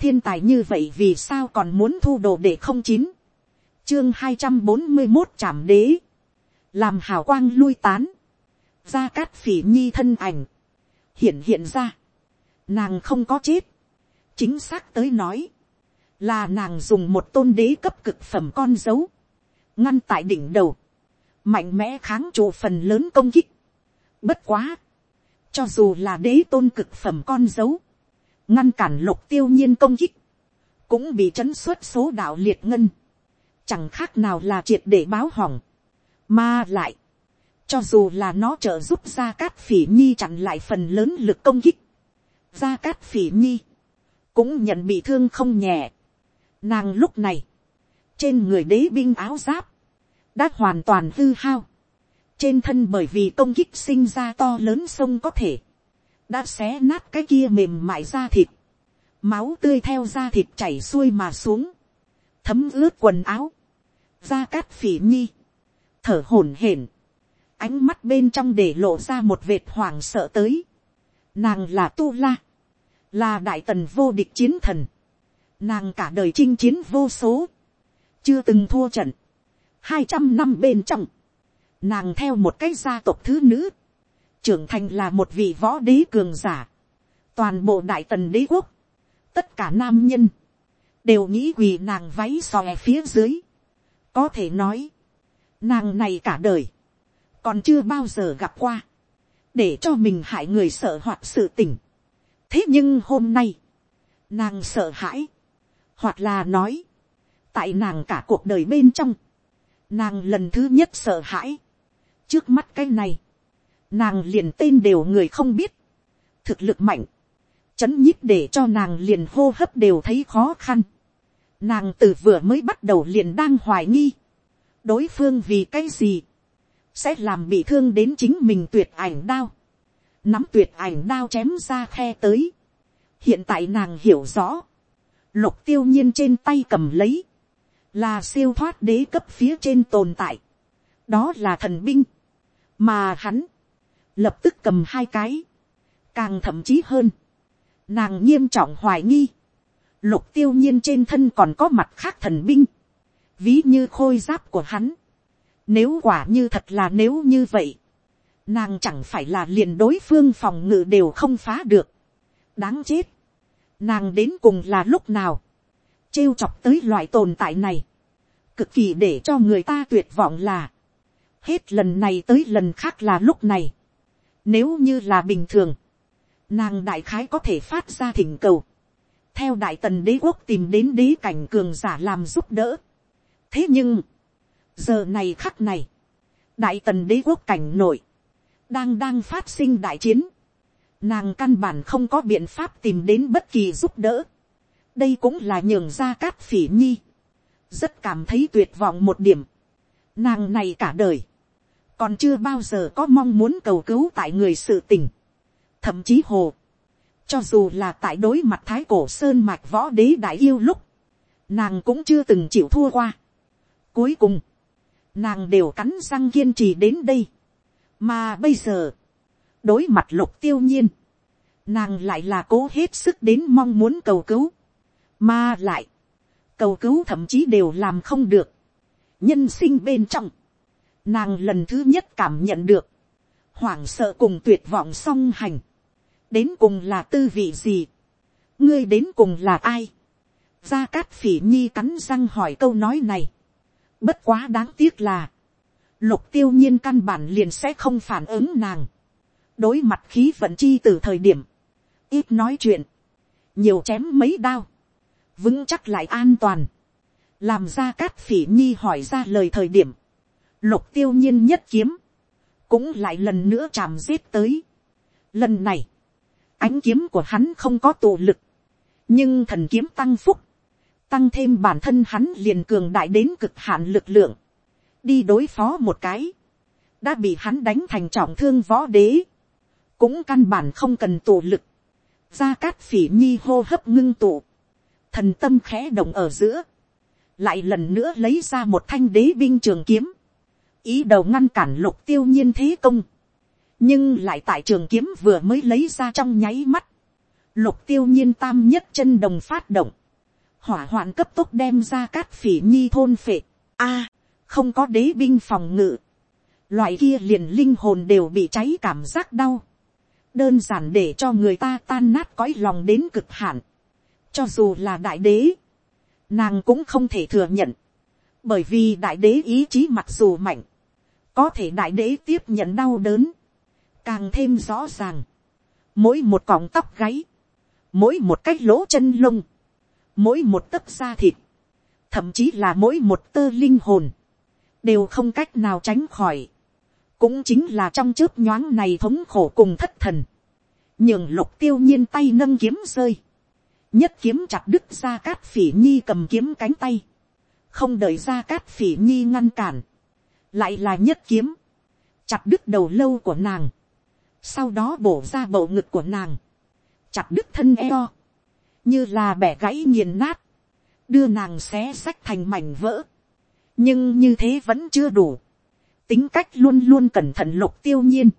thiên tài như vậy vì sao còn muốn thu đồ để không chín. chương hai trăm bốn mươi một trảm đế. làm hào quang lui tán. ra cát phỉ nhi thân ảnh. hiện hiện ra. nàng không có chết. chính xác tới nói. là nàng dùng một tôn đế cấp cực phẩm con dấu. ngăn tại đỉnh đầu. mạnh mẽ kháng trụ phần lớn công kích. bất quá. cho dù là đế tôn cực phẩm con dấu ngăn cản lục tiêu nhiên công kích, cũng bị trấn xuất số đạo liệt ngân, chẳng khác nào là triệt để báo hỏng, mà lại, cho dù là nó trợ giúp gia cát phỉ nhi chặn lại phần lớn lực công kích, gia cát phỉ nhi cũng nhận bị thương không nhẹ. Nàng lúc này, trên người đế binh áo giáp, đã hoàn toàn hư hao, trên thân bởi vì công kích sinh ra to lớn sông có thể, đã xé nát cái kia mềm mại da thịt, máu tươi theo da thịt chảy xuôi mà xuống, thấm ướt quần áo, da cát phỉ nhi, thở hổn hển, ánh mắt bên trong để lộ ra một vệt hoảng sợ tới, nàng là tu la, là đại tần vô địch chiến thần, nàng cả đời chinh chiến vô số, chưa từng thua trận, hai trăm năm bên trong, nàng theo một cái gia tộc thứ nữ, trưởng thành là một vị võ đế cường giả, toàn bộ đại tần đế quốc, tất cả nam nhân, đều nghĩ quỳ nàng váy xòe phía dưới, có thể nói, nàng này cả đời, còn chưa bao giờ gặp qua, để cho mình hại người sợ hoặc sự tỉnh. thế nhưng hôm nay, nàng sợ hãi, hoặc là nói, tại nàng cả cuộc đời bên trong, nàng lần thứ nhất sợ hãi, trước mắt cái này, nàng liền tên đều người không biết, thực lực mạnh, chấn nhíp để cho nàng liền hô hấp đều thấy khó khăn. Nàng từ vừa mới bắt đầu liền đang hoài nghi, đối phương vì cái gì, sẽ làm bị thương đến chính mình tuyệt ảnh đao, nắm tuyệt ảnh đao chém ra khe tới. hiện tại nàng hiểu rõ, lục tiêu nhiên trên tay cầm lấy, là siêu thoát đế cấp phía trên tồn tại, đó là thần binh, mà hắn, lập tức cầm hai cái, càng thậm chí hơn, nàng nghiêm trọng hoài nghi, lục tiêu nhiên trên thân còn có mặt khác thần binh, ví như khôi giáp của hắn, nếu quả như thật là nếu như vậy, nàng chẳng phải là liền đối phương phòng ngự đều không phá được, đáng chết, nàng đến cùng là lúc nào, trêu chọc tới loại tồn tại này, cực kỳ để cho người ta tuyệt vọng là, hết lần này tới lần khác là lúc này, nếu như là bình thường, nàng đại khái có thể phát ra thỉnh cầu, theo đại tần đế quốc tìm đến đế cảnh cường giả làm giúp đỡ. thế nhưng, giờ này khắc này, đại tần đế quốc cảnh nổi, đang đang phát sinh đại chiến, nàng căn bản không có biện pháp tìm đến bất kỳ giúp đỡ. đây cũng là nhường ra cát phỉ nhi, rất cảm thấy tuyệt vọng một điểm. nàng này cả đời, còn chưa bao giờ có mong muốn cầu cứu tại người sự tình thậm chí hồ, cho dù là tại đối mặt thái cổ sơn mạch võ đế đại yêu lúc, nàng cũng chưa từng chịu thua qua. Cuối cùng, nàng đều cắn răng kiên trì đến đây. mà bây giờ, đối mặt lục tiêu nhiên, nàng lại là cố hết sức đến mong muốn cầu cứu, mà lại, cầu cứu thậm chí đều làm không được. nhân sinh bên trong, nàng lần thứ nhất cảm nhận được, hoảng sợ cùng tuyệt vọng song hành. Đến cùng là tư vị gì, ngươi đến cùng là ai, gia cát phỉ nhi cắn răng hỏi câu nói này, bất quá đáng tiếc là, lục tiêu nhiên căn bản liền sẽ không phản ứng nàng, đối mặt khí vận chi từ thời điểm, ít nói chuyện, nhiều chém mấy đao, vững chắc lại an toàn, làm ra cát phỉ nhi hỏi ra lời thời điểm, lục tiêu nhiên nhất kiếm, cũng lại lần nữa chạm giết tới. Lần này, Ánh kiếm của hắn không có tụ lực. Nhưng thần kiếm tăng phúc. Tăng thêm bản thân hắn liền cường đại đến cực hạn lực lượng. Đi đối phó một cái. Đã bị hắn đánh thành trọng thương võ đế. Cũng căn bản không cần tụ lực. Gia Cát Phỉ Nhi hô hấp ngưng tụ. Thần tâm khẽ động ở giữa. Lại lần nữa lấy ra một thanh đế binh trường kiếm. Ý đầu ngăn cản lục tiêu nhiên thế công. Nhưng lại tại trường kiếm vừa mới lấy ra trong nháy mắt, lục tiêu nhiên tam nhất chân đồng phát động, hỏa hoạn cấp tốc đem ra cát phỉ nhi thôn phệ, a, không có đế binh phòng ngự, loại kia liền linh hồn đều bị cháy cảm giác đau, đơn giản để cho người ta tan nát cõi lòng đến cực hạn, cho dù là đại đế, nàng cũng không thể thừa nhận, bởi vì đại đế ý chí mặc dù mạnh, có thể đại đế tiếp nhận đau đớn, càng thêm rõ ràng, mỗi một cọng tóc gáy, mỗi một cái lỗ chân lông, mỗi một tấc da thịt, thậm chí là mỗi một tơ linh hồn, đều không cách nào tránh khỏi, cũng chính là trong chớp nhoáng này thống khổ cùng thất thần, nhường lục tiêu nhiên tay nâng kiếm rơi, nhất kiếm chặt đứt ra cát phỉ nhi cầm kiếm cánh tay, không đợi ra cát phỉ nhi ngăn cản, lại là nhất kiếm, chặt đứt đầu lâu của nàng, sau đó bổ ra bầu ngực của nàng, chặt đứt thân eo, như là bẻ gãy nghiền nát, đưa nàng xé sách thành mảnh vỡ, nhưng như thế vẫn chưa đủ, tính cách luôn luôn cẩn thận lục tiêu nhiên,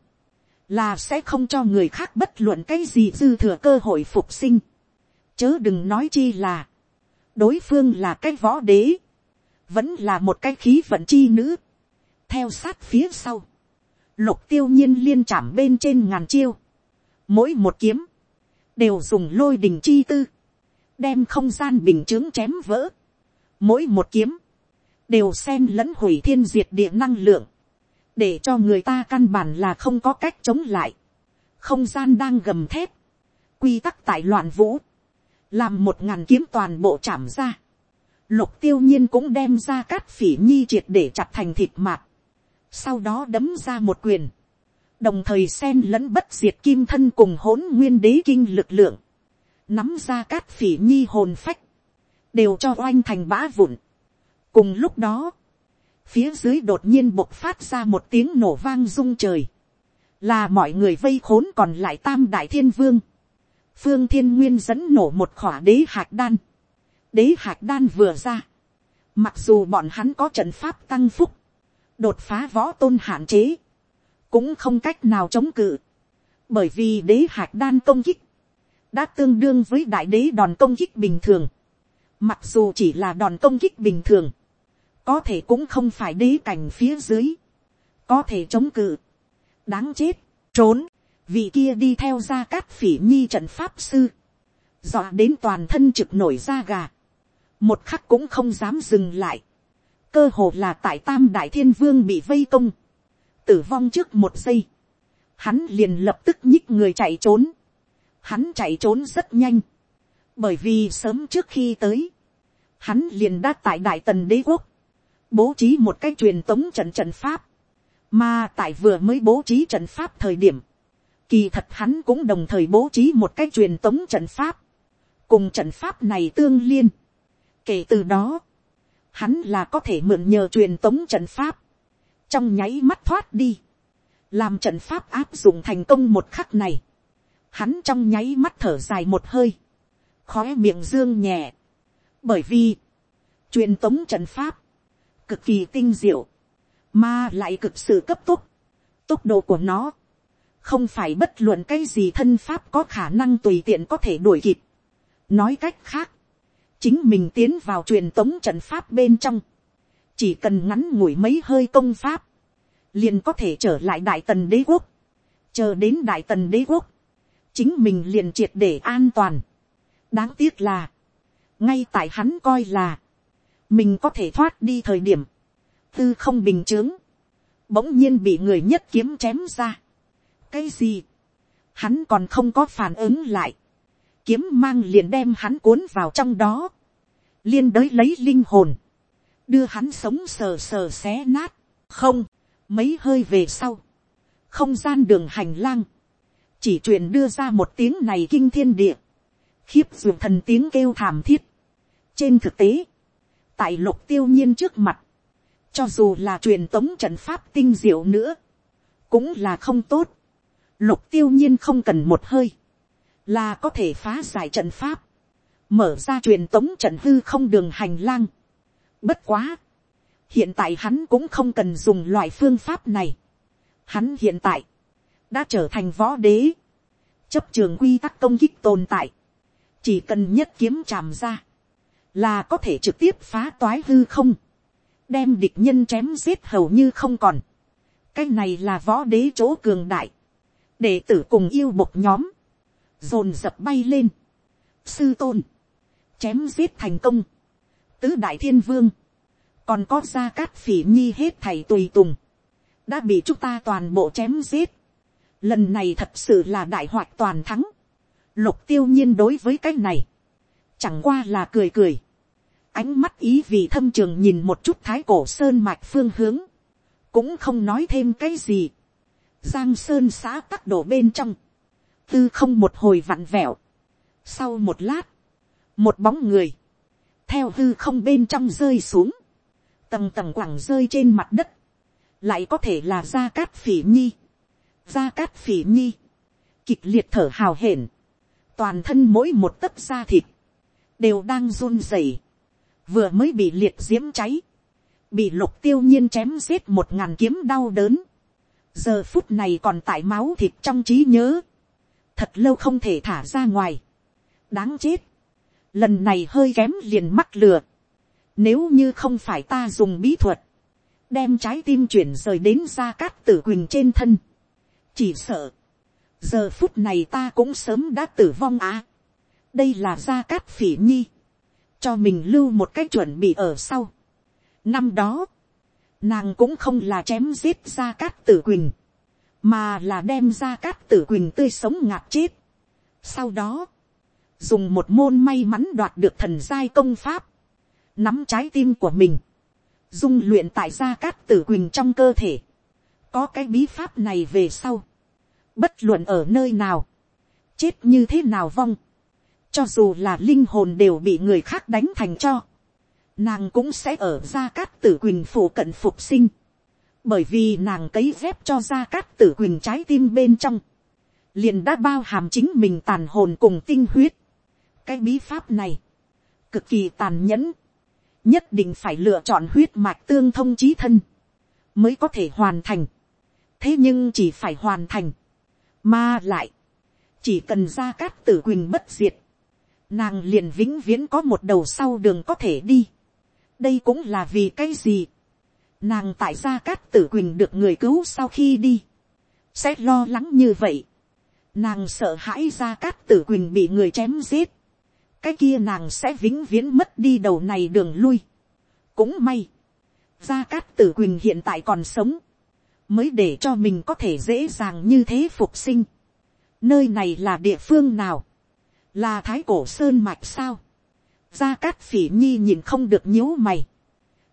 là sẽ không cho người khác bất luận cái gì dư thừa cơ hội phục sinh, chớ đừng nói chi là, đối phương là cái võ đế, vẫn là một cái khí vận chi nữ, theo sát phía sau, lục tiêu nhiên liên chạm bên trên ngàn chiêu, mỗi một kiếm, đều dùng lôi đình chi tư, đem không gian bình chướng chém vỡ, mỗi một kiếm, đều xen lẫn hủy thiên diệt địa năng lượng, để cho người ta căn bản là không có cách chống lại, không gian đang gầm thép, quy tắc tại loạn vũ, làm một ngàn kiếm toàn bộ chạm ra, lục tiêu nhiên cũng đem ra cát phỉ nhi triệt để chặt thành thịt mạt, sau đó đấm ra một quyền, đồng thời xen lẫn bất diệt kim thân cùng hỗn nguyên đế kinh lực lượng, nắm ra cát phỉ nhi hồn phách, đều cho oanh thành bã vụn. cùng lúc đó, phía dưới đột nhiên bộc phát ra một tiếng nổ vang rung trời, là mọi người vây khốn còn lại tam đại thiên vương, phương thiên nguyên dẫn nổ một khỏa đế hạc đan, đế hạc đan vừa ra, mặc dù bọn hắn có trận pháp tăng phúc, đột phá võ tôn hạn chế, cũng không cách nào chống cự, bởi vì đế hạc đan công kích, đã tương đương với đại đế đòn công kích bình thường, mặc dù chỉ là đòn công kích bình thường, có thể cũng không phải đế cảnh phía dưới, có thể chống cự, đáng chết, trốn, vị kia đi theo ra cát phỉ nhi trận pháp sư, dọa đến toàn thân trực nổi da gà, một khắc cũng không dám dừng lại, cơ hồ là tại tam đại thiên vương bị vây công, tử vong trước một giây, hắn liền lập tức nhích người chạy trốn, hắn chạy trốn rất nhanh, bởi vì sớm trước khi tới, hắn liền đã tại đại tần đế quốc, bố trí một cái truyền tống trận trận pháp, mà tại vừa mới bố trí trận pháp thời điểm, kỳ thật hắn cũng đồng thời bố trí một cái truyền tống trận pháp, cùng trận pháp này tương liên. kể từ đó, hắn là có thể mượn nhờ truyền tống trận pháp, trong nháy mắt thoát đi, làm trận pháp áp dụng thành công một khắc này, hắn trong nháy mắt thở dài một hơi, khó miệng dương nhẹ, bởi vì, truyền tống trận pháp, cực kỳ tinh diệu, mà lại cực sự cấp tốc, tốc độ của nó, không phải bất luận cái gì thân pháp có khả năng tùy tiện có thể đuổi kịp. nói cách khác, chính mình tiến vào truyền tống trận pháp bên trong, chỉ cần ngắn ngủi mấy hơi công pháp, liền có thể trở lại đại tần đế quốc, chờ đến đại tần đế quốc, chính mình liền triệt để an toàn. đáng tiếc là, ngay tại hắn coi là, mình có thể thoát đi thời điểm, tư không bình chướng, bỗng nhiên bị người nhất kiếm chém ra. cái gì, hắn còn không có phản ứng lại, kiếm mang liền đem hắn cuốn vào trong đó, liên đới lấy linh hồn, đưa hắn sống sờ sờ xé nát, không, mấy hơi về sau, không gian đường hành lang, chỉ truyền đưa ra một tiếng này kinh thiên địa, khiếp ruột thần tiếng kêu thảm thiết. trên thực tế, tại lục tiêu nhiên trước mặt, cho dù là truyền tống trận pháp tinh diệu nữa, cũng là không tốt. Lục tiêu nhiên không cần một hơi, là có thể phá giải trận pháp, mở ra truyền tống trận hư không đường hành lang. Bất quá, hiện tại hắn cũng không cần dùng loại phương pháp này. Hắn hiện tại, đã trở thành võ đế. chấp trường quy tắc công kích tồn tại, chỉ cần nhất kiếm chạm ra, là có thể trực tiếp phá toái hư không, đem địch nhân chém giết hầu như không còn. cái này là võ đế chỗ cường đại, đệ tử cùng yêu một nhóm, dồn dập bay lên, sư tôn, chém giết thành công, tứ đại thiên vương, còn có gia cát phỉ nhi hết thầy tùy tùng, đã bị chúng ta toàn bộ chém giết. Lần này thật sự là đại hoạt toàn thắng. Lục tiêu nhiên đối với cái này, chẳng qua là cười cười. Ánh mắt ý vì thâm trường nhìn một chút thái cổ sơn mạch phương hướng, cũng không nói thêm cái gì. Giang sơn xã tắc đổ bên trong, tư không một hồi vặn vẹo. Sau một lát, một bóng người, theo hư không bên trong rơi xuống, tầng tầng quẳng rơi trên mặt đất, lại có thể là gia cát phỉ nhi, gia cát phỉ nhi, kịch liệt thở hào hển, toàn thân mỗi một tấc da thịt, đều đang run rẩy, vừa mới bị liệt diễm cháy, bị lục tiêu nhiên chém giết một ngàn kiếm đau đớn, giờ phút này còn tại máu thịt trong trí nhớ, thật lâu không thể thả ra ngoài, đáng chết, lần này hơi kém liền mắc lừa, nếu như không phải ta dùng bí thuật, đem trái tim chuyển rời đến ra cát tử quỳnh trên thân, chỉ sợ, giờ phút này ta cũng sớm đã tử vong á. đây là gia cát phỉ nhi, cho mình lưu một cái chuẩn bị ở sau. năm đó, nàng cũng không là chém giết ra cát tử quỳnh, mà là đem ra cát tử quỳnh tươi sống ngạt chết. sau đó, dùng một môn may mắn đoạt được thần giai công pháp, nắm trái tim của mình, dung luyện tại gia cát tử quỳnh trong cơ thể, có cái bí pháp này về sau, bất luận ở nơi nào, chết như thế nào vong, cho dù là linh hồn đều bị người khác đánh thành cho, nàng cũng sẽ ở gia cát tử quỳnh phủ cận phục sinh, bởi vì nàng cấy dép cho ra cát tử quỳnh trái tim bên trong, liền đã bao hàm chính mình tàn hồn cùng tinh huyết. cái bí pháp này, cực kỳ tàn nhẫn, nhất định phải lựa chọn huyết mạch tương thông trí thân, mới có thể hoàn thành. thế nhưng chỉ phải hoàn thành, mà lại, chỉ cần ra cát tử quỳnh bất diệt, nàng liền vĩnh viễn có một đầu sau đường có thể đi. đây cũng là vì cái gì nàng tại gia cát tử quỳnh được người cứu sau khi đi, sẽ lo lắng như vậy. nàng sợ hãi gia cát tử quỳnh bị người chém giết cái kia nàng sẽ vĩnh viễn mất đi đầu này đường lui. cũng may, gia cát tử quỳnh hiện tại còn sống, mới để cho mình có thể dễ dàng như thế phục sinh. nơi này là địa phương nào, là thái cổ sơn mạch sao, gia cát phỉ nhi nhìn không được nhíu mày,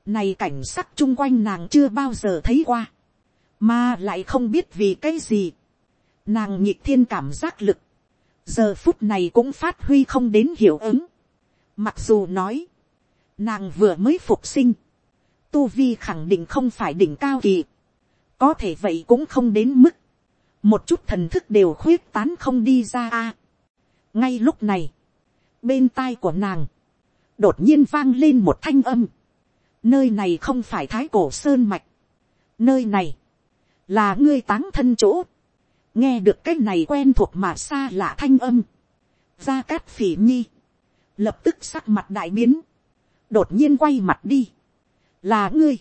này cảnh sắc chung quanh nàng chưa bao giờ thấy qua, mà lại không biết vì cái gì, nàng nhịp thiên cảm giác lực, giờ phút này cũng phát huy không đến hiệu ứng. Mặc dù nói, nàng vừa mới phục sinh, tu vi khẳng định không phải đỉnh cao kỳ, có thể vậy cũng không đến mức, một chút thần thức đều khuyết tán không đi ra a. ngay lúc này, bên tai của nàng, đột nhiên vang lên một thanh âm, nơi này không phải thái cổ sơn mạch, nơi này, là ngươi táng thân chỗ, nghe được cái này quen thuộc mà xa lạ thanh âm, gia cát phỉ nhi, lập tức sắc mặt đại biến, đột nhiên quay mặt đi, là ngươi,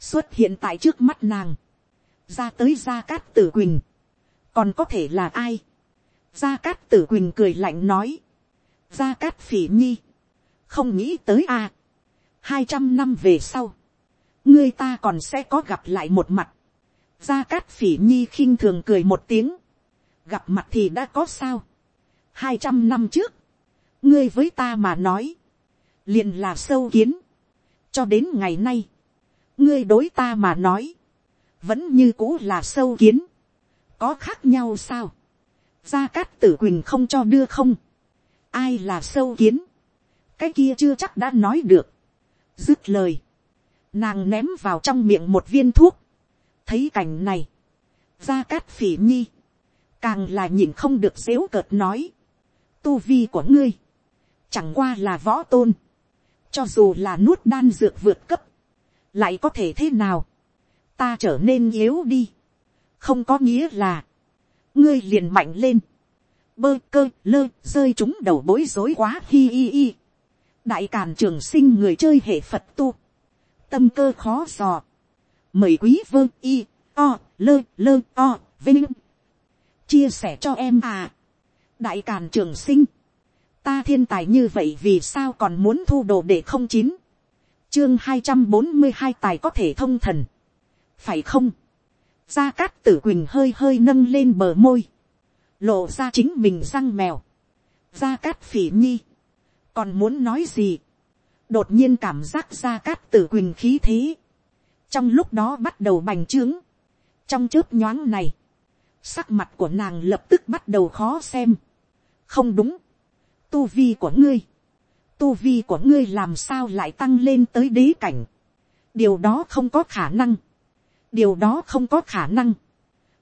xuất hiện tại trước mắt nàng, ra tới gia cát tử quỳnh, còn có thể là ai, gia cát tử quỳnh cười lạnh nói, gia cát phỉ nhi, không nghĩ tới a, hai trăm năm về sau, ngươi ta còn sẽ có gặp lại một mặt, Gia Cát Phỉ Nhi khinh thường cười một tiếng. Gặp mặt thì đã có sao. Hai trăm năm trước. Ngươi với ta mà nói. Liền là sâu kiến. Cho đến ngày nay. Ngươi đối ta mà nói. Vẫn như cũ là sâu kiến. Có khác nhau sao? Gia Cát Tử Quỳnh không cho đưa không. Ai là sâu kiến? Cái kia chưa chắc đã nói được. Dứt lời. Nàng ném vào trong miệng một viên thuốc. Thấy cảnh này, gia cát phỉ nhi, càng là nhìn không được xếu cợt nói, tu vi của ngươi, chẳng qua là võ tôn, cho dù là nuốt đan dược vượt cấp, lại có thể thế nào, ta trở nên yếu đi, không có nghĩa là, ngươi liền mạnh lên, bơ cơ lơ rơi chúng đầu bối rối quá hi hi hi đại càn trường sinh người chơi hệ phật tu. tâm cơ khó dò. mời quý vương y o lơ lơ o vinh. chia sẻ cho em à. đại càn trường sinh. ta thiên tài như vậy vì sao còn muốn thu đồ để không chín. chương hai trăm bốn mươi hai tài có thể thông thần. phải không. gia cát tử quỳnh hơi hơi nâng lên bờ môi lộ ra chính mình răng mèo, gia cát phỉ nhi, còn muốn nói gì, đột nhiên cảm giác ra cát tử quỳnh khí thế, trong lúc đó bắt đầu bành trướng, trong chớp nhoáng này, sắc mặt của nàng lập tức bắt đầu khó xem, không đúng, tu vi của ngươi, tu vi của ngươi làm sao lại tăng lên tới đế cảnh, điều đó không có khả năng, điều đó không có khả năng,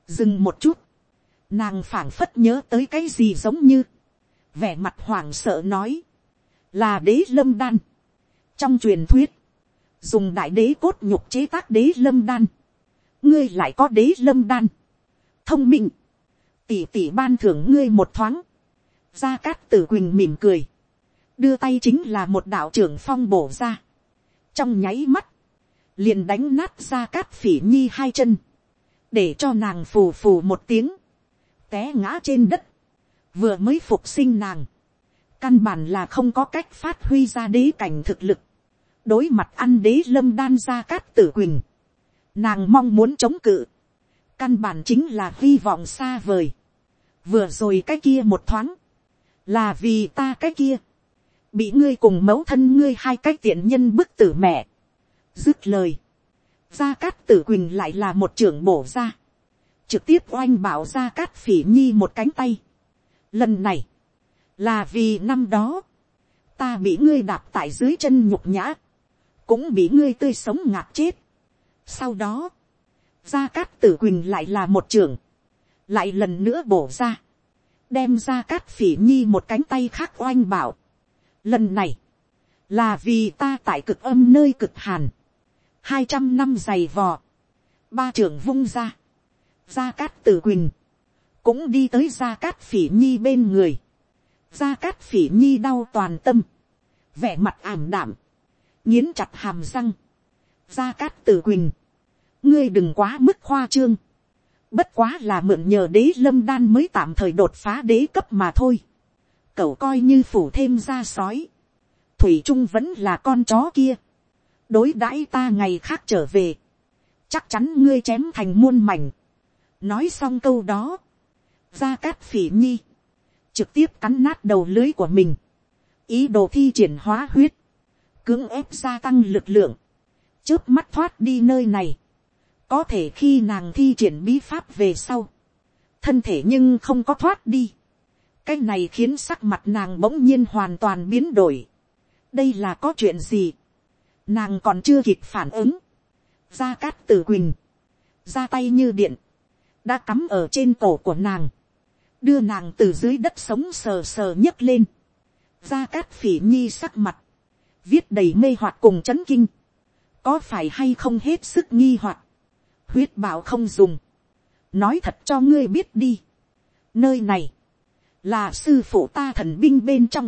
dừng một chút, nàng phảng phất nhớ tới cái gì giống như, vẻ mặt hoảng sợ nói, là đế lâm đan. trong truyền thuyết, dùng đại đế cốt nhục chế tác đế lâm đan, ngươi lại có đế lâm đan, thông minh, tỷ tỷ ban thưởng ngươi một thoáng, gia cát tử quỳnh mỉm cười, đưa tay chính là một đạo trưởng phong bổ ra, trong nháy mắt, liền đánh nát gia cát phỉ nhi hai chân, để cho nàng phù phù một tiếng, té ngã trên đất, vừa mới phục sinh nàng, căn bản là không có cách phát huy ra đế cảnh thực lực, đối mặt ăn đế lâm đan ra cát tử quỳnh, nàng mong muốn chống cự, căn bản chính là hy vọng xa vời, vừa rồi cái kia một thoáng, là vì ta cái kia, bị ngươi cùng mẫu thân ngươi hai cái tiện nhân bức tử mẹ, dứt lời, gia cát tử quỳnh lại là một trưởng bổ ra, trực tiếp oanh bảo gia cát phỉ nhi một cánh tay. Lần này, là vì năm đó, ta bị ngươi đạp tại dưới chân nhục nhã, cũng bị ngươi tươi sống ngạt chết. Sau đó, gia cát tử quỳnh lại là một trưởng, lại lần nữa bổ ra, đem gia cát phỉ nhi một cánh tay khác oanh bảo. Lần này, là vì ta tại cực âm nơi cực hàn, hai trăm năm dày vò, ba trưởng vung ra, gia cát tử quỳnh, cũng đi tới gia cát phỉ nhi bên người, gia cát phỉ nhi đau toàn tâm, vẻ mặt ảm đạm, nghiến chặt hàm răng, gia cát tử quỳnh, ngươi đừng quá mức khoa trương, bất quá là mượn nhờ đế lâm đan mới tạm thời đột phá đế cấp mà thôi, cậu coi như phủ thêm ra sói, thủy trung vẫn là con chó kia, đối đãi ta ngày khác trở về, chắc chắn ngươi chém thành muôn mảnh, nói xong câu đó, gia cát phỉ nhi, trực tiếp cắn nát đầu lưới của mình, ý đồ thi triển hóa huyết, cưỡng ép gia tăng lực lượng, trước mắt thoát đi nơi này, có thể khi nàng thi triển bí pháp về sau, thân thể nhưng không có thoát đi, cái này khiến sắc mặt nàng bỗng nhiên hoàn toàn biến đổi, đây là có chuyện gì, nàng còn chưa kịp phản ứng, ra cát tử quỳnh, ra tay như điện, đã cắm ở trên cổ của nàng, đưa nàng từ dưới đất sống sờ sờ nhấc lên, ra cát phỉ nhi sắc mặt, viết đầy mê hoặc cùng c h ấ n kinh, có phải hay không hết sức nghi hoặc, huyết bảo không dùng, nói thật cho ngươi biết đi, nơi này, là sư phụ ta thần binh bên trong,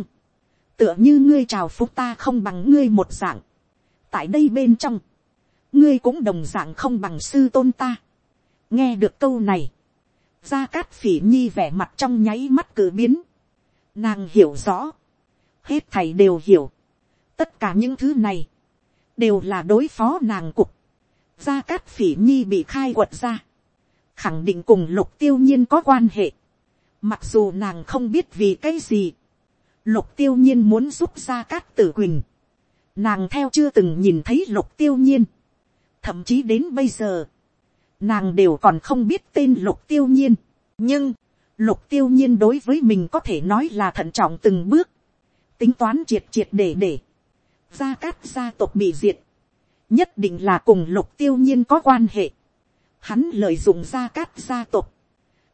tựa như ngươi trào phúc ta không bằng ngươi một dạng, tại đây bên trong, ngươi cũng đồng dạng không bằng sư tôn ta, nghe được câu này, gia cát phỉ nhi vẻ mặt trong nháy mắt cử biến, nàng hiểu rõ, hết thầy đều hiểu, tất cả những thứ này, đều là đối phó nàng cục, gia cát phỉ nhi bị khai quật ra, khẳng định cùng lục tiêu nhiên có quan hệ, mặc dù nàng không biết vì cái gì, lục tiêu nhiên muốn giúp gia cát tử quỳnh, nàng theo chưa từng nhìn thấy lục tiêu nhiên, thậm chí đến bây giờ, nàng đều còn không biết tên lục tiêu nhiên, nhưng, lục tiêu nhiên đối với mình có thể nói là thận trọng từng bước, tính toán triệt triệt để để, gia cát gia tộc bị diệt, nhất định là cùng lục tiêu nhiên có quan hệ, hắn lợi dụng gia cát gia tộc,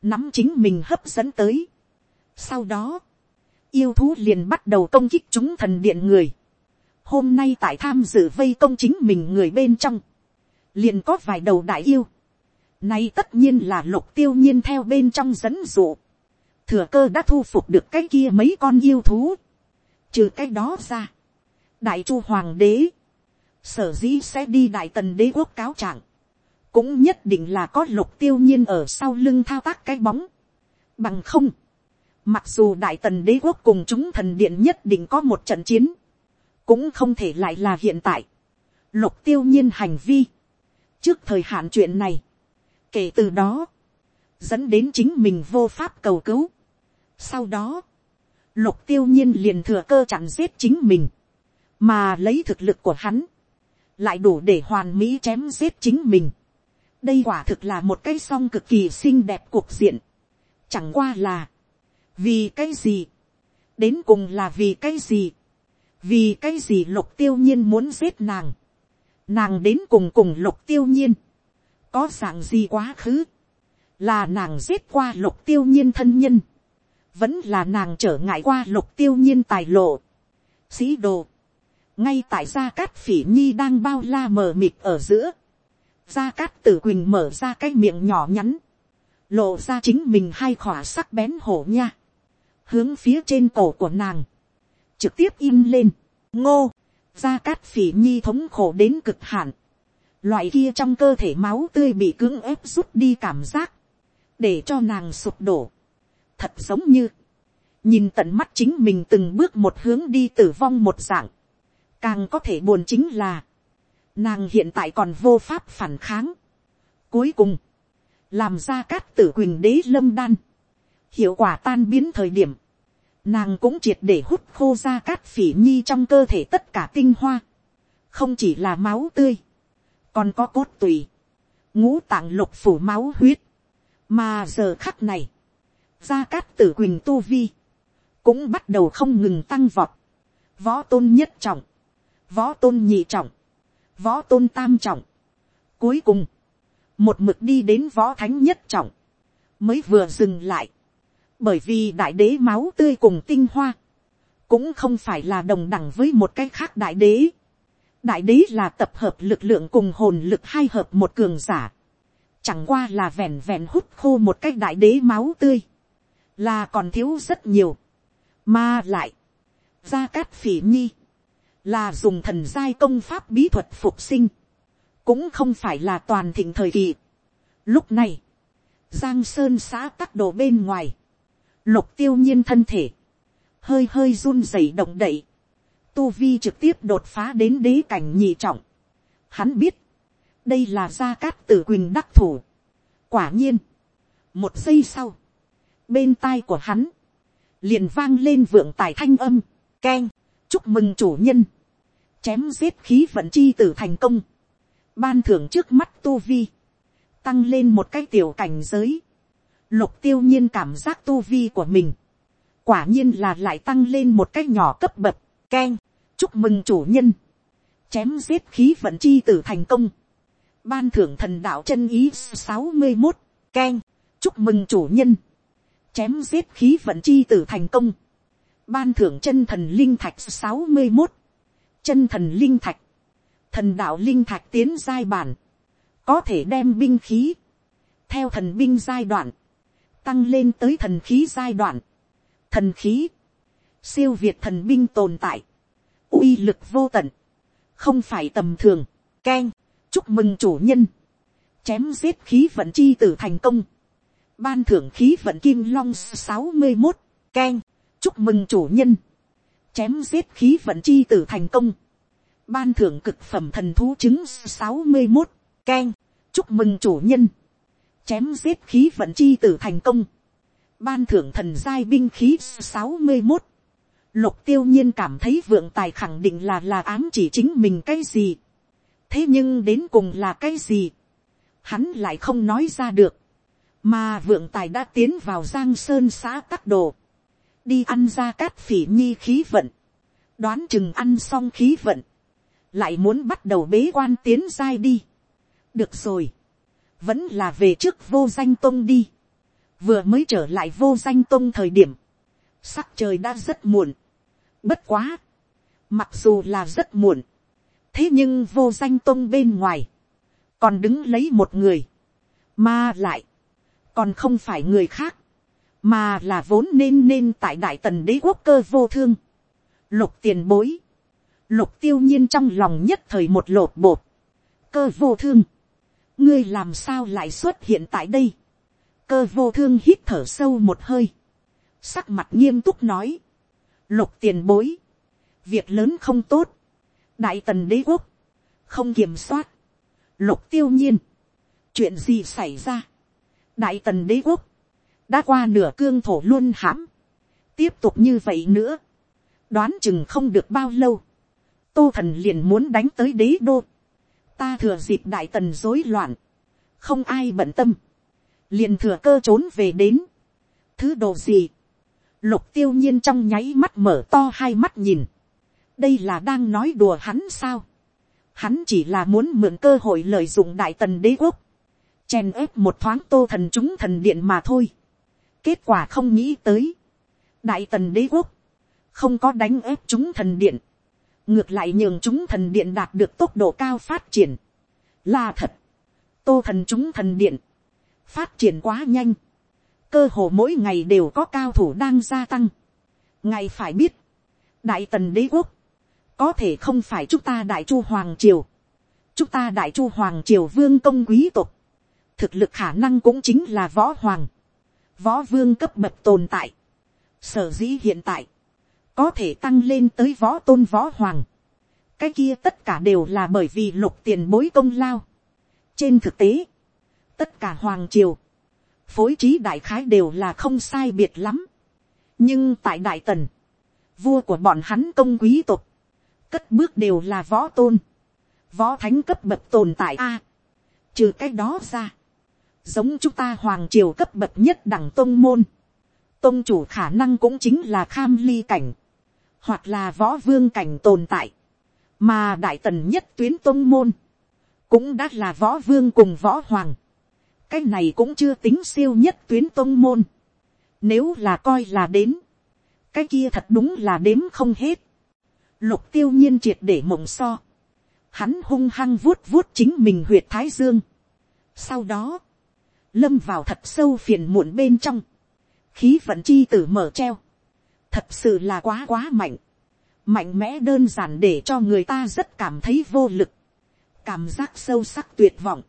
nắm chính mình hấp dẫn tới. Sau đó, yêu thú liền bắt đầu công kích chúng thần điện người. Hôm nay tại tham dự vây công chính mình người bên trong, liền có vài đầu đại yêu, nay tất nhiên là lục tiêu nhiên theo bên trong dẫn dụ. thừa cơ đã thu phục được cái kia mấy con yêu thú, trừ cái đó ra, đại chu hoàng đế, sở dĩ sẽ đi đại tần đế quốc cáo trạng, cũng nhất định là có lục tiêu nhiên ở sau lưng thao tác cái bóng, bằng không, mặc dù đại tần đế quốc cùng chúng thần điện nhất định có một trận chiến, cũng không thể lại là hiện tại, lục tiêu nhiên hành vi, trước thời hạn chuyện này, kể từ đó, dẫn đến chính mình vô pháp cầu cứu. Sau đó, lục tiêu nhiên liền thừa cơ chặn giết chính mình, mà lấy thực lực của hắn, lại đủ để hoàn mỹ chém giết chính mình. đây quả thực là một cái song cực kỳ xinh đẹp cuộc diện. chẳng qua là, vì cái gì, đến cùng là vì cái gì, vì cái gì lục tiêu nhiên muốn giết nàng, nàng đến cùng cùng lục tiêu nhiên, có dạng gì quá khứ, là nàng giết qua lục tiêu nhiên thân nhân, vẫn là nàng trở ngại qua lục tiêu nhiên tài lộ. Sĩ đồ, ngay tại gia cát phỉ nhi đang bao la mờ mịt ở giữa, gia cát tử quỳnh mở ra cái miệng nhỏ nhắn, lộ ra chính mình hai khỏa sắc bén hổ nha, hướng phía trên cổ của nàng, trực tiếp im lên, ngô, gia cát phỉ nhi thống khổ đến cực hạn, loại kia trong cơ thể máu tươi bị cưỡng ép rút đi cảm giác, để cho nàng sụp đổ, thật giống như, nhìn tận mắt chính mình từng bước một hướng đi tử vong một dạng, càng có thể buồn chính là, nàng hiện tại còn vô pháp phản kháng. Cuối cùng, làm ra cát tử quỳnh đế lâm đan, hiệu quả tan biến thời điểm, nàng cũng triệt để hút khô ra cát phỉ nhi trong cơ thể tất cả tinh hoa, không chỉ là máu tươi, còn có cốt tùy, ngũ tạng lục phủ máu huyết, mà giờ khắc này, gia cát tử quỳnh tu vi, cũng bắt đầu không ngừng tăng vọt, võ tôn nhất trọng, võ tôn nhị trọng, võ tôn tam trọng, cuối cùng, một mực đi đến võ thánh nhất trọng, mới vừa dừng lại, bởi vì đại đế máu tươi cùng tinh hoa, cũng không phải là đồng đẳng với một cái khác đại đế đại đế là tập hợp lực lượng cùng hồn lực hai hợp một cường giả, chẳng qua là vẹn vẹn hút khô một cái đại đế máu tươi, là còn thiếu rất nhiều, mà lại, gia cát phỉ nhi, là dùng thần giai công pháp bí thuật phục sinh, cũng không phải là toàn thịnh thời kỳ. Lúc này, giang sơn xã tắc đồ bên ngoài, lục tiêu nhiên thân thể, hơi hơi run rẩy động đậy, tu vi trực tiếp đột phá đến đế cảnh nhị trọng. Hắn biết, đây là gia cát tử quỳnh đắc thủ. quả nhiên, một giây sau, bên tai của hắn, liền vang lên vượng tài thanh âm, keng, chúc mừng chủ nhân, chém giết khí vận chi tử thành công, ban thưởng trước mắt tu vi, tăng lên một cái tiểu cảnh giới, lục tiêu nhiên cảm giác tu vi của mình, quả nhiên là lại tăng lên một cái nhỏ cấp bậc, keng, chúc mừng chủ nhân, chém giết khí vận chi tử thành công, ban thưởng thần đạo chân ý sáu mươi một, keng, chúc mừng chủ nhân, chém giết khí vận chi tử thành công, ban thưởng chân thần linh thạch sáu mươi một, chân thần linh thạch, thần đạo linh thạch tiến giai bản, có thể đem binh khí, theo thần binh giai đoạn, tăng lên tới thần khí giai đoạn, thần khí, siêu việt thần binh tồn tại, uy lực vô tận, không phải tầm thường, k e n chúc mừng chủ nhân, chém giết khí vận chi tử thành công, ban thưởng khí vận kim long sáu mươi một, k e n chúc mừng chủ nhân, chém giết khí vận chi tử thành công, ban thưởng cực phẩm thần thú chứng sáu mươi một, k e n chúc mừng chủ nhân, chém giết khí vận chi tử thành công, ban thưởng thần giai binh khí sáu mươi một, lục tiêu nhiên cảm thấy vượng tài khẳng định là là ám chỉ chính mình cái gì, thế nhưng đến cùng là cái gì, hắn lại không nói ra được, mà vượng tài đã tiến vào giang sơn xã tắc đồ, đi ăn ra cát phỉ nhi khí vận, đoán chừng ăn xong khí vận, lại muốn bắt đầu bế quan tiến dai đi. được rồi, vẫn là về trước vô danh tông đi. vừa mới trở lại vô danh tông thời điểm, sắc trời đã rất muộn bất quá, mặc dù là rất muộn, thế nhưng vô danh tôn bên ngoài, còn đứng lấy một người, mà lại, còn không phải người khác, mà là vốn nên nên tại đại tần đế quốc cơ vô thương, lục tiền bối, lục tiêu nhiên trong lòng nhất thời một lột bột, cơ vô thương, ngươi làm sao lại xuất hiện tại đây, cơ vô thương hít thở sâu một hơi, sắc mặt nghiêm túc nói, lục tiền bối, việc lớn không tốt, đại tần đế quốc, không kiểm soát, lục tiêu nhiên, chuyện gì xảy ra, đại tần đế quốc, đã qua nửa cương thổ luôn hãm, tiếp tục như vậy nữa, đoán chừng không được bao lâu, tô thần liền muốn đánh tới đế đô, ta thừa dịp đại tần rối loạn, không ai bận tâm, liền thừa cơ trốn về đến, thứ đồ gì, lục tiêu nhiên trong nháy mắt mở to hai mắt nhìn, đây là đang nói đùa hắn sao, hắn chỉ là muốn mượn cơ hội lợi dụng đại tần đế quốc, chèn ép một thoáng tô thần chúng thần điện mà thôi, kết quả không nghĩ tới, đại tần đế quốc, không có đánh ép chúng thần điện, ngược lại nhường chúng thần điện đạt được tốc độ cao phát triển, là thật, tô thần chúng thần điện, phát triển quá nhanh, cơ hồ mỗi ngày đều có cao thủ đang gia tăng. ngài phải biết, đại tần đế quốc, có thể không phải chúng ta đại chu hoàng triều, chúng ta đại chu hoàng triều vương công quý tộc, thực lực khả năng cũng chính là võ hoàng, võ vương cấp bậc tồn tại, sở dĩ hiện tại, có thể tăng lên tới võ tôn võ hoàng, cái kia tất cả đều là bởi vì lục tiền bối công lao. trên thực tế, tất cả hoàng triều, phối trí đại khái đều là không sai biệt lắm. nhưng tại đại tần, vua của bọn hắn công quý tộc, cất bước đều là võ tôn, võ thánh cấp bậc tồn tại a. trừ cái đó ra, giống chúng ta hoàng triều cấp bậc nhất đẳng tôn môn, tôn chủ khả năng cũng chính là kham ly cảnh, hoặc là võ vương cảnh tồn tại, mà đại tần nhất tuyến tôn môn, cũng đã là võ vương cùng võ hoàng, cái này cũng chưa tính siêu nhất tuyến tôn môn. Nếu là coi là đến, cái kia thật đúng là đếm không hết. Lục tiêu nhiên triệt để mộng so. Hắn hung hăng vuốt vuốt chính mình huyệt thái dương. Sau đó, lâm vào thật sâu phiền muộn bên trong. Khí vận chi tử mở treo. Thật sự là quá quá mạnh. Mạnh mẽ đơn giản để cho người ta rất cảm thấy vô lực. Cảm giác sâu sắc tuyệt vọng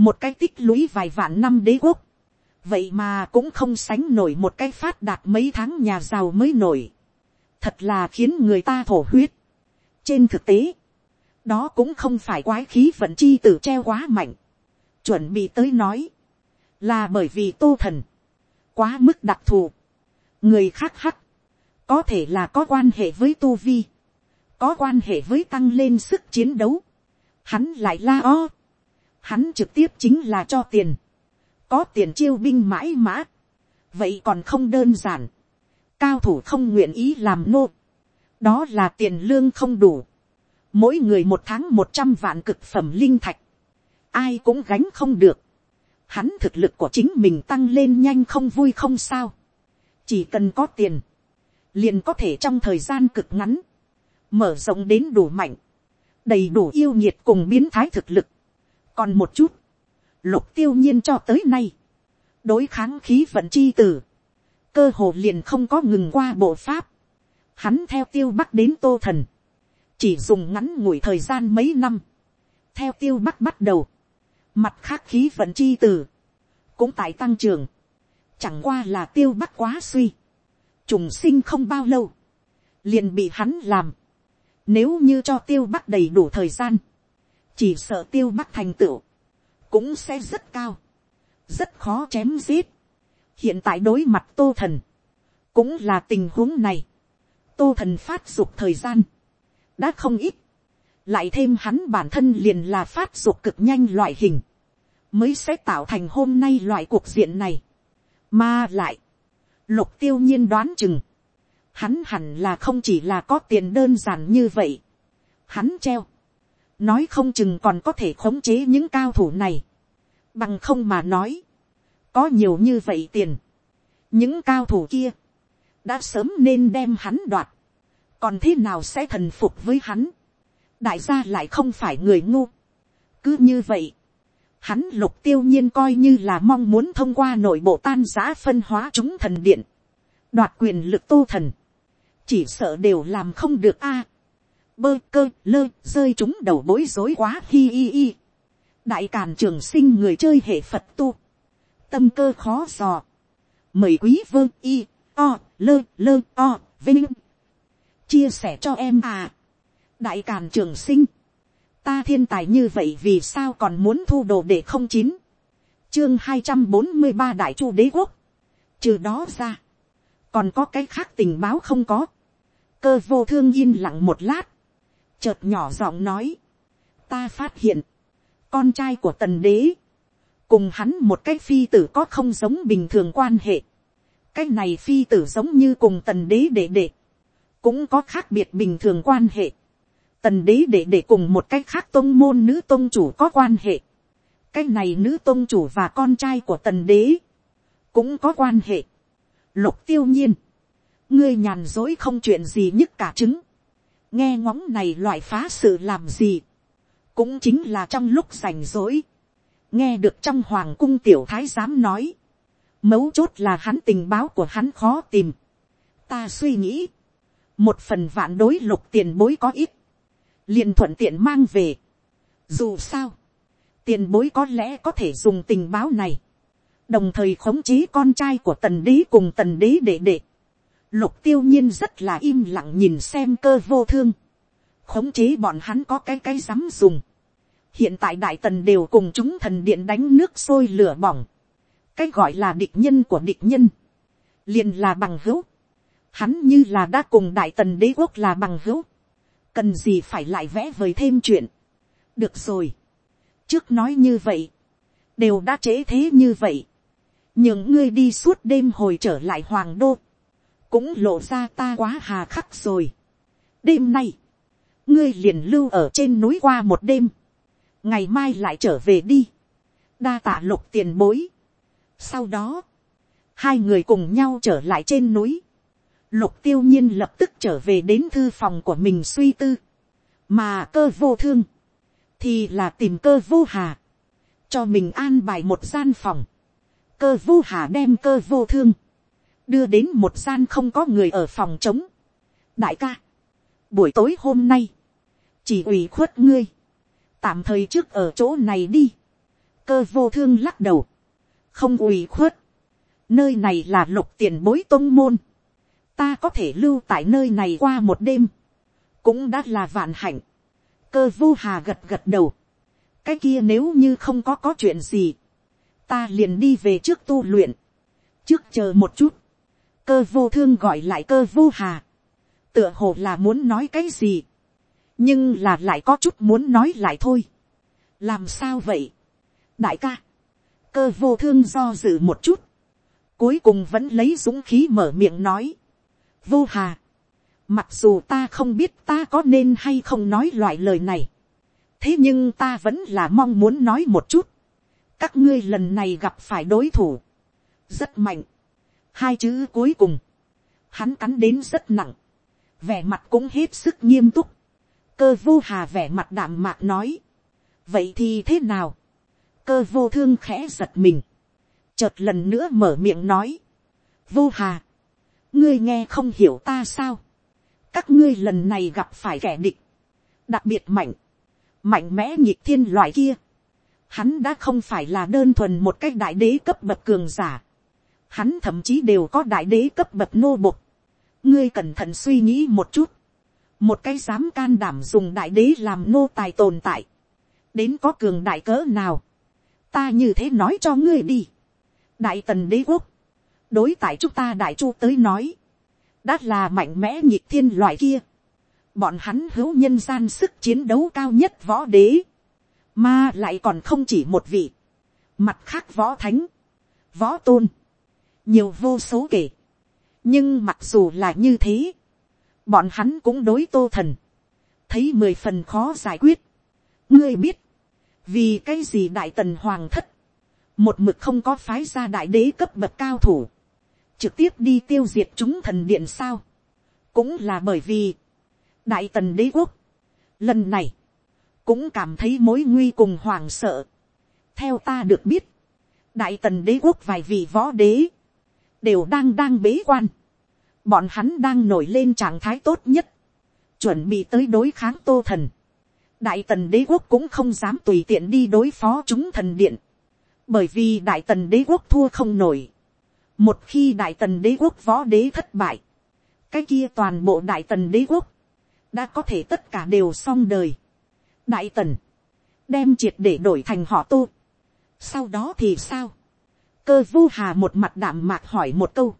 một cái tích lũy vài vạn năm đế quốc, vậy mà cũng không sánh nổi một cái phát đạt mấy tháng nhà giàu mới nổi, thật là khiến người ta thổ huyết. trên thực tế, đó cũng không phải quái khí vận chi t ử treo quá mạnh, chuẩn bị tới nói, là bởi vì tô thần, quá mức đặc thù, người khác hắc, có thể là có quan hệ với tu vi, có quan hệ với tăng lên sức chiến đấu, hắn lại la o, hắn trực tiếp chính là cho tiền, có tiền chiêu binh mãi mã, vậy còn không đơn giản, cao thủ không nguyện ý làm nô, đó là tiền lương không đủ, mỗi người một tháng một trăm vạn cực phẩm linh thạch, ai cũng gánh không được, hắn thực lực của chính mình tăng lên nhanh không vui không sao, chỉ cần có tiền, liền có thể trong thời gian cực ngắn, mở rộng đến đủ mạnh, đầy đủ yêu nhiệt cùng biến thái thực lực, còn một chút, lục tiêu nhiên cho tới nay, đối kháng khí vận chi tử, cơ hồ liền không có ngừng qua bộ pháp, hắn theo tiêu bắc đến tô thần, chỉ dùng ngắn ngủi thời gian mấy năm, theo tiêu bắc bắt đầu, mặt khác khí vận chi tử, cũng tại tăng trưởng, chẳng qua là tiêu bắc quá suy, trùng sinh không bao lâu, liền bị hắn làm, nếu như cho tiêu bắc đầy đủ thời gian, chỉ sợ tiêu mắc thành tựu, cũng sẽ rất cao, rất khó chém giết. hiện tại đối mặt tô thần, cũng là tình huống này, tô thần phát dục thời gian, đã không ít, lại thêm hắn bản thân liền là phát dục cực nhanh loại hình, mới sẽ tạo thành hôm nay loại cuộc diện này, mà lại, lục tiêu nhiên đoán chừng, hắn hẳn là không chỉ là có tiền đơn giản như vậy, hắn treo, nói không chừng còn có thể khống chế những cao thủ này, bằng không mà nói, có nhiều như vậy tiền, những cao thủ kia, đã sớm nên đem hắn đoạt, còn thế nào sẽ thần phục với hắn, đại gia lại không phải người ngu, cứ như vậy, Hắn lục tiêu nhiên coi như là mong muốn thông qua nội bộ tan giã phân hóa chúng thần điện. Đoạt quyền lực tô thần. Chỉ sợ đều làm không được a. Bơ cơ lơ rơi chúng đầu bối rối quá hi hi hi. Đại càn trường sinh người chơi hệ Phật tu. Tâm cơ khó dò. Mời quý vơ y, o, lơ lơ, o, vinh. Chia sẻ cho em à. Đại càn trường sinh ta thiên tài như vậy vì sao còn muốn thu đồ để không chín chương hai trăm bốn mươi ba đại chu đế quốc trừ đó ra, còn có cái khác tình báo không có cơ vô thương yên lặng một lát chợt nhỏ giọng nói ta phát hiện con trai của tần đế cùng hắn một cái phi tử có không giống bình thường quan hệ cái này phi tử giống như cùng tần đế đệ đệ cũng có khác biệt bình thường quan hệ tần đế đệ đệ cùng một cách khác tôn môn nữ tôn chủ có quan hệ. cái này nữ tôn chủ và con trai của tần đế cũng có quan hệ. lục tiêu nhiên, ngươi nhàn dối không chuyện gì nhất cả chứng nghe ngóng này loại phá sự làm gì. cũng chính là trong lúc rảnh rỗi. nghe được trong hoàng cung tiểu thái giám nói. mấu chốt là hắn tình báo của hắn khó tìm. ta suy nghĩ, một phần vạn đối lục tiền bối có ít liền thuận tiện mang về. Dù sao, tiền bối có lẽ có thể dùng tình báo này, đồng thời khống chế con trai của tần đế cùng tần đế đệ đệ. Lục tiêu nhiên rất là im lặng nhìn xem cơ vô thương. Khống chế bọn hắn có cái cái dám dùng. Hiện tại đại tần đều cùng chúng thần điện đánh nước sôi lửa bỏng. Cái gọi là địch nhân của địch nhân. liền là bằng hữu. Hắn như là đã cùng đại tần đế quốc là bằng hữu cần gì phải lại vẽ vời thêm chuyện. được rồi. trước nói như vậy, đều đã chế thế như vậy. những ngươi đi suốt đêm hồi trở lại hoàng đô, cũng lộ ra ta quá hà khắc rồi. đêm nay, ngươi liền lưu ở trên núi qua một đêm, ngày mai lại trở về đi, đa tạ lục tiền bối. sau đó, hai người cùng nhau trở lại trên núi, Lục tiêu nhiên lập tức trở về đến thư phòng của mình suy tư. Mà cơ vô thương. Thì là tìm cơ vô hà. Cho mình an bài một gian phòng. Cơ vô hà đem cơ vô thương. Đưa đến một gian không có người ở phòng trống. Đại ca. Buổi tối hôm nay. Chỉ ủy khuất ngươi. Tạm thời trước ở chỗ này đi. Cơ vô thương lắc đầu. Không ủy khuất. Nơi này là lục tiền bối tôn môn ta có thể lưu tại nơi này qua một đêm, cũng đã là vạn hạnh. cơ vô hà gật gật đầu. cái kia nếu như không có có chuyện gì, ta liền đi về trước tu luyện, trước chờ một chút, cơ vô thương gọi lại cơ vô hà, tựa hồ là muốn nói cái gì, nhưng là lại có chút muốn nói lại thôi. làm sao vậy, đại ca, cơ vô thương do dự một chút, cuối cùng vẫn lấy dũng khí mở miệng nói, vô hà. Mặc dù ta không biết ta có nên hay không nói loại lời này. Thế nhưng ta vẫn là mong muốn nói một chút. Các ngươi lần này gặp phải đối thủ. Rất mạnh. Hai chữ cuối cùng. Hắn cắn đến rất nặng. Vẻ mặt cũng hết sức nghiêm túc. Cơ vô hà vẻ mặt đạm mạc nói. Vậy thì thế nào? Cơ vô thương khẽ giật mình. Chợt lần nữa mở miệng nói. Vô hà ngươi nghe không hiểu ta sao, các ngươi lần này gặp phải kẻ địch, đặc biệt mạnh, mạnh mẽ nhịp thiên loại kia, hắn đã không phải là đơn thuần một cái đại đế cấp bậc cường giả, hắn thậm chí đều có đại đế cấp bậc nô bộc, ngươi cẩn thận suy nghĩ một chút, một cái dám can đảm dùng đại đế làm nô tài tồn tại, đến có cường đại cỡ nào, ta như thế nói cho ngươi đi, đại tần đế quốc, đối tại chúng ta đại chu tới nói, đã là mạnh mẽ nhịp thiên loại kia. Bọn hắn hữu nhân gian sức chiến đấu cao nhất võ đế, mà lại còn không chỉ một vị, mặt khác võ thánh, võ tôn, nhiều vô số kể. nhưng mặc dù là như thế, bọn hắn cũng đối tô thần, thấy mười phần khó giải quyết. ngươi biết, vì cái gì đại tần hoàng thất, một mực không có phái ra đại đế cấp bậc cao thủ, trực tiếp đi tiêu diệt chúng thần điện sao, cũng là bởi vì, đại tần đế quốc, lần này, cũng cảm thấy mối nguy cùng hoàng sợ, theo ta được biết, đại tần đế quốc vài vị võ đế, đều đang đang bế quan, bọn hắn đang nổi lên trạng thái tốt nhất, chuẩn bị tới đối kháng tô thần, đại tần đế quốc cũng không dám tùy tiện đi đối phó chúng thần điện, bởi vì đại tần đế quốc thua không nổi, một khi đại tần đế quốc võ đế thất bại, cái kia toàn bộ đại tần đế quốc, đã có thể tất cả đều xong đời. đại tần, đem triệt để đổi thành họ tô. sau đó thì sao, cơ vô hà một mặt đạm mạc hỏi một câu,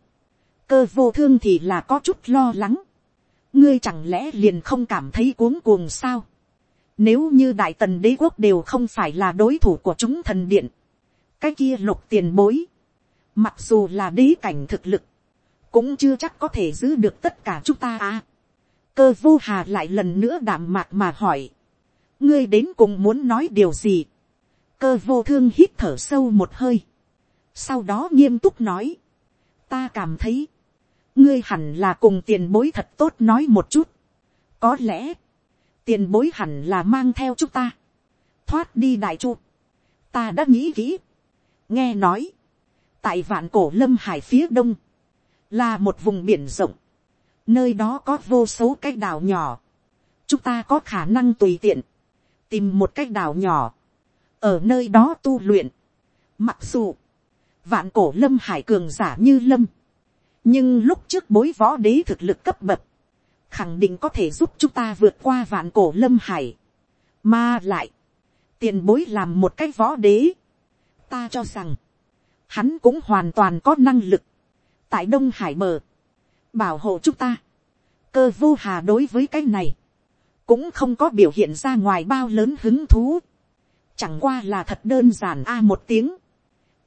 cơ vô thương thì là có chút lo lắng, ngươi chẳng lẽ liền không cảm thấy cuống cuồng sao, nếu như đại tần đế quốc đều không phải là đối thủ của chúng thần điện, cái kia lục tiền bối, mặc dù là đế cảnh thực lực, cũng chưa chắc có thể giữ được tất cả chúng ta à. cơ vô hà lại lần nữa đạm mạc mà hỏi, ngươi đến cùng muốn nói điều gì, cơ vô thương hít thở sâu một hơi, sau đó nghiêm túc nói, ta cảm thấy, ngươi hẳn là cùng tiền bối thật tốt nói một chút, có lẽ, tiền bối hẳn là mang theo chúng ta, thoát đi đại chu, ta đã nghĩ kỹ, nghe nói, tại vạn cổ lâm hải phía đông, là một vùng biển rộng, nơi đó có vô số cái đảo nhỏ, chúng ta có khả năng tùy tiện, tìm một cái đảo nhỏ, ở nơi đó tu luyện, mặc dù, vạn cổ lâm hải cường giả như lâm, nhưng lúc trước bối võ đế thực lực cấp bậc, khẳng định có thể giúp chúng ta vượt qua vạn cổ lâm hải, mà lại, tiền bối làm một cái võ đế, ta cho rằng, hắn cũng hoàn toàn có năng lực, tại đông hải bờ, bảo hộ chúng ta. cơ vô hà đối với cái này, cũng không có biểu hiện ra ngoài bao lớn hứng thú, chẳng qua là thật đơn giản a một tiếng,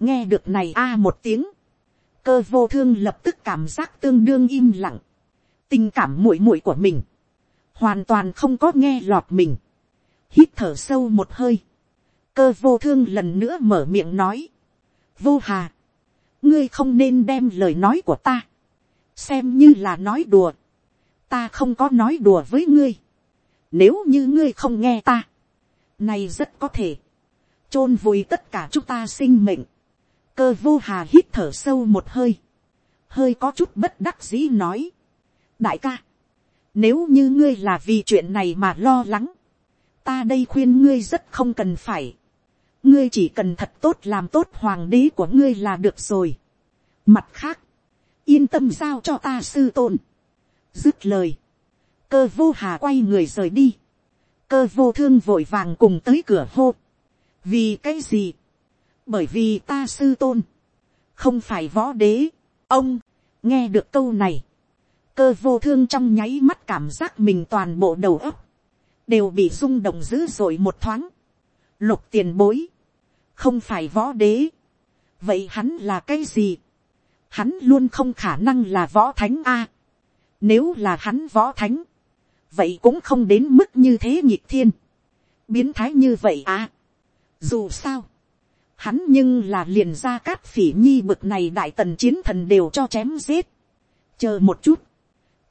nghe được này a à một tiếng, cơ vô thương lập tức cảm giác tương đương im lặng, tình cảm muội muội của mình, hoàn toàn không có nghe lọt mình, hít thở sâu một hơi, cơ vô thương lần nữa mở miệng nói, vô hà, ngươi không nên đem lời nói của ta, xem như là nói đùa, ta không có nói đùa với ngươi, nếu như ngươi không nghe ta, này rất có thể, chôn vùi tất cả chúng ta sinh mệnh, cơ vô hà hít thở sâu một hơi, hơi có chút bất đắc dĩ nói, đại ca, nếu như ngươi là vì chuyện này mà lo lắng, ta đây khuyên ngươi rất không cần phải, ngươi chỉ cần thật tốt làm tốt hoàng đế của ngươi là được rồi. Mặt khác, yên tâm giao cho ta sư tôn. Dứt lời, cơ vô hà quay người rời đi. Cơ vô thương vội vàng cùng tới cửa hô. Vì cái gì? Bởi vì ta sư tôn, không phải võ đế. Ông, nghe được câu này. Cơ vô thương trong nháy mắt cảm giác mình toàn bộ đầu óc. Đều bị rung động dữ dội một thoáng. Lục tiền bối không phải võ đế. vậy hắn là cái gì. hắn luôn không khả năng là võ thánh a. nếu là hắn võ thánh, vậy cũng không đến mức như thế nhịp thiên. biến thái như vậy à. dù sao, hắn nhưng là liền ra cát phỉ nhi bực này đại tần chiến thần đều cho chém giết. chờ một chút,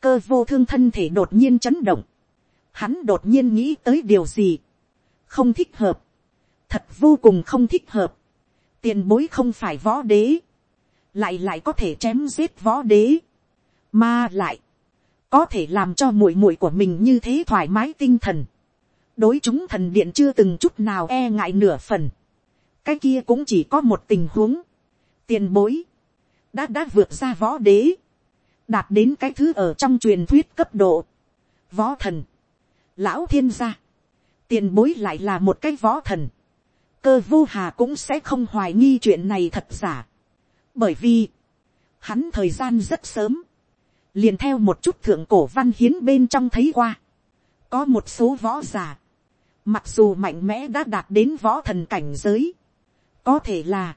cơ vô thương thân thể đột nhiên chấn động. hắn đột nhiên nghĩ tới điều gì. không thích hợp thật vô cùng không thích hợp. tiền bối không phải võ đế, lại lại có thể chém giết võ đế, mà lại, có thể làm cho muội muội của mình như thế thoải mái tinh thần. đối chúng thần điện chưa từng chút nào e ngại nửa phần cái kia cũng chỉ có một tình huống. tiền bối, đã đã vượt ra võ đế, đạt đến cái thứ ở trong truyền thuyết cấp độ. võ thần, lão thiên gia, tiền bối lại là một cái võ thần cơ vô hà cũng sẽ không hoài nghi chuyện này thật giả. Bởi vì, hắn thời gian rất sớm, liền theo một chút thượng cổ văn hiến bên trong thấy qua. Có một số võ giả, mặc dù mạnh mẽ đã đạt đến võ thần cảnh giới, có thể là,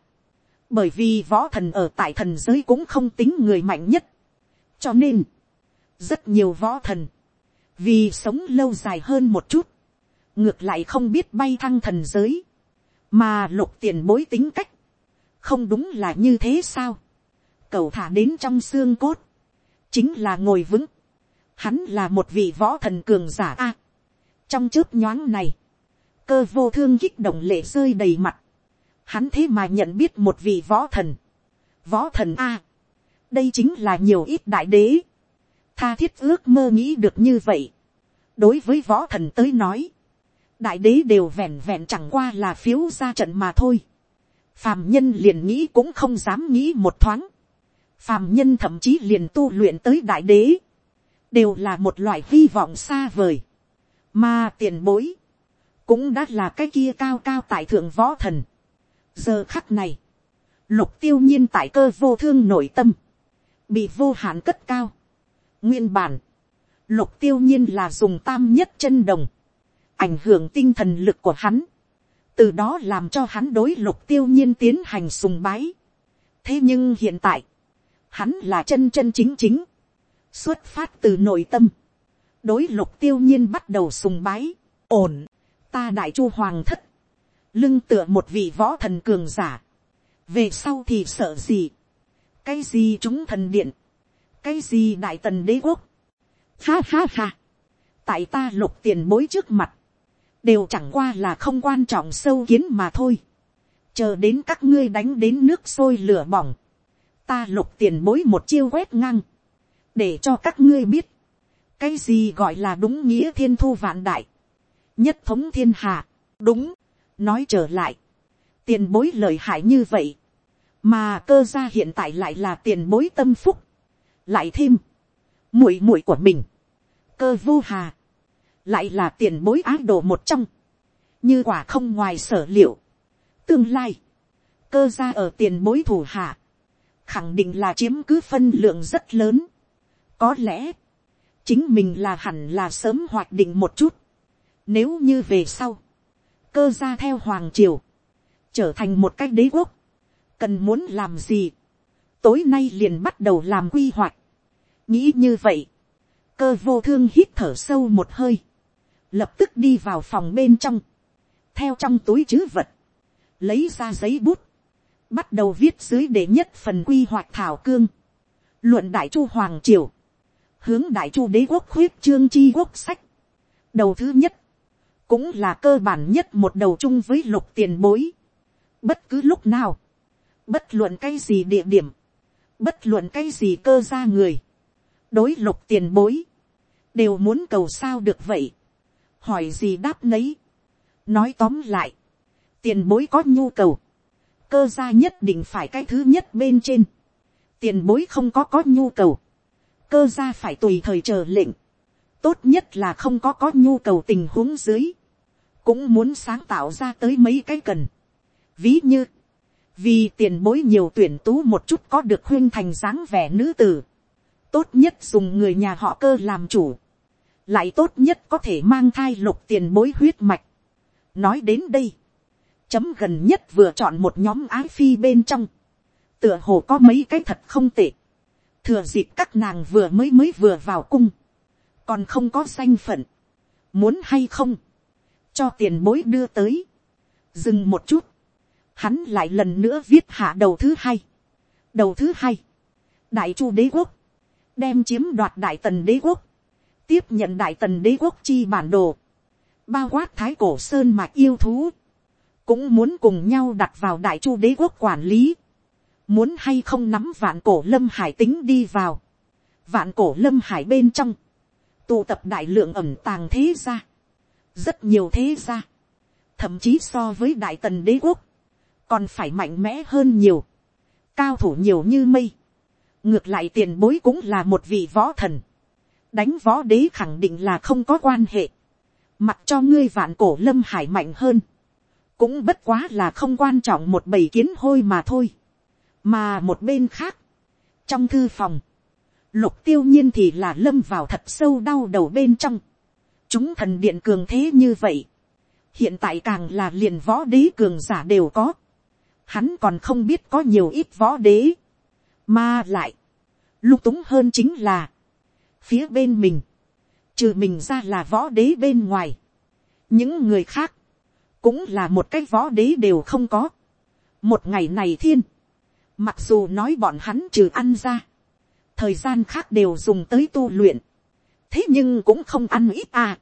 bởi vì võ thần ở tại thần giới cũng không tính người mạnh nhất. cho nên, rất nhiều võ thần, vì sống lâu dài hơn một chút, ngược lại không biết bay thăng thần giới, mà lục tiền bối tính cách, không đúng là như thế sao, cầu thả đến trong xương cốt, chính là ngồi vững, hắn là một vị võ thần cường giả a, trong chớp nhoáng này, cơ vô thương kích động lệ rơi đầy mặt, hắn thế mà nhận biết một vị võ thần, võ thần a, đây chính là nhiều ít đại đế, tha thiết ước mơ nghĩ được như vậy, đối với võ thần tới nói, đại đế đều vẹn vẹn chẳng qua là phiếu ra trận mà thôi, phàm nhân liền nghĩ cũng không dám nghĩ một thoáng, phàm nhân thậm chí liền tu luyện tới đại đế, đều là một loại hy vọng xa vời, mà tiền bối, cũng đã là cái kia cao cao tại thượng võ thần giờ khắc này, lục tiêu nhiên tại cơ vô thương nội tâm, bị vô hạn cất cao. nguyên bản, lục tiêu nhiên là dùng tam nhất chân đồng, ảnh hưởng tinh thần lực của hắn, từ đó làm cho hắn đối lục tiêu nhiên tiến hành sùng bái. thế nhưng hiện tại, hắn là chân chân chính chính, xuất phát từ nội tâm, đối lục tiêu nhiên bắt đầu sùng bái, ổn, ta đại chu hoàng thất, lưng tựa một vị võ thần cường giả, về sau thì sợ gì, cái gì chúng thần điện, cái gì đại tần đế quốc, ha ha ha, tại ta lục tiền bối trước mặt, đều chẳng qua là không quan trọng sâu kiến mà thôi, chờ đến các ngươi đánh đến nước sôi lửa bỏng, ta lục tiền bối một chiêu quét ngang, để cho các ngươi biết, cái gì gọi là đúng nghĩa thiên thu vạn đại, nhất thống thiên hạ, đúng, nói trở lại, tiền bối lời hại như vậy, mà cơ gia hiện tại lại là tiền bối tâm phúc, lại thêm, muội muội của mình, cơ vô hà, lại là tiền bối ái đồ một trong, như quả không ngoài sở liệu, tương lai, cơ gia ở tiền bối thủ hạ, khẳng định là chiếm cứ phân lượng rất lớn, có lẽ, chính mình là hẳn là sớm hoạch định một chút, nếu như về sau, cơ ra theo hoàng triều, trở thành một cái đế quốc, cần muốn làm gì, tối nay liền bắt đầu làm quy hoạch. nghĩ như vậy, cơ vô thương hít thở sâu một hơi, lập tức đi vào phòng bên trong, theo trong túi chứ vật, lấy ra giấy bút, bắt đầu viết dưới để nhất phần quy hoạch thảo cương, luận đại chu hoàng triều, hướng đại chu đế quốc khuyết trương chi quốc sách. đầu thứ nhất, cũng là cơ bản nhất một đầu chung với lục tiền bối. bất cứ lúc nào, bất luận cái gì địa điểm, bất luận cái gì cơ ra người, đối lục tiền bối, đều muốn cầu sao được vậy, hỏi gì đáp nấy, nói tóm lại, tiền bối có nhu cầu, cơ gia nhất định phải cái thứ nhất bên trên, tiền bối không có có nhu cầu, cơ gia phải tùy thời chờ lệnh, tốt nhất là không có có nhu cầu tình huống dưới, cũng muốn sáng tạo ra tới mấy cái cần. Ví như, vì tiền bối nhiều tuyển tú một chút có được huyên thành dáng vẻ nữ tử, tốt nhất dùng người nhà họ cơ làm chủ, lại tốt nhất có thể mang thai lục tiền bối huyết mạch. nói đến đây, chấm gần nhất vừa chọn một nhóm ái phi bên trong, tựa hồ có mấy cái thật không tệ, thừa dịp các nàng vừa mới mới vừa vào cung, còn không có danh phận, muốn hay không, cho tiền bối đưa tới, dừng một chút, hắn lại lần nữa viết hạ đầu thứ hai, đầu thứ hai, đại chu đế quốc, đem chiếm đoạt đại tần đế quốc, tiếp nhận đại tần đế quốc chi bản đồ, bao quát thái cổ sơn mạch yêu thú, cũng muốn cùng nhau đặt vào đại chu đế quốc quản lý, muốn hay không nắm vạn cổ lâm hải tính đi vào, vạn cổ lâm hải bên trong, tụ tập đại lượng ẩm tàng thế gia, rất nhiều thế gia, thậm chí so với đại tần đế quốc, còn phải mạnh mẽ hơn nhiều, cao thủ nhiều như mây, ngược lại tiền bối cũng là một vị võ thần, đánh võ đế khẳng định là không có quan hệ, mặc cho ngươi vạn cổ lâm hải mạnh hơn, cũng bất quá là không quan trọng một bầy kiến hôi mà thôi, mà một bên khác, trong thư phòng, lục tiêu nhiên thì là lâm vào thật sâu đau đầu bên trong, chúng thần điện cường thế như vậy, hiện tại càng là liền võ đế cường giả đều có, hắn còn không biết có nhiều ít võ đế, mà lại, lục túng hơn chính là, phía bên mình, trừ mình ra là võ đế bên ngoài, những người khác, cũng là một cái võ đế đều không có. một ngày này thiên, mặc dù nói bọn hắn trừ ăn ra, thời gian khác đều dùng tới tu luyện, thế nhưng cũng không ăn ít à,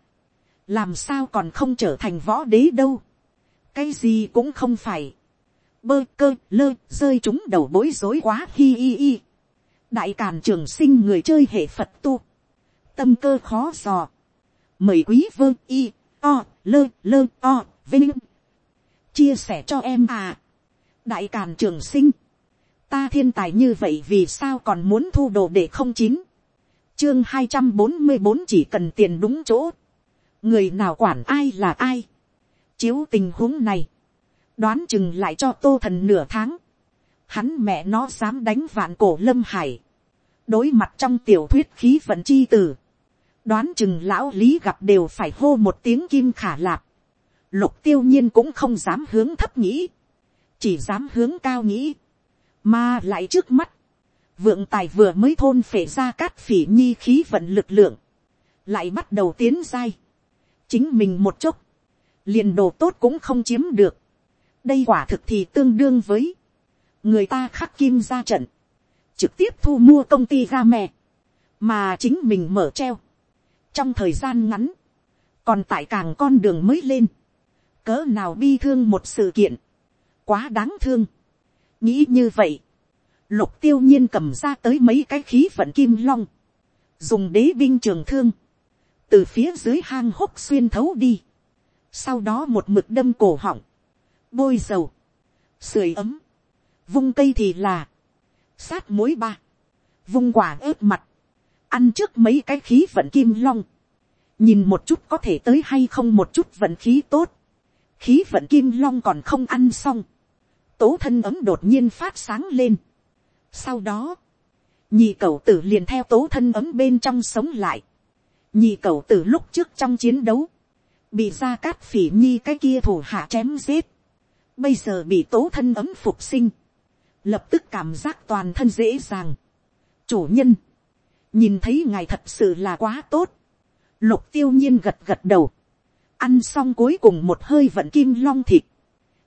làm sao còn không trở thành võ đế đâu, cái gì cũng không phải, bơ cơ lơ rơi chúng đầu bối rối quá hi hi hi. đại càn trường sinh người chơi hệ phật tu. tâm cơ khó dò. mời quý vơ y o lơ lơ o vinh chia sẻ cho em à. đại càn trường sinh ta thiên tài như vậy vì sao còn muốn thu đồ để không chín. chương hai trăm bốn mươi bốn chỉ cần tiền đúng chỗ. người nào quản ai là ai. chiếu tình huống này. Đoán chừng lại cho tô thần nửa tháng, hắn mẹ nó dám đánh vạn cổ lâm hải, đối mặt trong tiểu thuyết khí vận chi tử, đoán chừng lão lý gặp đều phải hô một tiếng kim khả lạp, lục tiêu nhiên cũng không dám hướng thấp nghĩ, chỉ dám hướng cao nghĩ, mà lại trước mắt, vượng tài vừa mới thôn phể ra cát phỉ nhi khí vận lực lượng, lại bắt đầu tiến dai, chính mình một chốc. Liền đồ tốt cũng không chiếm được, đây quả thực thì tương đương với. Người ta khắc kim ra trận, trực tiếp thu mua công ty ra mẹ. mà chính mình mở treo. trong thời gian ngắn, còn tại càng con đường mới lên, cỡ nào bi thương một sự kiện, quá đáng thương nghĩ như vậy, lục tiêu nhiên cầm ra tới mấy cái khí vận kim long, dùng đế binh trường thương, từ phía dưới hang hốc xuyên thấu đi, sau đó một mực đâm cổ họng, bôi dầu, sưởi ấm, vung cây thì là, sát mối ba, vung quả ớt mặt, ăn trước mấy cái khí vận kim long, nhìn một chút có thể tới hay không một chút vận khí tốt, khí vận kim long còn không ăn xong, tố thân ấm đột nhiên phát sáng lên. sau đó, nhị cầu tử liền theo tố thân ấm bên trong sống lại, nhị cầu tử lúc trước trong chiến đấu, bị ra cát phỉ nhi cái kia thủ hạ chém giết, bây giờ bị tố thân ấm phục sinh, lập tức cảm giác toàn thân dễ dàng. chủ nhân, nhìn thấy ngài thật sự là quá tốt, lục tiêu nhiên gật gật đầu, ăn xong cuối cùng một hơi vận kim long thịt,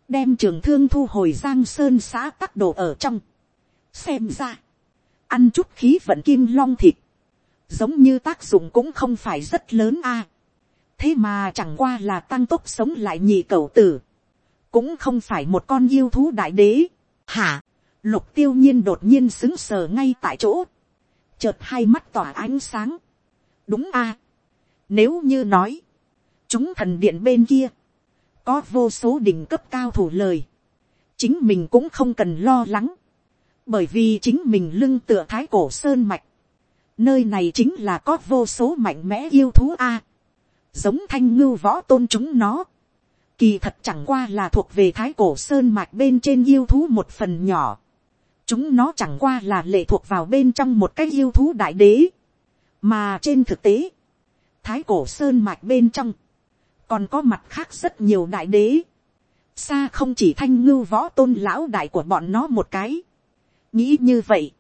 đem trường thương thu hồi giang sơn xã tắc đồ ở trong. xem ra, ăn chút khí vận kim long thịt, giống như tác dụng cũng không phải rất lớn a. thế mà chẳng qua là tăng tốc sống lại nhị cầu tử, cũng không phải một con yêu thú đại đế. Hả, lục tiêu nhiên đột nhiên xứng sờ ngay tại chỗ. Chợt hai mắt tỏa ánh sáng. Đúng a Nếu như nói, chúng thần điện bên kia, có vô số đỉnh cấp cao thủ lời. Chính mình cũng không cần lo lắng. Bởi vì chính mình lưng tựa thái cổ sơn mạch. Nơi này chính là có vô số mạnh mẽ yêu thú a Giống thanh ngưu võ tôn chúng nó Kỳ thật chẳng qua là thuộc về thái cổ sơn mạch bên trên yêu thú một phần nhỏ. Chúng nó chẳng qua là lệ thuộc vào bên trong một cái yêu thú đại đế. Mà trên thực tế, thái cổ sơn mạch bên trong, còn có mặt khác rất nhiều đại đế. Xa không chỉ thanh ngưu võ tôn lão đại của bọn nó một cái. Nghĩ như vậy,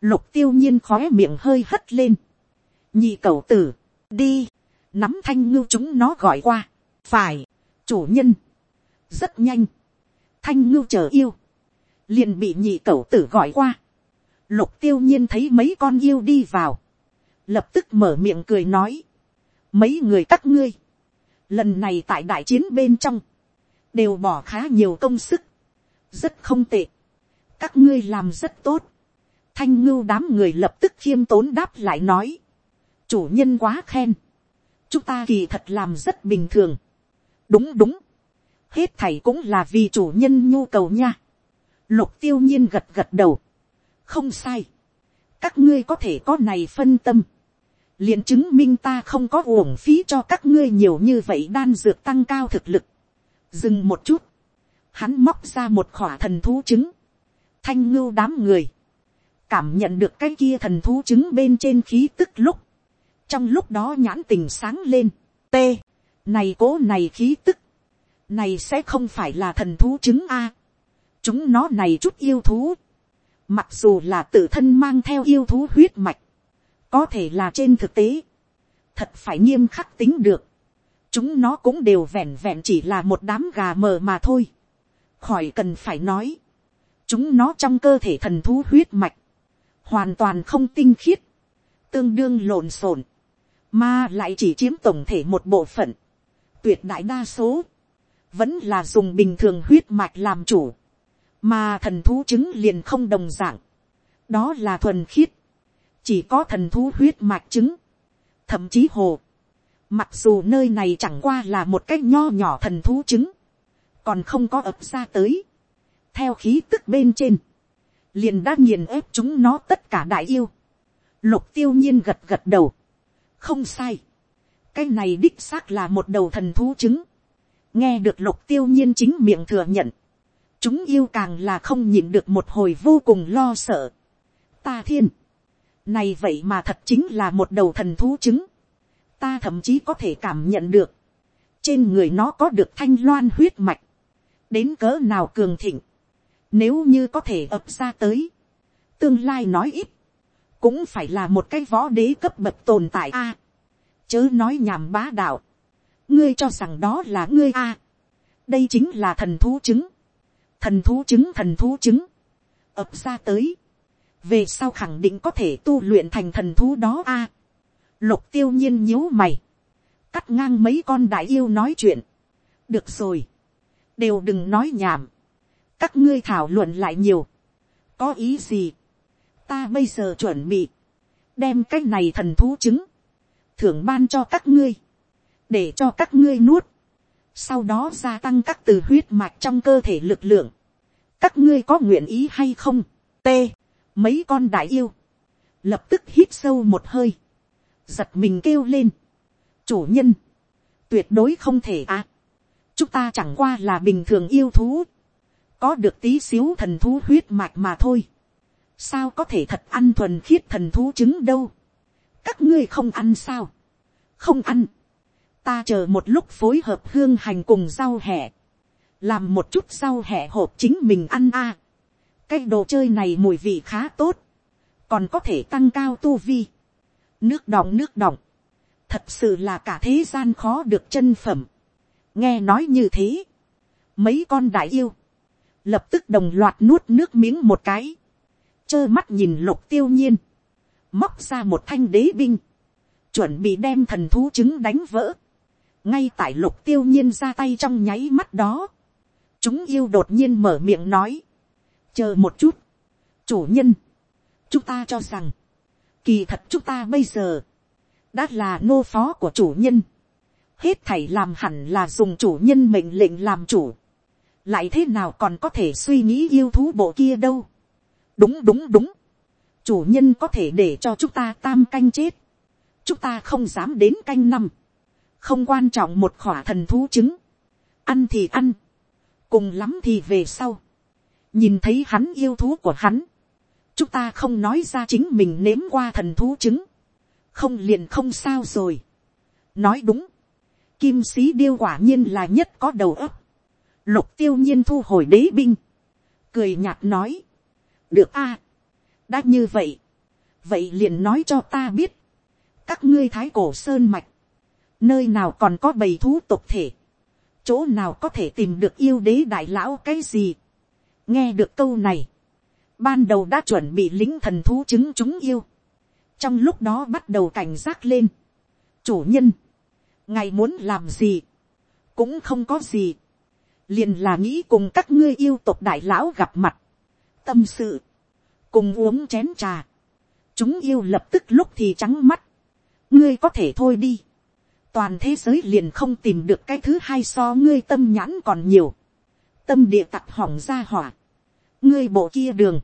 lục tiêu nhiên khó miệng hơi hất lên. Nhị cầu tử, đi, nắm thanh ngưu chúng nó gọi qua. Phải, chủ nhân, rất nhanh, thanh ngưu chờ yêu, liền bị nhị cầu tử gọi qua, lục tiêu nhiên thấy mấy con yêu đi vào, lập tức mở miệng cười nói, mấy người các ngươi, lần này tại đại chiến bên trong, đều bỏ khá nhiều công sức, rất không tệ, các ngươi làm rất tốt, thanh ngưu đám người lập tức khiêm tốn đáp lại nói, chủ nhân quá khen, chúng ta kỳ thật làm rất bình thường, đúng đúng, hết thảy cũng là vì chủ nhân nhu cầu nha. lục tiêu nhiên gật gật đầu, không sai, các ngươi có thể có này phân tâm, liền chứng minh ta không có uổng phí cho các ngươi nhiều như vậy đan dược tăng cao thực lực. dừng một chút, hắn móc ra một khỏa thần thú trứng, thanh ngưu đám người, cảm nhận được cái kia thần thú trứng bên trên khí tức lúc, trong lúc đó nhãn tình sáng lên, t, này cố này khí tức. Này sẽ không phải là thần thú chứng A. Chúng nó này chút yêu thú. Mặc dù là tự thân mang theo yêu thú huyết mạch. Có thể là trên thực tế. Thật phải nghiêm khắc tính được. Chúng nó cũng đều vẹn vẹn chỉ là một đám gà mờ mà thôi. Khỏi cần phải nói. Chúng nó trong cơ thể thần thú huyết mạch. Hoàn toàn không tinh khiết. Tương đương lộn xộn mà lại chỉ chiếm tổng thể một bộ phận tuyệt đại đa số, vẫn là dùng bình thường huyết mạch làm chủ, mà thần thú chứng liền không đồng dạng, đó là thuần khiết, chỉ có thần thú huyết mạch chứng. Thậm chí hồ, mặc dù nơi này chẳng qua là một cái nho nhỏ thần thú chứng. Còn không có ập ra tới, theo khí tức bên trên, liền đã nghiền ép chúng nó tất cả đại yêu, lục tiêu nhiên gật gật đầu, không sai, cái này đích xác là một đầu thần thú chứng. Nghe được lục tiêu nhiên chính miệng thừa nhận, chúng yêu càng là không nhịn được một hồi vô cùng lo sợ. ta thiên, này vậy mà thật chính là một đầu thần thú trứng, ta thậm chí có thể cảm nhận được, trên người nó có được thanh loan huyết mạch, đến cỡ nào cường thịnh, nếu như có thể ập ra tới, tương lai nói ít, cũng phải là một cái võ đế cấp bậc tồn tại a. chớ nói nhảm bá đạo, ngươi cho rằng đó là ngươi a. đây chính là thần thú chứng, thần thú chứng thần thú chứng, ập ra tới, về sau khẳng định có thể tu luyện thành thần thú đó a. À, lục tiêu nhiên nhíu mày, cắt ngang mấy con đại yêu nói chuyện, được rồi, đều đừng nói nhảm, các ngươi thảo luận lại nhiều, có ý gì, ta bây giờ chuẩn bị, đem cái này thần thú chứng, thưởng ban cho các ngươi, để cho các ngươi nuốt, sau đó gia tăng các từ huyết mạch trong cơ thể lực lượng, các ngươi có nguyện ý hay không, t, mấy con đại yêu, lập tức hít sâu một hơi, giật mình kêu lên, chủ nhân, tuyệt đối không thể à, chúng ta chẳng qua là bình thường yêu thú, có được tí xíu thần thú huyết mạch mà thôi, sao có thể thật ăn thuần khiết thần thú trứng đâu, các ngươi không ăn sao, không ăn, ta chờ một lúc phối hợp hương hành cùng rau hẹ, làm một chút rau hẹ hộp chính mình ăn a, cái đồ chơi này mùi vị khá tốt, còn có thể tăng cao tu vi, nước đọng nước đọng, thật sự là cả thế gian khó được chân phẩm, nghe nói như thế, mấy con đại yêu, lập tức đồng loạt nuốt nước miếng một cái, trơ mắt nhìn lục tiêu nhiên, móc ra một thanh đế binh, chuẩn bị đem thần thú trứng đánh vỡ, ngay tại lục tiêu nhiên ra tay trong nháy mắt đó, chúng yêu đột nhiên mở miệng nói, chờ một chút, chủ nhân, chúng ta cho rằng, kỳ thật chúng ta bây giờ, đã là nô phó của chủ nhân, hết thảy làm hẳn là dùng chủ nhân mệnh lệnh làm chủ, lại thế nào còn có thể suy nghĩ yêu thú bộ kia đâu. đúng đúng đúng, chủ nhân có thể để cho chúng ta tam canh chết, chúng ta không dám đến canh năm, không quan trọng một khỏa thần thú trứng, ăn thì ăn, cùng lắm thì về sau, nhìn thấy hắn yêu thú của hắn, chúng ta không nói ra chính mình nếm qua thần thú trứng, không liền không sao rồi. nói đúng, kim sĩ điêu quả nhiên là nhất có đầu ấp, lục tiêu nhiên thu hồi đế binh, cười nhạt nói, được a, đã như vậy, vậy liền nói cho ta biết, các ngươi thái cổ sơn mạch, nơi nào còn có bầy thú tục thể, chỗ nào có thể tìm được yêu đế đại lão cái gì, nghe được câu này, ban đầu đã chuẩn bị lính thần thú chứng chúng yêu, trong lúc đó bắt đầu cảnh giác lên, chủ nhân, ngài muốn làm gì, cũng không có gì, liền là nghĩ cùng các ngươi yêu tộc đại lão gặp mặt, tâm sự, cùng uống chén trà, chúng yêu lập tức lúc thì trắng mắt, ngươi có thể thôi đi, toàn thế giới liền không tìm được cái thứ hai so ngươi tâm nhãn còn nhiều, tâm địa tặc hỏng ra hỏa, ngươi bộ kia đường,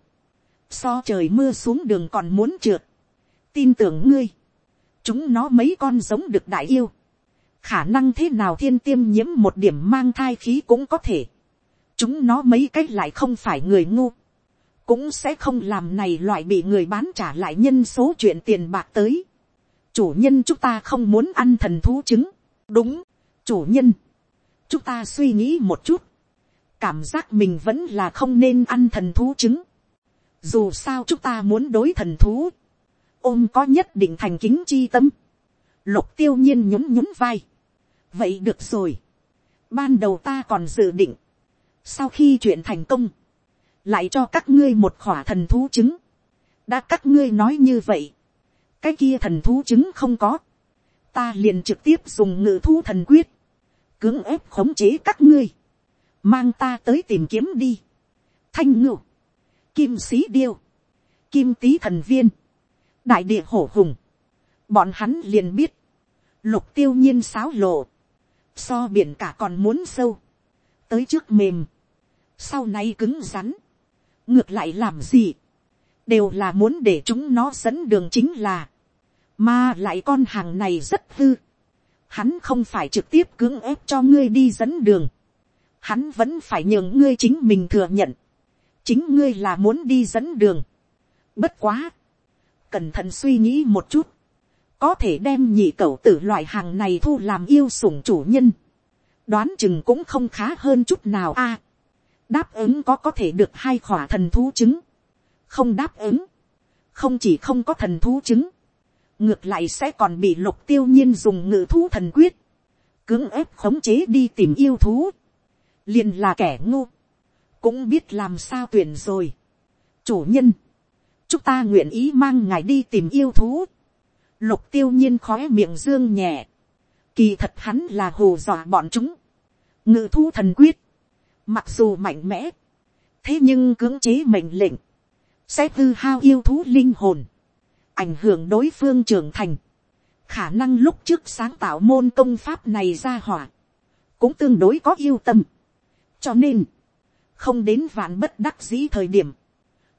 so trời mưa xuống đường còn muốn trượt, tin tưởng ngươi, chúng nó mấy con giống được đại yêu, khả năng thế nào thiên tiêm nhiễm một điểm mang thai khí cũng có thể, chúng nó mấy cách lại không phải người ngu, cũng sẽ không làm này loại bị người bán trả lại nhân số chuyện tiền bạc tới. chủ nhân chúng ta không muốn ăn thần thú trứng, đúng, chủ nhân, chúng ta suy nghĩ một chút, cảm giác mình vẫn là không nên ăn thần thú trứng, dù sao chúng ta muốn đối thần thú, ôm có nhất định thành kính chi tâm, lục tiêu nhiên nhún nhún vai, vậy được rồi, ban đầu ta còn dự định, sau khi chuyện thành công, lại cho các ngươi một khỏa thần thú trứng, đã các ngươi nói như vậy, cái kia thần thú trứng không có, ta liền trực tiếp dùng ngự thú thần quyết, cưỡng ép khống chế các ngươi, mang ta tới tìm kiếm đi, thanh ngưu, kim sĩ điêu, kim tý thần viên, đại địa hổ hùng, bọn hắn liền biết, lục tiêu nhiên sáo lộ, so biển cả còn muốn sâu, tới trước mềm, sau này cứng rắn, ngược lại làm gì, đều là muốn để chúng nó dẫn đường chính là, mà lại con hàng này rất hư, hắn không phải trực tiếp cưỡng ép cho ngươi đi dẫn đường, hắn vẫn phải nhường ngươi chính mình thừa nhận, chính ngươi là muốn đi dẫn đường. Bất quá, cẩn thận suy nghĩ một chút, có thể đem nhị cậu tử loại hàng này thu làm yêu sủng chủ nhân, đoán chừng cũng không khá hơn chút nào a. À, đáp ứng có có thể được hai khỏa thần thú chứng, không đáp ứng, không chỉ không có thần thú chứng, ngược lại sẽ còn bị lục tiêu nhiên dùng ngự thú thần quyết, cưỡng ép khống chế đi tìm yêu thú, liền là kẻ ngu, cũng biết làm sao tuyển rồi. chủ nhân, chúng ta nguyện ý mang ngài đi tìm yêu thú, lục tiêu nhiên khói miệng dương nhẹ, kỳ thật hắn là hù dọa bọn chúng, ngự thú thần quyết, mặc dù mạnh mẽ, thế nhưng cưỡng chế mệnh lệnh, sẽ tư hao yêu thú linh hồn, ảnh hưởng đối phương trưởng thành, khả năng lúc trước sáng tạo môn công pháp này ra hỏa, cũng tương đối có yêu tâm cho nên, không đến vạn bất đắc dĩ thời điểm,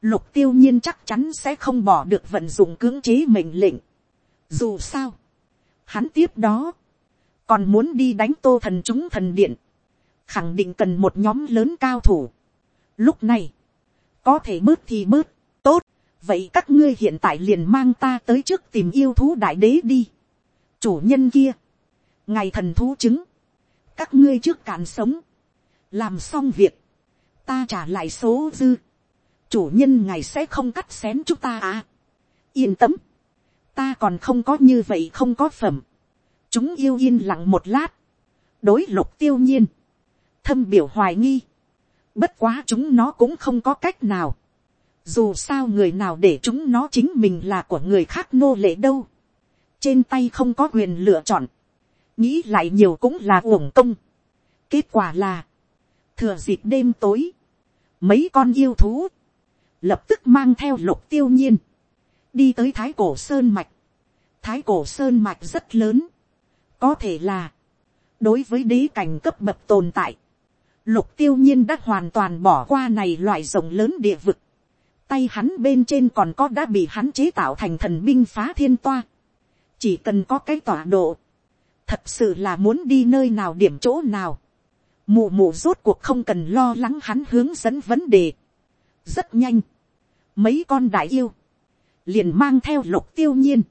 lục tiêu nhiên chắc chắn sẽ không bỏ được vận dụng cưỡng chế mệnh lệnh. dù sao, hắn tiếp đó, còn muốn đi đánh tô thần chúng thần điện, khẳng định cần một nhóm lớn cao thủ. lúc này, có thể bớt thì bớt, tốt, vậy các ngươi hiện tại liền mang ta tới trước tìm yêu thú đại đế đi. chủ nhân kia, ngày thần thú chứng, các ngươi trước cạn sống, làm xong việc, ta trả lại số dư, chủ nhân ngài sẽ không cắt xén chúng ta à. yên tâm, ta còn không có như vậy không có phẩm, chúng yêu yên lặng một lát, đối lục tiêu nhiên, thâm biểu hoài nghi, bất quá chúng nó cũng không có cách nào, dù sao người nào để chúng nó chính mình là của người khác nô lệ đâu, trên tay không có quyền lựa chọn, nghĩ lại nhiều cũng là uổng công. kết quả là, thừa dịp đêm tối, mấy con yêu thú, lập tức mang theo lục tiêu nhiên, đi tới thái cổ sơn mạch. thái cổ sơn mạch rất lớn, có thể là, đối với đế cảnh cấp bậc tồn tại, lục tiêu nhiên đã hoàn toàn bỏ qua này loại rộng lớn địa vực, tay hắn bên trên còn có đã bị hắn chế tạo thành thần binh phá thiên toa. chỉ cần có cái tọa độ, thật sự là muốn đi nơi nào điểm chỗ nào mù mù rốt cuộc không cần lo lắng hắn hướng dẫn vấn đề. rất nhanh. mấy con đại yêu, liền mang theo lục tiêu nhiên,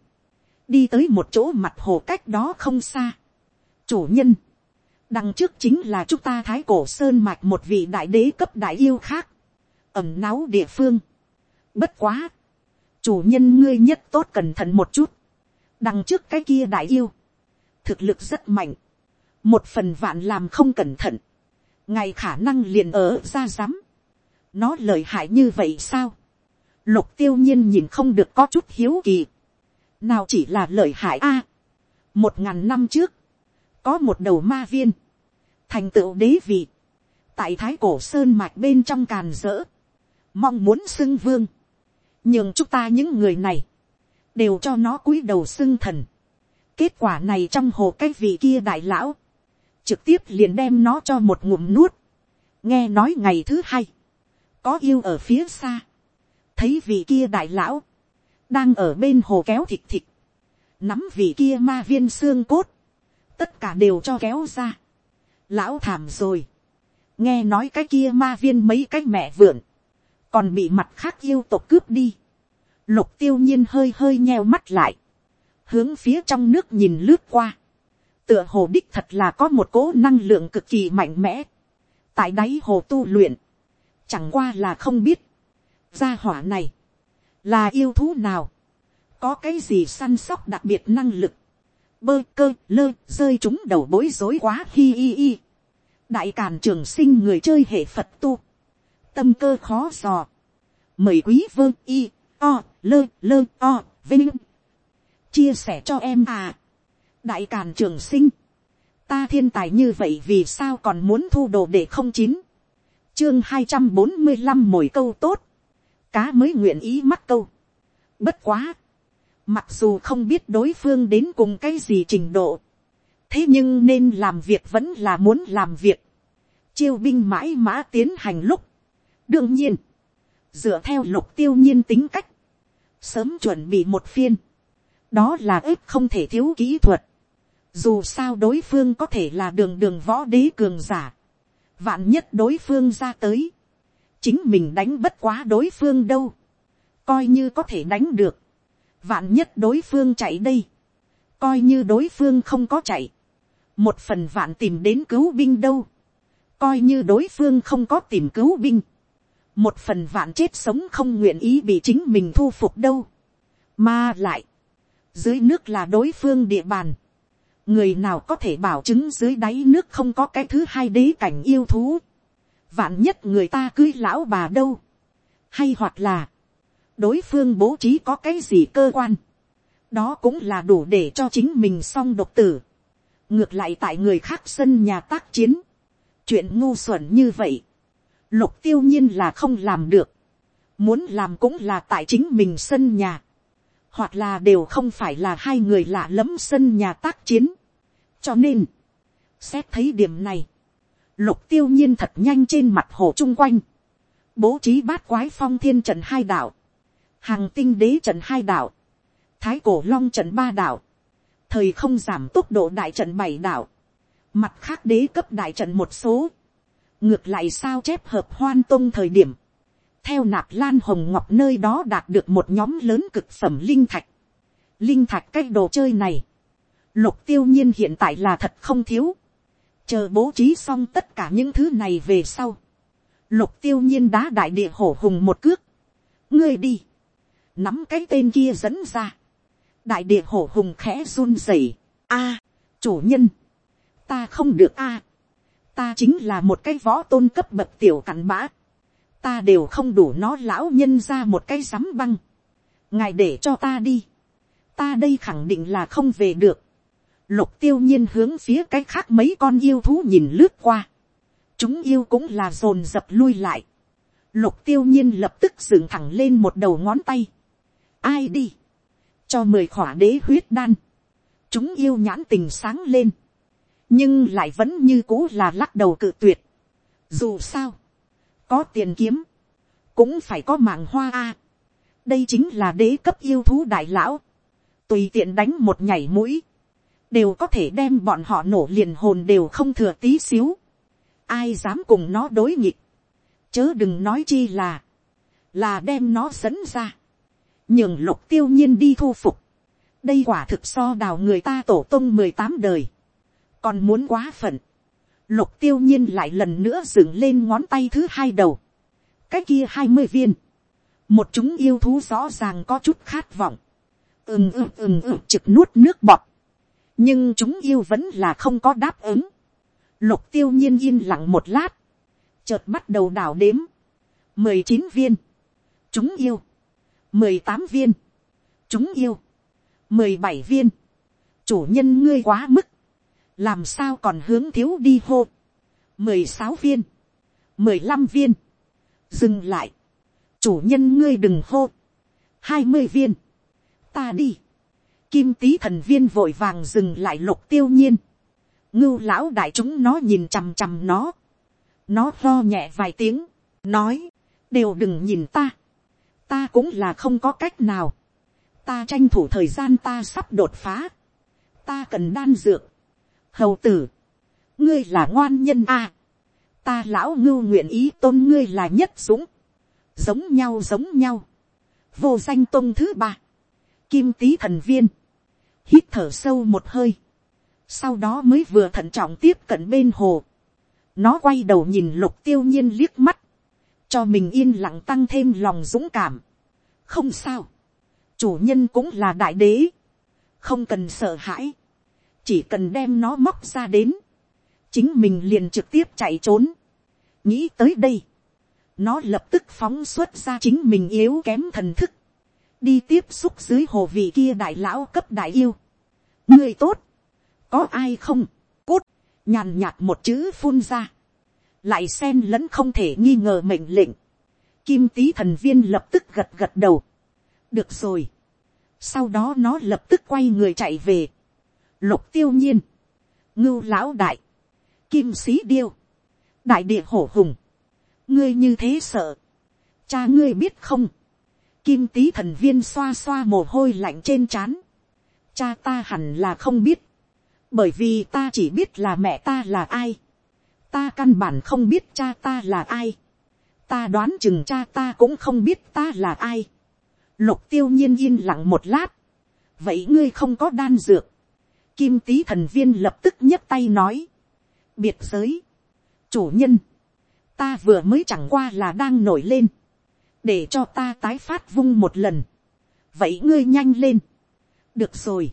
đi tới một chỗ mặt hồ cách đó không xa. chủ nhân, đằng trước chính là chúng ta thái cổ sơn mạch một vị đại đế cấp đại yêu khác, ẩm náu địa phương Bất quá. Chủ nhân ngươi nhất tốt cẩn thận một chút. Đằng trước cái kia đại yêu. Thực lực rất mạnh. Một phần vạn làm không cẩn thận. Ngày khả năng liền ở ra rắm. Nó lợi hại như vậy sao? Lục tiêu nhiên nhìn không được có chút hiếu kỳ. Nào chỉ là lợi hại a Một ngàn năm trước. Có một đầu ma viên. Thành tựu đế vị. Tại thái cổ sơn mạch bên trong càn rỡ. Mong muốn xưng vương nhưng chúng ta những người này, đều cho nó cúi đầu xưng thần. kết quả này trong hồ cái vị kia đại lão, trực tiếp liền đem nó cho một ngụm nuốt. nghe nói ngày thứ hai, có yêu ở phía xa, thấy vị kia đại lão, đang ở bên hồ kéo thịt thịt, nắm vị kia ma viên xương cốt, tất cả đều cho kéo ra. lão thảm rồi, nghe nói cái kia ma viên mấy cái mẹ vượn, còn bị mặt khác yêu tộc cướp đi. Lục tiêu nhiên hơi hơi nheo mắt lại, hướng phía trong nước nhìn lướt qua. Tựa hồ đích thật là có một cố năng lượng cực kỳ mạnh mẽ. Tại đáy hồ tu luyện, chẳng qua là không biết. Gia hỏa này, là yêu thú nào, có cái gì săn sóc đặc biệt năng lực. Bơ cơ lơ rơi chúng đầu bối rối quá hi hi hi. Đại càn trường sinh người chơi hệ Phật tu. Tâm cơ khó dò mời quý vương y, o, lơ, lơ, o, vinh. chia sẻ cho em à đại càn trường sinh, ta thiên tài như vậy vì sao còn muốn thu đồ để không chín. chương hai trăm bốn mươi năm mồi câu tốt, cá mới nguyện ý mắc câu. bất quá, mặc dù không biết đối phương đến cùng cái gì trình độ, thế nhưng nên làm việc vẫn là muốn làm việc, chiêu binh mãi mã tiến hành lúc, đương nhiên, dựa theo lục tiêu nhiên tính cách, sớm chuẩn bị một phiên, đó là ếp không thể thiếu kỹ thuật, dù sao đối phương có thể là đường đường võ đế cường giả, vạn nhất đối phương ra tới, chính mình đánh bất quá đối phương đâu, coi như có thể đánh được, vạn nhất đối phương chạy đây, coi như đối phương không có chạy, một phần vạn tìm đến cứu binh đâu, coi như đối phương không có tìm cứu binh, một phần vạn chết sống không nguyện ý bị chính mình thu phục đâu, mà lại, dưới nước là đối phương địa bàn, người nào có thể bảo chứng dưới đáy nước không có cái thứ hai đế cảnh yêu thú, vạn nhất người ta cưới lão bà đâu, hay hoặc là, đối phương bố trí có cái gì cơ quan, đó cũng là đủ để cho chính mình xong độc tử, ngược lại tại người khác sân nhà tác chiến, chuyện ngu xuẩn như vậy, lục tiêu nhiên là không làm được, muốn làm cũng là tại chính mình sân nhà, hoặc là đều không phải là hai người lạ lẫm sân nhà tác chiến. cho nên, xét thấy điểm này, lục tiêu nhiên thật nhanh trên mặt hồ chung quanh, bố trí bát quái phong thiên trận hai đạo, hàng tinh đế trận hai đạo, thái cổ long trận ba đạo, thời không giảm tốc độ đại trận bảy đạo, mặt khác đế cấp đại trận một số, ngược lại sao chép hợp hoan tông thời điểm, theo nạp lan hồng ngọc nơi đó đạt được một nhóm lớn cực phẩm linh thạch. linh thạch cái đồ chơi này, lục tiêu nhiên hiện tại là thật không thiếu. chờ bố trí xong tất cả những thứ này về sau. lục tiêu nhiên đá đại địa hổ hùng một cước. ngươi đi, nắm cái tên kia dẫn ra. đại địa hổ hùng khẽ run rẩy. a, chủ nhân, ta không được a. ta chính là một cái võ tôn cấp bậc tiểu cặn bã ta đều không đủ nó lão nhân ra một cái rắm băng, ngài để cho ta đi, ta đây khẳng định là không về được, lục tiêu nhiên hướng phía cái khác mấy con yêu thú nhìn lướt qua, chúng yêu cũng là dồn dập lui lại, lục tiêu nhiên lập tức dựng thẳng lên một đầu ngón tay, ai đi, cho mười khỏa đế huyết đan, chúng yêu nhãn tình sáng lên, nhưng lại vẫn như cũ là lắc đầu cự tuyệt. Dù sao, có tiền kiếm, cũng phải có mạng hoa a. đây chính là đế cấp yêu thú đại lão, tùy tiện đánh một nhảy mũi, đều có thể đem bọn họ nổ liền hồn đều không thừa tí xíu. ai dám cùng nó đối nghịch, chớ đừng nói chi là, là đem nó dẫn ra, nhường lục tiêu nhiên đi thu phục, đây quả thực so đào người ta tổ tông mười tám đời, còn muốn quá phận, lục tiêu nhiên lại lần nữa dựng lên ngón tay thứ hai đầu. cái kia hai mươi viên. một chúng yêu thú rõ ràng có chút khát vọng. ừm ừm ừm ừm, trực nuốt nước bọt. nhưng chúng yêu vẫn là không có đáp ứng. lục tiêu nhiên yên lặng một lát. chợt bắt đầu đảo đếm. mười chín viên. chúng yêu. mười tám viên. chúng yêu. mười bảy viên. chủ nhân ngươi quá mức làm sao còn hướng thiếu đi hô, mười sáu viên, mười lăm viên, dừng lại, chủ nhân ngươi đừng hô, hai mươi viên, ta đi, kim tý thần viên vội vàng dừng lại lục tiêu nhiên, ngưu lão đại chúng nó nhìn chằm chằm nó, nó lo nhẹ vài tiếng, nói, đều đừng nhìn ta, ta cũng là không có cách nào, ta tranh thủ thời gian ta sắp đột phá, ta cần đan dược, hầu tử, ngươi là ngoan nhân a, à. ta lão ngưu nguyện ý tôn ngươi là nhất dũng, giống nhau giống nhau, vô danh tôn thứ ba, kim tý thần viên, hít thở sâu một hơi, sau đó mới vừa thận trọng tiếp cận bên hồ, nó quay đầu nhìn lục tiêu nhiên liếc mắt, cho mình yên lặng tăng thêm lòng dũng cảm. không sao, chủ nhân cũng là đại đế, không cần sợ hãi, chỉ cần đem nó móc ra đến, chính mình liền trực tiếp chạy trốn. nghĩ tới đây, nó lập tức phóng xuất ra chính mình yếu kém thần thức, đi tiếp xúc dưới hồ vị kia đại lão cấp đại yêu. người tốt, có ai không, cút, nhàn nhạt một chữ phun ra, lại xen lẫn không thể nghi ngờ mệnh lệnh, kim tý thần viên lập tức gật gật đầu, được rồi, sau đó nó lập tức quay người chạy về, lục tiêu nhiên, ngưu lão đại, kim sĩ điêu, đại địa hổ hùng, ngươi như thế sợ, cha ngươi biết không, kim tý thần viên xoa xoa mồ hôi lạnh trên trán, cha ta hẳn là không biết, bởi vì ta chỉ biết là mẹ ta là ai, ta căn bản không biết cha ta là ai, ta đoán chừng cha ta cũng không biết ta là ai, lục tiêu nhiên yên lặng một lát, vậy ngươi không có đan dược, kim tý thần viên lập tức nhấc tay nói, biệt giới, chủ nhân, ta vừa mới chẳng qua là đang nổi lên, để cho ta tái phát vung một lần, vậy ngươi nhanh lên, được rồi,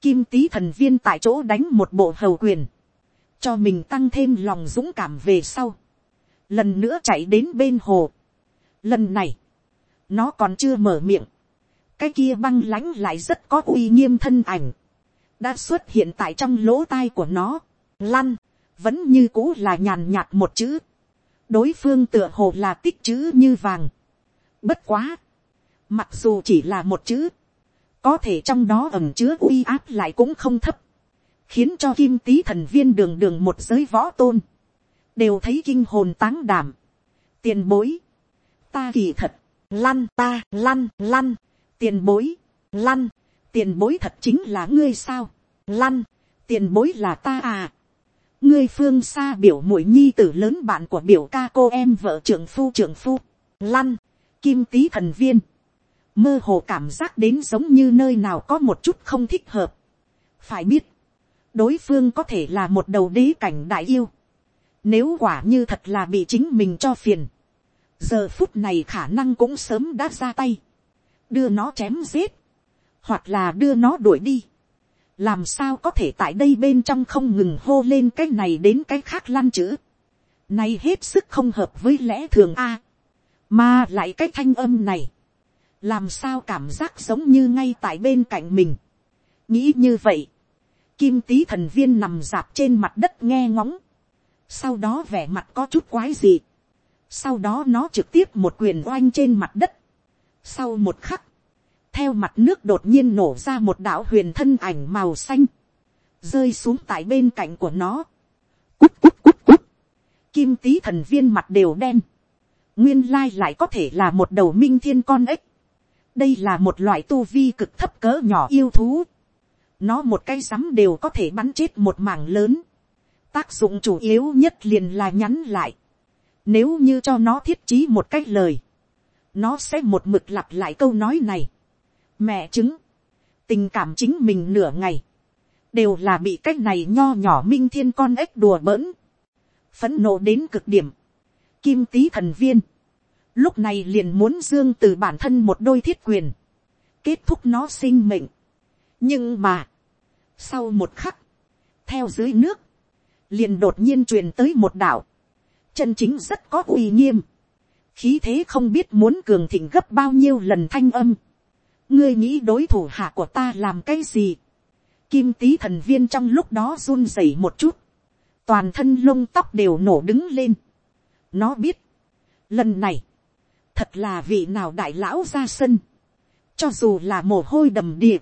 kim tý thần viên tại chỗ đánh một bộ hầu quyền, cho mình tăng thêm lòng dũng cảm về sau, lần nữa chạy đến bên hồ. Lần này, nó còn chưa mở miệng, cái kia băng lãnh lại rất có uy nghiêm thân ảnh, đã xuất hiện tại trong lỗ tai của nó, lăn, vẫn như cũ là nhàn nhạt một chữ, đối phương tựa hồ là tích chữ như vàng. Bất quá, mặc dù chỉ là một chữ, có thể trong đó ẩm chứa uy áp lại cũng không thấp, khiến cho kim tý thần viên đường đường một giới võ tôn, đều thấy kinh hồn táng đảm, tiền bối, ta kỳ thật, lăn ta lăn lăn, tiền bối, lăn, tiền bối thật chính là ngươi sao, lăn, tiền bối là ta à, ngươi phương xa biểu mũi nhi tử lớn bạn của biểu ca cô em vợ trưởng phu trưởng phu, lăn, kim tý thần viên, mơ hồ cảm giác đến giống như nơi nào có một chút không thích hợp. phải biết, đối phương có thể là một đầu đế cảnh đại yêu. nếu quả như thật là bị chính mình cho phiền, giờ phút này khả năng cũng sớm đã ra tay, đưa nó chém giết, hoặc là đưa nó đuổi đi. làm sao có thể tại đây bên trong không ngừng hô lên cái này đến cái khác lăn chữ. Nay hết sức không hợp với lẽ thường a. mà lại cái thanh âm này làm sao cảm giác giống như ngay tại bên cạnh mình. nghĩ như vậy, kim tý thần viên nằm dạp trên mặt đất nghe ngóng, sau đó vẻ mặt có chút quái gì, sau đó nó trực tiếp một quyền oanh trên mặt đất, sau một khắc, theo mặt nước đột nhiên nổ ra một đạo huyền thân ảnh màu xanh, rơi xuống tại bên cạnh của nó, cút cút cút cút, kim tý thần viên mặt đều đen, nguyên lai lại có thể là một đầu minh thiên con ếch, đây là một loại tu vi cực thấp cỡ nhỏ yêu thú. nó một cái rắm đều có thể bắn chết một mảng lớn. tác dụng chủ yếu nhất liền là nhắn lại. nếu như cho nó thiết trí một cái lời, nó sẽ một mực lặp lại câu nói này mẹ chứng, tình cảm chính mình nửa ngày, đều là bị cách này nho nhỏ minh thiên con ếch đùa bỡn, phấn nộ đến cực điểm, kim tý thần viên, lúc này liền muốn dương từ bản thân một đôi thiết quyền, kết thúc nó sinh mệnh. nhưng mà, sau một khắc, theo dưới nước, liền đột nhiên truyền tới một đảo chân chính rất có uy nghiêm, khí thế không biết muốn cường thịnh gấp bao nhiêu lần thanh âm, ngươi nghĩ đối thủ hạ của ta làm cái gì, kim tý thần viên trong lúc đó run rẩy một chút, toàn thân lông tóc đều nổ đứng lên, nó biết, lần này, thật là vị nào đại lão ra sân, cho dù là mồ hôi đầm địa,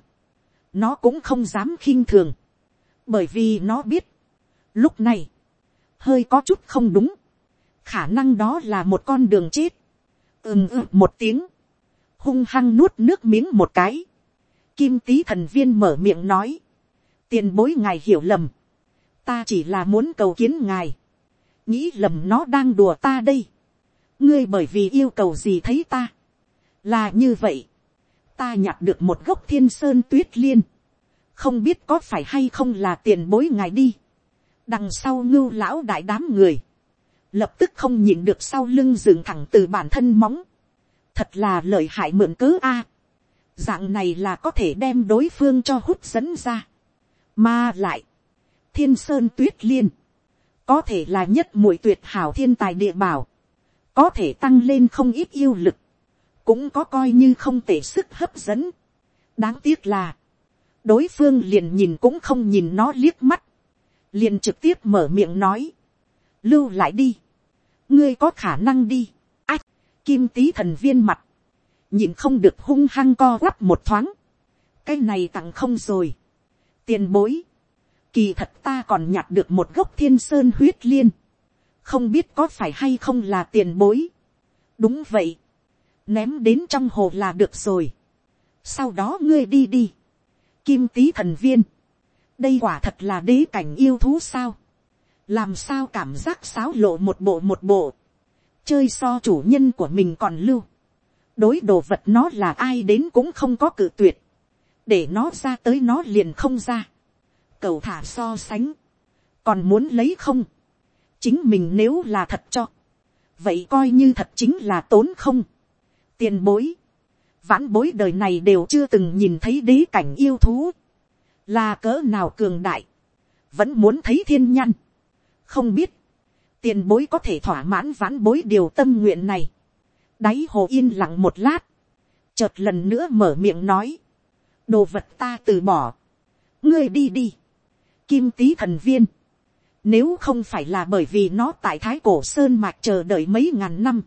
nó cũng không dám khinh thường, bởi vì nó biết, lúc này, hơi có chút không đúng, khả năng đó là một con đường chết, ừm ừ một tiếng, hung hăng nuốt nước miếng một cái, kim tý thần viên mở miệng nói, tiền bối ngài hiểu lầm, ta chỉ là muốn cầu kiến ngài, nghĩ lầm nó đang đùa ta đây, ngươi bởi vì yêu cầu gì thấy ta, là như vậy, ta nhặt được một gốc thiên sơn tuyết liên, không biết có phải hay không là tiền bối ngài đi, đằng sau ngưu lão đại đám người, lập tức không nhìn được sau lưng dựng thẳng từ bản thân móng, thật là lợi hại mượn cớ a, dạng này là có thể đem đối phương cho hút dẫn ra, mà lại, thiên sơn tuyết liên, có thể là nhất mũi tuyệt hảo thiên tài địa bảo, có thể tăng lên không ít yêu lực, cũng có coi như không thể sức hấp dẫn. đáng tiếc là, đối phương liền nhìn cũng không nhìn nó liếc mắt, liền trực tiếp mở miệng nói, lưu lại đi, ngươi có khả năng đi, kim tý thần viên mặt, nhìn không được hung hăng co quắp một thoáng, cái này tặng không rồi, tiền bối, kỳ thật ta còn nhặt được một gốc thiên sơn huyết liên, không biết có phải hay không là tiền bối, đúng vậy, ném đến trong hồ là được rồi, sau đó ngươi đi đi, kim tý thần viên, đây quả thật là đế cảnh yêu thú sao, làm sao cảm giác sáo lộ một bộ một bộ, chơi so chủ nhân của mình còn lưu, đối đồ vật nó là ai đến cũng không có cự tuyệt, để nó ra tới nó liền không ra, cầu thả so sánh, còn muốn lấy không, chính mình nếu là thật cho, vậy coi như thật chính là tốn không, tiền bối, vãn bối đời này đều chưa từng nhìn thấy đế cảnh yêu thú, là cỡ nào cường đại, vẫn muốn thấy thiên nhăn, không biết, tiền bối có thể thỏa mãn vãn bối điều tâm nguyện này, đáy hồ yên lặng một lát, chợt lần nữa mở miệng nói, đồ vật ta từ bỏ, ngươi đi đi, kim tý thần viên, nếu không phải là bởi vì nó tại thái cổ sơn mạc chờ đợi mấy ngàn năm,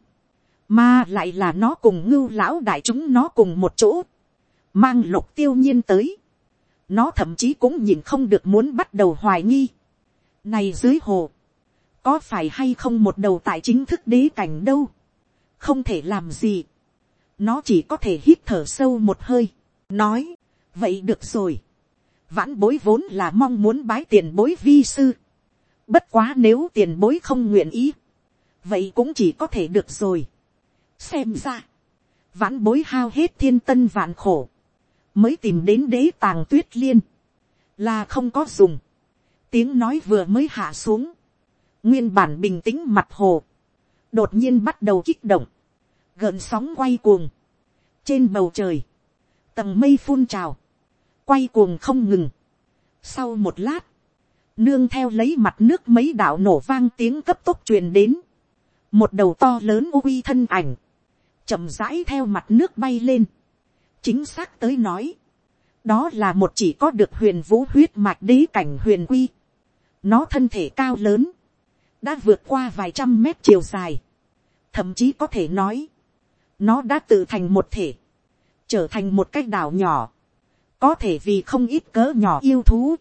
mà lại là nó cùng ngưu lão đại chúng nó cùng một chỗ, mang lục tiêu nhiên tới, nó thậm chí cũng nhìn không được muốn bắt đầu hoài nghi. Này dưới hồ, có phải hay không một đầu tại chính thức đế cảnh đâu, không thể làm gì, nó chỉ có thể hít thở sâu một hơi, nói, vậy được rồi, vãn bối vốn là mong muốn bái tiền bối vi sư, bất quá nếu tiền bối không nguyện ý, vậy cũng chỉ có thể được rồi, xem ra, vãn bối hao hết thiên tân vạn khổ, mới tìm đến đế tàng tuyết liên, là không có dùng, tiếng nói vừa mới hạ xuống, nguyên bản bình tĩnh mặt hồ, đột nhiên bắt đầu kích động, gợn sóng quay cuồng, trên bầu trời, tầng mây phun trào, quay cuồng không ngừng. Sau một lát, nương theo lấy mặt nước mấy đảo nổ vang tiếng cấp tốc truyền đến, một đầu to lớn uy thân ảnh, chậm rãi theo mặt nước bay lên, chính xác tới nói, đó là một chỉ có được huyền vũ huyết mạch đế cảnh huyền quy. nó thân thể cao lớn, đã vượt qua vài trăm mét chiều dài, thậm chí có thể nói, nó đã tự thành một thể, trở thành một cái đảo nhỏ, có thể vì không ít cỡ nhỏ yêu thú,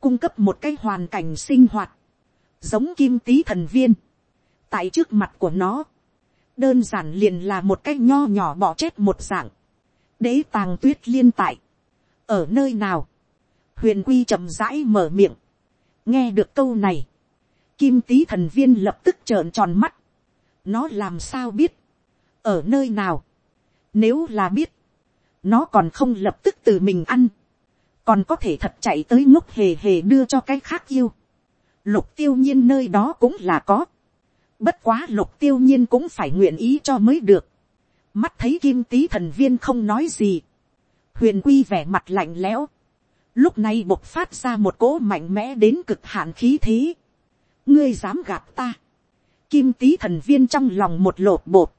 cung cấp một cái hoàn cảnh sinh hoạt, giống kim tý thần viên, tại trước mặt của nó, đơn giản liền là một cái nho nhỏ bỏ chết một dạng, đế tàng tuyết liên tại, ở nơi nào, huyền quy chậm rãi mở miệng, nghe được câu này, kim tý thần viên lập tức trợn tròn mắt, nó làm sao biết, ở nơi nào, nếu là biết, nó còn không lập tức từ mình ăn, còn có thể thật chạy tới ngốc hề hề đưa cho cái khác yêu, lục tiêu nhiên nơi đó cũng là có, bất quá lục tiêu nhiên cũng phải nguyện ý cho mới được, mắt thấy kim tý thần viên không nói gì, huyền quy vẻ mặt lạnh lẽo, lúc này bộc phát ra một cỗ mạnh mẽ đến cực hạn khí thế, ngươi dám gạt ta, kim tý thần viên trong lòng một lột bột,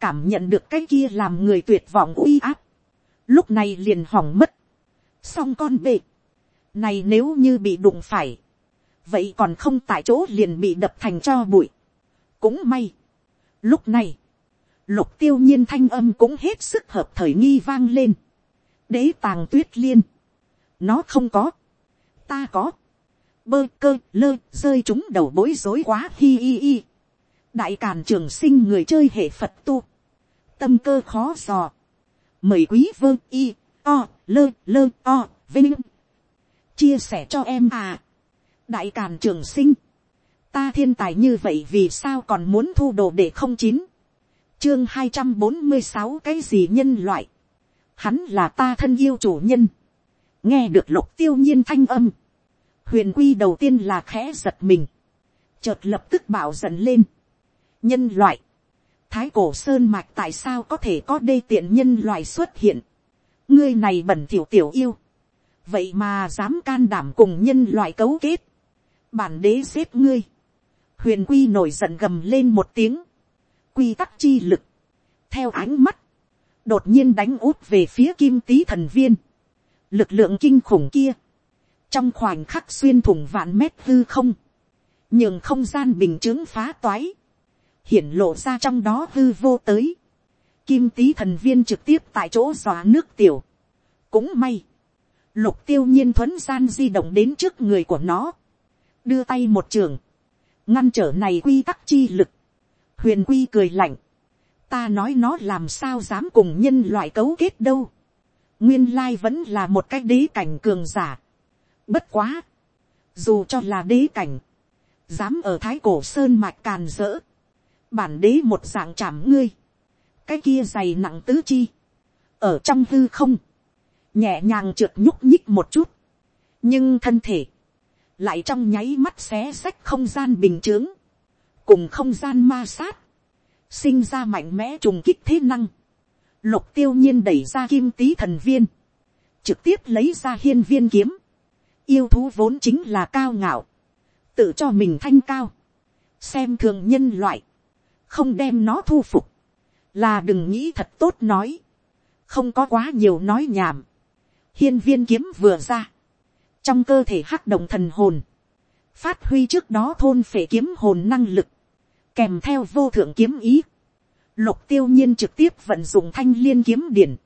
cảm nhận được cái kia làm người tuyệt vọng uy áp, lúc này liền hỏng mất, xong con bệ, này nếu như bị đụng phải, vậy còn không tại chỗ liền bị đập thành cho bụi, cũng may, lúc này, lục tiêu nhiên thanh âm cũng hết sức hợp thời nghi vang lên, đế tàng tuyết liên, nó không có, ta có, bơ cơ lơ rơi chúng đầu bối rối quá hi hi hi. đại càn trường sinh người chơi hệ phật tu, tâm cơ khó dò, mời quý vơ y o lơ lơ o vinh. Chia sẻ cho em à. Đại càn trường sinh. Ta thiên tài như vậy vì sao còn muốn thu đồ để không chín? Chương hai trăm bốn mươi sáu cái gì nhân loại? Hắn là ta thân yêu chủ nhân. Nghe được lục tiêu nhiên thanh âm huyền quy đầu tiên là khẽ giật mình. Chợt lập tức bảo giận lên. Nhân loại. Thái cổ sơn mạch tại sao có thể có đê tiện nhân loại xuất hiện? Ngươi này bẩn thỉu tiểu yêu. Vậy mà dám can đảm cùng nhân loại cấu kết. Bản đế xếp ngươi. Huyền quy nổi giận gầm lên một tiếng. Quy tắc chi lực. Theo ánh mắt. Đột nhiên đánh út về phía kim tý thần viên. Lực lượng kinh khủng kia trong khoảnh khắc xuyên thủng vạn mét hư không. Nhường không gian bình chướng phá toái. Hiển lộ ra trong đó hư vô tới, kim tý thần viên trực tiếp tại chỗ dòa nước tiểu, cũng may, lục tiêu nhiên thuấn gian di động đến trước người của nó, đưa tay một trường, ngăn trở này quy tắc chi lực, huyền quy cười lạnh, ta nói nó làm sao dám cùng nhân loại cấu kết đâu, nguyên lai vẫn là một cái đế cảnh cường giả, bất quá, dù cho là đế cảnh, dám ở thái cổ sơn mạch càn rỡ, bản đế một dạng chạm ngươi, cái kia dày nặng tứ chi, ở trong hư không, nhẹ nhàng trượt nhúc nhích một chút, nhưng thân thể, lại trong nháy mắt xé sách không gian bình t cùng không gian ma sát, sinh ra mạnh mẽ trùng kích thế năng, lục tiêu nhiên đẩy ra kim tý thần viên, trực tiếp lấy ra hiên viên kiếm, yêu thú vốn chính là cao ngạo, tự cho mình thanh cao, xem thường nhân loại, không đem nó thu phục, là đừng nghĩ thật tốt nói, không có quá nhiều nói nhảm, hiên viên kiếm vừa ra, trong cơ thể hắc động thần hồn, phát huy trước đó thôn phệ kiếm hồn năng lực, kèm theo vô thượng kiếm ý, lục tiêu nhiên trực tiếp vận dụng thanh liên kiếm điển,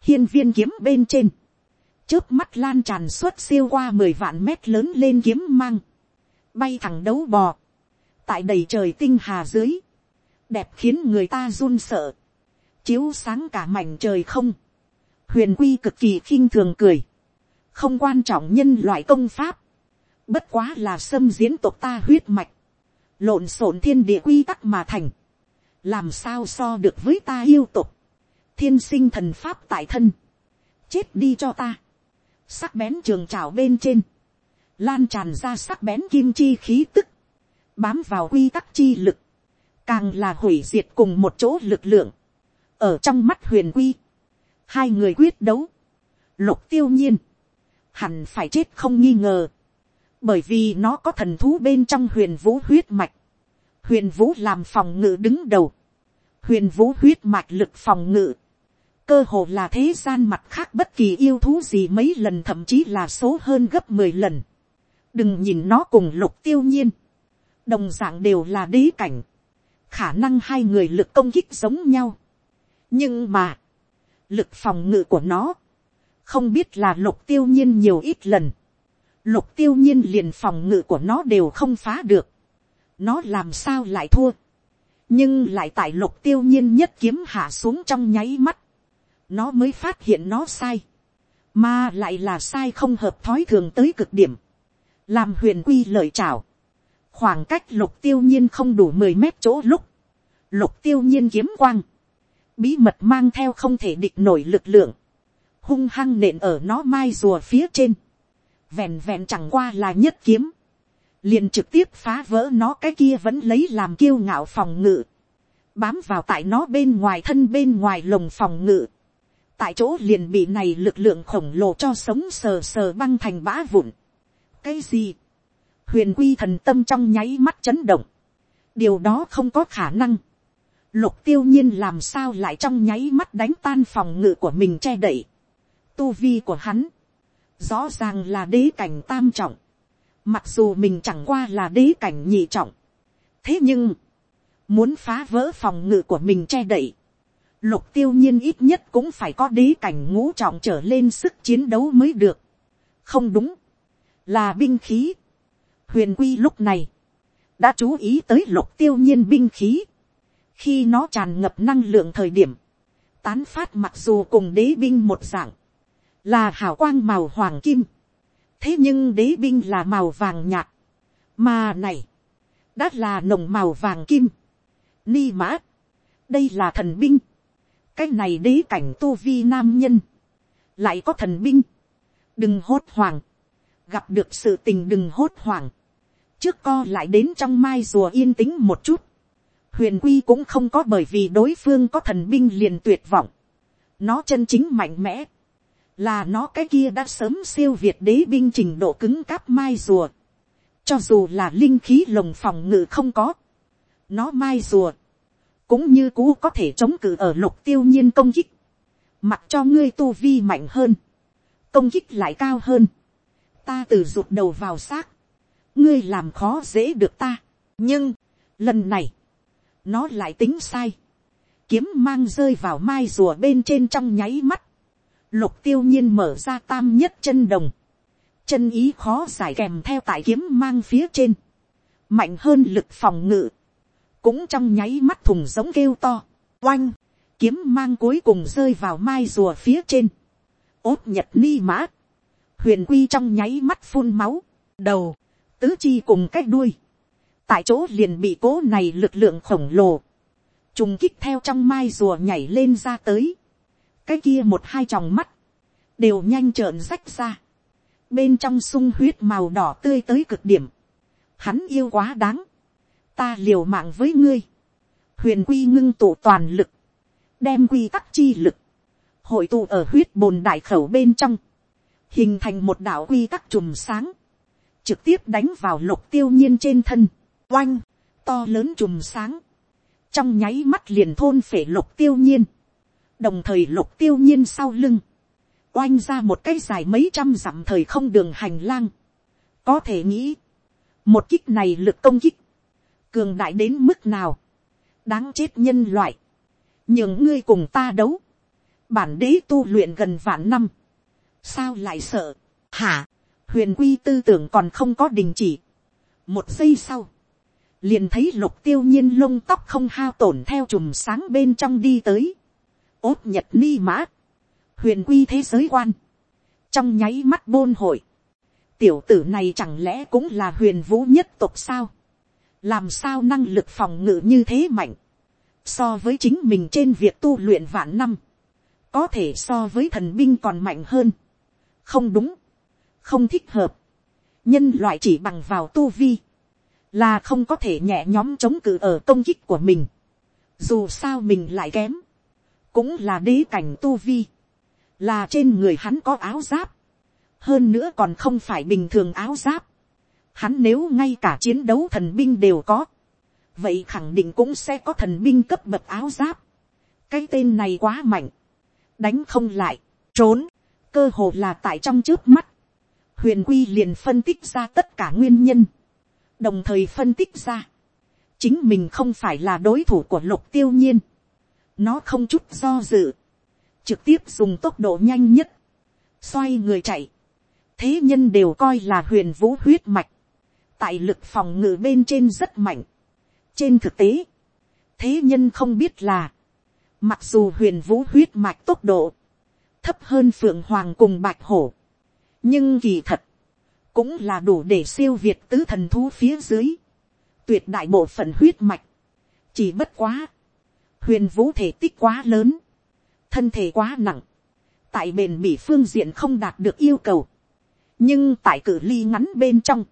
hiên viên kiếm bên trên, trước mắt lan tràn suốt siêu qua mười vạn mét lớn lên kiếm mang, bay thẳng đấu bò, tại đầy trời tinh hà dưới, đẹp khiến người ta run sợ, chiếu sáng cả mảnh trời không, huyền quy cực kỳ khinh thường cười, không quan trọng nhân loại công pháp, bất quá là xâm diễn tộc ta huyết mạch, lộn xộn thiên địa quy tắc mà thành, làm sao so được với ta yêu tộc, thiên sinh thần pháp tại thân, chết đi cho ta, sắc bén trường trào bên trên, lan tràn ra sắc bén kim chi khí tức, bám vào quy tắc chi lực, càng là hủy diệt cùng một chỗ lực lượng, ở trong mắt huyền quy, hai người quyết đấu, lục tiêu nhiên, hẳn phải chết không nghi ngờ, bởi vì nó có thần thú bên trong huyền vũ huyết mạch, huyền vũ làm phòng ngự đứng đầu, huyền vũ huyết mạch lực phòng ngự, cơ hồ là thế gian mặt khác bất kỳ yêu thú gì mấy lần thậm chí là số hơn gấp mười lần, đừng nhìn nó cùng lục tiêu nhiên, đồng dạng đều là đế cảnh, khả năng hai người lực công kích giống nhau, nhưng mà, lực phòng ngự của nó, không biết là lục tiêu nhiên nhiều ít lần, lục tiêu nhiên liền phòng ngự của nó đều không phá được, nó làm sao lại thua, nhưng lại tại lục tiêu nhiên nhất kiếm hạ xuống trong nháy mắt, nó mới phát hiện nó sai, mà lại là sai không hợp thói thường tới cực điểm, làm huyền quy lợi chào, khoảng cách lục tiêu nhiên không đủ mười mét chỗ lúc, lục tiêu nhiên kiếm quang, bí mật mang theo không thể địch nổi lực lượng, hung hăng nện ở nó mai rùa phía trên, vẹn vẹn chẳng qua là nhất kiếm, liền trực tiếp phá vỡ nó cái kia vẫn lấy làm kiêu ngạo phòng ngự, bám vào tại nó bên ngoài thân bên ngoài lồng phòng ngự, tại chỗ liền bị này lực lượng khổng lồ cho sống sờ sờ băng thành bã vụn. cái gì, huyền quy thần tâm trong nháy mắt chấn động, điều đó không có khả năng, lục tiêu nhiên làm sao lại trong nháy mắt đánh tan phòng ngự của mình che đậy, tu vi của hắn, rõ ràng là đế cảnh tam trọng, mặc dù mình chẳng qua là đế cảnh nhị trọng, thế nhưng, muốn phá vỡ phòng ngự của mình che đậy, lục tiêu nhiên ít nhất cũng phải có đế cảnh ngũ trọng trở lên sức chiến đấu mới được, không đúng, là binh khí, huyền quy lúc này, đã chú ý tới lục tiêu nhiên binh khí, khi nó tràn ngập năng lượng thời điểm, tán phát mặc dù cùng đế binh một dạng, là hào quang màu hoàng kim, thế nhưng đế binh là màu vàng nhạt, mà này, đã là nồng màu vàng kim, ni mã, đây là thần binh, cái này đế cảnh tu vi nam nhân, lại có thần binh, đừng hốt hoảng, gặp được sự tình đừng hốt hoảng, trước co lại đến trong mai rùa yên tĩnh một chút, huyền quy cũng không có bởi vì đối phương có thần binh liền tuyệt vọng, nó chân chính mạnh mẽ, là nó cái kia đã sớm siêu việt đế binh trình độ cứng cáp mai rùa, cho dù là linh khí lồng phòng ngự không có, nó mai rùa, cũng như cũ có thể chống cự ở lục tiêu nhiên công kích, mặc cho ngươi tu vi mạnh hơn, công kích lại cao hơn, ta từ rụt đầu vào xác, ngươi làm khó dễ được ta, nhưng, lần này, nó lại tính sai, kiếm mang rơi vào mai rùa bên trên trong nháy mắt, lục tiêu nhiên mở ra tam nhất chân đồng, chân ý khó giải kèm theo tại kiếm mang phía trên, mạnh hơn lực phòng ngự, cũng trong nháy mắt thùng giống kêu to, oanh, kiếm mang cuối cùng rơi vào mai rùa phía trên, ốt nhật ni mã, huyền quy trong nháy mắt phun máu, đầu, tứ chi cùng cái đuôi, tại chỗ liền bị cố này lực lượng khổng lồ, trùng kích theo trong mai rùa nhảy lên ra tới, cái kia một hai tròng mắt, đều nhanh trợn rách ra, bên trong sung huyết màu đỏ tươi tới cực điểm, hắn yêu quá đáng, ta liều mạng với ngươi, huyền quy ngưng tụ toàn lực, đem quy tắc chi lực, hội tụ ở huyết bồn đại khẩu bên trong, hình thành một đạo quy tắc chùm sáng, trực tiếp đánh vào lục tiêu nhiên trên thân, oanh, to lớn chùm sáng, trong nháy mắt liền thôn phể lục tiêu nhiên, đồng thời lục tiêu nhiên sau lưng, oanh ra một cái dài mấy trăm dặm thời không đường hành lang, có thể nghĩ, một kích này lực công kích, cường đại đến mức nào, đáng chết nhân loại, những ngươi cùng ta đấu, bản đế tu luyện gần vạn năm, sao lại sợ, hả, huyền quy tư tưởng còn không có đình chỉ, một giây sau, liền thấy lục tiêu nhiên lông tóc không hao tổn theo chùm sáng bên trong đi tới, ốt nhật ni mã, huyền quy thế giới quan, trong nháy mắt bôn hội, tiểu tử này chẳng lẽ cũng là huyền vũ nhất tộc sao, làm sao năng lực phòng ngự như thế mạnh, so với chính mình trên việc tu luyện vạn năm, có thể so với thần binh còn mạnh hơn, không đúng, không thích hợp, nhân loại chỉ bằng vào tu vi, là không có thể nhẹ nhóm chống cự ở công kích của mình, dù sao mình lại kém, cũng là đế cảnh tu vi, là trên người hắn có áo giáp, hơn nữa còn không phải bình thường áo giáp, hắn nếu ngay cả chiến đấu thần binh đều có, vậy khẳng định cũng sẽ có thần binh cấp bậc áo giáp, cái tên này quá mạnh, đánh không lại, trốn, cơ hồ là tại trong trước mắt, huyền quy liền phân tích ra tất cả nguyên nhân, đồng thời phân tích ra, chính mình không phải là đối thủ của lục tiêu nhiên, nó không chút do dự, trực tiếp dùng tốc độ nhanh nhất, xoay người chạy, thế nhân đều coi là huyền vũ huyết mạch, tại lực phòng ngự bên trên rất mạnh. trên thực tế, thế nhân không biết là, mặc dù huyền vũ huyết mạch tốc độ, thấp hơn phượng hoàng cùng bạch hổ, nhưng kỳ thật, cũng là đủ để siêu việt tứ thần thú phía dưới, tuyệt đại bộ phận huyết mạch, chỉ bất quá, huyền vũ thể tích quá lớn, thân thể quá nặng, tại bền bỉ phương diện không đạt được yêu cầu, nhưng tại cử ly ngắn bên trong,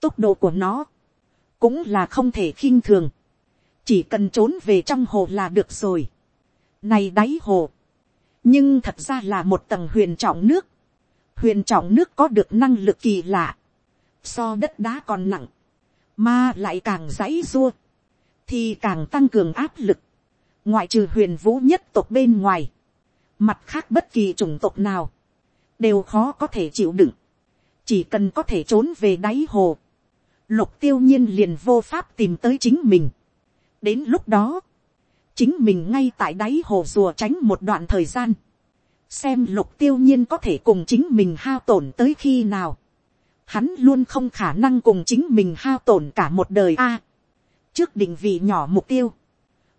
tốc độ của nó. Cũng là không thể khinh thường, chỉ cần trốn về trong hồ là được rồi. Này đáy hồ, nhưng thật ra là một tầng huyền trọng nước, huyền trọng nước có được năng lực kỳ lạ, so đất đá còn nặng, mà lại càng dãy dua, thì càng tăng cường áp lực, ngoại trừ huyền vũ nhất tộc bên ngoài, mặt khác bất kỳ chủng tộc nào, đều khó có thể chịu đựng, chỉ cần có thể trốn về đáy hồ, lục tiêu nhiên liền vô pháp tìm tới chính mình. đến lúc đó, chính mình ngay tại đáy hồ rùa tránh một đoạn thời gian, xem lục tiêu nhiên có thể cùng chính mình hao tổn tới khi nào. Hắn luôn không khả năng cùng chính mình hao tổn cả một đời a. trước định vị nhỏ mục tiêu,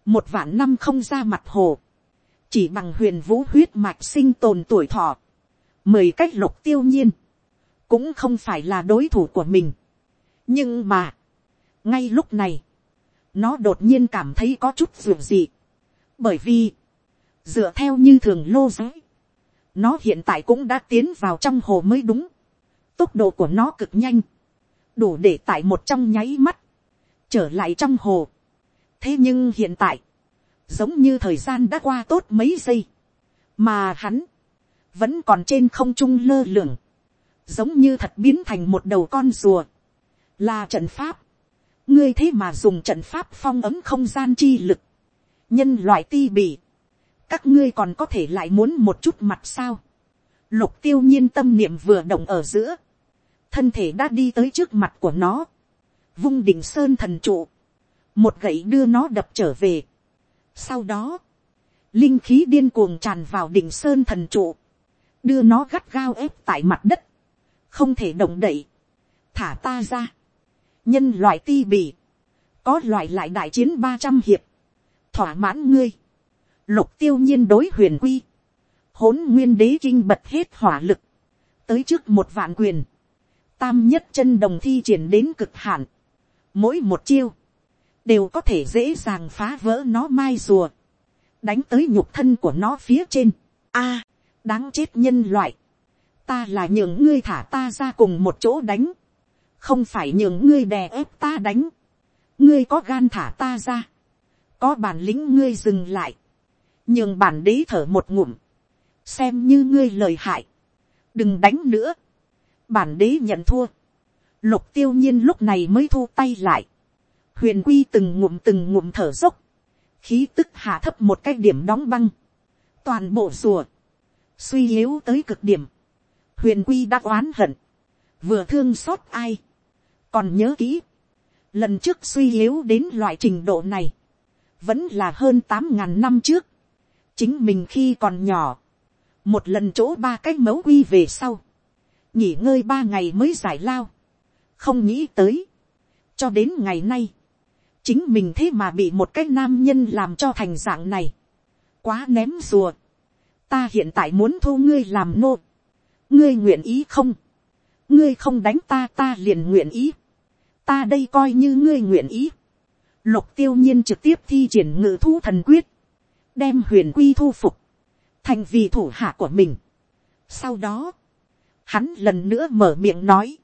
một vạn năm không ra mặt hồ, chỉ bằng huyền vũ huyết mạch sinh tồn tuổi thọ, mười cách lục tiêu nhiên, cũng không phải là đối thủ của mình nhưng mà, ngay lúc này, nó đột nhiên cảm thấy có chút ruột gì, bởi vì, dựa theo như thường lô giới, nó hiện tại cũng đã tiến vào trong hồ mới đúng, tốc độ của nó cực nhanh, đủ để tại một trong nháy mắt, trở lại trong hồ. thế nhưng hiện tại, giống như thời gian đã qua tốt mấy giây, mà hắn, vẫn còn trên không trung lơ lửng, giống như thật biến thành một đầu con rùa, là trận pháp, ngươi thế mà dùng trận pháp phong ấm không gian chi lực, nhân loại ti bỉ, các ngươi còn có thể lại muốn một chút mặt sao, lục tiêu nhiên tâm niệm vừa động ở giữa, thân thể đã đi tới trước mặt của nó, vung đỉnh sơn thần trụ, một gậy đưa nó đập trở về. sau đó, linh khí điên cuồng tràn vào đỉnh sơn thần trụ, đưa nó gắt gao ép tại mặt đất, không thể động đậy, thả ta ra, nhân loại ti bỉ, có loại lại đại chiến ba trăm hiệp, thỏa mãn ngươi, lục tiêu nhiên đối huyền quy, hỗn nguyên đế kinh bật hết hỏa lực, tới trước một vạn quyền, tam nhất chân đồng thi triển đến cực hạn, mỗi một chiêu, đều có thể dễ dàng phá vỡ nó mai rùa, đánh tới nhục thân của nó phía trên. A, đáng chết nhân loại, ta là nhường ngươi thả ta ra cùng một chỗ đánh, không phải nhường ngươi đè ép ta đánh, ngươi có gan thả ta ra, có bản lĩnh ngươi dừng lại, nhường bản đế thở một ngụm, xem như ngươi lời hại, đừng đánh nữa, bản đế nhận thua, lục tiêu nhiên lúc này mới thu tay lại, huyền quy từng ngụm từng ngụm thở dốc, khí tức hạ thấp một cái điểm đóng băng, toàn bộ rùa, suy yếu tới cực điểm, huyền quy đã oán hận, vừa thương xót ai, còn nhớ kỹ, lần trước suy yếu đến loại trình độ này, vẫn là hơn tám ngàn năm trước, chính mình khi còn nhỏ, một lần chỗ ba cái mấu quy về sau, nghỉ ngơi ba ngày mới giải lao, không nghĩ tới, cho đến ngày nay, chính mình thế mà bị một cái nam nhân làm cho thành dạng này, quá ném rùa, ta hiện tại muốn thu ngươi làm nô, ngươi nguyện ý không, ngươi không đánh ta ta liền nguyện ý, ta đây coi như ngươi nguyện ý, lục tiêu nhiên trực tiếp thi triển ngự thu thần quyết, đem huyền quy thu phục, thành vì thủ hạ của mình. Sau đó, hắn lần nữa mở miệng nói,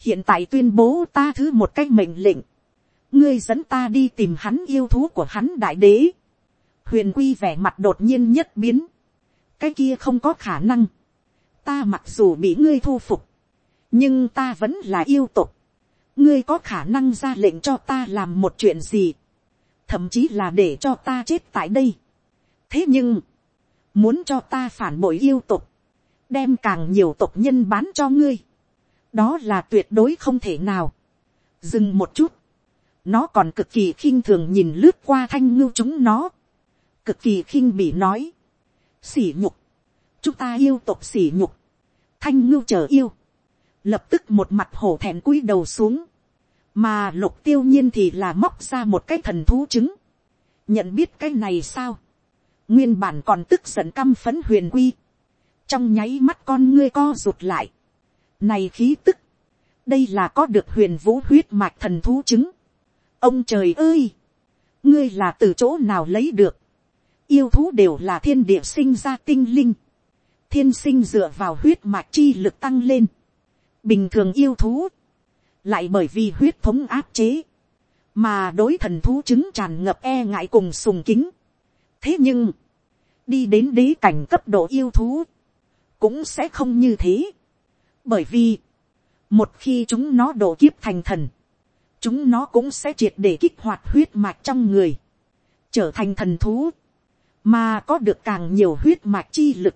hiện tại tuyên bố ta thứ một cái mệnh lệnh, ngươi dẫn ta đi tìm hắn yêu thú của hắn đại đế. huyền quy vẻ mặt đột nhiên nhất biến, cái kia không có khả năng, ta mặc dù bị ngươi thu phục, nhưng ta vẫn là yêu tục, ngươi có khả năng ra lệnh cho ta làm một chuyện gì, thậm chí là để cho ta chết tại đây. thế nhưng, muốn cho ta phản bội yêu tục, đem càng nhiều tục nhân bán cho ngươi, đó là tuyệt đối không thể nào. dừng một chút, nó còn cực kỳ khinh thường nhìn lướt qua thanh ngưu chúng nó, cực kỳ khinh bị nói, xỉ nhục, chúng ta yêu tục xỉ nhục, thanh ngưu chờ yêu, lập tức một mặt hổ thẹn cúi đầu xuống, mà lục tiêu nhiên thì là móc ra một cái thần thú trứng, nhận biết cái này sao, nguyên bản còn tức giận căm phấn huyền quy, trong nháy mắt con ngươi co rụt lại, này khí tức, đây là có được huyền vũ huyết mạch thần thú trứng, ông trời ơi, ngươi là từ chỗ nào lấy được, yêu thú đều là thiên địa sinh ra tinh linh, thiên sinh dựa vào huyết mạch chi lực tăng lên, bình thường yêu thú, lại bởi vì huyết thống áp chế, mà đối thần thú chứng tràn ngập e ngại cùng sùng kính. thế nhưng, đi đến đế cảnh cấp độ yêu thú, cũng sẽ không như thế, bởi vì, một khi chúng nó đổ kiếp thành thần, chúng nó cũng sẽ triệt để kích hoạt huyết mạch trong người, trở thành thần thú, mà có được càng nhiều huyết mạch chi lực,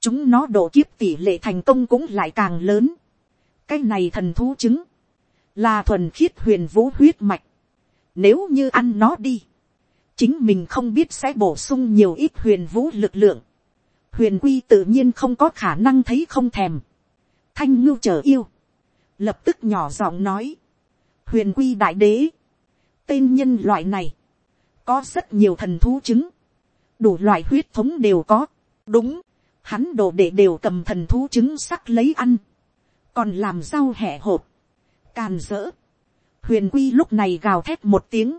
chúng nó độ kiếp tỷ lệ thành công cũng lại càng lớn cái này thần thú chứng, là thuần khiết huyền vũ huyết mạch. Nếu như ăn nó đi, chính mình không biết sẽ bổ sung nhiều ít huyền vũ lực lượng. Huyền quy tự nhiên không có khả năng thấy không thèm. Thanh ngưu chờ yêu. Lập tức nhỏ giọng nói. Huyền quy đại đế. Tên nhân loại này. Có rất nhiều thần thú chứng. Đủ loại huyết thống đều có. Đúng. Hắn đồ để đều cầm thần thú chứng sắc lấy ăn. Còn làm rau hẻ hộp, càn rỡ. Huyền quy lúc này gào thét một tiếng.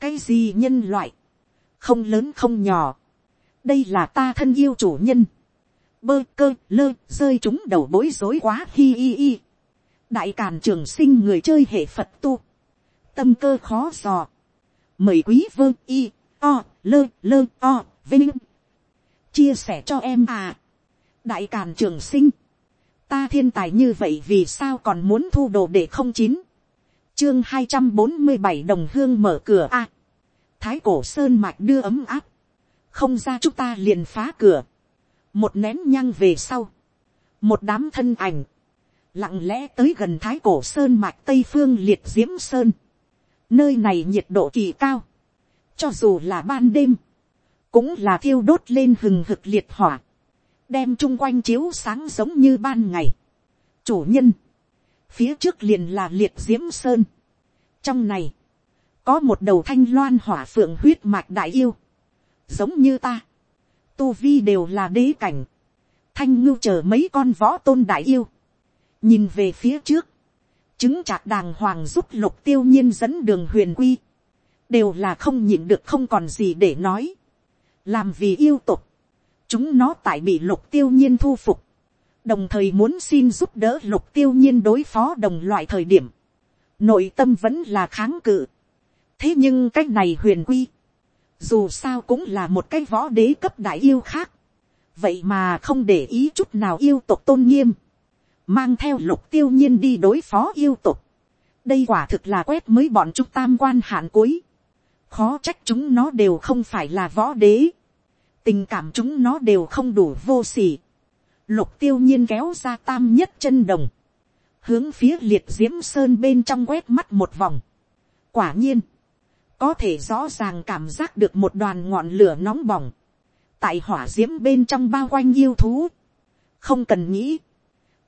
Cái gì nhân loại? Không lớn không nhỏ. Đây là ta thân yêu chủ nhân. Bơ cơ lơ rơi chúng đầu bối rối quá hi hi hi. Đại càn trường sinh người chơi hệ Phật tu. Tâm cơ khó dò. Mời quý vơ y, o, lơ lơ, o, vinh. Chia sẻ cho em à. Đại càn trường sinh ta thiên tài như vậy vì sao còn muốn thu đồ để không chín? Chương hai trăm bốn mươi bảy đồng hương mở cửa a. Thái cổ sơn mạch đưa ấm áp. Không ra chúng ta liền phá cửa. Một nén nhăng về sau. Một đám thân ảnh. Lặng lẽ tới gần thái cổ sơn mạch tây phương liệt diễm sơn. Nơi này nhiệt độ kỳ cao, cho dù là ban đêm, cũng là thiêu đốt lên hừng hực liệt hỏa, đem chung quanh chiếu sáng giống như ban ngày. chủ nhân, phía trước liền là liệt diễm sơn, trong này, có một đầu thanh loan hỏa phượng huyết mạch đại yêu, giống như ta, tu vi đều là đế cảnh, thanh ngưu chờ mấy con võ tôn đại yêu, nhìn về phía trước, chứng chạc đàng hoàng giúp lục tiêu nhiên dẫn đường huyền quy, đều là không nhịn được không còn gì để nói, làm vì yêu tục, chúng nó tại bị lục tiêu nhiên thu phục, đồng thời muốn xin giúp đỡ lục tiêu nhiên đối phó đồng loại thời điểm, nội tâm vẫn là kháng cự. thế nhưng cái này huyền quy, dù sao cũng là một cái võ đế cấp đại yêu khác, vậy mà không để ý chút nào yêu tục tôn nghiêm, mang theo lục tiêu nhiên đi đối phó yêu tục. đây quả thực là quét mới bọn chúng tam quan hạn cuối. khó trách chúng nó đều không phải là võ đế tình cảm chúng nó đều không đủ vô s ỉ lục tiêu nhiên kéo ra tam nhất chân đồng, hướng phía liệt diễm sơn bên trong quét mắt một vòng. quả nhiên, có thể rõ ràng cảm giác được một đoàn ngọn lửa nóng bỏng, tại hỏa diễm bên trong bao quanh yêu thú, không cần nghĩ,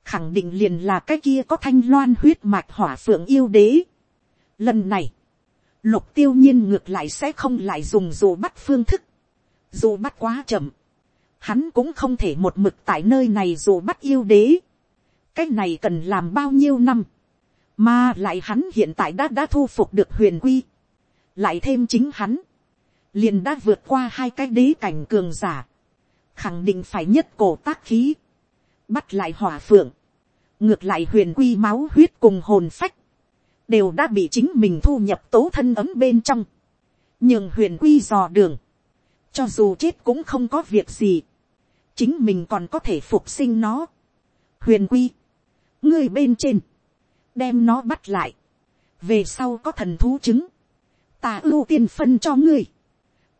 khẳng định liền là cái kia có thanh loan huyết mạch hỏa phượng yêu đế. Lần này, lục tiêu nhiên ngược lại sẽ không lại dùng dù bắt phương thức, dù bắt quá chậm, hắn cũng không thể một mực tại nơi này dù bắt yêu đế. cái này cần làm bao nhiêu năm, mà lại hắn hiện tại đã đã thu phục được huyền quy, lại thêm chính hắn, liền đã vượt qua hai cái đế cảnh cường giả, khẳng định phải nhất cổ tác khí, bắt lại hỏa phượng, ngược lại huyền quy máu huyết cùng hồn phách, đều đã bị chính mình thu nhập tố thân ấm bên trong, nhưng huyền quy dò đường, cho dù chết cũng không có việc gì, chính mình còn có thể phục sinh nó. huyền quy, ngươi bên trên, đem nó bắt lại, về sau có thần thú chứng, ta ưu tiên phân cho ngươi.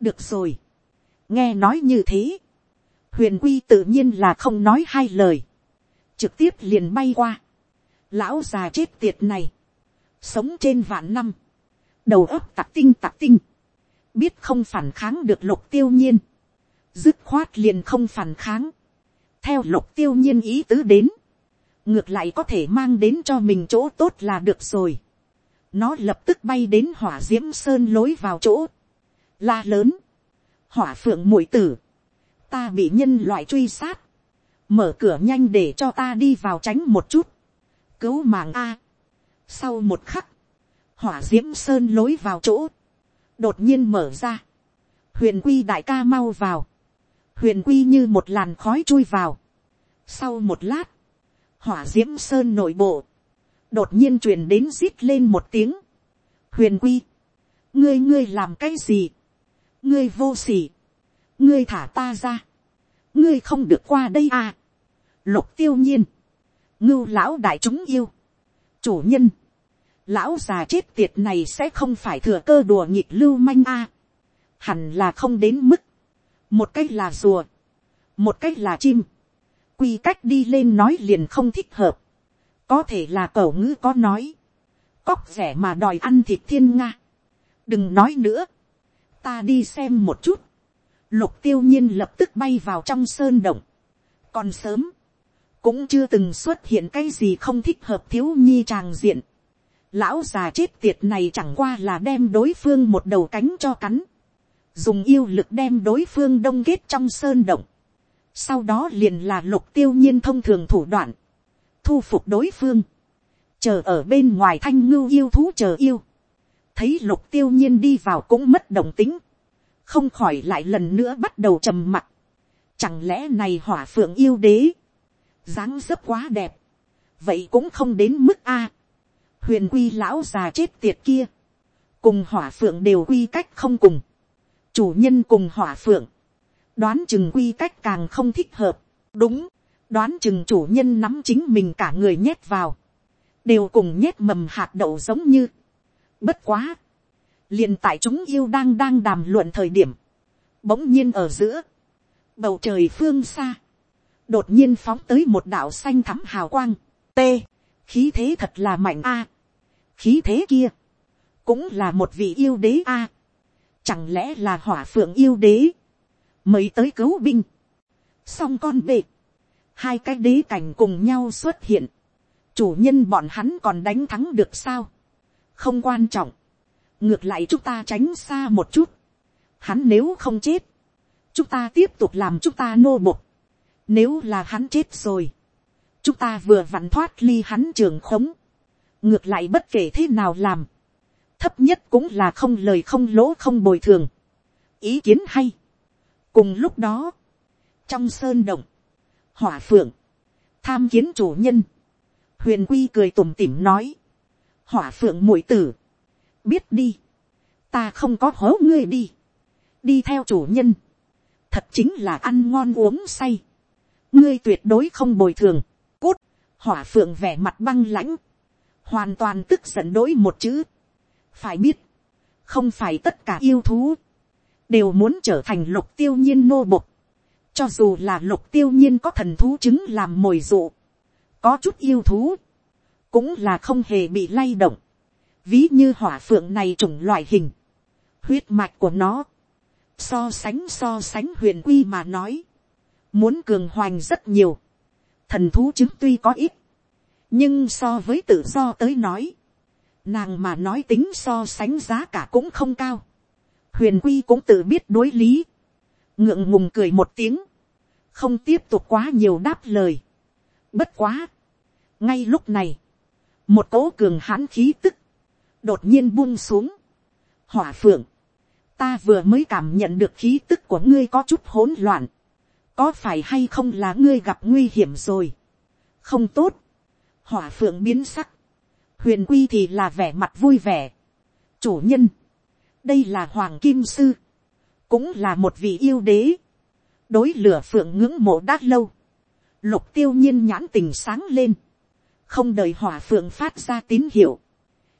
được rồi, nghe nói như thế, huyền quy tự nhiên là không nói hai lời, trực tiếp liền bay qua, lão già chết tiệt này, sống trên vạn năm, đầu óc tặc tinh tặc tinh, biết không phản kháng được lục tiêu nhiên, dứt khoát liền không phản kháng, theo lục tiêu nhiên ý tứ đến, ngược lại có thể mang đến cho mình chỗ tốt là được rồi. nó lập tức bay đến hỏa d i ễ m sơn lối vào chỗ, la lớn, hỏa phượng mũi tử, ta bị nhân loại truy sát, mở cửa nhanh để cho ta đi vào tránh một chút, cứu mạng a. sau một khắc, hỏa d i ễ m sơn lối vào chỗ, đột nhiên mở ra, huyền quy đại ca mau vào, huyền quy như một làn khói chui vào. Sau một lát, hỏa diễm sơn nội bộ, đột nhiên truyền đến rít lên một tiếng. huyền quy, ngươi ngươi làm cái gì, ngươi vô sỉ, ngươi thả ta ra, ngươi không được qua đây à. lục tiêu nhiên, ngưu lão đại chúng yêu, chủ nhân, lão già chết tiệt này sẽ không phải thừa cơ đùa nhịp lưu manh a, hẳn là không đến mức, một cách là rùa, một cách là chim, quy cách đi lên nói liền không thích hợp, có thể là cẩu ngữ có nói, cóc rẻ mà đòi ăn thịt thiên nga, đừng nói nữa, ta đi xem một chút, lục tiêu nhiên lập tức bay vào trong sơn động, còn sớm, cũng chưa từng xuất hiện cái gì không thích hợp thiếu nhi tràng diện, lão già chết tiệt này chẳng qua là đem đối phương một đầu cánh cho cắn, dùng yêu lực đem đối phương đông kết trong sơn động, sau đó liền là lục tiêu nhiên thông thường thủ đoạn, thu phục đối phương, chờ ở bên ngoài thanh ngưu yêu thú chờ yêu, thấy lục tiêu nhiên đi vào cũng mất đồng tính, không khỏi lại lần nữa bắt đầu trầm mặt, chẳng lẽ này hỏa phượng yêu đế, dáng dấp quá đẹp, vậy cũng không đến mức a, huyền quy lão già chết tiệt kia, cùng hỏa phượng đều quy cách không cùng, chủ nhân cùng hỏa phượng, đoán chừng quy cách càng không thích hợp, đúng, đoán chừng chủ nhân nắm chính mình cả người nhét vào, đều cùng nhét mầm hạt đậu giống như, bất quá, liền tại chúng yêu đang đang đàm luận thời điểm, bỗng nhiên ở giữa, bầu trời phương xa, đột nhiên phóng tới một đạo xanh thắm hào quang, t, khí thế thật là mạnh a, khí thế kia, cũng là một vị yêu đế a, chẳng lẽ là hỏa phượng yêu đế, mới tới cứu binh, xong con bệ, hai cái đế cảnh cùng nhau xuất hiện, chủ nhân bọn hắn còn đánh thắng được sao, không quan trọng, ngược lại chúng ta tránh xa một chút, hắn nếu không chết, chúng ta tiếp tục làm chúng ta nô bộc, nếu là hắn chết rồi, chúng ta vừa vặn thoát ly hắn trường khống, ngược lại bất kể thế nào làm, thấp nhất cũng là không lời không lỗ không bồi thường, ý kiến hay. cùng lúc đó, trong sơn động, hỏa phượng, tham kiến chủ nhân, huyền quy cười tủm tỉm nói, hỏa phượng mũi tử, biết đi, ta không có hố ngươi đi, đi theo chủ nhân, thật chính là ăn ngon uống say, ngươi tuyệt đối không bồi thường, hỏa phượng vẻ mặt băng lãnh, hoàn toàn tức giận đỗi một chữ, phải biết, không phải tất cả yêu thú, đều muốn trở thành lục tiêu nhiên nô bộc, cho dù là lục tiêu nhiên có thần thú chứng làm mồi dụ, có chút yêu thú, cũng là không hề bị lay động, ví như hỏa phượng này chủng loại hình, huyết mạch của nó, so sánh so sánh huyền quy mà nói, muốn cường hoành rất nhiều, thần thú chứng tuy có ít, nhưng so với tự do tới nói, nàng mà nói tính so sánh giá cả cũng không cao, huyền quy cũng tự biết đối lý, ngượng ngùng cười một tiếng, không tiếp tục quá nhiều đáp lời. Bất quá, ngay lúc này, một cỗ cường hãn khí tức, đột nhiên buông xuống. Hỏa phượng, ta vừa mới cảm nhận được khí tức của ngươi có chút hỗn loạn, có phải hay không là ngươi gặp nguy hiểm rồi, không tốt, hỏa phượng biến sắc, huyền quy thì là vẻ mặt vui vẻ, chủ nhân, đây là hoàng kim sư, cũng là một vị yêu đế, đối lửa phượng ngưỡng mộ đã lâu, lục tiêu nhiên nhãn tình sáng lên, không đợi hỏa phượng phát ra tín hiệu,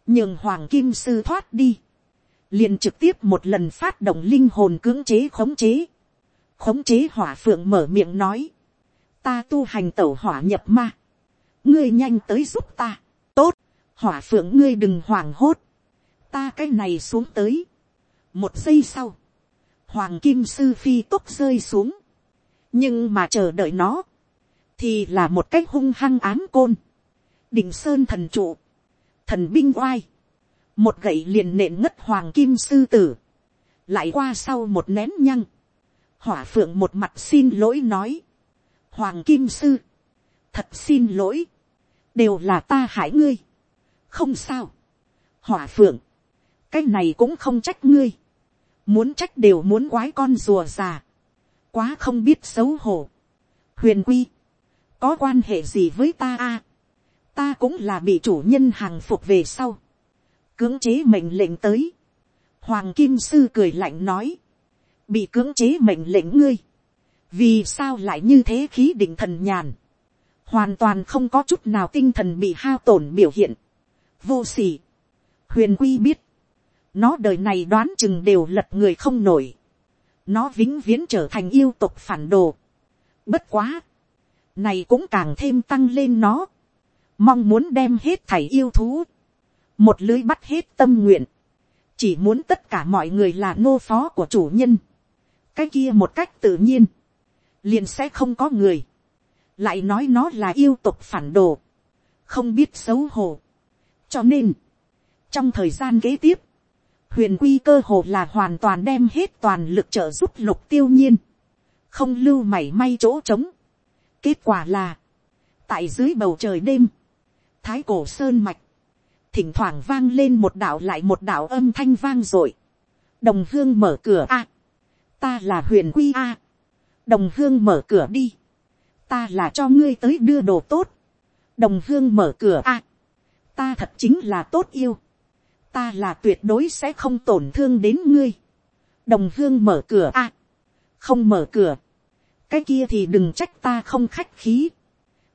nhường hoàng kim sư thoát đi, liền trực tiếp một lần phát động linh hồn cưỡng chế khống chế, khống chế hỏa phượng mở miệng nói, ta tu hành tẩu hỏa nhập ma, ngươi nhanh tới giúp ta, tốt, hỏa phượng ngươi đừng hoảng hốt, ta cái này xuống tới, một giây sau, hoàng kim sư phi tốc rơi xuống, nhưng mà chờ đợi nó, thì là một cách hung hăng ám côn, đỉnh sơn thần trụ, thần binh oai, một gậy liền nện ngất hoàng kim sư tử, lại qua sau một nén nhăng, hỏa phượng một mặt xin lỗi nói, hoàng kim sư, thật xin lỗi, đều là ta hại ngươi, không sao, hỏa phượng, cái này cũng không trách ngươi, muốn trách đều muốn quái con rùa già, quá không biết xấu hổ. huyền quy, có quan hệ gì với ta a, ta cũng là bị chủ nhân hàng phục về sau, cưỡng chế mệnh lệnh tới, hoàng kim sư cười lạnh nói, bị cưỡng chế mệnh lệnh ngươi, vì sao lại như thế khí định thần nhàn, hoàn toàn không có chút nào tinh thần bị hao tổn biểu hiện, vô s ỉ huyền quy biết, nó đời này đoán chừng đều lật người không nổi. Nó vĩnh viễn trở thành yêu tục phản đồ. Bất quá. Này cũng càng thêm tăng lên nó. Mong muốn đem hết thảy yêu thú. Một lưới bắt hết tâm nguyện. Chỉ muốn tất cả mọi người là nô phó của chủ nhân. Cái kia một cách tự nhiên. Liền sẽ không có người. Lại nói nó là yêu tục phản đồ. Không biết xấu hổ. Cho nên. Trong thời gian kế tiếp huyền quy cơ hồ là hoàn toàn đem hết toàn lực trợ giúp lục tiêu nhiên, không lưu mảy may chỗ trống. kết quả là, tại dưới bầu trời đêm, thái cổ sơn mạch, thỉnh thoảng vang lên một đạo lại một đạo âm thanh vang r ộ i đồng hương mở cửa a, ta là huyền quy a, đồng hương mở cửa đi, ta là cho ngươi tới đưa đồ tốt, đồng hương mở cửa a, ta thật chính là tốt yêu, ta là tuyệt đối sẽ không tổn thương đến ngươi. đồng hương mở cửa a, không mở cửa, cái kia thì đừng trách ta không khách khí.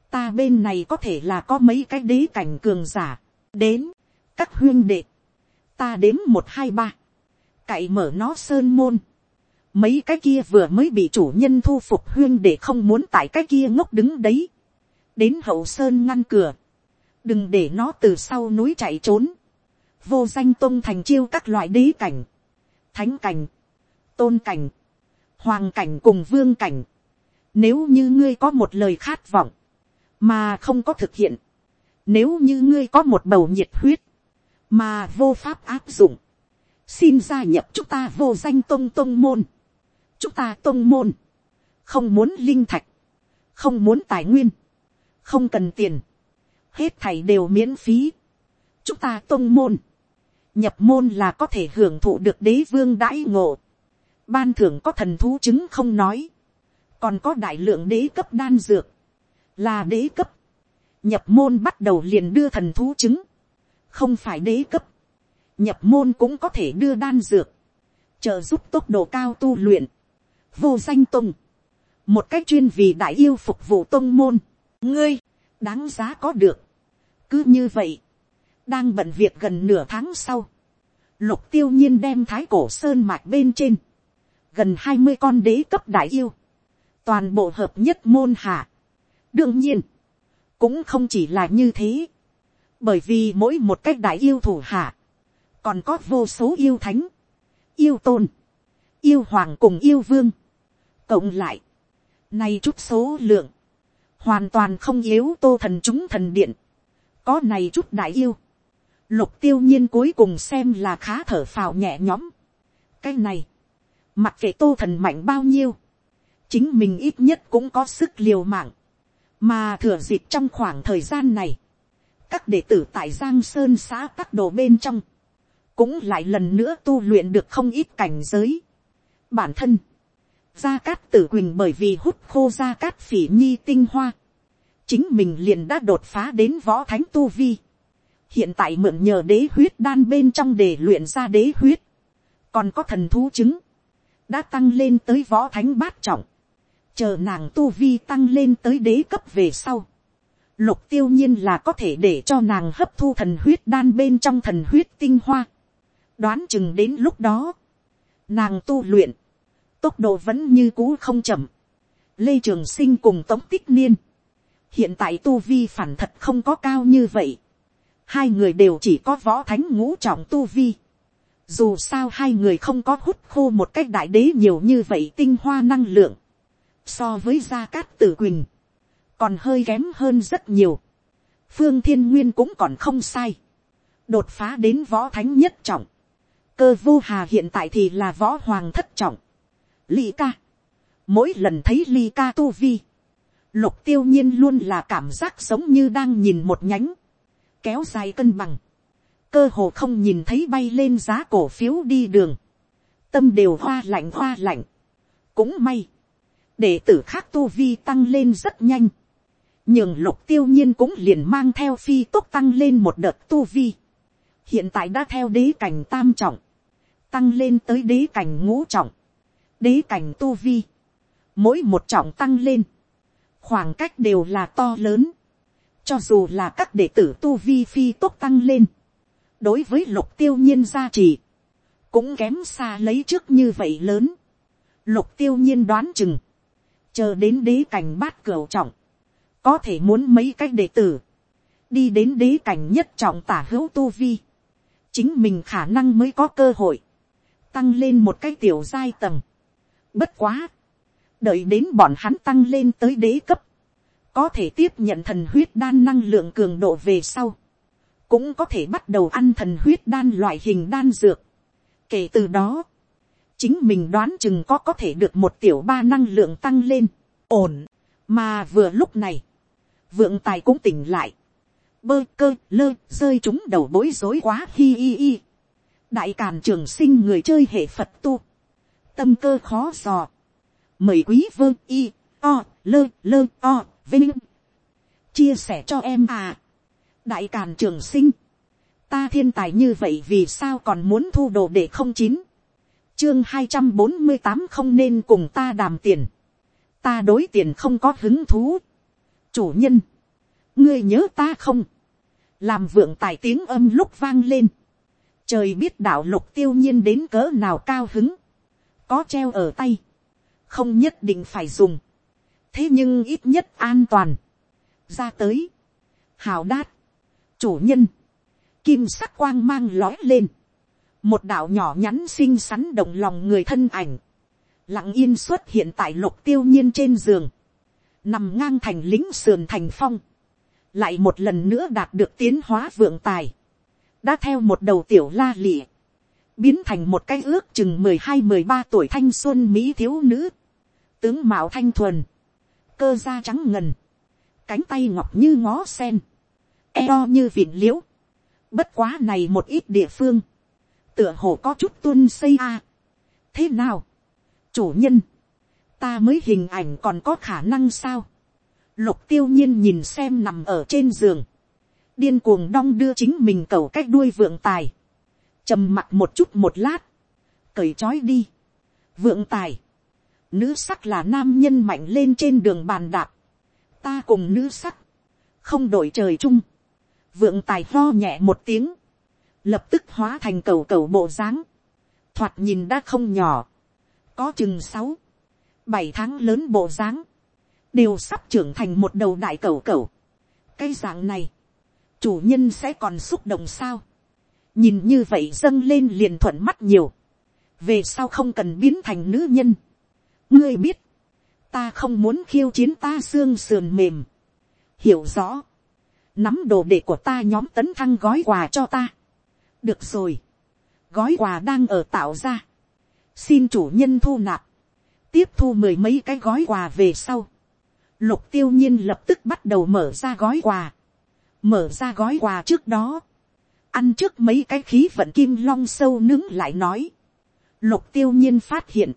ta bên này có thể là có mấy cái đế cảnh cường giả, đến, các huyên đệ, ta đếm một hai ba, cậy mở nó sơn môn, mấy cái kia vừa mới bị chủ nhân thu phục huyên để không muốn tại cái kia ngốc đứng đấy, đến hậu sơn ngăn cửa, đừng để nó từ sau núi chạy trốn, vô danh tôn thành chiêu các loại đế cảnh, thánh cảnh, tôn cảnh, hoàng cảnh cùng vương cảnh. Nếu như ngươi có một lời khát vọng, mà không có thực hiện, nếu như ngươi có một bầu nhiệt huyết, mà vô pháp áp dụng, xin gia nhập chúng ta vô danh tôn tôn môn, chúng ta tôn môn, không muốn linh thạch, không muốn tài nguyên, không cần tiền, hết thảy đều miễn phí. chúng ta tôn môn, nhập môn là có thể hưởng thụ được đế vương đãi ngộ, ban thưởng có thần thú chứng không nói, còn có đại lượng đế cấp đan dược, là đế cấp, nhập môn bắt đầu liền đưa thần thú chứng, không phải đế cấp, nhập môn cũng có thể đưa đan dược, trợ giúp tốc độ cao tu luyện, vô danh tông, một cách chuyên vì đại yêu phục vụ tông môn, ngươi, đáng giá có được. cứ như vậy, đang bận việc gần nửa tháng sau, lục tiêu nhiên đem thái cổ sơn mạch bên trên, gần hai mươi con đế cấp đại yêu, toàn bộ hợp nhất môn hạ. đương nhiên, cũng không chỉ là như thế, bởi vì mỗi một cách đại yêu thủ hạ, còn có vô số yêu thánh, yêu tôn, yêu hoàng cùng yêu vương, cộng lại, nay chút số lượng, hoàn toàn không yếu tô thần chúng thần điện, có này chút đại yêu, lục tiêu nhiên cuối cùng xem là khá thở phào nhẹ nhõm. cái này, mặc kệ tô thần mạnh bao nhiêu, chính mình ít nhất cũng có sức liều mạng, mà thừa dịp trong khoảng thời gian này, các đệ tử tại giang sơn xã các đồ bên trong, cũng lại lần nữa tu luyện được không ít cảnh giới. bản thân, gia cát tử quỳnh bởi vì hút khô gia cát phỉ nhi tinh hoa, chính mình liền đã đột phá đến võ thánh tu vi. hiện tại mượn nhờ đế huyết đan bên trong để luyện ra đế huyết, còn có thần thú chứng, đã tăng lên tới võ thánh bát trọng, chờ nàng tu vi tăng lên tới đế cấp về sau. Lục tiêu nhiên là có thể để cho nàng hấp thu thần huyết đan bên trong thần huyết tinh hoa. Đoán chừng đến lúc đó, nàng tu luyện, tốc độ vẫn như cũ không chậm. Lê Trường Sinh cùng Tống Tích Niên. Hiện tại tu vi phản thật không có cao như vậy. Hai người đều chỉ có võ thánh ngũ trọng tu vi. Dù sao hai người không có hút khô một cách đại đế nhiều như vậy tinh hoa năng lượng. So với Gia Cát Tử Quỳnh. Còn hơi kém hơn rất nhiều. Phương Thiên Nguyên cũng còn không sai. Đột phá đến võ thánh nhất trọng. Cơ vô hà hiện tại thì là võ hoàng thất trọng ly ca. Mỗi lần thấy ly ca tu vi, lục tiêu nhiên luôn là cảm giác giống như đang nhìn một nhánh, kéo dài cân bằng, cơ hồ không nhìn thấy bay lên giá cổ phiếu đi đường, tâm đều hoa lạnh hoa lạnh, cũng may, đệ tử khác tu vi tăng lên rất nhanh, nhưng lục tiêu nhiên cũng liền mang theo phi tốc tăng lên một đợt tu vi, hiện tại đã theo đế cảnh tam trọng, tăng lên tới đế cảnh ngũ trọng, đế cảnh tu vi, mỗi một trọng tăng lên, khoảng cách đều là to lớn, cho dù là các đệ tử tu vi phi tốt tăng lên, đối với lục tiêu nhiên gia trì, cũng kém xa lấy trước như vậy lớn, lục tiêu nhiên đoán chừng, chờ đến đế cảnh bát cửa trọng, có thể muốn mấy cách đệ tử, đi đến đế cảnh nhất trọng tả hữu tu vi, chính mình khả năng mới có cơ hội, tăng lên một cái tiểu giai tầng, Bất quá. Đợi đến bọn hắn tăng lên tới đế cấp. Có thể tiếp nhận thần huyết đan năng lượng cường độ về sau. Cũng có thể bắt đầu ăn thần huyết đan loại hình đan dược. Kể từ đó. Chính mình đoán chừng có có thể được một tiểu ba năng lượng tăng lên. Ổn. Mà vừa lúc này. Vượng tài cũng tỉnh lại. Bơ cơ lơ rơi chúng đầu bối rối quá hi hi hi. Đại càn trường sinh người chơi hệ Phật tu tâm cơ khó dò. Mời quý vơ y, o, lơ, lơ, o, vinh. Chia sẻ cho em à. Đại Càn Trường Sinh. Ta thiên tài như vậy vì sao còn muốn thu đồ để không chín. Chương hai trăm bốn mươi tám không nên cùng ta đàm tiền. Ta đối tiền không có hứng thú. Chủ nhân. Ngươi nhớ ta không? Làm vượng tài tiếng âm lúc vang lên. Trời biết đạo lục tiêu nhiên đến cỡ nào cao hứng có treo ở tay, không nhất định phải dùng, thế nhưng ít nhất an toàn, ra tới, hào đát, chủ nhân, kim sắc quang mang lói lên, một đạo nhỏ nhắn xinh xắn động lòng người thân ảnh, lặng yên xuất hiện tại lục tiêu nhiên trên giường, nằm ngang thành lính sườn thành phong, lại một lần nữa đạt được tiến hóa vượng tài, đã theo một đầu tiểu la lịa, biến thành một cái ước chừng mười hai mười ba tuổi thanh xuân mỹ thiếu nữ, tướng mạo thanh thuần, cơ da trắng ngần, cánh tay ngọc như ngó sen, eo như vịn l i ễ u bất quá này một ít địa phương, tựa hồ có chút tuân xây a. thế nào, chủ nhân, ta mới hình ảnh còn có khả năng sao, lục tiêu nhiên nhìn xem nằm ở trên giường, điên cuồng đong đưa chính mình cầu cách đuôi vượng tài, trầm mặt một chút một lát, cởi trói đi, vượng tài, nữ sắc là nam nhân mạnh lên trên đường bàn đạp, ta cùng nữ sắc, không đổi trời chung, vượng tài lo nhẹ một tiếng, lập tức hóa thành cầu cầu bộ dáng, thoạt nhìn đã không nhỏ, có chừng sáu, bảy tháng lớn bộ dáng, đều sắp trưởng thành một đầu đại cầu cầu. cái dạng này, chủ nhân sẽ còn xúc động sao, nhìn như vậy dâng lên liền thuận mắt nhiều, về sau không cần biến thành nữ nhân. ngươi biết, ta không muốn khiêu chiến ta xương sườn mềm, hiểu rõ, nắm đồ đệ của ta nhóm tấn thăng gói quà cho ta. được rồi, gói quà đang ở tạo ra, xin chủ nhân thu nạp, tiếp thu mười mấy cái gói quà về sau, lục tiêu nhiên lập tức bắt đầu mở ra gói quà, mở ra gói quà trước đó, ăn trước mấy cái khí vận kim long sâu nướng lại nói, lục tiêu nhiên phát hiện,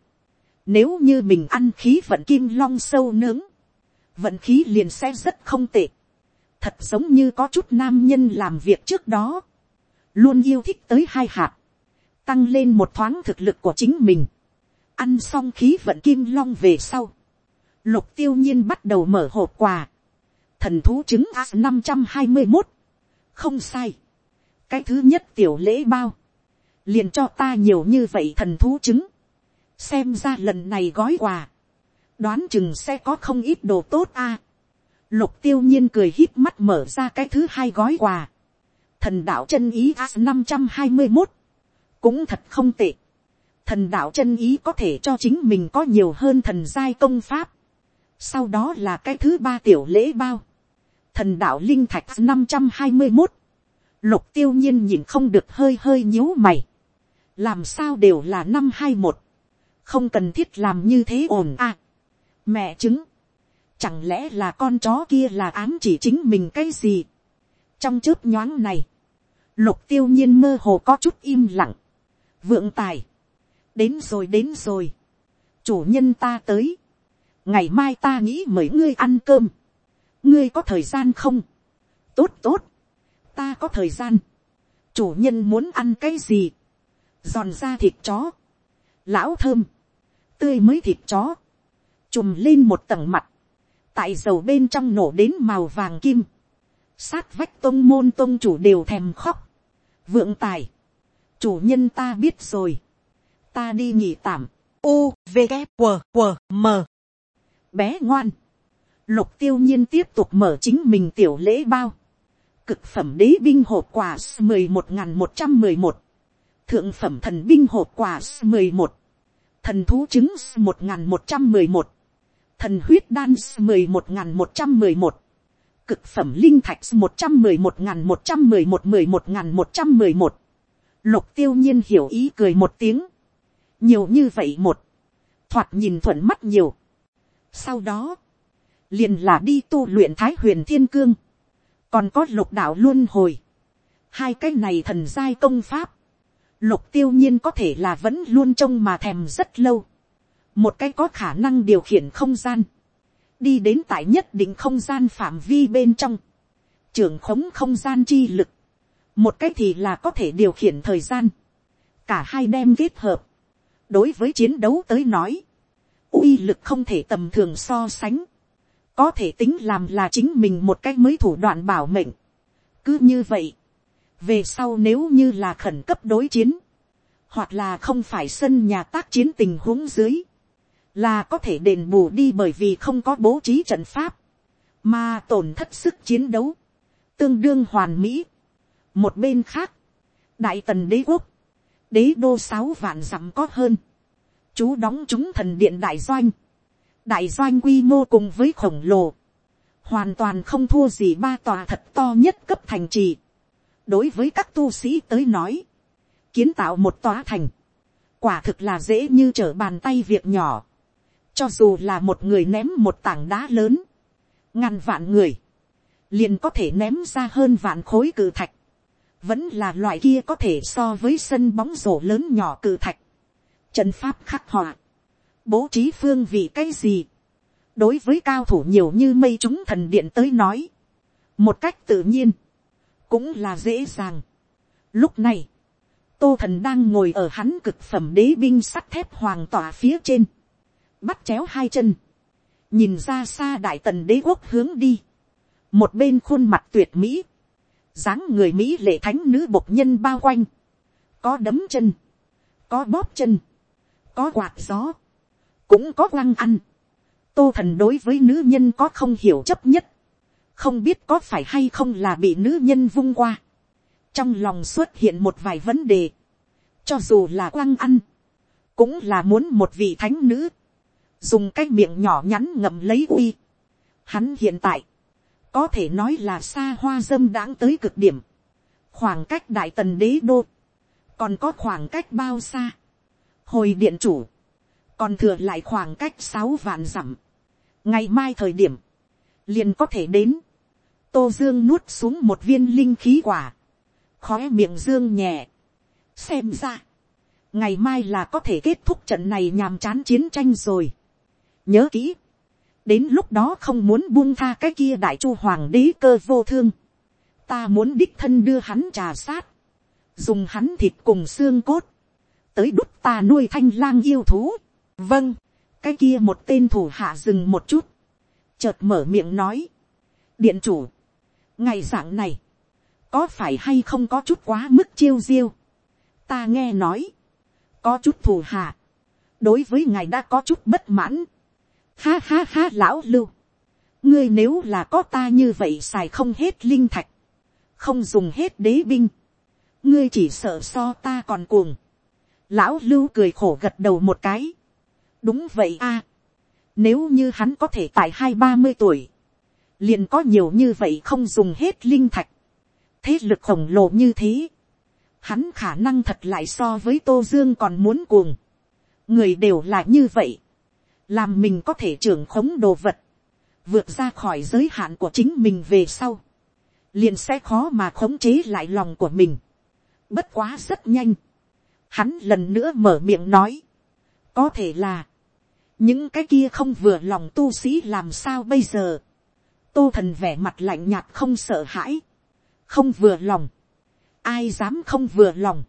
nếu như mình ăn khí vận kim long sâu nướng, vận khí liền sẽ rất không tệ. Thật giống như có chút nam nhân làm việc trước đó. Luôn yêu thích tới hai hạt. Tăng lên một thoáng thực lực của chính mình. Ăn xong khí vận kim long về sau. Lục tiêu nhiên bắt đầu mở hộp quà. Thần thú trứng A năm trăm hai mươi một Không sai cái thứ nhất tiểu lễ bao, liền cho ta nhiều như vậy thần thú chứng, xem ra lần này gói quà, đoán chừng sẽ có không ít đồ tốt a. Lục tiêu nhiên cười hít mắt mở ra cái thứ hai gói quà. Thần đạo chân ý A521. Cũng thật không tệ. Thần đạo chân ý có thể cho chính mình có nhiều hơn thần giai công pháp. Sau đó là cái thứ ba tiểu lễ bao. Thần đạo linh thạch năm trăm hai mươi một, lục tiêu nhiên nhìn không được hơi hơi nhíu mày, làm sao đều là năm hai một, không cần thiết làm như thế ổn à. mẹ chứng, chẳng lẽ là con chó kia là ám chỉ chính mình cái gì. trong chớp nhoáng này, lục tiêu nhiên mơ hồ có chút im lặng, vượng tài, đến rồi đến rồi, chủ nhân ta tới, ngày mai ta nghĩ mời ngươi ăn cơm, ngươi có thời gian không, tốt tốt, ta có thời gian, chủ nhân muốn ăn cái gì, giòn da thịt chó, lão thơm, tươi mới thịt chó, chùm lên một tầng mặt, tại dầu bên trong nổ đến màu vàng kim, sát vách tôn môn tôn chủ đều thèm khóc, vượng tài, chủ nhân ta biết rồi, ta đi nghỉ tạm, u v g q q m. Bé ngoan, lục tiêu nhiên tiếp tục mở chính mình tiểu lễ bao, cực phẩm đế binh hộp quà mười một n một trăm mười một, thượng phẩm thần binh hộp quà mười một, thần thú trứng một n một trăm mười một, thần huyết đan mười một n một trăm mười một, cực phẩm linh thạch một trăm mười một n một trăm mười một mười một n một trăm mười một, lục tiêu nhiên hiểu ý cười một tiếng, nhiều như vậy một, thoạt nhìn thuận mắt nhiều. sau đó, liền là đi tu luyện thái huyền thiên cương, còn có lục đạo luôn hồi, hai cái này thần giai công pháp, lục tiêu nhiên có thể là vẫn luôn trông mà thèm rất lâu. một cái có khả năng điều khiển không gian, đi đến tại nhất định không gian phạm vi bên trong, trưởng khống không gian chi lực, một cái thì là có thể điều khiển thời gian, cả hai đem kết hợp, đối với chiến đấu tới nói, uy lực không thể tầm thường so sánh, có thể tính làm là chính mình một cách mới thủ đoạn bảo mệnh. cứ như vậy, về sau nếu như là khẩn cấp đối chiến, hoặc là không phải sân nhà tác chiến tình huống dưới, là có thể đền bù đi bởi vì không có bố trí trận pháp, mà tổn thất sức chiến đấu, tương đương hoàn mỹ. một bên khác, đại tần đế quốc, đế đô sáu vạn dặm có hơn, chú đóng chúng thần điện đại doanh, đại doanh quy mô cùng với khổng lồ, hoàn toàn không thua gì ba tòa thật to nhất cấp thành trì. đối với các tu sĩ tới nói, kiến tạo một tòa thành, quả thực là dễ như trở bàn tay việc nhỏ, cho dù là một người ném một tảng đá lớn, ngàn vạn người, liền có thể ném ra hơn vạn khối cự thạch, vẫn là loại kia có thể so với sân bóng rổ lớn nhỏ cự thạch, trận pháp khắc họa, bố trí phương vị cái gì, đối với cao thủ nhiều như mây chúng thần điện tới nói, một cách tự nhiên, cũng là dễ dàng. Lúc này, tô thần đang ngồi ở hắn cực phẩm đế binh sắt thép hoàng tỏa phía trên, bắt chéo hai chân, nhìn ra xa đại tần đế quốc hướng đi, một bên khuôn mặt tuyệt mỹ, dáng người mỹ lệ thánh nữ bộc nhân bao quanh, có đấm chân, có bóp chân, có quạt gió, cũng có quăng ăn. Tô thần đối với nữ nhân có không hiểu chấp nhất, không biết có phải hay không là bị nữ nhân vung qua. trong lòng xuất hiện một vài vấn đề, cho dù là quăng ăn, cũng là muốn một vị thánh nữ, dùng cái miệng nhỏ nhắn ngậm lấy uy. Hắn hiện tại, có thể nói là xa hoa dâm đãng tới cực điểm, khoảng cách đại tần đế đô, còn có khoảng cách bao xa, hồi điện chủ, còn thừa lại khoảng cách sáu vạn dặm, ngày mai thời điểm, liền có thể đến, tô dương nuốt xuống một viên linh khí quả, khói miệng dương nhẹ, xem ra, ngày mai là có thể kết thúc trận này nhàm chán chiến tranh rồi. nhớ kỹ, đến lúc đó không muốn buông tha cái kia đại chu hoàng đế cơ vô thương, ta muốn đích thân đưa hắn trà sát, dùng hắn thịt cùng xương cốt, tới đút ta nuôi thanh lang yêu thú vâng, cái kia một tên thủ hạ dừng một chút, chợt mở miệng nói, điện chủ, ngày dạng này, có phải hay không có chút quá mức chiêu diêu, ta nghe nói, có chút thù hạ, đối với ngài đã có chút bất mãn, ha ha ha lão lưu, ngươi nếu là có ta như vậy xài không hết linh thạch, không dùng hết đế binh, ngươi chỉ sợ so ta còn cuồng, lão lưu cười khổ gật đầu một cái, đúng vậy a, nếu như hắn có thể tại hai ba mươi tuổi, liền có nhiều như vậy không dùng hết linh thạch, thế lực khổng lồ như thế, hắn khả năng thật lại so với tô dương còn muốn cuồng, người đều là như vậy, làm mình có thể trưởng khống đồ vật, vượt ra khỏi giới hạn của chính mình về sau, liền sẽ khó mà khống chế lại lòng của mình. Bất quá rất nhanh, hắn lần nữa mở miệng nói, có thể là, những cái kia không vừa lòng tu sĩ làm sao bây giờ, tô thần vẻ mặt lạnh nhạt không sợ hãi, không vừa lòng, ai dám không vừa lòng,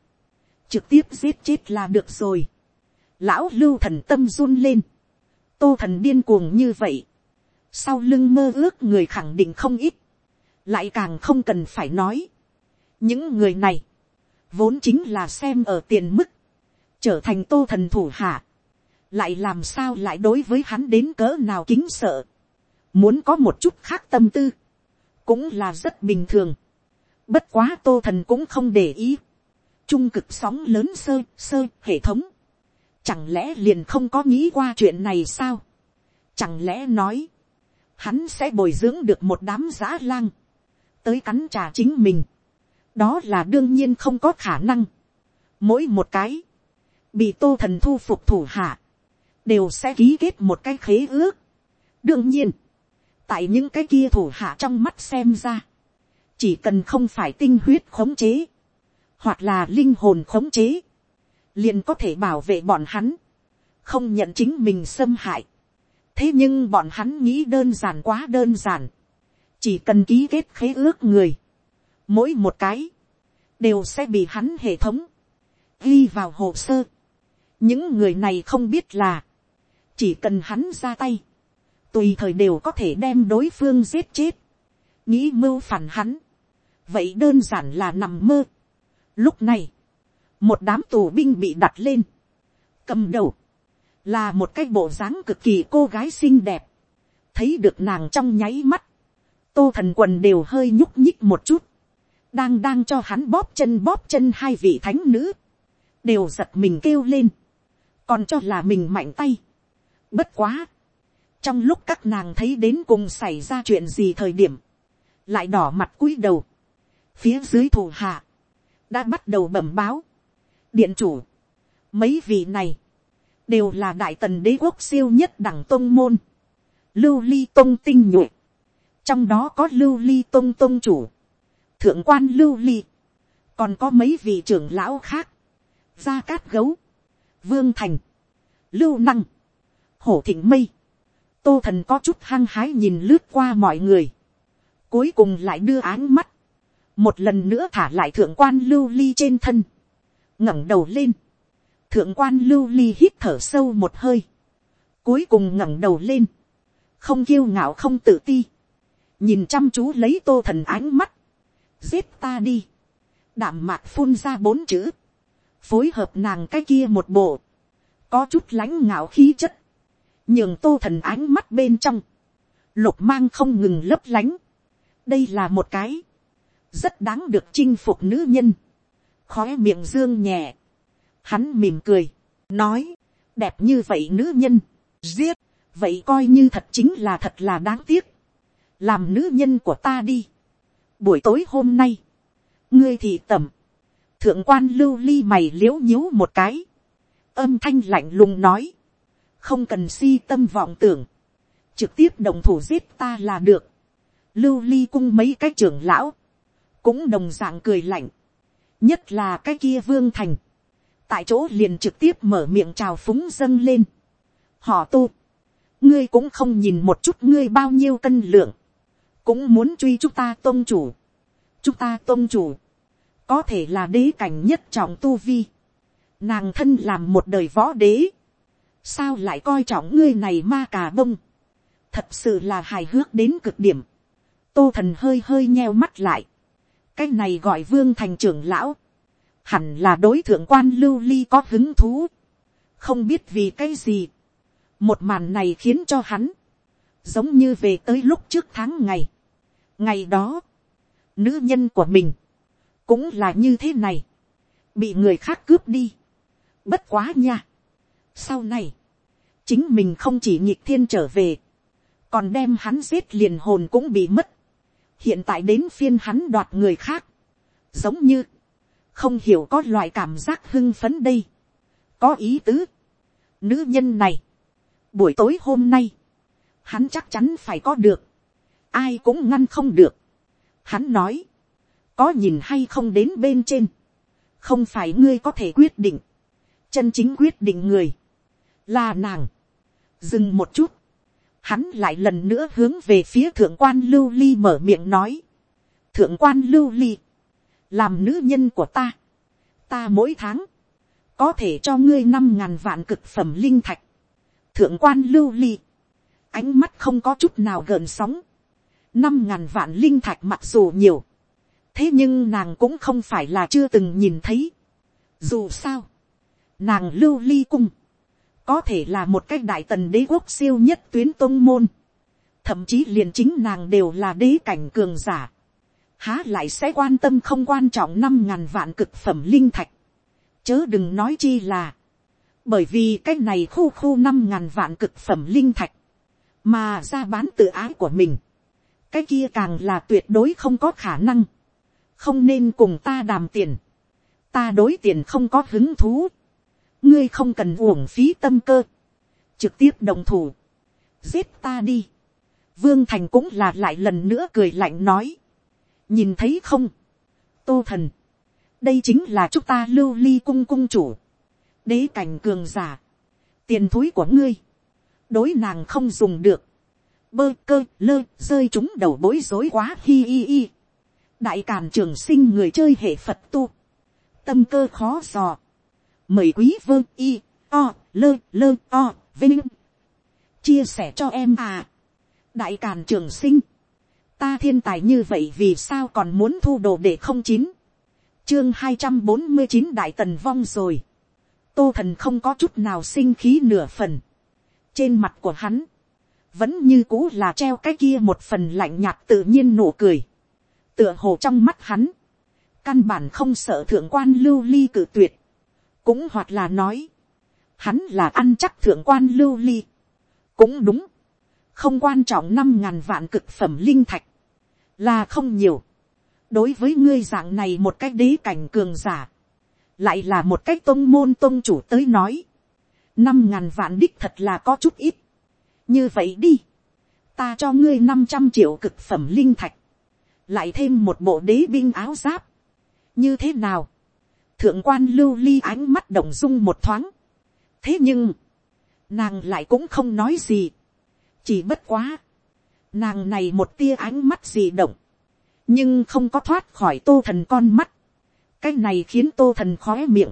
trực tiếp giết chết là được rồi. Lão lưu thần tâm run lên, tô thần điên cuồng như vậy, sau lưng mơ ước người khẳng định không ít, lại càng không cần phải nói. những người này, vốn chính là xem ở tiền mức, trở thành tô thần thủ hạ, lại làm sao lại đối với hắn đến cỡ nào kính sợ, muốn có một chút khác tâm tư, cũng là rất bình thường. Bất quá tô thần cũng không để ý. Trung cực sóng lớn sơ sơ hệ thống. Chẳng lẽ liền không có nghĩ qua chuyện này sao? Chẳng lẽ nói. Hắn sẽ bồi dưỡng được một đám giã lang. Tới cắn trà chính mình. Đó là đương nhiên không có khả năng. Mỗi một cái. Bị tô thần thu phục thủ hạ. Đều sẽ ký kết một cái khế ước. Đương nhiên. Tại những cái kia thủ hạ trong mắt xem ra chỉ cần không phải tinh huyết khống chế, hoặc là linh hồn khống chế, liền có thể bảo vệ bọn hắn, không nhận chính mình xâm hại. thế nhưng bọn hắn nghĩ đơn giản quá đơn giản, chỉ cần ký kết khế ước người, mỗi một cái, đều sẽ bị hắn hệ thống, ghi vào hồ sơ. những người này không biết là, chỉ cần hắn ra tay, tùy thời đều có thể đem đối phương giết chết, nghĩ mưu phản hắn, vậy đơn giản là nằm mơ. Lúc này, một đám tù binh bị đặt lên, cầm đầu, là một cái bộ dáng cực kỳ cô gái xinh đẹp, thấy được nàng trong nháy mắt, tô thần quần đều hơi nhúc nhích một chút, đang đang cho hắn bóp chân bóp chân hai vị thánh nữ, đều giật mình kêu lên, còn cho là mình mạnh tay. Bất quá, trong lúc các nàng thấy đến cùng xảy ra chuyện gì thời điểm, lại đỏ mặt cúi đầu, phía dưới thủ hạ, đã bắt đầu bẩm báo, điện chủ, mấy vị này, đều là đại tần đế quốc siêu nhất đẳng tôn môn, lưu ly tông tinh nhuệ, trong đó có lưu ly tông tông chủ, thượng quan lưu ly, còn có mấy vị trưởng lão khác, gia cát gấu, vương thành, lưu năng, hổ thịnh mây, tô thần có chút hăng hái nhìn lướt qua mọi người, cuối cùng lại đưa áng mắt, một lần nữa thả lại thượng quan lưu ly trên thân, ngẩng đầu lên, thượng quan lưu ly hít thở sâu một hơi, cuối cùng ngẩng đầu lên, không kiêu ngạo không tự ti, nhìn chăm chú lấy tô thần ánh mắt, giết ta đi, đảm mạc phun ra bốn chữ, phối hợp nàng cái kia một bộ, có chút lãnh ngạo khí chất, nhường tô thần ánh mắt bên trong, lục mang không ngừng lấp lánh, đây là một cái, rất đáng được chinh phục nữ nhân, khói miệng dương nhẹ, hắn mỉm cười, nói, đẹp như vậy nữ nhân, giết, vậy coi như thật chính là thật là đáng tiếc, làm nữ nhân của ta đi, buổi tối hôm nay, ngươi thì tẩm, thượng quan lưu ly mày l i ễ u nhíu một cái, âm thanh lạnh lùng nói, không cần si tâm vọng tưởng, trực tiếp đồng thủ giết ta là được, lưu ly cung mấy cái trưởng lão, cũng đồng d ạ n g cười lạnh, nhất là cái kia vương thành, tại chỗ liền trực tiếp mở miệng trào phúng dâng lên, họ tu, ngươi cũng không nhìn một chút ngươi bao nhiêu cân lượng, cũng muốn truy chúng ta tôn chủ, chúng ta tôn chủ, có thể là đế cảnh nhất trọng tu vi, nàng thân làm một đời võ đế, sao lại coi trọng ngươi này ma cà bông, thật sự là hài hước đến cực điểm, tô thần hơi hơi nheo mắt lại, cái này gọi vương thành trưởng lão, hẳn là đối thượng quan lưu ly có hứng thú, không biết vì cái gì, một màn này khiến cho hắn, giống như về tới lúc trước tháng ngày, ngày đó, nữ nhân của mình, cũng là như thế này, bị người khác cướp đi, bất quá nha sau này, chính mình không chỉ nhịp thiên trở về, còn đem hắn giết liền hồn cũng bị mất, hiện tại đến phiên hắn đoạt người khác, giống như, không hiểu có loại cảm giác hưng phấn đây, có ý tứ, nữ nhân này, buổi tối hôm nay, hắn chắc chắn phải có được, ai cũng ngăn không được, Hắn nói, có nhìn hay không đến bên trên, không phải ngươi có thể quyết định, chân chính quyết định người, là nàng. Dừng một chút, hắn lại lần nữa hướng về phía thượng quan lưu ly mở miệng nói, thượng quan lưu ly, làm nữ nhân của ta, ta mỗi tháng, có thể cho ngươi năm ngàn vạn cực phẩm linh thạch, thượng quan lưu ly, ánh mắt không có chút nào gợn sóng, năm ngàn vạn linh thạch mặc dù nhiều, thế nhưng nàng cũng không phải là chưa từng nhìn thấy. Dù sao, nàng lưu ly cung, có thể là một cái đại tần đế quốc siêu nhất tuyến tôn môn, thậm chí liền chính nàng đều là đế cảnh cường giả, há lại sẽ quan tâm không quan trọng năm ngàn vạn cực phẩm linh thạch, chớ đừng nói chi là, bởi vì cái này khu khu năm ngàn vạn cực phẩm linh thạch, mà ra bán tự ái của mình, cái kia càng là tuyệt đối không có khả năng, không nên cùng ta đàm tiền, ta đối tiền không có hứng thú, ngươi không cần uổng phí tâm cơ, trực tiếp đồng thủ, giết ta đi, vương thành cũng là lại lần nữa cười lạnh nói, nhìn thấy không, tô thần, đây chính là chúng ta lưu ly cung cung chủ, đế cảnh cường giả, tiền thúi của ngươi, đối nàng không dùng được, bơ cơ lơ rơi chúng đầu bối rối quá hi hi hi. đại càn trường sinh người chơi hệ phật tu. tâm cơ khó dò mời quý vơ y o lơ lơ o vinh. chia sẻ cho em à. đại càn trường sinh. ta thiên tài như vậy vì sao còn muốn thu đồ để không chín. chương hai trăm bốn mươi chín đại tần vong rồi. tô thần không có chút nào sinh khí nửa phần. trên mặt của hắn vẫn như cũ là treo cái kia một phần lạnh nhạt tự nhiên nụ cười, tựa hồ trong mắt hắn, căn bản không sợ thượng quan lưu ly cử tuyệt, cũng hoặc là nói, hắn là ăn chắc thượng quan lưu ly, cũng đúng, không quan trọng năm ngàn vạn cực phẩm linh thạch, là không nhiều, đối với ngươi dạng này một cách đế cảnh cường giả, lại là một cách tôn môn tôn chủ tới nói, năm ngàn vạn đích thật là có chút ít, như vậy đi, ta cho ngươi năm trăm triệu cực phẩm linh thạch, lại thêm một bộ đế binh áo giáp, như thế nào, thượng quan lưu ly ánh mắt động dung một thoáng, thế nhưng, nàng lại cũng không nói gì, chỉ bất quá, nàng này một tia ánh mắt gì động, nhưng không có thoát khỏi tô thần con mắt, cái này khiến tô thần khói miệng,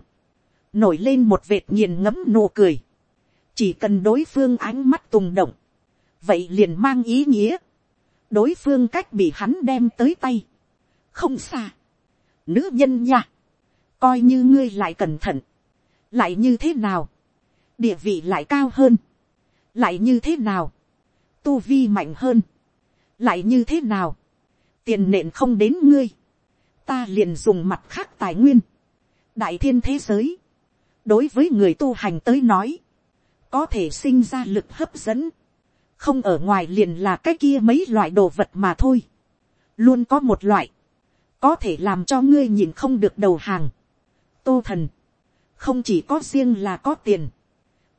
nổi lên một vệt nghiền ngẫm nụ cười, chỉ cần đối phương ánh mắt tùng động, vậy liền mang ý nghĩa, đối phương cách bị hắn đem tới tay, không xa, nữ nhân nha, coi như ngươi lại cẩn thận, lại như thế nào, địa vị lại cao hơn, lại như thế nào, tu vi mạnh hơn, lại như thế nào, tiền nện không đến ngươi, ta liền dùng mặt khác tài nguyên, đại thiên thế giới, đối với người tu hành tới nói, có thể sinh ra lực hấp dẫn, không ở ngoài liền là cái kia mấy loại đồ vật mà thôi, luôn có một loại, có thể làm cho ngươi nhìn không được đầu hàng tô thần, không chỉ có riêng là có tiền,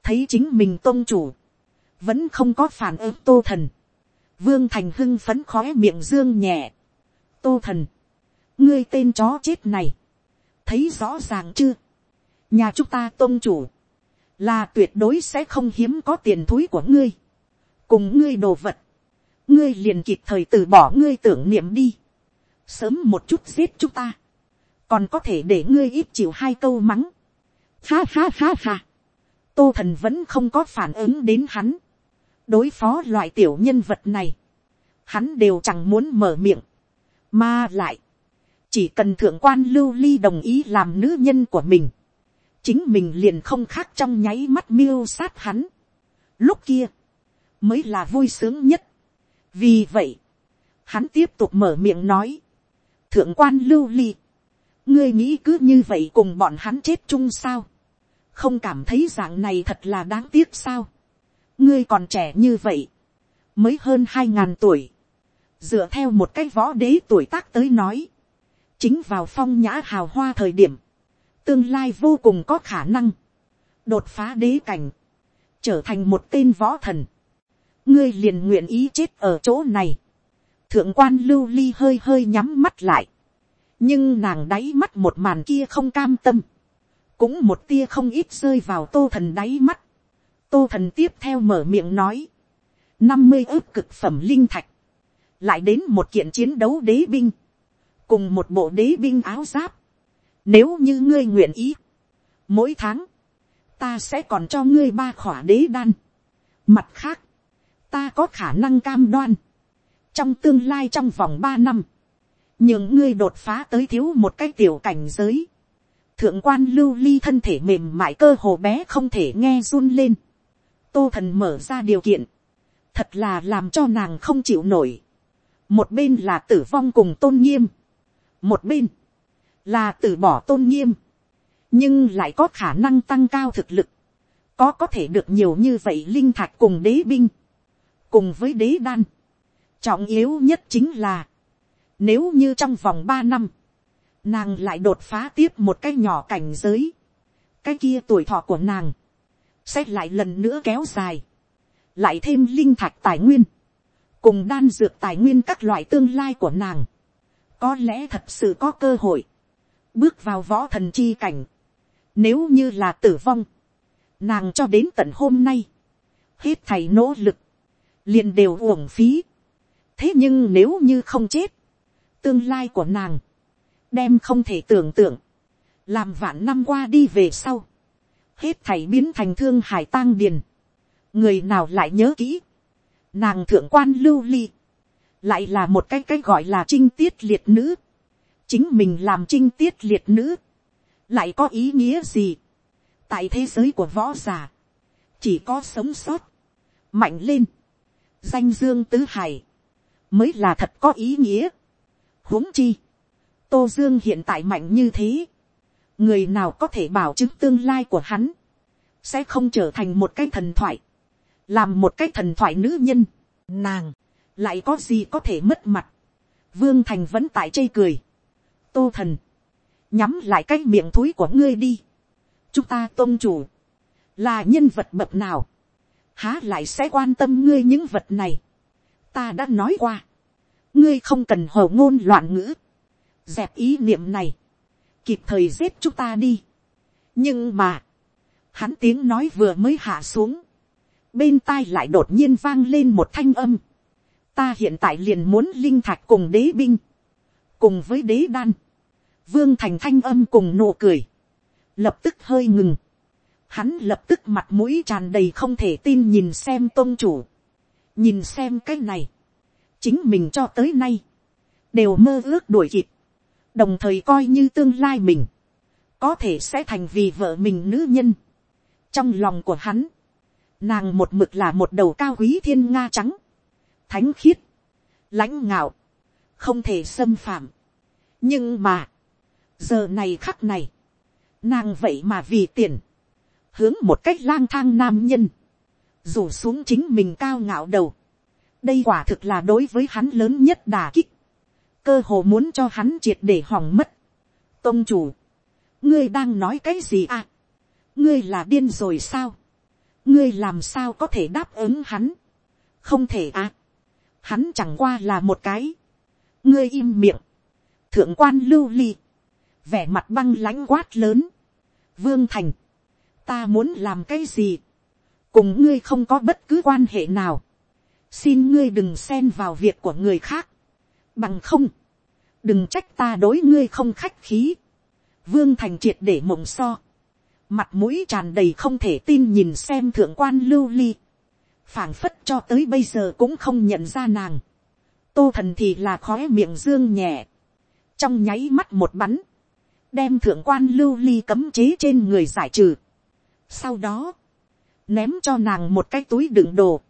thấy chính mình tôn chủ, vẫn không có phản ứng tô thần, vương thành hưng phấn khói miệng dương nhẹ, tô thần, ngươi tên chó chết này, thấy rõ ràng chưa, nhà chúng ta tôn chủ, là tuyệt đối sẽ không hiếm có tiền thúi của ngươi, cùng ngươi đồ vật, ngươi liền kịp thời từ bỏ ngươi tưởng niệm đi, sớm một chút giết chúng ta, còn có thể để ngươi ít chịu hai câu mắng, ha ha ha ha, tô thần vẫn không có phản ứng đến hắn, đối phó loại tiểu nhân vật này, hắn đều chẳng muốn mở miệng, mà lại, chỉ cần thượng quan lưu ly đồng ý làm nữ nhân của mình, chính mình liền không khác trong nháy mắt miêu sát hắn. Lúc kia, mới là vui sướng nhất. vì vậy, hắn tiếp tục mở miệng nói, thượng quan lưu ly, ngươi nghĩ cứ như vậy cùng bọn hắn chết chung sao, không cảm thấy dạng này thật là đáng tiếc sao, ngươi còn trẻ như vậy, mới hơn hai ngàn tuổi, dựa theo một cái võ đế tuổi tác tới nói, chính vào phong nhã hào hoa thời điểm, tương lai vô cùng có khả năng, đột phá đế cảnh, trở thành một tên võ thần, ngươi liền nguyện ý chết ở chỗ này, thượng quan lưu ly hơi hơi nhắm mắt lại, nhưng nàng đáy mắt một màn kia không cam tâm, cũng một tia không ít rơi vào tô thần đáy mắt, tô thần tiếp theo mở miệng nói, năm mươi ước cực phẩm linh thạch, lại đến một kiện chiến đấu đế binh, cùng một bộ đế binh áo giáp, nếu như ngươi nguyện ý, mỗi tháng, ta sẽ còn cho ngươi ba khỏa đế đan. Mặt khác, ta có khả năng cam đoan, trong tương lai trong vòng ba năm, nhưng ngươi đột phá tới thiếu một cái tiểu cảnh giới, thượng quan lưu ly thân thể mềm mại cơ hồ bé không thể nghe run lên, tô thần mở ra điều kiện, thật là làm cho nàng không chịu nổi, một bên là tử vong cùng tôn nghiêm, một bên là từ bỏ tôn nghiêm, nhưng lại có khả năng tăng cao thực lực, có có thể được nhiều như vậy linh thạch cùng đế binh, cùng với đế đan. Trọng yếu nhất chính là, nếu như trong vòng ba năm, nàng lại đột phá tiếp một cái nhỏ cảnh giới, cái kia tuổi thọ của nàng, sẽ lại lần nữa kéo dài, lại thêm linh thạch tài nguyên, cùng đan dược tài nguyên các loại tương lai của nàng, có lẽ thật sự có cơ hội, bước vào võ thần chi cảnh, nếu như là tử vong, nàng cho đến tận hôm nay, hết thầy nỗ lực, liền đều uổng phí. thế nhưng nếu như không chết, tương lai của nàng, đem không thể tưởng tượng, làm vạn năm qua đi về sau, hết thảy biến thành thương hải tang điền, người nào lại nhớ kỹ, nàng thượng quan lưu ly, lại là một cái cái gọi là trinh tiết liệt nữ, chính mình làm trinh tiết liệt nữ, lại có ý nghĩa gì. tại thế giới của võ g i ả chỉ có sống sót, mạnh lên, danh dương tứ hải, mới là thật có ý nghĩa huống chi, tô dương hiện tại mạnh như thế, người nào có thể bảo chứng tương lai của hắn, sẽ không trở thành một cái thần thoại, làm một cái thần thoại nữ nhân, nàng, lại có gì có thể mất mặt, vương thành vẫn tại chây cười, tô thần, nhắm lại cái miệng thúi của ngươi đi, chúng ta tôn chủ, là nhân vật bậc nào, há lại sẽ quan tâm ngươi những vật này, ta đã nói qua, ngươi không cần hồ ngôn loạn ngữ, dẹp ý niệm này, kịp thời giết chúng ta đi. nhưng mà, hắn tiếng nói vừa mới hạ xuống, bên tai lại đột nhiên vang lên một thanh âm. ta hiện tại liền muốn linh thạch cùng đế binh, cùng với đế đan, vương thành thanh âm cùng nụ cười, lập tức hơi ngừng, hắn lập tức mặt mũi tràn đầy không thể tin nhìn xem tôn chủ, nhìn xem cái này, chính mình cho tới nay, đều mơ ước đuổi kịp, đồng thời coi như tương lai mình, có thể sẽ thành vì vợ mình nữ nhân. trong lòng của hắn, nàng một mực là một đầu cao quý thiên nga trắng, thánh khiết, lãnh ngạo, không thể xâm phạm. nhưng mà, giờ này khắc này, nàng vậy mà vì tiền, hướng một cách lang thang nam nhân, rủ xuống chính mình cao ngạo đầu đây quả thực là đối với hắn lớn nhất đà kích. Cơ hồ muốn cho hắn triệt để hỏng mất. tôn chủ, ngươi đang nói cái gì à, ngươi là điên rồi sao, ngươi làm sao có thể đáp ứng hắn, không thể à, hắn chẳng qua là một cái, ngươi im miệng, thượng quan lưu ly, vẻ mặt băng lãnh quát lớn, vương thành, ta muốn làm cái gì, cùng ngươi không có bất cứ quan hệ nào, xin ngươi đừng xen vào việc của người khác, bằng không, đừng trách ta đối ngươi không khách khí, vương thành triệt để mộng so, mặt mũi tràn đầy không thể tin nhìn xem thượng quan lưu ly, phảng phất cho tới bây giờ cũng không nhận ra nàng, tô thần thì là khói miệng dương nhẹ, trong nháy mắt một bắn, đem thượng quan lưu ly cấm chế trên người giải trừ. Sau đó, ném cho nàng một cái túi đựng đồ.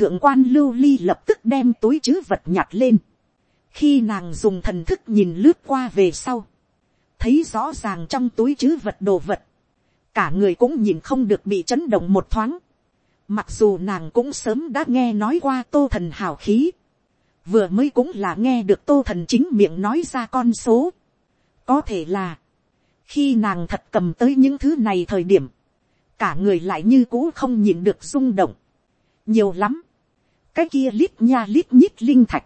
Thượng quan lưu ly lập tức đem túi chứ vật nhặt lên. Khi nàng dùng thần thức nhìn lướt qua về sau, thấy rõ ràng trong túi chứ vật đồ vật, cả người cũng nhìn không được bị chấn động một thoáng, mặc dù nàng cũng sớm đã nghe nói qua tô thần hào khí, vừa mới cũng là nghe được tô thần chính miệng nói ra con số, có thể là, khi nàng thật cầm tới những thứ này thời điểm, cả người lại như cũ không nhìn được rung động, nhiều lắm, cái kia lít nha lít nhít linh thạch,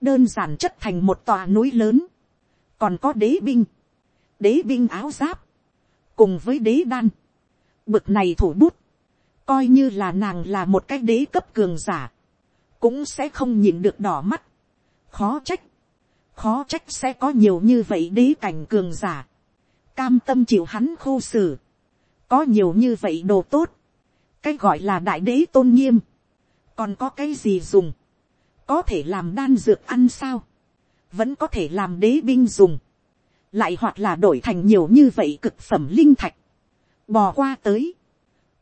đơn giản chất thành một tòa núi lớn, còn có đế binh, đế binh áo giáp, cùng với đế đan, bực này thủ bút, coi như là nàng là một cái đế cấp cường giả, cũng sẽ không nhìn được đỏ mắt, khó trách, khó trách sẽ có nhiều như vậy đế cảnh cường giả, cam tâm chịu hắn khô xử, có nhiều như vậy đồ tốt, cái gọi là đại đế tôn nghiêm, còn có cái gì dùng, có thể làm đan dược ăn sao, vẫn có thể làm đế binh dùng, lại hoặc là đổi thành nhiều như vậy cực phẩm linh thạch, bò qua tới,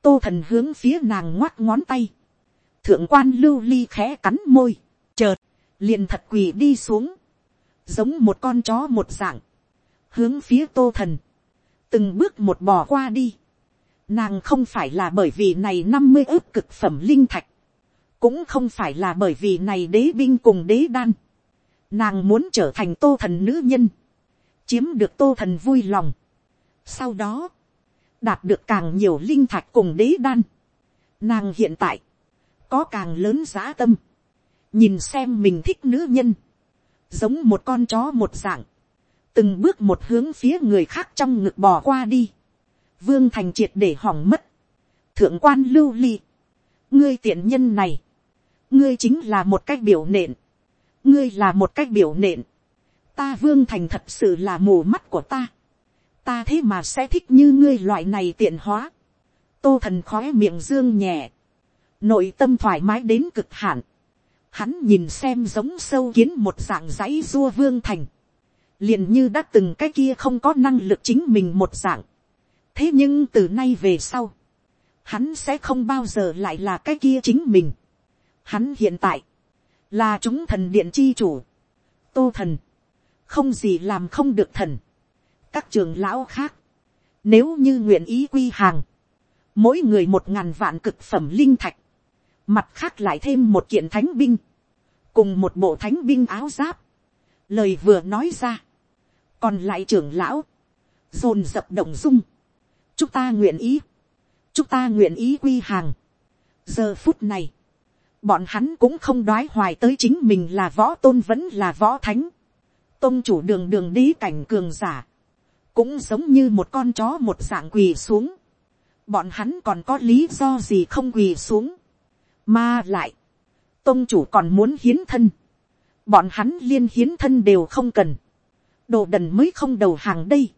tô thần hướng phía nàng ngoắt ngón tay, thượng quan lưu ly khẽ cắn môi, chợt, liền thật quỳ đi xuống, giống một con chó một dạng, hướng phía tô thần, từng bước một bò qua đi, nàng không phải là bởi vì này năm mươi ước cực phẩm linh thạch, cũng không phải là bởi vì này đế binh cùng đế đan, nàng muốn trở thành tô thần nữ nhân, chiếm được tô thần vui lòng. Sau đó, đạt được càng nhiều linh thạch cùng đế đan. Nàng hiện tại, có càng lớn giá tâm, nhìn xem mình thích nữ nhân, giống một con chó một dạng, từng bước một hướng phía người khác trong ngực bò qua đi, vương thành triệt để hỏng mất, thượng quan lưu ly, ngươi tiện nhân này, ngươi chính là một cách biểu nện, ngươi là một cách biểu nện, ta vương thành thật sự là mù mắt của ta, ta thế mà sẽ thích như ngươi loại này tiện hóa, tô thần khói miệng dương nhẹ, nội tâm thoải mái đến cực hạn, hắn nhìn xem giống sâu kiến một dạng dãy dua vương thành, liền như đã từng cái kia không có năng lực chính mình một dạng, thế nhưng từ nay về sau, hắn sẽ không bao giờ lại là cái kia chính mình, Hắn hiện tại, là chúng thần điện chi chủ. Tô thần, không gì làm không được thần, các trường lão khác, nếu như nguyện ý quy hàng, mỗi người một ngàn vạn cực phẩm linh thạch, mặt khác lại thêm một kiện thánh binh, cùng một bộ thánh binh áo giáp, lời vừa nói ra, còn lại trưởng lão, dồn dập động dung, chúng ta nguyện ý, chúng ta nguyện ý quy hàng. giờ phút này, bọn hắn cũng không đoái hoài tới chính mình là võ tôn vẫn là võ thánh, tôn chủ đường đường đi cảnh cường giả, cũng giống như một con chó một dạng quỳ xuống, bọn hắn còn có lý do gì không quỳ xuống, mà lại, tôn chủ còn muốn hiến thân, bọn hắn liên hiến thân đều không cần, đồ đần mới không đầu hàng đây,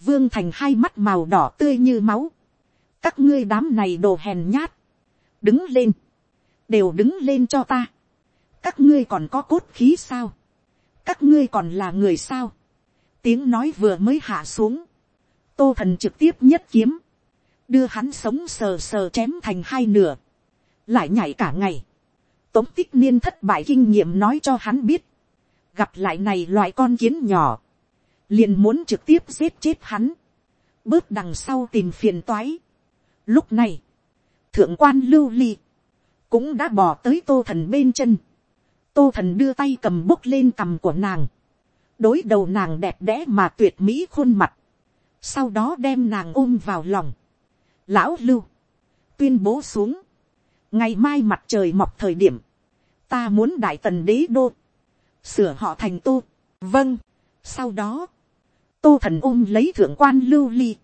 vương thành hai mắt màu đỏ tươi như máu, các ngươi đám này đồ hèn nhát, đứng lên, đều đứng lên cho ta, các ngươi còn có cốt khí sao, các ngươi còn là người sao, tiếng nói vừa mới hạ xuống, tô thần trực tiếp nhất kiếm, đưa hắn sống sờ sờ chém thành hai nửa, lại nhảy cả ngày, tống tích niên thất bại kinh nghiệm nói cho hắn biết, gặp lại này loại con kiến nhỏ, liền muốn trực tiếp giết chết hắn, bước đằng sau tìm phiền toái. Lúc này, thượng quan lưu ly, cũng đã bỏ tới tô thần bên chân, tô thần đưa tay cầm bốc lên cầm của nàng, đối đầu nàng đẹp đẽ mà tuyệt mỹ khuôn mặt, sau đó đem nàng ôm vào lòng. Lão lưu, tuyên bố xuống, ngày mai mặt trời mọc thời điểm, ta muốn đại tần đế đô, sửa họ thành tô, vâng, sau đó, tô thần ôm lấy thượng quan lưu ly,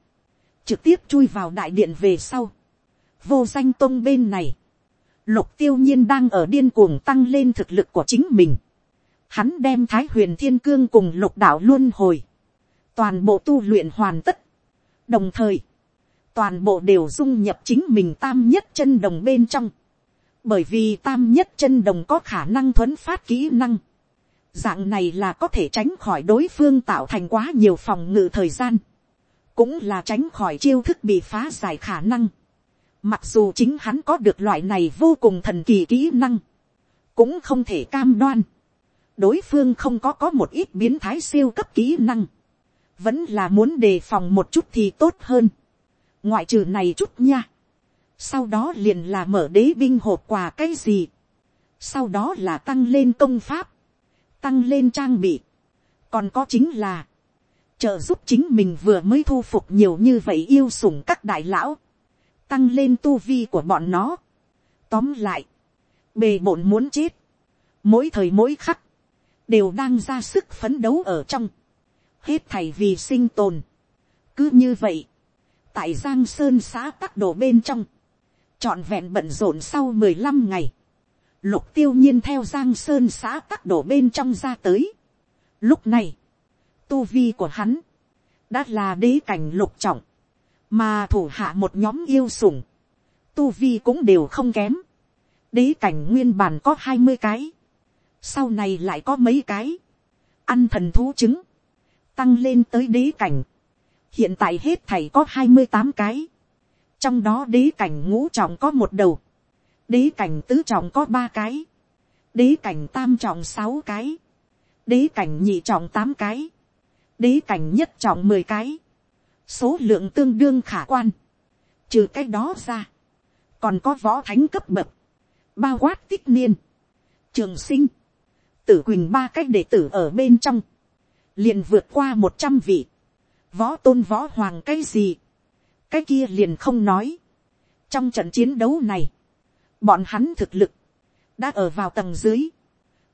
trực tiếp chui vào đại điện về sau, vô danh tôn bên này, lục tiêu nhiên đang ở điên cuồng tăng lên thực lực của chính mình, hắn đem thái huyền thiên cương cùng lục đạo luôn hồi, toàn bộ tu luyện hoàn tất, đồng thời, toàn bộ đều dung nhập chính mình tam nhất chân đồng bên trong, bởi vì tam nhất chân đồng có khả năng thuấn phát kỹ năng, dạng này là có thể tránh khỏi đối phương tạo thành quá nhiều phòng ngự thời gian, cũng là tránh khỏi chiêu thức bị phá giải khả năng. Mặc dù chính hắn có được loại này vô cùng thần kỳ kỹ năng, cũng không thể cam đoan. đối phương không có có một ít biến thái siêu cấp kỹ năng, vẫn là muốn đề phòng một chút thì tốt hơn. ngoại trừ này chút nha. sau đó liền là mở đế binh hộp quà cái gì. sau đó là tăng lên công pháp tăng lên trang bị, còn có chính là, trợ giúp chính mình vừa mới thu phục nhiều như vậy yêu sủng các đại lão, tăng lên tu vi của bọn nó. Tóm lại, bề bộn muốn chết, mỗi thời mỗi khắc, đều đang ra sức phấn đấu ở trong, hết thầy vì sinh tồn. cứ như vậy, tại giang sơn xã tắc đồ bên trong, trọn vẹn bận rộn sau mười lăm ngày, lục tiêu nhiên theo giang sơn xã các đổ bên trong ra tới. Lúc này, tu vi của hắn, đã là đế cảnh lục trọng, mà thủ hạ một nhóm yêu sủng, tu vi cũng đều không kém. Đế cảnh nguyên bản có hai mươi cái, sau này lại có mấy cái, ăn thần thú trứng, tăng lên tới đế cảnh. Hiện tại hết thầy có hai mươi tám cái, trong đó đế cảnh ngũ trọng có một đầu, đế cảnh tứ trọng có ba cái, đế cảnh tam trọng sáu cái, đế cảnh nhị trọng tám cái, đế cảnh nhất trọng mười cái, số lượng tương đương khả quan, trừ cái đó ra, còn có võ thánh cấp bậc, bao quát tích niên, trường sinh, tử quỳnh ba cách đệ tử ở bên trong, liền vượt qua một trăm vị, võ tôn võ hoàng cái gì, cái kia liền không nói. trong trận chiến đấu này, bọn hắn thực lực, đã ở vào tầng dưới,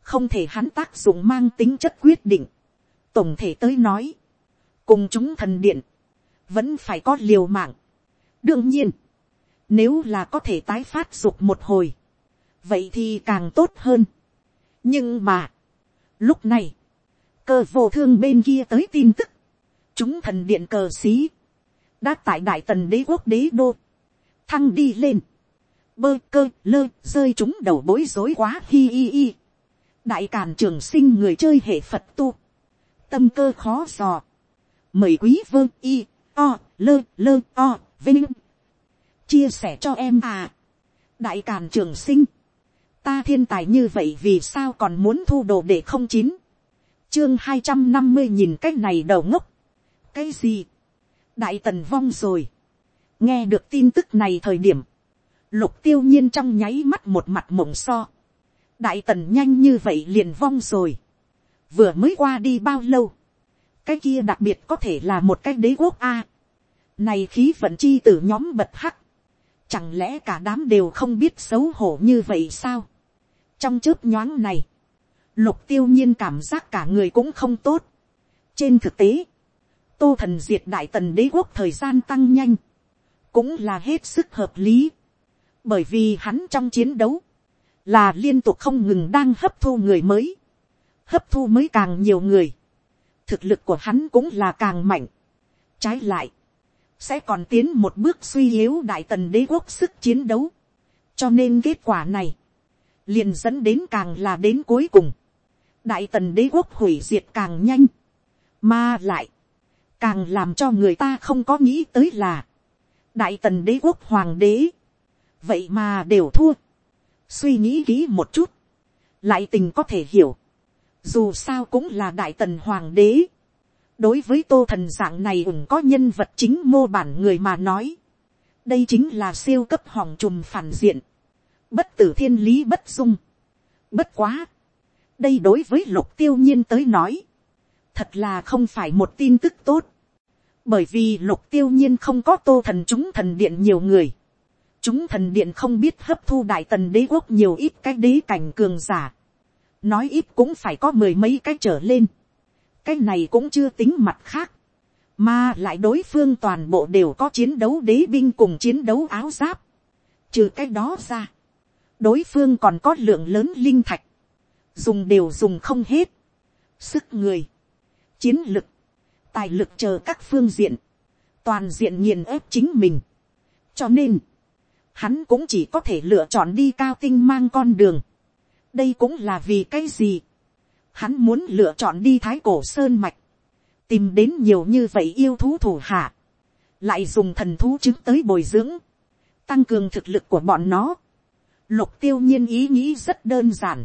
không thể hắn tác dụng mang tính chất quyết định. tổng thể tới nói, cùng chúng thần điện, vẫn phải có liều mạng. đương nhiên, nếu là có thể tái phát dục một hồi, vậy thì càng tốt hơn. nhưng mà, lúc này, cơ vô thương bên kia tới tin tức, chúng thần điện cờ xí, đã tại đại tần đế quốc đế đô, thăng đi lên, bơ cơ lơ rơi chúng đầu bối rối quá hi hi hi. đại càn trường sinh người chơi hệ phật tu. tâm cơ khó dò. mời quý vương y o lơ lơ o vinh. chia sẻ cho em à. đại càn trường sinh. ta thiên tài như vậy vì sao còn muốn thu đồ để không chín. chương hai trăm năm mươi nhìn cái này đầu ngốc. cái gì, đại tần vong rồi. nghe được tin tức này thời điểm, lục tiêu nhiên trong nháy mắt một mặt mộng so. đại tần nhanh như vậy liền vong rồi. vừa mới qua đi bao lâu cái kia đặc biệt có thể là một cái đế quốc a. này khí vận chi tử nhóm bật hắc. chẳng lẽ cả đám đều không biết xấu hổ như vậy sao. trong chớp nhoáng này, lục tiêu nhiên cảm giác cả người cũng không tốt. trên thực tế, tô thần diệt đại tần đế quốc thời gian tăng nhanh, cũng là hết sức hợp lý, bởi vì hắn trong chiến đấu, là liên tục không ngừng đang hấp thu người mới, hấp thu mới càng nhiều người, thực lực của hắn cũng là càng mạnh, trái lại, sẽ còn tiến một bước suy yếu đại tần đế quốc sức chiến đấu, cho nên kết quả này, liền dẫn đến càng là đến cuối cùng, đại tần đế quốc hủy diệt càng nhanh, mà lại, càng làm cho người ta không có nghĩ tới là, đại tần đế quốc hoàng đế, vậy mà đều thua, suy nghĩ kỹ một chút, lại tình có thể hiểu, dù sao cũng là đại tần hoàng đế, đối với tô thần dạng này ủng có nhân vật chính mô bản người mà nói, đây chính là siêu cấp hòng trùm phản diện, bất tử thiên lý bất dung, bất quá, đây đối với lục tiêu nhiên tới nói, thật là không phải một tin tức tốt, bởi vì lục tiêu nhiên không có tô thần chúng thần điện nhiều người, chúng thần điện không biết hấp thu đại tần đế quốc nhiều ít cái đế cảnh cường giả, nói ít cũng phải có mười mấy cái trở lên, cái này cũng chưa tính mặt khác, mà lại đối phương toàn bộ đều có chiến đấu đế binh cùng chiến đấu áo giáp, trừ cái đó ra, đối phương còn có lượng lớn linh thạch, dùng đều dùng không hết, sức người, chiến lực, tài lực chờ các phương diện, toàn diện nghiền ép chính mình. cho nên, hắn cũng chỉ có thể lựa chọn đi cao tinh mang con đường đây cũng là vì cái gì. hắn muốn lựa chọn đi thái cổ sơn mạch, tìm đến nhiều như vậy yêu thú thủ hạ, lại dùng thần thú chứng tới bồi dưỡng, tăng cường thực lực của bọn nó. lục tiêu nhiên ý nghĩ rất đơn giản.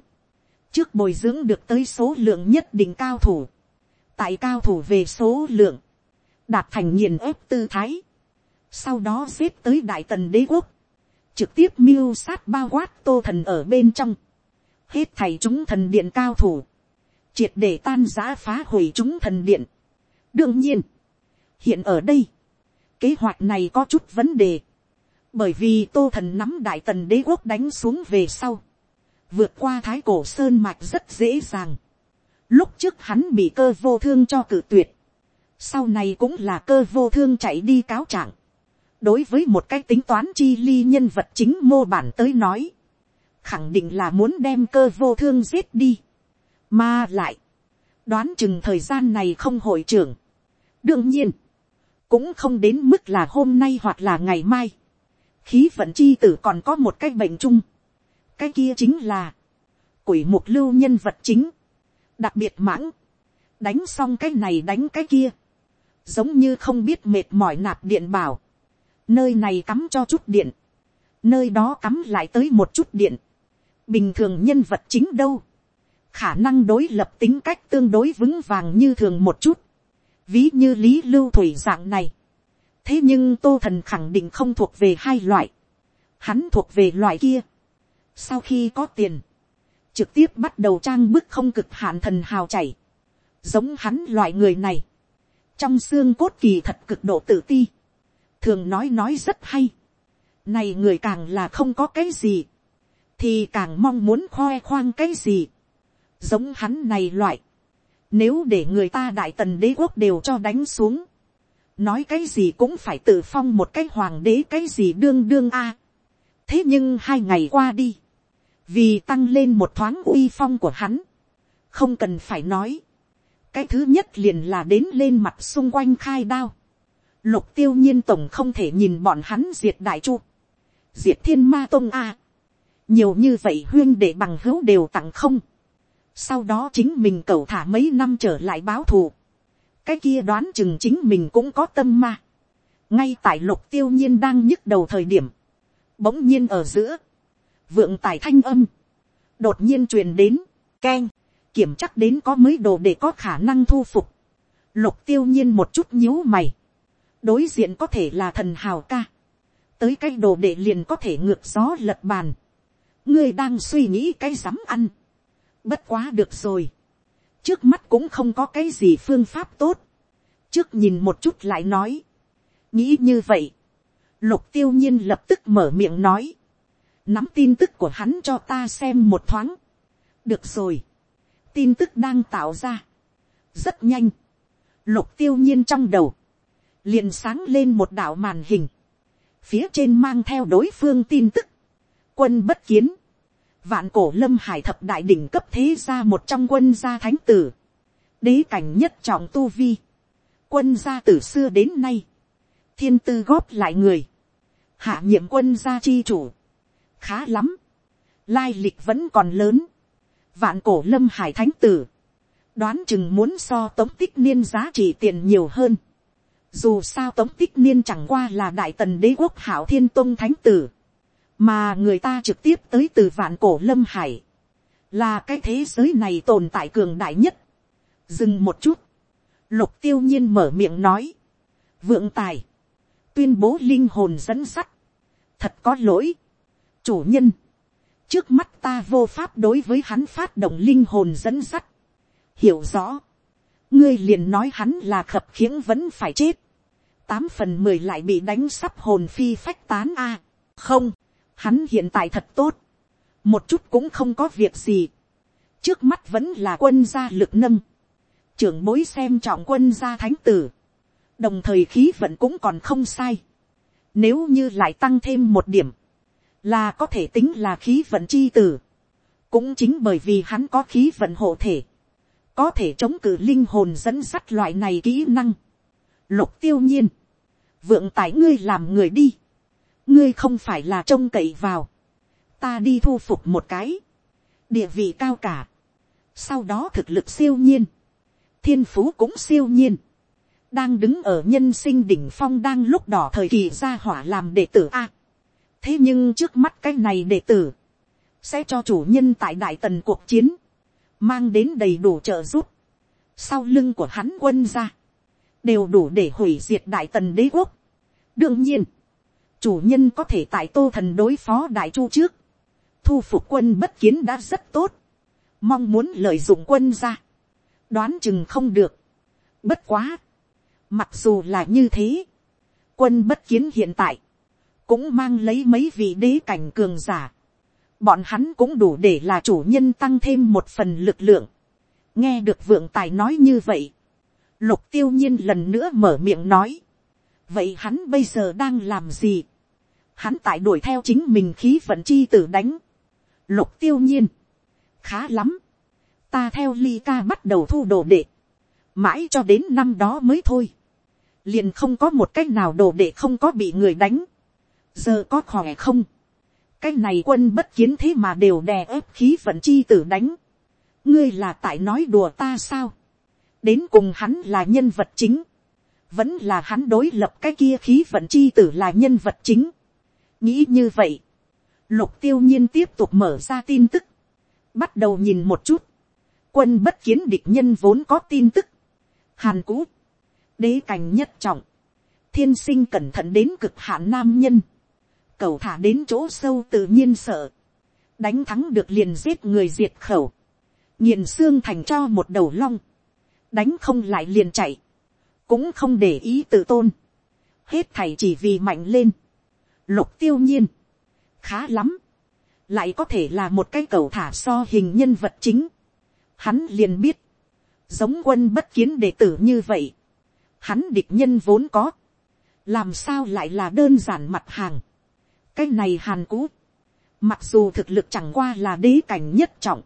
Trước bồi dưỡng được tới số lượng nhất định cao thủ, tại cao thủ về số lượng, đạt thành nghiền ép tư thái, sau đó xếp tới đại tần đế quốc, trực tiếp mưu sát bao quát tô thần ở bên trong, hết thầy chúng thần điện cao thủ, triệt để tan giã phá hủy chúng thần điện. đương nhiên, hiện ở đây, kế hoạch này có chút vấn đề, bởi vì tô thần nắm đại tần đế quốc đánh xuống về sau, vượt qua thái cổ sơn mạch rất dễ dàng. Lúc trước hắn bị cơ vô thương cho cử tuyệt. Sau này cũng là cơ vô thương chạy đi cáo trạng. Đối với một cái tính toán chi ly nhân vật chính mô bản tới nói. Khẳng định là muốn đem cơ vô thương giết đi. Mà lại. Đoán chừng thời gian này không hội trưởng. Đương nhiên. Cũng không đến mức là hôm nay hoặc là ngày mai. Khí vận chi tử còn có một cái bệnh chung cái kia chính là, quỷ mục lưu nhân vật chính, đặc biệt mãng, đánh xong cái này đánh cái kia, giống như không biết mệt mỏi nạp điện bảo, nơi này cắm cho chút điện, nơi đó cắm lại tới một chút điện, bình thường nhân vật chính đâu, khả năng đối lập tính cách tương đối vững vàng như thường một chút, ví như lý lưu thủy dạng này, thế nhưng tô thần khẳng định không thuộc về hai loại, hắn thuộc về loại kia, sau khi có tiền, trực tiếp bắt đầu trang bức không cực hạn thần hào chảy. Giống hắn loại người này. Trong xương cốt kỳ thật cực độ tự ti. Thường nói nói rất hay. Này người càng là không có cái gì. Thì càng mong muốn khoe khoang cái gì. Giống hắn này loại. Nếu để người ta đại tần đế quốc đều cho đánh xuống. Nói cái gì cũng phải tự phong một cái hoàng đế cái gì đương đương a. Thế nhưng hai ngày qua đi. Vì tăng lên một thoáng uy phong của hắn, không cần phải nói, cái thứ nhất liền là đến lên mặt xung quanh khai đao, lục tiêu nhiên tổng không thể nhìn bọn hắn diệt đại chu, diệt thiên ma tông a, nhiều như vậy huyên để bằng hữu đều tặng không, sau đó chính mình cầu thả mấy năm trở lại báo thù, cái kia đoán chừng chính mình cũng có tâm ma, ngay tại lục tiêu nhiên đang nhức đầu thời điểm, bỗng nhiên ở giữa, vượng tài thanh âm, đột nhiên truyền đến, keng, kiểm chắc đến có mới đồ để có khả năng thu phục, lục tiêu nhiên một chút nhíu mày, đối diện có thể là thần hào ca, tới cái đồ để liền có thể ngược gió lật bàn, ngươi đang suy nghĩ cái dám ăn, bất quá được rồi, trước mắt cũng không có cái gì phương pháp tốt, trước nhìn một chút lại nói, nghĩ như vậy, lục tiêu nhiên lập tức mở miệng nói, nắm tin tức của hắn cho ta xem một thoáng, được rồi, tin tức đang tạo ra, rất nhanh, lục tiêu nhiên trong đầu, liền sáng lên một đạo màn hình, phía trên mang theo đối phương tin tức, quân bất kiến, vạn cổ lâm hải thập đại đỉnh cấp thế gia một trong quân gia thánh tử, đế cảnh nhất trọng tu vi, quân gia từ xưa đến nay, thiên tư góp lại người, hạ nhiệm quân gia chi chủ, khá lắm, lai lịch vẫn còn lớn, vạn cổ lâm hải thánh tử, đoán chừng muốn so tống tích niên giá trị tiền nhiều hơn, dù sao tống tích niên chẳng qua là đại tần đế quốc hảo thiên tôn thánh tử, mà người ta trực tiếp tới từ vạn cổ lâm hải, là cái thế giới này tồn tại cường đại nhất. dừng một chút, lục tiêu nhiên mở miệng nói, vượng tài, tuyên bố linh hồn dẫn sắt, thật có lỗi, chủ nhân, trước mắt ta vô pháp đối với hắn phát động linh hồn dẫn sắt, hiểu rõ, ngươi liền nói hắn là khập khiễng vẫn phải chết, tám phần mười lại bị đánh sắp hồn phi phách tán a, không, hắn hiện tại thật tốt, một chút cũng không có việc gì, trước mắt vẫn là quân gia lực nâng, trưởng bối xem trọng quân gia thánh tử, đồng thời khí vận cũng còn không sai, nếu như lại tăng thêm một điểm, là có thể tính là khí vận chi tử, cũng chính bởi vì hắn có khí vận hộ thể, có thể chống cự linh hồn dẫn sắt loại này kỹ năng. Lục tiêu nhiên, vượng tải ngươi làm người đi, ngươi không phải là trông cậy vào, ta đi thu phục một cái, địa vị cao cả, sau đó thực lực siêu nhiên, thiên phú cũng siêu nhiên, đang đứng ở nhân sinh đỉnh phong đang lúc đỏ thời kỳ ra hỏa làm đệ tử a. thế nhưng trước mắt cái này đệ tử, sẽ cho chủ nhân tại đại tần cuộc chiến, mang đến đầy đủ trợ giúp, sau lưng của hắn quân ra, đều đủ để hủy diệt đại tần đế quốc. đương nhiên, chủ nhân có thể tại tô thần đối phó đại chu trước, thu phục quân bất kiến đã rất tốt, mong muốn lợi dụng quân ra, đoán chừng không được. bất quá, mặc dù là như thế, quân bất kiến hiện tại, cũng mang lấy mấy vị đế cảnh cường giả, bọn hắn cũng đủ để là chủ nhân tăng thêm một phần lực lượng. nghe được vượng tài nói như vậy, lục tiêu nhiên lần nữa mở miệng nói, vậy hắn bây giờ đang làm gì, hắn tại đuổi theo chính mình khí vận chi tử đánh, lục tiêu nhiên, khá lắm, ta theo ly ca bắt đầu thu đồ đệ, mãi cho đến năm đó mới thôi, liền không có một cách nào đồ đệ không có bị người đánh, giờ có khỏe không, cái này quân bất kiến thế mà đều đè ép khí vận chi tử đánh, ngươi là tại nói đùa ta sao, đến cùng hắn là nhân vật chính, vẫn là hắn đối lập cái kia khí vận chi tử là nhân vật chính. nghĩ như vậy, lục tiêu nhiên tiếp tục mở ra tin tức, bắt đầu nhìn một chút, quân bất kiến địch nhân vốn có tin tức, hàn cú, đế cảnh nhất trọng, thiên sinh cẩn thận đến cực hạn nam nhân, cầu thả đến chỗ sâu tự nhiên sợ, đánh thắng được liền giết người diệt khẩu, nghiền xương thành cho một đầu long, đánh không lại liền chạy, cũng không để ý tự tôn, hết thầy chỉ vì mạnh lên, lục tiêu nhiên, khá lắm, lại có thể là một cái cầu thả so hình nhân vật chính, hắn liền biết, giống quân bất kiến đệ tử như vậy, hắn địch nhân vốn có, làm sao lại là đơn giản mặt hàng, cái này hàn cũ. Mặc dù thực lực chẳng qua là đế cảnh nhất trọng,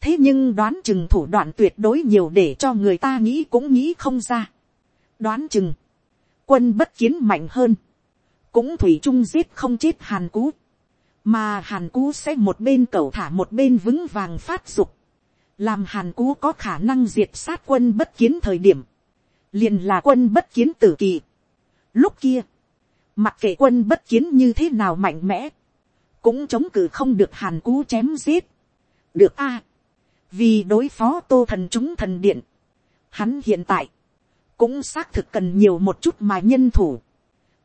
thế nhưng đoán chừng thủ đoạn tuyệt đối nhiều để cho người ta nghĩ cũng nghĩ không ra đoán chừng, quân bất kiến mạnh hơn, cũng thủy chung giết không chết hàn cú, mà hàn cú sẽ một bên cầu thả một bên vững vàng phát dục, làm hàn cú có khả năng diệt sát quân bất kiến thời điểm, liền là quân bất kiến tử kỳ. Lúc kia, mặc kệ quân bất kiến như thế nào mạnh mẽ, cũng chống cự không được hàn cú chém giết. được a, vì đối phó tô thần chúng thần điện, hắn hiện tại, cũng xác thực cần nhiều một chút mà nhân thủ.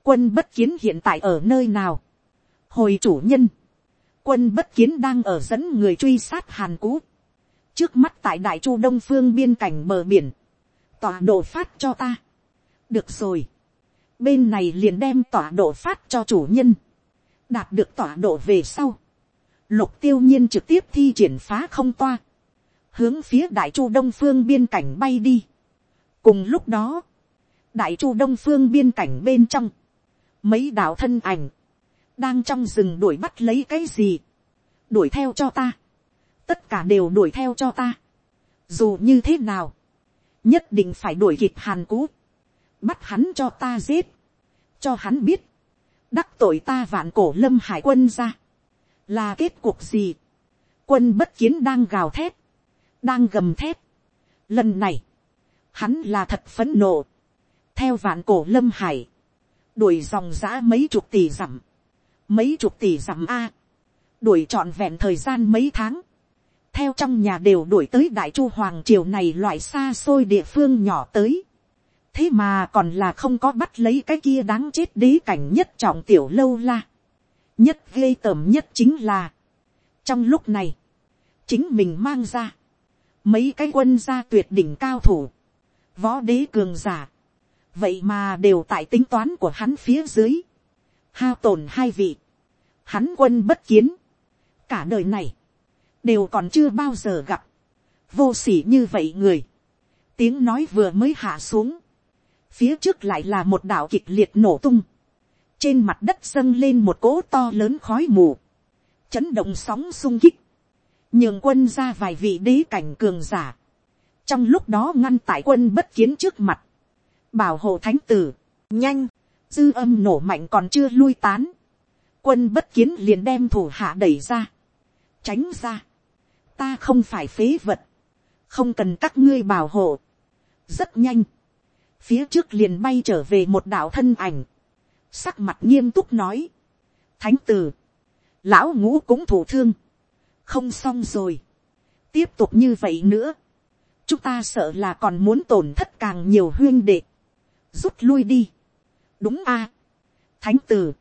quân bất kiến hiện tại ở nơi nào. hồi chủ nhân, quân bất kiến đang ở dẫn người truy sát hàn cú. trước mắt tại đại chu đông phương biên cảnh bờ biển, tọa độ phát cho ta. được rồi, bên này liền đem tọa độ phát cho chủ nhân, đạt được tọa độ về sau. lục tiêu nhiên trực tiếp thi triển phá không toa, hướng phía đại chu đông phương biên cảnh bay đi cùng lúc đó, đại chu đông phương biên cảnh bên trong, mấy đạo thân ảnh, đang trong rừng đuổi bắt lấy cái gì, đuổi theo cho ta, tất cả đều đuổi theo cho ta, dù như thế nào, nhất định phải đuổi kịp hàn cú, bắt hắn cho ta giết, cho hắn biết, đắc tội ta vạn cổ lâm hải quân ra, là kết cuộc gì, quân bất kiến đang gào thét, đang gầm thét, lần này, hắn là thật phấn nộ, theo vạn cổ lâm hải, đuổi dòng giã mấy chục tỷ dặm, mấy chục tỷ dặm a, đuổi trọn vẹn thời gian mấy tháng, theo trong nhà đều đuổi tới đại chu hoàng triều này loại xa xôi địa phương nhỏ tới, thế mà còn là không có bắt lấy cái kia đáng chết đế cảnh nhất trọng tiểu lâu la, nhất ghê tởm nhất chính là, trong lúc này, chính mình mang ra, mấy cái quân gia tuyệt đỉnh cao thủ, võ đế cường giả, vậy mà đều tại tính toán của hắn phía dưới, hao tổn hai vị, hắn quân bất kiến, cả đời này, đều còn chưa bao giờ gặp, vô s ỉ như vậy người, tiếng nói vừa mới hạ xuống, phía trước lại là một đảo kịch liệt nổ tung, trên mặt đất dâng lên một cỗ to lớn khói mù, chấn động sóng sung kích, nhường quân ra vài vị đế cảnh cường giả, trong lúc đó ngăn tại quân bất kiến trước mặt, bảo hộ thánh tử, nhanh, dư âm nổ mạnh còn chưa lui tán, quân bất kiến liền đem thủ hạ đẩy ra, tránh ra, ta không phải phế vật, không cần các ngươi bảo hộ, rất nhanh, phía trước liền bay trở về một đạo thân ảnh, sắc mặt nghiêm túc nói, thánh tử, lão ngũ cũng thủ thương, không xong rồi, tiếp tục như vậy nữa, chúng ta sợ là còn muốn tổn thất càng nhiều huyên đệ, rút lui đi. đúng a, thánh tử,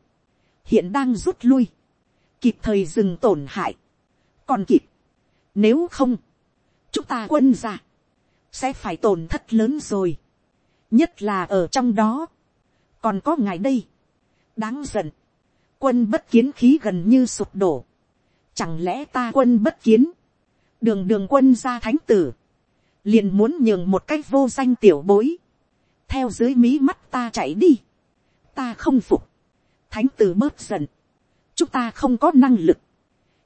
hiện đang rút lui, kịp thời dừng tổn hại, còn kịp, nếu không, chúng ta quân ra, sẽ phải tổn thất lớn rồi, nhất là ở trong đó, còn có ngài đây, đáng giận, quân bất kiến khí gần như sụp đổ, chẳng lẽ ta quân bất kiến, đường đường quân ra thánh tử, liền muốn nhường một cách vô danh tiểu bối, theo dưới mí mắt ta chạy đi, ta không phục, thánh tử bớt giận, chúng ta không có năng lực,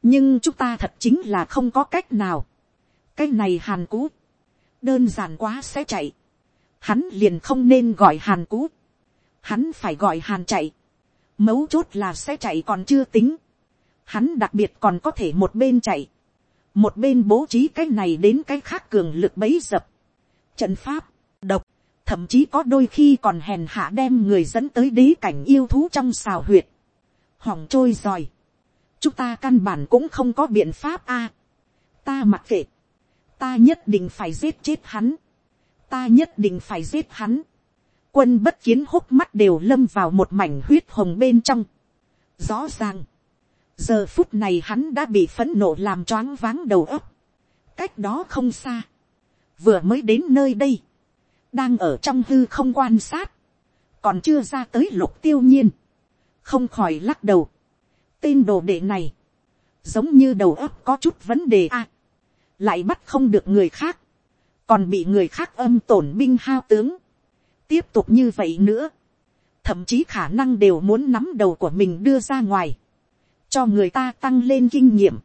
nhưng chúng ta thật chính là không có cách nào, cái này hàn cú, đơn giản quá sẽ chạy, hắn liền không nên gọi hàn cú, hắn phải gọi hàn chạy, mấu chốt là sẽ chạy còn chưa tính, hắn đặc biệt còn có thể một bên chạy, một bên bố trí cái này đến cái khác cường lực bấy dập, trận pháp, độc, thậm chí có đôi khi còn hèn hạ đem người dẫn tới đế cảnh yêu thú trong xào huyệt, hỏng trôi giỏi, chúng ta căn bản cũng không có biện pháp a, ta mặc kệ, ta nhất định phải giết chết hắn, ta nhất định phải giết hắn, quân bất kiến hốc mắt đều lâm vào một mảnh huyết hồng bên trong, rõ ràng, giờ phút này hắn đã bị phẫn nộ làm choáng váng đầu óc. cách đó không xa, vừa mới đến nơi đây, đang ở trong hư không quan sát, còn chưa ra tới lục tiêu nhiên, không khỏi lắc đầu. tên đồ đệ này, giống như đầu óc có chút vấn đề a, lại bắt không được người khác, còn bị người khác âm tổn binh hao tướng. tiếp tục như vậy nữa, thậm chí khả năng đều muốn nắm đầu của mình đưa ra ngoài cho người ta tăng lên kinh nghiệm,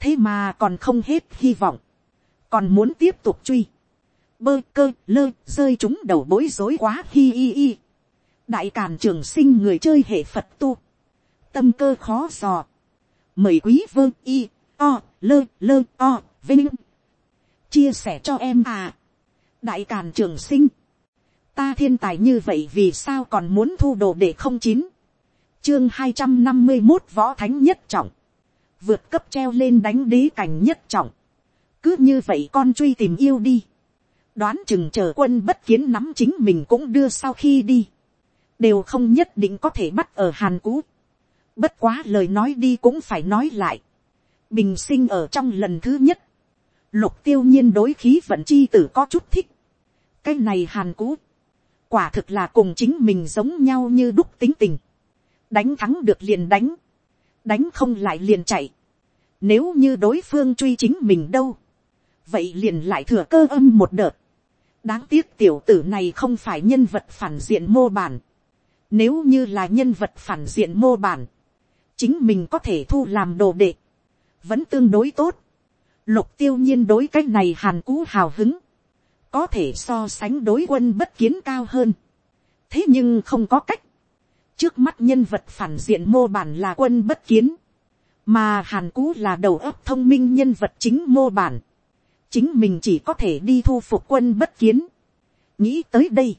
thế mà còn không hết hy vọng, còn muốn tiếp tục truy, bơ cơ lơ rơi chúng đầu bối rối quá hi hi hi. đại càn trường sinh người chơi hệ phật tu, tâm cơ khó dò, mời quý vơ y o lơ lơ o vinh. Chia sẻ cho em à, đại càn trường sinh, ta thiên tài như vậy vì sao còn muốn thu đồ để không chín, chương hai trăm năm mươi một võ thánh nhất trọng, vượt cấp treo lên đánh đế cảnh nhất trọng, cứ như vậy con truy tìm yêu đi, đoán chừng chờ quân bất kiến nắm chính mình cũng đưa sau khi đi, đều không nhất định có thể bắt ở hàn cú. bất quá lời nói đi cũng phải nói lại, bình sinh ở trong lần thứ nhất, lục tiêu nhiên đối khí vận chi tử có chút thích, cái này hàn cú, quả thực là cùng chính mình giống nhau như đúc tính tình, đánh thắng được liền đánh, đánh không lại liền chạy, nếu như đối phương truy chính mình đâu, vậy liền lại thừa cơ âm một đợt, đáng tiếc tiểu tử này không phải nhân vật phản diện mô bản, nếu như là nhân vật phản diện mô bản, chính mình có thể thu làm đồ đệ, vẫn tương đối tốt. Lục tiêu nhiên đối cách này hàn cú hào hứng, có thể so sánh đối quân bất kiến cao hơn. thế nhưng không có cách trước mắt nhân vật phản diện mô bản là quân bất kiến, mà hàn cú là đầu óc thông minh nhân vật chính mô bản. chính mình chỉ có thể đi thu phục quân bất kiến. nghĩ tới đây,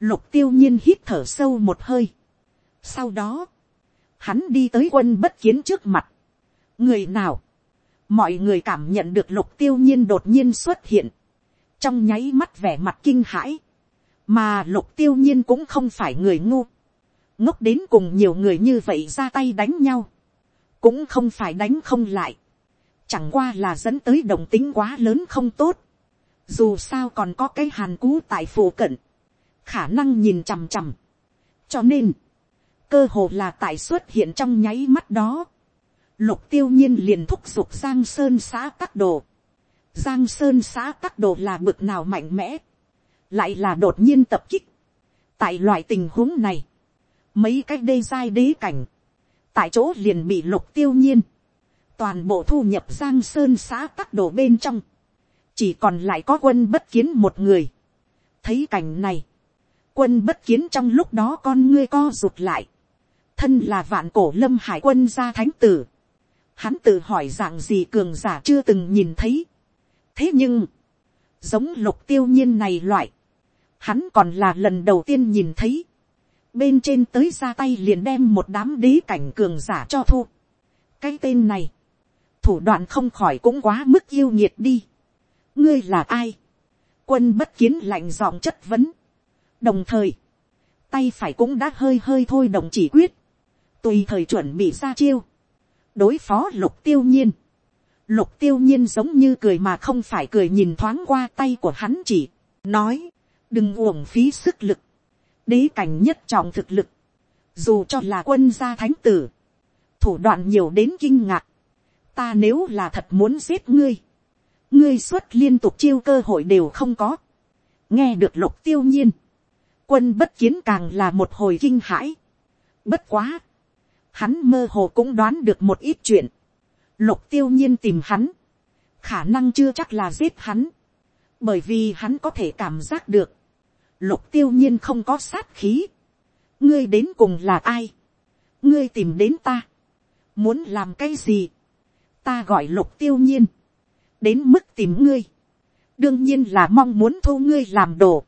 lục tiêu nhiên hít thở sâu một hơi. sau đó, hắn đi tới quân bất kiến trước mặt. người nào, mọi người cảm nhận được lục tiêu nhiên đột nhiên xuất hiện trong nháy mắt vẻ mặt kinh hãi, mà lục tiêu nhiên cũng không phải người ngu, ngốc đến cùng nhiều người như vậy ra tay đánh nhau, cũng không phải đánh không lại, chẳng qua là dẫn tới đồng tính quá lớn không tốt, dù sao còn có cái hàn cú tại phổ cận, khả năng nhìn chằm chằm, cho nên, cơ hồ là tại xuất hiện trong nháy mắt đó, lục tiêu nhiên liền thúc giục giang sơn xã các đồ, Giang Sơn xã các đồ là bực nào mạnh mẽ. Lại là đột nhiên tập kích. Tại loại tình huống này. Mấy cách đê giai đế cảnh. Tại chỗ liền bị lục tiêu nhiên. Toàn bộ thu nhập Giang Sơn xã tắc đồ bên trong. Chỉ còn lại có quân bất kiến một người. Thấy cảnh này. Quân bất kiến trong lúc đó con ngươi co rụt lại. Thân là vạn cổ lâm hải quân gia thánh tử. Hắn tự hỏi dạng gì cường giả chưa từng nhìn thấy thế nhưng, giống lục tiêu nhiên này loại, hắn còn là lần đầu tiên nhìn thấy, bên trên tới ra tay liền đem một đám đế cảnh cường giả cho thu. cái tên này, thủ đoạn không khỏi cũng quá mức yêu nhiệt đi. ngươi là ai, quân bất kiến lạnh giọng chất vấn. đồng thời, tay phải cũng đã hơi hơi thôi đồng chỉ quyết, tùy thời chuẩn bị ra chiêu, đối phó lục tiêu nhiên. Lục tiêu nhiên giống như cười mà không phải cười nhìn thoáng qua tay của hắn chỉ, nói, đừng uổng phí sức lực, đế cảnh nhất trọng thực lực, dù cho là quân gia thánh tử, thủ đoạn nhiều đến kinh ngạc, ta nếu là thật muốn giết ngươi, ngươi xuất liên tục chiêu cơ hội đều không có, nghe được lục tiêu nhiên, quân bất kiến càng là một hồi kinh hãi, bất quá, hắn mơ hồ cũng đoán được một ít chuyện, lục tiêu nhiên tìm hắn, khả năng chưa chắc là giết hắn, bởi vì hắn có thể cảm giác được, lục tiêu nhiên không có sát khí, ngươi đến cùng là ai, ngươi tìm đến ta, muốn làm cái gì, ta gọi lục tiêu nhiên, đến mức tìm ngươi, đương nhiên là mong muốn thu ngươi làm đồ,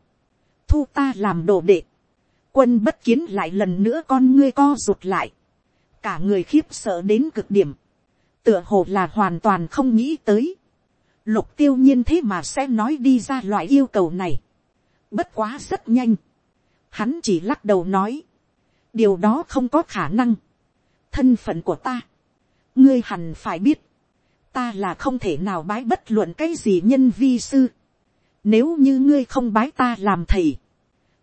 thu ta làm đồ đệ, quân bất kiến lại lần nữa con ngươi co rụt lại, cả người khiếp sợ đến cực điểm, tựa hồ là hoàn toàn không nghĩ tới. Lục tiêu nhiên thế mà sẽ nói đi ra loại yêu cầu này. Bất quá rất nhanh. Hắn chỉ lắc đầu nói. Điều đó không có khả năng. Thân phận của ta. Ngươi hẳn phải biết. Ta là không thể nào bái bất luận cái gì nhân vi sư. Nếu như ngươi không bái ta làm thầy.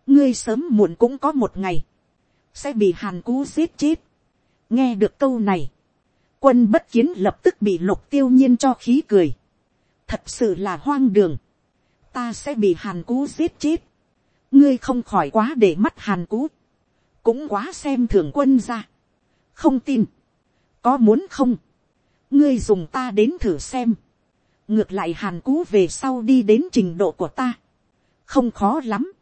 Ngươi sớm muộn cũng có một ngày. Sẽ bị hàn cú giết chết. Nghe được câu này, quân bất kiến lập tức bị lục tiêu nhiên cho khí cười. thật sự là hoang đường ta sẽ bị hàn cú giết chết. ngươi không khỏi quá để mắt hàn cú. cũng quá xem thường quân ra. không tin. có muốn không. ngươi dùng ta đến thử xem. ngược lại hàn cú về sau đi đến trình độ của ta. không khó lắm.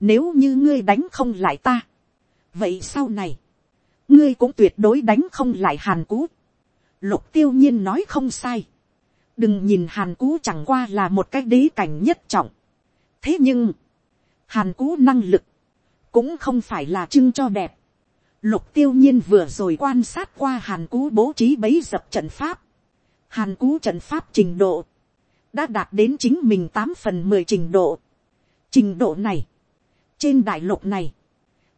nếu như ngươi đánh không lại ta. vậy sau này, ngươi cũng tuyệt đối đánh không lại hàn cú Lục tiêu nhiên nói không sai. Đừng nhìn hàn cú chẳng qua là một cái đế cảnh nhất trọng. Thế nhưng, hàn cú năng lực, cũng không phải là trưng cho đẹp. Lục tiêu nhiên vừa rồi quan sát qua hàn cú bố trí bấy dập trận pháp. Hàn cú trận pháp trình độ, đã đạt đến chính mình tám phần mười trình độ. Trình độ này, trên đại lục này,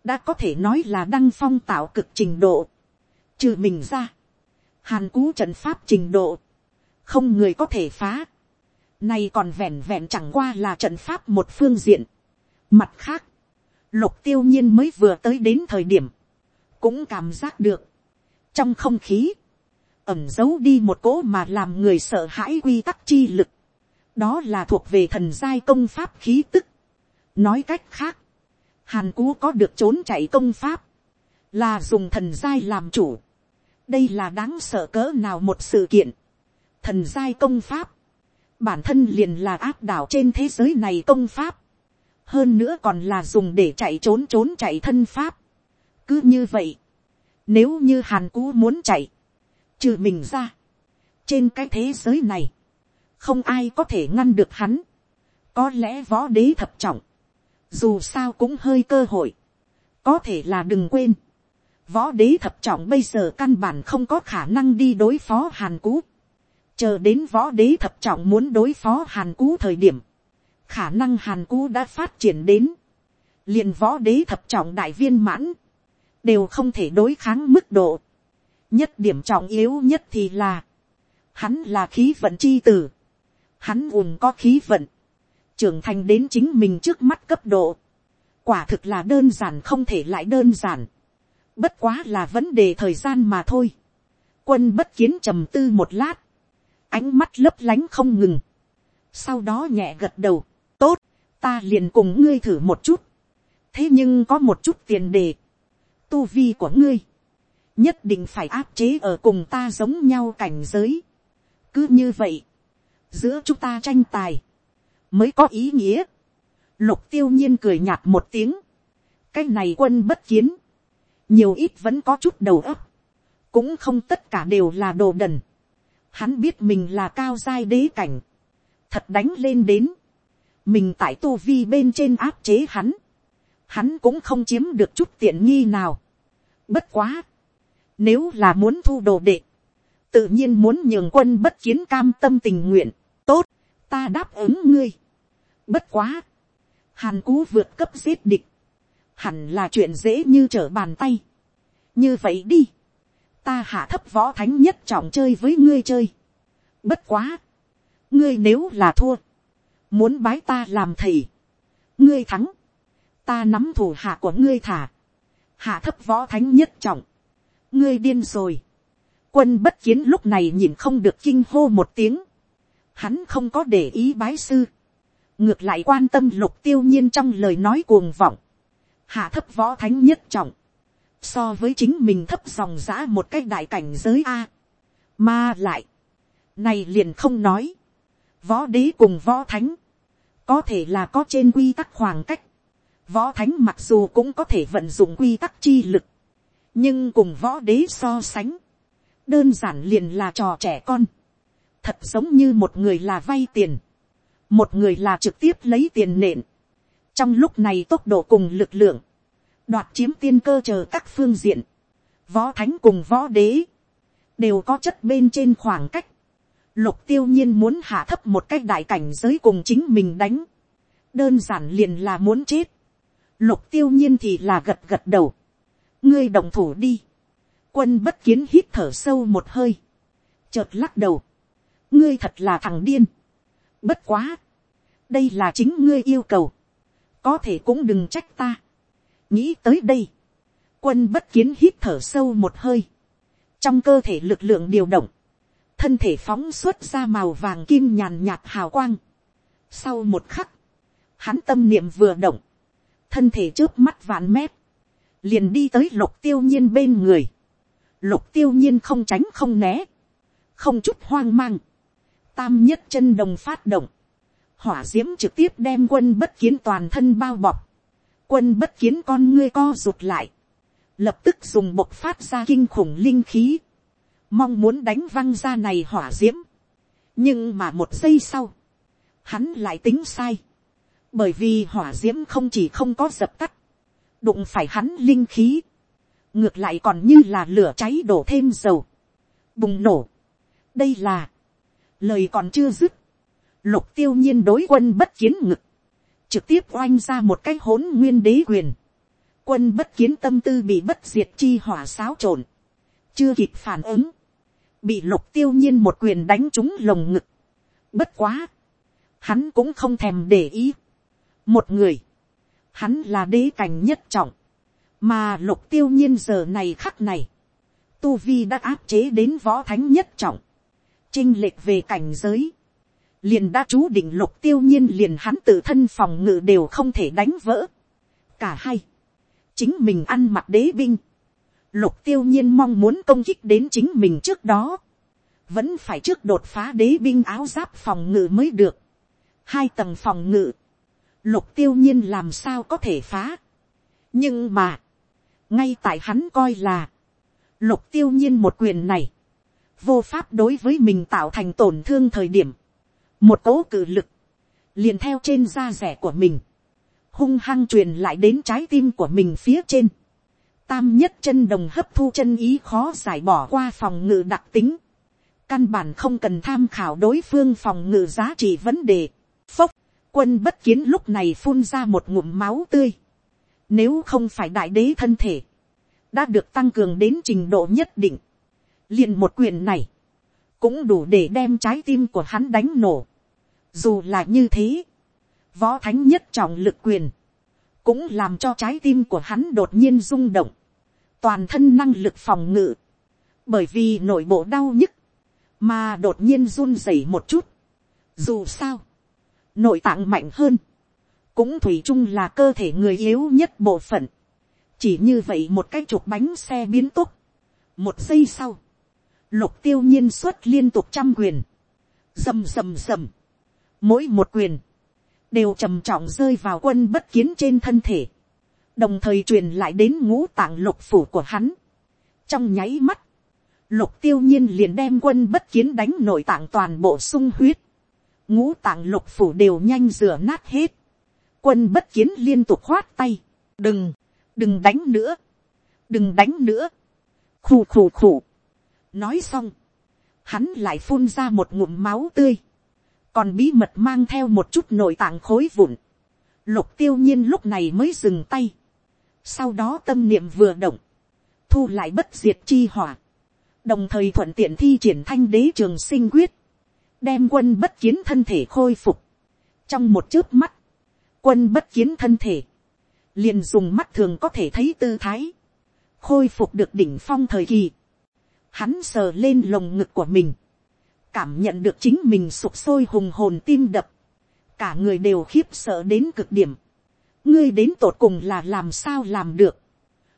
đã có thể nói là đăng phong tạo cực trình độ. Trừ mình ra, hàn cú trận pháp trình độ, không người có thể phá. nay còn vẹn vẹn chẳng qua là trận pháp một phương diện. Mặt khác, lục tiêu nhiên mới vừa tới đến thời điểm, cũng cảm giác được, trong không khí, ẩm giấu đi một cỗ mà làm người sợ hãi quy tắc chi lực. đó là thuộc về thần giai công pháp khí tức. nói cách khác, hàn cú có được trốn chạy công pháp, là dùng thần giai làm chủ. đây là đáng sợ cỡ nào một sự kiện thần giai công pháp, bản thân liền là áp đảo trên thế giới này công pháp. hơn nữa còn là dùng để chạy trốn trốn chạy thân pháp. cứ như vậy, nếu như hàn cú muốn chạy, trừ mình ra, trên cái thế giới này, không ai có thể ngăn được hắn. có lẽ võ đế thập trọng, dù sao cũng hơi cơ hội, có thể là đừng quên, võ đế thập trọng bây giờ căn bản không có khả năng đi đối phó hàn cú, chờ đến võ đế thập trọng muốn đối phó hàn cú thời điểm, khả năng hàn cú đã phát triển đến, liền võ đế thập trọng đại viên mãn, đều không thể đối kháng mức độ. nhất điểm trọng yếu nhất thì là, hắn là khí vận chi tử, hắn ùn có khí vận, trưởng thành đến chính mình trước mắt cấp độ, quả thực là đơn giản không thể lại đơn giản, bất quá là vấn đề thời gian mà thôi. quân bất kiến trầm tư một lát, ánh mắt lấp lánh không ngừng, sau đó nhẹ gật đầu, tốt, ta liền cùng ngươi thử một chút, thế nhưng có một chút tiền đề, tu vi của ngươi, nhất định phải áp chế ở cùng ta giống nhau cảnh giới. cứ như vậy, giữa chúng ta tranh tài, mới có ý nghĩa. lục tiêu nhiên cười nhạt một tiếng, cái này quân bất kiến, nhiều ít vẫn có chút đầu óc, cũng không tất cả đều là đồ đần. Hắn biết mình là cao giai đế cảnh, thật đánh lên đến, mình tại tu vi bên trên áp chế hắn, hắn cũng không chiếm được chút tiện nghi nào. Bất quá, nếu là muốn thu đồ đệ, tự nhiên muốn nhường quân bất kiến cam tâm tình nguyện, tốt, ta đáp ứng ngươi. Bất quá, hàn cú vượt cấp giết địch, hẳn là chuyện dễ như trở bàn tay. như vậy đi, ta hạ thấp võ thánh nhất trọng chơi với ngươi chơi. Bất quá, ngươi nếu là thua, muốn bái ta làm thầy, ngươi thắng, ta nắm thủ hạ của ngươi thả, hạ thấp võ thánh nhất trọng, ngươi điên rồi, quân bất kiến lúc này nhìn không được kinh hô một tiếng, hắn không có để ý bái sư, ngược lại quan tâm lục tiêu nhiên trong lời nói cuồng vọng, hạ thấp võ thánh nhất trọng, so với chính mình thấp dòng giã một cái đại cảnh giới a, mà lại, này liền không nói, võ đế cùng võ thánh, có thể là có trên quy tắc khoảng cách, Võ thánh mặc dù cũng có thể vận dụng quy tắc chi lực. Nhưng cùng võ đế so sánh. Đơn giản liền là trò trẻ con. Thật giống như một người là vay tiền. Một người là trực tiếp lấy tiền nện. Trong lúc này tốc độ cùng lực lượng. Đoạt chiếm tiên cơ chờ các phương diện. Võ thánh cùng võ đế. Đều có chất bên trên khoảng cách. Lục tiêu nhiên muốn hạ thấp một cách đại cảnh giới cùng chính mình đánh. Đơn giản liền là muốn chết Lục tiêu nhiên thì là gật gật đầu. Ngươi đồng thủ đi. Quân bất kiến hít thở sâu một hơi. Chợt lắc đầu. Ngươi thật là thằng điên. Bất quá. Đây là chính ngươi yêu cầu. Có thể cũng đừng trách ta. Nghĩ tới đây. Quân bất kiến hít thở sâu một hơi. Trong cơ thể lực lượng điều động. Thân thể phóng xuất ra màu vàng kim nhàn nhạt hào quang. Sau một khắc. Hắn tâm niệm vừa động thân thể trước mắt vạn mét, liền đi tới lục tiêu nhiên bên người, lục tiêu nhiên không tránh không né, không chút hoang mang, tam nhất chân đồng phát động, hỏa d i ễ m trực tiếp đem quân bất kiến toàn thân bao bọc, quân bất kiến con ngươi co rụt lại, lập tức dùng bộc phát ra kinh khủng linh khí, mong muốn đánh văng ra này hỏa d i ễ m nhưng mà một giây sau, hắn lại tính sai, bởi vì hỏa d i ễ m không chỉ không có dập tắt, đụng phải hắn linh khí, ngược lại còn như là lửa cháy đổ thêm dầu, bùng nổ. đây là, lời còn chưa dứt, lục tiêu nhiên đối quân bất kiến ngực, trực tiếp oanh ra một cái hỗn nguyên đế quyền, quân bất kiến tâm tư bị bất diệt chi hỏa xáo trộn, chưa kịp phản ứng, bị lục tiêu nhiên một quyền đánh trúng lồng ngực. Bất quá, hắn cũng không thèm để ý. Một người, hắn là đế cảnh nhất trọng, mà lục tiêu nhiên giờ này khắc này, tu vi đã áp chế đến võ thánh nhất trọng, Trinh lệch về cảnh giới, liền đã chú định lục tiêu nhiên liền hắn tự thân phòng ngự đều không thể đánh vỡ. Cả hai, chính mình ăn mặc đế binh, lục tiêu nhiên mong muốn công kích đến chính mình trước đó, vẫn phải trước đột phá đế binh áo giáp phòng ngự mới được. Hai tầng phòng ngự, lục tiêu nhiên làm sao có thể phá. nhưng mà, ngay tại hắn coi là, lục tiêu nhiên một quyền này, vô pháp đối với mình tạo thành tổn thương thời điểm, một cố cử lực, liền theo trên da rẻ của mình, hung hăng truyền lại đến trái tim của mình phía trên, tam nhất chân đồng hấp thu chân ý khó giải bỏ qua phòng ngự đặc tính, căn bản không cần tham khảo đối phương phòng ngự giá trị vấn đề, phốc, quân bất kiến lúc này phun ra một ngụm máu tươi, nếu không phải đại đế thân thể, đã được tăng cường đến trình độ nhất định, liền một quyền này, cũng đủ để đem trái tim của hắn đánh nổ. Dù là như thế, võ thánh nhất trọng lực quyền, cũng làm cho trái tim của hắn đột nhiên rung động, toàn thân năng lực phòng ngự, bởi vì nội bộ đau nhức, mà đột nhiên run rẩy một chút. Dù sao, nội tạng mạnh hơn, cũng thủy chung là cơ thể người yếu nhất bộ phận. chỉ như vậy một cái chục bánh xe biến tốc. một giây sau, lục tiêu nhiên xuất liên tục trăm quyền, rầm rầm rầm, mỗi một quyền, đều trầm trọng rơi vào quân bất kiến trên thân thể, đồng thời truyền lại đến ngũ tạng lục phủ của hắn. trong nháy mắt, lục tiêu nhiên liền đem quân bất kiến đánh nội tạng toàn bộ sung huyết, ngũ tạng lục phủ đều nhanh rửa nát hết, quân bất kiến liên tục khoát tay, đừng, đừng đánh nữa, đừng đánh nữa, khù khù khù, nói xong, hắn lại phun ra một ngụm máu tươi, còn bí mật mang theo một chút nội tạng khối vụn, lục tiêu nhiên lúc này mới dừng tay, sau đó tâm niệm vừa động, thu lại bất diệt chi hỏa, đồng thời thuận tiện thi triển thanh đế trường sinh quyết, đem quân bất kiến thân thể khôi phục. trong một chớp mắt, quân bất kiến thân thể, liền dùng mắt thường có thể thấy tư thái, khôi phục được đỉnh phong thời kỳ. Hắn sờ lên lồng ngực của mình, cảm nhận được chính mình sụp sôi hùng hồn tim đập, cả người đều khiếp sợ đến cực điểm. ngươi đến tột cùng là làm sao làm được.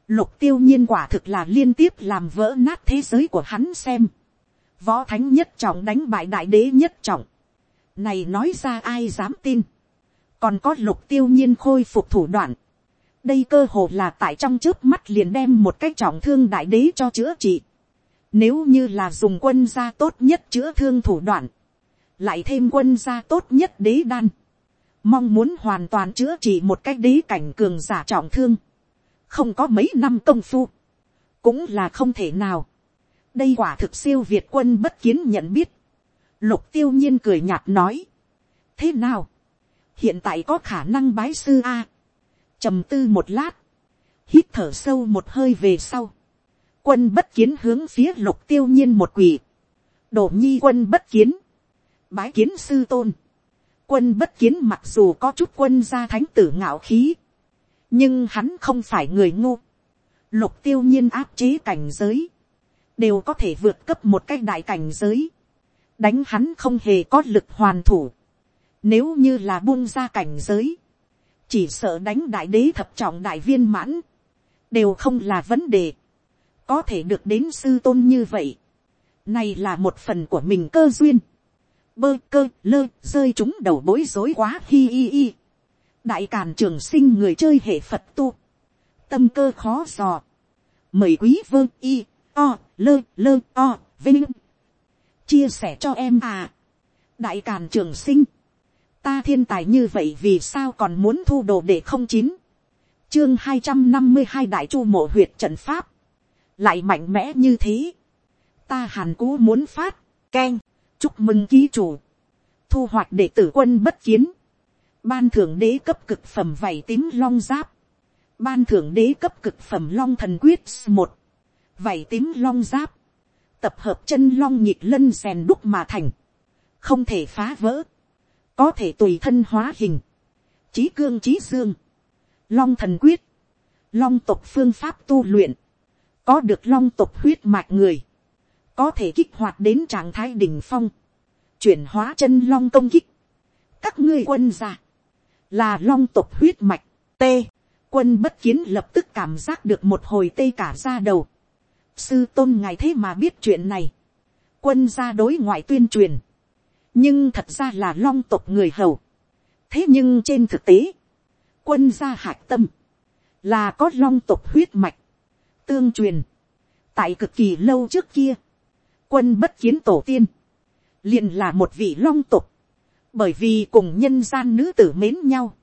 Lục tiêu nhiên quả thực là liên tiếp làm vỡ nát thế giới của hắn xem. Võ thánh nhất trọng đánh bại đại đế nhất trọng. Này nói ra ai dám tin. Còn có lục tiêu nhiên khôi phục thủ đoạn. Đây cơ hồ là tại trong trước mắt liền đem một cái trọng thương đại đế cho chữa trị. Nếu như là dùng quân gia tốt nhất chữa thương thủ đoạn. Lại thêm quân gia tốt nhất đế đan. Mong muốn hoàn toàn chữa trị một cách đế cảnh cường giả trọng thương không có mấy năm công phu, cũng là không thể nào. đây quả thực siêu việt quân bất kiến nhận biết. lục tiêu nhiên cười nhạt nói. thế nào, hiện tại có khả năng bái sư a. trầm tư một lát, hít thở sâu một hơi về sau quân bất kiến hướng phía lục tiêu nhiên một quỷ. đổ nhi quân bất kiến. bái kiến sư tôn. quân bất kiến mặc dù có chút quân gia thánh tử ngạo khí nhưng hắn không phải người ngu. lục tiêu nhiên áp chế cảnh giới, đều có thể vượt cấp một cái đại cảnh giới, đánh hắn không hề có lực hoàn thủ. Nếu như là buông ra cảnh giới, chỉ sợ đánh đại đế thập trọng đại viên mãn, đều không là vấn đề, có thể được đến sư tôn như vậy. Này là một phần của mình cơ duyên, bơ cơ lơ rơi chúng đầu bối rối quá hi hi hi. Đại càn trường sinh người chơi hệ phật tu, tâm cơ khó dò, mời quý vương y, o, lơ lơ o, vinh, chia sẻ cho em à, đại càn trường sinh, ta thiên tài như vậy vì sao còn muốn thu đồ để không chín, chương hai trăm năm mươi hai đại chu mộ huyệt trận pháp, lại mạnh mẽ như thế, ta hàn cú muốn phát, khen, chúc mừng ký chủ, thu hoạch đệ tử quân bất kiến, ban thưởng đế cấp cực phẩm vảy tím long giáp, ban thưởng đế cấp cực phẩm long thần quyết một, vảy tím long giáp, tập hợp chân long nhịp lân rèn đúc mà thành, không thể phá vỡ, có thể tùy thân hóa hình, trí cương trí dương, long thần quyết, long tộc phương pháp tu luyện, có được long tộc huyết mạch người, có thể kích hoạt đến trạng thái đ ỉ n h phong, chuyển hóa chân long công kích, các ngươi quân ra, là long tộc huyết mạch, t, quân bất kiến lập tức cảm giác được một hồi tê cả ra đầu, sư tôn ngài thế mà biết chuyện này, quân ra đối ngoại tuyên truyền, nhưng thật ra là long tộc người hầu, thế nhưng trên thực tế, quân gia hạc tâm, là có long tộc huyết mạch, tương truyền, tại cực kỳ lâu trước kia, quân bất kiến tổ tiên, liền là một vị long tục, bởi vì cùng nhân gian nữ tử mến nhau,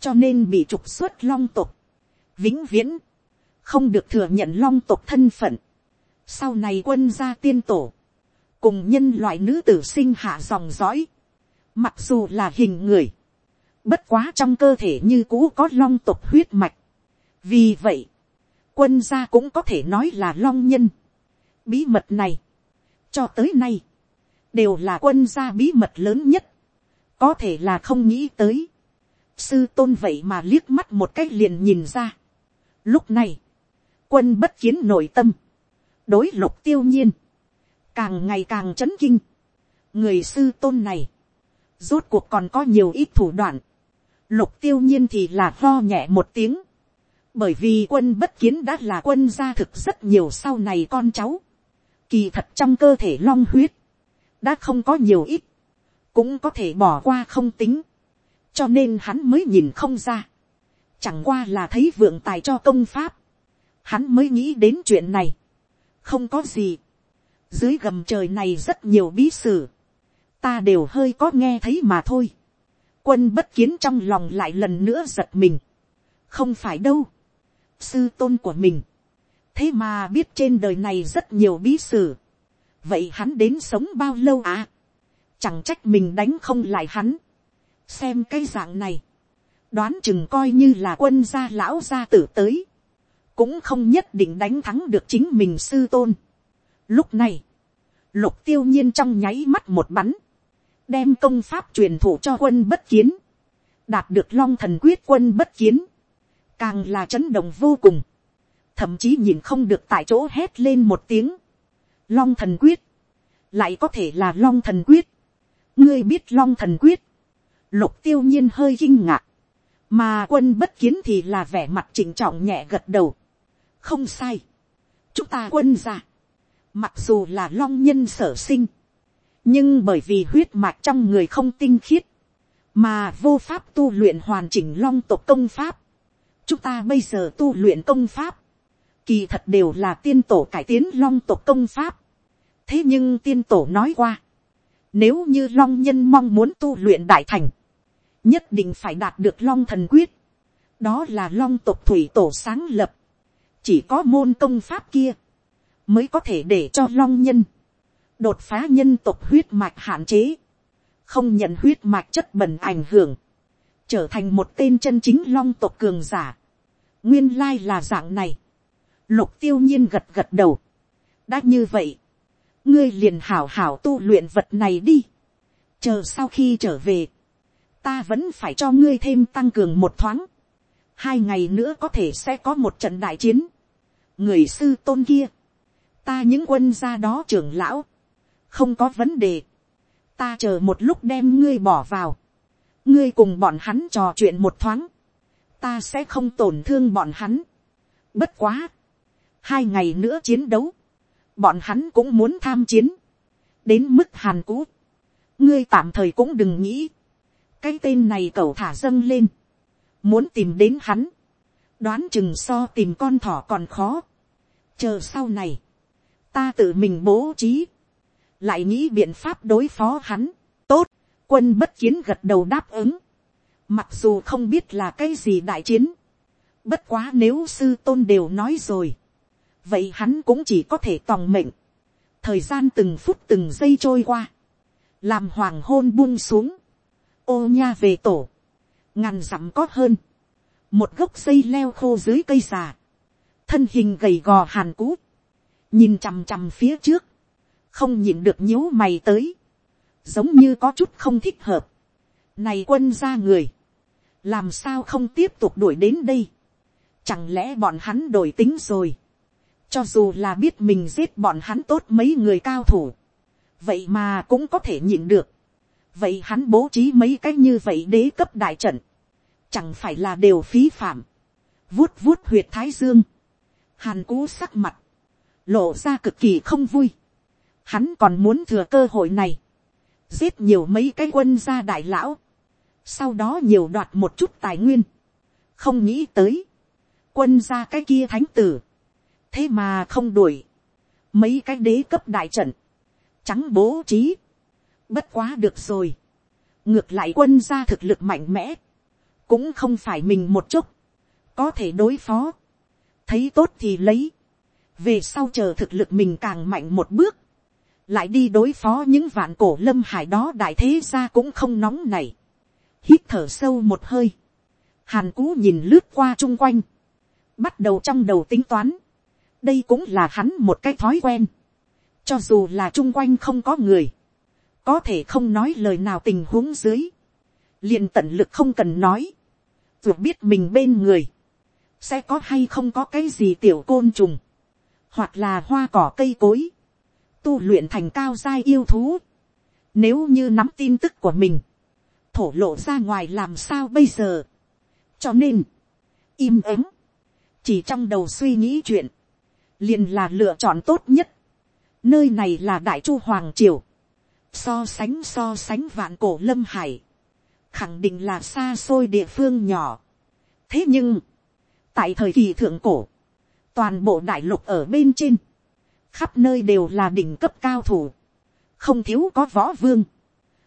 cho nên bị trục xuất long tục, vĩnh viễn, không được thừa nhận long tục thân phận. Sau này quân gia tiên tổ, cùng nhân loại nữ tử sinh hạ dòng dõi, mặc dù là hình người, bất quá trong cơ thể như cũ có long tục huyết mạch. vì vậy, quân gia cũng có thể nói là long nhân. bí mật này, cho tới nay, đều là quân gia bí mật lớn nhất, có thể là không nghĩ tới, sư tôn vậy mà liếc mắt một cách liền nhìn ra. Lúc này, quân bất kiến nội tâm, đối lục tiêu nhiên, càng ngày càng chấn kinh, người sư tôn này, rốt cuộc còn có nhiều ít thủ đoạn, lục tiêu nhiên thì là lo nhẹ một tiếng, bởi vì quân bất kiến đã là quân gia thực rất nhiều sau này con cháu, Kỳ thật trong cơ thể long huyết, đã không có nhiều ít, cũng có thể bỏ qua không tính, cho nên hắn mới nhìn không ra. Chẳng qua là thấy vượng tài cho công pháp, hắn mới nghĩ đến chuyện này. Không có gì, dưới gầm trời này rất nhiều bí sử, ta đều hơi có nghe thấy mà thôi. Quân bất kiến trong lòng lại lần nữa giật mình. Không phải đâu. Sư tôn của mình thế mà biết trên đời này rất nhiều bí sử. vậy hắn đến sống bao lâu à. chẳng trách mình đánh không lại hắn. xem cái dạng này. đoán chừng coi như là quân gia lão gia tử tới. cũng không nhất định đánh thắng được chính mình sư tôn. lúc này, lục tiêu nhiên trong nháy mắt một bắn. đem công pháp truyền thụ cho quân bất kiến. đạt được long thần quyết quân bất kiến càng là chấn động vô cùng. Thậm chí nhìn không được tại chỗ hét lên một tiếng, long thần quyết, lại có thể là long thần quyết, ngươi biết long thần quyết, lục tiêu nhiên hơi kinh ngạc, mà quân bất kiến thì là vẻ mặt chỉnh trọng nhẹ gật đầu, không sai, chúng ta quân ra, mặc dù là long nhân sở sinh, nhưng bởi vì huyết mạch trong người không tinh khiết, mà vô pháp tu luyện hoàn chỉnh long tộc công pháp, chúng ta bây giờ tu luyện công pháp, kỳ thật đều là tiên tổ cải tiến long tộc công pháp. thế nhưng tiên tổ nói qua, nếu như long nhân mong muốn tu luyện đại thành, nhất định phải đạt được long thần quyết, đó là long tộc thủy tổ sáng lập, chỉ có môn công pháp kia, mới có thể để cho long nhân, đột phá nhân tộc huyết mạch hạn chế, không nhận huyết mạch chất bẩn ảnh hưởng, trở thành một tên chân chính long tộc cường giả. nguyên lai là dạng này. Lục tiêu nhiên gật gật đầu. đã như vậy, ngươi liền hảo hảo tu luyện vật này đi. chờ sau khi trở về, ta vẫn phải cho ngươi thêm tăng cường một thoáng. hai ngày nữa có thể sẽ có một trận đại chiến. người sư tôn kia, ta những quân gia đó trưởng lão, không có vấn đề. ta chờ một lúc đem ngươi bỏ vào ngươi cùng bọn hắn trò chuyện một thoáng. ta sẽ không tổn thương bọn hắn. bất quá. Hai ngày nữa chiến đấu, bọn hắn cũng muốn tham chiến, đến mức hàn cũ, ngươi tạm thời cũng đừng nghĩ, cái tên này cậu thả dâng lên, muốn tìm đến hắn, đoán chừng so tìm con thỏ còn khó, chờ sau này, ta tự mình bố trí, lại nghĩ biện pháp đối phó hắn, tốt, quân bất chiến gật đầu đáp ứng, mặc dù không biết là cái gì đại chiến, bất quá nếu sư tôn đều nói rồi, vậy hắn cũng chỉ có thể tòng mệnh. thời gian từng phút từng giây trôi qua, làm hoàng hôn buông xuống, ô nha về tổ, ngàn dặm có hơn, một gốc dây leo khô dưới cây già, thân hình gầy gò hàn cú, nhìn chằm chằm phía trước, không nhìn được nhíu mày tới, giống như có chút không thích hợp. Này quân ra người, làm sao không tiếp tục đuổi đến đây, chẳng lẽ bọn hắn đổi tính rồi, cho dù là biết mình giết bọn hắn tốt mấy người cao thủ, vậy mà cũng có thể nhịn được, vậy hắn bố trí mấy cái như vậy đế cấp đại trận, chẳng phải là đều phí phạm, vuốt vuốt huyệt thái dương, hàn cú sắc mặt, lộ ra cực kỳ không vui, hắn còn muốn thừa cơ hội này, giết nhiều mấy cái quân gia đại lão, sau đó nhiều đoạt một chút tài nguyên, không nghĩ tới, quân gia cái kia thánh tử, thế mà không đuổi, mấy cái đế cấp đại trận, trắng bố trí, bất quá được rồi, ngược lại quân gia thực lực mạnh mẽ, cũng không phải mình một chút, có thể đối phó, thấy tốt thì lấy, về sau chờ thực lực mình càng mạnh một bước, lại đi đối phó những vạn cổ lâm hải đó đại thế ra cũng không nóng này, hít thở sâu một hơi, hàn cú nhìn lướt qua chung quanh, bắt đầu trong đầu tính toán, đây cũng là hắn một cái thói quen, cho dù là chung quanh không có người, có thể không nói lời nào tình huống dưới, liền tận lực không cần nói, dù biết mình bên người, sẽ có hay không có cái gì tiểu côn trùng, hoặc là hoa cỏ cây cối, tu luyện thành cao giai yêu thú. Nếu như nắm tin tức của mình, thổ lộ ra ngoài làm sao bây giờ. cho nên, im ắng, chỉ trong đầu suy nghĩ chuyện, liền là lựa chọn tốt nhất. nơi này là đại chu hoàng triều, so sánh so sánh vạn cổ lâm hải, khẳng định là xa xôi địa phương nhỏ. thế nhưng, tại thời kỳ thượng cổ, toàn bộ đại lục ở bên trên, khắp nơi đều là đỉnh cấp cao thủ, không thiếu có võ vương,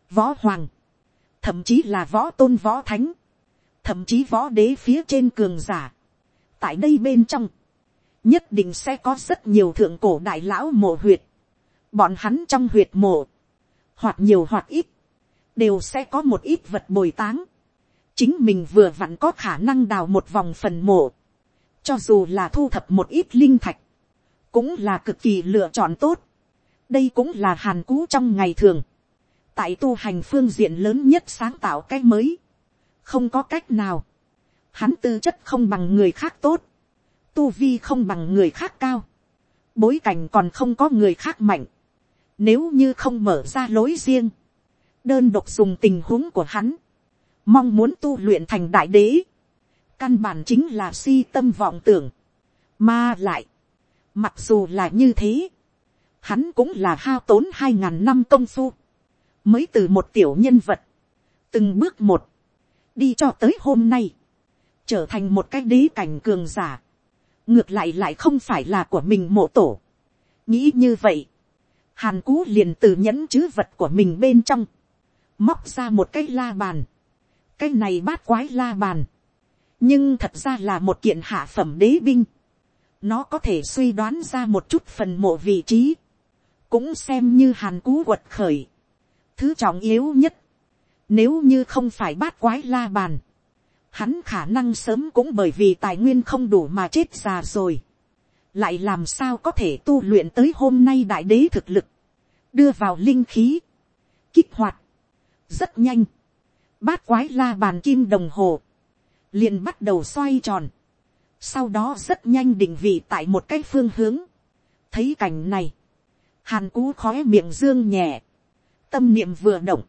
võ hoàng, thậm chí là võ tôn võ thánh, thậm chí võ đế phía trên cường giả. tại đây bên trong, nhất định sẽ có rất nhiều thượng cổ đại lão mộ huyệt, bọn hắn trong huyệt mộ, hoặc nhiều hoặc ít, đều sẽ có một ít vật bồi táng, chính mình vừa vặn có khả năng đào một vòng phần mộ, cho dù là thu thập một ít linh thạch, cũng là cực kỳ lựa chọn tốt. đây cũng là hàn cú trong ngày thường, tại tu hành phương diện lớn nhất sáng tạo cái mới, không có cách nào, hắn tư chất không bằng người khác tốt, tu vi không bằng người khác cao, bối cảnh còn không có người khác mạnh, nếu như không mở ra lối riêng, đơn độc dùng tình huống của hắn, mong muốn tu luyện thành đại đế, căn bản chính là si tâm vọng tưởng, mà lại, mặc dù là như thế, hắn cũng là hao tốn hai ngàn năm công phu, mới từ một tiểu nhân vật, từng bước một, đi cho tới hôm nay, trở thành một cái đế cảnh cường giả, ngược lại lại không phải là của mình mộ tổ. nghĩ như vậy, hàn cú liền từ nhẫn chữ vật của mình bên trong, móc ra một cái la bàn, cái này bát quái la bàn, nhưng thật ra là một kiện hạ phẩm đế binh, nó có thể suy đoán ra một chút phần mộ vị trí, cũng xem như hàn cú quật khởi. Thứ trọng yếu nhất, nếu như không phải bát quái la bàn, hắn khả năng sớm cũng bởi vì tài nguyên không đủ mà chết già rồi. lại làm sao có thể tu luyện tới hôm nay đại đế thực lực, đưa vào linh khí, kích hoạt, rất nhanh, bát quái la bàn kim đồng hồ, liền bắt đầu xoay tròn, sau đó rất nhanh định vị tại một cái phương hướng. thấy cảnh này, hàn cú khói miệng dương nhẹ, tâm niệm vừa động,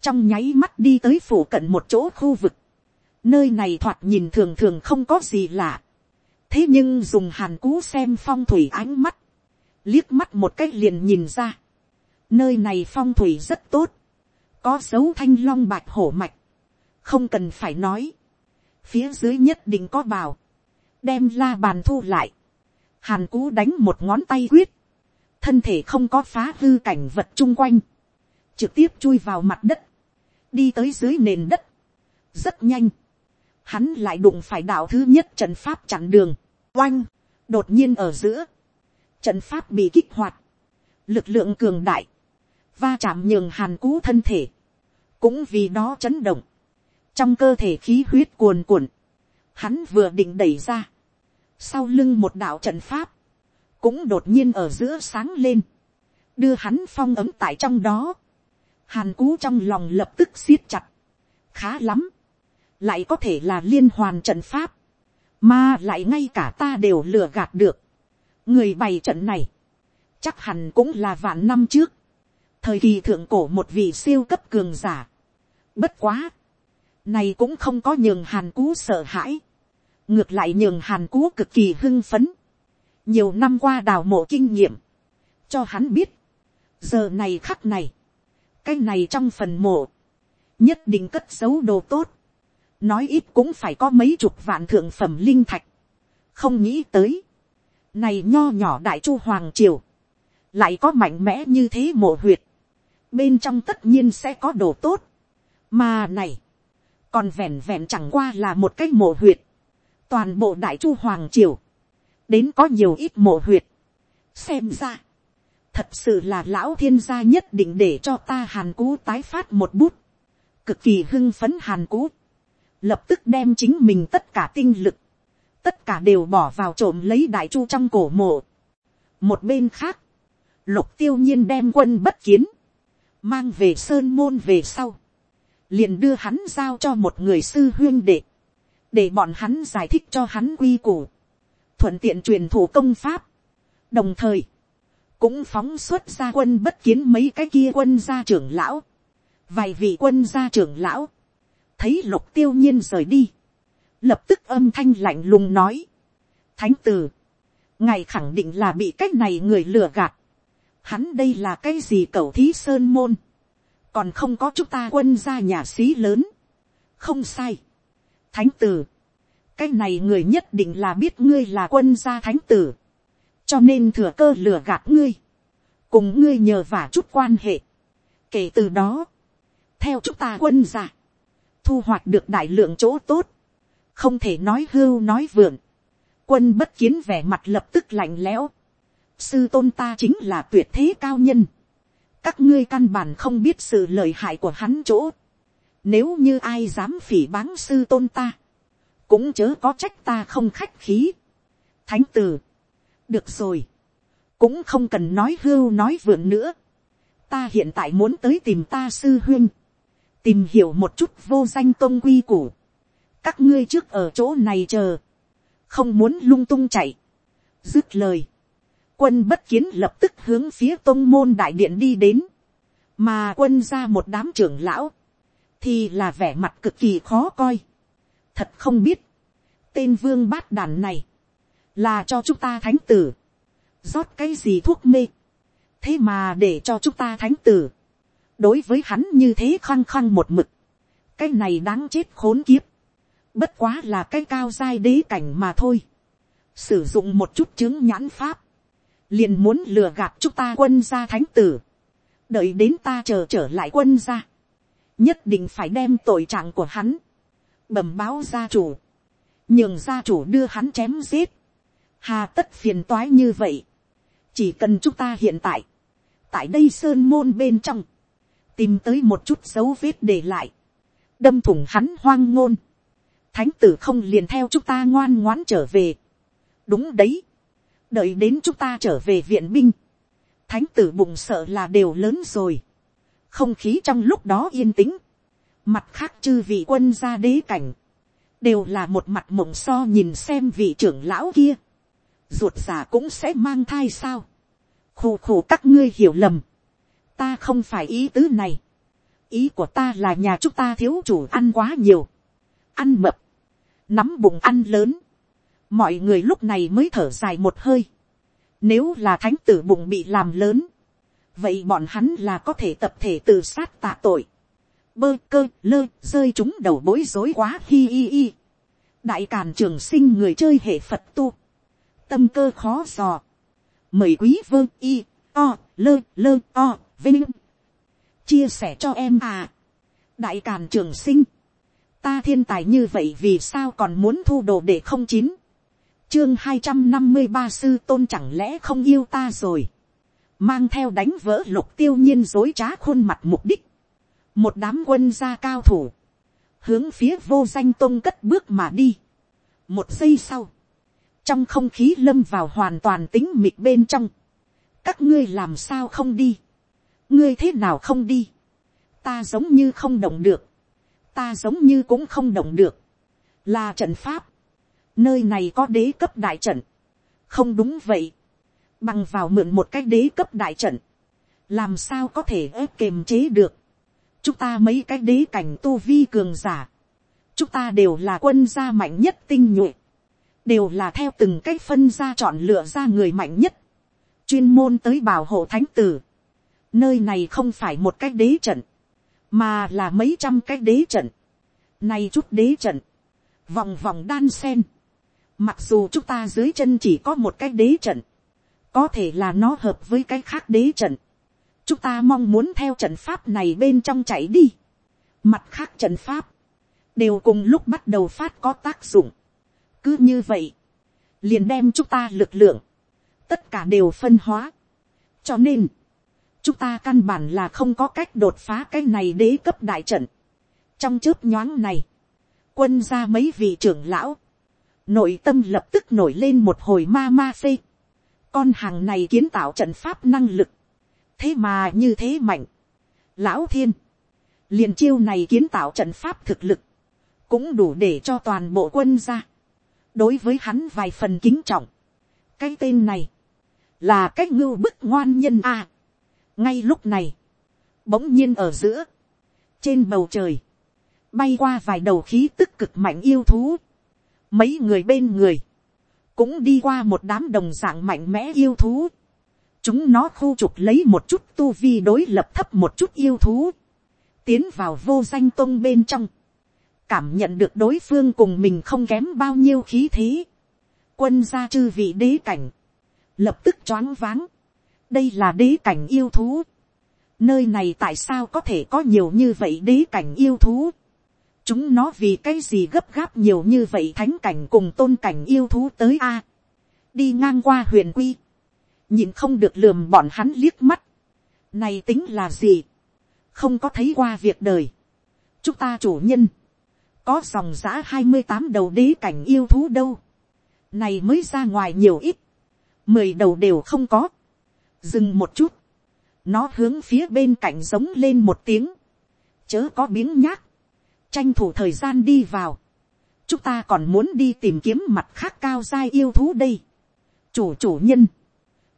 trong nháy mắt đi tới phủ cận một chỗ khu vực, nơi này thoạt nhìn thường thường không có gì lạ, thế nhưng dùng hàn cú xem phong thủy ánh mắt, liếc mắt một cách liền nhìn ra, nơi này phong thủy rất tốt, có dấu thanh long bạch hổ mạch, không cần phải nói, phía dưới nhất định có bào, đem la bàn thu lại, hàn cú đánh một ngón tay quyết, thân thể không có phá hư cảnh vật chung quanh, trực tiếp chui vào mặt đất, đi tới dưới nền đất, rất nhanh, hắn lại đụng phải đạo thứ nhất trận pháp chặn đường, oanh, đột nhiên ở giữa, trận pháp bị kích hoạt, lực lượng cường đại, va chạm nhường hàn cú thân thể, cũng vì đó chấn động, trong cơ thể khí huyết cuồn cuộn, hắn vừa định đẩy ra, sau lưng một đạo trận pháp, cũng đột nhiên ở giữa sáng lên, đưa hắn phong ấm tại trong đó, hàn cú trong lòng lập tức siết chặt, khá lắm, lại có thể là liên hoàn trận pháp, mà lại ngay cả ta đều lừa gạt được, người bày trận này, chắc hẳn cũng là vạn năm trước, thời kỳ thượng cổ một vị siêu cấp cường giả. Bất quá, này cũng không có nhường hàn cú sợ hãi, ngược lại nhường hàn cú cực kỳ hưng phấn, nhiều năm qua đào mộ kinh nghiệm, cho hắn biết, giờ này khắc này, cái này trong phần mộ, nhất định cất giấu đồ tốt, nói ít cũng phải có mấy chục vạn thượng phẩm linh thạch, không nghĩ tới, này nho nhỏ đại chu hoàng triều, lại có mạnh mẽ như thế mộ huyệt, bên trong tất nhiên sẽ có đồ tốt, mà này, còn vẹn vẹn chẳng qua là một cái mộ huyệt, toàn bộ đại chu hoàng triều, đến có nhiều ít mộ huyệt, xem ra, thật sự là lão thiên gia nhất định để cho ta hàn cú tái phát một bút, cực kỳ hưng phấn hàn cú, lập tức đem chính mình tất cả tinh lực, tất cả đều bỏ vào trộm lấy đại chu trong cổ mộ. một bên khác, lục tiêu nhiên đem quân bất kiến, mang về sơn môn về sau, liền đưa hắn giao cho một người sư huyên đệ, để bọn hắn giải thích cho hắn quy củ, thuận tiện truyền thủ công pháp, đồng thời, cũng phóng xuất ra quân bất kiến mấy cái kia quân gia trưởng lão, vài vị quân gia trưởng lão, thấy lục tiêu nhiên rời đi, lập tức âm thanh lạnh lùng nói, thánh tử, ngài khẳng định là bị cái này người lừa gạt, hắn đây là cái gì cầu thí sơn môn, còn không có chúng ta quân gia nhà sĩ lớn, không sai, thánh tử, cái này người nhất định là biết ngươi là quân gia thánh tử, cho nên thừa cơ lừa gạt ngươi, cùng ngươi nhờ vả chút quan hệ. kể từ đó, theo chúng ta quân gia, thu hoạch được đại lượng chỗ tốt, không thể nói hưu nói vượng, quân bất kiến vẻ mặt lập tức lạnh lẽo, sư tôn ta chính là tuyệt thế cao nhân, các ngươi căn bản không biết sự lợi hại của hắn chỗ, nếu như ai dám phỉ báng sư tôn ta, cũng chớ có trách ta không khách khí. Thánh tử, được rồi, cũng không cần nói hưu nói vượng nữa. Ta hiện tại muốn tới tìm ta sư huyên, tìm hiểu một chút vô danh tôn quy củ. Các ngươi trước ở chỗ này chờ, không muốn lung tung chạy. Dứt lời, quân bất kiến lập tức hướng phía tôn môn đại điện đi đến, mà quân ra một đám trưởng lão, thì là vẻ mặt cực kỳ khó coi. Thật không biết, tên vương bát đàn này, là cho chúng ta thánh tử, rót cái gì thuốc mê, thế mà để cho chúng ta thánh tử, đối với hắn như thế khăng khăng một mực, cái này đáng chết khốn kiếp, bất quá là cái cao giai đế cảnh mà thôi, sử dụng một chút chứng nhãn pháp, liền muốn lừa gạt chúng ta quân gia thánh tử, đợi đến ta chờ trở lại quân gia, nhất định phải đem tội trạng của hắn, bẩm báo gia chủ, nhường gia chủ đưa hắn chém giết, hà tất phiền toái như vậy, chỉ cần chúng ta hiện tại, tại đây sơn môn bên trong, tìm tới một chút dấu vết để lại, đâm thủng hắn hoang ngôn, thánh tử không liền theo chúng ta ngoan ngoãn trở về, đúng đấy, đợi đến chúng ta trở về viện binh, thánh tử bụng sợ là đều lớn rồi, không khí trong lúc đó yên tĩnh, Mặt khác chư vị quân gia đế cảnh. Đều là một mặt mộng so nhìn xem vị trưởng lão kia. Ruột già cũng sẽ mang thai sao. Khủ khủ các ngươi hiểu lầm. Ta không phải ý tứ này. Ý của ta là nhà chúng ta thiếu chủ ăn quá nhiều. Ăn mập. Nắm bụng ăn lớn. Mọi người lúc này mới thở dài một hơi. Nếu là thánh tử bụng bị làm lớn. Vậy bọn hắn là có thể tập thể tự sát tạ tội bơ cơ, lơ, rơi chúng đầu bối rối quá, hi hi hi. đại càn trường sinh người chơi hệ phật tu. tâm cơ khó dò. mời quý vơ, y, o, lơ lơ, o, vinh. chia sẻ cho em à. đại càn trường sinh. ta thiên tài như vậy vì sao còn muốn thu đồ để không chín. chương hai trăm năm mươi ba sư tôn chẳng lẽ không yêu ta rồi mang theo đánh vỡ lục tiêu nhiên dối trá khuôn mặt mục đích, một đám quân gia cao thủ, hướng phía vô danh tôn cất bước mà đi. một giây sau, trong không khí lâm vào hoàn toàn tính mịt bên trong, các ngươi làm sao không đi, ngươi thế nào không đi, ta giống như không động được, ta giống như cũng không động được, là trận pháp, nơi này có đế cấp đại trận, không đúng vậy, bằng vào mượn một cái đế cấp đại trận, làm sao có thể ép kềm chế được, chúng ta mấy cái đế cảnh tu vi cường giả, chúng ta đều là quân gia mạnh nhất tinh nhuệ, đều là theo từng cái phân gia chọn lựa ra người mạnh nhất, chuyên môn tới bảo hộ thánh tử. Nơi này không phải một cái đế trận, mà là mấy trăm cái đế trận. nay chút đế trận, vòng vòng đan sen. Mặc dù chúng ta dưới chân chỉ có một cái đế trận, có thể là nó hợp với cái khác đế trận. Chúng ta mong muốn theo trận pháp này bên trong chạy đi. Mặt khác trận pháp, đều cùng lúc bắt đầu phát có tác dụng. Cứ như vậy, liền đem chúng ta lực lượng, tất cả đều phân hóa. cho nên, chúng ta căn bản là không có cách đột phá cái này đế cấp đại trận. trong chớp nhoáng này, quân ra mấy vị trưởng lão, nội tâm lập tức nổi lên một hồi ma ma phê con hàng này kiến tạo trận pháp năng lực, thế mà như thế mạnh. lão thiên, liền chiêu này kiến tạo trận pháp thực lực, cũng đủ để cho toàn bộ quân ra, đối với hắn vài phần kính trọng. cái tên này, là cái ngưu bức ngoan nhân a. ngay lúc này, bỗng nhiên ở giữa, trên bầu trời, bay qua vài đầu khí tức cực mạnh yêu thú, mấy người bên người, cũng đi qua một đám đồng dạng mạnh mẽ yêu thú, chúng nó khu trục lấy một chút tu vi đối lập thấp một chút yêu thú, tiến vào vô danh tôn bên trong, cảm nhận được đối phương cùng mình không kém bao nhiêu khí thế, quân gia chư vị đế cảnh, lập tức choáng váng. đây là đế cảnh yêu thú. nơi này tại sao có thể có nhiều như vậy đế cảnh yêu thú chúng nó vì cái gì gấp gáp nhiều như vậy thánh cảnh cùng tôn cảnh yêu thú tới a. đi ngang qua huyền quy. nhìn không được lườm bọn hắn liếc mắt. này tính là gì. không có thấy qua việc đời. chúng ta chủ nhân. có dòng giã hai mươi tám đầu đế cảnh yêu thú đâu. này mới ra ngoài nhiều ít mười đầu đều không có, dừng một chút, nó hướng phía bên cạnh giống lên một tiếng, chớ có biếng nhác, tranh thủ thời gian đi vào, chúng ta còn muốn đi tìm kiếm mặt khác cao dai yêu thú đây, chủ chủ nhân,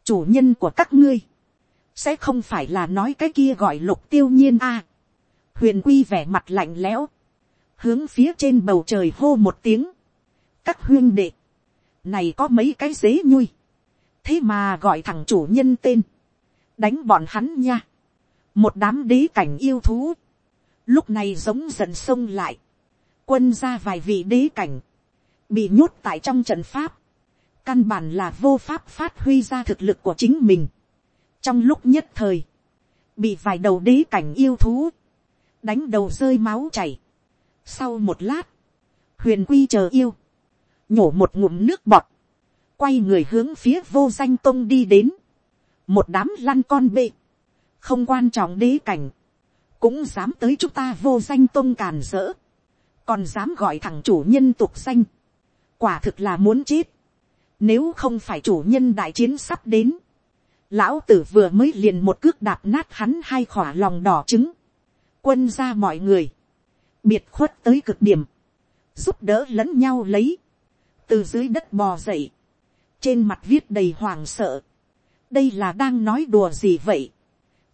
chủ nhân của các ngươi, sẽ không phải là nói cái kia gọi lục tiêu nhiên a, à. huyền quy vẻ mặt lạnh lẽo, hướng phía trên bầu trời hô một tiếng, các huyên đệ, này có mấy cái dế nhui, thế mà gọi thằng chủ nhân tên, đánh bọn hắn nha, một đám đế cảnh yêu thú, lúc này giống dần sông lại, quân ra vài vị đế cảnh, bị nhốt tại trong trận pháp, căn bản là vô pháp phát huy ra thực lực của chính mình. trong lúc nhất thời, bị vài đầu đế cảnh yêu thú, đánh đầu rơi máu chảy. sau một lát, huyền quy chờ yêu, nhổ một ngụm nước bọt, quay người hướng phía vô danh tông đi đến, một đám lăn con bệ, không quan trọng đế cảnh, cũng dám tới chúng ta vô danh tôn càn rỡ, còn dám gọi thằng chủ nhân tục danh, quả thực là muốn chết, nếu không phải chủ nhân đại chiến sắp đến, lão tử vừa mới liền một cước đạp nát hắn hai khỏa lòng đỏ trứng, quân ra mọi người, biệt khuất tới cực điểm, giúp đỡ lẫn nhau lấy, từ dưới đất bò dậy, trên mặt viết đầy hoàng sợ. đây là đang nói đùa gì vậy.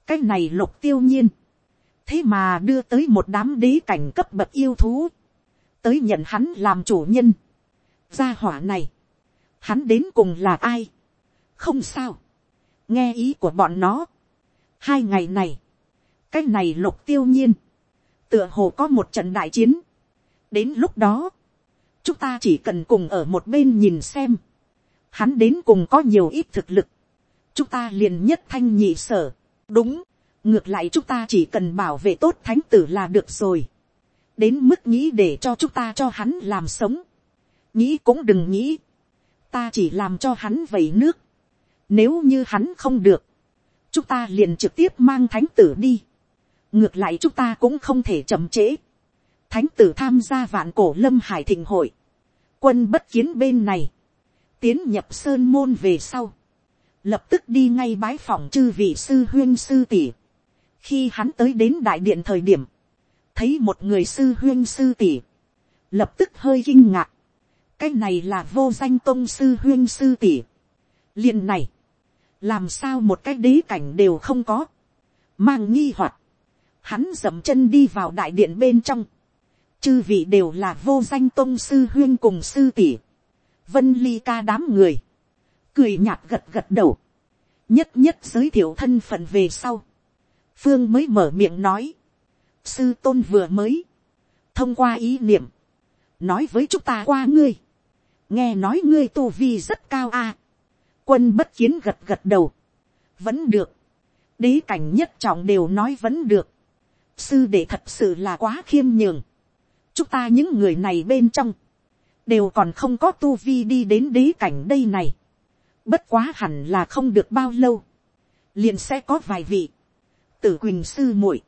cái này lục tiêu nhiên thế mà đưa tới một đám đế cảnh cấp bậc yêu thú. tới nhận hắn làm chủ nhân. gia hỏa này. hắn đến cùng là ai. không sao. nghe ý của bọn nó. hai ngày này. cái này lục tiêu nhiên. tựa hồ có một trận đại chiến. đến lúc đó, chúng ta chỉ cần cùng ở một bên nhìn xem hắn đến cùng có nhiều ít thực lực, chúng ta liền nhất thanh nhị sở, đúng, ngược lại chúng ta chỉ cần bảo vệ tốt thánh tử là được rồi, đến mức nghĩ để cho chúng ta cho hắn làm sống, nghĩ cũng đừng nghĩ, ta chỉ làm cho hắn vẩy nước, nếu như hắn không được, chúng ta liền trực tiếp mang thánh tử đi. ngược lại chúng ta cũng không thể chậm trễ. thánh tử tham gia vạn cổ lâm hải thịnh hội. quân bất kiến bên này. tiến nhập sơn môn về sau. lập tức đi ngay bái phòng chư vị sư huyên sư tỷ khi hắn tới đến đại điện thời điểm, thấy một người sư huyên sư tỷ, lập tức hơi kinh ngạc. cái này là vô danh tôn sư huyên sư tỷ. liền này, làm sao một cái đế cảnh đều không có, mang nghi hoặc, hắn dậm chân đi vào đại điện bên trong, chư vị đều là vô danh tôn sư huyên cùng sư tỷ, vân ly ca đám người, cười nhạt gật gật đầu, nhất nhất giới thiệu thân phận về sau, phương mới mở miệng nói, sư tôn vừa mới, thông qua ý niệm, nói với chúng ta qua ngươi, nghe nói ngươi tu vi rất cao a, quân bất kiến gật gật đầu, vẫn được, đế cảnh nhất trọng đều nói vẫn được, sư đệ thật sự là quá khiêm nhường, chúng ta những người này bên trong, đều còn không có tu vi đi đến đế cảnh đây này, bất quá hẳn là không được bao lâu, liền sẽ có vài vị, tử quỳnh sư muội,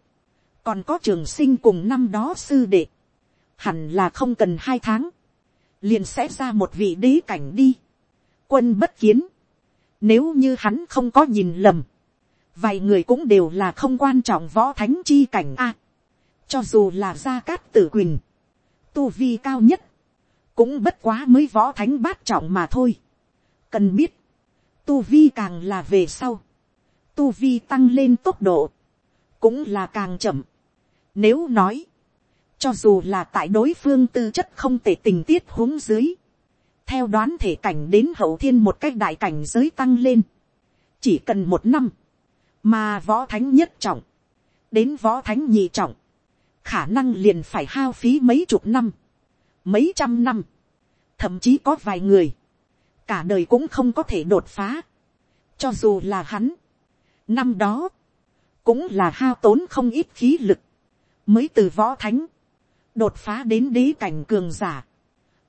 còn có trường sinh cùng năm đó sư đệ, hẳn là không cần hai tháng, liền sẽ ra một vị đế cảnh đi, quân bất kiến, nếu như hắn không có nhìn lầm, vài người cũng đều là không quan trọng võ thánh chi cảnh a. cho dù là gia cát tử quỳnh, tu vi cao nhất, cũng bất quá mới võ thánh bát trọng mà thôi. cần biết, tu vi càng là về sau, tu vi tăng lên tốc độ, cũng là càng chậm. Nếu nói, cho dù là tại đối phương tư chất không thể tình tiết huống dưới, theo đoán thể cảnh đến hậu thiên một cách đại cảnh giới tăng lên, chỉ cần một năm, mà võ thánh nhất trọng, đến võ thánh nhị trọng, khả năng liền phải hao phí mấy chục năm, mấy trăm năm, thậm chí có vài người, cả đời cũng không có thể đột phá, cho dù là hắn, năm đó, cũng là hao tốn không ít khí lực, mới từ võ thánh, đột phá đến đế cảnh cường giả.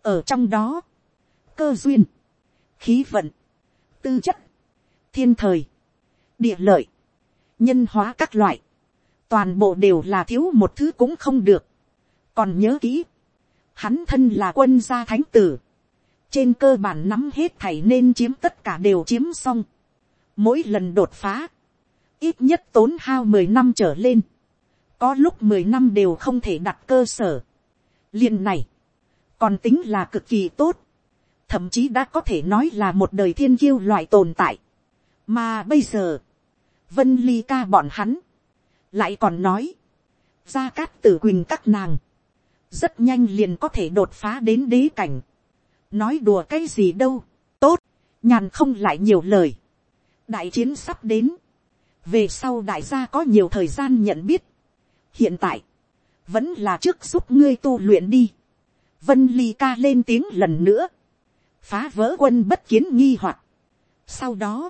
ở trong đó, cơ duyên, khí vận, tư chất, thiên thời, địa lợi, nhân hóa các loại, toàn bộ đều là thiếu một thứ cũng không được. còn nhớ kỹ, hắn thân là quân gia thánh tử, trên cơ bản nắm hết thảy nên chiếm tất cả đều chiếm xong. mỗi lần đột phá, ít nhất tốn hao mười năm trở lên, có lúc mười năm đều không thể đặt cơ sở. liền này, còn tính là cực kỳ tốt, thậm chí đã có thể nói là một đời thiên kiêu loại tồn tại. mà bây giờ, vân ly ca bọn hắn, lại còn nói, gia cát tử quỳnh các nàng, rất nhanh liền có thể đột phá đến đế cảnh. nói đùa cái gì đâu, tốt, nhàn không lại nhiều lời. đại chiến sắp đến, về sau đại gia có nhiều thời gian nhận biết. hiện tại, vẫn là trước giúp ngươi tu luyện đi. vân ly ca lên tiếng lần nữa, phá vỡ quân bất kiến nghi hoặc. sau đó,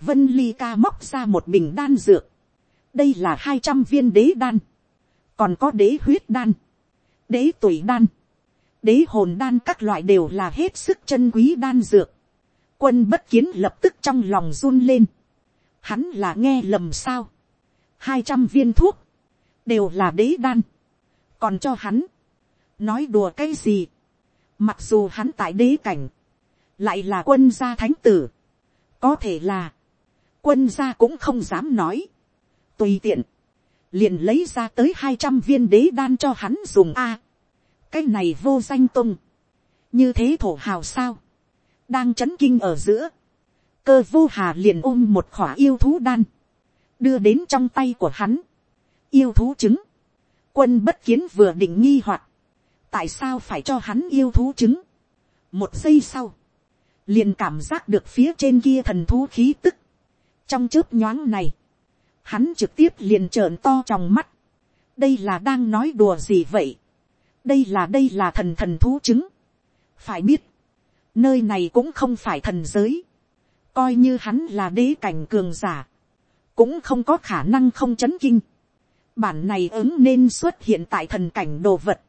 vân ly ca móc ra một bình đan dược. đây là hai trăm viên đế đan, còn có đế huyết đan, đế tuổi đan, đế hồn đan các loại đều là hết sức chân quý đan dược. quân bất kiến lập tức trong lòng run lên hắn là nghe lầm sao. hai trăm viên thuốc, đều là đế đan. còn cho hắn, nói đùa cái gì. mặc dù hắn tại đế cảnh, lại là quân gia thánh tử. có thể là, quân gia cũng không dám nói. tùy tiện, liền lấy ra tới hai trăm viên đế đan cho hắn dùng a. cái này vô danh tung, như thế thổ hào sao, đang chấn kinh ở giữa, cơ vô hà liền ôm một khỏa yêu thú đan, đưa đến trong tay của hắn, yêu thú trứng, quân bất kiến vừa định nghi hoặc, tại sao phải cho hắn yêu thú trứng, một giây sau, liền cảm giác được phía trên kia thần thú khí tức, trong chớp nhoáng này, hắn trực tiếp liền trợn to trong mắt, đây là đang nói đùa gì vậy, đây là đây là thần thần thú chứng, phải biết, nơi này cũng không phải thần giới, coi như hắn là đế cảnh cường giả, cũng không có khả năng không chấn kinh, bản này ứng nên xuất hiện tại thần cảnh đồ vật,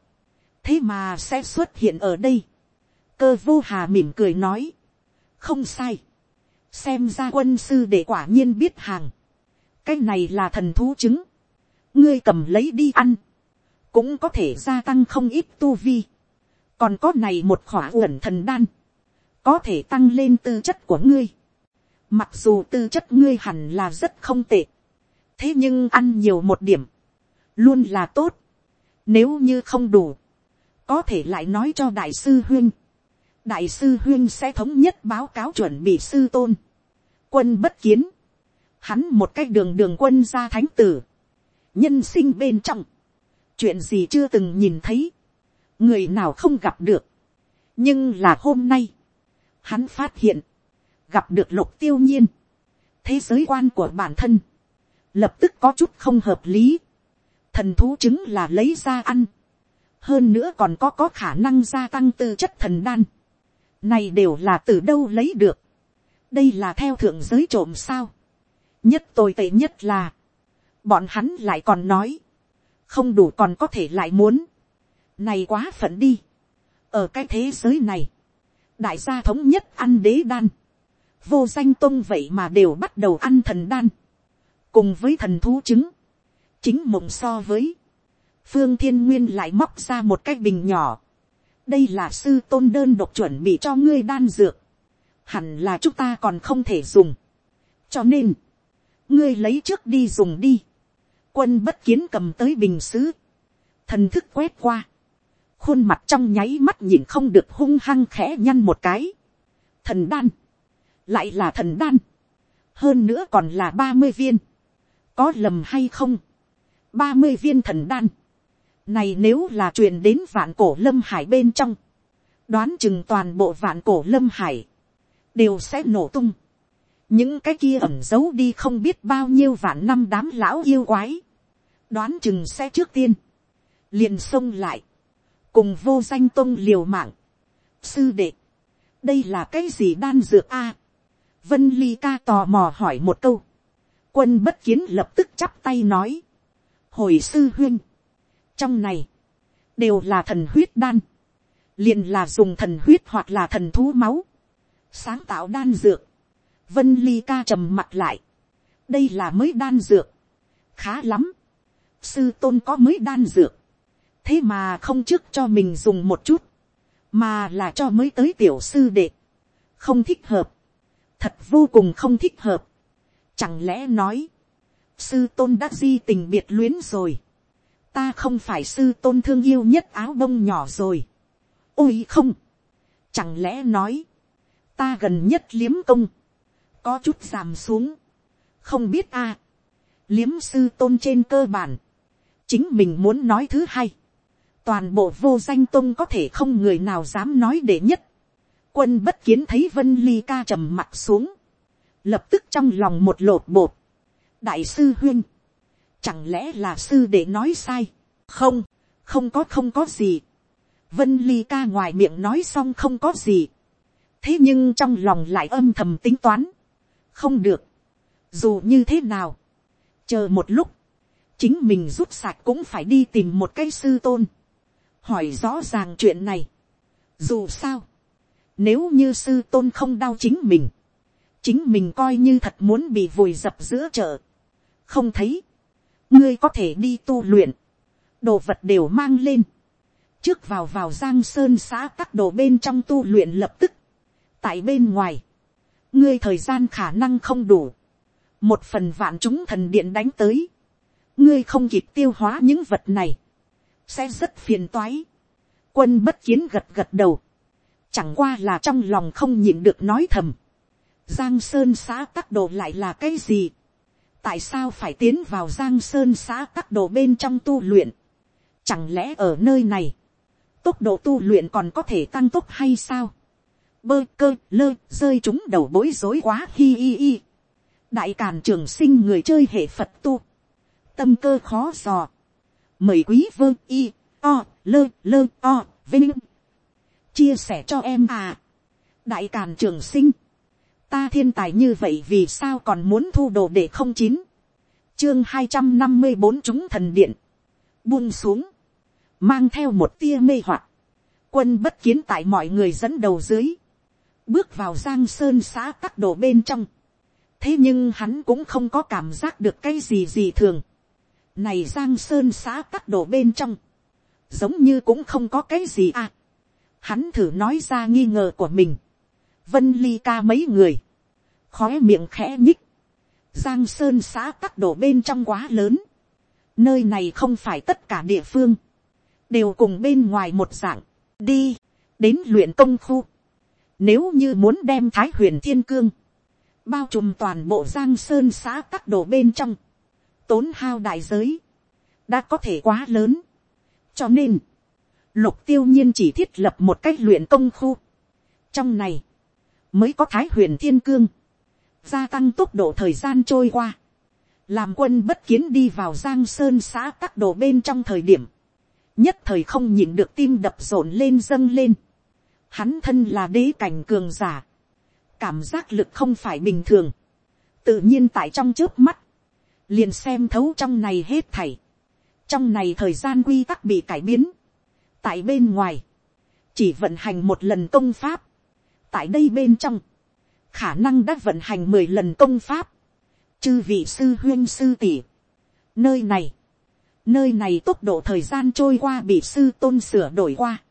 thế mà sẽ xuất hiện ở đây, cơ vô hà mỉm cười nói, không sai, xem ra quân sư để quả nhiên biết hàng, cái này là thần thú chứng. Ngươi cầm lấy đi ăn, cũng có thể gia tăng không ít tu vi, còn có này một khỏa uẩn thần đan, có thể tăng lên tư chất của ngươi, mặc dù tư chất ngươi hẳn là rất không tệ, thế nhưng ăn nhiều một điểm, luôn là tốt, nếu như không đủ, có thể lại nói cho đại sư huyên, đại sư huyên sẽ thống nhất báo cáo chuẩn bị sư tôn, quân bất kiến, hắn một cách đường đường quân ra thánh tử, nhân sinh bên trong, chuyện gì chưa từng nhìn thấy, người nào không gặp được, nhưng là hôm nay, hắn phát hiện, gặp được lục tiêu nhiên, thế giới quan của bản thân, lập tức có chút không hợp lý, thần thú chứng là lấy ra ăn, hơn nữa còn có có khả năng gia tăng tư chất thần đan, này đều là từ đâu lấy được, đây là theo thượng giới trộm sao, nhất tồi tệ nhất là, bọn hắn lại còn nói, không đủ còn có thể lại muốn, này quá phận đi, ở cái thế giới này, đại gia thống nhất ăn đế đan, vô danh tôn vậy mà đều bắt đầu ăn thần đan, cùng với thần thú trứng, chính mộng so với, phương thiên nguyên lại móc ra một cái bình nhỏ, đây là sư tôn đơn độc chuẩn bị cho ngươi đan dược, hẳn là chúng ta còn không thể dùng, cho nên, ngươi lấy trước đi dùng đi, quân bất kiến cầm tới bình xứ, thần thức quét qua, khuôn mặt trong nháy mắt nhìn không được hung hăng khẽ nhăn một cái, thần đan, lại là thần đan, hơn nữa còn là ba mươi viên, có lầm hay không, ba mươi viên thần đan, này nếu là truyền đến vạn cổ lâm hải bên trong, đoán chừng toàn bộ vạn cổ lâm hải, đều sẽ nổ tung. những cái kia ẩm giấu đi không biết bao nhiêu vạn năm đám lão yêu quái, đoán chừng sẽ trước tiên, liền xông lại, cùng vô danh tôn liều mạng. sư đệ, đây là cái gì đan dược a vân ly ca tò mò hỏi một câu, quân bất kiến lập tức chắp tay nói, hồi sư huyên, trong này, đều là thần huyết đan, liền là dùng thần huyết hoặc là thần thú máu, sáng tạo đan dược, vân ly ca trầm mặt lại, đây là mới đan dược, khá lắm, sư tôn có mới đan dược, thế mà không trước cho mình dùng một chút, mà là cho mới tới tiểu sư đệ, không thích hợp, thật vô cùng không thích hợp, chẳng lẽ nói, sư tôn đã di tình biệt luyến rồi, ta không phải sư tôn thương yêu nhất áo bông nhỏ rồi, ôi không, chẳng lẽ nói, ta gần nhất liếm công, có chút giảm xuống, không biết a, liếm sư tôn trên cơ bản, chính mình muốn nói thứ hai, toàn bộ vô danh tôn có thể không người nào dám nói để nhất, quân bất kiến thấy vân ly ca trầm mặt xuống, lập tức trong lòng một lột bột, đại sư huyên, chẳng lẽ là sư để nói sai, không, không có không có gì, vân ly ca ngoài miệng nói xong không có gì, thế nhưng trong lòng lại âm thầm tính toán, không được, dù như thế nào, chờ một lúc, chính mình rút sạch cũng phải đi tìm một cái sư tôn, hỏi rõ ràng chuyện này. Dù sao, nếu như sư tôn không đau chính mình, chính mình coi như thật muốn bị vùi dập giữa chợ, không thấy, ngươi có thể đi tu luyện, đồ vật đều mang lên, trước vào vào giang sơn xã các đồ bên trong tu luyện lập tức, tại bên ngoài, ngươi thời gian khả năng không đủ, một phần vạn chúng thần điện đánh tới, ngươi không kịp tiêu hóa những vật này, sẽ rất phiền toái. quân bất kiến gật gật đầu, chẳng qua là trong lòng không nhịn được nói thầm. giang sơn xã tắc đồ lại là cái gì. tại sao phải tiến vào giang sơn xã tắc đồ bên trong tu luyện. chẳng lẽ ở nơi này, tốc độ tu luyện còn có thể tăng tốc hay sao. bơ cơ lơ rơi chúng đầu bối rối quá hi hi hi. đại càn trường sinh người chơi hệ phật tu tâm cơ khó dò. Mời quý vương y, o, lơ, lơ, o, vinh. Chia sẻ cho em à. Đại Càn Trường Sinh. Ta thiên tài như vậy vì sao còn muốn thu đồ để không chín. Chương hai trăm năm mươi bốn chúng thần điện. Buông xuống. Mang theo một tia mê hoặc Quân bất kiến tại mọi người dẫn đầu dưới. Bước vào giang sơn xã tắc đồ bên trong thế nhưng hắn cũng không có cảm giác được cái gì gì thường. này giang sơn xã tắc đồ bên trong, giống như cũng không có cái gì à hắn thử nói ra nghi ngờ của mình. vân ly ca mấy người, khó miệng khẽ nhích, giang sơn xã tắc đổ bên trong quá lớn, nơi này không phải tất cả địa phương, đều cùng bên ngoài một dạng, đi, đến luyện công khu. Nếu như muốn đem thái huyền thiên cương, bao trùm toàn bộ giang sơn xã các đồ bên trong, tốn hao đại giới, đã có thể quá lớn. cho nên, lục tiêu nhiên chỉ thiết lập một cách luyện công khu. trong này, mới có thái huyền thiên cương, gia tăng tốc độ thời gian trôi qua, làm quân bất kiến đi vào giang sơn xã các đồ bên trong thời điểm, nhất thời không nhịn được tim đập rộn lên dâng lên. Hắn thân là đế cảnh cường giả, cảm giác lực không phải bình thường, tự nhiên tại trong trước mắt, liền xem thấu trong này hết thảy, trong này thời gian quy tắc bị cải biến, tại bên ngoài, chỉ vận hành một lần công pháp, tại đây bên trong, khả năng đã vận hành mười lần công pháp, chư vị sư huyên sư tỷ, nơi này, nơi này tốc độ thời gian trôi qua bị sư tôn sửa đổi qua,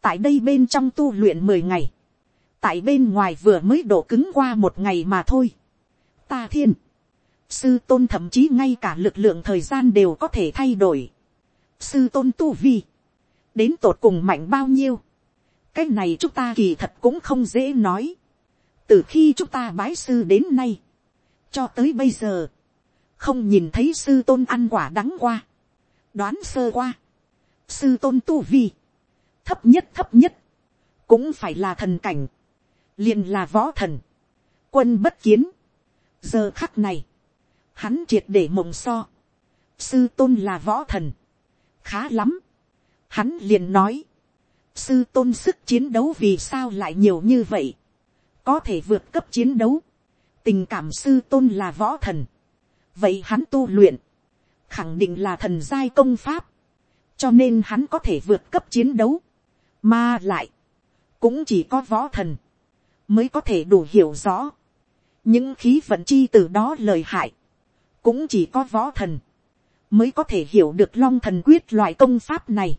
tại đây bên trong tu luyện mười ngày, tại bên ngoài vừa mới độ cứng qua một ngày mà thôi. Ta thiên, sư tôn thậm chí ngay cả lực lượng thời gian đều có thể thay đổi. sư tôn tu vi, đến tột cùng mạnh bao nhiêu, cái này chúng ta kỳ thật cũng không dễ nói. từ khi chúng ta bái sư đến nay, cho tới bây giờ, không nhìn thấy sư tôn ăn quả đắng qua, đoán sơ qua, sư tôn tu vi, thấp nhất thấp nhất, cũng phải là thần cảnh, liền là võ thần, quân bất kiến, giờ khắc này, hắn triệt để mộng so, sư tôn là võ thần, khá lắm, hắn liền nói, sư tôn sức chiến đấu vì sao lại nhiều như vậy, có thể vượt cấp chiến đấu, tình cảm sư tôn là võ thần, vậy hắn tu luyện, khẳng định là thần giai công pháp, cho nên hắn có thể vượt cấp chiến đấu, mà lại, cũng chỉ có võ thần, mới có thể đủ hiểu rõ, những khí vận chi từ đó lời hại, cũng chỉ có võ thần, mới có thể hiểu được long thần quyết loại công pháp này,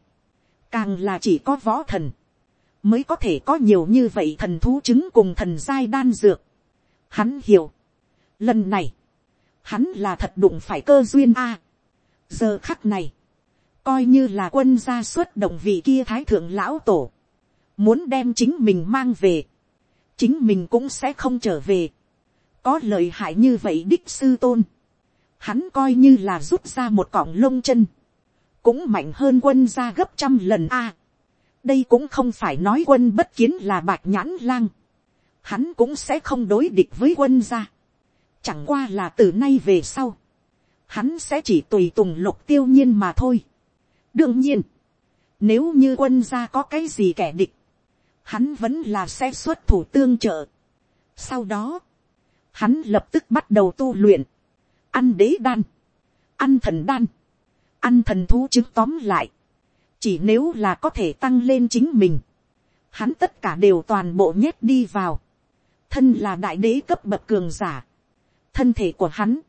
càng là chỉ có võ thần, mới có thể có nhiều như vậy thần thú chứng cùng thần giai đan dược. Hắn hiểu, lần này, hắn là thật đụng phải cơ duyên a. giờ khắc này, coi như là quân gia xuất động vị kia thái thượng lão tổ, muốn đem chính mình mang về, chính mình cũng sẽ không trở về, có lợi hại như vậy đích sư tôn, hắn coi như là rút ra một cọng lông chân, cũng mạnh hơn quân gia gấp trăm lần a. đây cũng không phải nói quân bất kiến là bạc nhãn lang, hắn cũng sẽ không đối địch với quân gia, chẳng qua là từ nay về sau, hắn sẽ chỉ tùy tùng lục tiêu nhiên mà thôi. Đương nhiên, nếu như quân gia có cái gì kẻ địch, hắn vẫn là sẽ xuất thủ tương trợ. Sau đó, hắn lập tức bắt đầu tu luyện, ăn đế đan, ăn thần đan, ăn thần thú chứng tóm lại. Chỉ nếu là có thể tăng lên chính mình, hắn tất cả đều toàn bộ nhét đi vào. Thân là đại đế cấp bậc cường giả. Thân thể của hắn,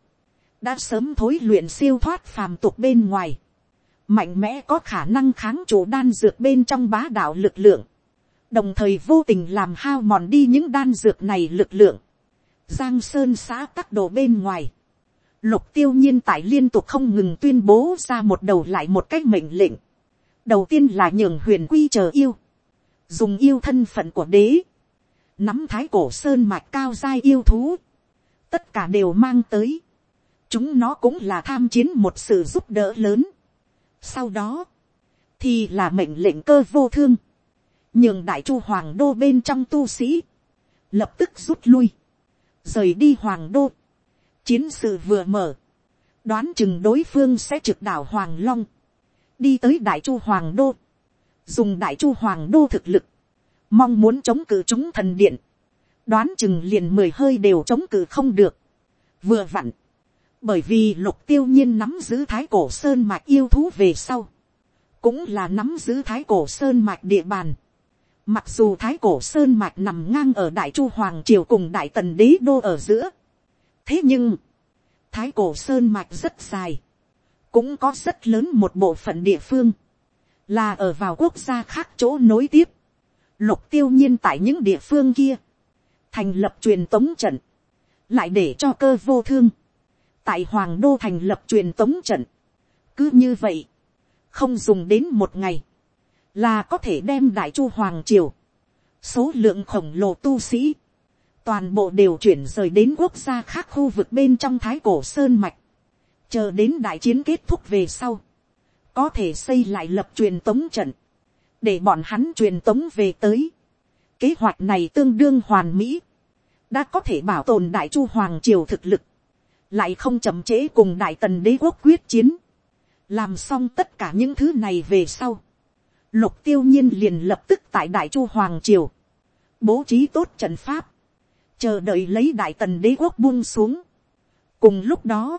đã sớm thối luyện siêu thoát phàm tục bên ngoài mạnh mẽ có khả năng kháng chủ đan dược bên trong bá đạo lực lượng, đồng thời vô tình làm hao mòn đi những đan dược này lực lượng. Giang sơn xã tắc đồ bên ngoài, lục tiêu nhiên tại liên tục không ngừng tuyên bố ra một đầu lại một cách mệnh lệnh. đầu tiên là nhường huyền quy chờ yêu, dùng yêu thân phận của đế, nắm thái cổ sơn mạch cao giai yêu thú, tất cả đều mang tới. chúng nó cũng là tham chiến một sự giúp đỡ lớn. Sau đó, thì là mệnh lệnh cơ vô thương, nhường đại chu hoàng đô bên trong tu sĩ, lập tức rút lui, rời đi hoàng đô. Chiến sự vừa mở, đoán chừng đối phương sẽ trực đảo hoàng long, đi tới đại chu hoàng đô, dùng đại chu hoàng đô thực lực, mong muốn chống cự chúng thần điện, đoán chừng liền mười hơi đều chống cự không được, vừa vặn, bởi vì lục tiêu nhiên nắm giữ thái cổ sơn mạch yêu thú về sau, cũng là nắm giữ thái cổ sơn mạch địa bàn. Mặc dù thái cổ sơn mạch nằm ngang ở đại chu hoàng triều cùng đại tần đế đô ở giữa, thế nhưng, thái cổ sơn mạch rất dài, cũng có rất lớn một bộ phận địa phương, là ở vào quốc gia khác chỗ nối tiếp, lục tiêu nhiên tại những địa phương kia, thành lập truyền tống trận, lại để cho cơ vô thương, tại hoàng đô thành lập truyền tống trận, cứ như vậy, không dùng đến một ngày, là có thể đem đại chu hoàng triều, số lượng khổng lồ tu sĩ, toàn bộ đều chuyển rời đến quốc gia khác khu vực bên trong thái cổ sơn mạch, chờ đến đại chiến kết thúc về sau, có thể xây lại lập truyền tống trận, để bọn hắn truyền tống về tới. Kế hoạch này tương đương hoàn mỹ, đã có thể bảo tồn đại chu hoàng triều thực lực, lại không chậm trễ cùng đại tần đế quốc quyết chiến, làm xong tất cả những thứ này về sau, lục tiêu nhiên liền lập tức tại đại chu hoàng triều, bố trí tốt trận pháp, chờ đợi lấy đại tần đế quốc buông xuống. cùng lúc đó,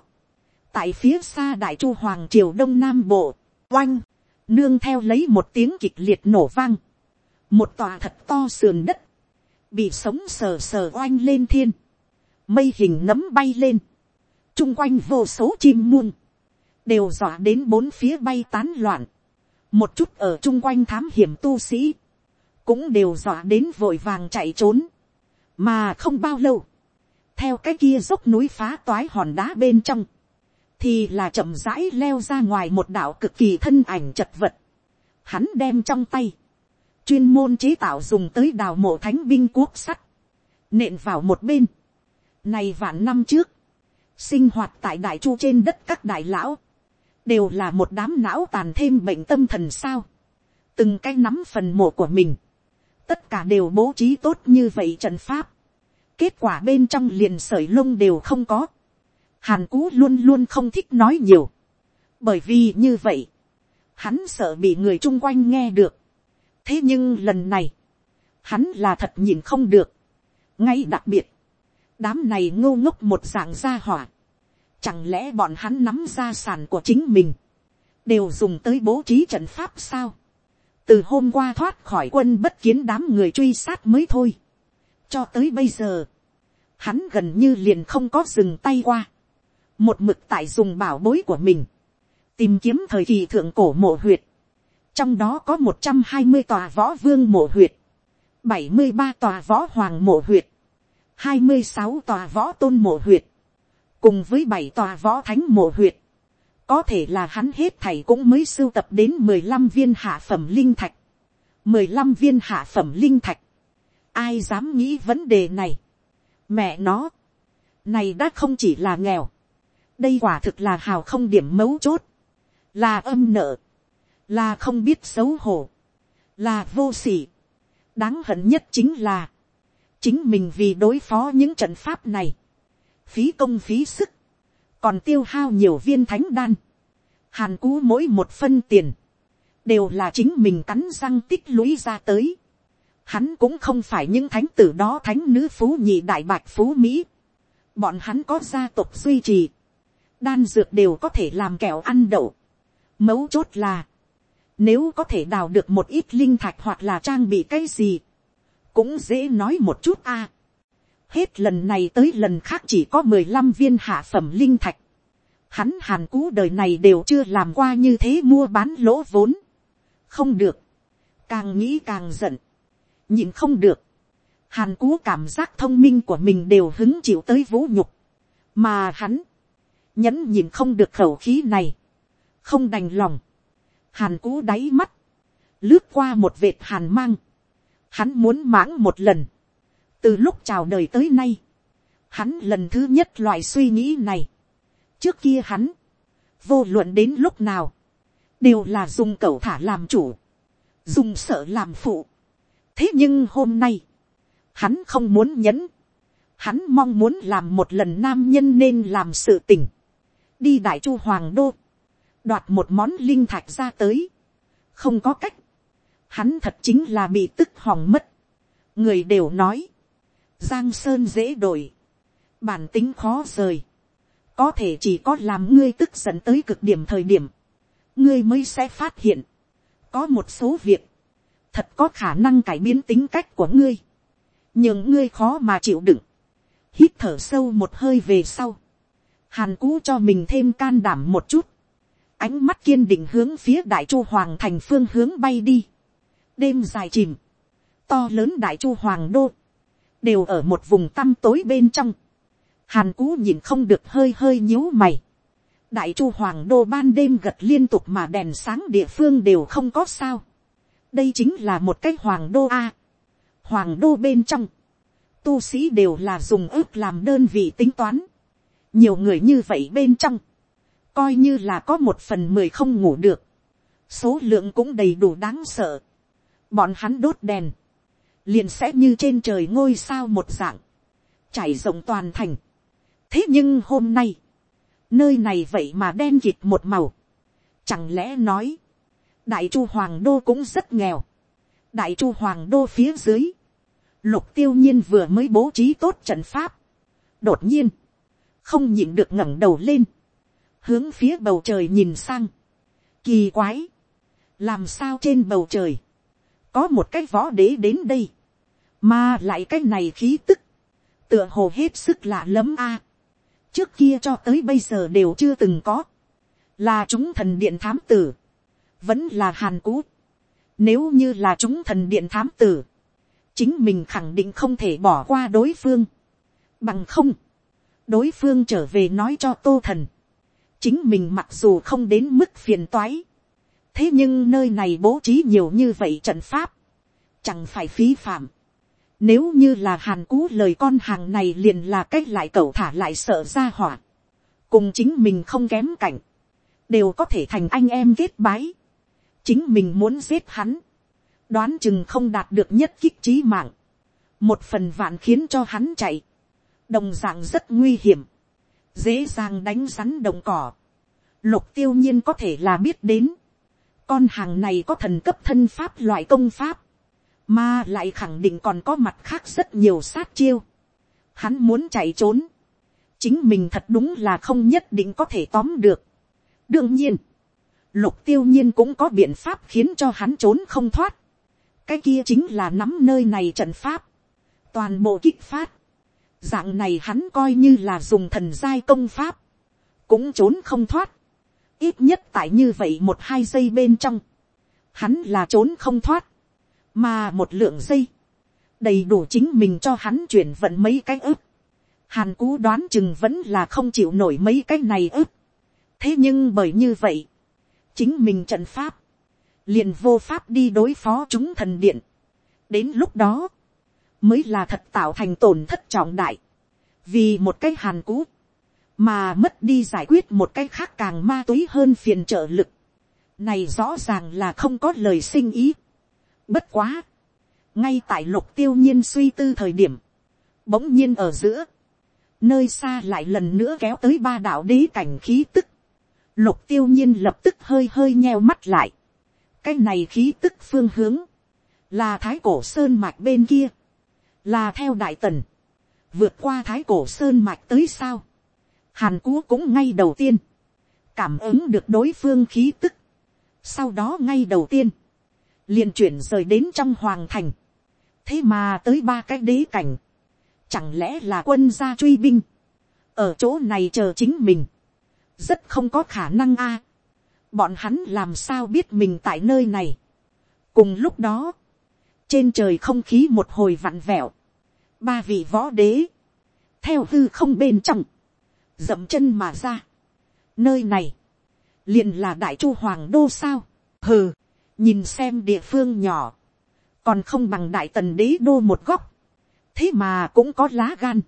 tại phía xa đại chu hoàng triều đông nam bộ, oanh, nương theo lấy một tiếng kịch liệt nổ vang, một tòa thật to sườn đất, bị sống sờ sờ oanh lên thiên, mây hình nấm bay lên, chung quanh vô số chim muôn, đều dọa đến bốn phía bay tán loạn, một chút ở chung quanh thám hiểm tu sĩ, cũng đều dọa đến vội vàng chạy trốn, mà không bao lâu, theo cái kia dốc núi phá toái hòn đá bên trong, thì là chậm rãi leo ra ngoài một đạo cực kỳ thân ảnh chật vật, hắn đem trong tay, chuyên môn chế tạo dùng tới đào mộ thánh binh quốc sắt, nện vào một bên. Này vạn năm trước, sinh hoạt tại đại chu trên đất các đại lão, đều là một đám não tàn thêm bệnh tâm thần sao, từng cái nắm phần mộ của mình, tất cả đều bố trí tốt như vậy trận pháp, kết quả bên trong liền sởi lông đều không có, hàn cú luôn luôn không thích nói nhiều, bởi vì như vậy, hắn sợ bị người chung quanh nghe được, thế nhưng lần này, hắn là thật nhìn không được, ngay đặc biệt, đám này ngô ngốc một dạng gia hỏa, chẳng lẽ bọn hắn nắm gia sản của chính mình, đều dùng tới bố trí trận pháp sao, từ hôm qua thoát khỏi quân bất kiến đám người truy sát mới thôi, cho tới bây giờ, hắn gần như liền không có dừng tay qua, một mực tại dùng bảo bối của mình, tìm kiếm thời kỳ thượng cổ mộ huyệt, trong đó có một trăm hai mươi tòa võ vương mộ huyệt, bảy mươi ba tòa võ hoàng mộ huyệt, hai mươi sáu tòa võ tôn mộ huyệt, cùng với bảy tòa võ thánh mộ huyệt, có thể là hắn hết thầy cũng mới sưu tập đến mười lăm viên hạ phẩm linh thạch, mười lăm viên hạ phẩm linh thạch, ai dám nghĩ vấn đề này, mẹ nó, này đã không chỉ là nghèo, đây quả thực là hào không điểm mấu chốt, là âm nợ, là không biết xấu hổ, là vô sỉ. đáng hận nhất chính là, chính mình vì đối phó những trận pháp này, phí công phí sức, còn tiêu hao nhiều viên thánh đan, hàn cú mỗi một phân tiền, đều là chính mình cắn răng tích lũy ra tới. Hắn cũng không phải những thánh tử đó thánh nữ phú nhị đại bạch phú Mỹ. Bọn hắn có gia tộc duy trì. Đan dược đều có thể làm kẹo ăn đậu. Mấu chốt là, nếu có thể đào được một ít linh thạch hoặc là trang bị cái gì. Cũng dễ nói một chút a. Hết lần này tới lần khác chỉ có mười lăm viên hạ phẩm linh thạch. Hắn hàn cú đời này đều chưa làm qua như thế mua bán lỗ vốn. Không được. Càng nghĩ càng giận. Nhìn không được. Hàn cú cảm giác thông minh của mình đều hứng chịu tới vũ nhục. Mà hắn. Nhẫn nhìn không được khẩu khí này. Không đành lòng hàn cú đáy mắt, lướt qua một vệt hàn mang, hắn muốn mãng một lần, từ lúc chào đời tới nay, hắn lần thứ nhất loại suy nghĩ này, trước kia hắn, vô luận đến lúc nào, đều là dùng cậu thả làm chủ, dùng sợ làm phụ. thế nhưng hôm nay, hắn không muốn nhẫn, hắn mong muốn làm một lần nam nhân nên làm sự tình, đi đại chu hoàng đô, đoạt một món linh thạch ra tới. không có cách. hắn thật chính là bị tức hòng mất. người đều nói giang sơn dễ đổi. bản tính khó rời. có thể chỉ có làm ngươi tức giận tới cực điểm thời điểm. ngươi mới sẽ phát hiện. có một số việc. thật có khả năng cải biến tính cách của ngươi. nhưng ngươi khó mà chịu đựng. hít thở sâu một hơi về sau, hàn cú cho mình thêm can đảm một chút, ánh mắt kiên định hướng phía đại chu hoàng thành phương hướng bay đi, đêm dài chìm, to lớn đại chu hoàng đô, đều ở một vùng tăm tối bên trong, hàn cú nhìn không được hơi hơi nhíu mày, đại chu hoàng đô ban đêm gật liên tục mà đèn sáng địa phương đều không có sao, đây chính là một cái hoàng đô a, hoàng đô bên trong, tu sĩ đều là dùng ước làm đơn vị tính toán, nhiều người như vậy bên trong, coi như là có một phần mười không ngủ được, số lượng cũng đầy đủ đáng sợ, bọn hắn đốt đèn, liền sẽ như trên trời ngôi sao một dạng, trải rộng toàn thành. thế nhưng hôm nay, nơi này vậy mà đen kịt một màu, chẳng lẽ nói, đại chu hoàng đô cũng rất nghèo, đại chu hoàng đô phía dưới, lục tiêu nhiên vừa mới bố trí tốt trận pháp, đột nhiên, không nhịn được ngẩng đầu lên, hướng phía bầu trời nhìn sang, kỳ quái, làm sao trên bầu trời, có một cái võ đế đến đây, mà lại cái này khí tức, tựa hồ hết sức lạ lẫm a, trước kia cho tới bây giờ đều chưa từng có, là chúng thần điện thám tử, vẫn là hàn cú, nếu như là chúng thần điện thám tử, chính mình khẳng định không thể bỏ qua đối phương, bằng không, đối phương trở về nói cho tô thần, chính mình mặc dù không đến mức phiền toái, thế nhưng nơi này bố trí nhiều như vậy trận pháp, chẳng phải phí phạm. Nếu như là hàn cú lời con hàng này liền là cách lại cậu thả lại sợ ra hỏa, cùng chính mình không kém cảnh, đều có thể thành anh em kết bái. chính mình muốn giết hắn, đoán chừng không đạt được nhất kích trí mạng, một phần vạn khiến cho hắn chạy, đồng dạng rất nguy hiểm, dễ dàng đánh rắn đồng cỏ, lục tiêu nhiên có thể là biết đến, con hàng này có thần cấp thân pháp loại công pháp, mà lại khẳng định còn có mặt khác rất nhiều sát chiêu, hắn muốn chạy trốn, chính mình thật đúng là không nhất định có thể tóm được. đương nhiên, lục tiêu nhiên cũng có biện pháp khiến cho hắn trốn không thoát. Cái kia chính là nắm nơi này trận pháp, toàn bộ kích phát, dạng này hắn coi như là dùng thần giai công pháp, cũng trốn không thoát, ít nhất tại như vậy một hai giây bên trong, hắn là trốn không thoát, mà một lượng giây, đầy đủ chính mình cho hắn chuyển vận mấy cái ức, hàn cú đoán chừng vẫn là không chịu nổi mấy cái này ức, thế nhưng bởi như vậy, chính mình trận pháp, liền vô pháp đi đối phó chúng thần điện. đến lúc đó, mới là thật tạo thành tổn thất trọng đại, vì một cái hàn cú, mà mất đi giải quyết một cái khác càng ma túy hơn phiền trợ lực. này rõ ràng là không có lời sinh ý bất quá, ngay tại lục tiêu nhiên suy tư thời điểm, bỗng nhiên ở giữa, nơi xa lại lần nữa kéo tới ba đạo đế cảnh khí tức, lục tiêu nhiên lập tức hơi hơi nheo mắt lại, cái này khí tức phương hướng, là thái cổ sơn mạch bên kia, là theo đại tần, vượt qua thái cổ sơn mạch tới sao, hàn cú cũng ngay đầu tiên, cảm ứng được đối phương khí tức, sau đó ngay đầu tiên, liền chuyển rời đến trong hoàng thành, thế mà tới ba cái đế cảnh, chẳng lẽ là quân gia truy binh, ở chỗ này chờ chính mình, rất không có khả năng a, bọn hắn làm sao biết mình tại nơi này. cùng lúc đó, trên trời không khí một hồi vặn vẹo, ba vị võ đế, theo hư không bên trong, dậm chân mà ra. nơi này, liền là đại chu hoàng đô sao, hừ, nhìn xem địa phương nhỏ, còn không bằng đại tần đế đô một góc, thế mà cũng có lá gan,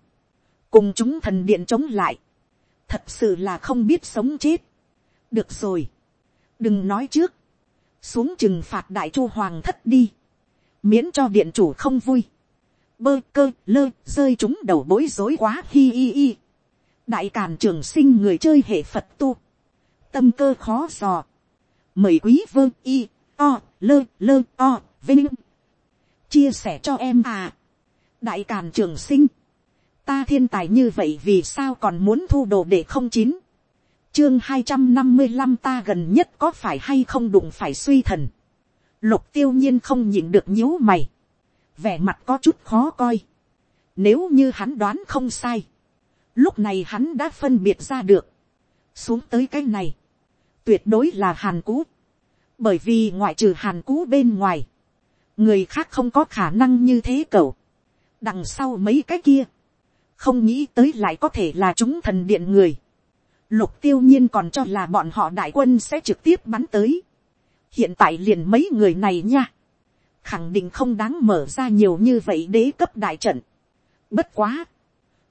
cùng chúng thần điện chống lại, thật sự là không biết sống chết. được rồi, đừng nói trước, xuống trừng phạt đại chu hoàng thất đi, miễn cho điện chủ không vui, bơ cơ lơ rơi chúng đầu bối rối quá hi hi hi. đại càn trường sinh người chơi hệ phật tu, tâm cơ khó dò, mời quý vơ y o lơ lơ o vinh chia sẻ cho em à, đại càn trường sinh, ta thiên tài như vậy vì sao còn muốn thu đồ để không chín, chương hai trăm năm mươi 255 ta gần nhất có phải hay không đụng phải suy thần. lục tiêu nhiên không nhịn được nhíu mày. vẻ mặt có chút khó coi. Nếu như hắn đoán không sai. Lúc này hắn đã phân biệt ra được. Xuống tới cái này. Tuyệt đối là hàn cú. Bởi vì ngoại trừ hàn cú bên ngoài. Người khác không có khả năng như thế cậu. Đằng sau mấy cái kia. Không nghĩ tới lại có thể là chúng thần điện người. Lục tiêu nhiên còn cho là bọn họ đại quân sẽ trực tiếp bắn tới. Hiện tại liền mấy người này nha. Khẳng định không đáng mở ra nhiều như vậy đế cấp đại trận. Bất quá.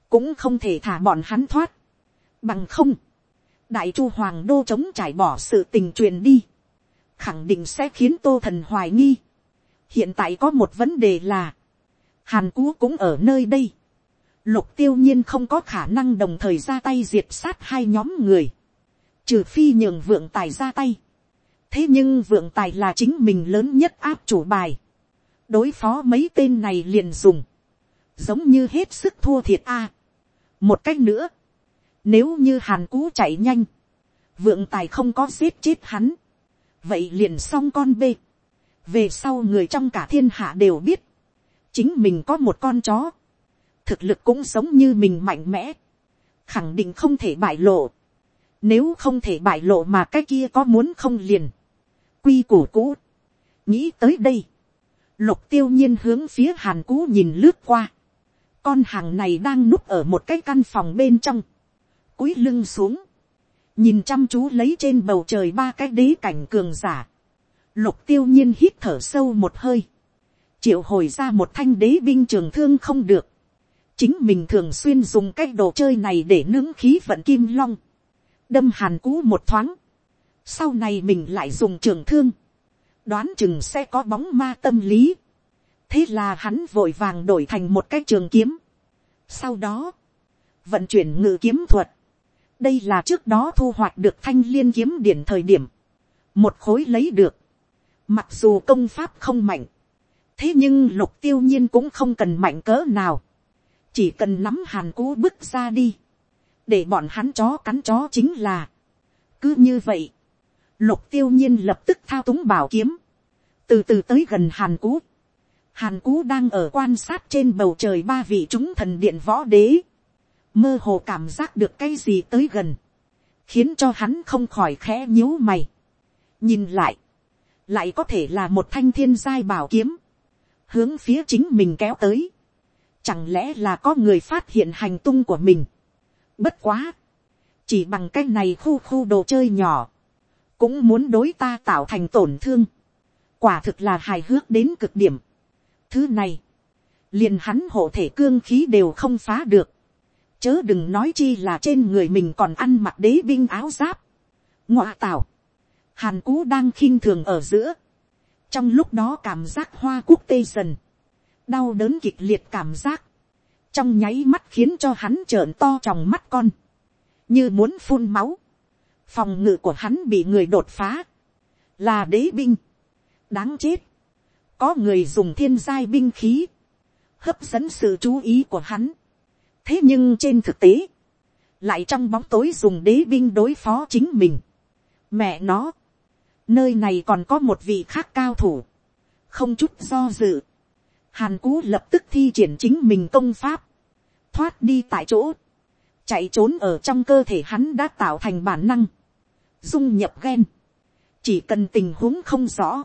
Cũng không thể thả bọn hắn thoát. Bằng không. Đại chu hoàng đô chống trải bỏ sự tình truyền đi. Khẳng định sẽ khiến tô thần hoài nghi. Hiện tại có một vấn đề là. Hàn Cú cũng ở nơi đây. Lục tiêu nhiên không có khả năng đồng thời ra tay diệt sát hai nhóm người. Trừ phi nhường vượng tài ra tay. Thế nhưng vượng tài là chính mình lớn nhất áp chủ bài. Đối phó mấy tên này liền dùng. Giống như hết sức thua thiệt a. Một cách nữa. Nếu như hàn cú chạy nhanh. Vượng tài không có giết chết hắn. Vậy liền xong con bê. Về sau người trong cả thiên hạ đều biết. Chính mình có một con chó. Thực lực cũng giống như mình mạnh mẽ, khẳng định không thể bại lộ, nếu không thể bại lộ mà cái kia có muốn không liền, quy củ cũ, nghĩ tới đây, lục tiêu nhiên hướng phía hàn cú nhìn lướt qua, con hàng này đang núp ở một cái căn phòng bên trong, cúi lưng xuống, nhìn chăm chú lấy trên bầu trời ba cái đế cảnh cường giả, lục tiêu nhiên hít thở sâu một hơi, triệu hồi ra một thanh đế binh trường thương không được, chính mình thường xuyên dùng cái đồ chơi này để nướng khí vận kim long, đâm hàn cú một thoáng, sau này mình lại dùng trường thương, đoán chừng sẽ có bóng ma tâm lý, thế là hắn vội vàng đổi thành một cái trường kiếm, sau đó, vận chuyển ngự kiếm thuật, đây là trước đó thu hoạch được thanh liên kiếm điển thời điểm, một khối lấy được, mặc dù công pháp không mạnh, thế nhưng lục tiêu nhiên cũng không cần mạnh cỡ nào, chỉ cần nắm hàn cú bước ra đi, để bọn hắn chó cắn chó chính là, cứ như vậy, lục tiêu nhiên lập tức thao túng bảo kiếm, từ từ tới gần hàn cú, hàn cú đang ở quan sát trên bầu trời ba vị chúng thần điện võ đế, mơ hồ cảm giác được cái gì tới gần, khiến cho hắn không khỏi khẽ nhíu mày, nhìn lại, lại có thể là một thanh thiên giai bảo kiếm, hướng phía chính mình kéo tới, Chẳng lẽ là có người phát hiện hành tung của mình. Bất quá. Chỉ bằng cái này khu khu đồ chơi nhỏ. Cũng muốn đối ta tạo thành tổn thương. Quả thực là hài hước đến cực điểm. Thứ này. Liền hắn hộ thể cương khí đều không phá được. Chớ đừng nói chi là trên người mình còn ăn mặc đế binh áo giáp. Ngọa tảo Hàn cú đang khinh thường ở giữa. Trong lúc đó cảm giác hoa quốc tê dần. Đau đớn kịch liệt cảm giác, trong nháy mắt khiến cho hắn trợn to tròng mắt con, như muốn phun máu, phòng ngự của hắn bị người đột phá, là đế binh, đáng chết, có người dùng thiên giai binh khí, hấp dẫn sự chú ý của hắn, thế nhưng trên thực tế, lại trong bóng tối dùng đế binh đối phó chính mình, mẹ nó, nơi này còn có một vị khác cao thủ, không chút do dự, Hàn Cú lập tức thi triển chính mình công pháp. Thoát đi tại chỗ. Chạy trốn ở trong cơ thể hắn đã tạo thành bản năng. Dung nhập ghen. Chỉ cần tình huống không rõ.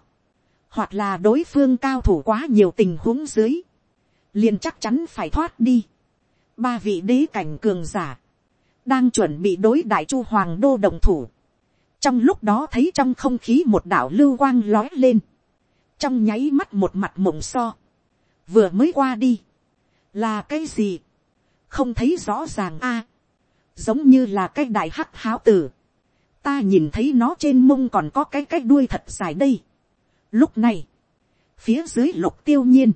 Hoặc là đối phương cao thủ quá nhiều tình huống dưới. liền chắc chắn phải thoát đi. Ba vị đế cảnh cường giả. Đang chuẩn bị đối đại chu hoàng đô đồng thủ. Trong lúc đó thấy trong không khí một đảo lưu quang lói lên. Trong nháy mắt một mặt mộng so vừa mới qua đi, là cái gì, không thấy rõ ràng a, giống như là cái đại hắc háo tử, ta nhìn thấy nó trên mông còn có cái cái đuôi thật dài đây. Lúc này, phía dưới lục tiêu nhiên,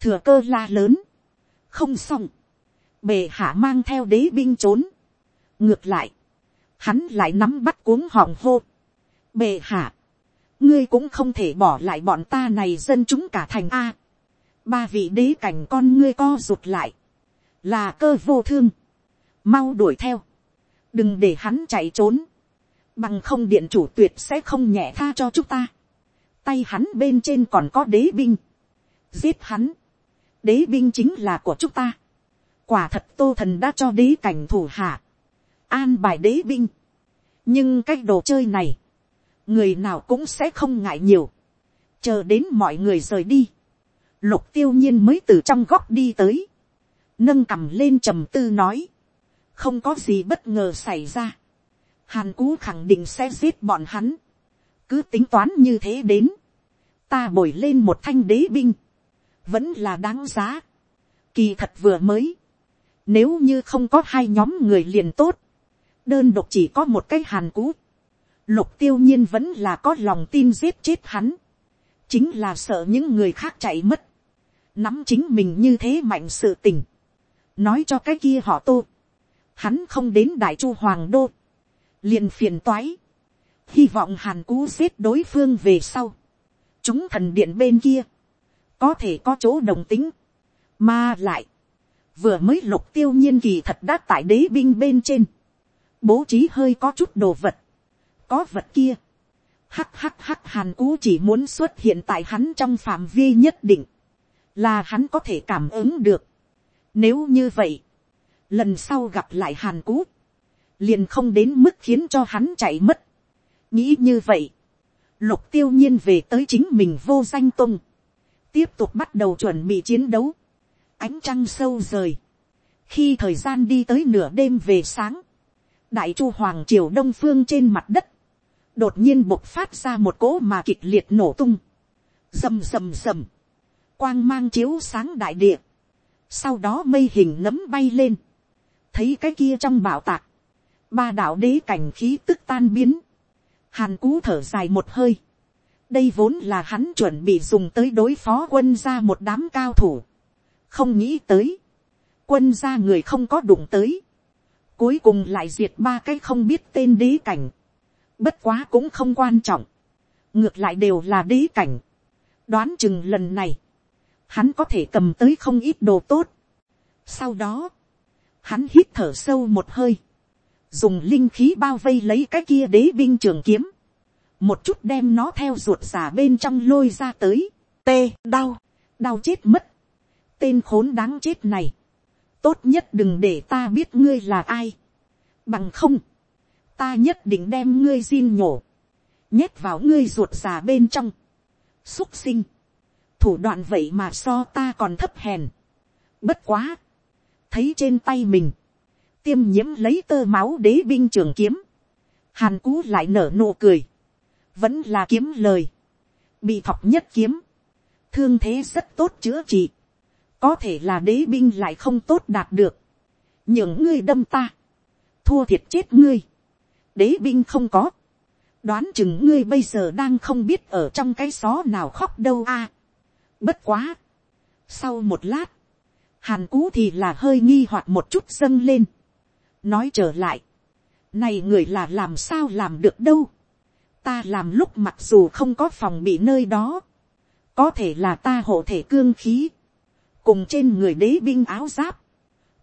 thừa cơ la lớn, không xong, bề hạ mang theo đế binh trốn, ngược lại, hắn lại nắm bắt cuống họng hô, bề hạ, ngươi cũng không thể bỏ lại bọn ta này dân chúng cả thành a. Ba vị đế cảnh con ngươi co rụt lại, là cơ vô thương, mau đuổi theo, đừng để hắn chạy trốn, bằng không điện chủ tuyệt sẽ không nhẹ tha cho chúng ta, tay hắn bên trên còn có đế binh, giết hắn, đế binh chính là của chúng ta, quả thật tô thần đã cho đế cảnh thủ hạ, an bài đế binh, nhưng cái đồ chơi này, người nào cũng sẽ không ngại nhiều, chờ đến mọi người rời đi, lục tiêu nhiên mới từ trong góc đi tới, nâng cằm lên trầm tư nói, không có gì bất ngờ xảy ra, hàn cú khẳng định sẽ giết bọn hắn, cứ tính toán như thế đến, ta bồi lên một thanh đế binh, vẫn là đáng giá, kỳ thật vừa mới, nếu như không có hai nhóm người liền tốt, đơn độc chỉ có một cái hàn cú, lục tiêu nhiên vẫn là có lòng tin giết chết hắn, chính là sợ những người khác chạy mất, nắm chính mình như thế mạnh sự tình, nói cho cái kia họ tô, hắn không đến đại chu hoàng đô, liền phiền toái, hy vọng hàn cú giết đối phương về sau, chúng thần điện bên kia, có thể có chỗ đồng tính, mà lại, vừa mới lục tiêu nhiên kỳ thật đã tại đế binh bên trên, bố trí hơi có chút đồ vật, có vật kia, hắc hắc hắc hàn cú chỉ muốn xuất hiện tại hắn trong phạm vi nhất định, là hắn có thể cảm ứng được. Nếu như vậy, lần sau gặp lại hàn cú, liền không đến mức khiến cho hắn chạy mất. nghĩ như vậy, lục tiêu nhiên về tới chính mình vô danh tung, tiếp tục bắt đầu chuẩn bị chiến đấu, ánh trăng sâu rời, khi thời gian đi tới nửa đêm về sáng, đại chu hoàng triều đông phương trên mặt đất, đột nhiên bộc phát ra một cỗ mà kịch liệt nổ tung, rầm rầm rầm, quang mang chiếu sáng đại địa, sau đó mây hình nấm bay lên, thấy cái kia trong bảo tạc, ba đạo đế cảnh khí tức tan biến, hàn cú thở dài một hơi, đây vốn là hắn chuẩn bị dùng tới đối phó quân ra một đám cao thủ, không nghĩ tới, quân ra người không có đụng tới, cuối cùng lại diệt ba cái không biết tên đế cảnh, bất quá cũng không quan trọng, ngược lại đều là đế cảnh, đoán chừng lần này, hắn có thể cầm tới không ít đồ tốt. Sau đó, hắn hít thở sâu một hơi, dùng linh khí bao vây lấy cái kia đế binh trường kiếm, một chút đem nó theo ruột giả bên trong lôi ra tới, tê, đau, đau chết mất, tên khốn đáng chết này, tốt nhất đừng để ta biết ngươi là ai, bằng không, ta nhất định đem ngươi xin nhổ, nhét vào ngươi ruột già bên trong, xúc sinh, thủ đoạn vậy mà so ta còn thấp hèn, bất quá, thấy trên tay mình, tiêm nhiễm lấy tơ máu đế binh trường kiếm, hàn cú lại nở nụ cười, vẫn là kiếm lời, bị thọc nhất kiếm, thương thế rất tốt chữa trị, có thể là đế binh lại không tốt đạt được, những ngươi đâm ta, thua thiệt chết ngươi, đế binh không có, đoán chừng ngươi bây giờ đang không biết ở trong cái xó nào khóc đâu a. bất quá, sau một lát, hàn cú thì là hơi nghi hoặc một chút dâng lên, nói trở lại, này người là làm sao làm được đâu, ta làm lúc mặc dù không có phòng bị nơi đó, có thể là ta hộ thể cương khí, cùng trên người đế binh áo giáp,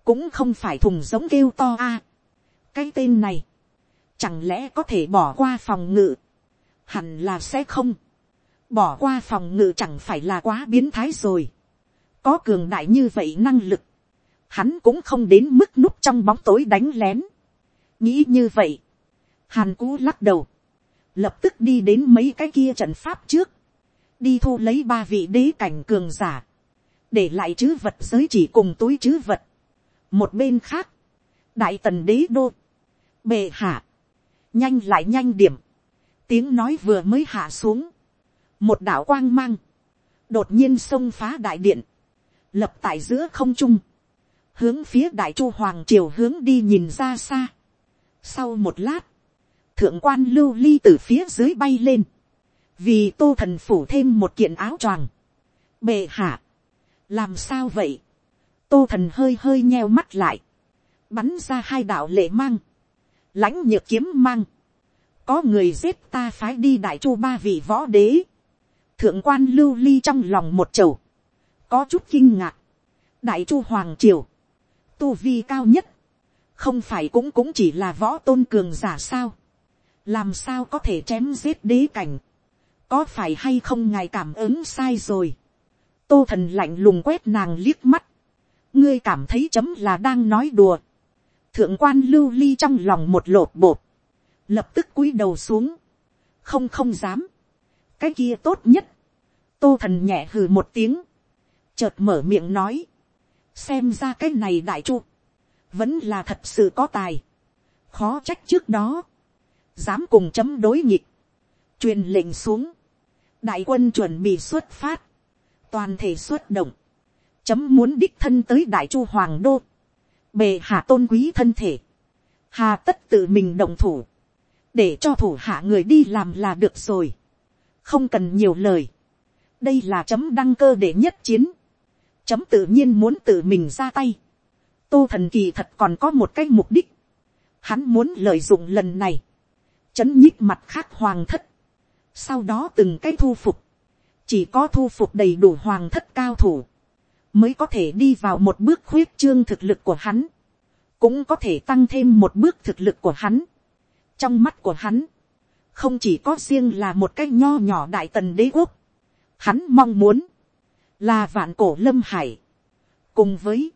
cũng không phải thùng giống kêu to a. cái tên này, chẳng lẽ có thể bỏ qua phòng ngự, hẳn là sẽ không, bỏ qua phòng ngự chẳng phải là quá biến thái rồi, có cường đại như vậy năng lực, hắn cũng không đến mức núp trong bóng tối đánh lén, nghĩ như vậy, hàn cú lắc đầu, lập tức đi đến mấy cái kia trận pháp trước, đi thu lấy ba vị đế cảnh cường giả, để lại chữ vật giới chỉ cùng túi chữ vật. một bên khác, đại tần đế đô, bệ hạ, nhanh lại nhanh điểm, tiếng nói vừa mới hạ xuống, một đạo quang mang, đột nhiên xông phá đại điện, lập tại giữa không trung, hướng phía đại chu hoàng triều hướng đi nhìn ra xa. sau một lát, thượng quan lưu ly từ phía dưới bay lên, vì tô thần phủ thêm một kiện áo choàng. bệ hạ, làm sao vậy, tô thần hơi hơi nheo mắt lại, bắn ra hai đạo lệ mang, lãnh nhược kiếm mang, có người giết ta phái đi đại chu ba vị võ đế, thượng quan lưu ly trong lòng một chầu, có chút kinh ngạc, đại chu hoàng triều, tu vi cao nhất, không phải cũng cũng chỉ là võ tôn cường giả sao, làm sao có thể chém giết đế cảnh, có phải hay không ngài cảm ứng sai rồi, tô thần lạnh lùng quét nàng liếc mắt, ngươi cảm thấy chấm là đang nói đùa. thượng quan lưu ly trong lòng một lột bột, lập tức cúi đầu xuống, không không dám, cái kia tốt nhất, tô thần nhẹ hừ một tiếng, chợt mở miệng nói, xem ra cái này đại chu, vẫn là thật sự có tài, khó trách trước đó, dám cùng chấm đối nghịch. truyền lệnh xuống, đại quân chuẩn bị xuất phát, toàn thể xuất động, chấm muốn đích thân tới đại chu hoàng đô, bề hạ tôn quý thân thể, hà tất tự mình động thủ, để cho thủ hạ người đi làm là được rồi, không cần nhiều lời, đây là chấm đăng cơ để nhất chiến, chấm tự nhiên muốn tự mình ra tay, tô thần kỳ thật còn có một cái mục đích, hắn muốn lợi dụng lần này, chấn nhích mặt khác hoàng thất, sau đó từng cái thu phục, chỉ có thu phục đầy đủ hoàng thất cao thủ, mới có thể đi vào một bước khuyết trương thực lực của hắn, cũng có thể tăng thêm một bước thực lực của hắn. trong mắt của hắn, không chỉ có riêng là một cái nho nhỏ đại tần đế quốc, hắn mong muốn, là vạn cổ lâm hải, cùng với,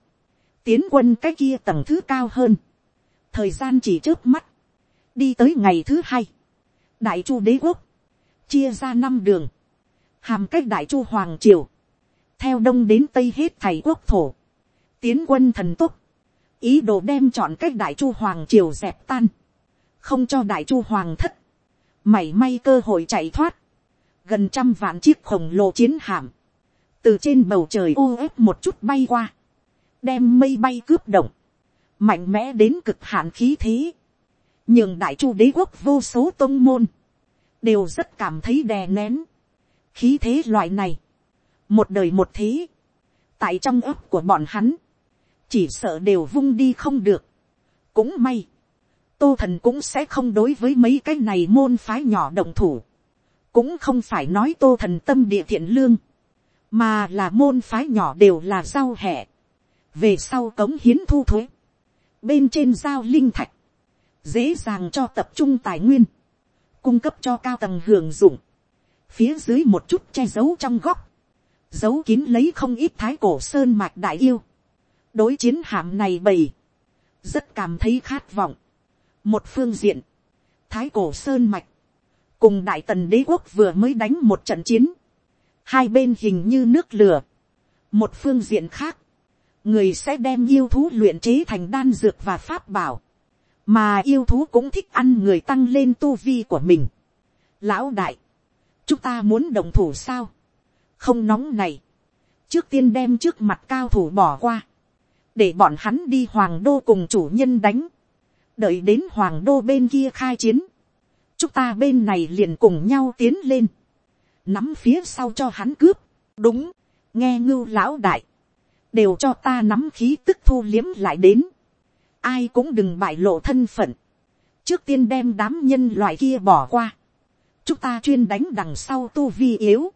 tiến quân cái kia tầng thứ cao hơn, thời gian chỉ trước mắt, đi tới ngày thứ hai, đại chu đế quốc, chia ra năm đường, hàm cách đại chu hoàng triều, theo đông đến tây hết thầy quốc thổ, tiến quân thần túc, ý đồ đem chọn cách đại chu hoàng triều dẹp tan, không cho đại chu hoàng thất, mảy may cơ hội chạy thoát, gần trăm vạn chiếc khổng lồ chiến hạm, từ trên bầu trời u ép một chút bay qua, đem mây bay cướp động, mạnh mẽ đến cực hạn khí thế, nhường đại chu đế quốc vô số tôn môn, đều rất cảm thấy đè nén, khí thế loại này, một đời một thế, tại trong ấp của bọn hắn, chỉ sợ đều vung đi không được. cũng may, tô thần cũng sẽ không đối với mấy cái này môn phái nhỏ động thủ, cũng không phải nói tô thần tâm địa thiện lương, mà là môn phái nhỏ đều là giao hẹ, về sau cống hiến thu thuế, bên trên giao linh thạch, dễ dàng cho tập trung tài nguyên, cung cấp cho cao tầng hưởng dụng, phía dưới một chút che giấu trong góc, giấu kín lấy không ít thái cổ sơn mạch đại yêu, đối chiến hạm này bầy, rất cảm thấy khát vọng. một phương diện, thái cổ sơn mạch, cùng đại tần đế quốc vừa mới đánh một trận chiến, hai bên hình như nước lửa. một phương diện khác, người sẽ đem yêu thú luyện chế thành đan dược và pháp bảo, mà yêu thú cũng thích ăn người tăng lên tu vi của mình. lão đại, chúng ta muốn đồng thủ sao, không nóng này, trước tiên đem trước mặt cao thủ bỏ qua, để bọn hắn đi hoàng đô cùng chủ nhân đánh, đợi đến hoàng đô bên kia khai chiến, chúng ta bên này liền cùng nhau tiến lên, nắm phía sau cho hắn cướp, đúng, nghe ngưu lão đại, đều cho ta nắm khí tức thu liếm lại đến, ai cũng đừng bại lộ thân phận, trước tiên đem đám nhân loại kia bỏ qua, chúng ta chuyên đánh đằng sau tu vi yếu,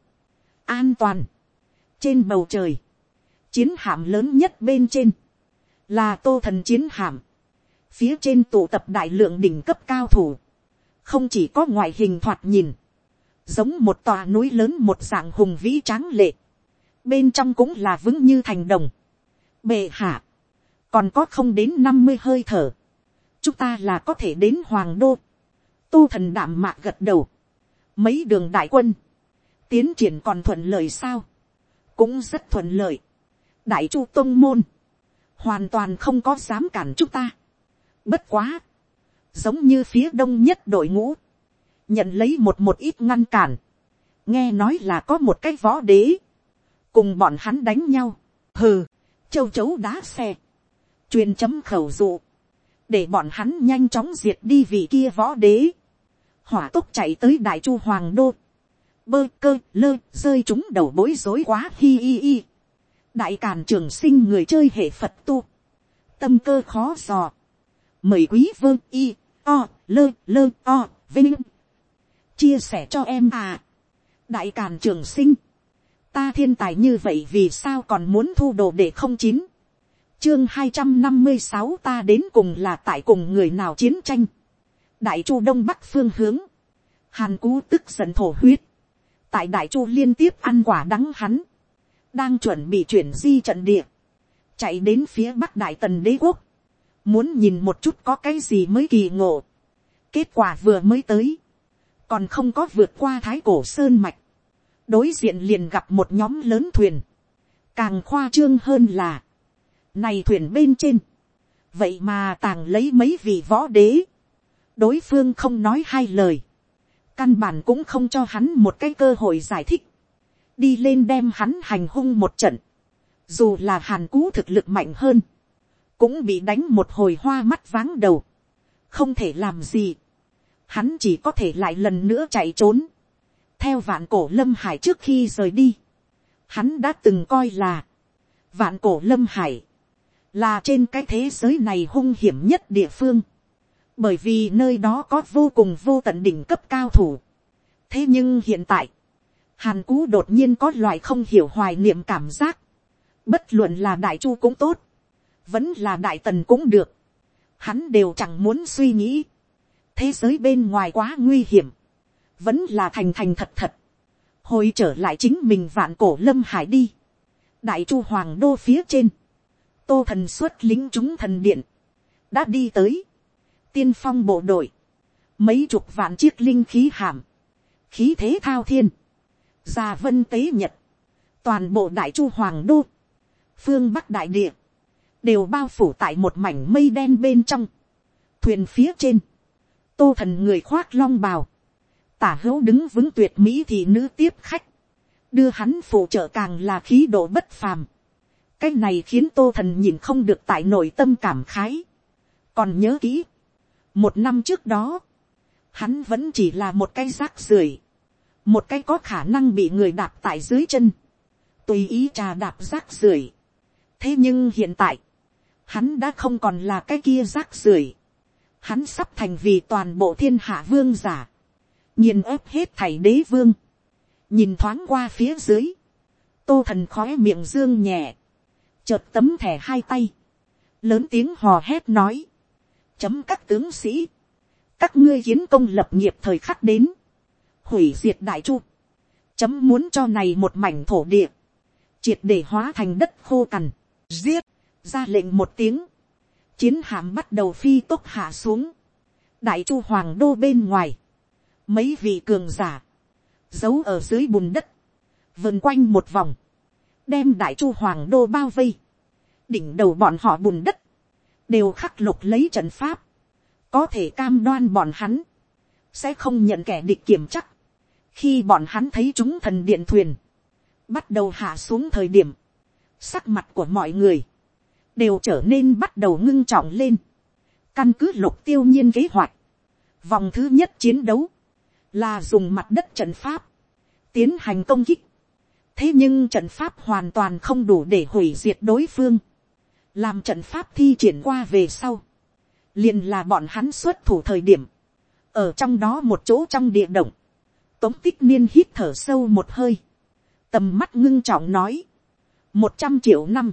an toàn, trên bầu trời, chiến hạm lớn nhất bên trên, là tô thần chiến hạm, phía trên tụ tập đại lượng đỉnh cấp cao thủ, không chỉ có ngoại hình thoạt nhìn, giống một tòa núi lớn một dạng hùng vĩ tráng lệ, bên trong cũng là vững như thành đồng, bệ hạ, còn có không đến năm mươi hơi thở, chúng ta là có thể đến hoàng đô, tu thần đảm mạc gật đầu, mấy đường đại quân, tiến triển còn thuận lợi sao, cũng rất thuận lợi, đại chu tông môn, hoàn toàn không có dám cản chúng ta. Bất quá, giống như phía đông nhất đội ngũ, nhận lấy một một ít ngăn cản, nghe nói là có một cái võ đế, cùng bọn hắn đánh nhau, hừ, châu chấu đá xe, truyền chấm khẩu dụ, để bọn hắn nhanh chóng diệt đi vị kia võ đế, hỏa tốc chạy tới đại chu hoàng đô, bơ cơ lơ rơi chúng đầu bối rối quá hi hi hi. đại càn trường sinh người chơi hệ phật tu, tâm cơ khó dò, mời quý vơ y o lơ lơ o vinh. Chia sẻ cho em à. đại càn trường sinh, ta thiên tài như vậy vì sao còn muốn thu đồ để không chín, chương hai trăm năm mươi sáu ta đến cùng là tại cùng người nào chiến tranh, đại chu đông bắc phương hướng, hàn cú tức giận thổ huyết, tại đại chu liên tiếp ăn quả đắng hắn, đang chuẩn bị chuyển di trận địa, chạy đến phía bắc đại tần đế quốc, muốn nhìn một chút có cái gì mới kỳ ngộ. kết quả vừa mới tới, còn không có vượt qua thái cổ sơn mạch, đối diện liền gặp một nhóm lớn thuyền, càng khoa trương hơn là, này thuyền bên trên, vậy mà tàng lấy mấy vị võ đế, đối phương không nói hai lời, căn bản cũng không cho hắn một cái cơ hội giải thích, đi lên đem hắn hành hung một trận, dù là hàn cú thực lực mạnh hơn, cũng bị đánh một hồi hoa mắt váng đầu, không thể làm gì, hắn chỉ có thể lại lần nữa chạy trốn, theo vạn cổ lâm hải trước khi rời đi, hắn đã từng coi là, vạn cổ lâm hải, là trên cái thế giới này hung hiểm nhất địa phương, bởi vì nơi đó có vô cùng vô tận đỉnh cấp cao thủ. thế nhưng hiện tại, hàn cú đột nhiên có loại không hiểu hoài niệm cảm giác, bất luận là đại chu cũng tốt, vẫn là đại tần cũng được, hắn đều chẳng muốn suy nghĩ, thế giới bên ngoài quá nguy hiểm, vẫn là thành thành thật thật, hồi trở lại chính mình vạn cổ lâm hải đi, đại chu hoàng đô phía trên, tô thần xuất lính chúng thần điện, đã đi tới, tiên phong bộ đội, mấy chục vạn chiếc linh khí hàm, khí thế thao thiên, gia vân tế nhật, toàn bộ đại chu hoàng đô, phương bắc đại địa, đều bao phủ tại một mảnh mây đen bên trong, thuyền phía trên, tô thần người khoác long bào, tả hữu đứng vững tuyệt mỹ thì nữ tiếp khách, đưa hắn phụ trợ càng là khí độ bất phàm, cái này khiến tô thần nhìn không được tại nội tâm cảm khái, còn nhớ kỹ, một năm trước đó, hắn vẫn chỉ là một cái rác rưởi, một cái có khả năng bị người đạp tại dưới chân, tùy ý trà đạp rác rưởi. thế nhưng hiện tại, hắn đã không còn là cái kia rác rưởi, hắn sắp thành vì toàn bộ thiên hạ vương giả, nhìn ép hết thảy đế vương, nhìn thoáng qua phía dưới, tô thần khói miệng dương nhẹ, chợt tấm thẻ hai tay, lớn tiếng hò hét nói, chấm các tướng sĩ, các ngươi kiến công lập nghiệp thời khắc đến, hủy diệt đại chu, chấm muốn cho này một mảnh thổ địa, triệt để hóa thành đất khô cằn, giết, ra lệnh một tiếng, chiến hạm bắt đầu phi tốc hạ xuống, đại chu hoàng đô bên ngoài, mấy vị cường giả, giấu ở dưới bùn đất, vần quanh một vòng, đem đại chu hoàng đô bao vây, đỉnh đầu bọn họ bùn đất, đều khắc lục lấy trận pháp, có thể cam đoan bọn hắn, sẽ không nhận kẻ địch kiểm chắc, khi bọn hắn thấy chúng thần điện thuyền, bắt đầu hạ xuống thời điểm, sắc mặt của mọi người, đều trở nên bắt đầu ngưng trọng lên, căn cứ lục tiêu nhiên kế hoạch, vòng thứ nhất chiến đấu, là dùng mặt đất trận pháp, tiến hành công kích, thế nhưng trận pháp hoàn toàn không đủ để hủy diệt đối phương, làm trận pháp thi triển qua về sau, liền là bọn hắn xuất thủ thời điểm, ở trong đó một chỗ trong địa động, tống tích niên hít thở sâu một hơi, tầm mắt ngưng trọng nói, một trăm triệu năm,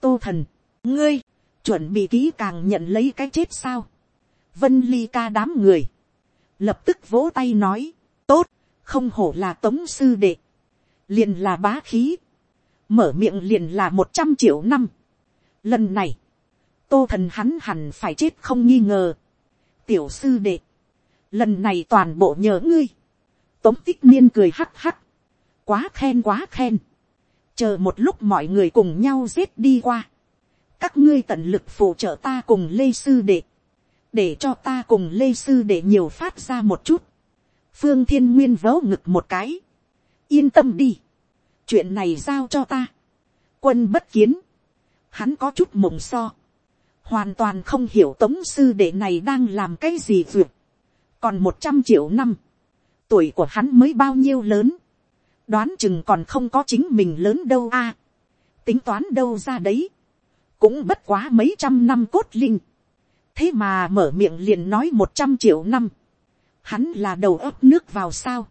tô thần, ngươi, chuẩn bị kỹ càng nhận lấy cái chết sao, vân ly ca đám người, lập tức vỗ tay nói, tốt, không hổ là tống sư đệ, liền là bá khí, mở miệng liền là một trăm triệu năm, Lần này, tô thần hắn hẳn phải chết không nghi ngờ. Tiểu sư đệ, lần này toàn bộ nhờ ngươi. Tống tích niên cười hắc hắc. Quá khen quá khen. Chờ một lúc mọi người cùng nhau giết đi qua. Các ngươi tận lực phụ trợ ta cùng lê sư đệ. Để cho ta cùng lê sư đệ nhiều phát ra một chút. Phương thiên nguyên vớ ngực một cái. Yên tâm đi. Chuyện này giao cho ta. Quân bất kiến hắn có chút mộng so, hoàn toàn không hiểu tống sư đệ này đang làm cái gì vượt, còn một trăm triệu năm, tuổi của hắn mới bao nhiêu lớn, đoán chừng còn không có chính mình lớn đâu a, tính toán đâu ra đấy, cũng bất quá mấy trăm năm cốt linh, thế mà mở miệng liền nói một trăm triệu năm, hắn là đầu ấp nước vào sao,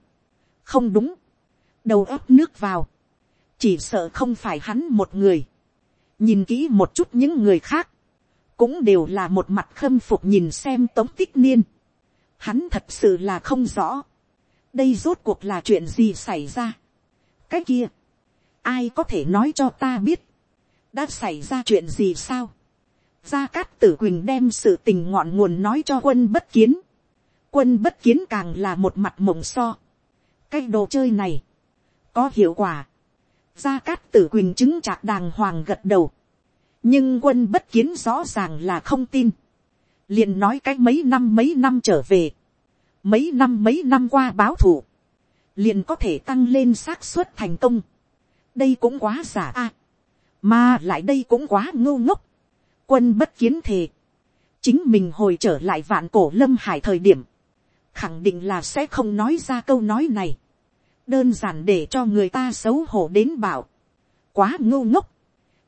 không đúng, đầu ấp nước vào, chỉ sợ không phải hắn một người, nhìn kỹ một chút những người khác, cũng đều là một mặt khâm phục nhìn xem tống tích niên. Hắn thật sự là không rõ. đây rốt cuộc là chuyện gì xảy ra. cái kia, ai có thể nói cho ta biết. đã xảy ra chuyện gì sao, gia cát tử quỳnh đem sự tình ngọn nguồn nói cho quân bất kiến, quân bất kiến càng là một mặt mộng so, cái đồ chơi này, có hiệu quả, gia cát tử quỳnh chứng chạc đàng hoàng gật đầu, nhưng quân bất kiến rõ ràng là không tin, liền nói cách mấy năm mấy năm trở về, mấy năm mấy năm qua báo thủ. liền có thể tăng lên xác suất thành công. đây cũng quá giả a, mà lại đây cũng quá ngu ngốc. quân bất kiến thề, chính mình hồi trở lại vạn cổ lâm hải thời điểm, khẳng định là sẽ không nói ra câu nói này, đơn giản để cho người ta xấu hổ đến bảo, quá ngu ngốc,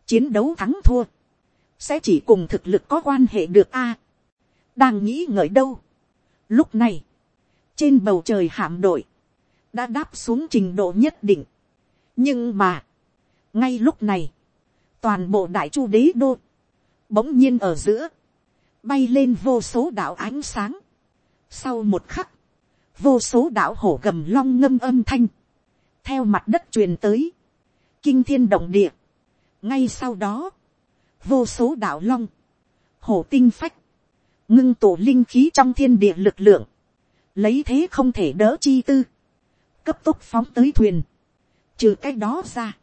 chiến đấu thắng thua, sẽ chỉ cùng thực lực có quan hệ được a. đang nghĩ ngợi đâu. lúc này, trên bầu trời hạm đội, đã đáp xuống trình độ nhất định. nhưng mà, ngay lúc này, toàn bộ đại chu đế đô, bỗng nhiên ở giữa, bay lên vô số đạo ánh sáng. sau một khắc, vô số đạo hổ gầm long ngâm âm thanh, theo mặt đất truyền tới, kinh thiên động địa. ngay sau đó, vô số đạo long, hổ tinh phách, ngưng tổ linh khí trong thiên địa lực lượng, lấy thế không thể đỡ chi tư, cấp tốc phóng tới thuyền, trừ cái đó ra,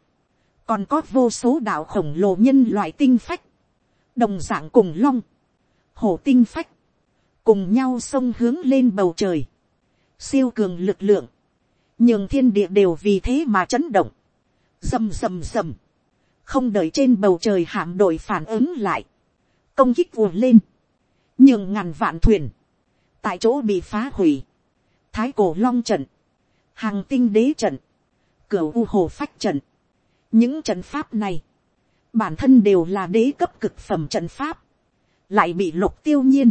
còn có vô số đạo khổng lồ nhân loại tinh phách, đồng d ạ n g cùng long, hổ tinh phách, cùng nhau xông hướng lên bầu trời, siêu cường lực lượng, nhường thiên địa đều vì thế mà chấn động, rầm rầm rầm, không đợi trên bầu trời hạm đội phản ứng lại, công kích vùa lên, nhường ngàn vạn thuyền, tại chỗ bị phá hủy, thái cổ long trận, hàng tinh đế trận, cửa u hồ phách trận. những trận pháp này, bản thân đều là đế cấp cực phẩm trận pháp, lại bị lục tiêu nhiên,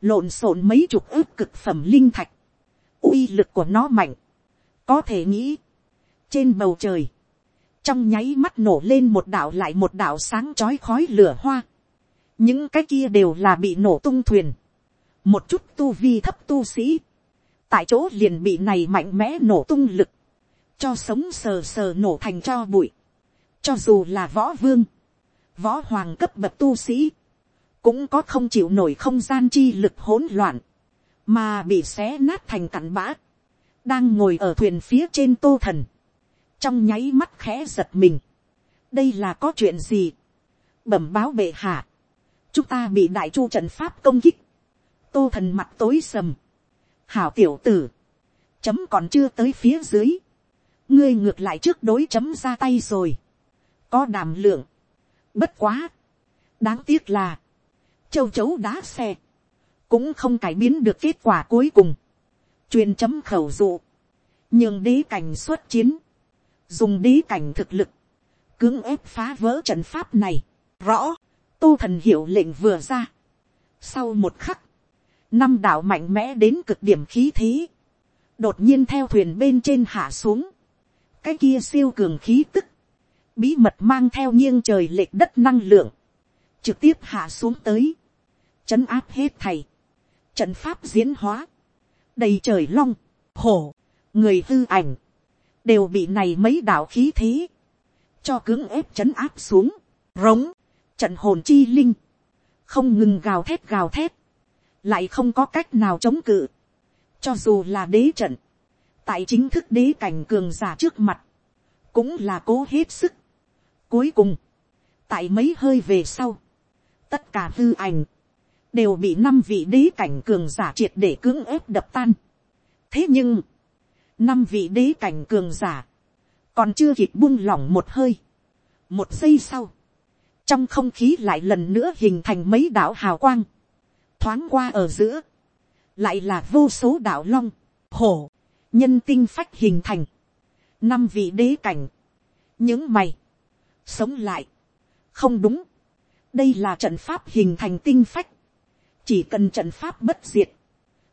lộn xộn mấy chục ước cực phẩm linh thạch, uy lực của nó mạnh, có thể nghĩ, trên bầu trời, trong nháy mắt nổ lên một đạo lại một đạo sáng chói khói lửa hoa, những cái kia đều là bị nổ tung thuyền, một chút tu vi thấp tu sĩ, tại chỗ liền bị này mạnh mẽ nổ tung lực, cho sống sờ sờ nổ thành cho bụi, cho dù là võ vương, võ hoàng cấp bậc tu sĩ, cũng có không chịu nổi không gian chi lực hỗn loạn, mà bị xé nát thành cặn bã, đang ngồi ở thuyền phía trên tô thần, trong nháy mắt khẽ giật mình, đây là có chuyện gì, bẩm báo bệ hạ, chúng ta bị đại chu trận pháp công kích, tô thần mặt tối sầm, hảo tiểu tử, chấm còn chưa tới phía dưới, ngươi ngược lại trước đối chấm ra tay rồi, có đàm lượng, bất quá, đáng tiếc là, châu chấu đá xe, cũng không cải biến được kết quả cuối cùng, truyền chấm khẩu dụ, nhường đế cảnh xuất chiến, dùng đế cảnh thực lực, cưỡng ép phá vỡ trận pháp này, rõ, tu thần hiệu lệnh vừa ra. Sau một khắc, năm đạo mạnh mẽ đến cực điểm khí thế, đột nhiên theo thuyền bên trên hạ xuống, cái kia siêu cường khí tức, bí mật mang theo nghiêng trời lệch đất năng lượng, trực tiếp hạ xuống tới, chấn áp hết thầy, trận pháp diễn hóa, đầy trời long, hổ, người hư ảnh, đều bị này mấy đạo khí thế, cho cưỡng ép chấn áp xuống, rống, trận hồn chi linh, không ngừng gào thét gào thét, lại không có cách nào chống cự, cho dù là đế trận, tại chính thức đế cảnh cường giả trước mặt, cũng là cố hết sức. Cuối cùng, tại mấy hơi về sau, tất cả hư ảnh, đều bị năm vị đế cảnh cường giả triệt để cưỡng ép đập tan. thế nhưng, năm vị đế cảnh cường giả, còn chưa kịp buông lỏng một hơi. một giây sau, trong không khí lại lần nữa hình thành mấy đảo hào quang, thoáng qua ở giữa, lại là vô số đạo long, hổ, nhân tinh phách hình thành, năm vị đế cảnh, những mày, sống lại, không đúng, đây là trận pháp hình thành tinh phách, chỉ cần trận pháp bất diệt,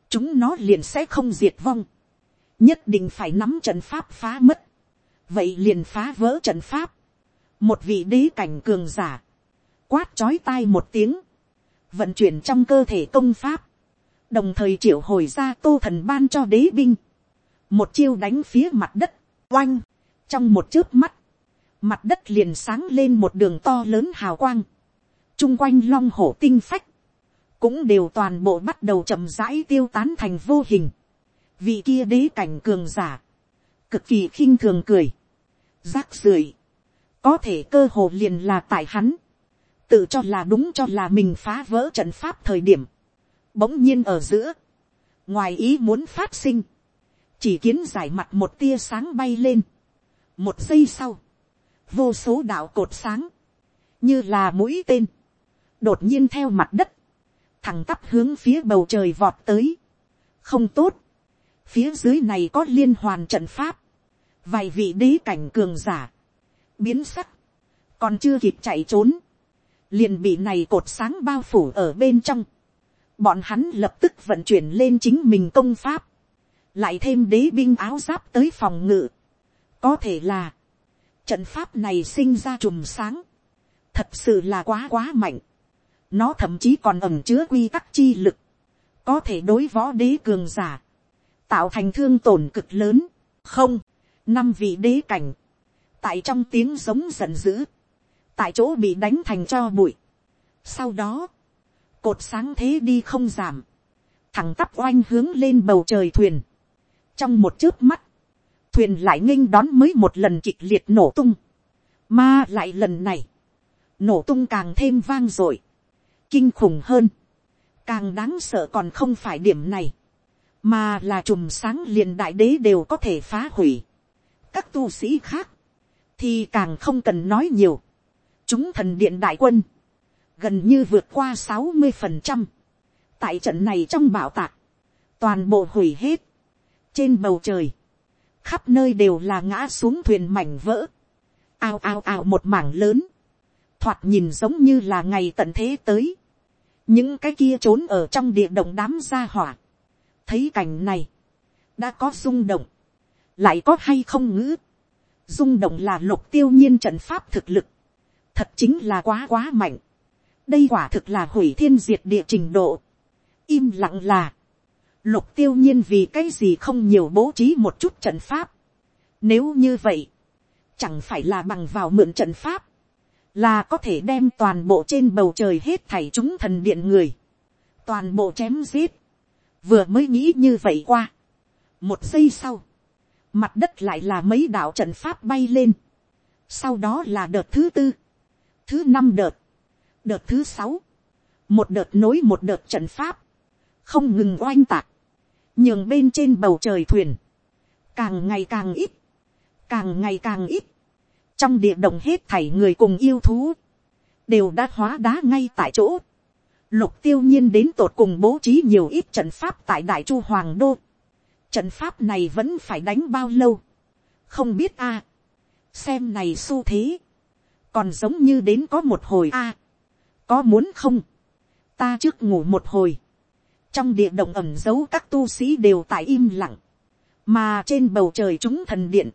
chúng nó liền sẽ không diệt vong, nhất định phải nắm trận pháp phá mất, vậy liền phá vỡ trận pháp, một vị đế cảnh cường giả, quát chói tai một tiếng, vận chuyển trong cơ thể công pháp, đồng thời triệu hồi ra tô thần ban cho đế binh, một chiêu đánh phía mặt đất, oanh, trong một chớp mắt, mặt đất liền sáng lên một đường to lớn hào quang, chung quanh long hổ tinh phách, cũng đều toàn bộ bắt đầu chậm rãi tiêu tán thành vô hình, vị kia đế cảnh cường giả, cực kỳ khinh thường cười, rác rưởi, có thể cơ hồ liền là tại hắn, tự cho là đúng cho là mình phá vỡ trận pháp thời điểm, bỗng nhiên ở giữa, ngoài ý muốn phát sinh, chỉ kiến giải mặt một tia sáng bay lên, một giây sau, vô số đạo cột sáng, như là mũi tên, đột nhiên theo mặt đất, thẳng tắp hướng phía bầu trời vọt tới, không tốt, phía dưới này có liên hoàn trận pháp, vài vị đế cảnh cường giả, biến sắc, còn chưa kịp chạy trốn, liền bị này cột sáng bao phủ ở bên trong, bọn hắn lập tức vận chuyển lên chính mình công pháp, lại thêm đế binh áo giáp tới phòng ngự, có thể là, trận pháp này sinh ra chùm sáng, thật sự là quá quá mạnh, nó thậm chí còn ẩm chứa quy tắc chi lực, có thể đối võ đế cường giả, tạo thành thương tổn cực lớn, không, năm vị đế cảnh, tại trong tiếng giống giận dữ, tại chỗ bị đánh thành cho bụi. Sau đó, cột sáng thế đi không giảm, thẳng tắp oanh hướng lên bầu trời thuyền. Trong một chớp mắt, thuyền lại nghênh đón mới một lần kịch liệt nổ tung. Mà lại lần này, nổ tung càng thêm vang dội, kinh khủng hơn. Càng đáng sợ còn không phải điểm này, mà là chùm sáng liền đại đế đều có thể phá hủy. Các tu sĩ khác, thì càng không cần nói nhiều. Chúng thần điện đại quân, gần như vượt qua sáu mươi phần trăm. Tại trận này trong bảo tạc, toàn bộ hủy hết. Trên bầu trời, khắp nơi đều là ngã xuống thuyền mảnh vỡ. Ao ao ao một mảng lớn. Thoạt nhìn giống như là ngày tận thế tới. Những cái kia trốn ở trong địa động đám gia hỏa. Thấy cảnh này, đã có rung động. Lại có hay không ngữ? Rung động là lục tiêu nhiên trận pháp thực lực, thật chính là quá quá mạnh, đây quả thực là hủy thiên diệt địa trình độ, im lặng là, lục tiêu nhiên vì cái gì không nhiều bố trí một chút trận pháp, nếu như vậy, chẳng phải là bằng vào mượn trận pháp, là có thể đem toàn bộ trên bầu trời hết thảy chúng thần điện người, toàn bộ chém giết, vừa mới nghĩ như vậy qua, một giây sau, mặt đất lại là mấy đạo trận pháp bay lên, sau đó là đợt thứ tư, thứ năm đợt, đợt thứ sáu, một đợt nối một đợt trận pháp, không ngừng oanh tạc, nhường bên trên bầu trời thuyền, càng ngày càng ít, càng ngày càng ít, trong địa động hết thảy người cùng yêu thú, đều đã hóa đá ngay tại chỗ, lục tiêu nhiên đến tột cùng bố trí nhiều ít trận pháp tại đại chu hoàng đô, Trận pháp này vẫn phải đánh bao lâu. Không biết a Xem này xu thế. Còn giống như đến có một hồi a Có muốn không? Ta trước ngủ một hồi. Trong địa động ẩm giấu các tu sĩ đều tại im lặng. Mà trên bầu trời chúng thần điện.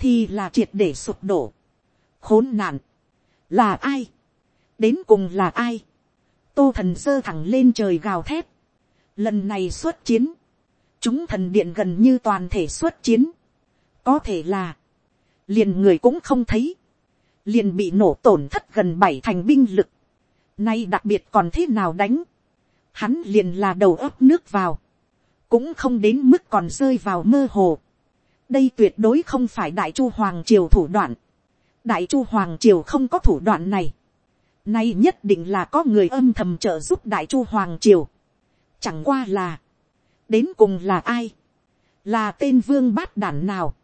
Thì là triệt để sụp đổ. Khốn nạn. Là ai? Đến cùng là ai? Tô thần sơ thẳng lên trời gào thét. Lần này xuất chiến chúng thần điện gần như toàn thể xuất chiến, có thể là, liền người cũng không thấy, liền bị nổ tổn thất gần bảy thành binh lực, nay đặc biệt còn thế nào đánh, hắn liền là đầu ấp nước vào, cũng không đến mức còn rơi vào mơ hồ đây tuyệt đối không phải đại chu hoàng triều thủ đoạn, đại chu hoàng triều không có thủ đoạn này, nay nhất định là có người âm thầm trợ giúp đại chu hoàng triều, chẳng qua là, đến cùng là ai, là tên vương bát đản nào,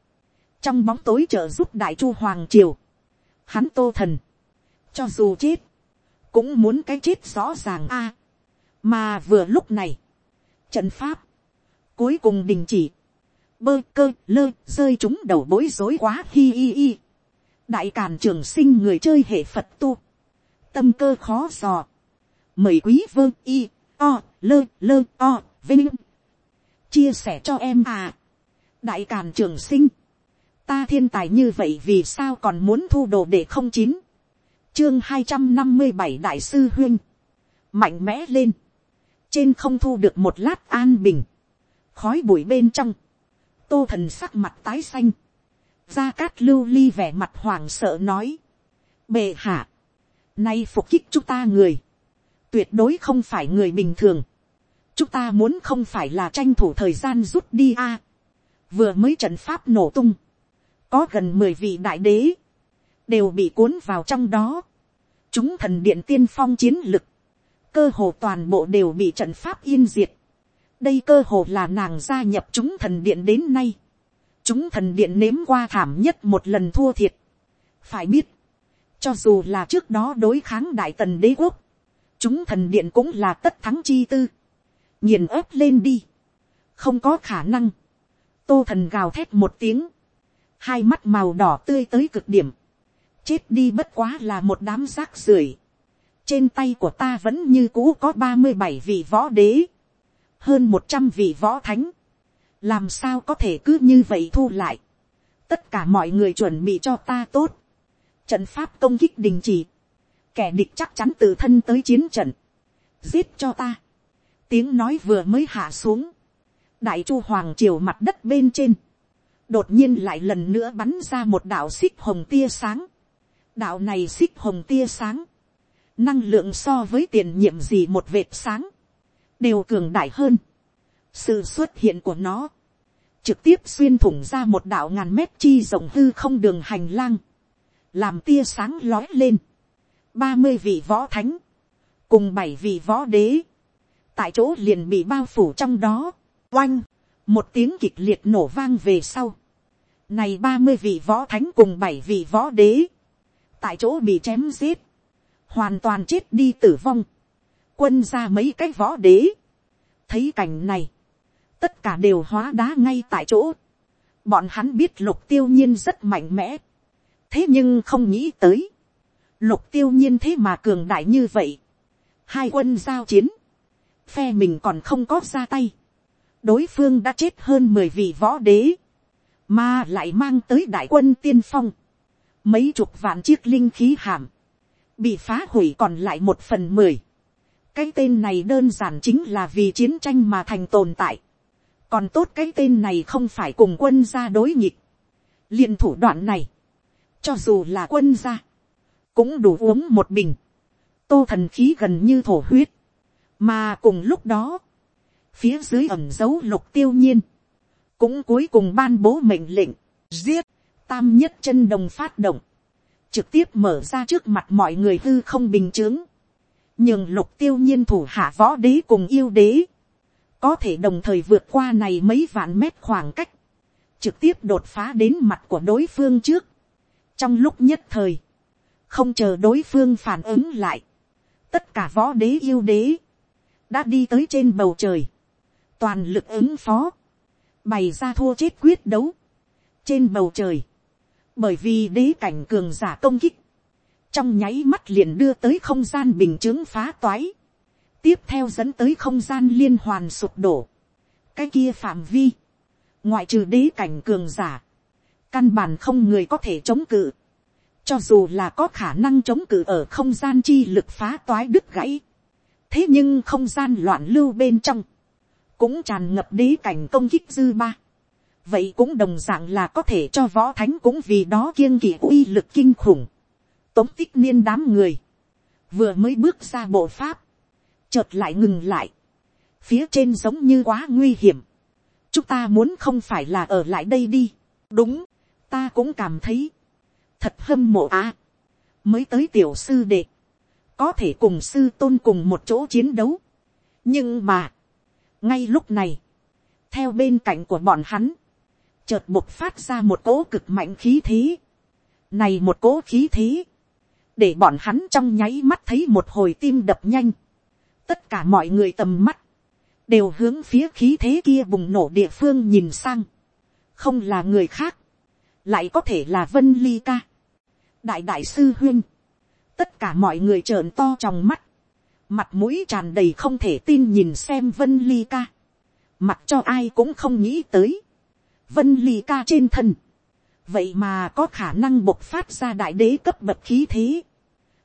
trong bóng tối trợ giúp đại chu hoàng triều, hắn tô thần, cho dù chết, cũng muốn cái chết rõ ràng a, mà vừa lúc này, trận pháp, cuối cùng đình chỉ, bơ cơ lơ rơi chúng đầu bối rối quá hi hi hi, đại càn trường sinh người chơi hệ phật tu, tâm cơ khó dò, mời quý vơ y o lơ lơ o vinh. Chia sẻ cho em à. đại càn trường sinh, ta thiên tài như vậy vì sao còn muốn thu đồ để không chín, chương hai trăm năm mươi bảy đại sư huyên, mạnh mẽ lên, trên không thu được một lát an bình, khói bụi bên trong, tô thần sắc mặt tái xanh, gia cát lưu ly vẻ mặt hoảng sợ nói, bệ hạ, nay phục kích chúng ta người, tuyệt đối không phải người bình thường, chúng ta muốn không phải là tranh thủ thời gian rút đi a, vừa mới trận pháp nổ tung, có gần mười vị đại đế, đều bị cuốn vào trong đó, chúng thần điện tiên phong chiến lực, cơ hồ toàn bộ đều bị trận pháp yên diệt, đây cơ hồ là nàng gia nhập chúng thần điện đến nay, chúng thần điện nếm qua thảm nhất một lần thua thiệt, phải biết, cho dù là trước đó đối kháng đại tần đế quốc, chúng thần điện cũng là tất thắng chi tư, nghiền ớp lên đi, không có khả năng, tô thần gào thét một tiếng, hai mắt màu đỏ tươi tới cực điểm, chết đi bất quá là một đám rác rưởi, trên tay của ta vẫn như cũ có ba mươi bảy vị võ đế, hơn một trăm vị võ thánh, làm sao có thể cứ như vậy thu lại, tất cả mọi người chuẩn bị cho ta tốt, trận pháp công kích đình chỉ, kẻ địch chắc chắn tự thân tới chiến trận, giết cho ta, tiếng nói vừa mới hạ xuống, đại chu hoàng triều mặt đất bên trên, đột nhiên lại lần nữa bắn ra một đạo xích hồng tia sáng, đạo này xích hồng tia sáng, năng lượng so với tiền nhiệm gì một vệt sáng, đều cường đại hơn. sự xuất hiện của nó, trực tiếp xuyên thủng ra một đạo ngàn mét chi rộng hư không đường hành lang, làm tia sáng lói lên, ba mươi vị võ thánh, cùng bảy vị võ đế, tại chỗ liền bị bao phủ trong đó, oanh, một tiếng kịch liệt nổ vang về sau, này ba mươi vị võ thánh cùng bảy vị võ đế, tại chỗ bị chém giết, hoàn toàn chết đi tử vong, quân ra mấy cái võ đế, thấy cảnh này, tất cả đều hóa đá ngay tại chỗ, bọn hắn biết lục tiêu nhiên rất mạnh mẽ, thế nhưng không nghĩ tới, lục tiêu nhiên thế mà cường đại như vậy, hai quân giao chiến, phe mình còn không có ra tay, đối phương đã chết hơn mười vị võ đế, mà lại mang tới đại quân tiên phong, mấy chục vạn chiếc linh khí hàm, bị phá hủy còn lại một phần mười cái tên này đơn giản chính là vì chiến tranh mà thành tồn tại. còn tốt cái tên này không phải cùng quân gia đối nghịch. liên thủ đoạn này, cho dù là quân gia, cũng đủ uống một bình. tô thần khí gần như thổ huyết. mà cùng lúc đó, phía dưới ẩm dấu lục tiêu nhiên, cũng cuối cùng ban bố mệnh lệnh, giết, tam nhất chân đồng phát động, trực tiếp mở ra trước mặt mọi người hư không bình chướng, nhưng lục tiêu nhiên thủ hạ võ đế cùng yêu đế, có thể đồng thời vượt qua này mấy vạn mét khoảng cách, trực tiếp đột phá đến mặt của đối phương trước, trong lúc nhất thời, không chờ đối phương phản ứng lại, tất cả võ đế yêu đế, đã đi tới trên bầu trời, toàn lực ứng phó, bày ra thua chết quyết đấu, trên bầu trời, bởi vì đế cảnh cường giả công kích, trong nháy mắt liền đưa tới không gian bình chướng phá toái, tiếp theo dẫn tới không gian liên hoàn sụp đổ, cái kia phạm vi, ngoại trừ đế cảnh cường giả, căn bản không người có thể chống cự, cho dù là có khả năng chống cự ở không gian chi lực phá toái đứt gãy, thế nhưng không gian loạn lưu bên trong, cũng tràn ngập đế cảnh công kích dư ba, vậy cũng đồng d ạ n g là có thể cho võ thánh cũng vì đó kiêng kỵ uy lực kinh khủng, tống tích niên đám người, vừa mới bước ra bộ pháp, chợt lại ngừng lại, phía trên giống như quá nguy hiểm, chúng ta muốn không phải là ở lại đây đi, đúng, ta cũng cảm thấy, thật hâm mộ á, mới tới tiểu sư đệ, có thể cùng sư tôn cùng một chỗ chiến đấu, nhưng mà, ngay lúc này, theo bên cạnh của bọn hắn, chợt bộc phát ra một cỗ cực mạnh khí thế. Này một cỗ khí thế, để bọn hắn trong nháy mắt thấy một hồi tim đập nhanh. Tất cả mọi người tầm mắt, đều hướng phía khí thế kia bùng nổ địa phương nhìn sang. Không là người khác, lại có thể là Vân Ly Ca. Đại đại sư huyên, tất cả mọi người trợn to trong mắt, mặt mũi tràn đầy không thể tin nhìn xem Vân Ly Ca. Mặt cho ai cũng không nghĩ tới vân ly ca trên thân, vậy mà có khả năng bộc phát ra đại đế cấp bậc khí thế.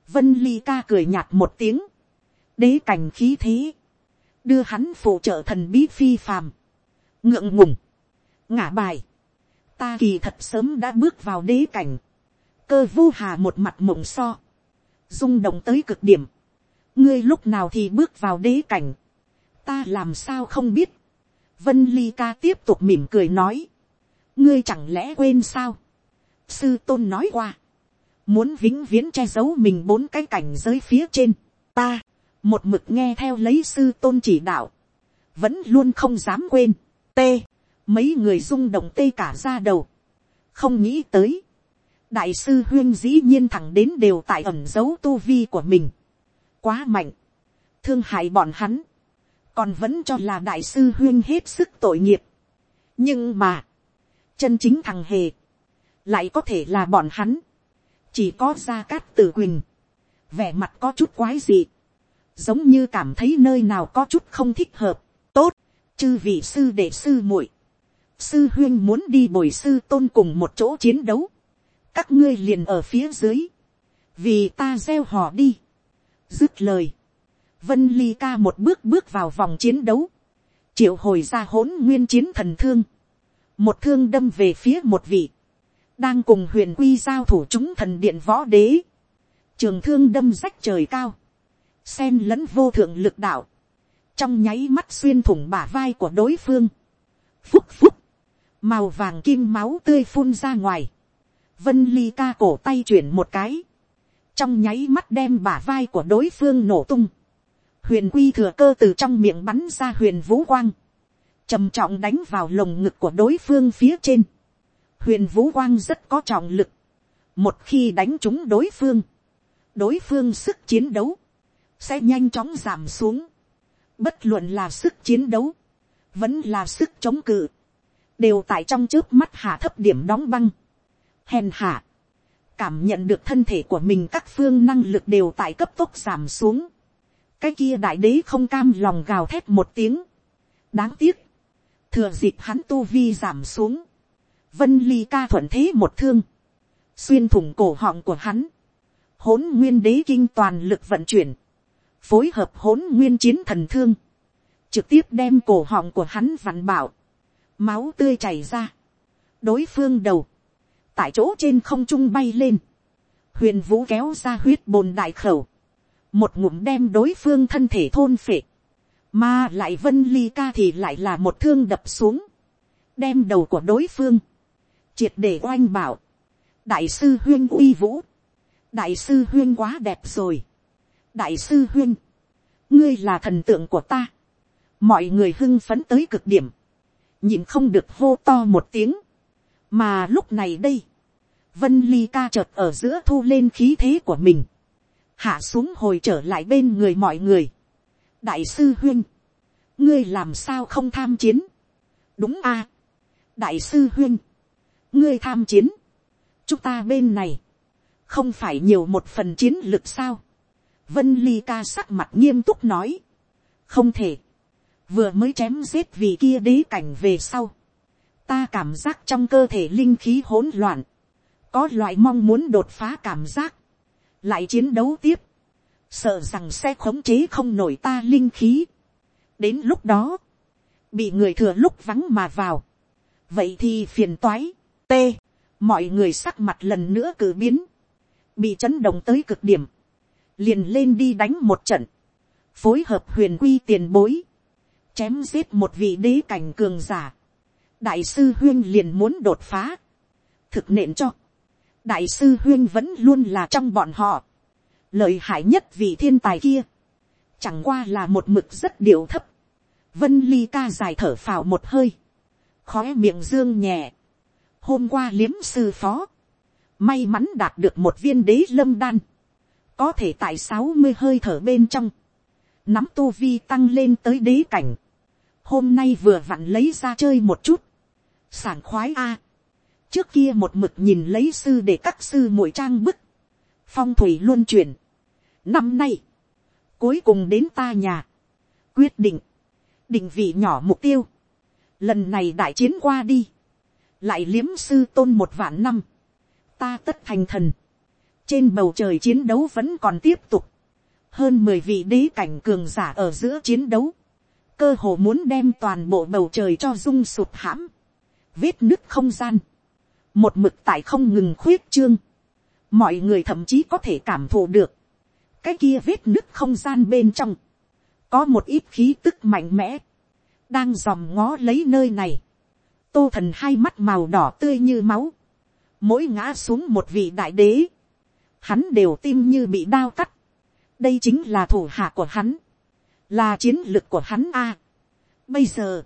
vân ly ca cười nhạt một tiếng, đế cảnh khí thế, đưa hắn phụ trợ thần bí phi phàm, ngượng ngùng, ngả bài, ta kỳ thật sớm đã bước vào đế cảnh, cơ vu hà một mặt mộng so, rung động tới cực điểm, ngươi lúc nào thì bước vào đế cảnh, ta làm sao không biết, vân ly ca tiếp tục mỉm cười nói, ngươi chẳng lẽ quên sao, sư tôn nói qua, muốn vĩnh viễn che giấu mình bốn cái cảnh giới phía trên, ta, một mực nghe theo lấy sư tôn chỉ đạo, vẫn luôn không dám quên, t, mấy người rung động tê cả ra đầu, không nghĩ tới, đại sư huyên dĩ nhiên thẳng đến đều tại ẩn dấu tu vi của mình, quá mạnh, thương hại bọn hắn, còn vẫn cho là đại sư huyên hết sức tội nghiệp. nhưng mà, chân chính thằng hề, lại có thể là bọn hắn, chỉ có gia cát tử quỳnh, vẻ mặt có chút quái dị, giống như cảm thấy nơi nào có chút không thích hợp, tốt, chư vị sư đệ sư muội, sư huyên muốn đi bồi sư tôn cùng một chỗ chiến đấu, các ngươi liền ở phía dưới, vì ta gieo họ đi, dứt lời, vân ly ca một bước bước vào vòng chiến đấu, triệu hồi ra hỗn nguyên chiến thần thương, một thương đâm về phía một vị, đang cùng huyền quy giao thủ chúng thần điện võ đế, trường thương đâm rách trời cao, sen lẫn vô thượng lực đạo, trong nháy mắt xuyên thủng bả vai của đối phương, phúc phúc, màu vàng kim máu tươi phun ra ngoài, vân ly ca cổ tay chuyển một cái, trong nháy mắt đem bả vai của đối phương nổ tung, huyền quy thừa cơ từ trong miệng bắn ra huyền vũ quang, trầm trọng đánh vào lồng ngực của đối phương phía trên, huyền vũ quang rất có trọng lực, một khi đánh trúng đối phương, đối phương sức chiến đấu, sẽ nhanh chóng giảm xuống, bất luận là sức chiến đấu, vẫn là sức chống cự, đều tại trong trước mắt hạ thấp điểm đóng băng, hèn hạ, cảm nhận được thân thể của mình các phương năng lực đều tại cấp tốc giảm xuống, cái kia đại đế không cam lòng gào thét một tiếng, đáng tiếc, thừa dịp hắn tu vi giảm xuống, vân ly ca thuận thế một thương, xuyên thủng cổ họng của hắn, hỗn nguyên đế kinh toàn lực vận chuyển, phối hợp hỗn nguyên chiến thần thương, trực tiếp đem cổ họng của hắn vặn bảo, máu tươi chảy ra, đối phương đầu, tại chỗ trên không trung bay lên, huyền vũ kéo ra huyết bồn đại khẩu, một ngụm đem đối phương thân thể thôn phệ, mà lại vân ly ca thì lại là một thương đập xuống, đem đầu của đối phương, triệt để oanh bảo, đại sư huyên uy vũ, đại sư huyên quá đẹp rồi, đại sư huyên, ngươi là thần tượng của ta, mọi người hưng phấn tới cực điểm, nhìn không được hô to một tiếng, mà lúc này đây, vân ly ca chợt ở giữa thu lên khí thế của mình, hạ xuống hồi trở lại bên người mọi người đại sư huyên, ngươi làm sao không tham chiến, đúng a, đại sư huyên, ngươi tham chiến, chúng ta bên này, không phải nhiều một phần chiến lược sao, vân ly ca sắc mặt nghiêm túc nói, không thể, vừa mới chém giết vì kia đế cảnh về sau, ta cảm giác trong cơ thể linh khí hỗn loạn, có loại mong muốn đột phá cảm giác, lại chiến đấu tiếp, sợ rằng sẽ khống chế không nổi ta linh khí. đến lúc đó, bị người thừa lúc vắng mà vào, vậy thì phiền toái, t, mọi người sắc mặt lần nữa cử biến, bị chấn động tới cực điểm, liền lên đi đánh một trận, phối hợp huyền quy tiền bối, chém giết một vị đế cảnh cường giả, đại sư huyên liền muốn đột phá, thực nện cho, đại sư huyên vẫn luôn là trong bọn họ, lợi hại nhất vị thiên tài kia, chẳng qua là một mực rất điệu thấp, vân ly ca dài thở phào một hơi, khó miệng dương nhẹ, hôm qua liếm sư phó, may mắn đạt được một viên đế lâm đan, có thể tại sáu mươi hơi thở bên trong, nắm tu vi tăng lên tới đế cảnh, hôm nay vừa vặn lấy ra chơi một chút, sảng khoái a, trước kia một mực nhìn lấy sư để các sư mỗi trang bức, phong thủy luôn chuyển năm nay, cuối cùng đến ta nhà, quyết định, định vị nhỏ mục tiêu, lần này đại chiến qua đi, lại liếm sư tôn một vạn năm, ta tất thành thần, trên bầu trời chiến đấu vẫn còn tiếp tục, hơn mười vị đế cảnh cường giả ở giữa chiến đấu, cơ hồ muốn đem toàn bộ bầu trời cho rung sụt hãm, vết nứt không gian, một mực tại không ngừng khuyết trương, mọi người thậm chí có thể cảm thụ được, cái kia vết nứt không gian bên trong, có một ít khí tức mạnh mẽ, đang dòm ngó lấy nơi này, tô thần hai mắt màu đỏ tươi như máu, mỗi ngã xuống một vị đại đế, hắn đều tim như bị đao cắt, đây chính là thủ hạ của hắn, là chiến lược của hắn a. bây giờ,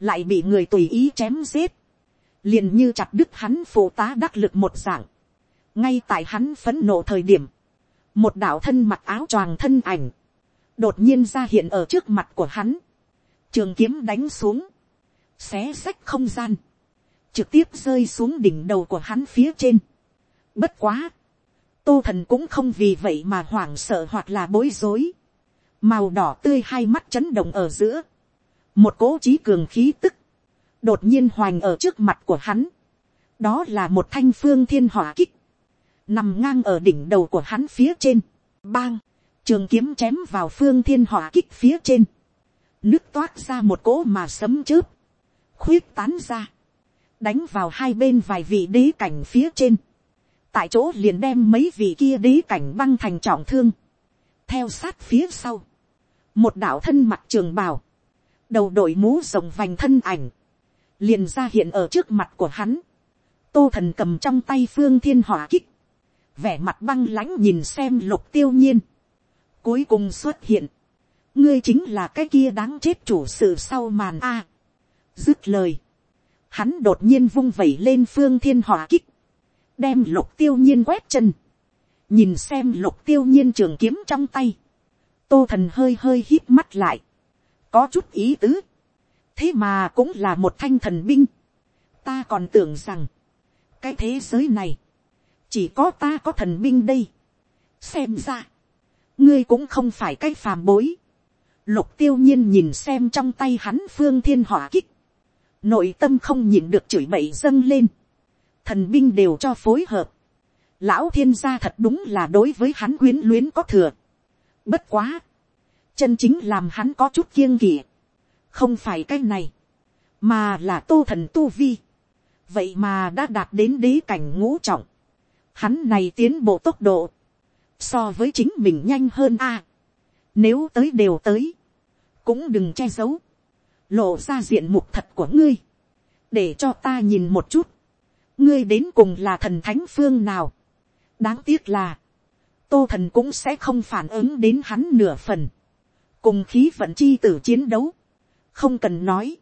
lại bị người tùy ý chém giết, liền như chặt đứt hắn phụ tá đắc lực một dạng, ngay tại hắn phấn nộ thời điểm, một đạo thân mặc áo choàng thân ảnh, đột nhiên ra hiện ở trước mặt của hắn, trường kiếm đánh xuống, xé xách không gian, trực tiếp rơi xuống đỉnh đầu của hắn phía trên. Bất quá, tô thần cũng không vì vậy mà hoảng sợ hoặc là bối rối, màu đỏ tươi hai mắt chấn động ở giữa, một cố trí cường khí tức, đột nhiên hoành ở trước mặt của hắn, đó là một thanh phương thiên hỏa kích, nằm ngang ở đỉnh đầu của hắn phía trên, bang, trường kiếm chém vào phương thiên hỏa kích phía trên, nước toát ra một cỗ mà sấm chớp, khuyết tán ra, đánh vào hai bên vài vị đế cảnh phía trên, tại chỗ liền đem mấy vị kia đế cảnh băng thành trọng thương, theo sát phía sau, một đạo thân mặt trường bào, đầu đội mũ rồng vành thân ảnh, liền ra hiện ở trước mặt của hắn, tô thần cầm trong tay phương thiên hỏa kích, vẻ mặt băng lãnh nhìn xem lục tiêu nhiên, cuối cùng xuất hiện, ngươi chính là cái kia đáng chết chủ sự sau màn a. dứt lời, hắn đột nhiên vung vẩy lên phương thiên hỏa kích, đem lục tiêu nhiên quét chân, nhìn xem lục tiêu nhiên trường kiếm trong tay, tô thần hơi hơi hít mắt lại, có chút ý tứ, thế mà cũng là một thanh thần binh, ta còn tưởng rằng, cái thế giới này, chỉ có ta có thần binh đây, xem ra, ngươi cũng không phải cái phàm bối, lục tiêu nhiên nhìn xem trong tay hắn phương thiên hỏa kích, nội tâm không nhìn được chửi bậy dâng lên, thần binh đều cho phối hợp, lão thiên gia thật đúng là đối với hắn quyến luyến có thừa, bất quá, chân chính làm hắn có chút kiêng kỵ, không phải cái này, mà là tô thần tu vi, vậy mà đã đạt đến đế cảnh ngũ trọng, hắn này tiến bộ tốc độ, so với chính mình nhanh hơn a, nếu tới đều tới, cũng đừng che giấu, lộ ra diện mục thật của ngươi, để cho ta nhìn một chút, ngươi đến cùng là thần thánh phương nào. đáng tiếc là, tô thần cũng sẽ không phản ứng đến hắn nửa phần, cùng khí vận chi tử chiến đấu, không cần nói,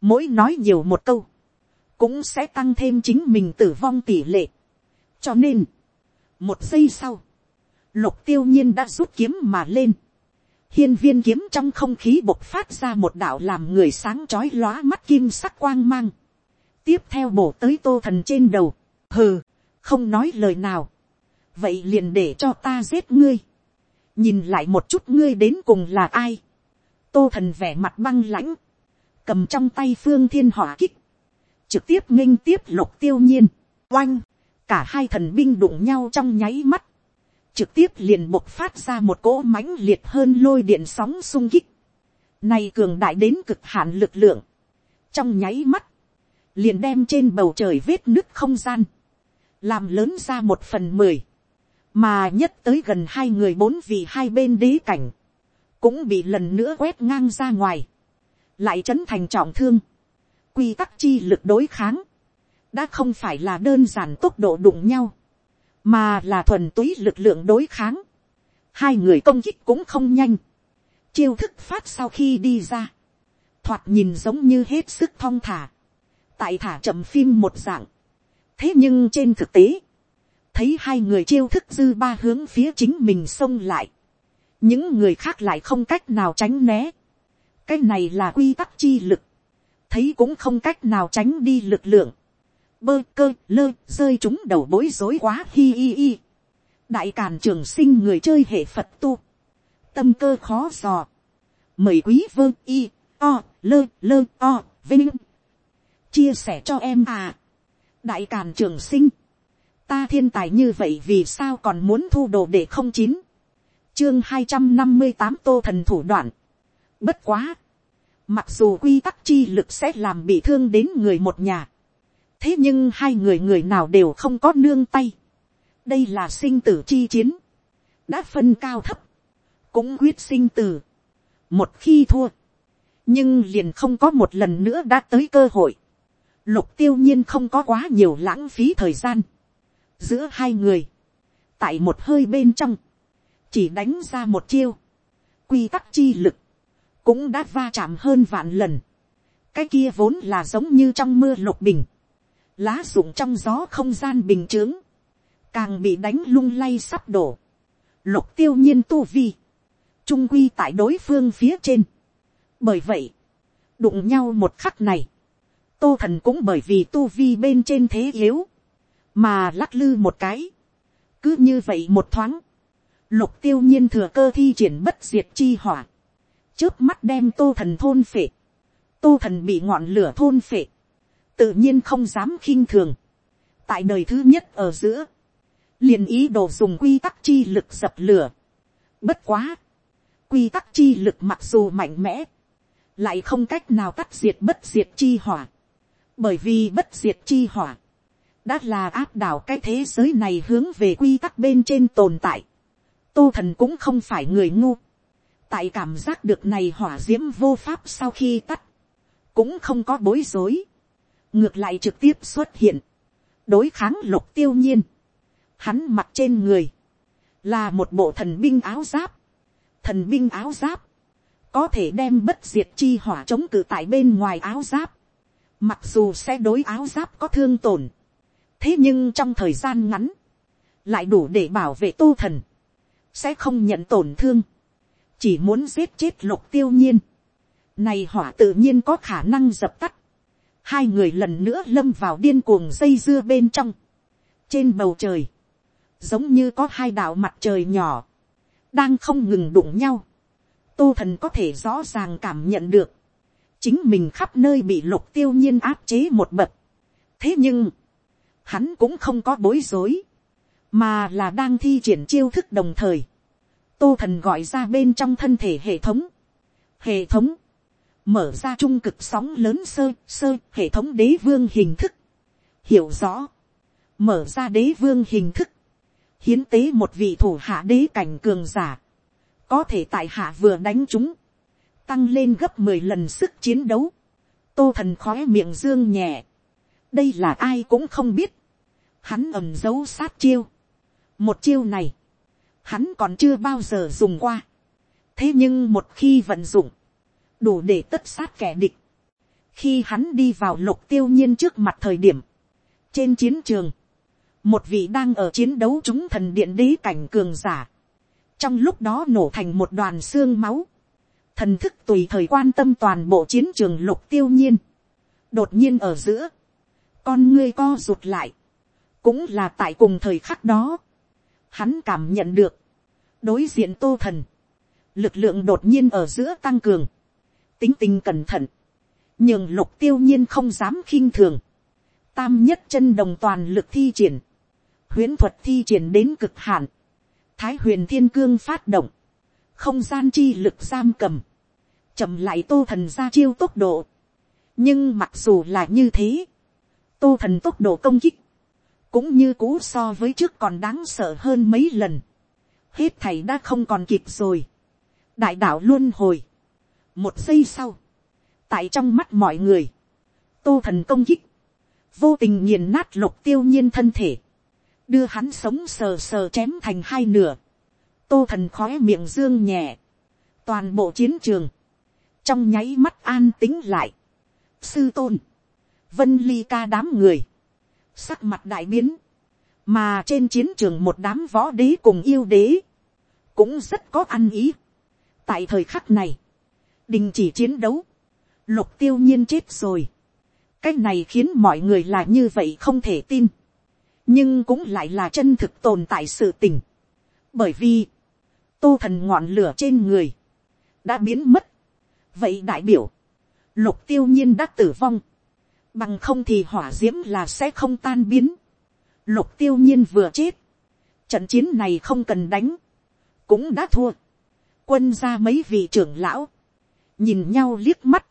mỗi nói nhiều một câu, cũng sẽ tăng thêm chính mình tử vong tỷ lệ cho nên, một giây sau, lục tiêu nhiên đã rút kiếm mà lên, hiên viên kiếm trong không khí bộc phát ra một đạo làm người sáng chói lóa mắt kim sắc quang mang, tiếp theo bổ tới tô thần trên đầu, hừ, không nói lời nào, vậy liền để cho ta giết ngươi, nhìn lại một chút ngươi đến cùng là ai, tô thần vẻ mặt băng lãnh, cầm trong tay phương thiên hỏa kích, trực tiếp nghênh tiếp lục tiêu nhiên, oanh, cả hai thần binh đụng nhau trong nháy mắt, trực tiếp liền bộc phát ra một cỗ mãnh liệt hơn lôi điện sóng sung kích, nay cường đại đến cực hạn lực lượng, trong nháy mắt, liền đem trên bầu trời vết nứt không gian, làm lớn ra một phần mười, mà nhất tới gần hai người bốn vì hai bên đế cảnh, cũng bị lần nữa quét ngang ra ngoài, lại trấn thành trọng thương, quy tắc chi lực đối kháng, đã không phải là đơn giản tốc độ đụng nhau, mà là thuần túy lực lượng đối kháng, hai người công kích cũng không nhanh, chiêu thức phát sau khi đi ra, thoạt nhìn giống như hết sức thong thả, tại thả chậm phim một dạng. thế nhưng trên thực tế, thấy hai người chiêu thức dư ba hướng phía chính mình xông lại, những người khác lại không cách nào tránh né. cái này là quy tắc chi lực, thấy cũng không cách nào tránh đi lực lượng, bơ cơ lơ rơi chúng đầu bối rối quá hi hi hi. đại càn trường sinh người chơi hệ phật tu, tâm cơ khó dò, mời quý vơ y o lơ lơ o vinh. Chia sẻ cho em à. đại càn trường sinh, ta thiên tài như vậy vì sao còn muốn thu đồ để không chín, chương hai trăm năm mươi tám tô thần thủ đoạn. bất quá, mặc dù quy tắc chi lực sẽ làm bị thương đến người một nhà, thế nhưng hai người người nào đều không có nương tay. đây là sinh tử chi chiến, đã phân cao thấp, cũng quyết sinh tử. một khi thua, nhưng liền không có một lần nữa đã tới cơ hội. lục tiêu nhiên không có quá nhiều lãng phí thời gian. giữa hai người, tại một hơi bên trong, chỉ đánh ra một chiêu, quy tắc chi lực, cũng đã va chạm hơn vạn lần. cái kia vốn là giống như trong mưa lục bình, lá rụng trong gió không gian bình t càng bị đánh lung lay sắp đổ, lục tiêu nhiên tu vi, trung quy tại đối phương phía trên. bởi vậy, đụng nhau một khắc này, tô thần cũng bởi vì tu vi bên trên thế yếu, mà lắc lư một cái, cứ như vậy một thoáng, lục tiêu nhiên thừa cơ thi triển bất diệt chi hỏa, trước mắt đem tô thần thôn phệ, tô thần bị ngọn lửa thôn phệ, tự nhiên không dám khinh thường, tại đời thứ nhất ở giữa, liền ý đồ dùng quy tắc chi lực dập lửa. Bất quá, quy tắc chi lực mặc dù mạnh mẽ, lại không cách nào tắt diệt bất diệt chi hỏa, bởi vì bất diệt chi hỏa, đã là áp đảo cái thế giới này hướng về quy tắc bên trên tồn tại. Tô thần cũng không phải người ngu. Tại cảm giác được này hỏa diễm vô pháp sau khi tắt. Cũng không có bối rối. Ngược lại trực tiếp xuất hiện. Đối kháng lục tiêu nhiên. Hắn mặc trên người. Là một bộ thần binh áo giáp. Thần binh áo giáp. Có thể đem bất diệt chi hỏa chống cự tại bên ngoài áo giáp. Mặc dù sẽ đối áo giáp có thương tổn thế nhưng trong thời gian ngắn, lại đủ để bảo vệ tu thần, sẽ không nhận tổn thương, chỉ muốn giết chết lục tiêu nhiên, này hỏa tự nhiên có khả năng dập tắt, hai người lần nữa lâm vào điên cuồng dây dưa bên trong, trên bầu trời, giống như có hai đạo mặt trời nhỏ, đang không ngừng đụng nhau, tô thần có thể rõ ràng cảm nhận được, chính mình khắp nơi bị lục tiêu nhiên áp chế một bậc. thế nhưng, hắn cũng không có bối rối, mà là đang thi triển chiêu thức đồng thời, tô thần gọi ra bên trong thân thể hệ thống, hệ thống, mở ra trung cực sóng lớn sơ sơ hệ thống đế vương hình thức, hiểu rõ, mở ra đế vương hình thức, hiến tế một vị thủ hạ đế cảnh cường giả, có thể tại hạ vừa đánh chúng, tăng lên gấp mười lần sức chiến đấu, tô thần khói miệng dương nhẹ, đây là ai cũng không biết, hắn ẩm giấu sát chiêu. một chiêu này, hắn còn chưa bao giờ dùng qua. thế nhưng một khi vận dụng, đủ để tất sát kẻ địch. khi hắn đi vào lục tiêu nhiên trước mặt thời điểm, trên chiến trường, một vị đang ở chiến đấu chúng thần điện đế cảnh cường giả, trong lúc đó nổ thành một đoàn xương máu, thần thức tùy thời quan tâm toàn bộ chiến trường lục tiêu nhiên, đột nhiên ở giữa, con ngươi co rụt lại, cũng là tại cùng thời khắc đó, hắn cảm nhận được, đối diện tô thần, lực lượng đột nhiên ở giữa tăng cường, tính tình cẩn thận, nhưng lục tiêu nhiên không dám khinh thường, tam nhất chân đồng toàn lực thi triển, huyễn thuật thi triển đến cực hạn, thái huyền thiên cương phát động, không gian chi lực giam cầm, chậm lại tô thần ra chiêu tốc độ, nhưng mặc dù là như thế, tô thần tốc độ công kích, cũng như cũ so với trước còn đáng sợ hơn mấy lần, hết thầy đã không còn kịp rồi, đại đạo luôn hồi, một giây sau, tại trong mắt mọi người, tô thần công kích, vô tình nghiền nát lục tiêu nhiên thân thể, đưa hắn sống sờ sờ chém thành hai nửa, tô thần khói miệng dương nhẹ, toàn bộ chiến trường, trong nháy mắt an tính lại, sư tôn, vân ly ca đám người, sắc mặt đại biến, mà trên chiến trường một đám võ đế cùng yêu đế, cũng rất có ăn ý. tại thời khắc này, đình chỉ chiến đấu, lục tiêu nhiên chết rồi. cái này khiến mọi người là như vậy không thể tin, nhưng cũng lại là chân thực tồn tại sự tình. bởi vì, tô thần ngọn lửa trên người, đã biến mất. vậy đại biểu, lục tiêu nhiên đã tử vong bằng không thì hỏa d i ễ m là sẽ không tan biến. lục tiêu nhiên vừa chết, trận chiến này không cần đánh, cũng đã thua. quân ra mấy vị trưởng lão, nhìn nhau liếc mắt,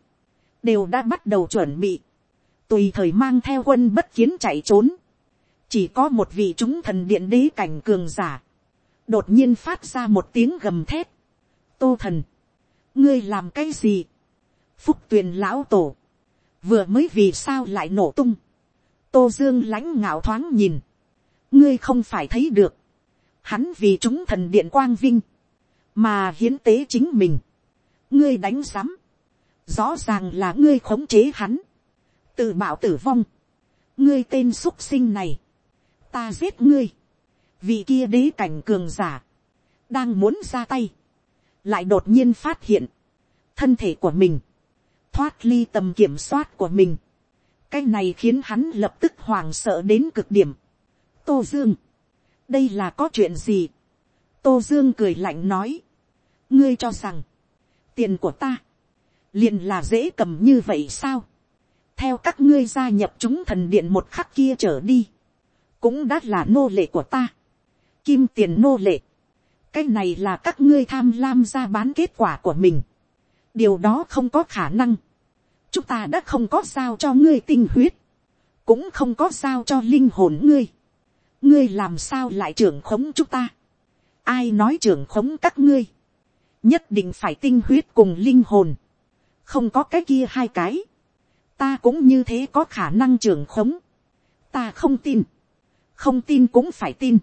đều đã bắt đầu chuẩn bị, tùy thời mang theo quân bất kiến chạy trốn, chỉ có một vị chúng thần điện đế cảnh cường giả, đột nhiên phát ra một tiếng gầm thét, tô thần, ngươi làm cái gì, phúc tuyền lão tổ, vừa mới vì sao lại nổ tung, tô dương lãnh ngạo thoáng nhìn, ngươi không phải thấy được, hắn vì chúng thần điện quang vinh, mà hiến tế chính mình, ngươi đánh giám, rõ ràng là ngươi khống chế hắn, tự bảo tử vong, ngươi tên x sinh này, ta giết ngươi, vì kia đế cảnh cường giả, đang muốn ra tay, lại đột nhiên phát hiện, thân thể của mình, thoát ly tầm kiểm soát của mình, cái này khiến hắn lập tức hoảng sợ đến cực điểm. tô dương, đây là có chuyện gì, tô dương cười lạnh nói, ngươi cho rằng, tiền của ta, liền là dễ cầm như vậy sao, theo các ngươi gia nhập chúng thần điện một khắc kia trở đi, cũng đã là nô lệ của ta, kim tiền nô lệ, cái này là các ngươi tham lam ra bán kết quả của mình, điều đó không có khả năng, chúng ta đã không có sao cho ngươi tinh huyết, cũng không có sao cho linh hồn ngươi, ngươi làm sao lại trưởng khống chúng ta, ai nói trưởng khống các ngươi, nhất định phải tinh huyết cùng linh hồn, không có cái kia hai cái, ta cũng như thế có khả năng trưởng khống, ta không tin, không tin cũng phải tin,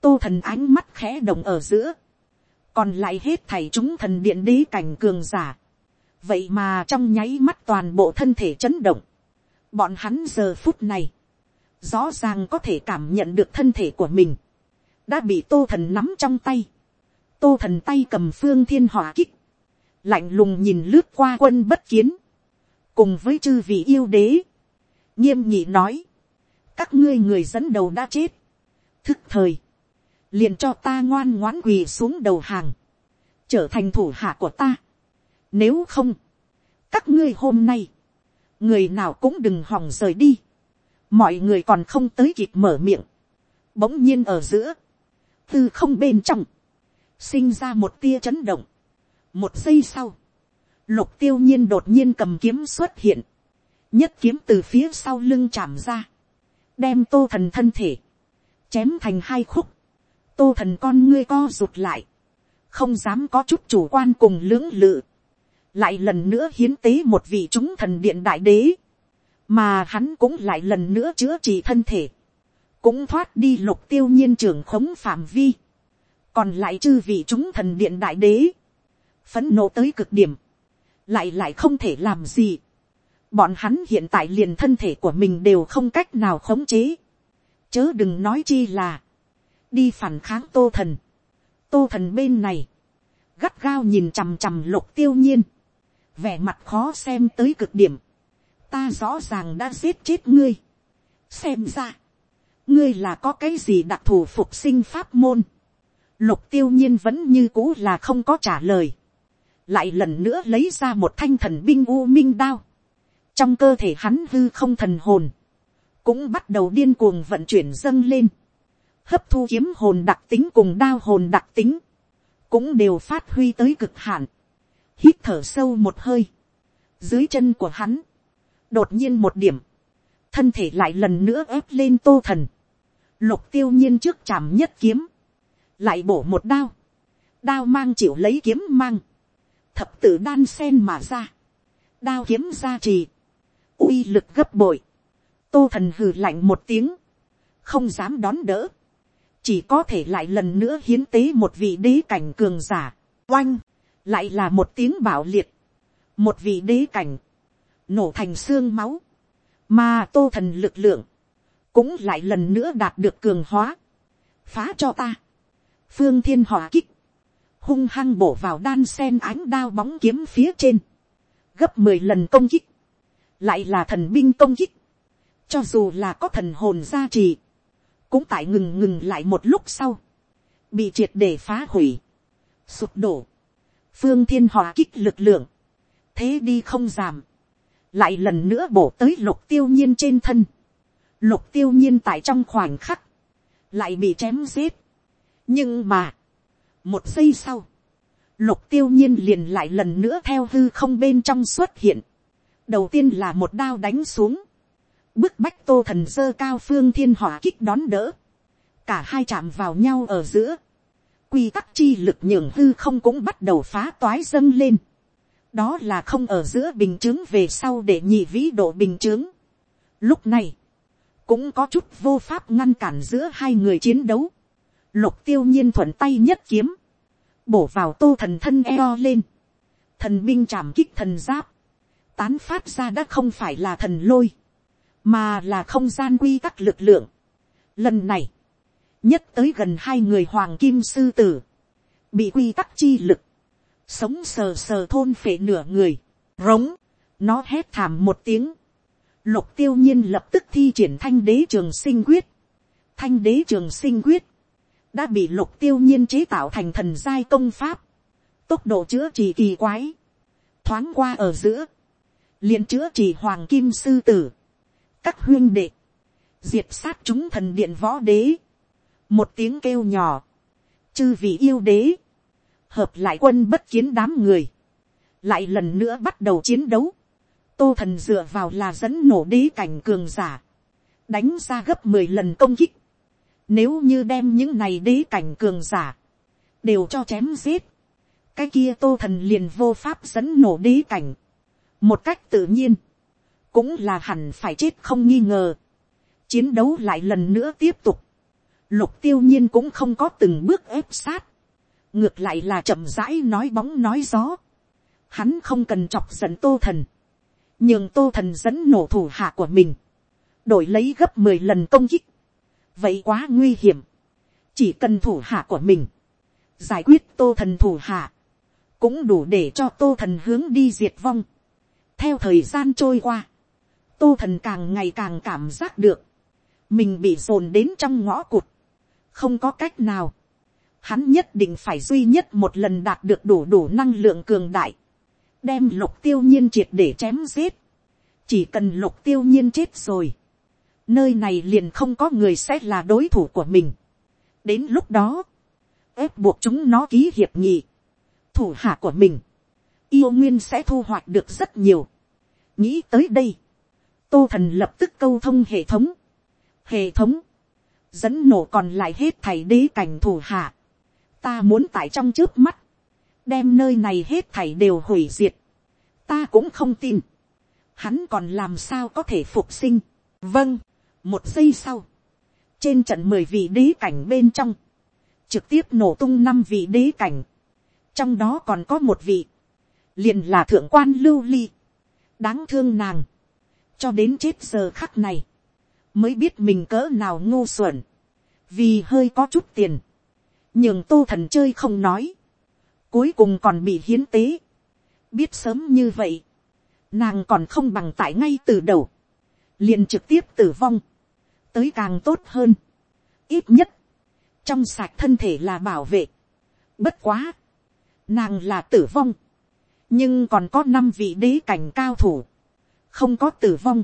tô thần ánh mắt khẽ động ở giữa, còn lại hết thầy chúng thần điện đế cảnh cường giả, vậy mà trong nháy mắt toàn bộ thân thể chấn động, bọn hắn giờ phút này, rõ ràng có thể cảm nhận được thân thể của mình, đã bị tô thần nắm trong tay, tô thần tay cầm phương thiên hỏa kích, lạnh lùng nhìn lướt qua quân bất kiến, cùng với chư vị yêu đế, nghiêm nhị nói, các ngươi người dẫn đầu đã chết, thức thời, liền cho ta ngoan ngoãn quỳ xuống đầu hàng, trở thành thủ hạ của ta. Nếu không, các ngươi hôm nay, người nào cũng đừng hòng rời đi, mọi người còn không tới kịp mở miệng, bỗng nhiên ở giữa, tư không bên trong, sinh ra một tia chấn động, một giây sau, lục tiêu nhiên đột nhiên cầm kiếm xuất hiện, nhất kiếm từ phía sau lưng chạm ra, đem tô thần thân thể, chém thành hai khúc, tô thần con ngươi co rụt lại, không dám có chút chủ quan cùng lưỡng lự, lại lần nữa hiến tế một vị chúng thần điện đại đế, mà hắn cũng lại lần nữa chữa trị thân thể, cũng thoát đi lục tiêu nhiên trưởng khống phạm vi, còn lại chư vị chúng thần điện đại đế, phấn nộ tới cực điểm, lại lại không thể làm gì, bọn hắn hiện tại liền thân thể của mình đều không cách nào khống chế, chớ đừng nói chi là, đi phản kháng tô thần, tô thần bên này, gắt gao nhìn chằm chằm lục tiêu nhiên, vẻ mặt khó xem tới cực điểm, ta rõ ràng đã giết chết ngươi, xem ra, ngươi là có cái gì đặc thù phục sinh pháp môn, lục tiêu nhiên vẫn như cũ là không có trả lời, lại lần nữa lấy ra một thanh thần binh u minh đao, trong cơ thể hắn hư không thần hồn, cũng bắt đầu điên cuồng vận chuyển dâng lên, hấp thu kiếm hồn đặc tính cùng đao hồn đặc tính, cũng đều phát huy tới cực hạn, hít thở sâu một hơi, dưới chân của hắn, đột nhiên một điểm, thân thể lại lần nữa ép lên tô thần, lục tiêu nhiên trước chạm nhất kiếm, lại bổ một đao, đao mang chịu lấy kiếm mang, thập tử đan sen mà ra, đao kiếm ra trì, uy lực gấp bội, tô thần hừ lạnh một tiếng, không dám đón đỡ, chỉ có thể lại lần nữa hiến tế một vị đế cảnh cường giả, oanh, lại là một tiếng bảo liệt, một vị đế cảnh, nổ thành xương máu, mà tô thần lực lượng, cũng lại lần nữa đạt được cường hóa, phá cho ta, phương thiên hỏa kích, hung hăng bổ vào đan sen ánh đao bóng kiếm phía trên, gấp mười lần công kích, lại là thần binh công kích, cho dù là có thần hồn gia trì, cũng tại ngừng ngừng lại một lúc sau, bị triệt để phá hủy, sụp đổ, phương thiên hòa kích lực lượng, thế đi không giảm, lại lần nữa bổ tới lục tiêu nhiên trên thân, lục tiêu nhiên tại trong khoảnh khắc, lại bị chém giết, nhưng mà, một giây sau, lục tiêu nhiên liền lại lần nữa theo hư không bên trong xuất hiện, đầu tiên là một đao đánh xuống, bức bách tô thần dơ cao phương thiên hỏa kích đón đỡ, cả hai chạm vào nhau ở giữa, quy tắc chi lực nhường hư không cũng bắt đầu phá toái dâng lên, đó là không ở giữa bình chứng về sau để nhị vĩ độ bình chứng. Lúc này, cũng có chút vô pháp ngăn cản giữa hai người chiến đấu. Lục tiêu nhiên thuận tay nhất kiếm, bổ vào tô thần thân eo lên, thần binh chạm kích thần giáp, tán phát ra đã không phải là thần lôi, mà là không gian quy tắc lực lượng. Lần này, nhất tới gần hai người hoàng kim sư tử, bị quy tắc chi lực, sống sờ sờ thôn phệ nửa người, rống, nó hét thảm một tiếng, lục tiêu nhiên lập tức thi triển thanh đế trường sinh quyết, thanh đế trường sinh quyết, đã bị lục tiêu nhiên chế tạo thành thần giai công pháp, tốc độ chữa trị kỳ quái, thoáng qua ở giữa, liền chữa trị hoàng kim sư tử, các huyên đệ, diệt sát chúng thần điện võ đế, một tiếng kêu nhỏ, chư vị yêu đế, hợp lại quân bất kiến đám người, lại lần nữa bắt đầu chiến đấu, tô thần dựa vào là dẫn nổ đế cảnh cường giả, đánh ra gấp mười lần công kích, nếu như đem những này đế cảnh cường giả, đều cho chém giết, cái kia tô thần liền vô pháp dẫn nổ đế cảnh, một cách tự nhiên, cũng là hẳn phải chết không nghi ngờ, chiến đấu lại lần nữa tiếp tục, lục tiêu nhiên cũng không có từng bước ép sát, ngược lại là chậm rãi nói bóng nói gió, hắn không cần chọc giận tô thần, nhường tô thần dẫn nổ thủ hạ của mình, đổi lấy gấp mười lần công kích, vậy quá nguy hiểm, chỉ cần thủ hạ của mình, giải quyết tô thần thủ hạ, cũng đủ để cho tô thần hướng đi diệt vong. theo thời gian trôi qua, tô thần càng ngày càng cảm giác được, mình bị dồn đến trong ngõ cụt, không có cách nào, hắn nhất định phải duy nhất một lần đạt được đủ đủ năng lượng cường đại, đem lục tiêu nhiên triệt để chém giết, chỉ cần lục tiêu nhiên chết rồi, nơi này liền không có người sẽ là đối thủ của mình. đến lúc đó, ép buộc chúng nó ký hiệp nghị, thủ hạ của mình, yêu nguyên sẽ thu hoạch được rất nhiều. nghĩ tới đây, tô thần lập tức câu thông hệ thống, hệ thống, dẫn nổ còn lại hết thảy đế cảnh thủ hạ, ta muốn tại trong trước mắt, đem nơi này hết thảy đều hủy diệt, ta cũng không tin, hắn còn làm sao có thể phục sinh, vâng, một giây sau, trên trận mười vị đế cảnh bên trong, trực tiếp nổ tung năm vị đế cảnh, trong đó còn có một vị, liền là thượng quan lưu ly, đáng thương nàng, cho đến chết giờ khắc này, mới biết mình cỡ nào ngu xuẩn, vì hơi có chút tiền, nhường tô thần chơi không nói, cuối cùng còn bị hiến tế, biết sớm như vậy, nàng còn không bằng tại ngay từ đầu, liền trực tiếp tử vong, tới càng tốt hơn, ít nhất, trong sạch thân thể là bảo vệ, bất quá, nàng là tử vong, nhưng còn có năm vị đế cảnh cao thủ, không có tử vong,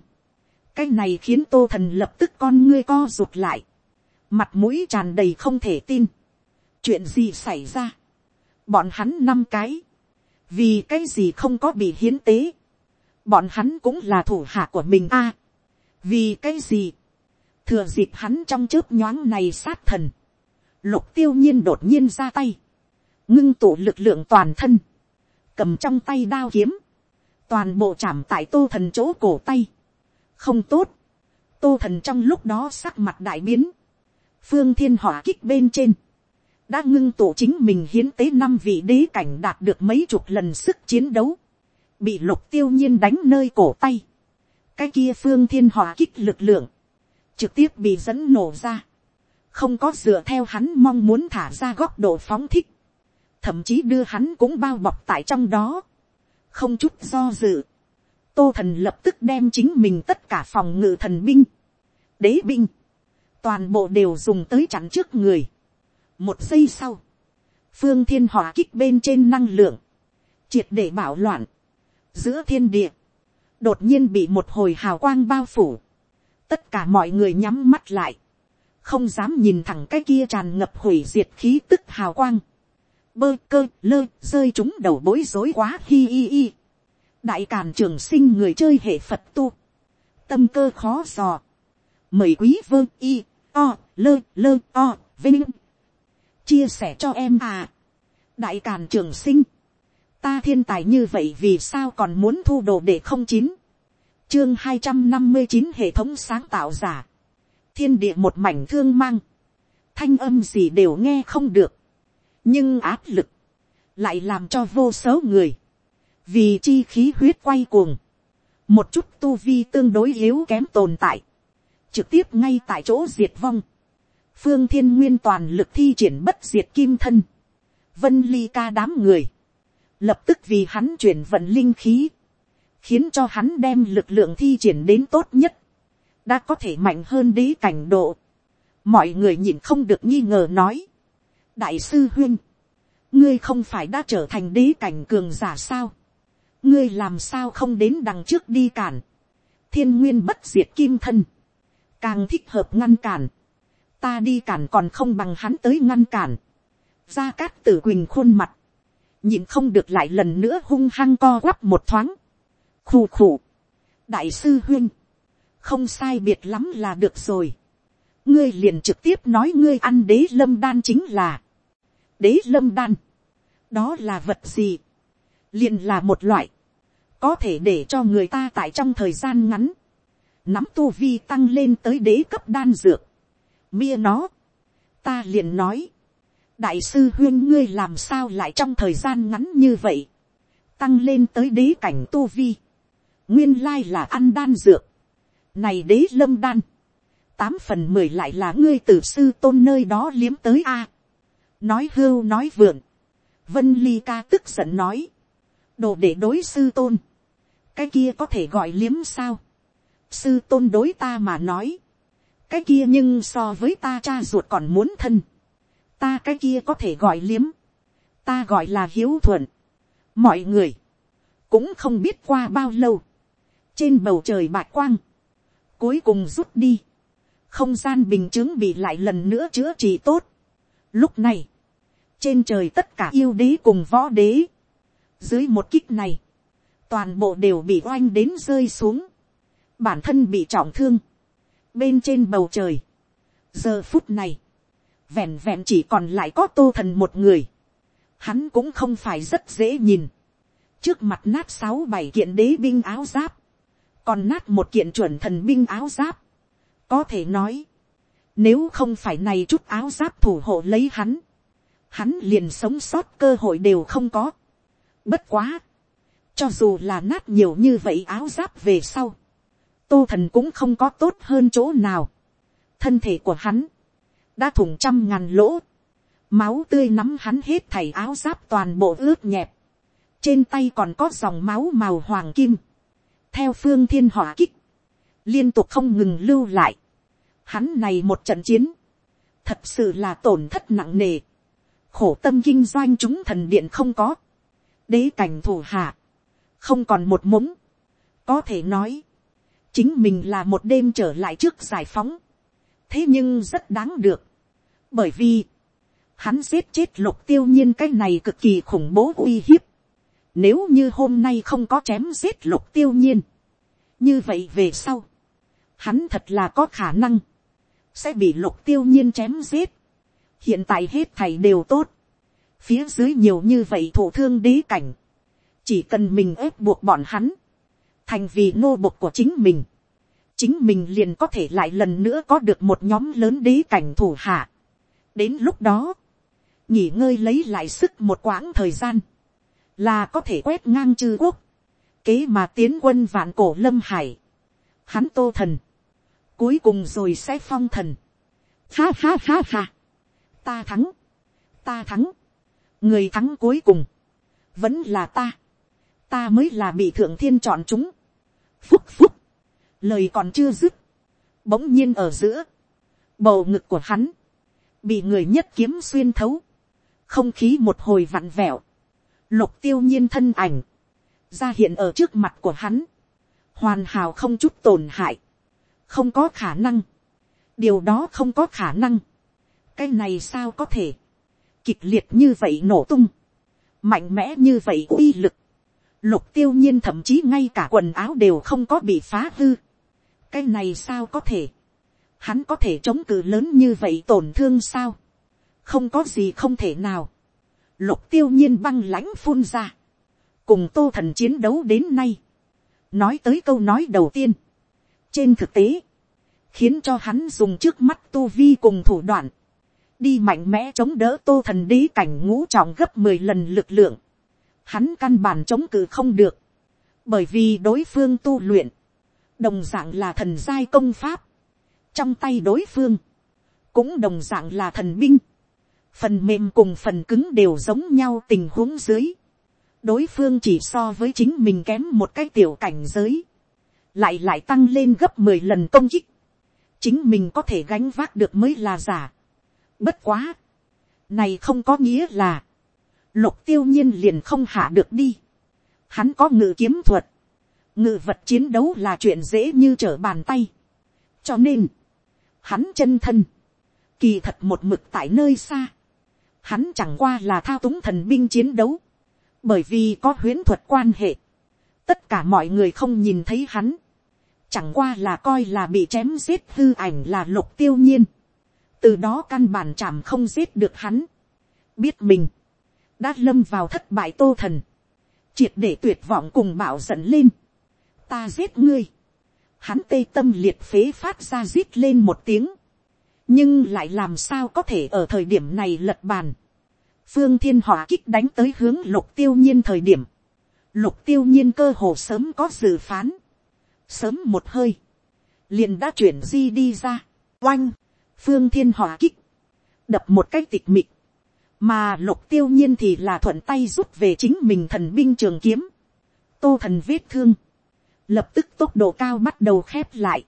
cái này khiến tô thần lập tức con ngươi co rụt lại, mặt mũi tràn đầy không thể tin, chuyện gì xảy ra, bọn hắn năm cái, vì cái gì không có bị hiến tế, bọn hắn cũng là thủ hạ của mình a, vì cái gì, thừa dịp hắn trong chớp nhoáng này sát thần, lục tiêu nhiên đột nhiên ra tay, ngưng tụ lực lượng toàn thân, cầm trong tay đao kiếm, toàn bộ chạm tại tô thần chỗ cổ tay, không tốt, tô thần trong lúc đó sắc mặt đại biến, phương thiên hỏa kích bên trên, đã ngưng tụ chính mình hiến tế năm vị đế cảnh đạt được mấy chục lần sức chiến đấu, bị lục tiêu nhiên đánh nơi cổ tay, cái kia phương thiên hỏa kích lực lượng, trực tiếp bị dẫn nổ ra, không có dựa theo hắn mong muốn thả ra góc độ phóng thích, thậm chí đưa hắn cũng bao bọc tại trong đó, không chút do dự, tô thần lập tức đem chính mình tất cả phòng ngự thần binh, đế binh, toàn bộ đều dùng tới chắn trước người. một giây sau, phương thiên hỏa kích bên trên năng lượng, triệt để bảo loạn, giữa thiên địa, đột nhiên bị một hồi hào quang bao phủ, tất cả mọi người nhắm mắt lại, không dám nhìn thẳng cái kia tràn ngập hủy diệt khí tức hào quang, bơ cơ lơ rơi chúng đầu bối rối quá hi hi hi. đại càn trường sinh người chơi hệ phật tu, tâm cơ khó dò, mời quý vơ y, o, lơ lơ o, vinh, chia sẻ cho em à, đại càn trường sinh, ta thiên tài như vậy vì sao còn muốn thu đồ để không chín, chương hai trăm năm mươi chín hệ thống sáng tạo giả, thiên địa một mảnh thương mang, thanh âm gì đều nghe không được, nhưng áp lực, lại làm cho vô số người, vì chi khí huyết quay cuồng, một chút tu vi tương đối yếu kém tồn tại, trực tiếp ngay tại chỗ diệt vong, phương thiên nguyên toàn lực thi triển bất diệt kim thân, vân ly ca đám người, lập tức vì hắn chuyển vận linh khí, khiến cho hắn đem lực lượng thi triển đến tốt nhất, đã có thể mạnh hơn đế cảnh độ. mọi người nhìn không được nghi ngờ nói, đại sư huyên, ngươi không phải đã trở thành đế cảnh cường giả sao, ngươi làm sao không đến đằng trước đi cản, thiên nguyên bất diệt kim thân, càng thích hợp ngăn cản, ta đi cản còn không bằng hắn tới ngăn cản, gia cát tử quỳnh khuôn mặt, nhìn không được lại lần nữa hung hăng co quắp một thoáng, khù khù, đại sư huyên, không sai biệt lắm là được rồi, ngươi liền trực tiếp nói ngươi ăn đế lâm đan chính là, đế lâm đan, đó là vật gì, liền là một loại, có thể để cho người ta tại trong thời gian ngắn, nắm tu vi tăng lên tới đế cấp đan dược, mia nó, ta liền nói, đại sư huyên ngươi làm sao lại trong thời gian ngắn như vậy, tăng lên tới đế cảnh tu vi, nguyên lai là ăn đan dược, này đế lâm đan, tám phần mười lại là ngươi t sư tôn nơi đó liếm tới a, nói hưu nói vượng, vân ly ca tức giận nói, đồ để đối sư tôn, cái kia có thể gọi liếm sao, sư tôn đối ta mà nói, cái kia nhưng so với ta cha ruột còn muốn thân, ta cái kia có thể gọi liếm, ta gọi là hiếu thuận, mọi người, cũng không biết qua bao lâu, trên bầu trời bạc quang, cuối cùng rút đi, không gian bình chứng bị lại lần nữa chữa trị tốt. Lúc này, trên trời tất cả yêu đế cùng võ đế, dưới một kích này, toàn bộ đều bị oanh đến rơi xuống, bản thân bị trọng thương, bên trên bầu trời. giờ phút này, vẹn vẹn chỉ còn lại có tô thần một người, hắn cũng không phải rất dễ nhìn, trước mặt nát sáu bảy kiện đế binh áo giáp, còn nát một kiện chuẩn thần binh áo giáp, có thể nói, nếu không phải này chút áo giáp thủ hộ lấy hắn, hắn liền sống sót cơ hội đều không có. Bất quá, cho dù là nát nhiều như vậy áo giáp về sau, tô thần cũng không có tốt hơn chỗ nào. thân thể của hắn, đã thủng trăm ngàn lỗ, máu tươi nắm hắn hết thảy áo giáp toàn bộ ướt nhẹp, trên tay còn có dòng máu màu hoàng kim, theo phương thiên hỏa kích, liên tục không ngừng lưu lại, hắn này một trận chiến, thật sự là tổn thất nặng nề, khổ tâm kinh doanh chúng thần điện không có, đế cảnh thủ hạ, không còn một mống, có thể nói, chính mình là một đêm trở lại trước giải phóng, thế nhưng rất đáng được, bởi vì, hắn giết chết lục tiêu nhiên cái này cực kỳ khủng bố uy hiếp, nếu như hôm nay không có chém giết lục tiêu nhiên, như vậy về sau, hắn thật là có khả năng, sẽ bị lục tiêu nhiên chém giết. hiện tại hết thầy đều tốt, phía dưới nhiều như vậy thủ thương đế cảnh, chỉ cần mình ép buộc bọn hắn, thành vì nô bộc của chính mình, chính mình liền có thể lại lần nữa có được một nhóm lớn đế cảnh thủ hạ. đến lúc đó, nghỉ ngơi lấy lại sức một quãng thời gian, là có thể quét ngang chư quốc, kế mà tiến quân vạn cổ lâm hải, hắn tô thần, cuối cùng rồi sẽ phong thần, ha ha ha ha, ta thắng, ta thắng, người thắng cuối cùng, vẫn là ta, ta mới là bị thượng thiên chọn chúng, phúc phúc, lời còn chưa dứt, bỗng nhiên ở giữa, bầu ngực của hắn, bị người nhất kiếm xuyên thấu, không khí một hồi vặn vẹo, lục tiêu nhiên thân ảnh, ra hiện ở trước mặt của hắn, hoàn hảo không chút tổn hại, không có khả năng, điều đó không có khả năng, cái này sao có thể, kịch liệt như vậy nổ tung, mạnh mẽ như vậy uy lực, lục tiêu nhiên thậm chí ngay cả quần áo đều không có bị phá hư, cái này sao có thể, hắn có thể chống cự lớn như vậy tổn thương sao, không có gì không thể nào, lục tiêu nhiên băng lãnh phun ra, cùng tô thần chiến đấu đến nay, nói tới câu nói đầu tiên, trên thực tế, khiến cho hắn dùng trước mắt tu vi cùng thủ đoạn, đi mạnh mẽ chống đỡ tô thần đế cảnh ngũ trọng gấp mười lần lực lượng, hắn căn bản chống cự không được, bởi vì đối phương tu luyện, đồng d ạ n g là thần giai công pháp, trong tay đối phương, cũng đồng d ạ n g là thần binh, phần mềm cùng phần cứng đều giống nhau tình huống dưới, đối phương chỉ so với chính mình kém một cái tiểu cảnh giới, lại lại tăng lên gấp mười lần công kích, chính mình có thể gánh vác được mới là giả. Bất quá, này không có nghĩa là, lục tiêu nhiên liền không hạ được đi. Hắn có ngự kiếm thuật, ngự vật chiến đấu là chuyện dễ như trở bàn tay. cho nên, hắn chân thân, kỳ thật một mực tại nơi xa hắn chẳng qua là thao túng thần binh chiến đấu, bởi vì có huyễn thuật quan hệ. tất cả mọi người không nhìn thấy hắn, chẳng qua là coi là bị chém giết hư ảnh là lục tiêu nhiên. từ đó căn bản chạm không giết được hắn. biết mình, đã lâm vào thất bại tô thần, triệt để tuyệt vọng cùng bảo giận lên ta giết ngươi. Hắn tê tâm liệt phế phát ra giết lên một tiếng. Nhưng lại làm sao có thể ở thời điểm này lật bàn. Phương thiên hỏa kích đánh tới hướng lục tiêu nhiên thời điểm. Lục tiêu nhiên cơ hồ sớm có dự phán. Sớm một hơi. Liền đã chuyển di đi ra. Oanh. Phương thiên hỏa kích. Đập một cách tịch mịch. Mà lục tiêu nhiên thì là thuận tay rút về chính mình thần binh trường kiếm. Tô thần vết thương lập tức tốc độ cao bắt đầu khép lại.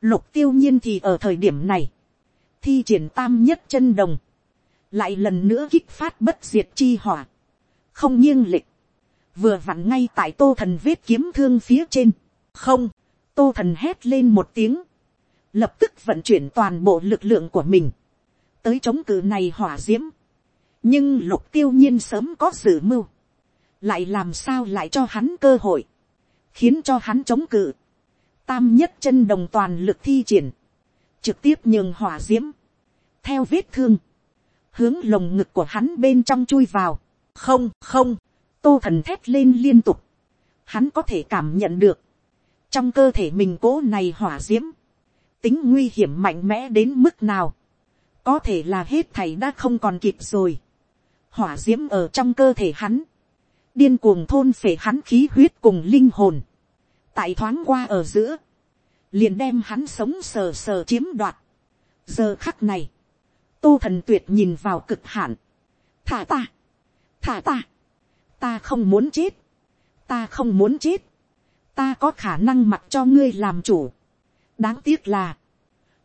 Lục tiêu nhiên thì ở thời điểm này, thi triển tam nhất chân đồng, lại lần nữa kích phát bất diệt chi hỏa, không nghiêng lịch, vừa vặn ngay tại tô thần vết kiếm thương phía trên, không, tô thần hét lên một tiếng, lập tức vận chuyển toàn bộ lực lượng của mình, tới chống cự này hỏa d i ễ m nhưng lục tiêu nhiên sớm có dự mưu, lại làm sao lại cho hắn cơ hội, khiến cho hắn chống cự, tam nhất chân đồng toàn lực thi triển, trực tiếp nhường hỏa d i ễ m theo vết thương, hướng lồng ngực của hắn bên trong chui vào, không không, tô thần thét lên liên tục, hắn có thể cảm nhận được, trong cơ thể mình cố này hỏa d i ễ m tính nguy hiểm mạnh mẽ đến mức nào, có thể là hết thầy đã không còn kịp rồi, hỏa d i ễ m ở trong cơ thể hắn, điên cuồng thôn phể hắn khí huyết cùng linh hồn, tại thoáng qua ở giữa, liền đem hắn sống sờ sờ chiếm đoạt. giờ khắc này, tô thần tuyệt nhìn vào cực hạn, thả ta, thả ta, ta không muốn chết, ta không muốn chết, ta có khả năng mặc cho ngươi làm chủ. đáng tiếc là,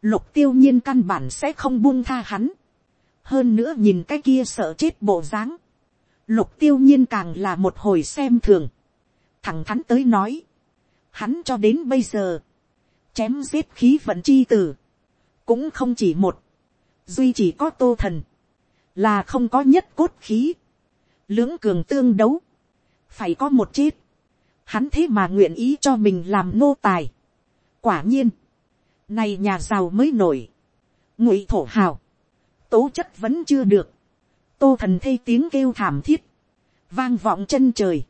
lục tiêu nhiên căn bản sẽ không buông tha hắn, hơn nữa nhìn cái kia sợ chết bộ dáng, lục tiêu nhiên càng là một hồi xem thường, thẳng thắn tới nói, hắn cho đến bây giờ, chém giết khí vận chi tử, cũng không chỉ một, duy chỉ có tô thần, là không có nhất cốt khí, lưỡng cường tương đấu, phải có một chết, hắn thế mà nguyện ý cho mình làm nô tài. quả nhiên, này nhà giàu mới nổi, ngụy thổ hào, tố chất vẫn chưa được, tô thần thây tiếng kêu thảm thiết, vang vọng chân trời,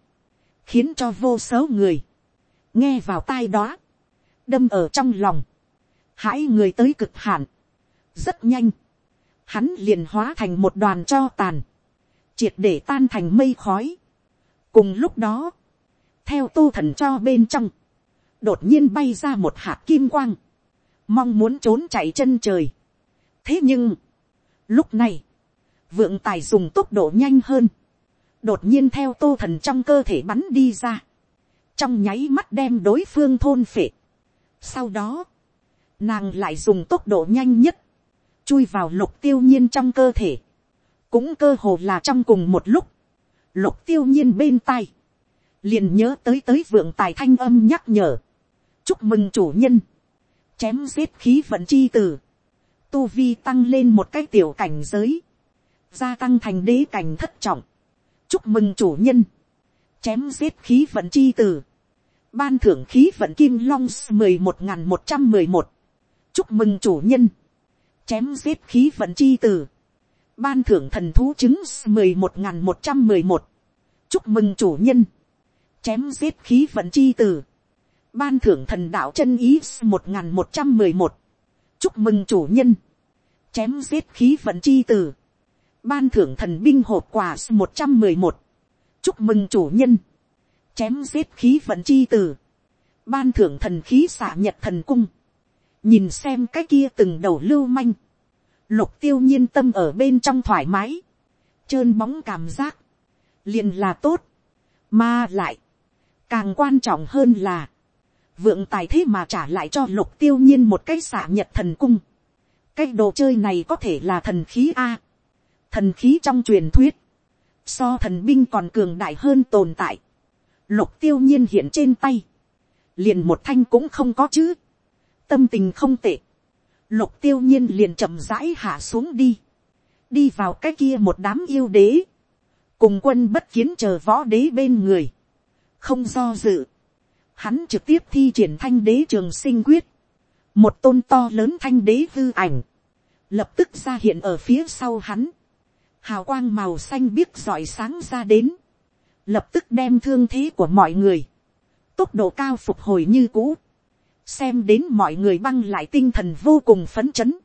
khiến cho vô số người, nghe vào tai đó, đâm ở trong lòng, hãy người tới cực hạn, rất nhanh, hắn liền hóa thành một đoàn cho tàn, triệt để tan thành mây khói. cùng lúc đó, theo tu thần cho bên trong, đột nhiên bay ra một hạt kim quang, mong muốn trốn chạy chân trời. thế nhưng, lúc này, vượng tài dùng tốc độ nhanh hơn, đột nhiên theo tô thần trong cơ thể bắn đi ra, trong nháy mắt đem đối phương thôn phệ. sau đó, nàng lại dùng tốc độ nhanh nhất, chui vào lục tiêu nhiên trong cơ thể, cũng cơ hồ là trong cùng một lúc, lục tiêu nhiên bên tai, liền nhớ tới tới vượng tài thanh âm nhắc nhở, chúc mừng chủ nhân, chém giết khí vận chi tử, tu vi tăng lên một cái tiểu cảnh giới, gia tăng thành đế cảnh thất trọng, chúc mừng chủ nhân, chém giết khí vận chi tử, ban thưởng khí vận kim long mười một n một trăm mười một, chúc mừng chủ nhân, chém giết khí vận chi tử, ban thưởng thần thú chứng mười một n một trăm mười một, chúc mừng chủ nhân, chém giết khí vận chi tử, ban thưởng thần đạo chân ý một n một trăm mười một, chúc mừng chủ nhân, chém giết khí vận chi tử, ban thưởng thần binh hộp quà một trăm mười một, chúc mừng chủ nhân, chém giết khí vận chi tử, ban thưởng thần khí xạ nhật thần cung, nhìn xem cái kia từng đầu lưu manh, lục tiêu nhiên tâm ở bên trong thoải mái, trơn bóng cảm giác, liền là tốt, mà lại, càng quan trọng hơn là, vượng tài thế mà trả lại cho lục tiêu nhiên một cái xả nhật thần cung, cái đồ chơi này có thể là thần khí a, thần khí trong truyền thuyết, so thần binh còn cường đại hơn tồn tại, lục tiêu nhiên hiện trên tay, liền một thanh cũng không có chứ, tâm tình không tệ, lục tiêu nhiên liền chậm rãi hạ xuống đi, đi vào cái kia một đám yêu đế, cùng quân bất kiến chờ võ đế bên người, không do dự, hắn trực tiếp thi triển thanh đế trường sinh quyết, một tôn to lớn thanh đế hư ảnh, lập tức ra hiện ở phía sau hắn, hào quang màu xanh biếc rọi sáng ra đến, lập tức đem thương thế của mọi người, tốc độ cao phục hồi như cũ, xem đến mọi người băng lại tinh thần vô cùng phấn chấn,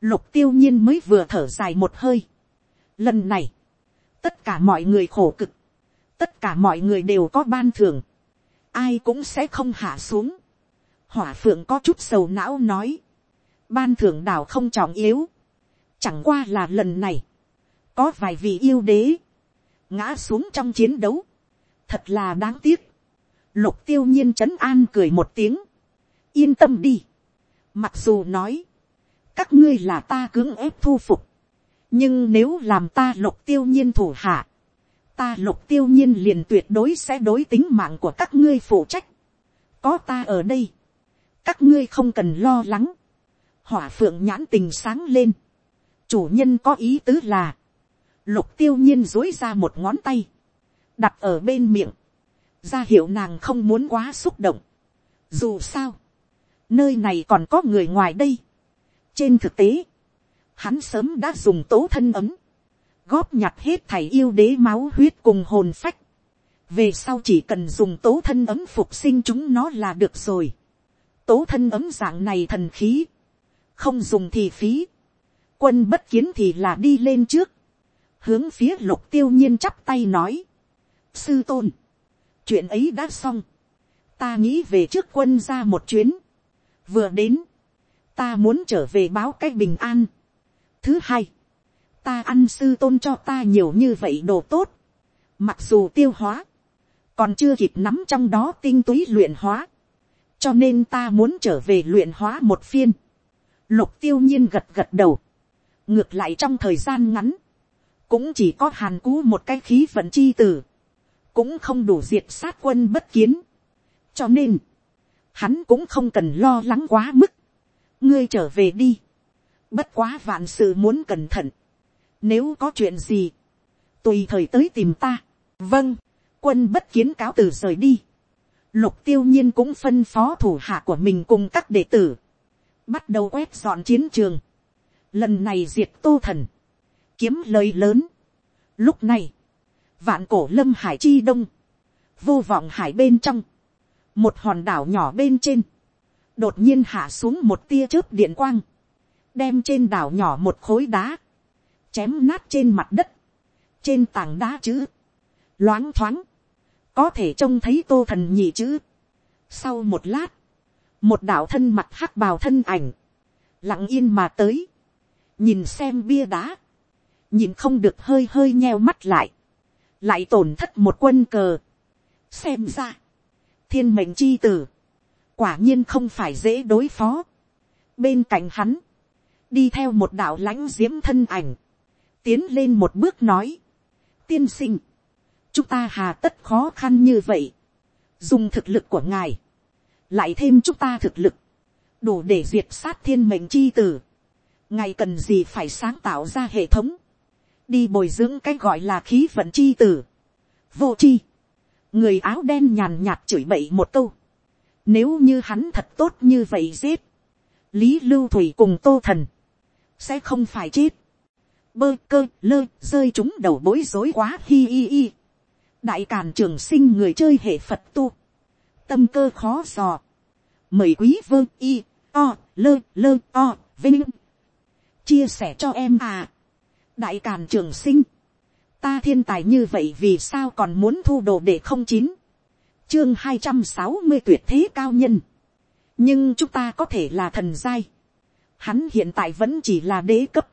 lục tiêu nhiên mới vừa thở dài một hơi. Lần này, tất cả mọi người khổ cực, tất cả mọi người đều có ban thưởng, ai cũng sẽ không hạ xuống. hỏa phượng có chút sầu não nói, ban thưởng đảo không trọng yếu, chẳng qua là lần này, có vài vị yêu đế, ngã xuống trong chiến đấu, thật là đáng tiếc, lục tiêu nhiên trấn an cười một tiếng, yên tâm đi, mặc dù nói, các ngươi là ta cưỡng ép thu phục, nhưng nếu làm ta lục tiêu nhiên thủ hạ, ta lục tiêu nhiên liền tuyệt đối sẽ đối tính mạng của các ngươi phụ trách, có ta ở đây, các ngươi không cần lo lắng, hỏa phượng nhãn tình sáng lên, chủ nhân có ý tứ là, lục tiêu nhiên dối ra một ngón tay, đặt ở bên miệng, ra hiệu nàng không muốn quá xúc động. Dù sao, nơi này còn có người ngoài đây. trên thực tế, hắn sớm đã dùng tố thân ấm, góp nhặt hết thảy yêu đế máu huyết cùng hồn phách. về sau chỉ cần dùng tố thân ấm phục sinh chúng nó là được rồi. tố thân ấm dạng này thần khí, không dùng thì phí. quân bất kiến thì là đi lên trước, hướng phía lục tiêu nhiên chắp tay nói. sư tôn, chuyện ấy đã xong, ta nghĩ về trước quân ra một chuyến, vừa đến, ta muốn trở về báo cái bình an. thứ hai, ta ăn sư tôn cho ta nhiều như vậy đồ tốt, mặc dù tiêu hóa, còn chưa kịp nắm trong đó tinh túy luyện hóa, cho nên ta muốn trở về luyện hóa một phiên. Lục tiêu nhiên gật gật đầu, ngược lại trong thời gian ngắn, cũng chỉ có hàn cú một cái khí vận chi tử, cũng không đủ diệt sát quân bất kiến. cho nên, hắn cũng không cần lo lắng quá mức. ngươi trở về đi. bất quá vạn sự muốn cẩn thận. nếu có chuyện gì, tùy thời tới tìm ta. vâng, quân bất kiến cáo từ rời đi. lục tiêu nhiên cũng phân phó thủ hạ của mình cùng các đệ tử. bắt đầu quét dọn chiến trường. lần này diệt tô thần kiếm lời lớn. Lúc này, vạn cổ lâm hải chi đông, vô vọng hải bên trong, một hòn đảo nhỏ bên trên, đột nhiên hạ xuống một tia chớp điện quang, đem trên đảo nhỏ một khối đá, chém nát trên mặt đất, trên tảng đá chữ, loáng thoáng, có thể trông thấy tô thần nhị chữ. Sau một lát, một đạo thân mặt hắc bào thân ảnh, lặng yên mà tới, nhìn xem bia đá, nhìn không được hơi hơi nheo mắt lại, lại tổn thất một quân cờ. xem ra, thiên mệnh chi tử, quả nhiên không phải dễ đối phó. bên cạnh hắn, đi theo một đạo lãnh diễm thân ảnh, tiến lên một bước nói, tiên sinh, chúng ta hà tất khó khăn như vậy, dùng thực lực của ngài, lại thêm chúng ta thực lực, đủ để diệt sát thiên mệnh chi tử, ngài cần gì phải sáng tạo ra hệ thống, đi bồi dưỡng cái gọi là khí vận chi tử, vô chi, người áo đen nhàn nhạt chửi bậy một câu, nếu như hắn thật tốt như vậy giết, lý lưu thủy cùng tô thần, sẽ không phải chết, bơ cơ lơ rơi chúng đầu bối rối quá hi hi hi. đại càn trường sinh người chơi hệ phật tu, tâm cơ khó dò, mời quý vơ y o lơ lơ o vinh. Chia sẻ cho em à. Đại càn trường sinh ta thiên tài như vậy vì sao còn muốn thu đồ để không chín? Chương hai trăm sáu mươi tuyệt thế cao nhân. Nhưng chúng ta có thể là thần giai. Hắn hiện tại vẫn chỉ là đế cấp.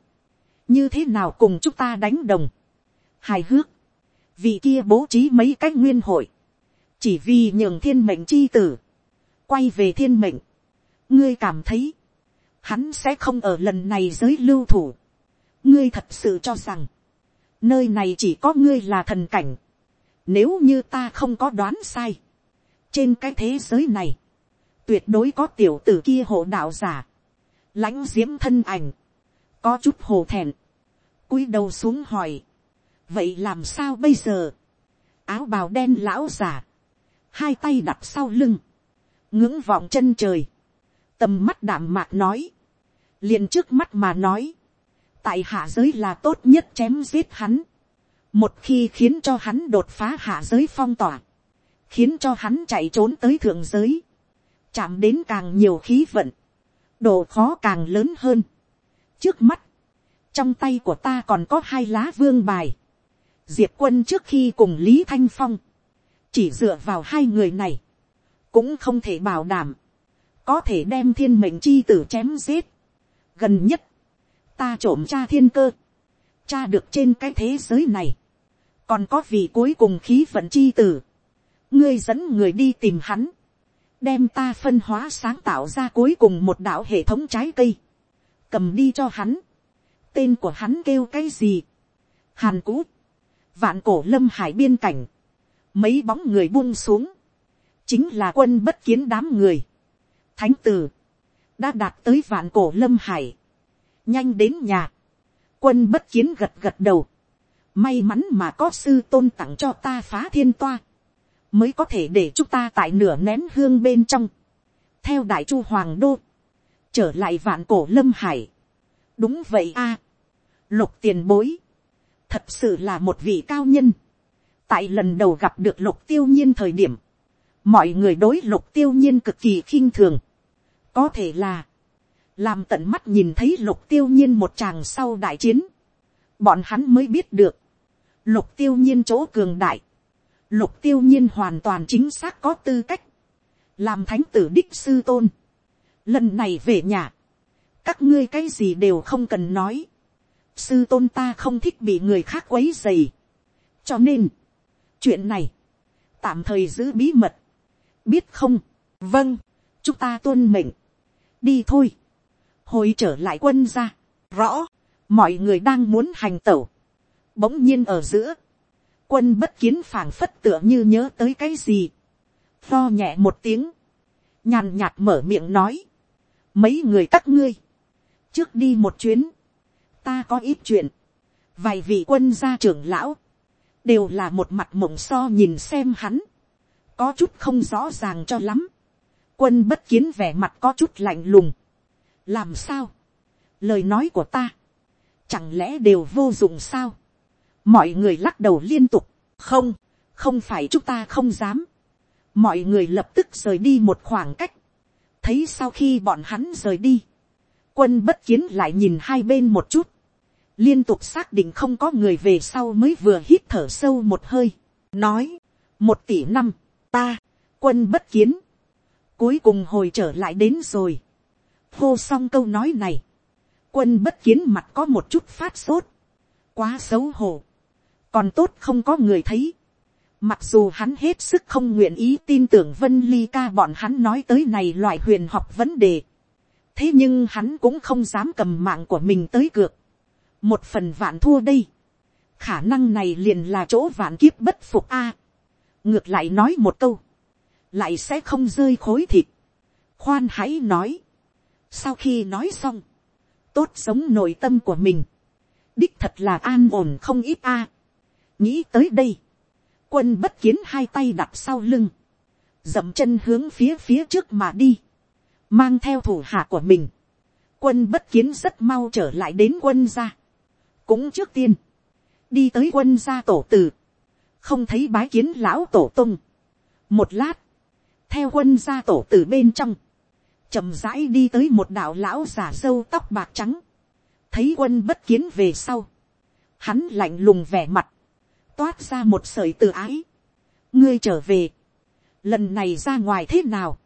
Như thế nào cùng chúng ta đánh đồng? Hài hước. Vị kia bố trí mấy cách nguyên hội. Chỉ vì nhường thiên mệnh chi tử. Quay về thiên mệnh. Ngươi cảm thấy, hắn sẽ không ở lần này giới lưu thủ. Ngươi thật sự cho rằng nơi này chỉ có ngươi là thần cảnh. Nếu như ta không có đoán sai. Trên cái thế giới này. Tuyệt đối có tiểu tử kia hộ đạo giả. Lãnh diễm thân ảnh. Có chút hồ thẹn, cúi đầu xuống hỏi, vậy làm sao bây giờ, áo bào đen lão giả, hai tay đặt sau lưng, ngưỡng vọng chân trời, tầm mắt đảm mạc nói, liền trước mắt mà nói, tại hạ giới là tốt nhất chém giết hắn, một khi khiến cho hắn đột phá hạ giới phong tỏa, khiến cho hắn chạy trốn tới thượng giới, chạm đến càng nhiều khí vận, độ khó càng lớn hơn. trước mắt, trong tay của ta còn có hai lá vương bài, diệp quân trước khi cùng lý thanh phong, chỉ dựa vào hai người này, cũng không thể bảo đảm, có thể đem thiên mệnh chi tử chém giết. gần nhất, ta trộm cha thiên cơ, cha được trên cái thế giới này, còn có vị cuối cùng khí vận chi tử, ngươi dẫn người đi tìm hắn, đem ta phân hóa sáng tạo ra cuối cùng một đạo hệ thống trái cây, cầm đi cho hắn, tên của hắn kêu cái gì, hàn cũ, vạn cổ lâm hải biên cảnh, mấy bóng người buông xuống, chính là quân bất kiến đám người, thánh tử, đã đạt tới vạn cổ lâm hải, nhanh đến nhà, quân bất kiến gật gật đầu, may mắn mà có sư tôn tặng cho ta phá thiên toa, mới có thể để chúng ta tại nửa nén hương bên trong, theo đại chu hoàng đô, trở lại vạn cổ lâm hải. đúng vậy a, lục tiền bối, thật sự là một vị cao nhân. tại lần đầu gặp được lục tiêu nhiên thời điểm, mọi người đối lục tiêu nhiên cực kỳ khinh thường. có thể là, làm tận mắt nhìn thấy lục tiêu nhiên một chàng sau đại chiến, bọn hắn mới biết được, lục tiêu nhiên chỗ cường đại, lục tiêu nhiên hoàn toàn chính xác có tư cách, làm thánh tử đích sư tôn. Lần này về nhà, các ngươi cái gì đều không cần nói. Sư tôn ta không thích bị người khác quấy dày. cho nên, chuyện này, tạm thời giữ bí mật. biết không, vâng, chúng ta tuân mệnh. đi thôi, hồi trở lại quân ra, rõ, mọi người đang muốn hành tẩu. bỗng nhiên ở giữa, quân bất kiến phảng phất tựa như nhớ tới cái gì. lo nhẹ một tiếng. Nhàn nhạt mở miệng nói. Mấy người các ngươi. Trước đi một chuyến. Ta có ít chuyện. Vài vị quân gia trưởng lão. Đều là một mặt mộng so nhìn xem hắn. Có chút không rõ ràng cho lắm. Quân bất kiến vẻ mặt có chút lạnh lùng. Làm sao? Lời nói của ta. Chẳng lẽ đều vô dụng sao? mọi người lắc đầu liên tục, không, không phải chúng ta không dám. mọi người lập tức rời đi một khoảng cách, thấy sau khi bọn hắn rời đi, quân bất kiến lại nhìn hai bên một chút, liên tục xác định không có người về sau mới vừa hít thở sâu một hơi, nói, một tỷ năm, ta, quân bất kiến, cuối cùng hồi trở lại đến rồi, hô xong câu nói này, quân bất kiến mặt có một chút phát sốt, quá xấu hổ, còn tốt không có người thấy. Mặc dù hắn hết sức không nguyện ý tin tưởng Vân Ly ca bọn hắn nói tới này loại huyền học vấn đề. Thế nhưng hắn cũng không dám cầm mạng của mình tới cược. Một phần vạn thua đây. Khả năng này liền là chỗ vạn kiếp bất phục a. ngược lại nói một câu. Lại sẽ không rơi khối thịt. Khoan hãy nói. Sau khi nói xong. Tốt sống nội tâm của mình. Đích thật là an ổn không ít a nghĩ tới đây, quân bất kiến hai tay đặt sau lưng, dậm chân hướng phía phía trước mà đi, mang theo thủ hạ của mình, quân bất kiến rất mau trở lại đến quân gia, cũng trước tiên, đi tới quân gia tổ tử, không thấy bái kiến lão tổ tung, một lát, theo quân gia tổ tử bên trong, chậm rãi đi tới một đạo lão giả dâu tóc bạc trắng, thấy quân bất kiến về sau, hắn lạnh lùng vẻ mặt, toát ra một sợi tự ái, ngươi trở về, lần này ra ngoài thế nào,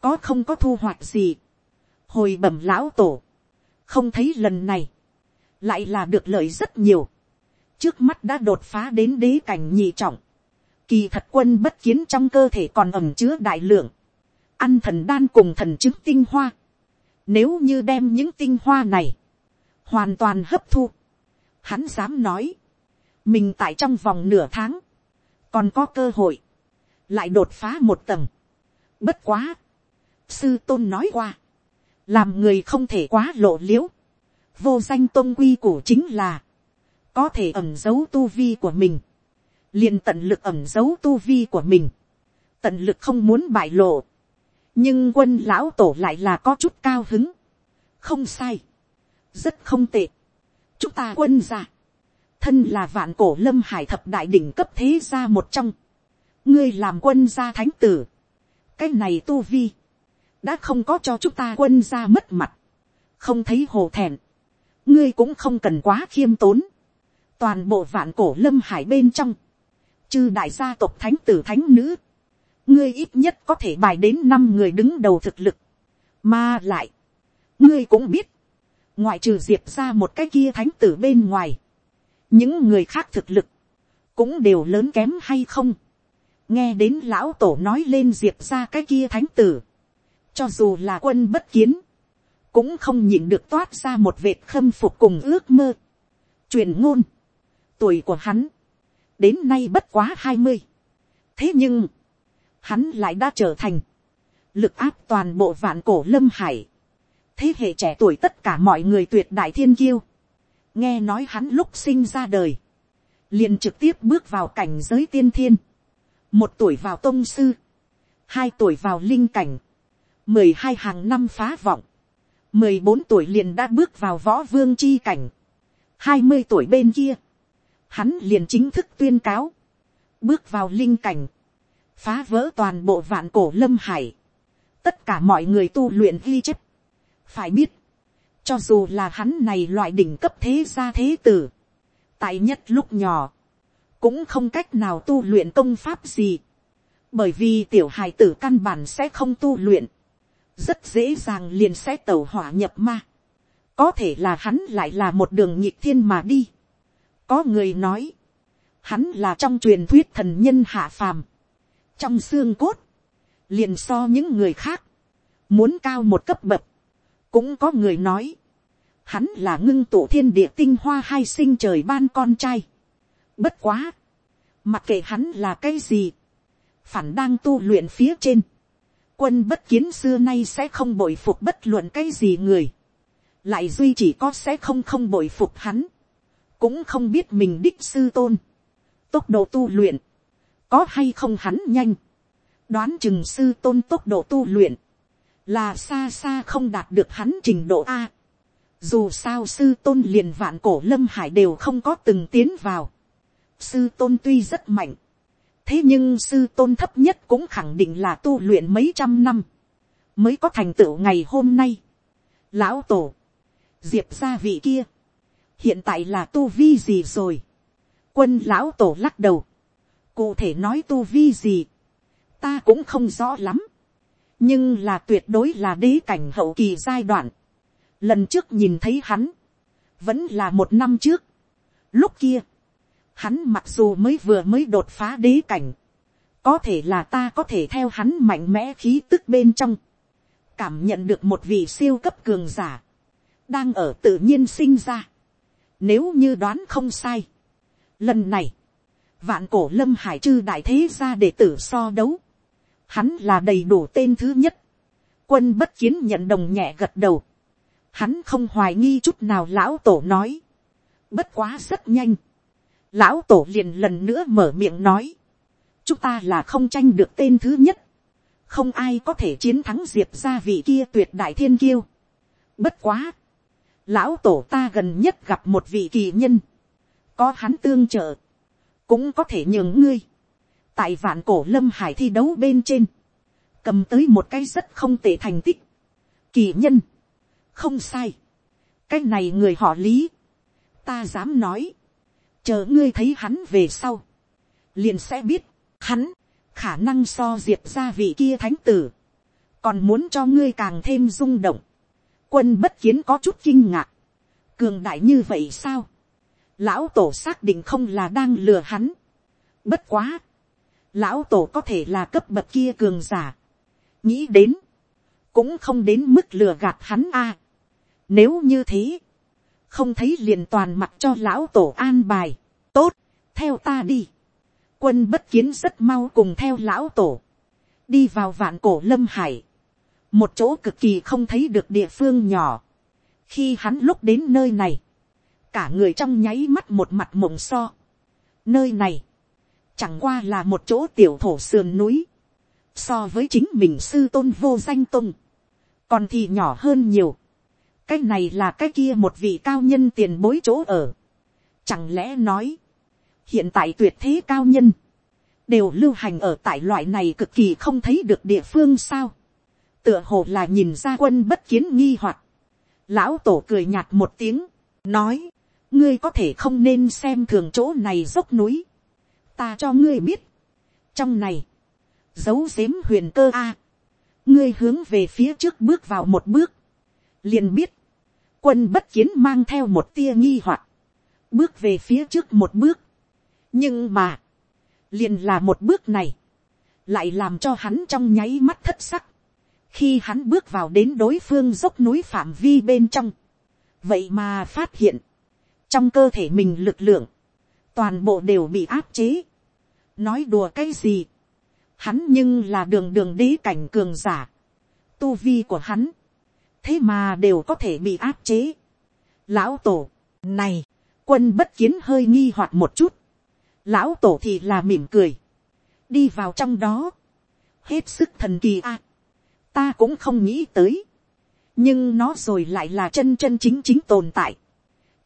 có không có thu hoạch gì, hồi bẩm lão tổ, không thấy lần này, lại là được lợi rất nhiều, trước mắt đã đột phá đến đế cảnh nhị trọng, kỳ thật quân bất kiến trong cơ thể còn ẩm chứa đại lượng, ăn thần đan cùng thần chứng tinh hoa, nếu như đem những tinh hoa này, hoàn toàn hấp thu, hắn dám nói, mình tại trong vòng nửa tháng, còn có cơ hội, lại đột phá một tầng. Bất quá, sư tôn nói qua, làm người không thể quá lộ liễu. vô danh tôn quy củ chính là, có thể ẩm giấu tu vi của mình, liền tận lực ẩm giấu tu vi của mình, tận lực không muốn bại lộ, nhưng quân lão tổ lại là có chút cao hứng, không sai, rất không tệ, chúng ta quân ra, thân là vạn cổ lâm hải thập đại đỉnh cấp thế gia một trong, ngươi làm quân gia thánh tử, cái này tu vi, đã không có cho chúng ta quân gia mất mặt, không thấy hồ thẹn, ngươi cũng không cần quá khiêm tốn, toàn bộ vạn cổ lâm hải bên trong, chư đại gia tộc thánh tử thánh nữ, ngươi ít nhất có thể bài đến năm người đứng đầu thực lực, mà lại, ngươi cũng biết, ngoại trừ diệp ra một cái kia thánh tử bên ngoài, những người khác thực lực, cũng đều lớn kém hay không. nghe đến lão tổ nói lên diệp ra cái kia thánh tử, cho dù là quân bất kiến, cũng không nhịn được toát ra một vệt khâm phục cùng ước mơ. truyền ngôn, tuổi của hắn, đến nay bất quá hai mươi. thế nhưng, hắn lại đã trở thành, lực áp toàn bộ vạn cổ lâm hải, thế hệ trẻ tuổi tất cả mọi người tuyệt đại thiên kiêu, nghe nói hắn lúc sinh ra đời, liền trực tiếp bước vào cảnh giới tiên thiên, một tuổi vào tông sư, hai tuổi vào linh cảnh, mười hai hàng năm phá vọng, mười bốn tuổi liền đã bước vào võ vương chi cảnh, hai mươi tuổi bên kia, hắn liền chính thức tuyên cáo, bước vào linh cảnh, phá vỡ toàn bộ vạn cổ lâm hải, tất cả mọi người tu luyện ghi chép, phải biết, cho dù là hắn này loại đỉnh cấp thế gia thế tử. Tại nhất lúc nhỏ. Cũng không cách nào tu luyện công pháp gì. Bởi vì tiểu hài tử căn bản sẽ không tu luyện. Rất dễ dàng liền sẽ tẩu hỏa nhập ma. Có thể là hắn lại là một đường nhịp thiên mà đi. Có người nói. Hắn là trong truyền thuyết thần nhân hạ phàm. Trong xương cốt. Liền so những người khác. Muốn cao một cấp bậc cũng có người nói, hắn là ngưng tụ thiên địa tinh hoa hay sinh trời ban con trai. Bất quá, mặc kệ hắn là cái gì, phản đang tu luyện phía trên. Quân bất kiến xưa nay sẽ không bội phục bất luận cái gì người. Lại duy chỉ có sẽ không không bội phục hắn. Cũng không biết mình đích sư tôn. Tốc độ tu luyện. Có hay không hắn nhanh. Đoán chừng sư tôn tốc độ tu luyện là xa xa không đạt được hắn trình độ a. Dù sao sư tôn liền vạn cổ lâm hải đều không có từng tiến vào. Sư tôn tuy rất mạnh. Thế nhưng sư tôn thấp nhất cũng khẳng định là tu luyện mấy trăm năm. Mới có thành tựu ngày hôm nay. Lão tổ. Diệp gia vị kia. Hiện tại là tu vi gì rồi. Quân lão tổ lắc đầu. Cụ thể nói tu vi gì. Ta cũng không rõ lắm nhưng là tuyệt đối là đế cảnh hậu kỳ giai đoạn. Lần trước nhìn thấy hắn, vẫn là một năm trước. Lúc kia, hắn mặc dù mới vừa mới đột phá đế cảnh, có thể là ta có thể theo hắn mạnh mẽ khí tức bên trong, cảm nhận được một vị siêu cấp cường giả, đang ở tự nhiên sinh ra. Nếu như đoán không sai, lần này, vạn cổ lâm hải chư đại thế gia để tử so đấu, hắn là đầy đủ tên thứ nhất. quân bất kiến nhận đồng nhẹ gật đầu. hắn không hoài nghi chút nào lão tổ nói. bất quá rất nhanh. lão tổ liền lần nữa mở miệng nói. chúng ta là không tranh được tên thứ nhất, không ai có thể chiến thắng diệp gia vị kia tuyệt đại thiên kiêu. bất quá, lão tổ ta gần nhất gặp một vị kỳ nhân, có hắn tương trợ, cũng có thể nhường ngươi, tại vạn cổ lâm hải thi đấu bên trên, cầm tới một cái rất không tệ thành tích, kỳ nhân, không sai, cái này người họ lý, ta dám nói, chờ ngươi thấy hắn về sau, liền sẽ biết, hắn, khả năng so diệt ra vị kia thánh tử, còn muốn cho ngươi càng thêm rung động, quân bất kiến có chút kinh ngạc, cường đại như vậy sao, lão tổ xác định không là đang lừa hắn, bất quá, lão tổ có thể là cấp bậc kia cường giả, nghĩ đến, cũng không đến mức lừa gạt hắn a. nếu như thế, không thấy liền toàn mặt cho lão tổ an bài, tốt, theo ta đi. quân bất kiến rất mau cùng theo lão tổ, đi vào vạn cổ lâm hải, một chỗ cực kỳ không thấy được địa phương nhỏ. khi hắn lúc đến nơi này, cả người trong nháy mắt một mặt mộng so. nơi này, chẳng qua là một chỗ tiểu thổ sườn núi, so với chính mình sư tôn vô danh tung. còn thì nhỏ hơn nhiều. cái này là cái kia một vị cao nhân tiền bối chỗ ở. chẳng lẽ nói, hiện tại tuyệt thế cao nhân, đều lưu hành ở tại loại này cực kỳ không thấy được địa phương sao. tựa hồ là nhìn ra quân bất kiến nghi hoặc. lão tổ cười nhạt một tiếng, nói, ngươi có thể không nên xem thường chỗ này dốc núi. ta cho ngươi biết, trong này, dấu dếm huyền cơ a, ngươi hướng về phía trước bước vào một bước, liền biết, quân bất kiến mang theo một tia nghi hoặc, bước về phía trước một bước, nhưng mà, liền là một bước này, lại làm cho hắn trong nháy mắt thất sắc, khi hắn bước vào đến đối phương dốc núi phạm vi bên trong, vậy mà phát hiện, trong cơ thể mình lực lượng, toàn bộ đều bị áp chế. nói đùa cái gì, hắn nhưng là đường đường đế cảnh cường giả, tu vi của hắn, thế mà đều có thể bị áp chế. lão tổ, này, quân bất kiến hơi nghi hoặc một chút, lão tổ thì là mỉm cười, đi vào trong đó, hết sức thần kỳ a, ta cũng không nghĩ tới, nhưng nó rồi lại là chân chân chính chính tồn tại,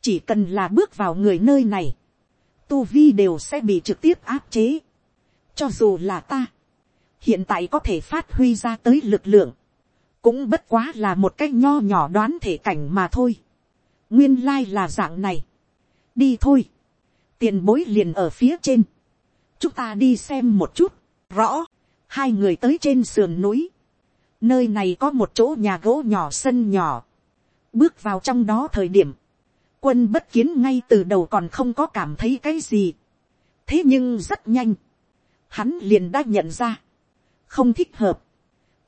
chỉ cần là bước vào người nơi này, tu vi đều sẽ bị trực tiếp áp chế, cho dù là ta, hiện tại có thể phát huy ra tới lực lượng, cũng bất quá là một cái nho nhỏ đoán thể cảnh mà thôi. nguyên lai là dạng này. đi thôi. tiền bối liền ở phía trên. chúng ta đi xem một chút. rõ, hai người tới trên sườn núi. nơi này có một chỗ nhà gỗ nhỏ sân nhỏ. bước vào trong đó thời điểm, quân bất kiến ngay từ đầu còn không có cảm thấy cái gì. thế nhưng rất nhanh, hắn liền đã nhận ra, không thích hợp,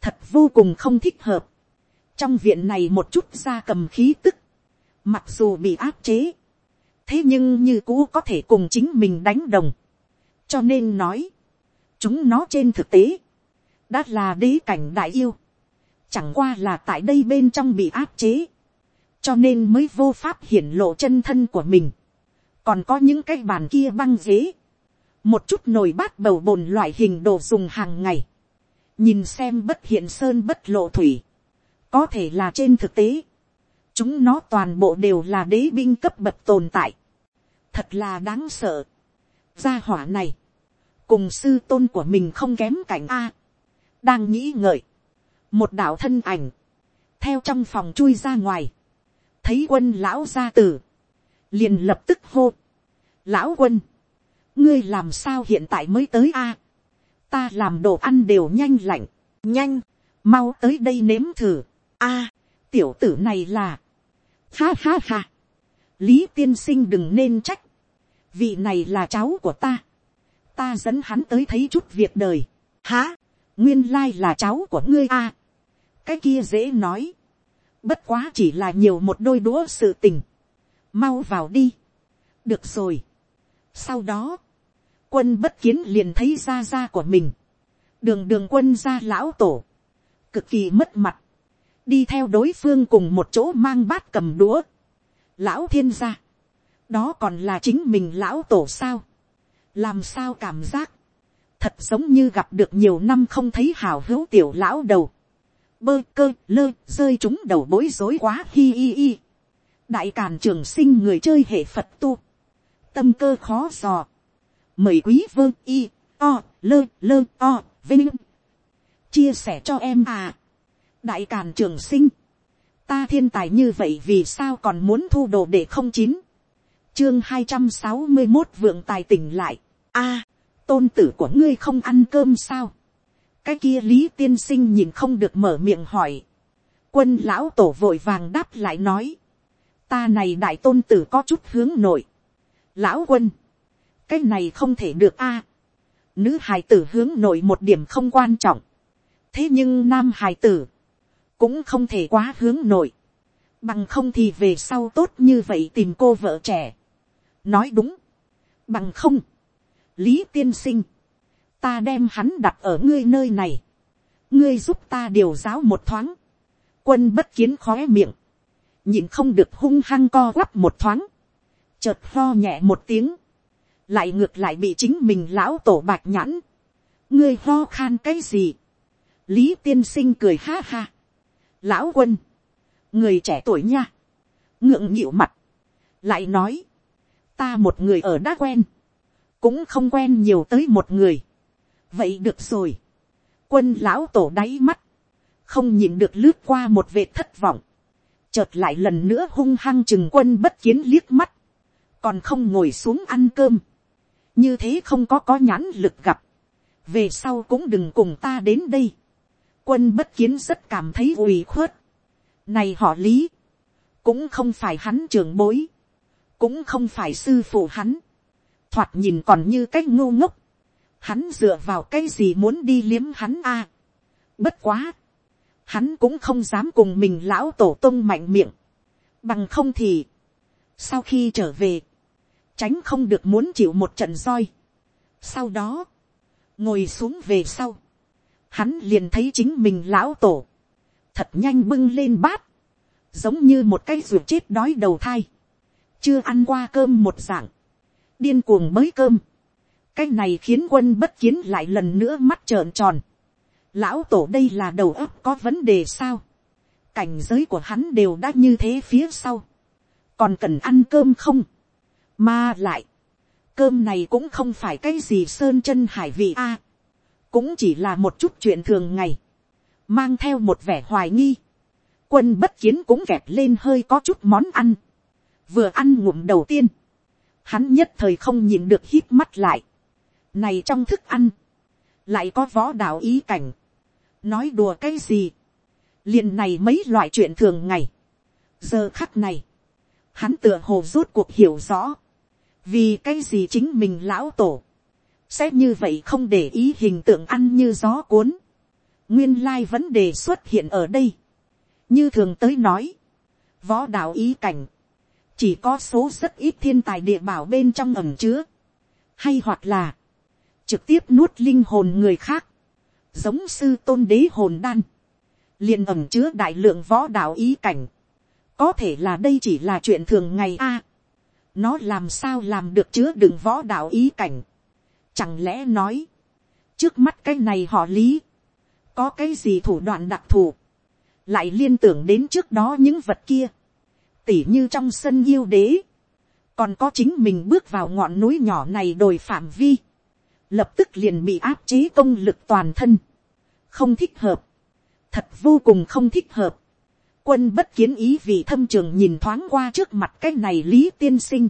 thật vô cùng không thích hợp. trong viện này một chút da cầm khí tức, mặc dù bị áp chế, thế nhưng như cũ có thể cùng chính mình đánh đồng. cho nên nói, chúng nó trên thực tế, đã là đế cảnh đại yêu, chẳng qua là tại đây bên trong bị áp chế, cho nên mới vô pháp hiển lộ chân thân của mình. còn có những cái bàn kia băng ghế, một chút nồi bát bầu bồn loại hình đồ dùng hàng ngày, nhìn xem bất hiện sơn bất lộ thủy, có thể là trên thực tế, chúng nó toàn bộ đều là đế binh cấp bậc tồn tại, thật là đáng sợ. gia hỏa này, cùng sư tôn của mình không kém cảnh a, đang nghĩ ngợi, một đạo thân ảnh, theo trong phòng chui ra ngoài, thấy quân lão gia tử, liền lập tức hô, lão quân, ngươi làm sao hiện tại mới tới a, ta làm đồ ăn đều nhanh lạnh, nhanh, mau tới đây nếm thử, a, tiểu tử này là, ha ha ha, lý tiên sinh đừng nên trách, vị này là cháu của ta, ta dẫn hắn tới thấy chút việc đời, há, nguyên lai là cháu của ngươi a, cái kia dễ nói, bất quá chỉ là nhiều một đôi đũa sự tình, mau vào đi, được rồi. sau đó, quân bất kiến liền thấy ra ra của mình, đường đường quân ra lão tổ, cực kỳ mất mặt, đi theo đối phương cùng một chỗ mang bát cầm đũa, lão thiên gia, đó còn là chính mình lão tổ sao, làm sao cảm giác, thật giống như gặp được nhiều năm không thấy hào hữu tiểu lão đầu, bơ cơ lơ rơi chúng đầu bối rối quá hi hi hi. đại càn trường sinh người chơi hệ phật tu, tâm cơ khó dò, mời quý vơ y o lơ lơ o vinh. Chia sẻ cho em à. đại càn trường sinh, ta thiên tài như vậy vì sao còn muốn thu đồ để không chín, chương hai trăm sáu mươi một vượng tài tỉnh lại, a, tôn tử của ngươi không ăn cơm sao, cái kia lý tiên sinh nhìn không được mở miệng hỏi, quân lão tổ vội vàng đáp lại nói, ta này đại tôn tử có chút hướng nội, lão quân, cái này không thể được a, nữ hài tử hướng nội một điểm không quan trọng, thế nhưng nam hài tử cũng không thể quá hướng nội, bằng không thì về sau tốt như vậy tìm cô vợ trẻ. nói đúng, bằng không, lý tiên sinh, ta đem hắn đặt ở ngươi nơi này, ngươi giúp ta điều giáo một thoáng, quân bất kiến khóe miệng, nhìn không được hung hăng co quắp một thoáng, chợt lo nhẹ một tiếng, lại ngược lại bị chính mình lão tổ bạch nhãn, ngươi lo khan cái gì, lý tiên sinh cười ha ha, lão quân, người trẻ tuổi nha, ngượng nhịu mặt, lại nói, ta một người ở đã quen, cũng không quen nhiều tới một người, vậy được rồi, quân lão tổ đáy mắt, không nhìn được lướt qua một vệt thất vọng, chợt lại lần nữa hung hăng chừng quân bất kiến liếc mắt, còn không ngồi xuống ăn cơm, như thế không có có nhãn lực gặp, về sau cũng đừng cùng ta đến đây, quân bất kiến rất cảm thấy ủy khuất, này họ lý, cũng không phải hắn trường bối, cũng không phải sư phụ hắn, thoạt nhìn còn như cái ngô ngốc, hắn dựa vào cái gì muốn đi liếm hắn a. bất quá, hắn cũng không dám cùng mình lão tổ tông mạnh miệng, bằng không thì, sau khi trở về, tránh không được muốn chịu một trận roi. sau đó, ngồi xuống về sau, hắn liền thấy chính mình lão tổ, thật nhanh bưng lên bát, giống như một cái ruột chết đói đầu thai, chưa ăn qua cơm một dạng, điên cuồng mới cơm, cái này khiến quân bất kiến lại lần nữa mắt trợn tròn, lão tổ đây là đầu óc có vấn đề sao, cảnh giới của hắn đều đã như thế phía sau, còn cần ăn cơm không, mà lại, cơm này cũng không phải cái gì sơn chân hải vị a, cũng chỉ là một chút chuyện thường ngày, mang theo một vẻ hoài nghi, quân bất kiến cũng kẹp lên hơi có chút món ăn, vừa ăn ngụm đầu tiên, hắn nhất thời không nhìn được hít mắt lại, này trong thức ăn, lại có võ đạo ý cảnh, nói đùa cái gì, liền này mấy loại chuyện thường ngày, giờ khắc này, hắn tựa hồ rút cuộc hiểu rõ, vì cái gì chính mình lão tổ, sẽ như vậy không để ý hình tượng ăn như gió cuốn, nguyên lai vấn đề xuất hiện ở đây, như thường tới nói, võ đạo ý cảnh, chỉ có số rất ít thiên tài địa bảo bên trong ẩm chứa, hay hoặc là, trực tiếp nuốt linh hồn người khác, giống sư tôn đế hồn đan, liền ẩm chứa đại lượng võ đạo ý cảnh, có thể là đây chỉ là chuyện thường ngày a, nó làm sao làm được chứa đựng võ đạo ý cảnh, chẳng lẽ nói, trước mắt cái này họ lý, có cái gì thủ đoạn đặc thù, lại liên tưởng đến trước đó những vật kia, tỉ như trong sân yêu đế, còn có chính mình bước vào ngọn núi nhỏ này đồi phạm vi, lập tức liền bị áp chế công lực toàn thân, không thích hợp, thật vô cùng không thích hợp, quân bất kiến ý vì thâm trường nhìn thoáng qua trước mặt cái này lý tiên sinh,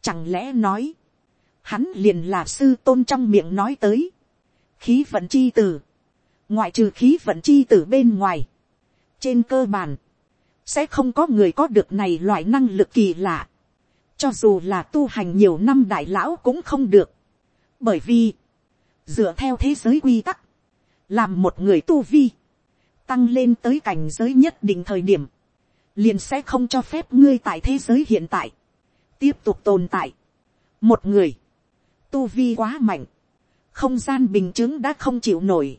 chẳng lẽ nói, hắn liền là sư tôn trong miệng nói tới, khí vận chi tử, ngoại trừ khí vận chi tử bên ngoài, trên cơ bản, sẽ không có người có được này loại năng lực kỳ lạ. Cho dù là tu hành nhiều năm đại lão cũng không được. Bởi vì, dựa theo thế giới quy tắc, làm một người tu vi, tăng lên tới cảnh giới nhất định thời điểm, liền sẽ không cho phép ngươi tại thế giới hiện tại, tiếp tục tồn tại. Một người, tu vi quá mạnh, không gian bình chứng đã không chịu nổi.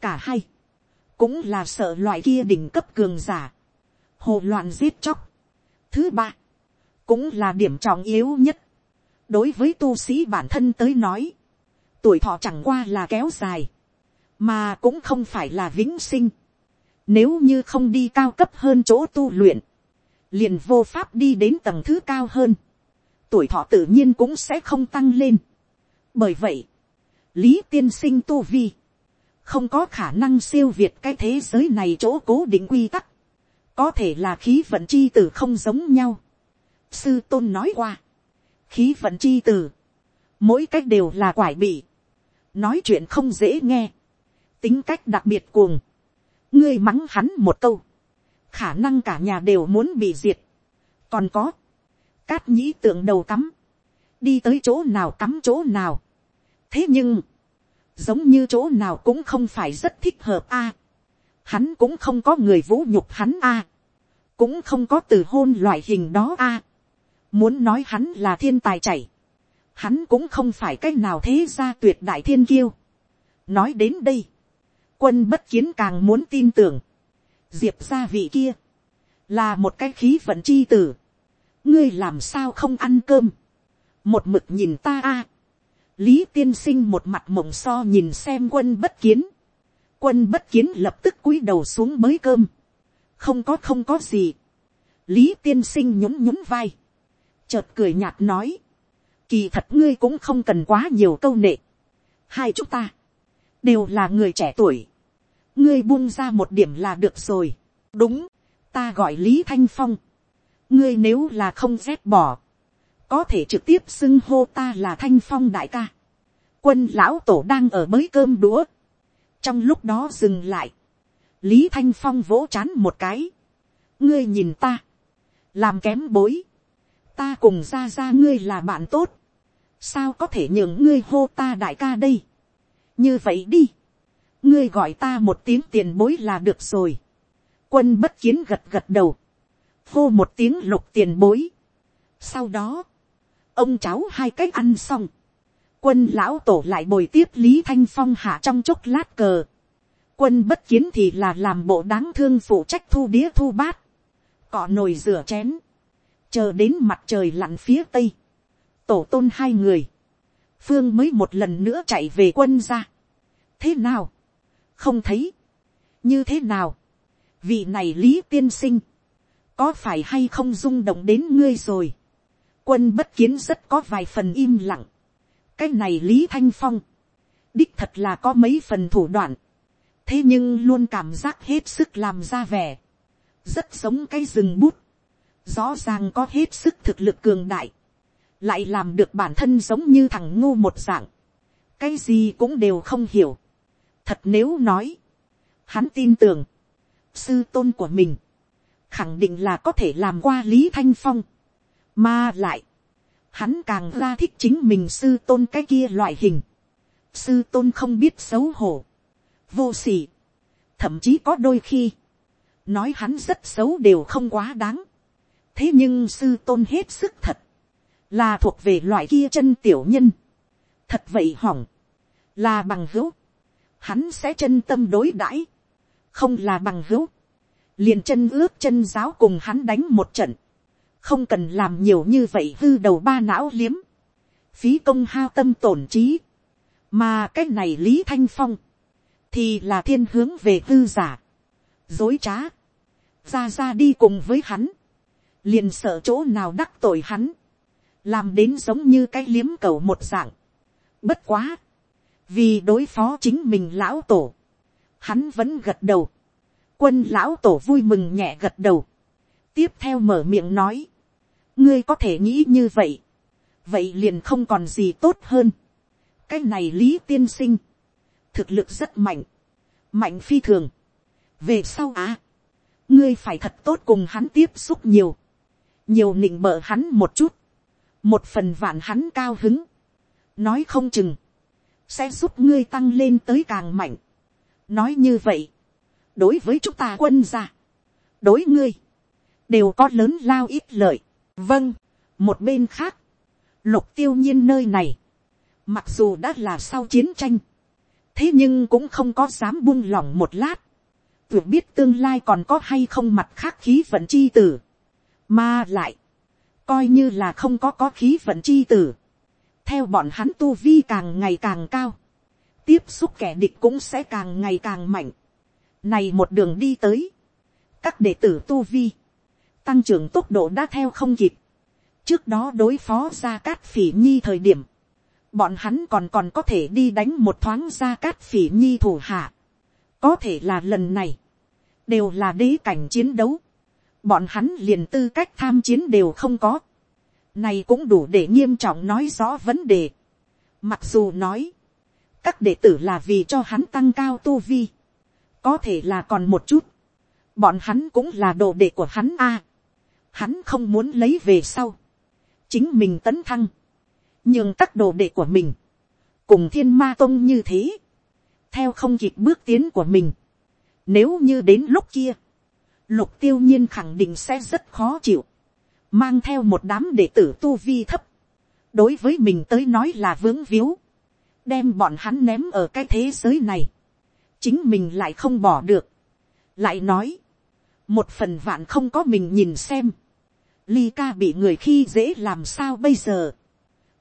Cả hai, cũng là sợ loại kia đỉnh cấp cường giả, hồ loạn giết chóc. Thứ ba, cũng là điểm trọng yếu nhất đối với tu sĩ bản thân tới nói, tuổi thọ chẳng qua là kéo dài, mà cũng không phải là vĩnh sinh. Nếu như không đi cao cấp hơn chỗ tu luyện, liền vô pháp đi đến tầng thứ cao hơn, tuổi thọ tự nhiên cũng sẽ không tăng lên. Bởi vậy, lý tiên sinh tu vi, không có khả năng siêu việt cái thế giới này chỗ cố định quy tắc, có thể là khí vận chi tử không giống nhau. Sư tôn nói qua, khí vận chi từ. Mỗi cách đều là quải bị, nói chuyện không dễ nghe, tính cách đặc biệt cuồng, ngươi mắng hắn một câu, khả năng cả nhà đều muốn bị diệt, còn có, cát nhĩ tượng đầu cắm, đi tới chỗ nào cắm chỗ nào. thế nhưng, giống như chỗ nào cũng không phải rất thích hợp a. hắn cũng không có người vũ nhục hắn a. cũng không có từ hôn loại hình đó a muốn nói hắn là thiên tài chảy, hắn cũng không phải cách nào thế ra tuyệt đại thiên kiêu. nói đến đây, quân bất kiến càng muốn tin tưởng, diệp gia vị kia, là một cái khí vận chi tử, ngươi làm sao không ăn cơm, một mực nhìn ta a, lý tiên sinh một mặt mộng so nhìn xem quân bất kiến, quân bất kiến lập tức cúi đầu xuống mới cơm, không có không có gì, lý tiên sinh nhún nhún vai, chợt cười nhạt nói, kỳ thật ngươi cũng không cần quá nhiều câu nệ, hai chúng ta, đều là người trẻ tuổi, ngươi buông ra một điểm là được rồi, đúng, ta gọi lý thanh phong, ngươi nếu là không dép bỏ, có thể trực tiếp xưng hô ta là thanh phong đại ca. quân lão tổ đang ở mới cơm đũa. trong lúc đó dừng lại, lý thanh phong vỗ c h á n một cái. ngươi nhìn ta, làm kém bối, ta cùng ra ra ngươi là bạn tốt, sao có thể nhường ngươi hô ta đại ca đây. như vậy đi, ngươi gọi ta một tiếng tiền bối là được rồi. quân bất kiến gật gật đầu, hô một tiếng lục tiền bối. Sau đó, ông cháu hai cách ăn xong, quân lão tổ lại bồi tiếp lý thanh phong hạ trong chốc lát cờ. quân bất kiến thì là làm bộ đáng thương phụ trách thu đĩa thu bát, cọ nồi rửa chén, chờ đến mặt trời lặn phía tây, tổ tôn hai người, phương mới một lần nữa chạy về quân ra. thế nào, không thấy, như thế nào, vị này lý tiên sinh, có phải hay không rung động đến ngươi rồi. quân bất kiến rất có vài phần im lặng. cái này lý thanh phong, đích thật là có mấy phần thủ đoạn. thế nhưng luôn cảm giác hết sức làm ra vẻ. rất giống cái rừng bút rõ ràng có hết sức thực lực cường đại. lại làm được bản thân giống như thằng ngu một dạng. cái gì cũng đều không hiểu. thật nếu nói, hắn tin tưởng, sư tôn của mình, khẳng định là có thể làm qua lý thanh phong, mà lại, hắn càng ra thích chính mình sư tôn cái kia loại hình, sư tôn không biết xấu hổ, vô s ỉ thậm chí có đôi khi, nói hắn rất xấu đều không quá đáng, thế nhưng sư tôn hết sức thật, là thuộc về loại kia chân tiểu nhân, thật vậy hỏng, là bằng hữu, hắn sẽ chân tâm đối đãi, không là bằng hữu, liền chân ước chân giáo cùng hắn đánh một trận, không cần làm nhiều như vậy hư đầu ba não liếm, phí công hao tâm tổn trí, mà cái này lý thanh phong, thì là thiên hướng về hư giả, dối trá, ra ra đi cùng với hắn, liền sợ chỗ nào đắc tội hắn, làm đến giống như cái liếm cầu một dạng, bất quá, vì đối phó chính mình lão tổ, hắn vẫn gật đầu, quân lão tổ vui mừng nhẹ gật đầu. tiếp theo mở miệng nói. ngươi có thể nghĩ như vậy. vậy liền không còn gì tốt hơn. cái này lý tiên sinh. thực lực rất mạnh. mạnh phi thường. về sau á. ngươi phải thật tốt cùng hắn tiếp xúc nhiều nhiều nịnh bợ hắn một chút. một phần vạn hắn cao hứng. nói không chừng. sẽ giúp ngươi tăng lên tới càng mạnh. nói như vậy đối với chúng ta quân gia, đối ngươi, đều có lớn lao ít lợi. vâng, một bên khác, lục tiêu nhiên nơi này, mặc dù đã là sau chiến tranh, thế nhưng cũng không có dám buông lỏng một lát, vừa biết tương lai còn có hay không mặt khác khí vận chi tử, mà lại, coi như là không có có khí vận chi tử, theo bọn hắn tu vi càng ngày càng cao, tiếp xúc kẻ địch cũng sẽ càng ngày càng mạnh. Này một đường đi tới, các đệ tử tu vi, tăng trưởng tốc độ đã theo không kịp. Trước đó đối phó gia cát phỉ nhi thời điểm, bọn hắn còn còn có thể đi đánh một thoáng gia cát phỉ nhi thủ hạ. Có thể là lần này, đều là đế cảnh chiến đấu. Bọn hắn liền tư cách tham chiến đều không có. Này cũng đủ để nghiêm trọng nói rõ vấn đề. Mặc dù nói, các đệ tử là vì cho hắn tăng cao tu vi. Có thể là còn một chút. Bọn hắn cũng là đồ đệ của hắn a. hắn không muốn lấy về sau. Chính mình tấn thăng. Nhưng các đồ đệ của mình. Cùng thiên ma tông như thế. Theo không kịp bước tiến của mình. Nếu như đến lúc kia. Lục tiêu nhiên khẳng định sẽ rất khó chịu. Mang theo một đám đệ tử tu vi thấp. Đối với mình tới nói là vướng víu. Đem bọn hắn ném ở cái thế giới này, chính mình lại không bỏ được, lại nói, một phần vạn không có mình nhìn xem, ly ca bị người khi dễ làm sao bây giờ,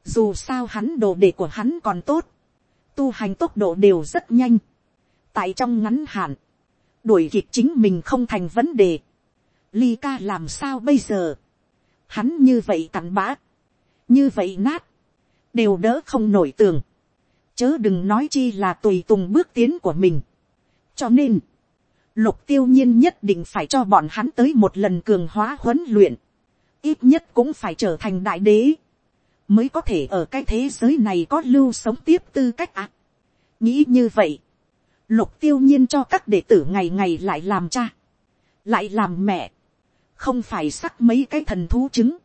dù sao hắn đồ đề của hắn còn tốt, tu hành tốc độ đều rất nhanh, tại trong ngắn hạn, đuổi kịp chính mình không thành vấn đề, ly ca làm sao bây giờ, hắn như vậy cắn bã, như vậy nát, đều đỡ không nổi tường, chớ đừng nói chi là tùy tùng bước tiến của mình. cho nên, lục tiêu nhiên nhất định phải cho bọn hắn tới một lần cường hóa huấn luyện, ít nhất cũng phải trở thành đại đế, mới có thể ở cái thế giới này có lưu sống tiếp tư cách ạ. nghĩ như vậy, lục tiêu nhiên cho các đệ tử ngày ngày lại làm cha, lại làm mẹ, không phải sắc mấy cái thần thú chứng,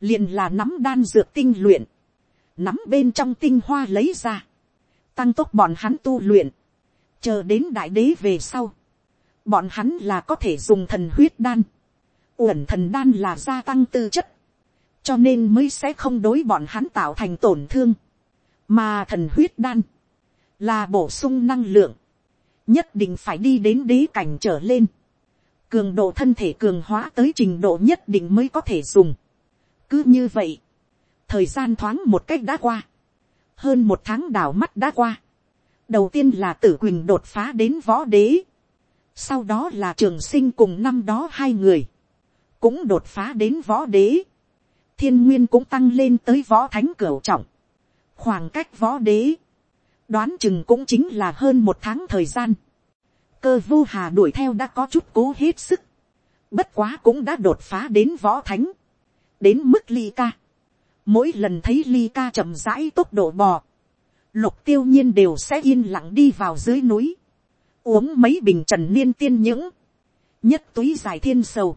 liền là nắm đan dược tinh luyện, nắm bên trong tinh hoa lấy ra, tăng tốc bọn hắn tu luyện, chờ đến đại đế về sau, bọn hắn là có thể dùng thần huyết đan, uẩn thần đan là gia tăng tư chất, cho nên mới sẽ không đối bọn hắn tạo thành tổn thương, mà thần huyết đan là bổ sung năng lượng, nhất định phải đi đến đế cảnh trở lên, cường độ thân thể cường hóa tới trình độ nhất định mới có thể dùng. cứ như vậy, thời gian thoáng một cách đã qua, hơn một tháng đảo mắt đã qua. đầu tiên là tử quỳnh đột phá đến võ đế. sau đó là trường sinh cùng năm đó hai người. cũng đột phá đến võ đế. thiên nguyên cũng tăng lên tới võ thánh cửu trọng. khoảng cách võ đế đoán chừng cũng chính là hơn một tháng thời gian. cơ vô hà đuổi theo đã có chút cố hết sức. bất quá cũng đã đột phá đến võ thánh. đến mức ly ca Mỗi lần thấy ly ca chậm rãi tốc độ bò. Lục tiêu nhiên đều sẽ yên lặng đi vào dưới núi. Uống mấy bình trần niên tiên những. Nhất túy dài thiên sầu.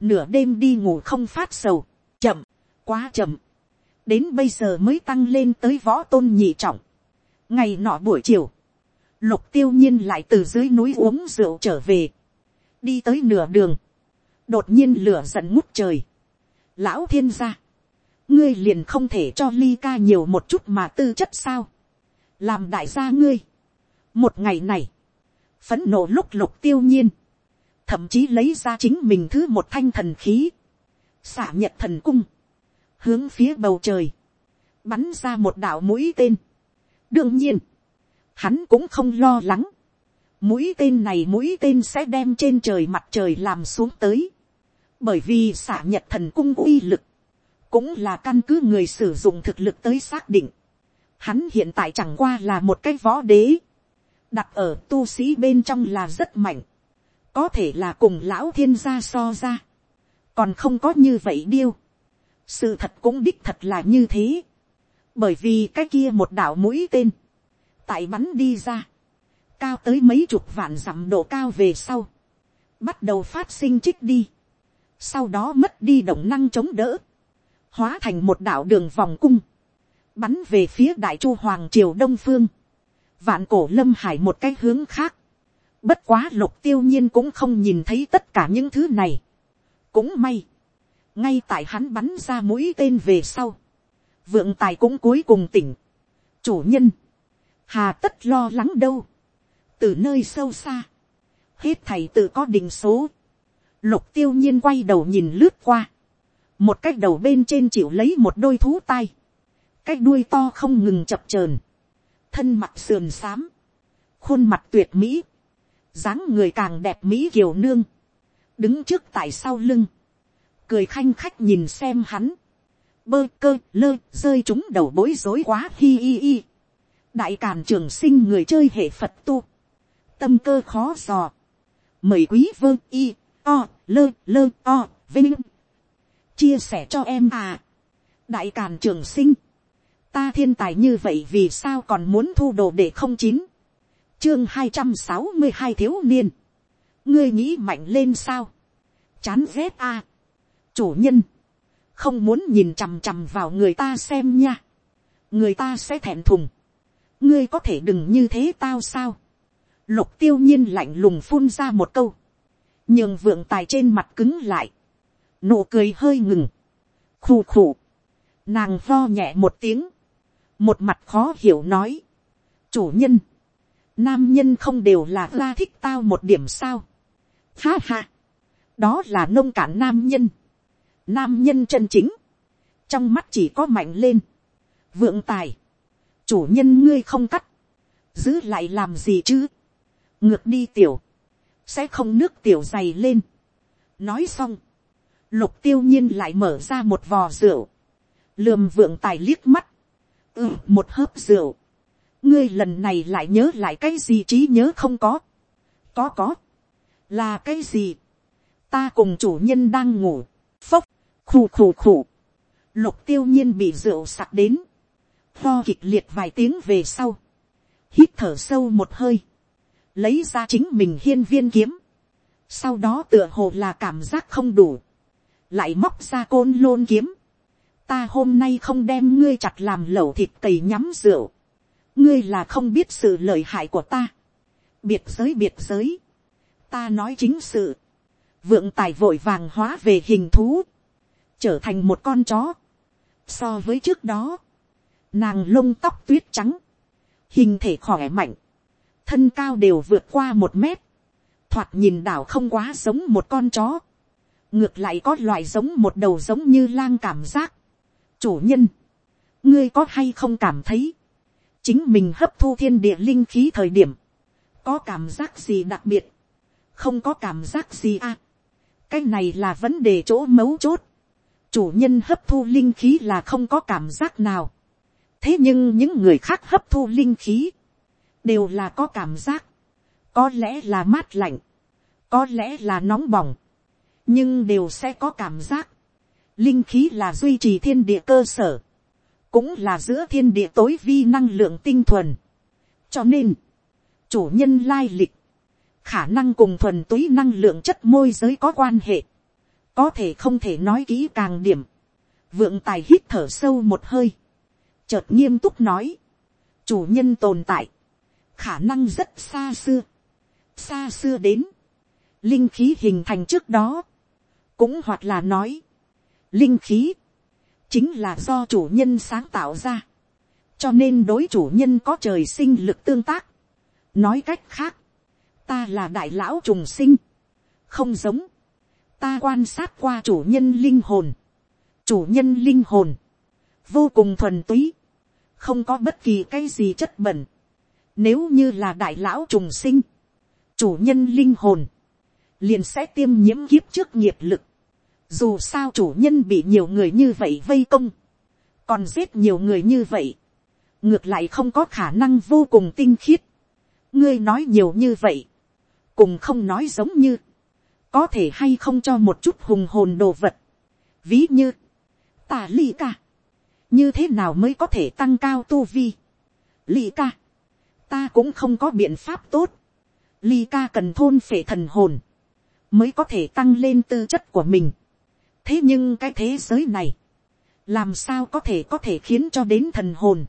Nửa đêm đi ngủ không phát sầu. Chậm, quá chậm. Đến bây giờ mới tăng lên tới võ tôn nhị trọng. Ngày nọ buổi chiều. Lục tiêu nhiên lại từ dưới núi uống rượu trở về. Đi tới nửa đường. Đột nhiên lửa giận ngút trời. Lão thiên gia ngươi liền không thể cho ly ca nhiều một chút mà tư chất sao, làm đại gia ngươi. một ngày này, phấn nộ lúc lục tiêu nhiên, thậm chí lấy ra chính mình thứ một thanh thần khí, xả nhật thần cung, hướng phía bầu trời, bắn ra một đạo mũi tên đương nhiên, hắn cũng không lo lắng, mũi tên này mũi tên sẽ đem trên trời mặt trời làm xuống tới, bởi vì xả nhật thần cung uy lực, cũng là căn cứ người sử dụng thực lực tới xác định. Hắn hiện tại chẳng qua là một cái võ đế, đặt ở tu sĩ bên trong là rất mạnh, có thể là cùng lão thiên gia so ra, còn không có như vậy điêu. sự thật cũng đích thật là như thế, bởi vì cái kia một đạo mũi tên, tại bắn đi ra, cao tới mấy chục vạn dặm độ cao về sau, bắt đầu phát sinh trích đi, sau đó mất đi động năng chống đỡ, hóa thành một đảo đường vòng cung, bắn về phía đại chu hoàng triều đông phương, vạn cổ lâm hải một cái hướng khác, bất quá lục tiêu nhiên cũng không nhìn thấy tất cả những thứ này, cũng may, ngay tại hắn bắn ra mũi tên về sau, vượng tài cũng cuối cùng tỉnh, chủ nhân, hà tất lo lắng đâu, từ nơi sâu xa, hết thầy tự có định số, lục tiêu nhiên quay đầu nhìn lướt qua, một cách đầu bên trên chịu lấy một đôi thú tai, cái đuôi to không ngừng chập chờn, thân mặt sườn xám, khuôn mặt tuyệt mỹ, dáng người càng đẹp mỹ kiều nương, đứng trước tại sau lưng, cười khanh khách nhìn xem hắn, bơ cơ lơ rơi chúng đầu bối rối quá hi hi hi. đại càn trường sinh người chơi hệ phật tu, tâm cơ khó dò, mời quý vương y o lơ lơ o vinh. Chia sẻ cho em à. Đại càn trường sinh. Ta thiên tài như vậy vì sao còn muốn thu đồ để không chín? Chương hai trăm sáu mươi hai thiếu niên. Ngươi nghĩ mạnh lên sao? Chán ghét a chủ nhân không muốn nhìn chằm chằm vào người ta xem nha. Người ta sẽ thẹn thùng. Ngươi có thể đừng như thế tao sao? Lục tiêu nhiên lạnh lùng phun ra một câu. Nhường vượng tài trên mặt cứng lại. Nụ cười hơi ngừng. Khù khù. Nàng lo nhẹ một tiếng. Một mặt khó hiểu nói, chủ nhân, nam nhân không đều là ra thích tao một điểm sao. Ha ha, đó là nông cản nam nhân, nam nhân chân chính, trong mắt chỉ có mạnh lên, vượng tài, chủ nhân ngươi không cắt, giữ lại làm gì chứ, ngược đi tiểu, sẽ không nước tiểu dày lên. nói xong, lục tiêu nhiên lại mở ra một vò rượu, lườm vượng tài liếc mắt, ừ một hớp rượu, ngươi lần này lại nhớ lại cái gì trí nhớ không có, có có, là cái gì, ta cùng chủ nhân đang ngủ, phốc, khù khù khù, lục tiêu nhiên bị rượu sặc đến, lo kịch liệt vài tiếng về sau, hít thở sâu một hơi, lấy ra chính mình hiên viên kiếm, sau đó tựa hồ là cảm giác không đủ, lại móc ra côn lôn kiếm, ta hôm nay không đem ngươi chặt làm lẩu thịt cầy nhắm rượu, ngươi là không biết sự lợi hại của ta, biệt giới biệt giới, ta nói chính sự, vượng tài vội vàng hóa về hình thú, trở thành một con chó, so với trước đó, nàng lông tóc tuyết trắng, hình thể khỏe mạnh, thân cao đều vượt qua một mét, thoạt nhìn đảo không quá giống một con chó, ngược lại có loại giống một đầu giống như lang cảm giác, chủ nhân, ngươi có hay không cảm thấy, chính mình hấp thu thiên địa linh khí thời điểm, có cảm giác gì đặc biệt, không có cảm giác gì à. cái này là vấn đề chỗ mấu chốt, chủ nhân hấp thu linh khí là không có cảm giác nào, thế nhưng những người khác hấp thu linh khí, đều là có cảm giác, có lẽ là mát lạnh, có lẽ là nóng bỏng, nhưng đều sẽ có cảm giác. Linh khí là duy trì thiên địa cơ sở. Cũng là giữa thiên địa tối vi năng lượng tinh thuần. Cho nên, chủ nhân lai lịch, khả năng cùng thuần túy năng lượng chất môi giới có quan hệ. Có thể không thể nói kỹ càng điểm. Vượng tài hít thở sâu một hơi. Chợt nghiêm túc nói. Chủ nhân tồn tại. Khả năng rất xa xưa. Xa xưa đến. Linh khí hình thành trước đó. Cũng hoặc là nói linh khí, chính là do chủ nhân sáng tạo ra, cho nên đối chủ nhân có trời sinh lực tương tác. nói cách khác, ta là đại lão trùng sinh, không giống, ta quan sát qua chủ nhân linh hồn, chủ nhân linh hồn, vô cùng thuần túy, không có bất kỳ cái gì chất bẩn, nếu như là đại lão trùng sinh, chủ nhân linh hồn, liền sẽ tiêm nhiễm kiếp trước nghiệp lực, dù sao chủ nhân bị nhiều người như vậy vây công. Còn giết nhiều người như vậy. Ngược lại không có khả năng vô cùng tinh khiết. Ngươi nói nhiều như vậy. Cùng không nói giống như. Có thể hay không cho một chút hùng hồn đồ vật. Ví như. Tà ly ca. Như thế nào mới có thể tăng cao tu vi. Ly ca. Ta cũng không có biện pháp tốt. Ly ca cần thôn phệ thần hồn. Mới có thể tăng lên tư chất của mình thế nhưng cái thế giới này, làm sao có thể có thể khiến cho đến thần hồn,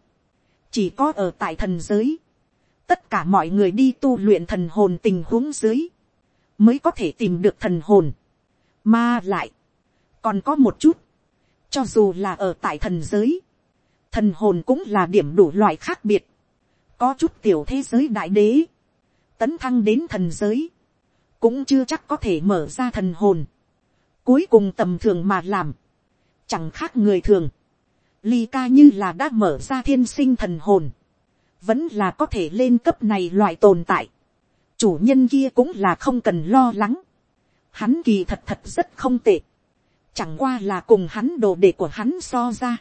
chỉ có ở tại thần giới, tất cả mọi người đi tu luyện thần hồn tình huống dưới, mới có thể tìm được thần hồn, mà lại, còn có một chút, cho dù là ở tại thần giới, thần hồn cũng là điểm đủ loại khác biệt, có chút tiểu thế giới đại đế, tấn thăng đến thần giới, cũng chưa chắc có thể mở ra thần hồn, cuối cùng tầm thường mà làm, chẳng khác người thường, ly ca như là đã mở ra thiên sinh thần hồn, vẫn là có thể lên cấp này loại tồn tại chủ nhân kia cũng là không cần lo lắng. hắn kỳ thật thật rất không tệ. chẳng qua là cùng hắn đồ đệ của hắn so ra,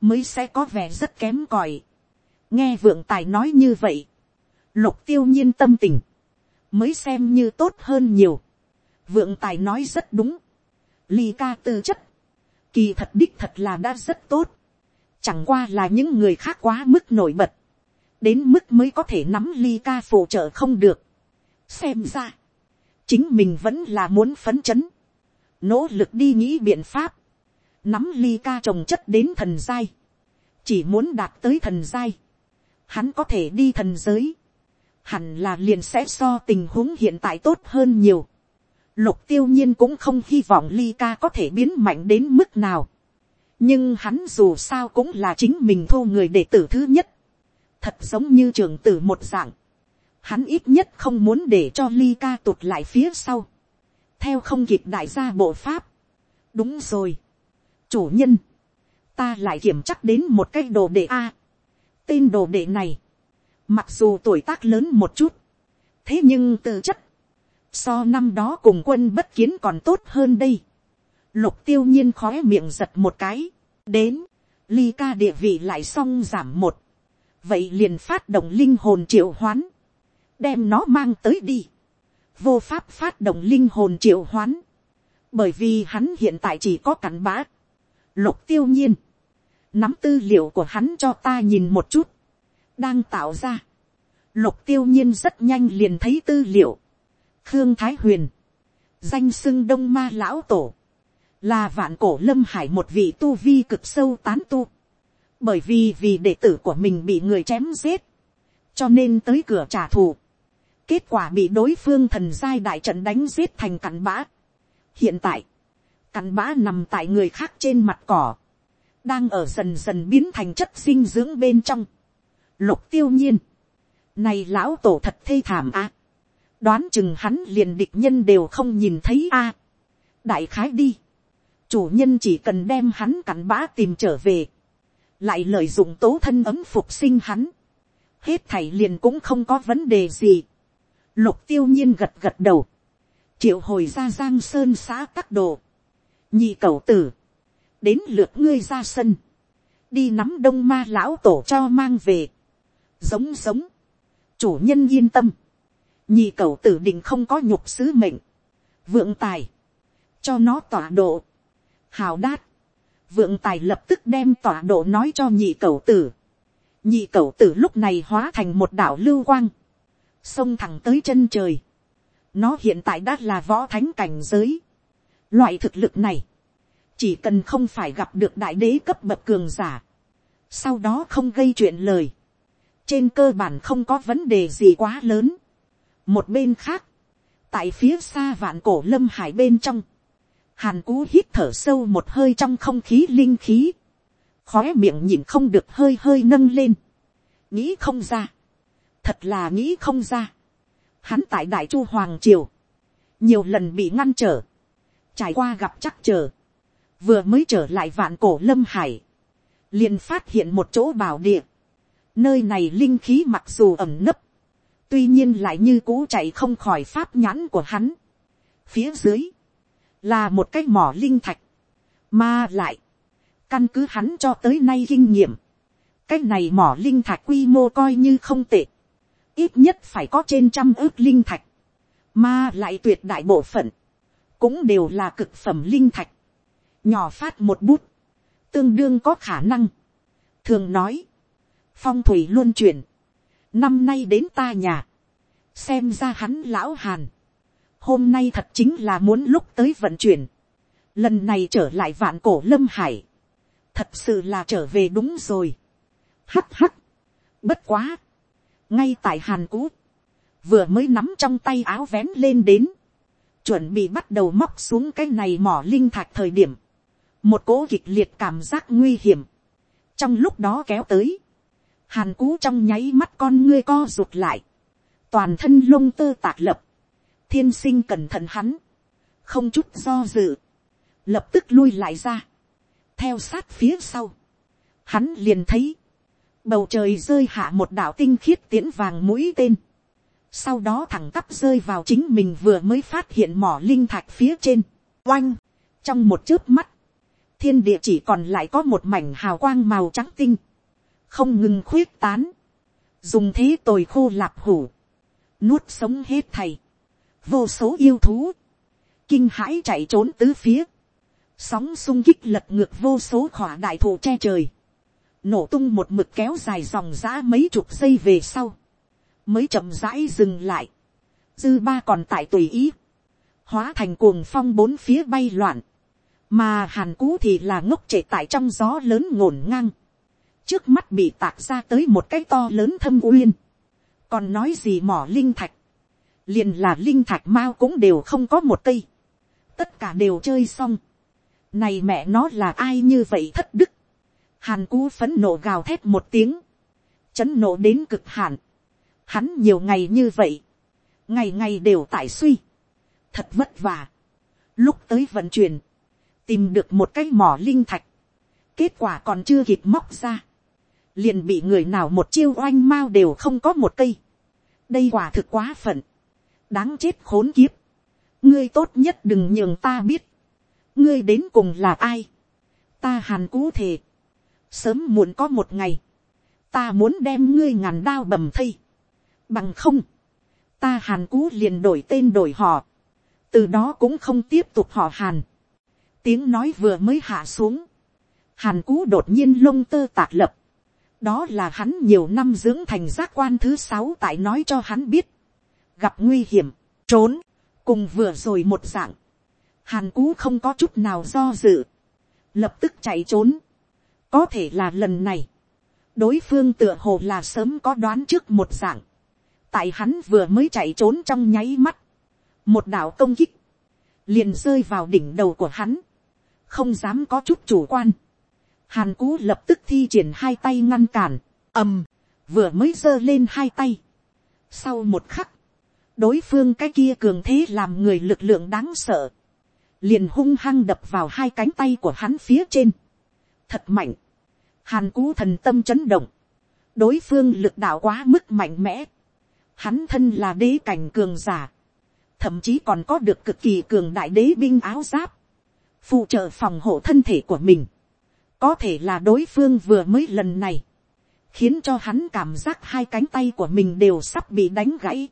mới sẽ có vẻ rất kém còi. nghe vượng tài nói như vậy, lục tiêu nhiên tâm tình, mới xem như tốt hơn nhiều. vượng tài nói rất đúng. ly ca tư chất, kỳ thật đích thật là đã rất tốt. chẳng qua là những người khác quá mức nổi bật đến mức mới có thể nắm ly ca phụ trợ không được xem ra, chính mình vẫn là muốn phấn chấn, nỗ lực đi nghĩ biện pháp, nắm ly ca trồng chất đến thần giai, chỉ muốn đạt tới thần giai, hắn có thể đi thần giới, hẳn là liền sẽ so tình huống hiện tại tốt hơn nhiều. Lục tiêu nhiên cũng không hy vọng ly ca có thể biến mạnh đến mức nào. nhưng hắn dù sao cũng là chính mình thu người đệ tử thứ nhất. Thật giống như trường tử một dạng, hắn ít nhất không muốn để cho ly ca tụt lại phía sau, theo không kịp đại gia bộ pháp. đúng rồi, chủ nhân, ta lại kiểm chắc đến một cái đồ đệ a. tên đồ đệ này, mặc dù tuổi tác lớn một chút, thế nhưng tư chất, so năm đó cùng quân bất kiến còn tốt hơn đây. lục tiêu nhiên khó miệng giật một cái, đến, ly ca địa vị lại xong giảm một, vậy liền phát động linh hồn triệu hoán, đem nó mang tới đi, vô pháp phát động linh hồn triệu hoán, bởi vì hắn hiện tại chỉ có cắn bã, lục tiêu nhiên, nắm tư liệu của hắn cho ta nhìn một chút, đang tạo ra, lục tiêu nhiên rất nhanh liền thấy tư liệu, khương thái huyền, danh sưng đông ma lão tổ, là vạn cổ lâm hải một vị tu vi cực sâu tán tu, bởi vì vì đệ tử của mình bị người chém giết, cho nên tới cửa trả thù kết quả bị đối phương thần giai đại trận đánh giết thành cặn bã. hiện tại, cặn bã nằm tại người khác trên mặt cỏ, đang ở dần dần biến thành chất dinh dưỡng bên trong. lục tiêu nhiên, này lão tổ thật thê thảm a. đoán chừng hắn liền địch nhân đều không nhìn thấy a. đại khái đi, chủ nhân chỉ cần đem hắn cặn bã tìm trở về, lại lợi dụng tố thân ấm phục sinh hắn, hết thảy liền cũng không có vấn đề gì. Lục tiêu nhiên gật gật đầu, triệu hồi ra giang sơn xã các đồ, nhị cầu tử, đến lượt ngươi ra sân, đi nắm đông ma lão tổ cho mang về, giống giống, chủ nhân yên tâm, nhị cầu tử định không có nhục sứ mệnh, vượng tài, cho nó tỏa độ, hào đát, vượng tài lập tức đem tỏa độ nói cho nhị cầu tử. nhị cầu tử lúc này hóa thành một đảo lưu quang, xông thẳng tới chân trời. nó hiện tại đã là võ thánh cảnh giới. loại thực lực này, chỉ cần không phải gặp được đại đế cấp bậc cường giả, sau đó không gây chuyện lời, trên cơ bản không có vấn đề gì quá lớn. một bên khác, tại phía xa vạn cổ lâm hải bên trong, Hàn cú hít thở sâu một hơi trong không khí linh khí. Khóe miệng nhìn không được hơi hơi nâng lên. Nghĩ không ra. Thật là nghĩ không ra. Hắn tại Đại Chu Hoàng Triều. Nhiều lần bị ngăn trở. Trải qua gặp chắc chờ. Vừa mới trở lại vạn cổ lâm hải. liền phát hiện một chỗ bảo địa. Nơi này linh khí mặc dù ẩm nấp. Tuy nhiên lại như cũ chạy không khỏi pháp nhãn của hắn. Phía dưới là một cái mỏ linh thạch, mà lại, căn cứ hắn cho tới nay kinh nghiệm, cái này mỏ linh thạch quy mô coi như không tệ, ít nhất phải có trên trăm ước linh thạch, mà lại tuyệt đại bộ phận, cũng đều là cực phẩm linh thạch, nhỏ phát một bút, tương đương có khả năng, thường nói, phong thủy luôn chuyển, năm nay đến ta nhà, xem ra hắn lão hàn, hôm nay thật chính là muốn lúc tới vận chuyển, lần này trở lại vạn cổ lâm hải, thật sự là trở về đúng rồi. hắt hắt, bất quá, ngay tại hàn cũ, vừa mới nắm trong tay áo vén lên đến, chuẩn bị bắt đầu móc xuống cái này mỏ linh thạch thời điểm, một cỗ kịch liệt cảm giác nguy hiểm, trong lúc đó kéo tới, hàn cú trong nháy mắt con ngươi co rụt lại, toàn thân lông tơ tạc lập, thiên sinh cẩn thận hắn, không chút do dự, lập tức lui lại ra, theo sát phía sau, hắn liền thấy, bầu trời rơi hạ một đạo tinh khiết tiễn vàng mũi tên, sau đó thẳng tắp rơi vào chính mình vừa mới phát hiện mỏ linh thạch phía trên, oanh, trong một chớp mắt, thiên địa chỉ còn lại có một mảnh hào quang màu trắng tinh, không ngừng khuyết tán, dùng thế tồi khô lạp hủ, nuốt sống hết thầy, vô số yêu thú, kinh hãi chạy trốn tứ phía, sóng sung kích lật ngược vô số khỏa đại thụ che trời, nổ tung một mực kéo dài dòng giã mấy chục giây về sau, mới chậm rãi dừng lại, dư ba còn tại tùy ý, hóa thành cuồng phong bốn phía bay loạn, mà hàn cú thì là ngốc trệ tại trong gió lớn ngổn ngang, trước mắt bị tạc ra tới một cái to lớn thâm uyên, còn nói gì mỏ linh thạch, liền là linh thạch mao cũng đều không có một cây, tất cả đều chơi xong, này mẹ nó là ai như vậy thất đức, hàn cú phấn nộ gào thét một tiếng, chấn nộ đến cực hạn, hắn nhiều ngày như vậy, ngày ngày đều tại suy, thật vất vả, lúc tới vận chuyển, tìm được một cái mỏ linh thạch, kết quả còn chưa kịp móc ra, liền bị người nào một chiêu oanh mao đều không có một cây, đây quả thực quá phận, đáng chết khốn kiếp, ngươi tốt nhất đừng nhường ta biết, ngươi đến cùng là ai, ta hàn cú thề, sớm muộn có một ngày, ta muốn đem ngươi ngàn đao bầm thây, bằng không, ta hàn cú liền đổi tên đổi họ, từ đó cũng không tiếp tục họ hàn, tiếng nói vừa mới hạ xuống, hàn cú đột nhiên lông tơ tạc lập, đó là hắn nhiều năm dưỡng thành giác quan thứ sáu tại nói cho hắn biết, gặp nguy hiểm, trốn, cùng vừa rồi một dạng, hàn cú không có chút nào do dự, lập tức chạy trốn, có thể là lần này, đối phương tựa hồ là sớm có đoán trước một dạng, tại hắn vừa mới chạy trốn trong nháy mắt, một đạo công kích, liền rơi vào đỉnh đầu của hắn, không dám có chút chủ quan, hàn cú lập tức thi triển hai tay ngăn cản, ầm, vừa mới giơ lên hai tay. sau một khắc, đối phương cái kia cường thế làm người lực lượng đáng sợ, liền hung hăng đập vào hai cánh tay của hắn phía trên, thật mạnh, hàn cú thần tâm chấn động, đối phương lực đạo quá mức mạnh mẽ, hắn thân là đế cảnh cường giả, thậm chí còn có được cực kỳ cường đại đế binh áo giáp, phụ trợ phòng hộ thân thể của mình, có thể là đối phương vừa mới lần này, khiến cho hắn cảm giác hai cánh tay của mình đều sắp bị đánh gãy.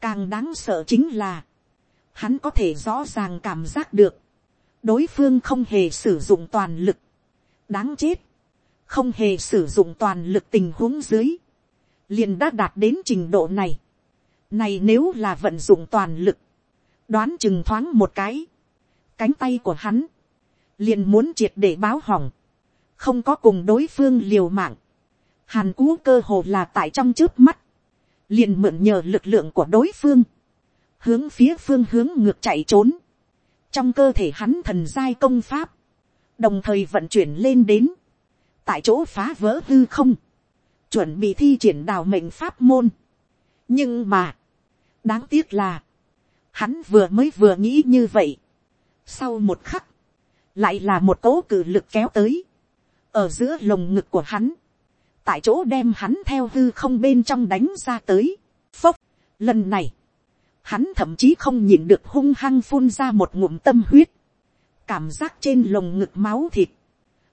Càng đáng sợ chính là, hắn có thể rõ ràng cảm giác được, đối phương không hề sử dụng toàn lực, đáng chết, không hề sử dụng toàn lực tình huống dưới, liền đã đạt đến trình độ này. Này nếu là vận dụng toàn lực, đoán chừng thoáng một cái, cánh tay của hắn, liền muốn triệt để báo hỏng, không có cùng đối phương liều mạng, hàn cú cơ hồ là tại trong trước mắt, liền mượn nhờ lực lượng của đối phương, hướng phía phương hướng ngược chạy trốn, trong cơ thể hắn thần giai công pháp, đồng thời vận chuyển lên đến, tại chỗ phá vỡ hư không, chuẩn bị thi triển đào mệnh pháp môn. nhưng mà, đáng tiếc là, hắn vừa mới vừa nghĩ như vậy. sau một khắc, lại là một cố cử lực kéo tới, ở giữa lồng ngực của hắn, tại chỗ đem hắn theo hư không bên trong đánh ra tới. phốc, lần này, hắn thậm chí không nhìn được hung hăng phun ra một ngụm tâm huyết, cảm giác trên lồng ngực máu thịt,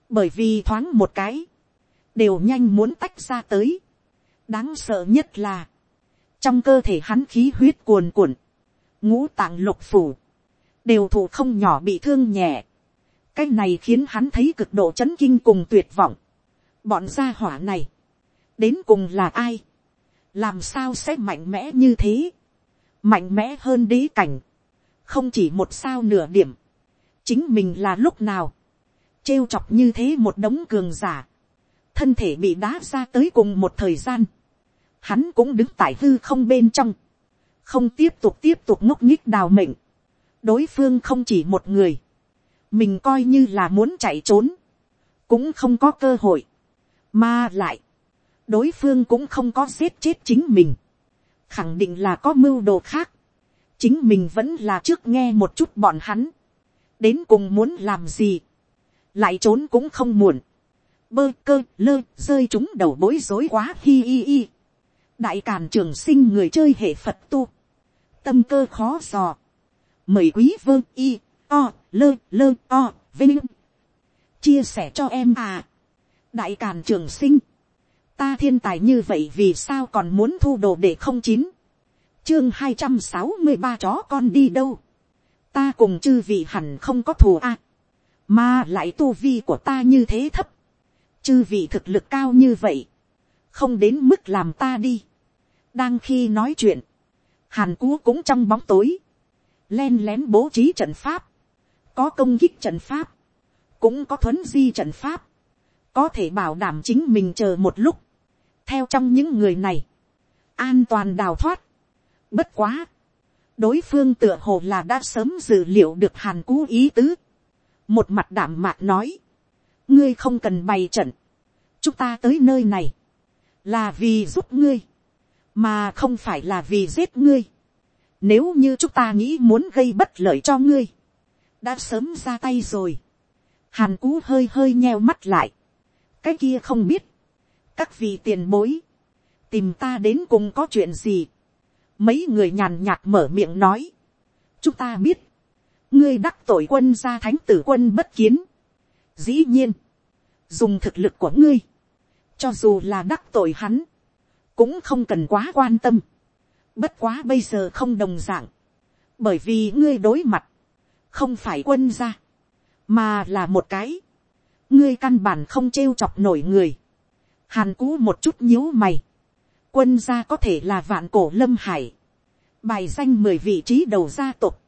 bởi vì thoáng một cái, đều nhanh muốn tách ra tới. đáng sợ nhất là, trong cơ thể hắn khí huyết cuồn cuộn, ngũ tạng lục phủ, đều thụ không nhỏ bị thương nhẹ. cái này khiến hắn thấy cực độ chấn kinh cùng tuyệt vọng. bọn gia hỏa này, đến cùng là ai, làm sao sẽ mạnh mẽ như thế, mạnh mẽ hơn đế cảnh, không chỉ một sao nửa điểm, chính mình là lúc nào, trêu chọc như thế một đống cường giả, thân thể bị đá ra tới cùng một thời gian, hắn cũng đứng tại hư không bên trong, không tiếp tục tiếp tục ngốc nghích đào mệnh, đối phương không chỉ một người, mình coi như là muốn chạy trốn, cũng không có cơ hội, mà lại, đối phương cũng không có giết chết chính mình, khẳng định là có mưu đồ khác, chính mình vẫn là trước nghe một chút bọn hắn, đến cùng muốn làm gì, lại trốn cũng không muộn, bơ cơ lơ rơi chúng đầu bối rối quá hi hi hi. đại càn trường sinh người chơi hệ phật tu. tâm cơ khó dò. mời quý vơ y o lơ lơ o vinh. chia sẻ cho em à. đại càn trường sinh. ta thiên tài như vậy vì sao còn muốn thu đồ để không chín. chương hai trăm sáu mươi ba chó con đi đâu ta cùng chư vị hẳn không có thù a. mà lại tu vi của ta như thế thấp chư vị thực lực cao như vậy, không đến mức làm ta đi. đang khi nói chuyện, hàn cú cũng trong bóng tối, len lén bố trí trận pháp, có công kích trận pháp, cũng có thuấn di trận pháp, có thể bảo đảm chính mình chờ một lúc, theo trong những người này, an toàn đào thoát. Bất quá, đối phương tựa hồ là đã sớm dự liệu được hàn cú ý tứ, một mặt đảm mạc nói, ngươi không cần bày trận, chúng ta tới nơi này, là vì giúp ngươi, mà không phải là vì giết ngươi. Nếu như chúng ta nghĩ muốn gây bất lợi cho ngươi, đã sớm ra tay rồi. Hàn cú hơi hơi nheo mắt lại. cái kia không biết, các vị tiền bối, tìm ta đến cùng có chuyện gì mấy người nhàn nhạt mở miệng nói. chúng ta biết, ngươi đắc tội quân gia thánh tử quân bất kiến. dĩ nhiên, dùng thực lực của ngươi, cho dù là đắc tội hắn, cũng không cần quá quan tâm. Bất quá bây giờ không đồng dạng, bởi vì ngươi đối mặt, không phải quân gia, mà là một cái, ngươi căn bản không trêu chọc nổi người. Hàn cú một chút nhíu mày, quân gia có thể là vạn cổ lâm hải, bài danh mười vị trí đầu gia tộc,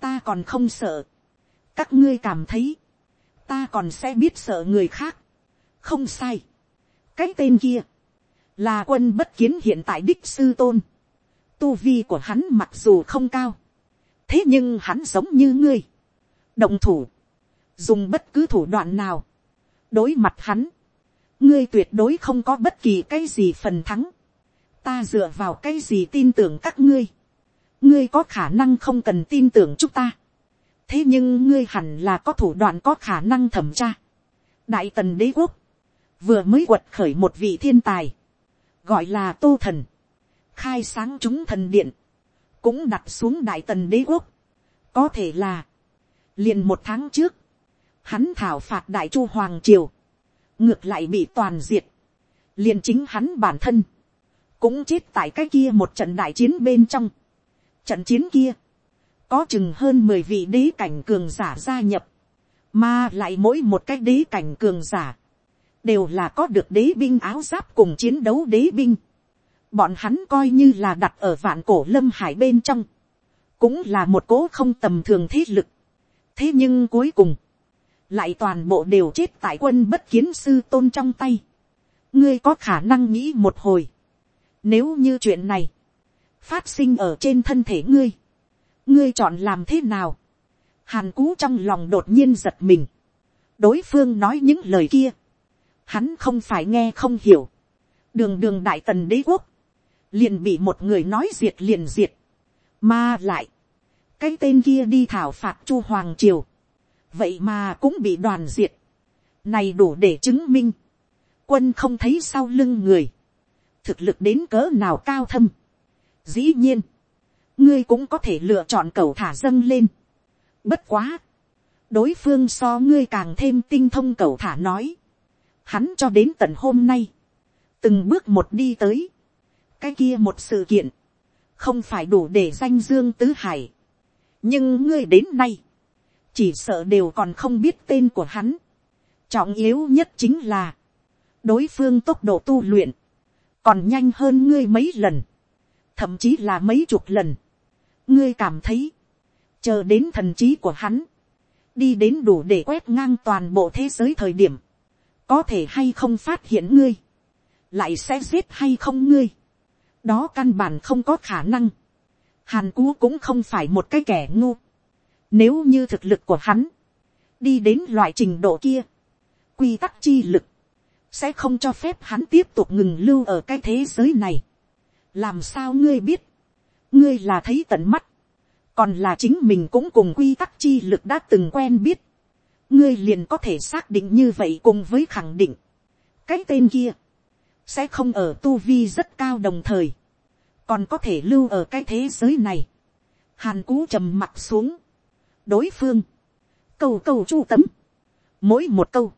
ta còn không sợ, các ngươi cảm thấy, ta còn sẽ biết sợ người khác, không sai, cái tên kia, là quân bất kiến hiện tại đích sư tôn. Tu vi của hắn mặc dù không cao, thế nhưng hắn giống như ngươi. động thủ, dùng bất cứ thủ đoạn nào, đối mặt hắn, ngươi tuyệt đối không có bất kỳ cái gì phần thắng ta dựa vào cái gì tin tưởng các ngươi. ngươi có khả năng không cần tin tưởng chúng ta. thế nhưng ngươi hẳn là có thủ đoạn có khả năng thẩm tra. đại tần đế quốc, vừa mới quật khởi một vị thiên tài, gọi là tô thần, khai sáng chúng thần điện, cũng đặt xuống đại tần đế quốc, có thể là, liền một tháng trước, hắn thảo phạt đại chu hoàng triều, ngược lại bị toàn diệt, liền chính hắn bản thân, cũng chết tại cái kia một trận đại chiến bên trong. Trận chiến kia, có chừng hơn mười vị đế cảnh cường giả gia nhập, mà lại mỗi một cái đế cảnh cường giả, đều là có được đế binh áo giáp cùng chiến đấu đế binh. Bọn hắn coi như là đặt ở vạn cổ lâm hải bên trong, cũng là một cố không tầm thường thế lực. thế nhưng cuối cùng, lại toàn bộ đều chết tại quân bất kiến sư tôn trong tay. ngươi có khả năng nghĩ một hồi nếu như chuyện này, phát sinh ở trên thân thể ngươi, ngươi chọn làm thế nào. hàn cú trong lòng đột nhiên giật mình. đối phương nói những lời kia, hắn không phải nghe không hiểu, đường đường đại tần đế quốc, liền bị một người nói diệt liền diệt, mà lại, cái tên kia đi thảo phạt chu hoàng triều, vậy mà cũng bị đoàn diệt, này đủ để chứng minh, quân không thấy sau lưng người, thực lực đến cỡ nào cao thâm, dĩ nhiên, ngươi cũng có thể lựa chọn cầu thả dâng lên, bất quá, đối phương so ngươi càng thêm tinh thông cầu thả nói, hắn cho đến tận hôm nay, từng bước một đi tới, cái kia một sự kiện, không phải đủ để danh dương tứ hải, nhưng ngươi đến nay, chỉ sợ đều còn không biết tên của hắn. Trọng yếu nhất chính là, đối phương tốc độ tu luyện, còn nhanh hơn ngươi mấy lần, thậm chí là mấy chục lần. ngươi cảm thấy, chờ đến thần trí của hắn, đi đến đủ để quét ngang toàn bộ thế giới thời điểm, có thể hay không phát hiện ngươi, lại sẽ giết hay không ngươi, đó căn bản không có khả năng, hàn cú cũng không phải một cái kẻ ngu, nếu như thực lực của hắn, đi đến loại trình độ kia, quy tắc chi lực, sẽ không cho phép hắn tiếp tục ngừng lưu ở cái thế giới này. làm sao ngươi biết, ngươi là thấy tận mắt, còn là chính mình cũng cùng quy tắc chi lực đã từng quen biết. Ngươi liền có thể xác định như vậy cùng với khẳng định, cái tên kia, sẽ không ở tu vi rất cao đồng thời, còn có thể lưu ở cái thế giới này. Hàn cú trầm mặt xuống, đối phương, câu câu chu tấm, mỗi một câu,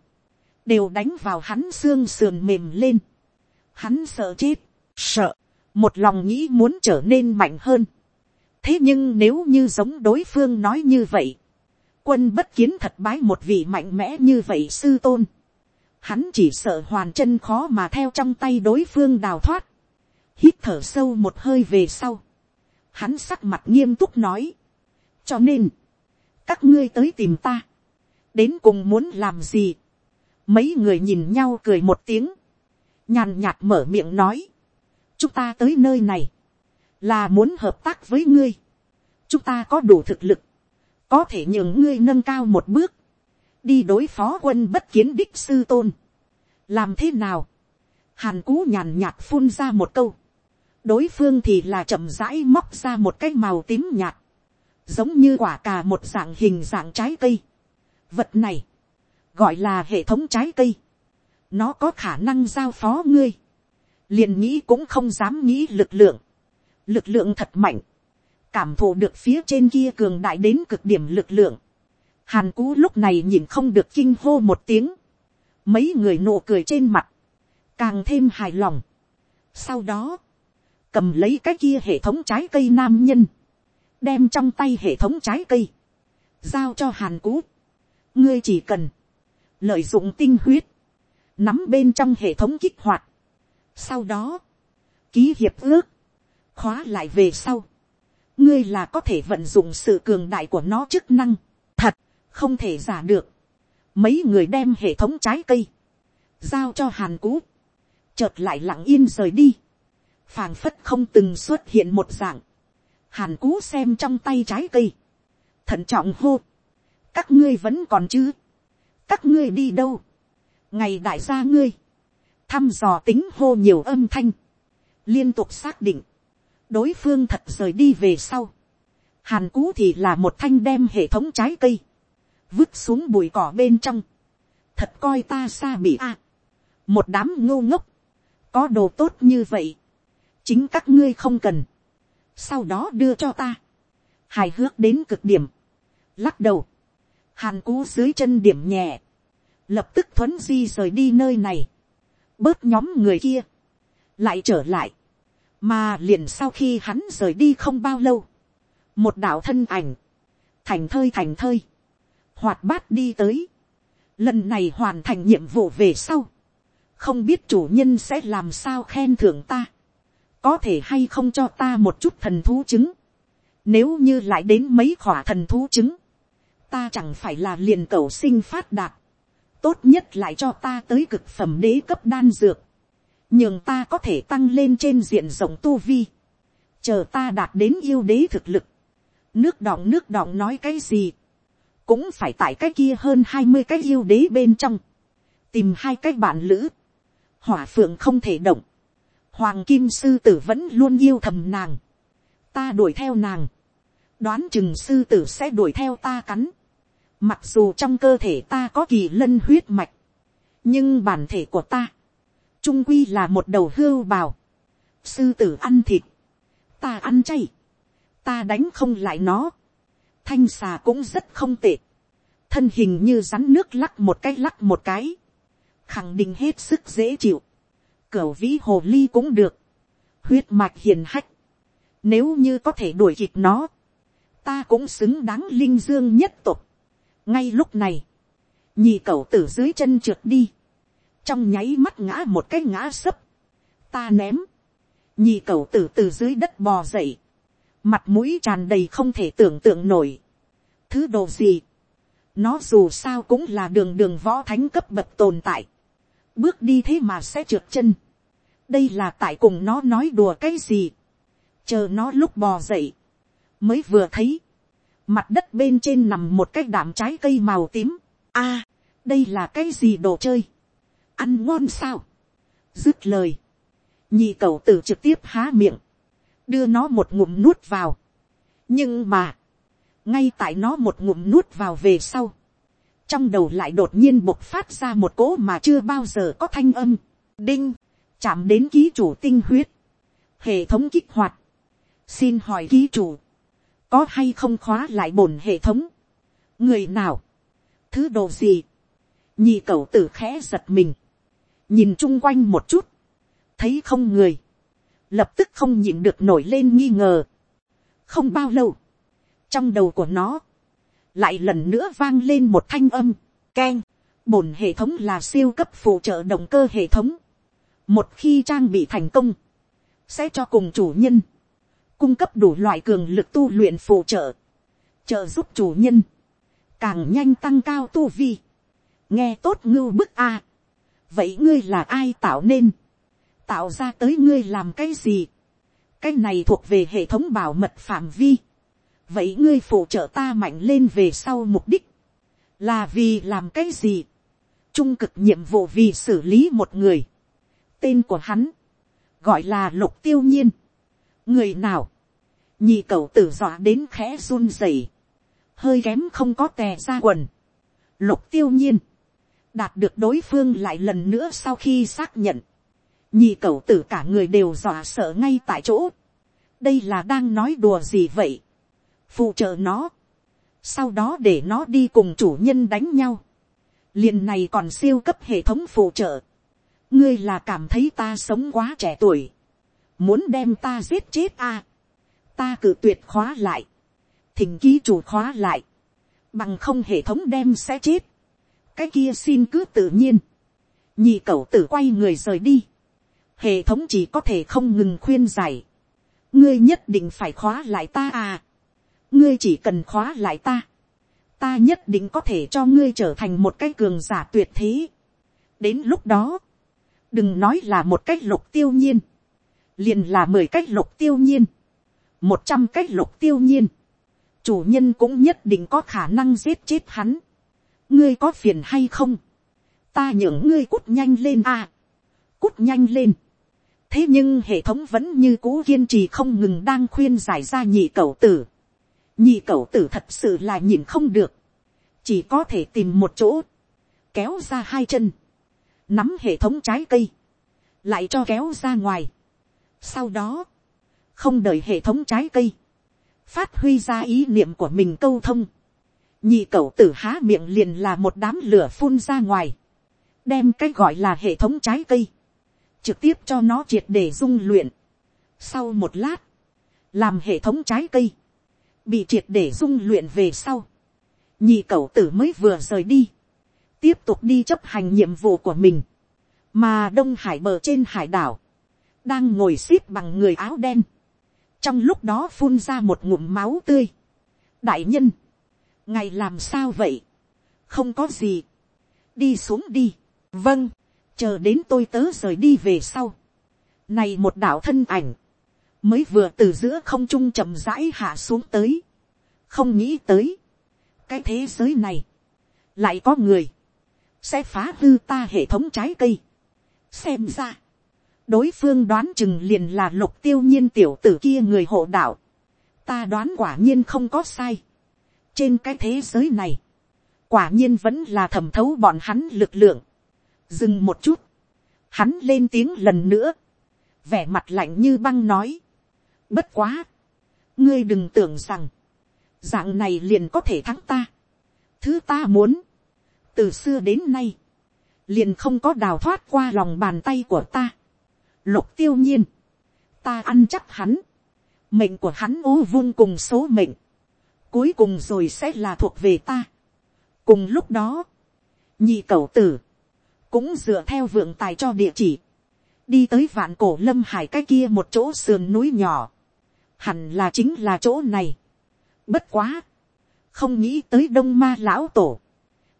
đều đánh vào hắn xương sườn mềm lên. Hắn sợ chết, sợ, một lòng nghĩ muốn trở nên mạnh hơn. thế nhưng nếu như giống đối phương nói như vậy, quân bất kiến thật bái một vị mạnh mẽ như vậy sư tôn. Hắn chỉ sợ hoàn chân khó mà theo trong tay đối phương đào thoát. Hít thở sâu một hơi về sau. Hắn sắc mặt nghiêm túc nói. cho nên, các ngươi tới tìm ta. đến cùng muốn làm gì mấy người nhìn nhau cười một tiếng. nhàn nhạt mở miệng nói. chúng ta tới nơi này, là muốn hợp tác với ngươi. chúng ta có đủ thực lực có thể nhường ngươi nâng cao một bước, đi đối phó quân bất kiến đích sư tôn. làm thế nào, hàn cú nhàn nhạt phun ra một câu, đối phương thì là chậm rãi móc ra một cái màu tím nhạt, giống như quả cà một dạng hình dạng trái cây. vật này, gọi là hệ thống trái cây, nó có khả năng giao phó ngươi, liền nghĩ cũng không dám nghĩ lực lượng, lực lượng thật mạnh, cảm thụ được phía trên kia cường đại đến cực điểm lực lượng. Hàn cú lúc này nhìn không được kinh hô một tiếng. Mấy người nụ cười trên mặt. Càng thêm hài lòng. Sau đó. Cầm lấy cái kia hệ thống trái cây nam nhân. Đem trong tay hệ thống trái cây. Giao cho hàn cú. Ngươi chỉ cần. Lợi dụng tinh huyết. Nắm bên trong hệ thống kích hoạt. Sau đó. Ký hiệp ước. Khóa lại về sau ngươi là có thể vận dụng sự cường đại của nó chức năng. Thật, không thể giả được. Mấy người đem hệ thống trái cây, giao cho hàn cú, chợt lại lặng yên rời đi. phảng phất không từng xuất hiện một dạng. hàn cú xem trong tay trái cây, thận trọng hô. các ngươi vẫn còn chứ các ngươi đi đâu. ngày đại gia ngươi, thăm dò tính hô nhiều âm thanh, liên tục xác định, đối phương thật rời đi về sau. Hàn cú thì là một thanh đem hệ thống trái cây. Vứt xuống bụi cỏ bên trong. Thật coi ta xa bị a. một đám ngô ngốc. Có đồ tốt như vậy. Chính các ngươi không cần. Sau đó đưa cho ta. Hài hước đến cực điểm. Lắc đầu. Hàn cú dưới chân điểm nhẹ. Lập tức thuấn di rời đi nơi này. Bớt nhóm người kia. Lại trở lại. Mà liền sau khi hắn rời đi không bao lâu, một đạo thân ảnh, thành thơi thành thơi, hoạt bát đi tới, lần này hoàn thành nhiệm vụ về sau, không biết chủ nhân sẽ làm sao khen thưởng ta, có thể hay không cho ta một chút thần thú chứng, nếu như lại đến mấy khỏa thần thú chứng, ta chẳng phải là liền cầu sinh phát đạt, tốt nhất lại cho ta tới cực phẩm đế cấp đan dược, nhường ta có thể tăng lên trên diện rộng tu vi, chờ ta đạt đến yêu đế thực lực, nước đọng nước đọng nói cái gì, cũng phải tại cái kia hơn hai mươi cái yêu đế bên trong, tìm hai cái bạn lữ, hỏa phượng không thể động, hoàng kim sư tử vẫn luôn yêu thầm nàng, ta đuổi theo nàng, đoán chừng sư tử sẽ đuổi theo ta cắn, mặc dù trong cơ thể ta có kỳ lân huyết mạch, nhưng bản thể của ta, trung quy là một đầu hưu bào, sư tử ăn thịt, ta ăn chay, ta đánh không lại nó, thanh xà cũng rất không tệ, thân hình như rắn nước lắc một cái lắc một cái, khẳng định hết sức dễ chịu, cửa vĩ hồ ly cũng được, huyết mạch hiền hách, nếu như có thể đuổi kịp nó, ta cũng xứng đáng linh dương nhất tục ngay lúc này, nhì cậu tử dưới chân trượt đi, trong nháy mắt ngã một cái ngã sấp, ta ném, nhì cậu tử từ dưới đất bò dậy, mặt mũi tràn đầy không thể tưởng tượng nổi. thứ đồ gì, nó dù sao cũng là đường đường võ thánh cấp bậc tồn tại, bước đi thế mà sẽ trượt chân, đây là tại cùng nó nói đùa cái gì, chờ nó lúc bò dậy, mới vừa thấy, mặt đất bên trên nằm một cái đạm trái cây màu tím, a, đây là cái gì đồ chơi, ăn ngon sao. dứt lời, nhị cầu tử trực tiếp há miệng, đưa nó một ngụm nuốt vào. nhưng mà, ngay tại nó một ngụm nuốt vào về sau, trong đầu lại đột nhiên bộc phát ra một cỗ mà chưa bao giờ có thanh âm, đinh, chạm đến ký chủ tinh huyết, hệ thống kích hoạt, xin hỏi ký chủ, có hay không khóa lại bổn hệ thống, người nào, thứ đồ gì, nhì cậu tử khẽ giật mình, nhìn chung quanh một chút, thấy không người, lập tức không nhịn được nổi lên nghi ngờ. không bao lâu, trong đầu của nó, lại lần nữa vang lên một thanh âm, keng, bổn hệ thống là siêu cấp phụ trợ động cơ hệ thống. một khi trang bị thành công, sẽ cho cùng chủ nhân, cung cấp đủ loại cường lực tu luyện phụ trợ, trợ giúp chủ nhân, càng nhanh tăng cao tu vi, nghe tốt ngưu bức a, vậy ngươi là ai tạo nên, tạo ra tới ngươi làm cái gì, cái này thuộc về hệ thống bảo mật phạm vi, vậy ngươi phụ trợ ta mạnh lên về sau mục đích, là vì làm cái gì, trung cực nhiệm vụ vì xử lý một người, tên của hắn, gọi là lục tiêu nhiên, người nào, nhị cậu tử dọa đến khẽ run rẩy, hơi kém không có tè ra quần, lục tiêu nhiên, đạt được đối phương lại lần nữa sau khi xác nhận, nhị cậu tử cả người đều dọa sợ ngay tại chỗ, đây là đang nói đùa gì vậy, phụ trợ nó, sau đó để nó đi cùng chủ nhân đánh nhau, liền này còn siêu cấp hệ thống phụ trợ, ngươi là cảm thấy ta sống quá trẻ tuổi, muốn đem ta giết chết à, ta cử tuyệt khóa lại, thỉnh ký chủ khóa lại, bằng không hệ thống đem sẽ chết, cái kia xin cứ tự nhiên, nhị cậu tử quay người rời đi, hệ thống chỉ có thể không ngừng khuyên giải, ngươi nhất định phải khóa lại ta à, ngươi chỉ cần khóa lại ta, ta nhất định có thể cho ngươi trở thành một cái cường giả tuyệt thế. đến lúc đó, đừng nói là một cách lục tiêu nhiên, liền là mười cách lục tiêu nhiên, một trăm cách lục tiêu nhiên, chủ nhân cũng nhất định có khả năng giết chết hắn. ngươi có phiền hay không, ta nhường ngươi cút nhanh lên à, cút nhanh lên. thế nhưng hệ thống vẫn như cũ kiên trì không ngừng đang khuyên giải ra nhị cậu tử. nhị cậu tử thật sự là nhìn không được, chỉ có thể tìm một chỗ, kéo ra hai chân, nắm hệ thống trái cây, lại cho kéo ra ngoài. sau đó, không đợi hệ thống trái cây, phát huy ra ý niệm của mình câu thông, nhị cậu tử há miệng liền là một đám lửa phun ra ngoài, đem cái gọi là hệ thống trái cây, trực tiếp cho nó triệt để dung luyện. Sau một lát, làm hệ thống trái cây, bị triệt để dung luyện về sau, nhị cậu tử mới vừa rời đi, tiếp tục đi chấp hành nhiệm vụ của mình, mà đông hải bờ trên hải đảo, đang ngồi x ế p bằng người áo đen, trong lúc đó phun ra một ngụm máu tươi. đại nhân, ngày làm sao vậy, không có gì, đi xuống đi, vâng, chờ đến tôi tớ rời đi về sau. này một đạo thân ảnh, mới vừa từ giữa không trung chậm rãi hạ xuống tới, không nghĩ tới, cái thế giới này, lại có người, sẽ phá hư ta hệ thống trái cây. xem ra, đối phương đoán chừng liền là lục tiêu nhiên tiểu tử kia người hộ đạo. ta đoán quả nhiên không có sai. trên cái thế giới này, quả nhiên vẫn là thẩm thấu bọn hắn lực lượng. dừng một chút, hắn lên tiếng lần nữa, vẻ mặt lạnh như băng nói. bất quá, ngươi đừng tưởng rằng, dạng này liền có thể thắng ta. thứ ta muốn, từ xưa đến nay, liền không có đào thoát qua lòng bàn tay của ta lục tiêu nhiên, ta ăn chắc hắn, mệnh của hắn ố vung cùng số mệnh, cuối cùng rồi sẽ là thuộc về ta. cùng lúc đó, nhị cậu tử, cũng dựa theo vượng tài cho địa chỉ, đi tới vạn cổ lâm hải cái kia một chỗ sườn núi nhỏ, hẳn là chính là chỗ này. bất quá, không nghĩ tới đông ma lão tổ,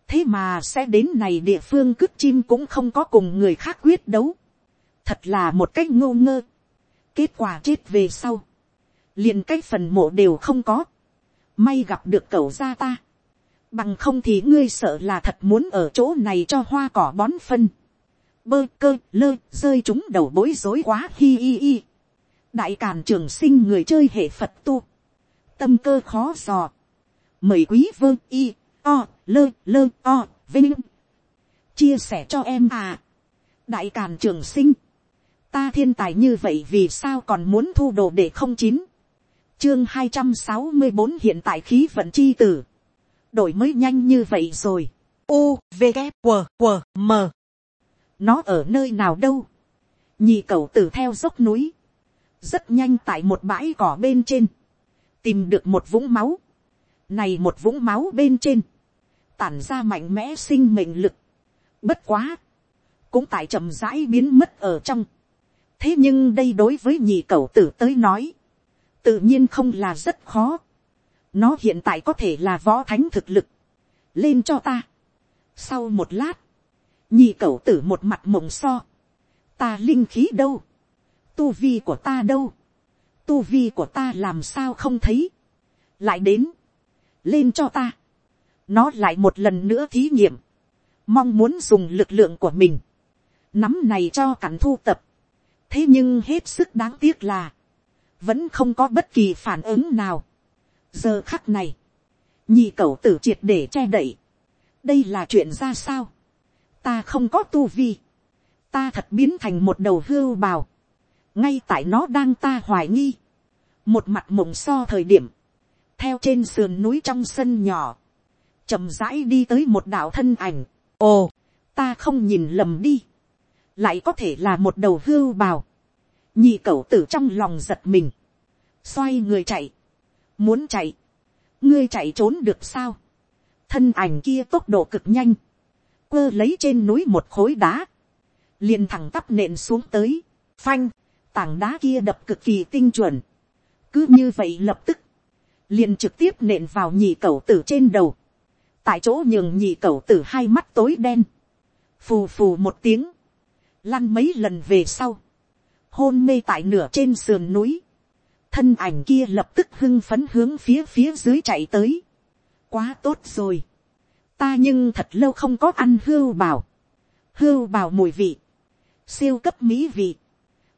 thế mà sẽ đến này địa phương cướp chim cũng không có cùng người khác quyết đấu thật là một cách ngô ngơ, kết quả chết về sau, liền cái phần mộ đều không có, may gặp được cậu gia ta, bằng không thì ngươi sợ là thật muốn ở chỗ này cho hoa cỏ bón phân, bơ cơ lơ rơi chúng đầu bối rối quá hi hi hi, đại càn trường sinh người chơi hệ phật tu, tâm cơ khó dò, mời quý vơ y o, lơ lơ o, vinh. chia sẻ cho em à. đại càn trường sinh, ta thiên tài như vậy vì sao còn muốn thu đồ để không chín. chương hai trăm sáu mươi bốn hiện tại khí vận chi tử. đổi mới nhanh như vậy rồi. U, V, g W, W, M. nó ở nơi nào đâu. nhì cầu tử theo dốc núi. rất nhanh tại một bãi cỏ bên trên. tìm được một vũng máu. này một vũng máu bên trên tản ra mạnh mẽ sinh mệnh lực. Bất quá, cũng tại chậm rãi biến mất ở trong. Thế nhưng đây đối với nhị cậu tử tới nói, tự nhiên không là rất khó. Nó hiện tại có thể là võ thánh thực lực. Lên cho ta. Sau một lát, nhị cậu tử một mặt mộng so. Ta linh khí đâu? Tu vi của ta đâu? Tu vi của ta làm sao không thấy? Lại đến. Lên cho ta nó lại một lần nữa thí nghiệm, mong muốn dùng lực lượng của mình, nắm này cho cảnh thu tập thế nhưng hết sức đáng tiếc là, vẫn không có bất kỳ phản ứng nào. giờ khắc này, nhị cậu tử triệt để che đậy. đây là chuyện ra sao. ta không có tu vi. ta thật biến thành một đầu hưu bào. ngay tại nó đang ta hoài nghi. một mặt mộng so thời điểm, theo trên sườn núi trong sân nhỏ, chậm rãi đi tới một đạo thân ảnh. ồ, ta không nhìn lầm đi lại có thể là một đầu hưu bào. nhị cậu tử trong lòng giật mình. xoay người chạy. muốn chạy. ngươi chạy trốn được sao. thân ảnh kia tốc độ cực nhanh. quơ lấy trên núi một khối đá. liền thẳng tắp nện xuống tới. phanh, tảng đá kia đập cực kỳ tinh chuẩn. cứ như vậy lập tức liền trực tiếp nện vào nhị cậu tử trên đầu tại chỗ nhường nhị cẩu tử hai mắt tối đen, phù phù một tiếng, lăn mấy lần về sau, hôn mê tại nửa trên sườn núi, thân ảnh kia lập tức hưng phấn hướng phía phía dưới chạy tới, quá tốt rồi, ta nhưng thật lâu không có ăn hưu bào, hưu bào mùi vị, siêu cấp mỹ vị,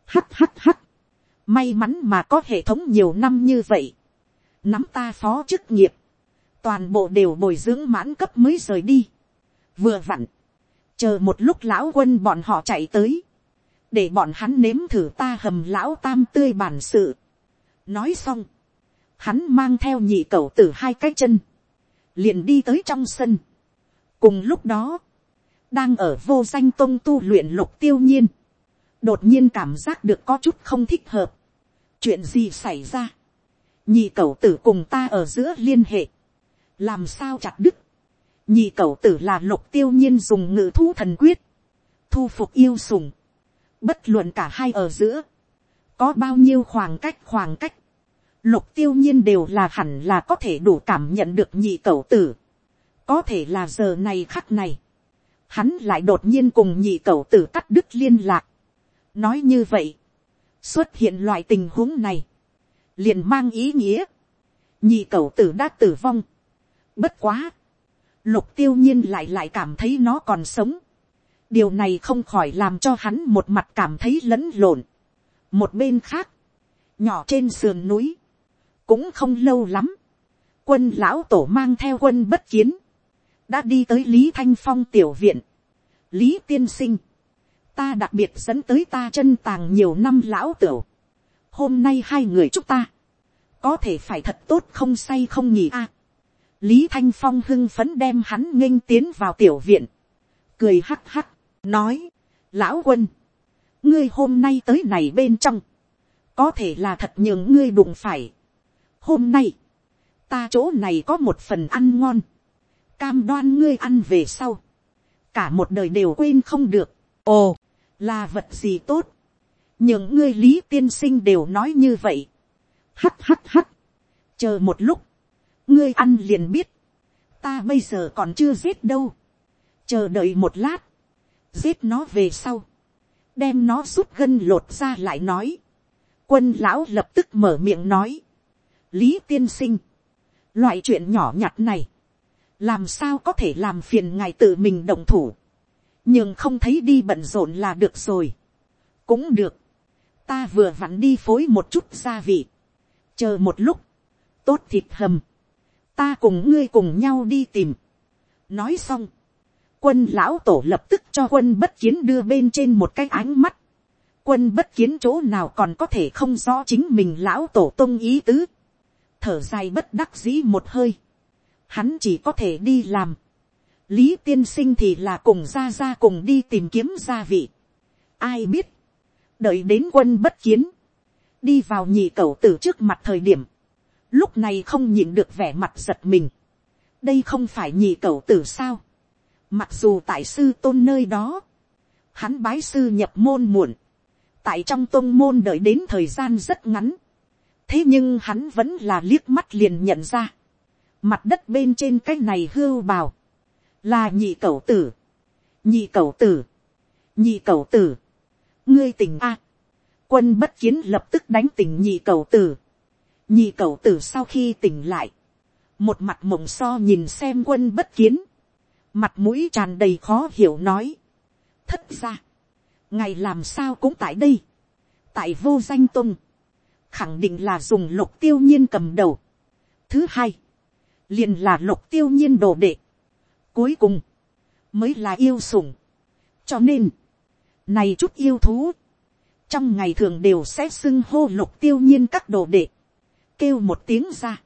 hắt hắt hắt, may mắn mà có hệ thống nhiều năm như vậy, nắm ta phó chức nghiệp, toàn bộ đều bồi dưỡng mãn cấp mới rời đi. vừa vặn, chờ một lúc lão quân bọn họ chạy tới, để bọn hắn nếm thử ta hầm lão tam tươi bản sự. nói xong, hắn mang theo nhị cầu t ử hai cái chân, liền đi tới trong sân. cùng lúc đó, đang ở vô danh tôn tu luyện lục tiêu nhiên, đột nhiên cảm giác được có chút không thích hợp. chuyện gì xảy ra, nhị cẩu tử cùng ta ở giữa liên hệ, làm sao chặt đứt, nhị cậu tử là lục tiêu nhiên dùng ngự thu thần quyết, thu phục yêu sùng, bất luận cả hai ở giữa, có bao nhiêu khoảng cách khoảng cách, lục tiêu nhiên đều là hẳn là có thể đủ cảm nhận được nhị cậu tử, có thể là giờ này khắc này, hắn lại đột nhiên cùng nhị cậu tử cắt đứt liên lạc, nói như vậy, xuất hiện loại tình huống này, liền mang ý nghĩa, nhị cậu tử đã tử vong, Bất quá. Lục tiêu nhiên lại lại cảm thấy nó còn sống. Điều này không khỏi làm cho hắn một mặt cảm thấy lẫn lộn. Một bên khác. Nhỏ trên sườn núi. Cũng không lâu lắm. Quân lão tổ mang theo quân bất kiến. Đã đi tới Lý Thanh Phong tiểu viện. Lý tiên sinh. Ta đặc biệt dẫn tới ta chân tàng nhiều năm lão tiểu. Hôm nay hai người chúc ta. Có thể phải thật tốt không say không nhỉ a à? Lý thanh phong hưng phấn đem hắn nghênh tiến vào tiểu viện, cười hắc hắc, nói, lão quân, ngươi hôm nay tới này bên trong, có thể là thật nhường ngươi đụng phải. hôm nay, ta chỗ này có một phần ăn ngon, cam đoan ngươi ăn về sau, cả một đời đều quên không được, ồ, là vật gì tốt, những ngươi lý tiên sinh đều nói như vậy, hắt hắt hắt, chờ một lúc, ngươi ăn liền biết, ta bây giờ còn chưa giết đâu, chờ đợi một lát, giết nó về sau, đem nó rút gân lột ra lại nói, quân lão lập tức mở miệng nói, lý tiên sinh, loại chuyện nhỏ nhặt này, làm sao có thể làm phiền ngài tự mình động thủ, nhưng không thấy đi bận rộn là được rồi, cũng được, ta vừa vặn đi phối một chút gia vị, chờ một lúc, tốt thịt hầm, ta cùng ngươi cùng nhau đi tìm, nói xong, quân lão tổ lập tức cho quân bất kiến đưa bên trên một cái ánh mắt, quân bất kiến chỗ nào còn có thể không rõ chính mình lão tổ tông ý tứ, thở dài bất đắc dĩ một hơi, hắn chỉ có thể đi làm, lý tiên sinh thì là cùng ra ra cùng đi tìm kiếm gia vị, ai biết, đợi đến quân bất kiến, đi vào nhị cầu từ trước mặt thời điểm, lúc này không nhìn được vẻ mặt giật mình, đây không phải nhị cầu tử sao, mặc dù tại sư tôn nơi đó, hắn bái sư nhập môn muộn, tại trong tôn môn đợi đến thời gian rất ngắn, thế nhưng hắn vẫn là liếc mắt liền nhận ra, mặt đất bên trên cái này hưu bào, là nhị cầu tử, nhị cầu tử, nhị cầu tử, ngươi tỉnh a, quân bất kiến lập tức đánh tỉnh nhị cầu tử, nhị cầu tử sau khi tỉnh lại, một mặt mộng so nhìn xem quân bất kiến, mặt mũi tràn đầy khó hiểu nói, thất ra, ngày làm sao cũng tại đây, tại vô danh tung, khẳng định là dùng lục tiêu nhiên cầm đầu. Thứ hai, liền là lục tiêu nhiên đồ đệ. Cuối cùng, mới là yêu sủng. cho nên, này chút yêu thú, trong ngày thường đều sẽ xưng hô lục tiêu nhiên các đồ đệ, kêu một tiếng ra,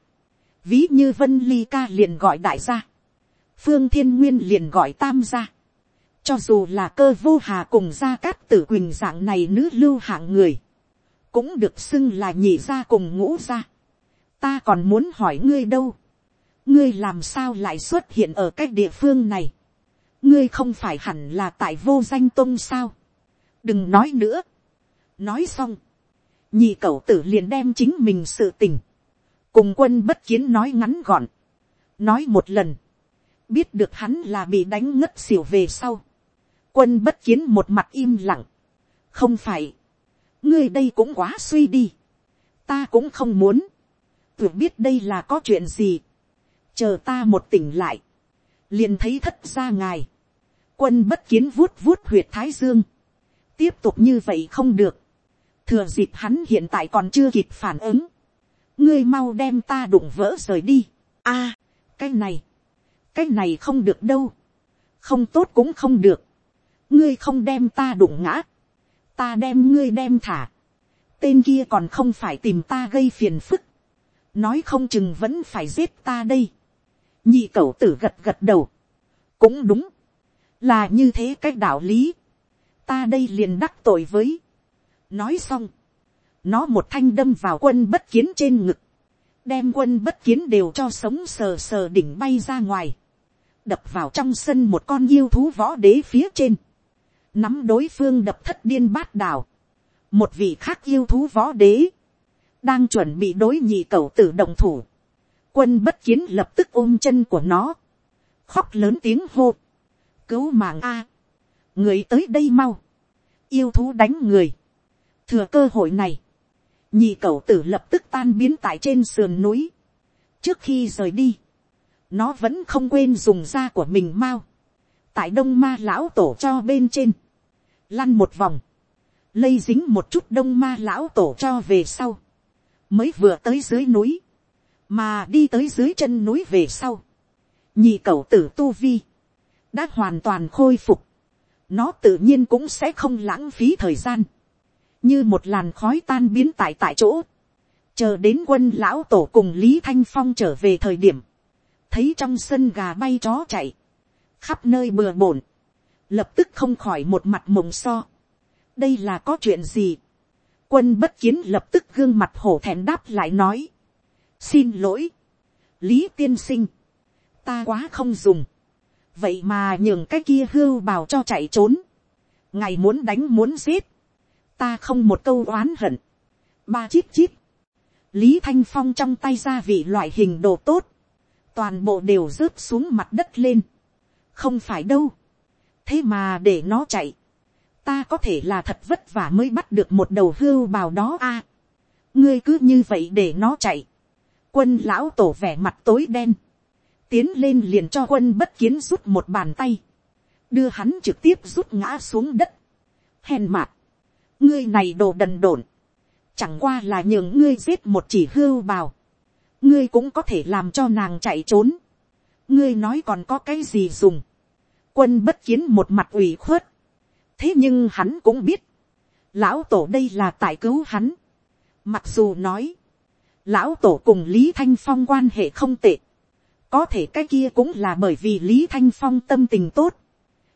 ví như vân ly ca liền gọi đại gia, phương thiên nguyên liền gọi tam gia, cho dù là cơ vô hà cùng gia cát tử quỳnh dạng này nữ lưu hạng người, cũng được xưng là nhị gia cùng ngũ gia. ta còn muốn hỏi ngươi đâu, ngươi làm sao lại xuất hiện ở cái địa phương này, ngươi không phải hẳn là tại vô danh tôn sao, đừng nói nữa, nói xong, nhị cậu tử liền đem chính mình sự tình, cùng quân bất kiến nói ngắn gọn, nói một lần, biết được hắn là bị đánh ngất xỉu về sau, quân bất kiến một mặt im lặng, không phải, ngươi đây cũng quá suy đi, ta cũng không muốn, tưởng biết đây là có chuyện gì, chờ ta một tỉnh lại, liền thấy thất ra ngài, quân bất kiến vuốt vuốt huyệt thái dương, tiếp tục như vậy không được, thừa dịp hắn hiện tại còn chưa kịp phản ứng, ngươi mau đem ta đụng vỡ rời đi, a, cái này, cái này không được đâu, không tốt cũng không được, ngươi không đem ta đụng ngã, ta đem ngươi đem thả, tên kia còn không phải tìm ta gây phiền phức, nói không chừng vẫn phải giết ta đây, nhị cậu tử gật gật đầu, cũng đúng, là như thế cái đạo lý, ta đây liền đắc tội với, nói xong, nó một thanh đâm vào quân bất kiến trên ngực, đem quân bất kiến đều cho sống sờ sờ đỉnh bay ra ngoài, đập vào trong sân một con yêu thú võ đế phía trên, nắm đối phương đập thất điên bát đảo, một vị khác yêu thú võ đế, đang chuẩn bị đối nhị cầu tử động thủ, quân bất kiến lập tức ôm chân của nó, khóc lớn tiếng hô, cứu mạng a, người tới đây mau, yêu thú đánh người, thừa cơ hội này, nhị cậu tử lập tức tan biến tại trên sườn núi, trước khi rời đi, nó vẫn không quên dùng da của mình mau, tại đông ma lão tổ cho bên trên, lăn một vòng, lây dính một chút đông ma lão tổ cho về sau, mới vừa tới dưới núi, mà đi tới dưới chân núi về sau, nhị cậu tử tu vi, đã hoàn toàn khôi phục, nó tự nhiên cũng sẽ không lãng phí thời gian, như một làn khói tan biến tại tại chỗ, chờ đến quân lão tổ cùng lý thanh phong trở về thời điểm, thấy trong sân gà bay chó chạy, khắp nơi bừa bổn, lập tức không khỏi một mặt mộng so. đây là có chuyện gì. quân bất kiến lập tức gương mặt hổ thẹn đáp lại nói. xin lỗi, lý tiên sinh, ta quá không dùng. vậy mà nhường cái kia hưu bào cho chạy trốn. ngày muốn đánh muốn giết, ta không một câu oán hận. ba chít chít. lý thanh phong trong tay ra vị loại hình đồ tốt, toàn bộ đều rớt xuống mặt đất lên. không phải đâu thế mà để nó chạy, ta có thể là thật vất vả mới bắt được một đầu hưu bào đó a. ngươi cứ như vậy để nó chạy, quân lão tổ vẻ mặt tối đen, tiến lên liền cho quân bất kiến rút một bàn tay, đưa hắn trực tiếp rút ngã xuống đất, hèn mạt, ngươi này đồ đần độn, chẳng qua là nhường ngươi giết một chỉ hưu bào, ngươi cũng có thể làm cho nàng chạy trốn, ngươi nói còn có cái gì dùng, quân bất kiến một mặt ủy khuất, thế nhưng hắn cũng biết, lão tổ đây là tại cứu hắn, mặc dù nói, lão tổ cùng lý thanh phong quan hệ không tệ, có thể cái kia cũng là bởi vì lý thanh phong tâm tình tốt,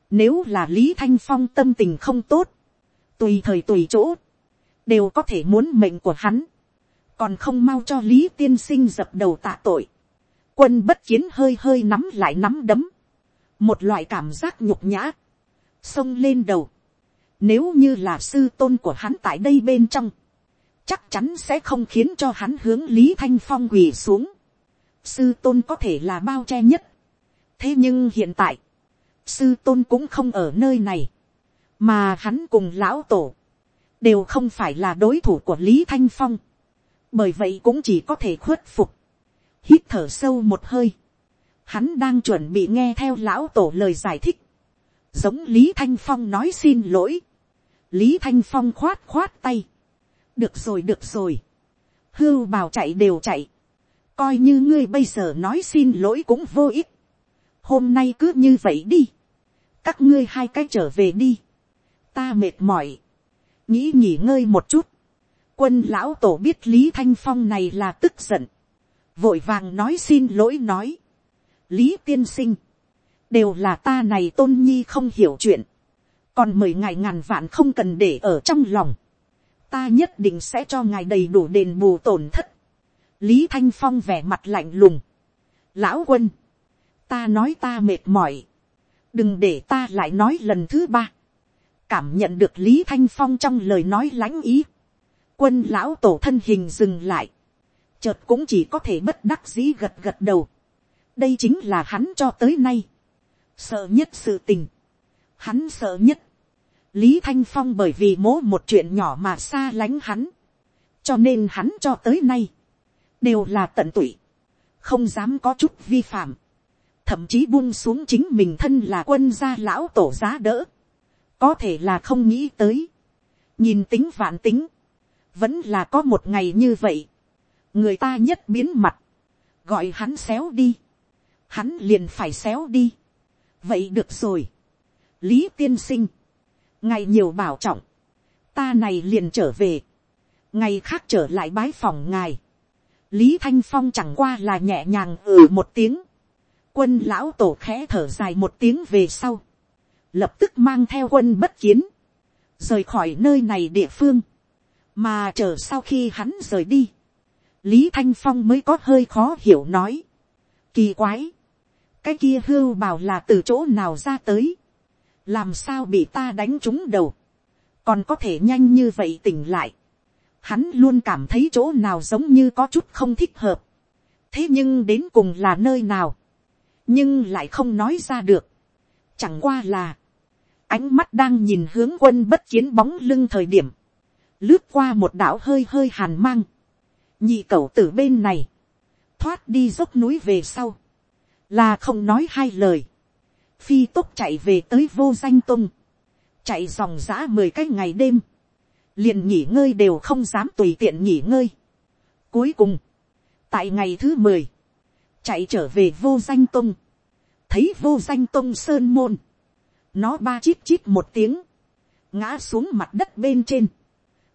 nếu là lý thanh phong tâm tình không tốt, tùy thời tùy chỗ, đều có thể muốn mệnh của hắn, còn không mau cho lý tiên sinh dập đầu tạ tội. quân bất chiến hơi hơi nắm lại nắm đấm, một loại cảm giác nhục nhã, xông lên đầu. Nếu như là sư tôn của hắn tại đây bên trong, chắc chắn sẽ không khiến cho hắn hướng lý thanh phong quỳ xuống. sư tôn có thể là bao che nhất. thế nhưng hiện tại, sư tôn cũng không ở nơi này, mà hắn cùng lão tổ, đều không phải là đối thủ của lý thanh phong, bởi vậy cũng chỉ có thể khuất phục, hít thở sâu một hơi, hắn đang chuẩn bị nghe theo lão tổ lời giải thích, giống lý thanh phong nói xin lỗi, lý thanh phong khoát khoát tay, được rồi được rồi, hưu bào chạy đều chạy, coi như ngươi bây giờ nói xin lỗi cũng vô ích, hôm nay cứ như vậy đi, các ngươi hai cái trở về đi, ta mệt mỏi, nghĩ nghỉ ngơi một chút, quân lão tổ biết lý thanh phong này là tức giận, vội vàng nói xin lỗi nói, lý tiên sinh, đều là ta này tôn nhi không hiểu chuyện, còn mời ngài ngàn vạn không cần để ở trong lòng, ta nhất định sẽ cho ngài đầy đủ đền bù tổn thất. lý thanh phong vẻ mặt lạnh lùng, lão quân, ta nói ta mệt mỏi, đừng để ta lại nói lần thứ ba, cảm nhận được lý thanh phong trong lời nói lãnh ý, quân lão tổ thân hình dừng lại, chợt cũng chỉ có thể bất đắc dĩ gật gật đầu, đây chính là hắn cho tới nay, sợ nhất sự tình, hắn sợ nhất, lý thanh phong bởi vì mố một chuyện nhỏ mà xa lánh hắn, cho nên hắn cho tới nay, đều là tận tụy, không dám có chút vi phạm, thậm chí buông xuống chính mình thân là quân gia lão tổ giá đỡ, có thể là không nghĩ tới, nhìn tính vạn tính, vẫn là có một ngày như vậy, người ta nhất biến mặt, gọi hắn xéo đi, hắn liền phải xéo đi, vậy được rồi, lý tiên sinh, ngày nhiều bảo trọng, ta này liền trở về, ngày khác trở lại bái phòng ngài, lý thanh phong chẳng qua là nhẹ nhàng ừ một tiếng, quân lão tổ khẽ thở dài một tiếng về sau, lập tức mang theo quân bất kiến, rời khỏi nơi này địa phương, mà chờ sau khi hắn rời đi, lý thanh phong mới có hơi khó hiểu nói, kỳ quái, cái kia hưu bảo là từ chỗ nào ra tới, làm sao bị ta đánh trúng đầu, còn có thể nhanh như vậy tỉnh lại, hắn luôn cảm thấy chỗ nào giống như có chút không thích hợp, thế nhưng đến cùng là nơi nào, nhưng lại không nói ra được, chẳng qua là, ánh mắt đang nhìn hướng quân bất chiến bóng lưng thời điểm, lướt qua một đảo hơi hơi hàn mang, nhị cầu từ bên này, thoát đi dốc núi về sau, là không nói hai lời, phi tốc chạy về tới vô danh tung, chạy dòng giã mười cái ngày đêm, liền nghỉ ngơi đều không dám tùy tiện nghỉ ngơi. Cuối cùng, tại ngày thứ mười, chạy trở về vô danh tung, thấy vô danh tung sơn môn, nó ba chít chít một tiếng, ngã xuống mặt đất bên trên,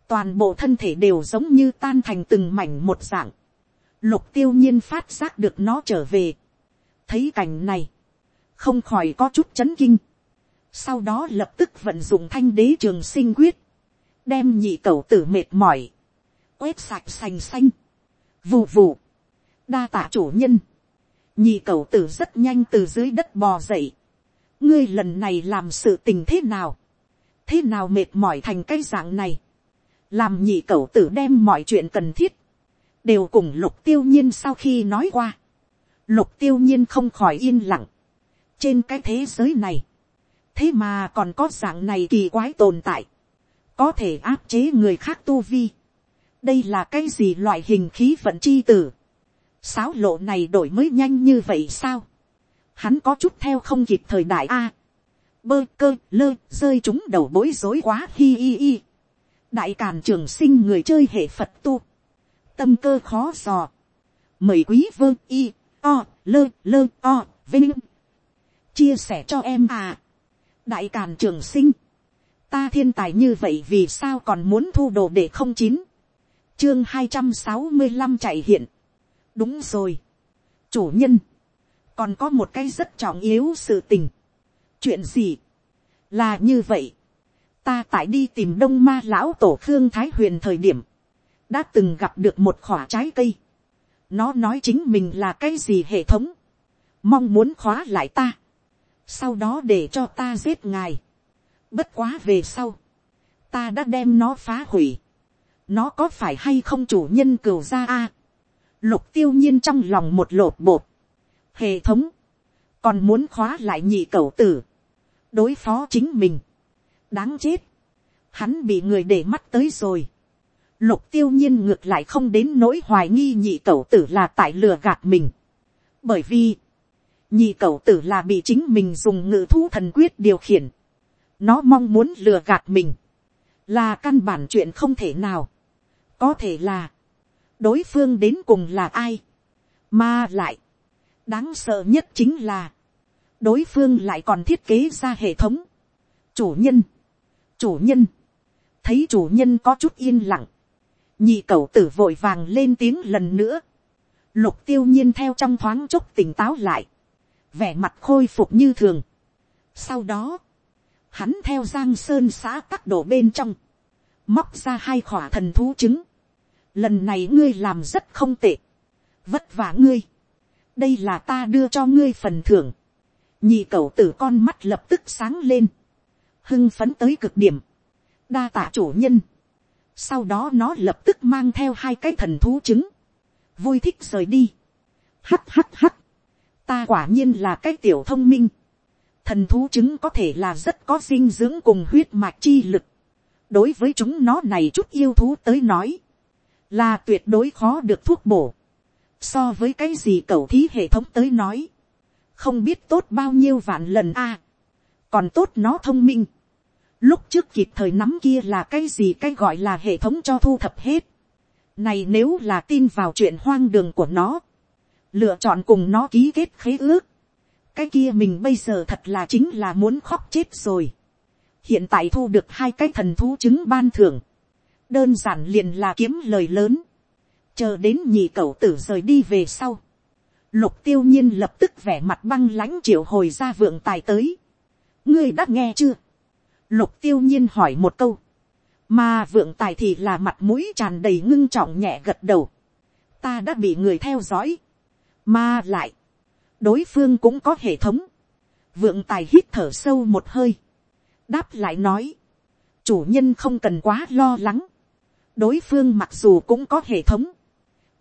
toàn bộ thân thể đều giống như tan thành từng mảnh một dạng, lục tiêu nhiên phát giác được nó trở về, thấy cảnh này, không khỏi có chút chấn kinh, sau đó lập tức vận dụng thanh đế trường sinh quyết, đem nhị cầu tử mệt mỏi, quét sạch sành xanh, vù vù, đa tạ chủ nhân, nhị cầu tử rất nhanh từ dưới đất bò dậy, ngươi lần này làm sự tình thế nào, thế nào mệt mỏi thành cái dạng này, làm nhị cậu tử đem mọi chuyện cần thiết, đều cùng lục tiêu nhiên sau khi nói qua, lục tiêu nhiên không khỏi yên lặng, trên cái thế giới này, thế mà còn có dạng này kỳ quái tồn tại, có thể áp chế người khác tu vi, đây là cái gì loại hình khí vận chi tử, sáo lộ này đổi mới nhanh như vậy sao, hắn có chút theo không kịp thời đại a, bơ cơ lơ rơi chúng đầu bối rối quá hi hi hi, đại càn trường sinh người chơi hệ phật tu, tâm cơ khó dò, mời quý vơ y o, lơ, lơ, o, vinh. Chia sẻ cho em à. Đại Càn Trường Sinh. Ta thiên tài như vậy vì sao còn muốn thu đồ để không chín. Chương hai trăm sáu mươi năm chạy hiện. Đúng rồi. Chủ nhân. Còn có một cái rất trọng yếu sự tình. Chuyện gì? Là như vậy. Ta tại đi tìm đông ma lão tổ Khương Thái Huyền thời điểm. Đã từng gặp được một khỏa trái cây nó nói chính mình là cái gì hệ thống. Mong muốn khóa lại ta. Sau đó để cho ta giết ngài. Bất quá về sau. Ta đã đem nó phá hủy. Nó có phải hay không chủ nhân cừu ra a Lục tiêu nhiên trong lòng một lột bột. Hệ thống. Còn muốn khóa lại nhị cẩu tử. Đối phó chính mình. Đáng chết. Hắn bị người để mắt tới rồi Lục tiêu nhiên ngược lại không đến nỗi hoài nghi nhị cầu tử là tại lừa gạt mình. Bởi vì, nhị cầu tử là bị chính mình dùng ngự thu thần quyết điều khiển. Nó mong muốn lừa gạt mình. Là căn bản chuyện không thể nào. Có thể là, đối phương đến cùng là ai. Mà lại, đáng sợ nhất chính là, đối phương lại còn thiết kế ra hệ thống. Chủ nhân, chủ nhân, thấy chủ nhân có chút yên lặng. Nhị cậu tử vội vàng lên tiếng lần nữa, lục tiêu nhiên theo trong thoáng chốc tỉnh táo lại, vẻ mặt khôi phục như thường. sau đó, hắn theo giang sơn xã các đổ bên trong, móc ra hai khỏa thần thú trứng, lần này ngươi làm rất không tệ, vất vả ngươi, đây là ta đưa cho ngươi phần thưởng, nhị cậu tử con mắt lập tức sáng lên, hưng phấn tới cực điểm, đa tạ chủ nhân, sau đó nó lập tức mang theo hai cái thần thú trứng, vui thích rời đi. hắt hắt hắt, ta quả nhiên là cái tiểu thông minh, thần thú trứng có thể là rất có dinh dưỡng cùng huyết mạch chi lực, đối với chúng nó này chút yêu thú tới nói, là tuyệt đối khó được thuốc bổ, so với cái gì cầu thí hệ thống tới nói, không biết tốt bao nhiêu vạn lần a, còn tốt nó thông minh, Lúc trước kịp thời nắm kia là cái gì cái gọi là hệ thống cho thu thập hết. Này nếu là tin vào chuyện hoang đường của nó. Lựa chọn cùng nó ký kết khế ước. Cái kia mình bây giờ thật là chính là muốn khóc chết rồi. Hiện tại thu được hai cái thần thú chứng ban thưởng. Đơn giản liền là kiếm lời lớn. Chờ đến nhị cậu tử rời đi về sau. Lục tiêu nhiên lập tức vẻ mặt băng lãnh triệu hồi ra vượng tài tới. Ngươi đã nghe chưa? Lục tiêu nhiên hỏi một câu. Mà vượng tài thì là mặt mũi tràn đầy ngưng trọng nhẹ gật đầu. Ta đã bị người theo dõi. Mà lại. Đối phương cũng có hệ thống. Vượng tài hít thở sâu một hơi. Đáp lại nói. Chủ nhân không cần quá lo lắng. Đối phương mặc dù cũng có hệ thống.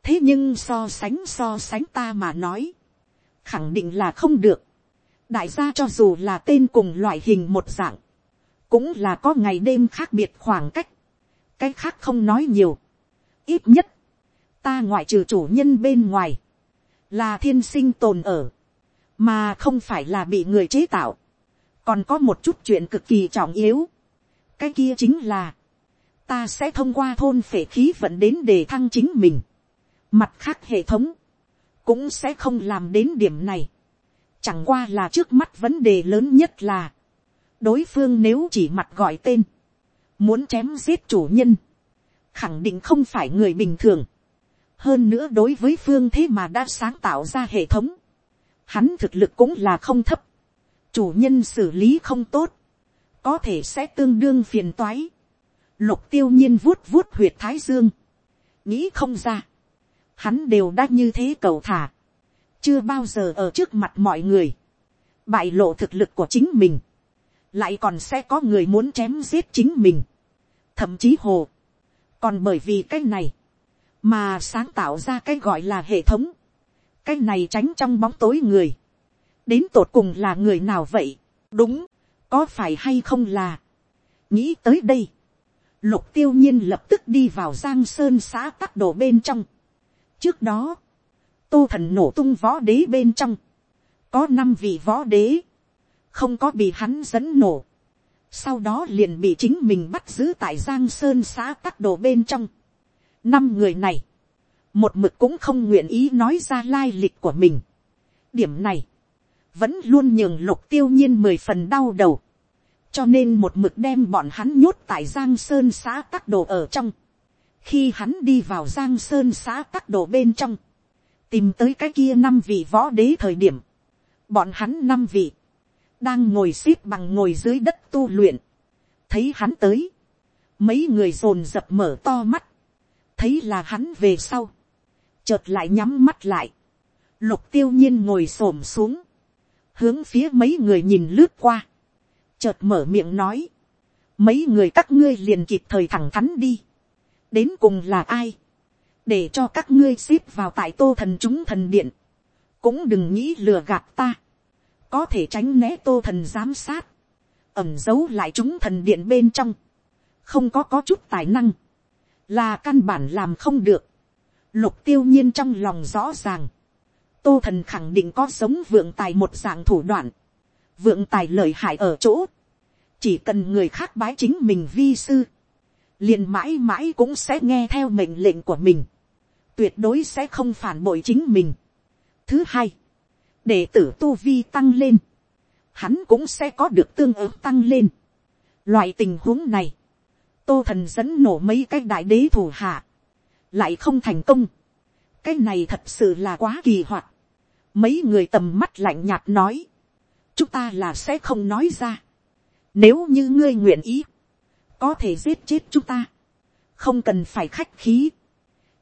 Thế nhưng so sánh so sánh ta mà nói. Khẳng định là không được. Đại gia cho dù là tên cùng loại hình một dạng cũng là có ngày đêm khác biệt khoảng cách, cái khác không nói nhiều, ít nhất, ta ngoại trừ chủ nhân bên ngoài, là thiên sinh tồn ở, mà không phải là bị người chế tạo, còn có một chút chuyện cực kỳ trọng yếu, cái kia chính là, ta sẽ thông qua thôn phể khí vận đến để thăng chính mình, mặt khác hệ thống, cũng sẽ không làm đến điểm này, chẳng qua là trước mắt vấn đề lớn nhất là, đối phương nếu chỉ mặt gọi tên, muốn chém giết chủ nhân, khẳng định không phải người bình thường. hơn nữa đối với phương thế mà đã sáng tạo ra hệ thống, hắn thực lực cũng là không thấp, chủ nhân xử lý không tốt, có thể sẽ tương đương phiền toái. lục tiêu nhiên vuốt vuốt huyệt thái dương, nghĩ không ra, hắn đều đã như thế cầu thả, chưa bao giờ ở trước mặt mọi người, bại lộ thực lực của chính mình, lại còn sẽ có người muốn chém giết chính mình, thậm chí hồ, còn bởi vì cái này, mà sáng tạo ra cái gọi là hệ thống, cái này tránh trong bóng tối người, đến tột cùng là người nào vậy, đúng, có phải hay không là, nghĩ tới đây, lục tiêu nhiên lập tức đi vào giang sơn xã tắc đồ bên trong trước đó, tô thần nổ tung võ đế bên trong, có năm vị võ đế, không có bị hắn dẫn nổ, sau đó liền bị chính mình bắt giữ tại giang sơn xã tắc đồ bên trong. năm người này, một mực cũng không nguyện ý nói ra lai lịch của mình, điểm này, vẫn luôn nhường lục tiêu nhiên mười phần đau đầu, cho nên một mực đem bọn hắn nhốt tại giang sơn xã tắc đồ ở trong, khi hắn đi vào giang sơn xã tắc đồ bên trong, tìm tới cái kia năm vị võ đế thời điểm, bọn hắn năm vị, đang ngồi x ế p bằng ngồi dưới đất tu luyện, thấy hắn tới, mấy người dồn dập mở to mắt, thấy là hắn về sau, chợt lại nhắm mắt lại, lục tiêu nhiên ngồi s ổ m xuống, hướng phía mấy người nhìn lướt qua, chợt mở miệng nói, mấy người các ngươi liền kịp thời thẳng thắn đi, đến cùng là ai, để cho các ngươi ship vào tại tô thần chúng thần điện, cũng đừng nghĩ lừa gạt ta, có thể tránh né tô thần giám sát, ẩm giấu lại chúng thần điện bên trong, không có có chút tài năng, là căn bản làm không được. Lục tiêu nhiên trong lòng rõ ràng, tô thần khẳng định có sống vượng tài một dạng thủ đoạn, vượng tài lợi hại ở chỗ, chỉ cần người khác bái chính mình vi sư, liền mãi mãi cũng sẽ nghe theo mệnh lệnh của mình, tuyệt đối sẽ không phản bội chính mình. Thứ hai, để tử tu vi tăng lên, hắn cũng sẽ có được tương ứng tăng lên. Loại tình huống này, tô thần dẫn nổ mấy cái đại đế thủ hạ, lại không thành công. cái này thật sự là quá kỳ hoạt. mấy người tầm mắt lạnh nhạt nói, chúng ta là sẽ không nói ra. nếu như ngươi nguyện ý, có thể giết chết chúng ta, không cần phải khách khí,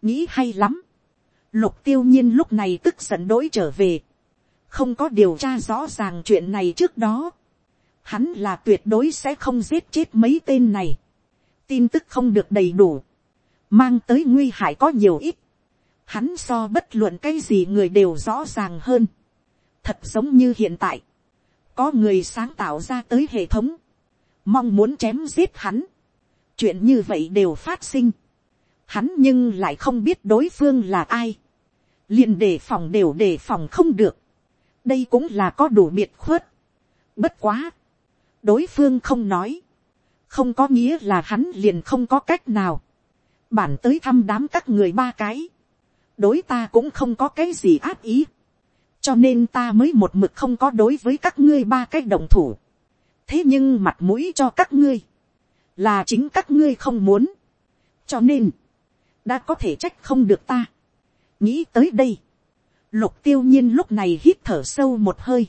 nghĩ hay lắm. lục tiêu nhiên lúc này tức giận đỗi trở về, không có điều tra rõ ràng chuyện này trước đó, hắn là tuyệt đối sẽ không giết chết mấy tên này. Tin tức không được đầy đủ, mang tới nguy hại có nhiều ít, hắn so bất luận cái gì người đều rõ ràng hơn, thật giống như hiện tại, có người sáng tạo ra tới hệ thống, mong muốn chém giết hắn, chuyện như vậy đều phát sinh, hắn nhưng lại không biết đối phương là ai, liền đề phòng đều đề phòng không được, đây cũng là có đủ biệt khuất, bất quá, đối phương không nói, không có nghĩa là hắn liền không có cách nào. bản tới thăm đám các người ba cái, đối ta cũng không có cái gì áp ý, cho nên ta mới một mực không có đối với các ngươi ba cái đồng thủ thế nhưng mặt mũi cho các ngươi, là chính các ngươi không muốn, cho nên, đã có thể trách không được ta. nghĩ tới đây, lục tiêu nhiên lúc này hít thở sâu một hơi,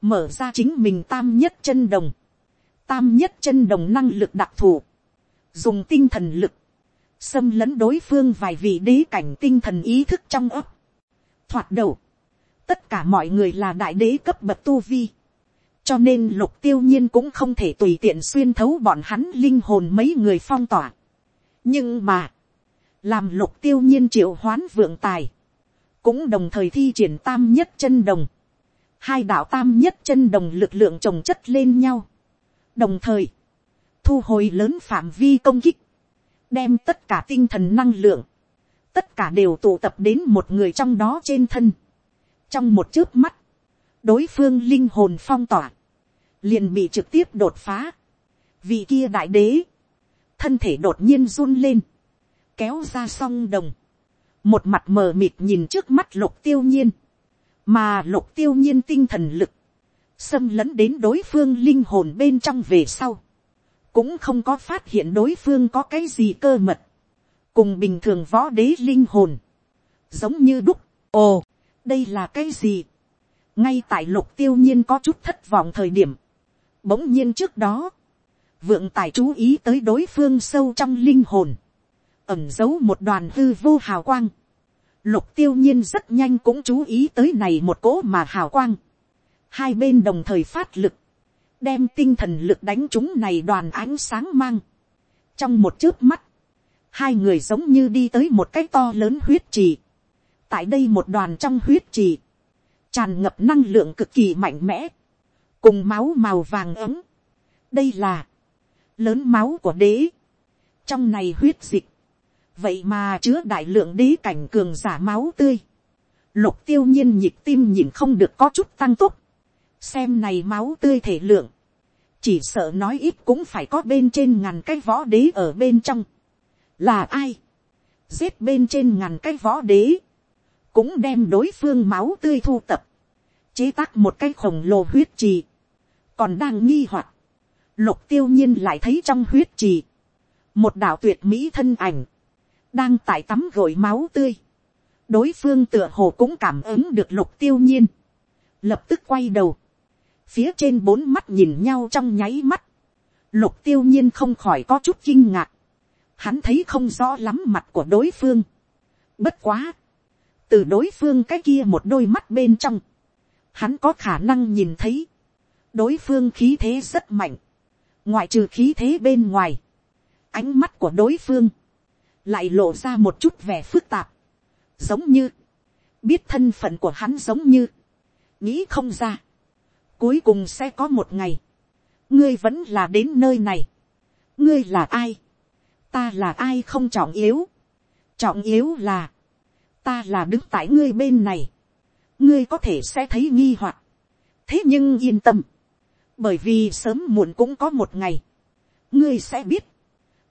mở ra chính mình tam nhất chân đồng, tam nhất chân đồng năng lực đặc thù, dùng tinh thần lực, xâm lấn đối phương vài vị đế cảnh tinh thần ý thức trong ấp. Thoạt đầu, tất cả mọi người là đại đế cấp bậc tu vi, cho nên lục tiêu nhiên cũng không thể tùy tiện xuyên thấu bọn hắn linh hồn mấy người phong tỏa. nhưng mà, làm lục tiêu nhiên triệu hoán vượng tài, cũng đồng thời thi triển tam nhất chân đồng, hai đạo tam nhất chân đồng lực lượng trồng chất lên nhau, đồng thời, thu hồi lớn phạm vi công kích, đem tất cả tinh thần năng lượng, tất cả đều tụ tập đến một người trong đó trên thân. trong một chớp mắt, đối phương linh hồn phong tỏa, liền bị trực tiếp đột phá. vì kia đại đế, thân thể đột nhiên run lên, kéo ra song đồng, một mặt mờ mịt nhìn trước mắt lục tiêu nhiên, mà lục tiêu nhiên tinh thần lực, xâm lấn đến đối phương linh hồn bên trong về sau, cũng không có phát hiện đối phương có cái gì cơ mật, cùng bình thường võ đế linh hồn, giống như đúc, ồ, đây là cái gì, ngay tại lục tiêu nhiên có chút thất vọng thời điểm, bỗng nhiên trước đó, vượng tài chú ý tới đối phương sâu trong linh hồn, ẩm giấu một đoàn hư vô hào quang, lục tiêu nhiên rất nhanh cũng chú ý tới này một cỗ mà hào quang, hai bên đồng thời phát lực, đem tinh thần lực đánh chúng này đoàn ánh sáng mang. trong một chớp mắt, hai người giống như đi tới một cái to lớn huyết trì. tại đây một đoàn trong huyết trì, tràn ngập năng lượng cực kỳ mạnh mẽ, cùng máu màu vàng ấm. đây là, lớn máu của đế. trong này huyết dịch, vậy mà chứa đại lượng đế cảnh cường giả máu tươi. lục tiêu nhiên nhịp tim nhìn không được có chút tăng tốc xem này máu tươi thể lượng, chỉ sợ nói ít cũng phải có bên trên ngàn cái võ đế ở bên trong. là ai, giết bên trên ngàn cái võ đế, cũng đem đối phương máu tươi thu tập, chế tác một cái khổng lồ huyết trì, còn đang nghi hoặc, lục tiêu nhiên lại thấy trong huyết trì, một đạo tuyệt mỹ thân ảnh, đang tại tắm gội máu tươi, đối phương tựa hồ cũng cảm ứng được lục tiêu nhiên, lập tức quay đầu, phía trên bốn mắt nhìn nhau trong nháy mắt, lục tiêu nhiên không khỏi có chút kinh ngạc, hắn thấy không rõ lắm mặt của đối phương, bất quá, từ đối phương cái kia một đôi mắt bên trong, hắn có khả năng nhìn thấy, đối phương khí thế rất mạnh, ngoại trừ khí thế bên ngoài, ánh mắt của đối phương, lại lộ ra một chút vẻ phức tạp, giống như, biết thân phận của hắn giống như, nghĩ không ra, cuối cùng sẽ có một ngày, ngươi vẫn là đến nơi này, ngươi là ai, ta là ai không trọng yếu, trọng yếu là, ta là đứng tại ngươi bên này, ngươi có thể sẽ thấy nghi hoặc, thế nhưng yên tâm, bởi vì sớm muộn cũng có một ngày, ngươi sẽ biết,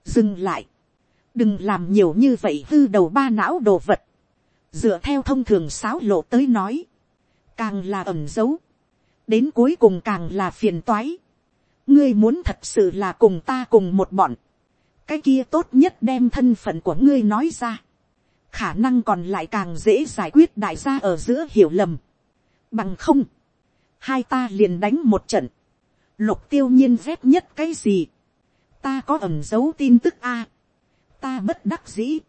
dừng lại, đừng làm nhiều như vậy hư đầu ba não đồ vật, dựa theo thông thường sáo lộ tới nói, càng là ẩm dấu, đến cuối cùng càng là phiền toái, ngươi muốn thật sự là cùng ta cùng một bọn, cái kia tốt nhất đem thân phận của ngươi nói ra, khả năng còn lại càng dễ giải quyết đại gia ở giữa hiểu lầm, bằng không, hai ta liền đánh một trận, lục tiêu nhiên rét nhất cái gì, ta có ẩm dấu tin tức a, ta bất đắc dĩ,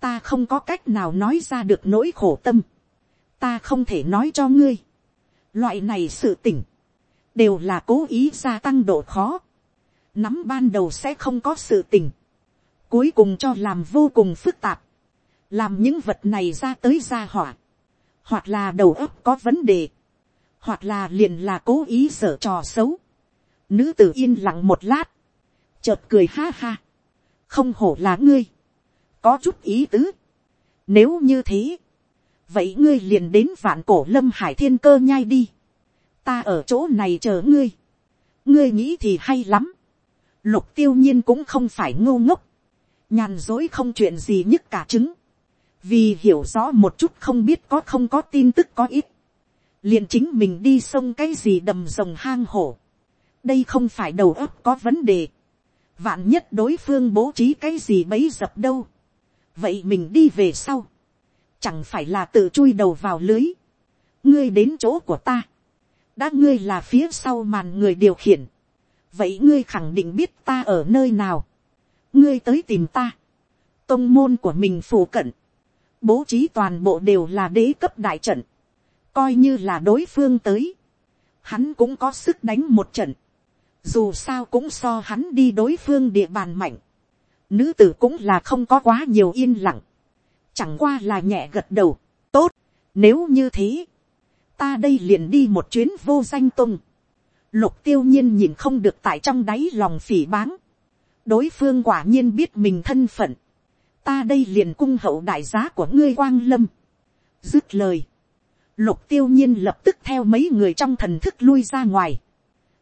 ta không có cách nào nói ra được nỗi khổ tâm, ta không thể nói cho ngươi, loại này sự tỉnh, đều là cố ý gia tăng độ khó, nắm ban đầu sẽ không có sự tỉnh, cuối cùng cho làm vô cùng phức tạp, làm những vật này ra tới ra hỏa, hoặc là đầu óc có vấn đề, hoặc là liền là cố ý sở trò xấu. Nữ tử yên lặng một lát, chợt cười ha ha, không hổ là ngươi, có chút ý tứ. Nếu như thế, vậy ngươi liền đến vạn cổ lâm hải thiên cơ nhai đi, ta ở chỗ này chờ ngươi, ngươi nghĩ thì hay lắm, lục tiêu nhiên cũng không phải ngô ngốc, nhàn dối không chuyện gì nhất cả trứng, vì hiểu rõ một chút không biết có không có tin tức có ít, liền chính mình đi sông cái gì đầm rồng hang hổ, đây không phải đầu óc có vấn đề, vạn nhất đối phương bố trí cái gì bấy dập đâu, vậy mình đi về sau, chẳng phải là tự chui đầu vào lưới, ngươi đến chỗ của ta, đã ngươi là phía sau màn người điều khiển, vậy ngươi khẳng định biết ta ở nơi nào, ngươi tới tìm ta, tông môn của mình phù cận, bố trí toàn bộ đều là đế cấp đại trận, coi như là đối phương tới, hắn cũng có sức đánh một trận, dù sao cũng so hắn đi đối phương địa bàn mạnh, nữ tử cũng là không có quá nhiều yên lặng, chẳng qua là nhẹ gật đầu, tốt, nếu như thế, ta đây liền đi một chuyến vô danh tung, lục tiêu nhiên nhìn không được tại trong đáy lòng phỉ báng, đối phương quả nhiên biết mình thân phận, ta đây liền cung hậu đại giá của ngươi quang lâm. dứt lời, lục tiêu nhiên lập tức theo mấy người trong thần thức lui ra ngoài,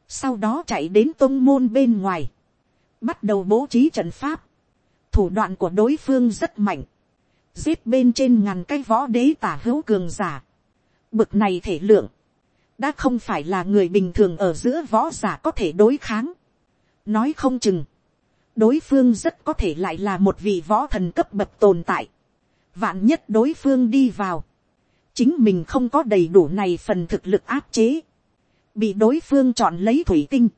sau đó chạy đến tôn môn bên ngoài, bắt đầu bố trí trận pháp, thủ đoạn của đối phương rất mạnh, giết bên trên ngàn cái võ đế tả hữu cường giả, bực này thể lượng, đã không phải là người bình thường ở giữa võ giả có thể đối kháng, nói không chừng, đối phương rất có thể lại là một vị võ thần cấp bậc tồn tại. Vạn nhất đối phương đi vào. Chính mình không có đầy đủ này phần thực lực áp chế. Bị đối phương chọn lấy thủy tinh.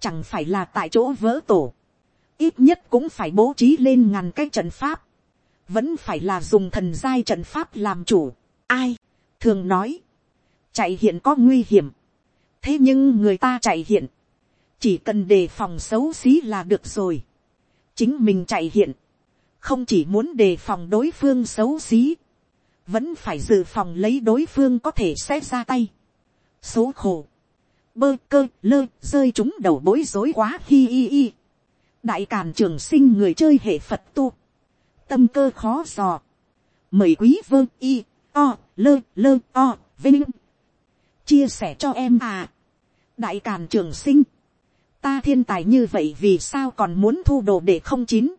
Chẳng phải là tại chỗ vỡ tổ. Ít nhất cũng phải bố trí lên ngàn cái trận pháp. Vẫn phải là dùng thần giai trận pháp làm chủ. Ai? Thường nói. Chạy hiện có nguy hiểm. Thế nhưng người ta chạy hiện chỉ cần đề phòng xấu xí là được rồi. chính mình chạy hiện, không chỉ muốn đề phòng đối phương xấu xí, vẫn phải dự phòng lấy đối phương có thể xét ra tay. số khổ, bơ cơ lơ rơi chúng đầu bối rối quá hi hi hi. đại càn trường sinh người chơi hệ phật tu, tâm cơ khó dò, mời quý vơ y o lơ lơ o vinh chia sẻ cho em à. đại càn trường sinh ta thiên tài như vậy vì sao còn muốn thu đồ để không chín?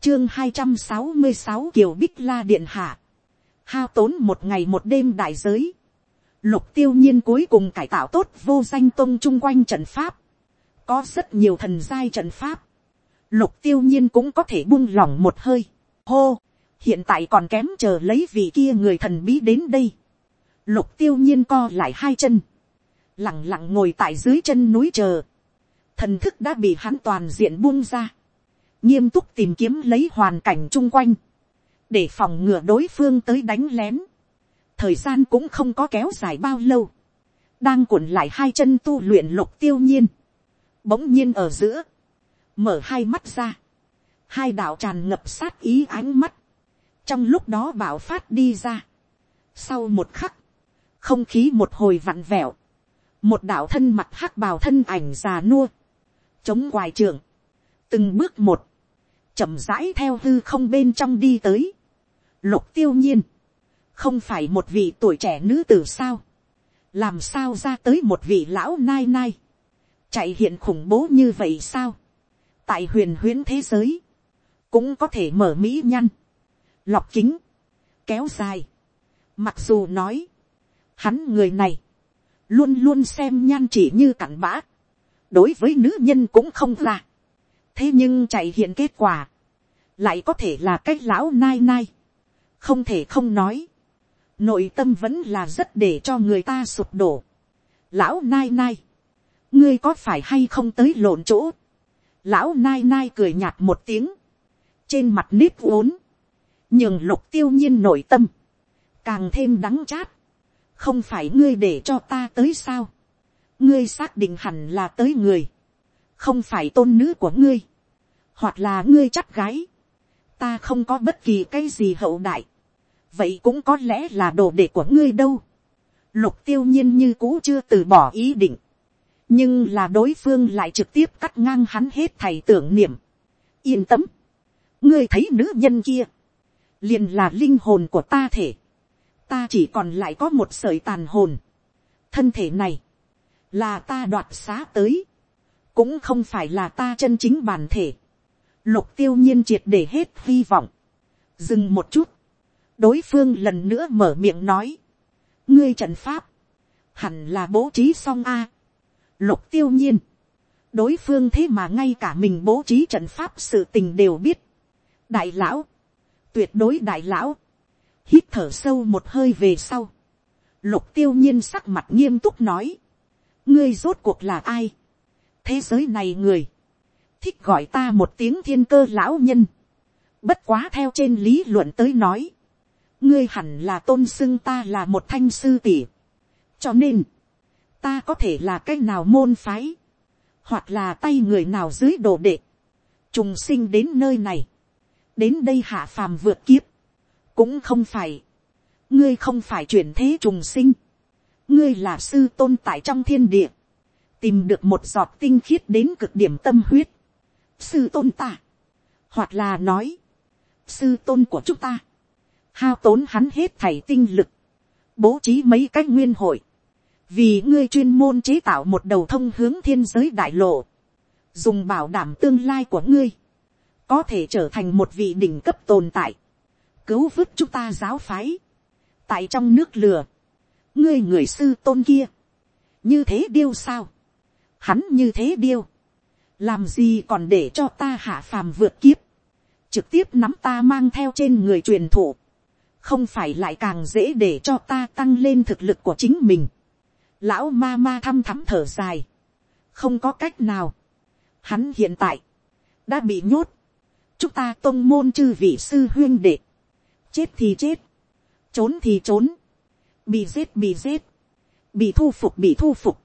Chương hai trăm sáu mươi sáu kiều bích la điện hạ. Hao tốn một ngày một đêm đại giới. Lục tiêu nhiên cuối cùng cải tạo tốt vô danh tông chung quanh trận pháp, có rất nhiều thần giai trận pháp, lục tiêu nhiên cũng có thể buông lỏng một hơi, hô, hiện tại còn kém chờ lấy vị kia người thần bí đến đây, lục tiêu nhiên co lại hai chân, lẳng lặng ngồi tại dưới chân núi chờ, thần thức đã bị hắn toàn diện buông ra, nghiêm túc tìm kiếm lấy hoàn cảnh chung quanh, để phòng ngừa đối phương tới đánh lén, thời gian cũng không có kéo dài bao lâu, đang cuộn lại hai chân tu luyện lục tiêu nhiên, bỗng nhiên ở giữa, mở hai mắt ra, hai đạo tràn ngập sát ý ánh mắt, trong lúc đó bảo phát đi ra. Sau một khắc, không khí một hồi vặn vẹo, một đạo thân mặt hắc bào thân ảnh già nua, chống quài trường, từng bước một, chậm rãi theo hư không bên trong đi tới, lục tiêu nhiên, không phải một vị tuổi trẻ nữ tử sao, làm sao ra tới một vị lão nai nai, chạy hiện khủng bố như vậy sao, tại huyền huyễn thế giới, cũng có thể mở mỹ nhăn, lọc kính, kéo dài. Mặc dù nói, hắn người này, luôn luôn xem nhan chỉ như cặn bã, đối với nữ nhân cũng không ra. thế nhưng chạy hiện kết quả, lại có thể là cái lão nai nai, không thể không nói, nội tâm vẫn là rất để cho người ta sụp đổ. lão nai nai, ngươi có phải hay không tới lộn chỗ, lão nai nai cười nhạt một tiếng, trên mặt nếp uốn, nhường lục tiêu nhiên nội tâm, càng thêm đắng chát, không phải ngươi để cho ta tới sao, ngươi xác định hẳn là tới người, không phải tôn nữ của ngươi, hoặc là ngươi chắc gái, ta không có bất kỳ cái gì hậu đại, vậy cũng có lẽ là đồ đệ của ngươi đâu, lục tiêu nhiên như cũ chưa từ bỏ ý định, nhưng là đối phương lại trực tiếp cắt ngang hắn hết thầy tưởng niệm, yên tâm, ngươi thấy nữ nhân kia, liền là linh hồn của ta thể, ta chỉ còn lại có một sợi tàn hồn, thân thể này, là ta đoạt xá tới, cũng không phải là ta chân chính bản thể, lục tiêu nhiên triệt để hết hy vọng, dừng một chút, đối phương lần nữa mở miệng nói, ngươi trận pháp, hẳn là bố trí xong a, lục tiêu nhiên, đối phương thế mà ngay cả mình bố trí trận pháp sự tình đều biết, đại lão, tuyệt đối đại lão, hít thở sâu một hơi về sau, lục tiêu nhiên sắc mặt nghiêm túc nói, ngươi rốt cuộc là ai, thế giới này người, thích gọi ta một tiếng thiên cơ lão nhân, bất quá theo trên lý luận tới nói, ngươi hẳn là tôn xưng ta là một thanh sư tỷ, cho nên, ta có thể là cái nào môn phái, hoặc là tay người nào dưới đồ đệ, trùng sinh đến nơi này, đến đây hạ phàm vượt kiếp, cũng không phải, ngươi không phải chuyển thế trùng sinh, ngươi là sư tôn tại trong thiên địa, tìm được một giọt tinh khiết đến cực điểm tâm huyết, sư tôn ta, hoặc là nói, sư tôn của chúng ta, hao tốn hắn hết thảy tinh lực, bố trí mấy cái nguyên hội, vì ngươi chuyên môn chế tạo một đầu thông hướng thiên giới đại lộ, dùng bảo đảm tương lai của ngươi, có thể trở thành một vị đỉnh cấp tồn tại, cứu vớt chúng ta giáo phái, tại trong nước lừa, ngươi người sư tôn kia, như thế điêu sao, hắn như thế điêu, làm gì còn để cho ta hạ phàm vượt kiếp, trực tiếp nắm ta mang theo trên người truyền thụ, không phải lại càng dễ để cho ta tăng lên thực lực của chính mình. Lão ma ma thăm thắm thở dài, không có cách nào, hắn hiện tại, đã bị nhốt, chúng ta tôn môn chư vị sư huyên đệ, chết thì chết, trốn thì trốn, bị giết bị giết, bị thu phục bị thu phục,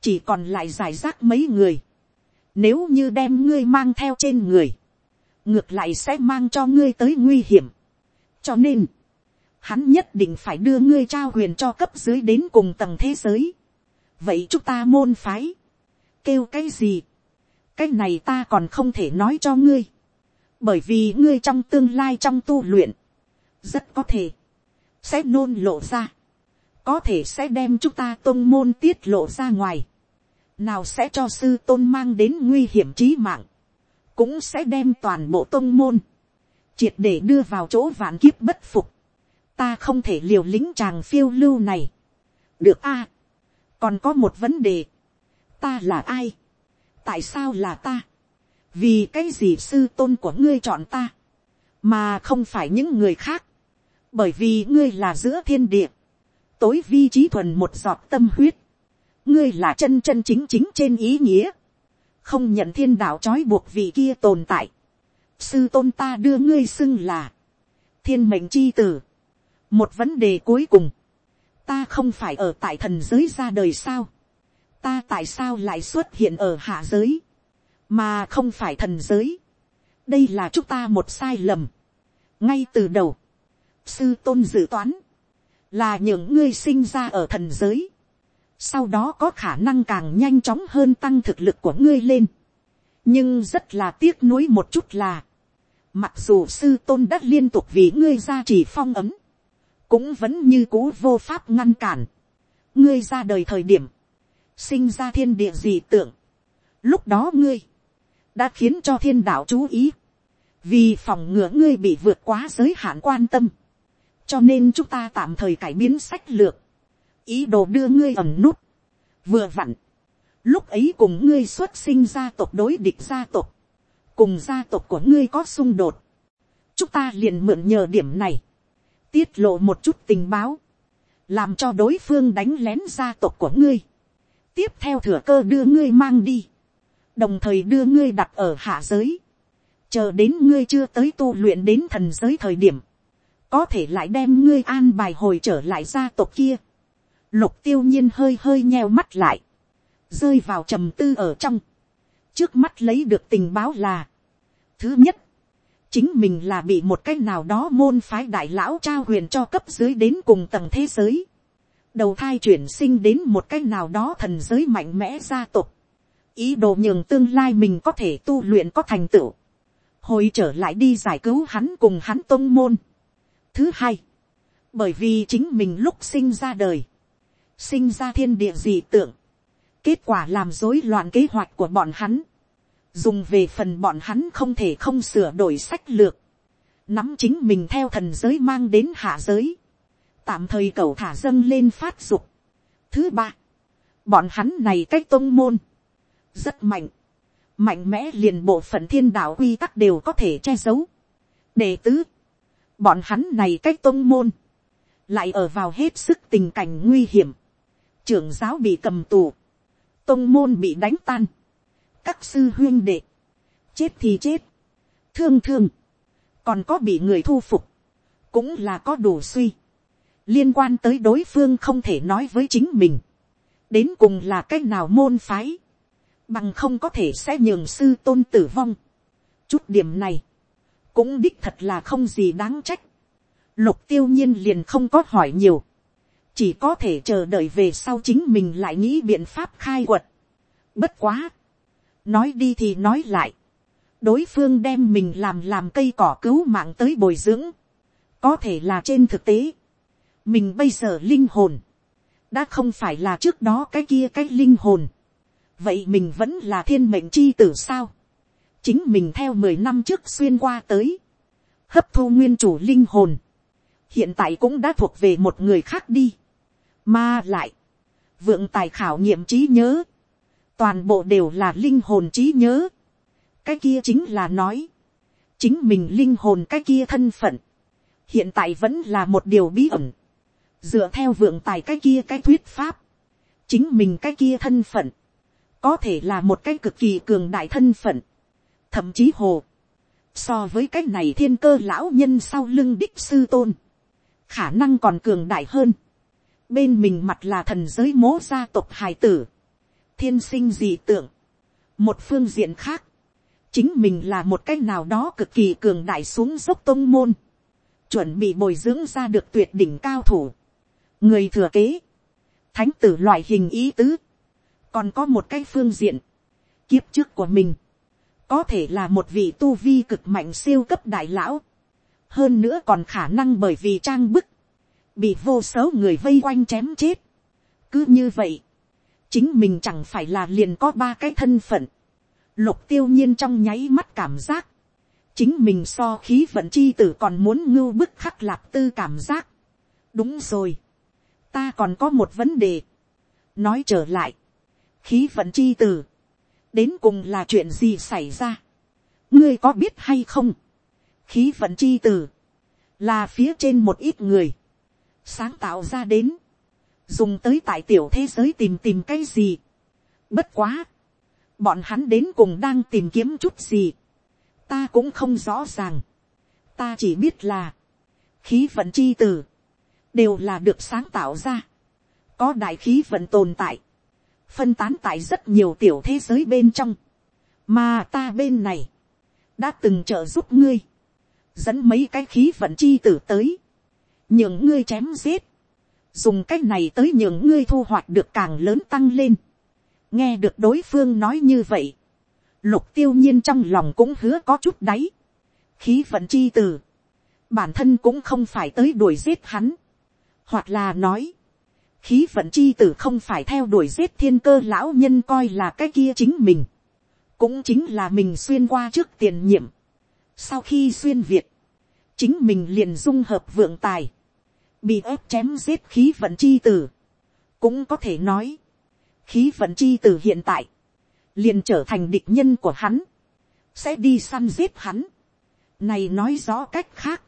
chỉ còn lại giải rác mấy người, nếu như đem ngươi mang theo trên người, ngược lại sẽ mang cho ngươi tới nguy hiểm, cho nên, hắn nhất định phải đưa ngươi trao huyền cho cấp dưới đến cùng tầng thế giới, vậy chúng ta môn phái, kêu cái gì, cái này ta còn không thể nói cho ngươi, bởi vì ngươi trong tương lai trong tu luyện, rất có thể, sẽ nôn lộ ra, có thể sẽ đem chúng ta tôn môn tiết lộ ra ngoài, nào sẽ cho sư tôn mang đến nguy hiểm trí mạng, cũng sẽ đem toàn bộ tôn môn, triệt để đưa vào chỗ vạn kiếp bất phục, ta không thể liều lĩnh chàng phiêu lưu này, được a, còn có một vấn đề, ta là ai, tại sao là ta, vì cái gì sư tôn của ngươi chọn ta, mà không phải những người khác, bởi vì ngươi là giữa thiên địa, tối vi trí thuần một giọt tâm huyết, ngươi là chân chân chính chính trên ý nghĩa, không nhận thiên đạo trói buộc vị kia tồn tại, sư tôn ta đưa ngươi xưng là, thiên mệnh chi tử, một vấn đề cuối cùng, ta không phải ở tại thần giới ra đời sao, ta tại sao lại xuất hiện ở hạ giới, mà không phải thần giới, đây là chúng ta một sai lầm, ngay từ đầu, sư tôn dự toán, là những ngươi sinh ra ở thần giới, sau đó có khả năng càng nhanh chóng hơn tăng thực lực của ngươi lên. nhưng rất là tiếc nuối một chút là, Mặc dù sư tôn đã liên tục vì ngươi ra chỉ phong ấm. Cũng vẫn như cũ vô pháp ngăn cản. Ngươi ra đời thời điểm. Sinh ra thiên địa gì tưởng. Lúc đó ngươi. Đã khiến cho thiên đạo chú ý. Vì phòng ngừa ngươi bị vượt quá giới hạn quan tâm. Cho nên chúng ta tạm thời cải biến sách lược. Ý đồ đưa ngươi ẩn nút. Vừa vặn. Lúc ấy cùng ngươi xuất sinh gia tộc đối địch gia tộc. Cùng gia tộc của ngươi có xung đột, chúng ta liền mượn nhờ điểm này, tiết lộ một chút tình báo, làm cho đối phương đánh lén gia tộc của ngươi, tiếp theo thừa cơ đưa ngươi mang đi, đồng thời đưa ngươi đặt ở hạ giới, chờ đến ngươi chưa tới tu luyện đến thần giới thời điểm, có thể lại đem ngươi an bài hồi trở lại gia tộc kia. Lục tiêu nhiên hơi hơi nheo mắt lại, rơi vào trầm tư ở trong. Trước mắt lấy được tình báo là, thứ nhất, chính mình là bị một cách nào đó môn phái đại lão trao huyền cho cấp dưới đến cùng tầng thế giới, đầu thai chuyển sinh đến một cách nào đó thần giới mạnh mẽ gia tộc, ý đồ nhường tương lai mình có thể tu luyện có thành tựu, hồi trở lại đi giải cứu hắn cùng hắn tông môn. Thứ hai, bởi vì chính mình lúc sinh ra đời, sinh ra thiên địa dị tượng, kết quả làm rối loạn kế hoạch của bọn hắn, dùng về phần bọn hắn không thể không sửa đổi sách lược, nắm chính mình theo thần giới mang đến hạ giới, tạm thời cầu thả dâng lên phát dục. Thứ ba, bọn hắn này cách tôn môn, rất mạnh, mạnh mẽ liền bộ phận thiên đạo quy tắc đều có thể che giấu. Đệ tứ, bọn hắn này cách tôn môn, lại ở vào hết sức tình cảnh nguy hiểm, trưởng giáo bị cầm tù, tôn môn bị đánh tan, các sư huyên đệ, chết thì chết, thương thương, còn có bị người thu phục, cũng là có đủ suy, liên quan tới đối phương không thể nói với chính mình, đến cùng là cái nào môn phái, bằng không có thể sẽ nhường sư tôn tử vong. chút điểm này, cũng đích thật là không gì đáng trách. lục tiêu nhiên liền không có hỏi nhiều, chỉ có thể chờ đợi về sau chính mình lại nghĩ biện pháp khai quật. bất quá, nói đi thì nói lại, đối phương đem mình làm làm cây cỏ cứu mạng tới bồi dưỡng, có thể là trên thực tế, mình bây giờ linh hồn, đã không phải là trước đó cái kia cái linh hồn, vậy mình vẫn là thiên mệnh chi tử sao, chính mình theo mười năm trước xuyên qua tới, hấp thu nguyên chủ linh hồn, hiện tại cũng đã thuộc về một người khác đi, mà lại, vượng tài khảo nghiệm trí nhớ, toàn bộ đều là linh hồn trí nhớ. cái kia chính là nói, chính mình linh hồn cái kia thân phận, hiện tại vẫn là một điều bí ẩn, dựa theo vượng tài cái kia cái thuyết pháp, chính mình cái kia thân phận, có thể là một cái cực kỳ cường đại thân phận, thậm chí hồ, so với cái này thiên cơ lão nhân sau lưng đích sư tôn, khả năng còn cường đại hơn, bên mình mặt là thần giới mố gia tộc hài tử, thiên sinh dị tượng. Một phương diện khác, chính mình là một cách nào đó cực kỳ cường đại xuống dốc tông môn. Chuẩn bị bồi dưỡng ra được tuyệt đỉnh cao thủ. Người thừa kế. Thánh tử loại hình ý tứ. Còn có một cái phương diện. Kiếp trước của mình. Có thể là một vị tu vi cực mạnh siêu cấp đại lão. Hơn nữa còn khả năng bởi vì trang bức. Bị vô số người vây quanh chém chết. Cứ như vậy chính mình chẳng phải là liền có ba cái thân phận. Lục tiêu nhiên trong nháy mắt cảm giác. Chính mình so khí vận chi tử còn muốn ngưu bức khắc lạp tư cảm giác. Đúng rồi. ta còn có một vấn đề, nói trở lại, khí vận chi tử đến cùng là chuyện gì xảy ra, ngươi có biết hay không, khí vận chi từ, là phía trên một ít người, sáng tạo ra đến, dùng tới tại tiểu thế giới tìm tìm cái gì. Bất quá, bọn hắn đến cùng đang tìm kiếm chút gì, ta cũng không rõ ràng, ta chỉ biết là, khí vận chi từ, đều là được sáng tạo ra, có đại khí vận tồn tại, phân tán tại rất nhiều tiểu thế giới bên trong, mà ta bên này, đã từng trợ giúp ngươi, dẫn mấy cái khí vận chi tử tới, nhường ngươi chém giết, dùng cái này tới nhường ngươi thu hoạch được càng lớn tăng lên, nghe được đối phương nói như vậy, lục tiêu nhiên trong lòng cũng hứa có chút đáy, khí vận chi tử, bản thân cũng không phải tới đuổi giết hắn, hoặc là nói, khí vận chi tử không phải theo đuổi giết thiên cơ lão nhân coi là cái kia chính mình, cũng chính là mình xuyên qua trước tiền nhiệm, sau khi xuyên việt, chính mình liền dung hợp vượng tài, bị ép chém giết khí vận chi tử, cũng có thể nói, khí vận chi tử hiện tại, liền trở thành địch nhân của hắn, sẽ đi săn giết hắn. Này nói rõ cách khác,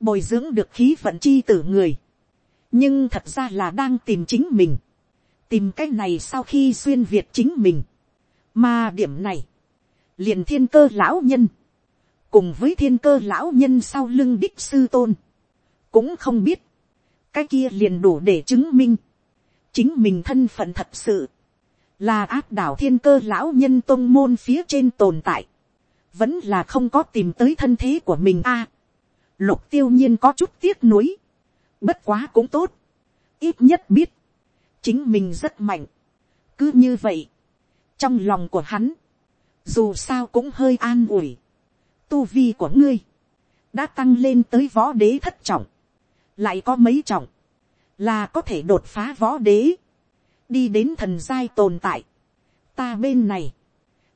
bồi dưỡng được khí vận chi tử người, nhưng thật ra là đang tìm chính mình, tìm cái này sau khi xuyên việt chính mình, mà điểm này, liền thiên cơ lão nhân, cùng với thiên cơ lão nhân sau lưng đích sư tôn, cũng không biết, cái kia liền đủ để chứng minh, chính mình thân phận thật sự, là áp đảo thiên cơ lão nhân tôn môn phía trên tồn tại, vẫn là không có tìm tới thân thế của mình a. lục tiêu nhiên có chút tiếc nuối, bất quá cũng tốt, ít nhất biết, chính mình rất mạnh, cứ như vậy, trong lòng của hắn, dù sao cũng hơi an ủi, tu vi của ngươi, đã tăng lên tới võ đế thất trọng, lại có mấy trọng, là có thể đột phá võ đế, đi đến thần giai tồn tại. Ta bên này,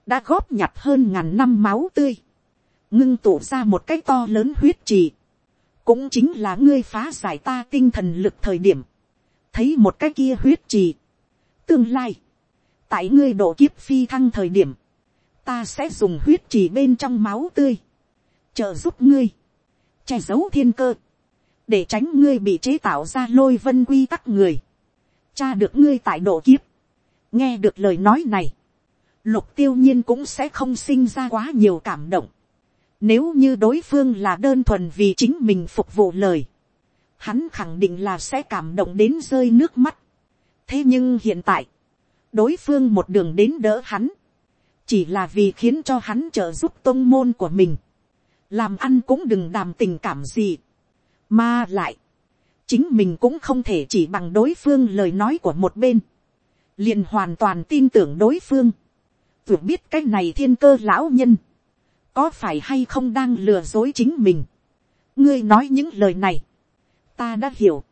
đã góp nhặt hơn ngàn năm máu tươi, ngưng tụ ra một cái to lớn huyết trì, cũng chính là ngươi phá giải ta tinh thần lực thời điểm, thấy một cái kia huyết trì. Tương lai, tại ngươi độ kiếp phi thăng thời điểm, ta sẽ dùng huyết trì bên trong máu tươi, trợ giúp ngươi, che giấu thiên cơ, để tránh ngươi bị chế tạo ra lôi vân quy tắc người, cha được ngươi tại độ kiếp, nghe được lời nói này, lục tiêu nhiên cũng sẽ không sinh ra quá nhiều cảm động, nếu như đối phương là đơn thuần vì chính mình phục vụ lời, hắn khẳng định là sẽ cảm động đến rơi nước mắt. thế nhưng hiện tại, đối phương một đường đến đỡ hắn, chỉ là vì khiến cho hắn trợ giúp tôn môn của mình, làm ăn cũng đừng đàm tình cảm gì, mà lại, chính mình cũng không thể chỉ bằng đối phương lời nói của một bên, liền hoàn toàn tin tưởng đối phương, Tưởng biết cái này thiên cơ lão nhân, có phải hay không đang lừa dối chính mình, ngươi nói những lời này, ta đã hiểu,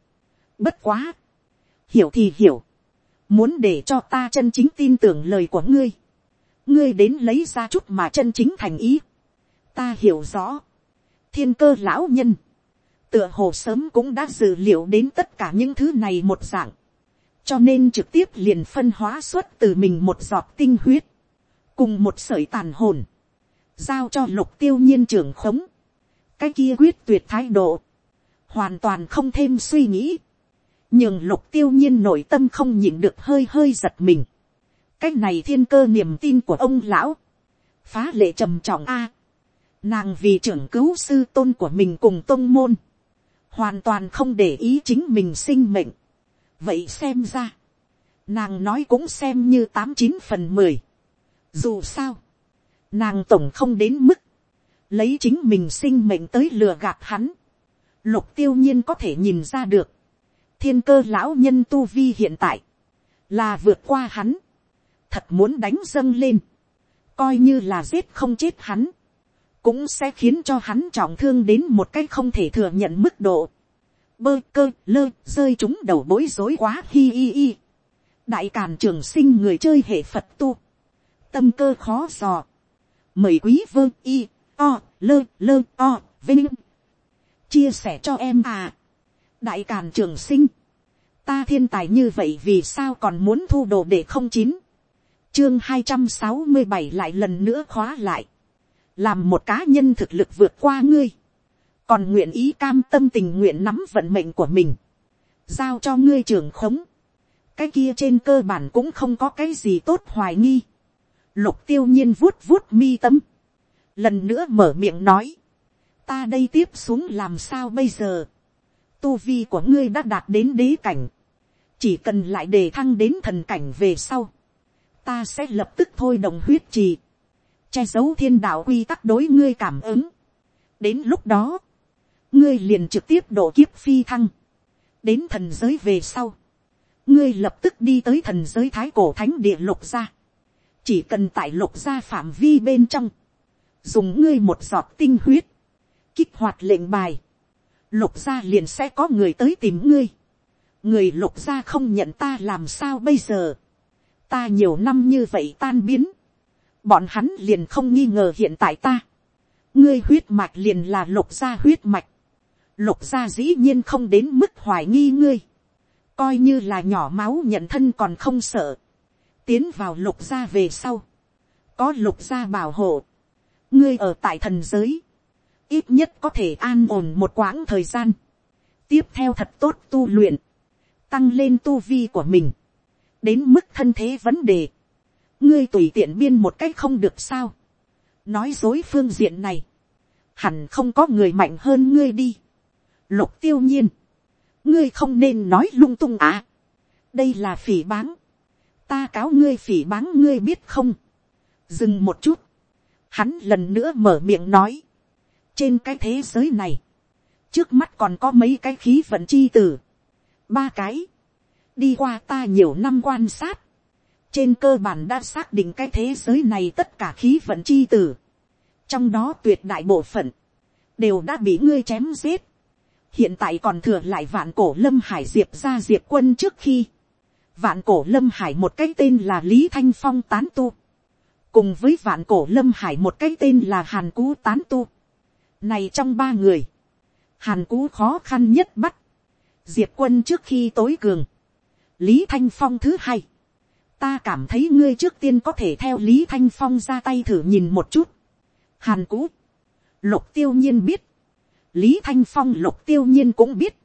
bất quá, hiểu thì hiểu, muốn để cho ta chân chính tin tưởng lời của ngươi, ngươi đến lấy ra chút mà chân chính thành ý, ta hiểu rõ, thiên cơ lão nhân, tựa hồ sớm cũng đã dự liệu đến tất cả những thứ này một dạng, cho nên trực tiếp liền phân hóa xuất từ mình một giọt tinh huyết, cùng một sởi tàn hồn, giao cho lục tiêu nhiên trưởng khống, cái kia quyết tuyệt thái độ, hoàn toàn không thêm suy nghĩ, nhưng lục tiêu nhiên nội tâm không nhịn được hơi hơi giật mình, cái này thiên cơ niềm tin của ông lão, phá lệ trầm trọng a, nàng vì trưởng cứu sư tôn của mình cùng tôn môn, hoàn toàn không để ý chính mình sinh mệnh. vậy xem ra, nàng nói cũng xem như tám chín phần mười. dù sao, nàng tổng không đến mức, lấy chính mình sinh mệnh tới lừa gạt hắn. lục tiêu nhiên có thể nhìn ra được, thiên cơ lão nhân tu vi hiện tại, là vượt qua hắn, thật muốn đánh dâng lên, coi như là giết không chết hắn, cũng sẽ khiến cho hắn trọng thương đến một cách không thể thừa nhận mức độ. Bơ cơ lơ rơi chúng đầu bối rối quá hi hi hi. Đại càn trường sinh người chơi hệ Phật tu. Tâm cơ khó dò. Mời quý vơ y o lơ lơ o vinh. Chia sẻ cho em à. Đại càn trường sinh. ta thiên tài như vậy vì sao còn muốn thu đồ để không chín, chương hai trăm sáu mươi bảy lại lần nữa khóa lại, làm một cá nhân thực lực vượt qua ngươi, còn nguyện ý cam tâm tình nguyện nắm vận mệnh của mình, giao cho ngươi trường khống, cái kia trên cơ bản cũng không có cái gì tốt hoài nghi, lục tiêu nhiên vuốt vuốt mi tâm, lần nữa mở miệng nói, ta đây tiếp xuống làm sao bây giờ, tu vi của ngươi đã đạt đến đế cảnh, chỉ cần lại đề thăng đến thần cảnh về sau, ta sẽ lập tức thôi đồng huyết trì, che giấu thiên đạo quy tắc đối ngươi cảm ứng. đến lúc đó, ngươi liền trực tiếp độ kiếp phi thăng, đến thần giới về sau, ngươi lập tức đi tới thần giới thái cổ thánh địa lục ra chỉ cần tại lục gia phạm vi bên trong, dùng ngươi một giọt tinh huyết, kích hoạt lệnh bài, lục gia liền sẽ có người tới tìm ngươi, người lục gia không nhận ta làm sao bây giờ, ta nhiều năm như vậy tan biến, bọn hắn liền không nghi ngờ hiện tại ta, ngươi huyết mạch liền là lục gia huyết mạch, lục gia dĩ nhiên không đến mức hoài nghi ngươi, coi như là nhỏ máu nhận thân còn không sợ, tiến vào lục gia về sau, có lục gia bảo hộ, ngươi ở tại thần giới, ít nhất có thể an ổn một quãng thời gian, tiếp theo thật tốt tu luyện, tăng lên tu vi của mình, đến mức thân thế vấn đề, ngươi tùy tiện biên một cách không được sao, nói dối phương diện này, hẳn không có người mạnh hơn ngươi đi, lục tiêu nhiên, ngươi không nên nói lung tung à, đây là phỉ báng, ta cáo ngươi phỉ báng ngươi biết không, dừng một chút, hắn lần nữa mở miệng nói, trên cái thế giới này, trước mắt còn có mấy cái khí vận chi tử, ba cái, đi qua ta nhiều năm quan sát, trên cơ bản đã xác định cái thế giới này tất cả khí vận chi tử, trong đó tuyệt đại bộ phận, đều đã bị ngươi chém giết, hiện tại còn thừa lại vạn cổ lâm hải diệp ra diệp quân trước khi, vạn cổ lâm hải một cái tên là lý thanh phong tán tu, cùng với vạn cổ lâm hải một cái tên là hàn cú tán tu, này trong ba người, hàn cú khó khăn nhất bắt, diệp quân trước khi tối cường, lý thanh phong thứ hai, ta cảm thấy ngươi trước tiên có thể theo lý thanh phong ra tay thử nhìn một chút. hàn cú, lục tiêu nhiên biết, lý thanh phong lục tiêu nhiên cũng biết,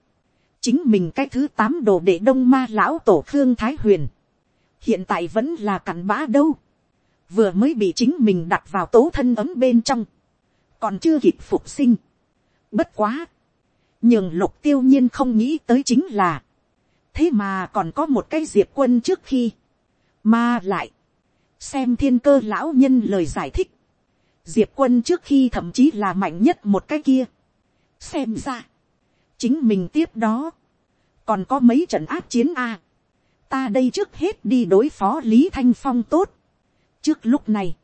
chính mình cái thứ tám đồ để đông ma lão tổ khương thái huyền, hiện tại vẫn là cặn bã đâu, vừa mới bị chính mình đặt vào tố thân ấm bên trong, còn chưa kịp phục sinh. Bất quá, nhưng lục tiêu nhiên không nghĩ tới chính là, thế mà còn có một cái diệp quân trước khi, mà lại, xem thiên cơ lão nhân lời giải thích, diệp quân trước khi thậm chí là mạnh nhất một cái kia, xem ra, chính mình tiếp đó, còn có mấy trận áp chiến a, ta đây trước hết đi đối phó lý thanh phong tốt, trước lúc này,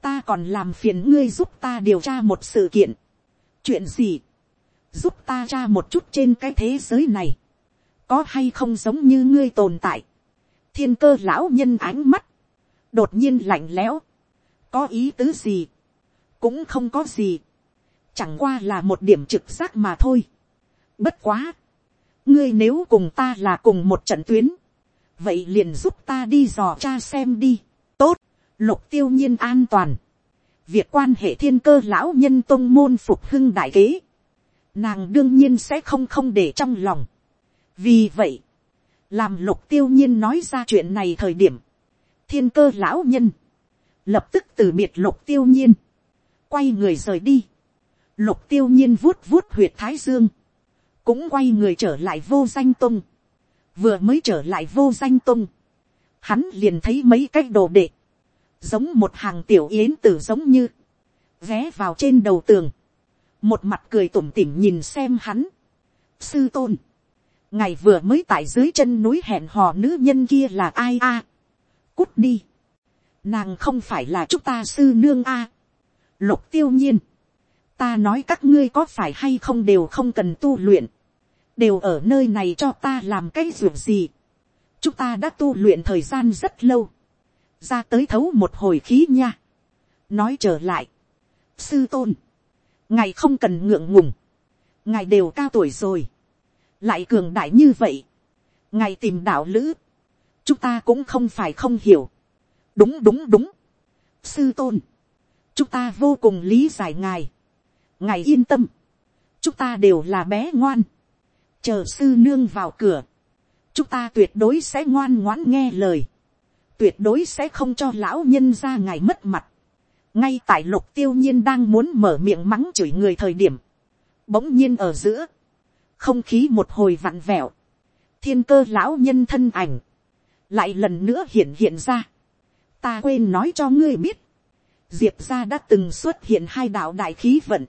ta còn làm phiền ngươi giúp ta điều tra một sự kiện, chuyện gì, giúp ta tra một chút trên cái thế giới này, có hay không giống như ngươi tồn tại, thiên cơ lão nhân ánh mắt, đột nhiên lạnh lẽo, có ý tứ gì, cũng không có gì, chẳng qua là một điểm trực giác mà thôi. Bất quá, ngươi nếu cùng ta là cùng một trận tuyến, vậy liền giúp ta đi dò cha xem đi, tốt, lục tiêu nhiên an toàn, việc quan hệ thiên cơ lão nhân tôn môn phục hưng đại kế, nàng đương nhiên sẽ không không để trong lòng. vì vậy, làm lục tiêu nhiên nói ra chuyện này thời điểm, thiên cơ lão nhân, lập tức từ biệt lục tiêu nhiên, quay người rời đi, lục tiêu nhiên vuốt vuốt huyệt thái dương, cũng quay người trở lại vô danh tung, vừa mới trở lại vô danh tung, hắn liền thấy mấy cái đồ đệ, giống một hàng tiểu yến tử giống như, ghé vào trên đầu tường, một mặt cười tủm tỉm nhìn xem hắn. sư tôn, ngày vừa mới tại dưới chân núi hẹn hò nữ nhân kia là ai a, cút đi, nàng không phải là chúng ta sư nương a, lục tiêu nhiên, ta nói các ngươi có phải hay không đều không cần tu luyện, đều ở nơi này cho ta làm cái ruộng gì, chúng ta đã tu luyện thời gian rất lâu, ra tới thấu một hồi khí nha. nói trở lại, sư tôn, ngài không cần ngượng ngùng, ngài đều cao tuổi rồi, lại cường đại như vậy, ngài tìm đạo lữ, chúng ta cũng không phải không hiểu, đúng đúng đúng, sư tôn, chúng ta vô cùng lý giải ngài, ngài yên tâm, chúng ta đều là bé ngoan, chờ sư nương vào cửa, chúng ta tuyệt đối sẽ ngoan ngoãn nghe lời, tuyệt đối sẽ không cho lão nhân ra ngài mất mặt. ngay tại lục tiêu nhiên đang muốn mở miệng mắng chửi người thời điểm, bỗng nhiên ở giữa, không khí một hồi vặn vẹo, thiên cơ lão nhân thân ảnh, lại lần nữa hiện hiện ra. ta quên nói cho ngươi biết, diệp gia đã từng xuất hiện hai đạo đại khí vận,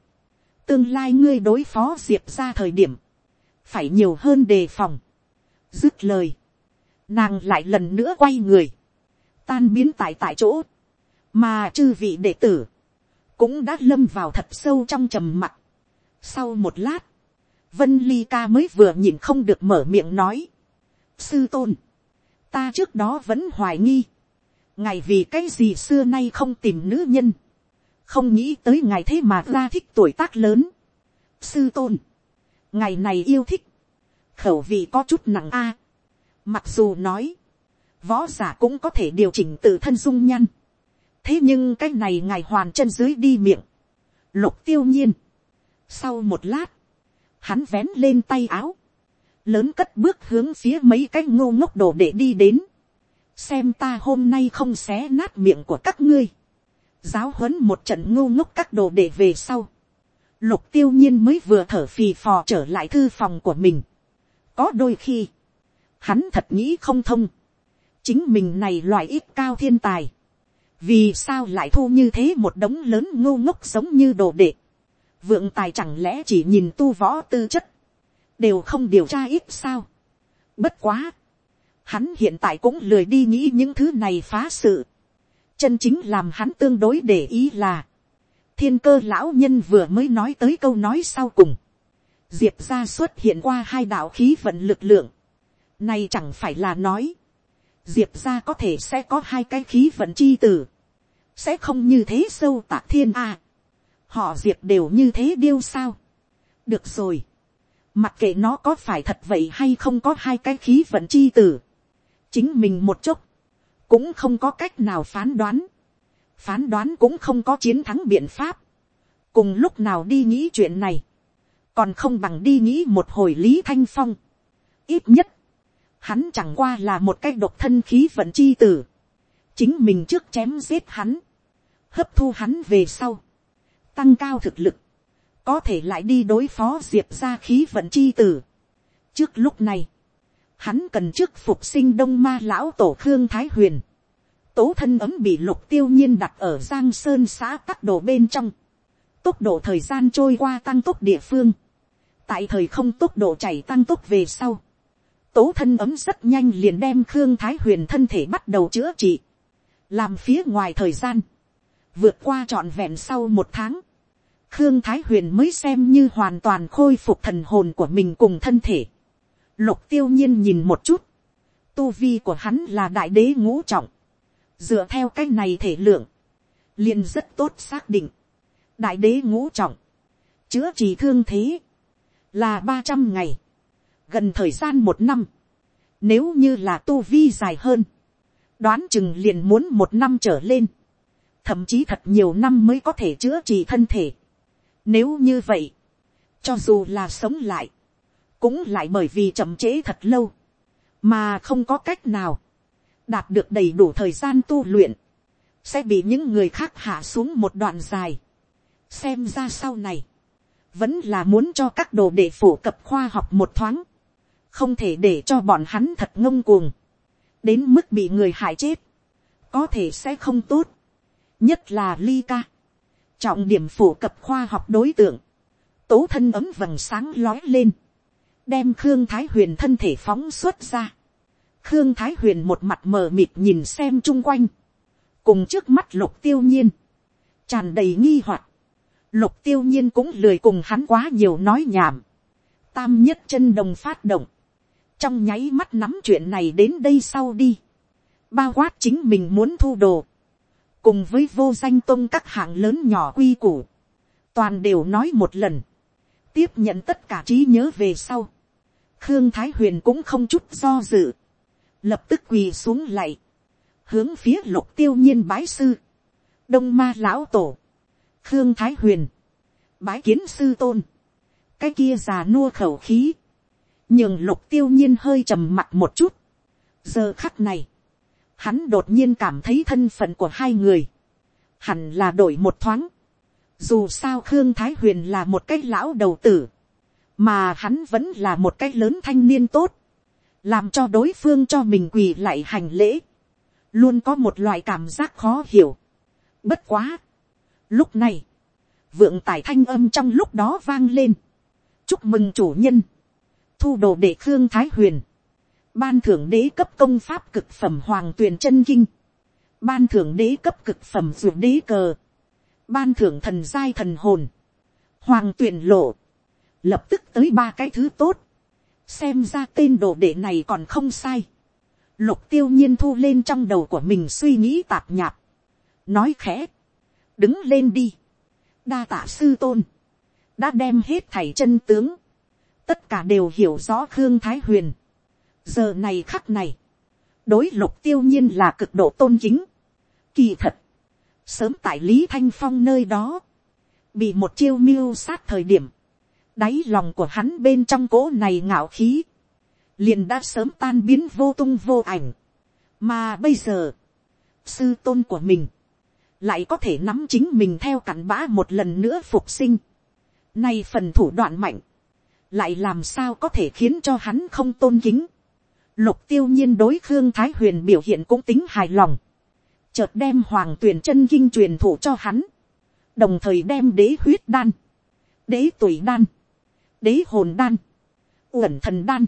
tương lai ngươi đối phó diệp gia thời điểm, phải nhiều hơn đề phòng. dứt lời, nàng lại lần nữa quay người, tan biến tại tại chỗ, mà chư vị đệ tử, cũng đã lâm vào thật sâu trong trầm mặc. sau một lát, vân ly ca mới vừa nhìn không được mở miệng nói, sư tôn, ta trước đó vẫn hoài nghi, ngài vì cái gì xưa nay không tìm nữ nhân, không nghĩ tới ngài thế mà ra thích tuổi tác lớn. sư tôn, ngày này yêu thích, khẩu vị có chút nặng a. mặc dù nói, võ giả cũng có thể điều chỉnh tự thân dung nhăn. thế nhưng cái này ngài hoàn chân dưới đi miệng, lục tiêu nhiên. sau một lát, hắn vén lên tay áo, lớn cất bước hướng phía mấy cái ngô ngốc đồ để đi đến, xem ta hôm nay không xé nát miệng của các ngươi, giáo huấn một trận ngô ngốc các đồ để về sau, lục tiêu nhiên mới vừa thở phì phò trở lại thư phòng của mình, có đôi khi, hắn thật nghĩ không thông, chính mình này loại ít cao thiên tài, vì sao lại thu như thế một đống lớn ngô ngốc giống như đồ đệ, vượng tài chẳng lẽ chỉ nhìn tu võ tư chất, đều không điều tra ít sao. Bất quá, hắn hiện tại cũng lười đi nghĩ những thứ này phá sự. Chân chính làm hắn tương đối để ý là, thiên cơ lão nhân vừa mới nói tới câu nói sau cùng. Diệp ra xuất hiện qua hai đạo khí vận lực lượng. Này chẳng phải là nói, diệp ra có thể sẽ có hai cái khí vận chi tử. Sẽ không như thế sâu tạc thiên a. Họ diệp đều như thế điêu sao. Được rồi Mặc kệ nó có phải thật vậy hay không có hai cái khí vận chi tử. Chính mình một chút. Cũng không có cách nào phán đoán. Phán đoán cũng không có chiến thắng biện pháp. Cùng lúc nào đi nghĩ chuyện này. Còn không bằng đi nghĩ một hồi Lý Thanh Phong. Ít nhất. Hắn chẳng qua là một cái độc thân khí vận chi tử. Chính mình trước chém giết hắn. Hấp thu hắn về sau. Tăng cao thực lực có thể lại đi đối phó diệp ra khí vận chi tử. trước lúc này, hắn cần trước phục sinh đông ma lão tổ khương thái huyền tố thân ấm bị lục tiêu nhiên đặt ở giang sơn xã các đồ bên trong. tốc độ thời gian trôi qua tăng tốc địa phương. tại thời không tốc độ chảy tăng tốc về sau. tố thân ấm rất nhanh liền đem khương thái huyền thân thể bắt đầu chữa trị. làm phía ngoài thời gian. vượt qua trọn vẹn sau một tháng Khương Thái Huyền mới xem như hoàn toàn khôi phục thần hồn của mình cùng thân thể. Lục tiêu nhiên nhìn một chút. Tu vi của hắn là đại đế ngũ trọng. Dựa theo cách này thể lượng. liền rất tốt xác định. Đại đế ngũ trọng. Chữa trị thương thế. Là 300 ngày. Gần thời gian một năm. Nếu như là tu vi dài hơn. Đoán chừng liền muốn một năm trở lên. Thậm chí thật nhiều năm mới có thể chữa trị thân thể nếu như vậy, cho dù là sống lại, cũng lại bởi vì chậm trễ thật lâu, mà không có cách nào, đạt được đầy đủ thời gian tu luyện, sẽ bị những người khác hạ xuống một đoạn dài. xem ra sau này, vẫn là muốn cho các đồ để phổ cập khoa học một thoáng, không thể để cho bọn hắn thật ngông cuồng, đến mức bị người hại chết, có thể sẽ không tốt, nhất là ly ca, trọng điểm phổ cập khoa học đối tượng, tố thân ấm vầng sáng lói lên, đem khương thái huyền thân thể phóng xuất ra khương thái huyền một mặt mờ mịt nhìn xem chung quanh, cùng trước mắt lục tiêu nhiên, tràn đầy nghi hoặc, lục tiêu nhiên cũng lười cùng hắn quá nhiều nói nhảm, tam nhất chân đồng phát động, trong nháy mắt nắm chuyện này đến đây sau đi, bao quát chính mình muốn thu đồ, cùng với vô danh tôn các hạng lớn nhỏ quy củ, toàn đều nói một lần, tiếp nhận tất cả trí nhớ về sau, khương thái huyền cũng không chút do dự, lập tức quỳ xuống lạy, hướng phía lục tiêu nhiên bái sư, đông ma lão tổ, khương thái huyền, bái kiến sư tôn, cái kia già nua khẩu khí, nhường lục tiêu nhiên hơi trầm mặt một chút. giờ khắc này, hắn đột nhiên cảm thấy thân phận của hai người, hẳn là đổi một thoáng. dù sao khương thái huyền là một cái lão đầu tử, mà hắn vẫn là một cái lớn thanh niên tốt, làm cho đối phương cho mình quỳ lại hành lễ, luôn có một loại cảm giác khó hiểu. bất quá. lúc này, vượng tải thanh âm trong lúc đó vang lên, chúc mừng chủ nhân, thu đồ đệ khương thái huyền, ban thưởng đế cấp công pháp cực phẩm hoàng tuyền chân kinh, ban thưởng đế cấp cực phẩm ruột đế cờ, ban thưởng thần giai thần hồn, hoàng tuyền lộ, lập tức tới ba cái thứ tốt, xem ra tên đồ đệ này còn không sai, lục tiêu nhiên thu lên trong đầu của mình suy nghĩ tạp nhạp, nói khẽ, đứng lên đi, đa tạ sư tôn, đã đem hết thảy chân tướng, tất cả đều hiểu rõ khương thái huyền. giờ này khắc này, đối lục tiêu nhiên là cực độ tôn kính. kỳ thật, sớm tại lý thanh phong nơi đó, bị một chiêu mưu sát thời điểm, đáy lòng của hắn bên trong cỗ này ngạo khí, liền đã sớm tan biến vô tung vô ảnh. mà bây giờ, sư tôn của mình, lại có thể nắm chính mình theo cặn bã một lần nữa phục sinh. Nay phần thủ đoạn mạnh, lại làm sao có thể khiến cho hắn không tôn kính. Lục tiêu nhiên đối Khương Thái Huyền biểu hiện cũng tính hài lòng. Chợt đem hoàng tuyển chân kinh truyền thủ cho hắn. Đồng thời đem đế huyết đan, đế tuổi đan, đế hồn đan, uẩn thần đan,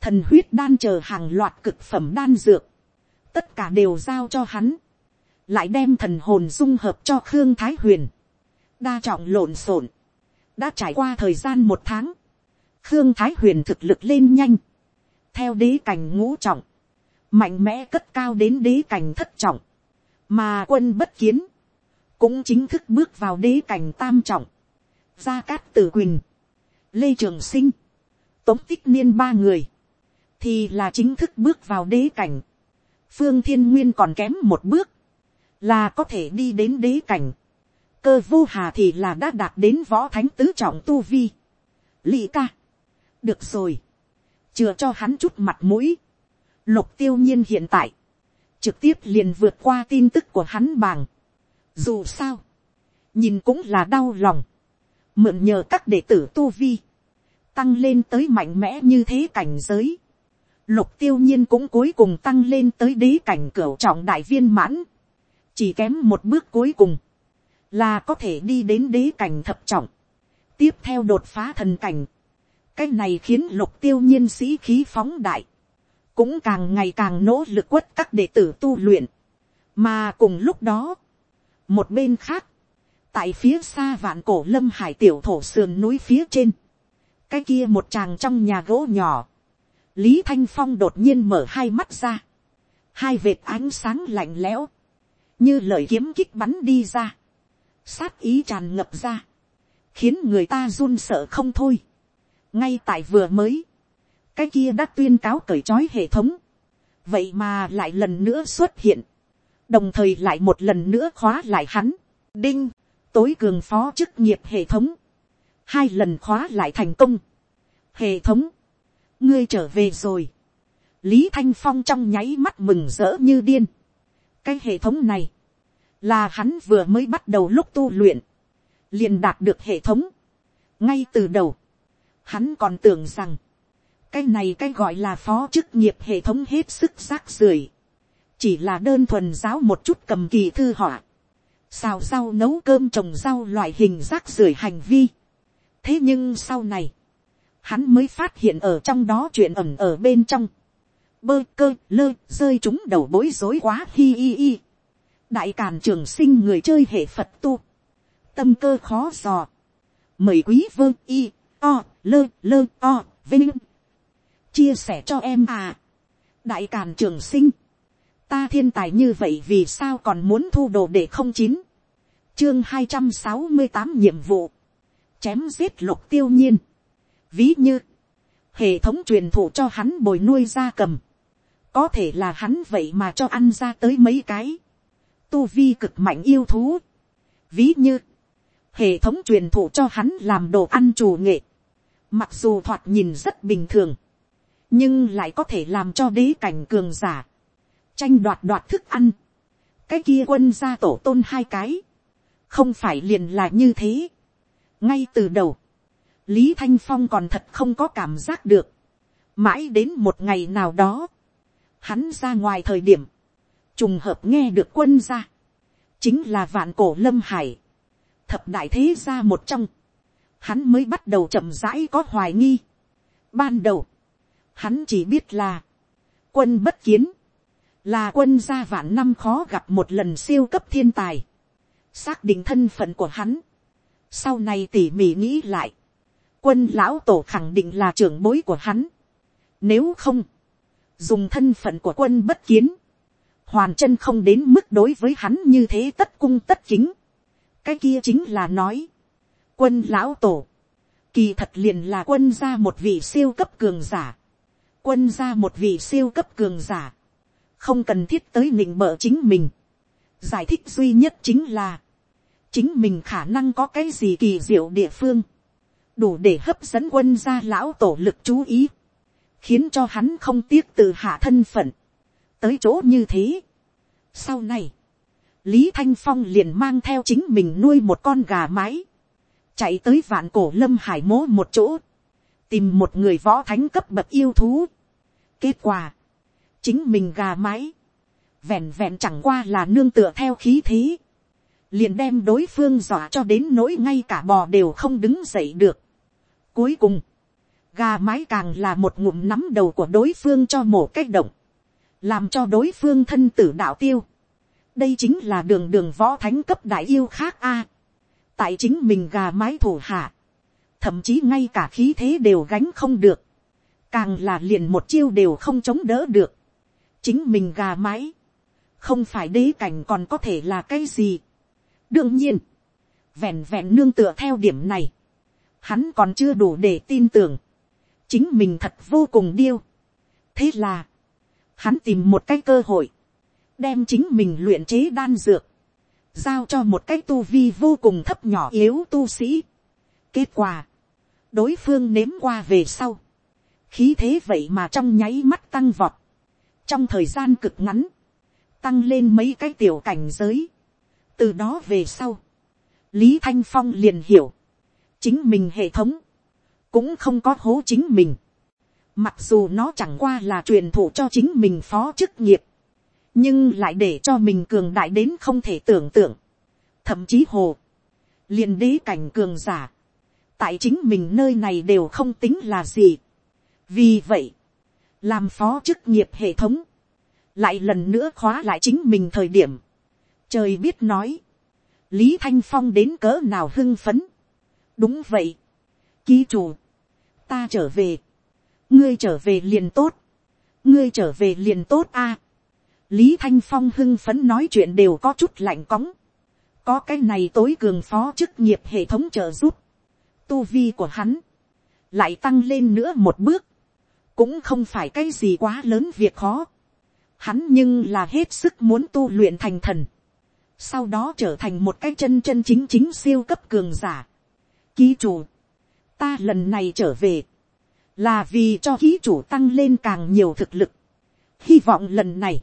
thần huyết đan chờ hàng loạt cực phẩm đan dược. Tất cả đều giao cho hắn. Lại đem thần hồn dung hợp cho Khương Thái Huyền. Đa trọng lộn xộn. Đã trải qua thời gian một tháng khương thái huyền thực lực lên nhanh, theo đế cảnh ngũ trọng, mạnh mẽ cất cao đến đế cảnh thất trọng, mà quân bất kiến, cũng chính thức bước vào đế cảnh tam trọng, gia cát tử quỳnh, lê trường sinh, tống tích niên ba người, thì là chính thức bước vào đế cảnh, phương thiên nguyên còn kém một bước, là có thể đi đến đế cảnh, cơ vô hà thì là đã đạt đến võ thánh tứ trọng tu vi, lị ca, được rồi, chừa cho hắn chút mặt mũi, lục tiêu nhiên hiện tại, trực tiếp liền vượt qua tin tức của hắn bàng. Dù sao, nhìn cũng là đau lòng, mượn nhờ các đệ tử tu vi, tăng lên tới mạnh mẽ như thế cảnh giới. Lục tiêu nhiên cũng cuối cùng tăng lên tới đế cảnh cửu trọng đại viên mãn. Chỉ kém một bước cuối cùng, là có thể đi đến đế cảnh thập trọng. Tiếp theo đột phá thần cảnh cái này khiến lục tiêu nhiên sĩ khí phóng đại, cũng càng ngày càng nỗ lực quất các đệ tử tu luyện, mà cùng lúc đó, một bên khác, tại phía xa vạn cổ lâm hải tiểu thổ sườn núi phía trên, cái kia một chàng trong nhà gỗ nhỏ, lý thanh phong đột nhiên mở hai mắt ra, hai vệt ánh sáng lạnh lẽo, như lời kiếm kích bắn đi ra, sát ý tràn ngập ra, khiến người ta run sợ không thôi. Ngay tại vừa mới, cái kia đã tuyên cáo cởi trói hệ thống, vậy mà lại lần nữa xuất hiện, đồng thời lại một lần nữa khóa lại hắn, đinh, tối cường phó chức nghiệp hệ thống, hai lần khóa lại thành công, hệ thống, ngươi trở về rồi, lý thanh phong trong nháy mắt mừng rỡ như điên, cái hệ thống này, là hắn vừa mới bắt đầu lúc tu luyện, liền đạt được hệ thống, ngay từ đầu, Hắn còn tưởng rằng, cái này cái gọi là phó chức nghiệp hệ thống hết sức rác rưởi. Chỉ là đơn thuần giáo một chút cầm kỳ thư họa, xào rau nấu cơm trồng rau loại hình rác rưởi hành vi. thế nhưng sau này, hắn mới phát hiện ở trong đó chuyện ẩm ở bên trong, bơ cơ lơ rơi chúng đầu bối rối quá hi hi hi. đại càn trường sinh người chơi hệ phật tu, tâm cơ khó dò, mời quý vơ y o, lơ, lơ, o, vinh. Chia sẻ cho em à. Đại Càn Trường Sinh. Ta thiên tài như vậy vì sao còn muốn thu đồ để không chín. Chương hai trăm sáu mươi tám nhiệm vụ. Chém giết lục tiêu nhiên. Ví như. hệ thống truyền thụ cho hắn bồi nuôi gia cầm, có thể là hắn vậy mà cho ăn ra tới mấy cái, tu vi cực mạnh yêu thú, ví như, hệ thống truyền thụ cho hắn làm đồ ăn chủ nghệ, mặc dù thoạt nhìn rất bình thường, nhưng lại có thể làm cho đế cảnh cường giả, tranh đoạt đoạt thức ăn, cái kia quân ra tổ tôn hai cái, không phải liền là như thế. ngay từ đầu, lý thanh phong còn thật không có cảm giác được, mãi đến một ngày nào đó, hắn ra ngoài thời điểm, trùng hợp nghe được quân ra chính là vạn cổ lâm hải, thập đại thế gia một trong, hắn mới bắt đầu chậm rãi có hoài nghi. Ban đầu, hắn chỉ biết là, quân bất kiến, là quân gia vạn năm khó gặp một lần siêu cấp thiên tài, xác định thân phận của hắn. Sau này tỉ mỉ nghĩ lại, quân lão tổ khẳng định là trưởng bối của hắn. Nếu không, dùng thân phận của quân bất kiến, hoàn chân không đến mức đối với hắn như thế tất cung tất chính. Cái kia chính là nói, quân lão tổ, kỳ thật liền là quân ra một vị siêu cấp cường giả, quân ra một vị siêu cấp cường giả, không cần thiết tới nịnh bợ chính mình. giải thích duy nhất chính là, chính mình khả năng có cái gì kỳ diệu địa phương, đủ để hấp dẫn quân gia lão tổ lực chú ý, khiến cho hắn không tiếc từ hạ thân phận, tới chỗ như thế. Sau này, lý thanh phong liền mang theo chính mình nuôi một con gà mái, chạy tới vạn cổ lâm hải mố một chỗ, tìm một người võ thánh cấp bậc yêu thú. Kết quả, chính mình gà mái, vẹn vẹn chẳng qua là nương tựa theo khí thế, liền đem đối phương dọa cho đến nỗi ngay cả bò đều không đứng dậy được. Cuối cùng, gà mái càng là một ngụm nắm đầu của đối phương cho mổ cách động, làm cho đối phương thân tử đạo tiêu. đây chính là đường đường võ thánh cấp đại yêu khác a. tại chính mình gà mái thủ hạ, thậm chí ngay cả khí thế đều gánh không được, càng là liền một chiêu đều không chống đỡ được chính mình gà mái, không phải đế cảnh còn có thể là cái gì đương nhiên, vẹn vẹn nương tựa theo điểm này, hắn còn chưa đủ để tin tưởng, chính mình thật vô cùng điêu. thế là, hắn tìm một cái cơ hội, đem chính mình luyện chế đan dược, giao cho một cái tu vi vô cùng thấp nhỏ yếu tu sĩ. kết quả, đối phương nếm qua về sau, khí thế vậy mà trong nháy mắt tăng vọt, trong thời gian cực ngắn, tăng lên mấy cái tiểu cảnh giới, từ đó về sau, lý thanh phong liền hiểu, chính mình hệ thống, cũng không có hố chính mình, mặc dù nó chẳng qua là truyền thụ cho chính mình phó chức nghiệp, nhưng lại để cho mình cường đại đến không thể tưởng tượng, thậm chí hồ, liền đế cảnh cường giả, tại chính mình nơi này đều không tính là gì. vì vậy, làm phó chức nghiệp hệ thống, lại lần nữa khóa lại chính mình thời điểm, Trời biết nói. Lý Thanh Phong đến cỡ nào hưng phấn. Đúng vậy. Ký chủ. Ta trở về. Ngươi trở về liền tốt. Ngươi trở về liền tốt a. Lý Thanh Phong hưng phấn nói chuyện đều có chút lạnh cóng. Có cái này tối cường phó chức nghiệp hệ thống trợ giúp. Tu vi của hắn. Lại tăng lên nữa một bước. Cũng không phải cái gì quá lớn việc khó. Hắn nhưng là hết sức muốn tu luyện thành thần sau đó trở thành một cái chân chân chính chính siêu cấp cường giả. Ký chủ, ta lần này trở về, là vì cho ký chủ tăng lên càng nhiều thực lực. Hy vọng lần này,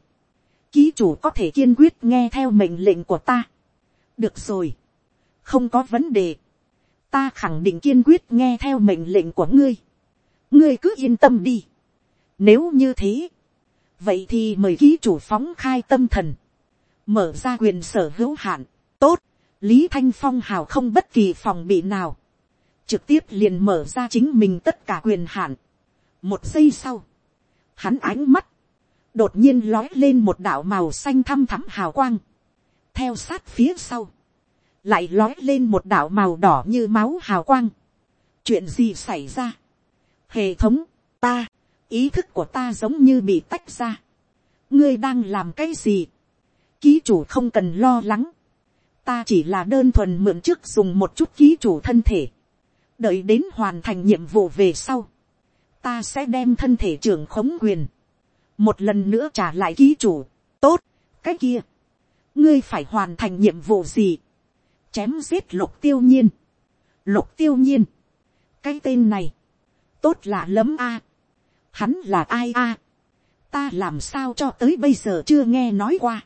ký chủ có thể kiên quyết nghe theo mệnh lệnh của ta. được rồi, không có vấn đề. ta khẳng định kiên quyết nghe theo mệnh lệnh của ngươi ngươi cứ yên tâm đi. nếu như thế, vậy thì mời ký chủ phóng khai tâm thần mở ra quyền sở hữu hạn, tốt, lý thanh phong hào không bất kỳ phòng bị nào, trực tiếp liền mở ra chính mình tất cả quyền hạn. một giây sau, hắn ánh mắt, đột nhiên lói lên một đạo màu xanh thăm thắm hào quang, theo sát phía sau, lại lói lên một đạo màu đỏ như máu hào quang. chuyện gì xảy ra, hệ thống, ta, ý thức của ta giống như bị tách ra, ngươi đang làm cái gì, ký chủ không cần lo lắng, ta chỉ là đơn thuần mượn trước dùng một chút ký chủ thân thể, đợi đến hoàn thành nhiệm vụ về sau, ta sẽ đem thân thể trưởng khống quyền, một lần nữa trả lại ký chủ, tốt, cái kia, ngươi phải hoàn thành nhiệm vụ gì, chém giết lục tiêu nhiên, lục tiêu nhiên, cái tên này, tốt lạ lắm a, hắn là ai a, ta làm sao cho tới bây giờ chưa nghe nói qua,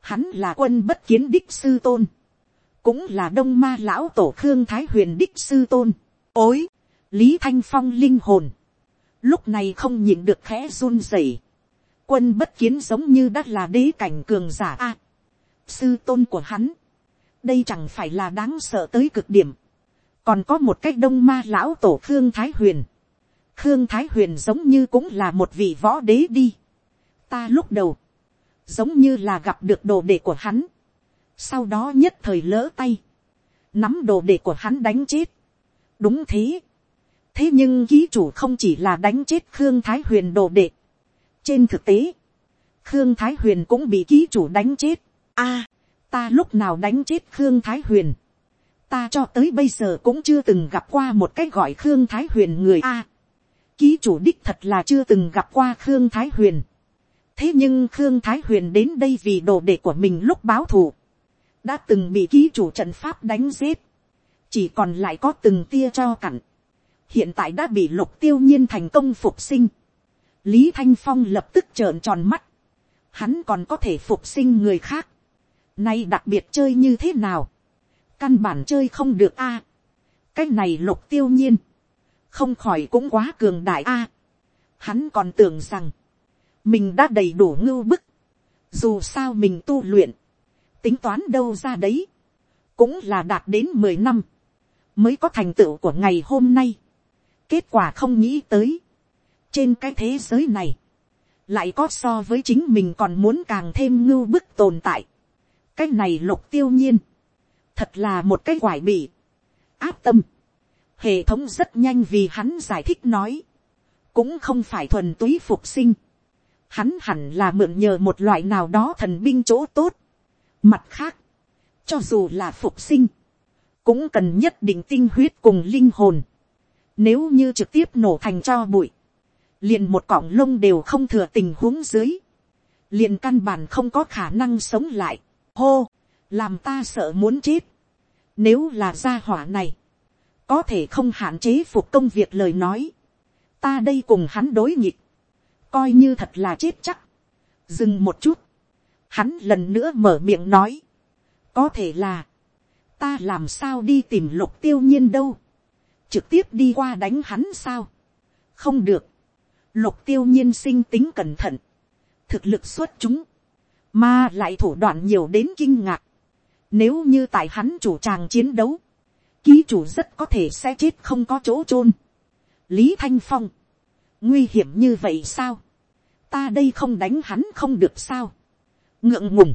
hắn là quân bất kiến đích sư tôn, cũng là đông ma lão tổ khương thái huyền đích sư tôn, ối, lý thanh phong linh hồn, lúc này không nhịn được khẽ run rẩy, quân bất kiến giống như đã là đế cảnh cường giả a, sư tôn của hắn, đây chẳng phải là đáng sợ tới cực điểm, còn có một cách đông ma lão tổ khương thái huyền, khương thái huyền giống như cũng là một vị võ đế đi, ta lúc đầu, giống như là gặp được đồ đệ của hắn, sau đó nhất thời lỡ tay, nắm đồ đệ của hắn đánh chết. đúng thế. thế nhưng ký chủ không chỉ là đánh chết khương thái huyền đồ đệ. trên thực tế, khương thái huyền cũng bị ký chủ đánh chết. a, ta lúc nào đánh chết khương thái huyền. ta cho tới bây giờ cũng chưa từng gặp qua một cái gọi khương thái huyền người a ký chủ đích thật là chưa từng gặp qua khương thái huyền. thế nhưng khương thái huyền đến đây vì đồ đệ của mình lúc báo thù. Đã từng bị ký chủ trận pháp đánh giết, chỉ còn lại có từng tia cho cặn, hiện tại đã bị lục tiêu nhiên thành công phục sinh, lý thanh phong lập tức trợn tròn mắt, hắn còn có thể phục sinh người khác, nay đặc biệt chơi như thế nào, căn bản chơi không được a, cái này lục tiêu nhiên, không khỏi cũng quá cường đại a, hắn còn tưởng rằng, mình đã đầy đủ ngưu bức, dù sao mình tu luyện, tính toán đâu ra đấy, cũng là đạt đến mười năm, mới có thành tựu của ngày hôm nay. kết quả không nghĩ tới, trên cái thế giới này, lại có so với chính mình còn muốn càng thêm ngưu bức tồn tại. cái này lục tiêu nhiên, thật là một cái quải bị, áp tâm hệ thống rất nhanh vì hắn giải thích nói, cũng không phải thuần túy phục sinh, hắn hẳn là mượn nhờ một loại nào đó thần binh chỗ tốt, Mặt khác, cho dù là phục sinh, cũng cần nhất định tinh huyết cùng linh hồn. Nếu như trực tiếp nổ thành cho bụi, liền một cọng lông đều không thừa tình huống dưới, liền căn bản không có khả năng sống lại. Hô, làm ta sợ muốn chết. Nếu là gia hỏa này, có thể không hạn chế phục công việc lời nói. Ta đây cùng hắn đối nghịch, coi như thật là chết chắc. Dừng một chút, Hắn lần nữa mở miệng nói. Có thể là. Ta làm sao đi tìm lục tiêu nhiên đâu. Trực tiếp đi qua đánh hắn sao. Không được. Lục tiêu nhiên sinh tính cẩn thận. Thực lực xuất chúng. Mà lại thủ đoạn nhiều đến kinh ngạc. Nếu như tại hắn chủ tràng chiến đấu. Ký chủ rất có thể sẽ chết không có chỗ chôn. Lý Thanh Phong. Nguy hiểm như vậy sao? Ta đây không đánh hắn không được sao? ngượng ngùng,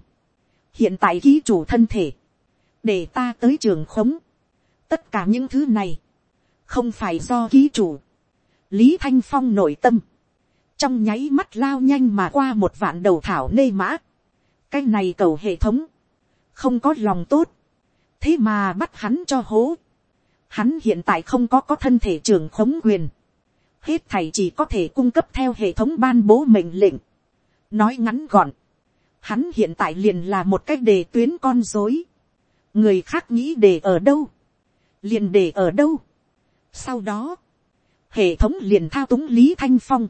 hiện tại ký chủ thân thể, để ta tới trường khống, tất cả những thứ này, không phải do ký chủ, lý thanh phong nội tâm, trong nháy mắt lao nhanh mà qua một vạn đầu thảo nê mã, cái này cầu hệ thống, không có lòng tốt, thế mà bắt hắn cho hố, hắn hiện tại không có có thân thể trưởng khống quyền, hết thầy chỉ có thể cung cấp theo hệ thống ban bố mệnh lệnh, nói ngắn gọn, Hắn hiện tại liền là một cách đề tuyến con dối. Người khác nghĩ đề ở đâu. Liền đề ở đâu. Sau đó. Hệ thống liền thao túng Lý Thanh Phong.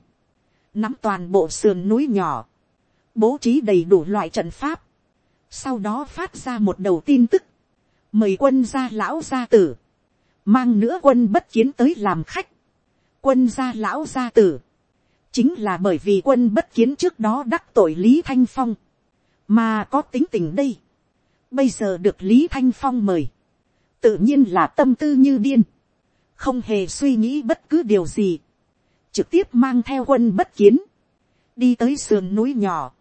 Nắm toàn bộ sườn núi nhỏ. Bố trí đầy đủ loại trận pháp. Sau đó phát ra một đầu tin tức. Mời quân gia lão gia tử. Mang nữa quân bất kiến tới làm khách. Quân gia lão gia tử. Chính là bởi vì quân bất kiến trước đó đắc tội lý thanh phong, mà có tính tình đây, bây giờ được lý thanh phong mời, tự nhiên là tâm tư như điên, không hề suy nghĩ bất cứ điều gì, trực tiếp mang theo quân bất kiến, đi tới sườn núi nhỏ,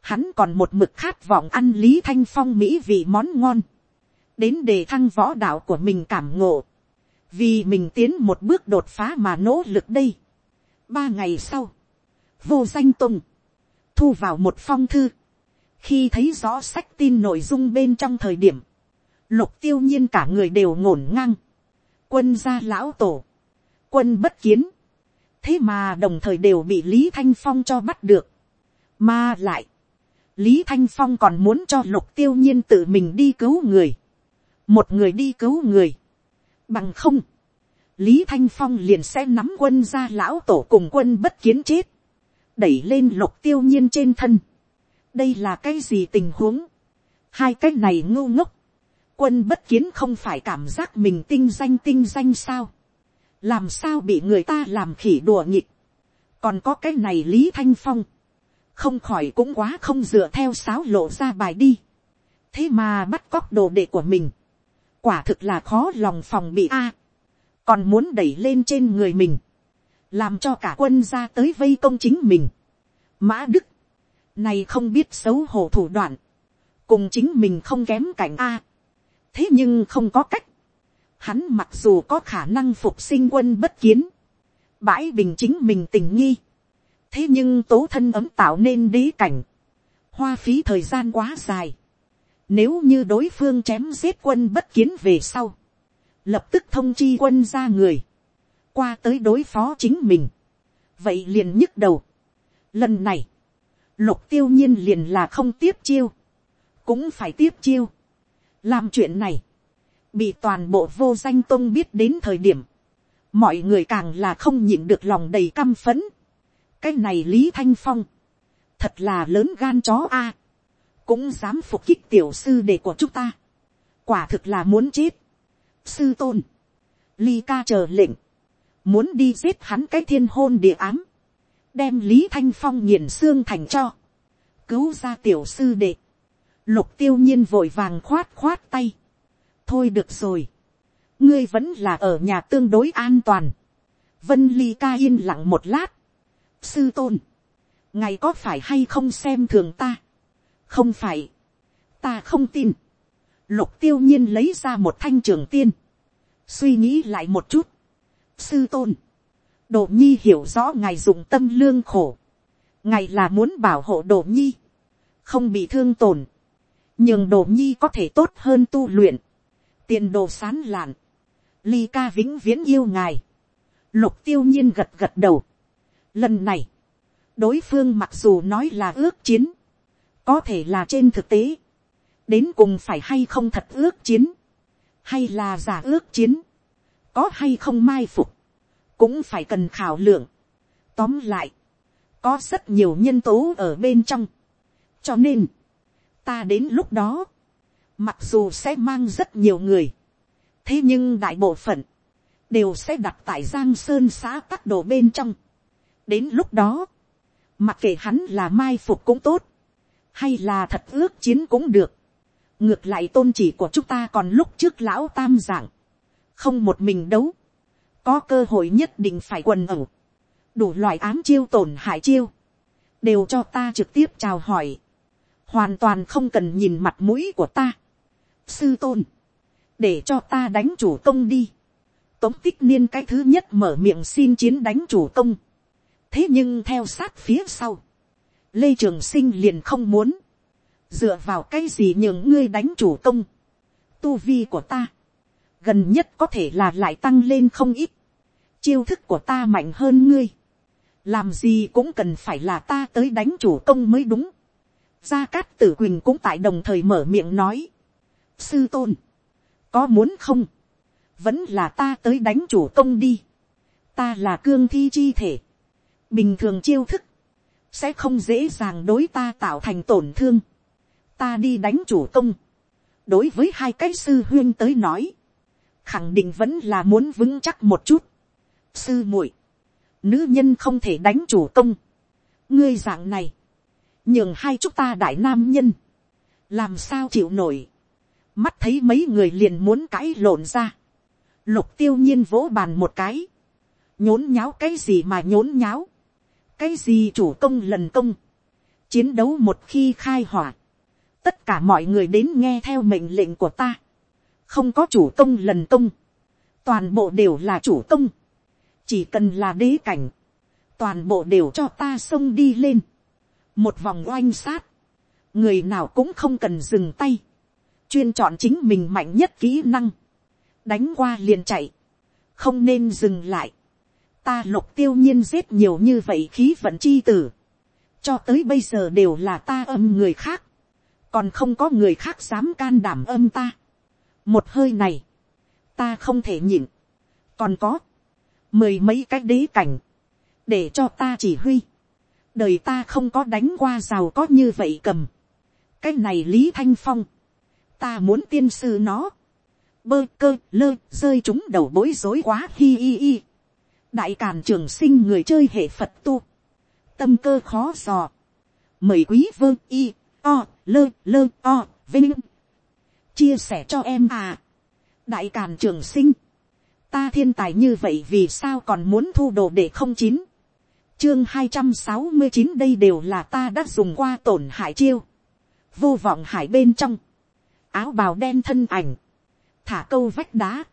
hắn còn một mực khát vọng ăn lý thanh phong mỹ vị món ngon, đến đề thăng võ đạo của mình cảm ngộ, vì mình tiến một bước đột phá mà nỗ lực đây. ba ngày sau, vô danh tùng, thu vào một phong thư, khi thấy rõ sách tin nội dung bên trong thời điểm, lục tiêu nhiên cả người đều ngổn ngang, quân gia lão tổ, quân bất kiến, thế mà đồng thời đều bị lý thanh phong cho bắt được, mà lại, lý thanh phong còn muốn cho lục tiêu nhiên tự mình đi cứu người, một người đi cứu người, bằng không, lý thanh phong liền sẽ nắm quân ra lão tổ cùng quân bất kiến chết, đẩy lên lục tiêu nhiên trên thân. đây là cái gì tình huống, hai cái này ngô ngốc, quân bất kiến không phải cảm giác mình tinh danh tinh danh sao, làm sao bị người ta làm khỉ đùa nhịp, còn có cái này lý thanh phong, không khỏi cũng quá không dựa theo sáo lộ ra bài đi, thế mà bắt cóc đồ đệ của mình, quả thực là khó lòng phòng bị a, còn muốn đẩy lên trên người mình, làm cho cả quân ra tới vây công chính mình. Mã Đức, này không biết xấu hổ thủ đoạn, cùng chính mình không kém cảnh a. thế nhưng không có cách, hắn mặc dù có khả năng phục sinh quân bất kiến, bãi bình chính mình tình nghi, thế nhưng tố thân ấm tạo nên đế cảnh, hoa phí thời gian quá dài, nếu như đối phương chém giết quân bất kiến về sau, lập tức thông chi quân ra người, qua tới đối phó chính mình, vậy liền nhức đầu. Lần này, lục tiêu nhiên liền là không tiếp chiêu, cũng phải tiếp chiêu. làm chuyện này, bị toàn bộ vô danh tông biết đến thời điểm, mọi người càng là không nhịn được lòng đầy căm phấn. cái này lý thanh phong, thật là lớn gan chó a, cũng dám phục kích tiểu sư đệ của chúng ta, quả thực là muốn chết. sư tôn, ly ca chờ lệnh, muốn đi giết hắn cái thiên hôn địa ám, đem lý thanh phong nghiền xương thành cho, cứu ra tiểu sư đệ, lục tiêu nhiên vội vàng khoát khoát tay, thôi được rồi, ngươi vẫn là ở nhà tương đối an toàn, vân ly ca yên lặng một lát, sư tôn, ngài có phải hay không xem thường ta, không phải, ta không tin, lục tiêu nhiên lấy ra một thanh trường tiên, suy nghĩ lại một chút, sư tôn, đồ nhi hiểu rõ ngài dùng tâm lương khổ, ngài là muốn bảo hộ đồ nhi, không bị thương tổn, nhưng đồ nhi có thể tốt hơn tu luyện, tiền đồ sán lạn, ly ca vĩnh viễn yêu ngài, lục tiêu nhiên gật gật đầu. Lần này, đối phương mặc dù nói là ước chiến, có thể là trên thực tế, đến cùng phải hay không thật ước chiến, hay là giả ước chiến, có hay không mai phục, cũng phải cần khảo lượng. Tóm lại, có rất nhiều nhân tố ở bên trong. cho nên, ta đến lúc đó, mặc dù sẽ mang rất nhiều người, thế nhưng đại bộ phận, đều sẽ đặt tại giang sơn xã các đồ bên trong. đến lúc đó, mặc kệ hắn là mai phục cũng tốt, hay là thật ước chiến cũng được. ngược lại tôn chỉ của chúng ta còn lúc trước lão tam giảng, không một mình đấu, có cơ hội nhất định phải quần ẩu, đủ loại ám chiêu tổn hại chiêu, đều cho ta trực tiếp chào hỏi, hoàn toàn không cần nhìn mặt mũi của ta. sư tôn, để cho ta đánh chủ công đi. tống tích niên cái thứ nhất mở miệng xin chiến đánh chủ công. thế nhưng theo sát phía sau, lê trường sinh liền không muốn, dựa vào cái gì nhường ngươi đánh chủ công, tu vi của ta, gần nhất có thể là lại tăng lên không ít, chiêu thức của ta mạnh hơn ngươi, làm gì cũng cần phải là ta tới đánh chủ công mới đúng. gia cát tử quỳnh cũng tại đồng thời mở miệng nói, sư tôn, có muốn không, vẫn là ta tới đánh chủ công đi, ta là cương thi chi thể, bình thường chiêu thức, sẽ không dễ dàng đối ta tạo thành tổn thương, ta đi đánh chủ công, đối với hai cái sư huyên tới nói, khẳng định vẫn là muốn vững chắc một chút. sư muội, nữ nhân không thể đánh chủ công. ngươi dạng này, nhường hai chúng ta đại nam nhân, làm sao chịu nổi. mắt thấy mấy người liền muốn cãi lộn ra. lục tiêu nhiên vỗ bàn một cái. nhốn nháo cái gì mà nhốn nháo cái gì chủ công lần công. chiến đấu một khi khai hỏa. tất cả mọi người đến nghe theo mệnh lệnh của ta không có chủ công lần công, toàn bộ đều là chủ công, chỉ cần là đế cảnh, toàn bộ đều cho ta xông đi lên, một vòng oanh sát, người nào cũng không cần dừng tay, chuyên chọn chính mình mạnh nhất kỹ năng, đánh qua liền chạy, không nên dừng lại, ta lục tiêu nhiên giết nhiều như vậy khí vận chi tử, cho tới bây giờ đều là ta âm người khác, còn không có người khác dám can đảm âm ta. một hơi này, ta không thể nhịn, còn có, mười mấy cái đế cảnh, để cho ta chỉ huy, đời ta không có đánh qua giàu có như vậy cầm, cái này lý thanh phong, ta muốn tiên sư nó, bơ cơ lơ rơi chúng đầu bối rối quá hi hi hi đại càn trường sinh người chơi hệ phật tu, tâm cơ khó dò, mời quý vương y o lơ lơ o vinh. Chia sẻ cho em à. Đại càn trường sinh. Ta thiên tài như vậy vì sao còn muốn thu đồ để không chín? Chương hai trăm sáu mươi chín đây đều là ta đã dùng qua tổn hại chiêu. Vô vọng hải bên trong. Áo bào đen thân ảnh. Thả câu vách đá.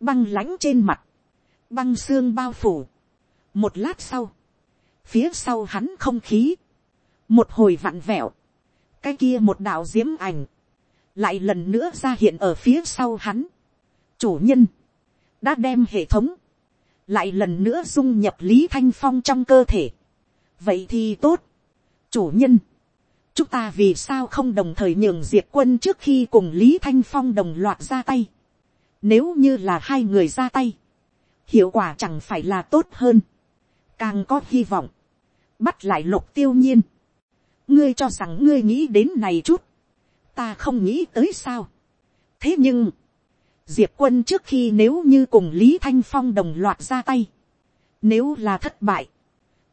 Băng lãnh trên mặt băng xương bao phủ một lát sau phía sau hắn không khí một hồi vặn vẹo cái kia một đạo diễm ảnh, lại lần nữa ra hiện ở phía sau hắn. chủ nhân, đã đem hệ thống, lại lần nữa dung nhập lý thanh phong trong cơ thể. vậy thì tốt, chủ nhân, chúng ta vì sao không đồng thời nhường diệt quân trước khi cùng lý thanh phong đồng loạt ra tay. nếu như là hai người ra tay, hiệu quả chẳng phải là tốt hơn, càng có hy vọng, bắt lại lục tiêu nhiên, ngươi cho rằng ngươi nghĩ đến này chút, ta không nghĩ tới sao. thế nhưng, diệp quân trước khi nếu như cùng lý thanh phong đồng loạt ra tay, nếu là thất bại,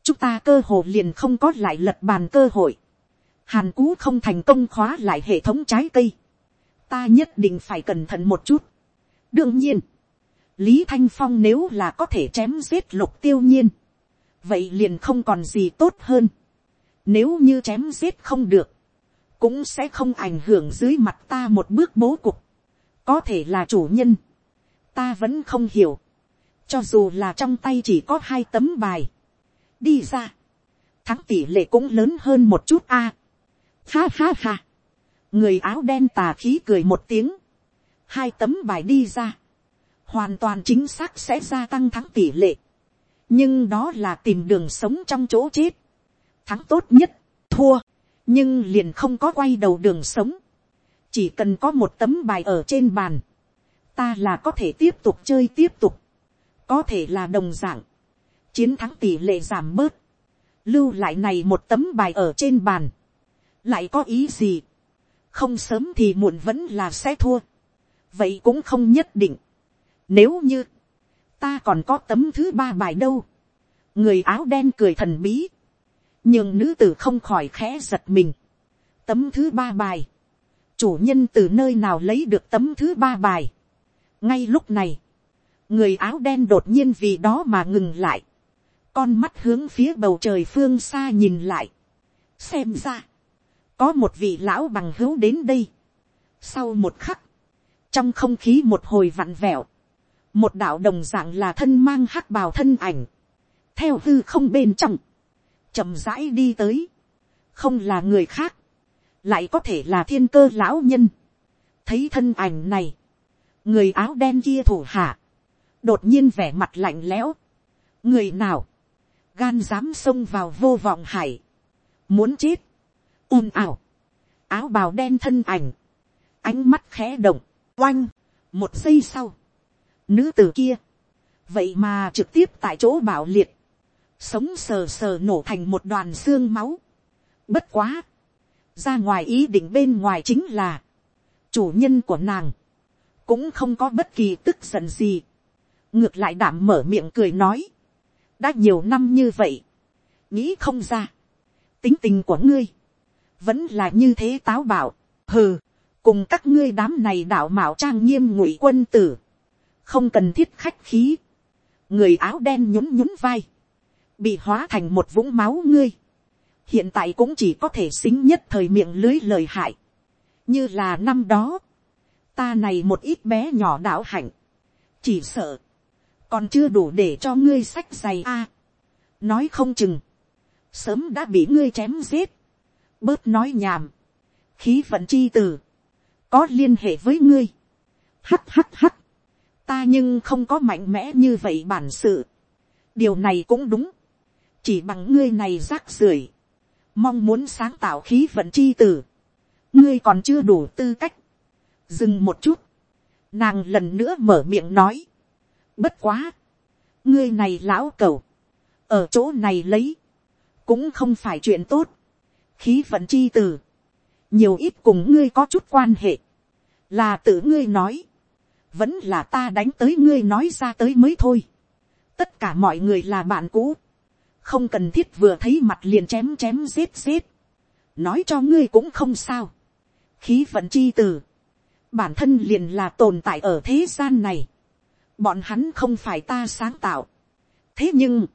chúng ta cơ hồ liền không có lại lật bàn cơ hội. hàn cú không thành công khóa lại hệ thống trái cây. ta nhất định phải cẩn thận một chút. đương nhiên, lý thanh phong nếu là có thể chém giết lục tiêu nhiên, vậy liền không còn gì tốt hơn. Nếu như chém giết không được. Cũng sẽ không ảnh hưởng dưới mặt ta một bước bố cục. Có thể là chủ nhân. Ta vẫn không hiểu. Cho dù là trong tay chỉ có hai tấm bài. Đi ra. Thắng tỷ lệ cũng lớn hơn một chút a. À, ha ha ha. Người áo đen tà khí cười một tiếng. Hai tấm bài đi ra. Hoàn toàn chính xác sẽ gia tăng thắng tỷ lệ. Nhưng đó là tìm đường sống trong chỗ chết. Thắng tốt nhất, thua, nhưng liền không có quay đầu đường sống. chỉ cần có một tấm bài ở trên bàn, ta là có thể tiếp tục chơi tiếp tục, có thể là đồng d ạ n g chiến thắng tỷ lệ giảm bớt, lưu lại này một tấm bài ở trên bàn, lại có ý gì, không sớm thì muộn vẫn là sẽ thua, vậy cũng không nhất định, nếu như, ta còn có tấm thứ ba bài đâu, người áo đen cười thần bí, nhưng nữ tử không khỏi khẽ giật mình. tấm thứ ba bài, chủ nhân từ nơi nào lấy được tấm thứ ba bài. ngay lúc này, người áo đen đột nhiên vì đó mà ngừng lại, con mắt hướng phía bầu trời phương xa nhìn lại, xem ra, có một vị lão bằng hữu đến đây. sau một khắc, trong không khí một hồi vặn vẹo, một đạo đồng dạng là thân mang hắc bào thân ảnh, theo hư không bên trong, chậm rãi đi tới, không là người khác, lại có thể là thiên cơ lão nhân. thấy thân ảnh này, người áo đen kia thủ hạ, đột nhiên vẻ mặt lạnh lẽo. người nào, gan dám xông vào vô vọng hải, muốn chết, ồn ào, áo bào đen thân ảnh, ánh mắt khẽ động, oanh, một giây sau, nữ t ử kia, vậy mà trực tiếp tại chỗ bảo liệt, sống sờ sờ nổ thành một đoàn xương máu. Bất quá, ra ngoài ý định bên ngoài chính là, chủ nhân của nàng, cũng không có bất kỳ tức giận gì. ngược lại đảm mở miệng cười nói, đã nhiều năm như vậy, nghĩ không ra, tính tình của ngươi, vẫn là như thế táo bạo, hừ, cùng các ngươi đám này đạo mạo trang nghiêm ngụy quân tử, không cần thiết khách khí, người áo đen nhún nhún vai, bị hóa thành một vũng máu ngươi, hiện tại cũng chỉ có thể xính nhất thời miệng lưới lời hại, như là năm đó, ta này một ít bé nhỏ đạo hạnh, chỉ sợ, còn chưa đủ để cho ngươi sách giày a, nói không chừng, sớm đã bị ngươi chém giết, bớt nói nhàm, khí vận chi từ, có liên hệ với ngươi, hắt hắt hắt, ta nhưng không có mạnh mẽ như vậy bản sự, điều này cũng đúng, chỉ bằng ngươi này rác rưởi, mong muốn sáng tạo khí vận chi tử, ngươi còn chưa đủ tư cách, dừng một chút, nàng lần nữa mở miệng nói, bất quá, ngươi này lão cầu, ở chỗ này lấy, cũng không phải chuyện tốt, khí vận chi tử, nhiều ít cùng ngươi có chút quan hệ, là tự ngươi nói, vẫn là ta đánh tới ngươi nói ra tới mới thôi, tất cả mọi người là bạn cũ, không cần thiết vừa thấy mặt liền chém chém giết giết, nói cho ngươi cũng không sao, khí vận chi từ, bản thân liền là tồn tại ở thế gian này, bọn hắn không phải ta sáng tạo, thế nhưng,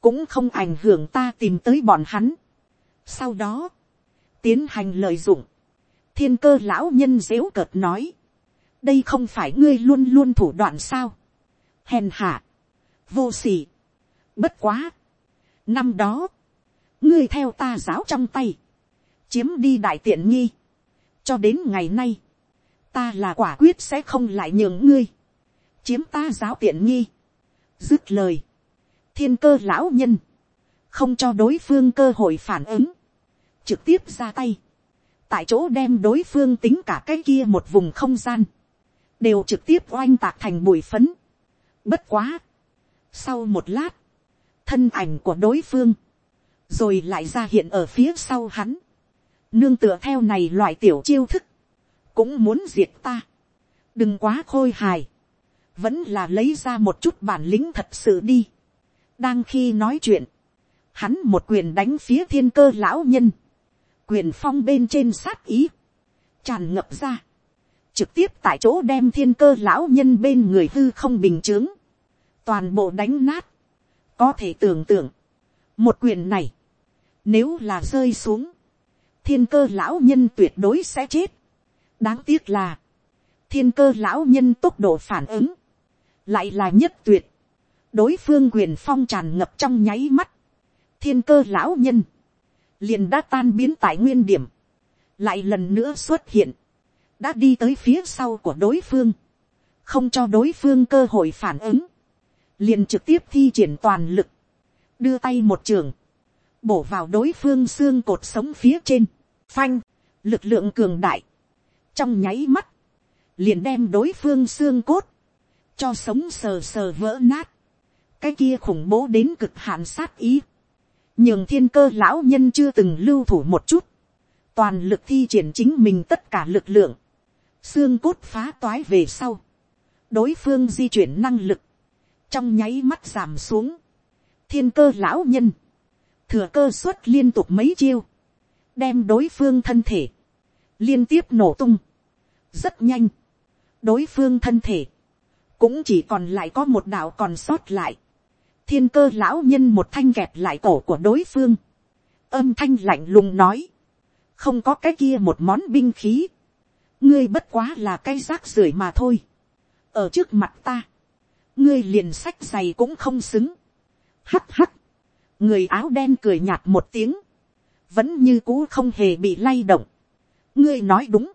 cũng không ảnh hưởng ta tìm tới bọn hắn. Sau đó, tiến hành lợi dụng, thiên cơ lão nhân dếu cợt nói, đây không phải ngươi luôn luôn thủ đoạn sao, hèn hạ, vô s ỉ bất quá, năm đó, ngươi theo ta giáo trong tay, chiếm đi đại tiện nghi, cho đến ngày nay, ta là quả quyết sẽ không lại nhường ngươi, chiếm ta giáo tiện nghi, dứt lời, thiên cơ lão nhân, không cho đối phương cơ hội phản ứng, trực tiếp ra tay, tại chỗ đem đối phương tính cả cái kia một vùng không gian, đều trực tiếp oanh tạc thành bụi phấn. Bất quá, sau một lát, thân ảnh của đối phương, rồi lại ra hiện ở phía sau hắn, nương tựa theo này loại tiểu chiêu thức, cũng muốn diệt ta, đừng quá khôi hài, vẫn là lấy ra một chút bản lĩnh thật sự đi. đang khi nói chuyện, hắn một quyền đánh phía thiên cơ lão nhân, quyền phong bên trên sát ý, tràn ngập ra, trực tiếp tại chỗ đem thiên cơ lão nhân bên người hư không bình chướng, toàn bộ đánh nát, có thể tưởng tượng, một quyền này, nếu là rơi xuống, thiên cơ lão nhân tuyệt đối sẽ chết. đáng tiếc là, thiên cơ lão nhân tốc độ phản ứng, lại là nhất tuyệt, đối phương quyền phong tràn ngập trong nháy mắt, thiên cơ lão nhân, liền đã tan biến tại nguyên điểm, lại lần nữa xuất hiện, đã đi tới phía sau của đối phương, không cho đối phương cơ hội phản ứng, liền trực tiếp thi triển toàn lực, đưa tay một trường, bổ vào đối phương xương cột sống phía trên, phanh, lực lượng cường đại, trong nháy mắt, liền đem đối phương xương cốt, cho sống sờ sờ vỡ nát, cái kia khủng bố đến cực hạn sát ý, nhường thiên cơ lão nhân chưa từng lưu thủ một chút, toàn lực thi triển chính mình tất cả lực lượng, xương cốt phá toái về sau, đối phương di chuyển năng lực, trong nháy mắt giảm xuống, thiên cơ lão nhân, thừa cơ suất liên tục mấy chiêu, đem đối phương thân thể, liên tiếp nổ tung, rất nhanh, đối phương thân thể, cũng chỉ còn lại có một đạo còn sót lại, thiên cơ lão nhân một thanh kẹp lại cổ của đối phương, âm thanh lạnh lùng nói, không có cái kia một món binh khí, ngươi bất quá là cái rác rưởi mà thôi, ở trước mặt ta, ngươi liền sách giày cũng không xứng, hắt hắt, người áo đen cười nhạt một tiếng, vẫn như cũ không hề bị lay động, ngươi nói đúng,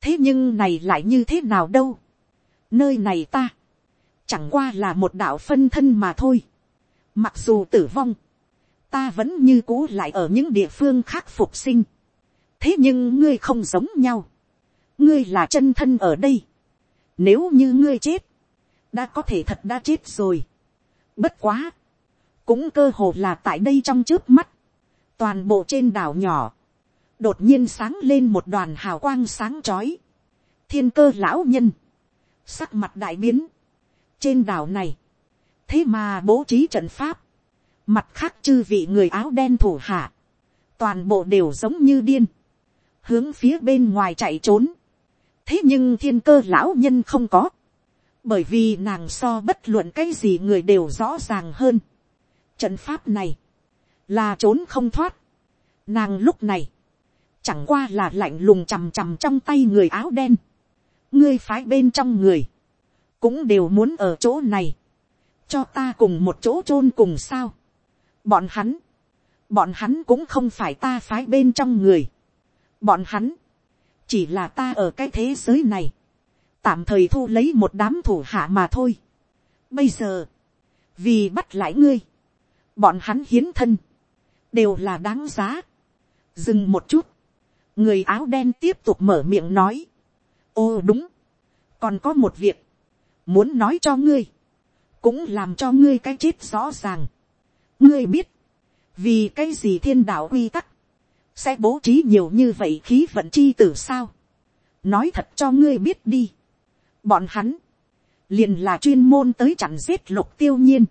thế nhưng này lại như thế nào đâu, nơi này ta, chẳng qua là một đạo phân thân mà thôi, mặc dù tử vong, ta vẫn như cũ lại ở những địa phương khác phục sinh, thế nhưng ngươi không giống nhau, ngươi là chân thân ở đây, nếu như ngươi chết, đã có thể thật đã chết rồi. Bất quá, cũng cơ hồ là tại đây trong trước mắt, toàn bộ trên đảo nhỏ, đột nhiên sáng lên một đoàn hào quang sáng chói. thiên cơ lão nhân, sắc mặt đại biến, trên đảo này, thế mà bố trí trận pháp, mặt khác chư vị người áo đen thủ hạ, toàn bộ đều giống như điên, hướng phía bên ngoài chạy trốn thế nhưng thiên cơ lão nhân không có, bởi vì nàng so bất luận cái gì người đều rõ ràng hơn. Trận pháp này, là trốn không thoát. Nàng lúc này, chẳng qua là lạnh lùng chằm chằm trong tay người áo đen. ngươi phái bên trong người, cũng đều muốn ở chỗ này, cho ta cùng một chỗ chôn cùng sao. bọn hắn, bọn hắn cũng không phải ta phái bên trong người. bọn hắn, chỉ là ta ở cái thế giới này, tạm thời thu lấy một đám thủ hạ mà thôi. Bây giờ, vì bắt lại ngươi, bọn hắn hiến thân, đều là đáng giá. dừng một chút, người áo đen tiếp tục mở miệng nói, ô đúng, còn có một việc, muốn nói cho ngươi, cũng làm cho ngươi cái chết rõ ràng. ngươi biết, vì cái gì thiên đạo quy tắc, sẽ bố trí nhiều như vậy khí vận chi t sao. nói thật cho ngươi biết đi. bọn hắn, liền là chuyên môn tới chặn giết lục tiêu nhiên.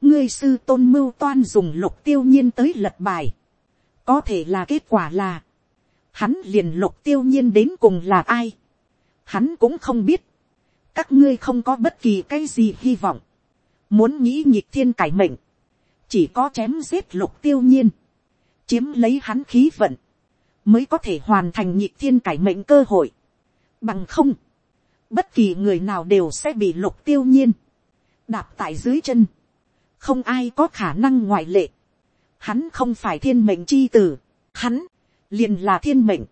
ngươi sư tôn mưu toan dùng lục tiêu nhiên tới lật bài. có thể là kết quả là, hắn liền lục tiêu nhiên đến cùng là ai. hắn cũng không biết. các ngươi không có bất kỳ cái gì hy vọng. muốn nghĩ nhịp thiên cải mệnh, chỉ có chém giết lục tiêu nhiên, chiếm lấy hắn khí vận, mới có thể hoàn thành nhịp thiên cải mệnh cơ hội. Bằng không, bất kỳ người nào đều sẽ bị lục tiêu nhiên, đạp tại dưới chân, không ai có khả năng ngoại lệ. Hắn không phải thiên mệnh chi tử, hắn, liền là thiên mệnh.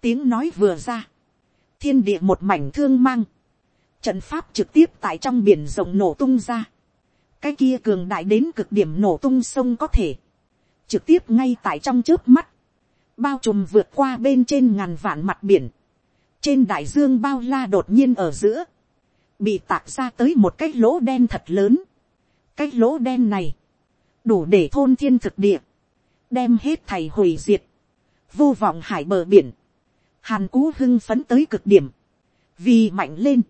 Tiếng nói vừa ra, thiên địa một mảnh thương mang, trận pháp trực tiếp tại trong biển rộng nổ tung ra cái kia cường đại đến cực điểm nổ tung sông có thể, trực tiếp ngay tại trong trước mắt, bao trùm vượt qua bên trên ngàn vạn mặt biển, trên đại dương bao la đột nhiên ở giữa, bị tạc ra tới một cái lỗ đen thật lớn, cái lỗ đen này, đủ để thôn thiên thực địa, đem hết thầy hủy diệt, vô vọng hải bờ biển, hàn cú hưng phấn tới cực điểm, vì mạnh lên,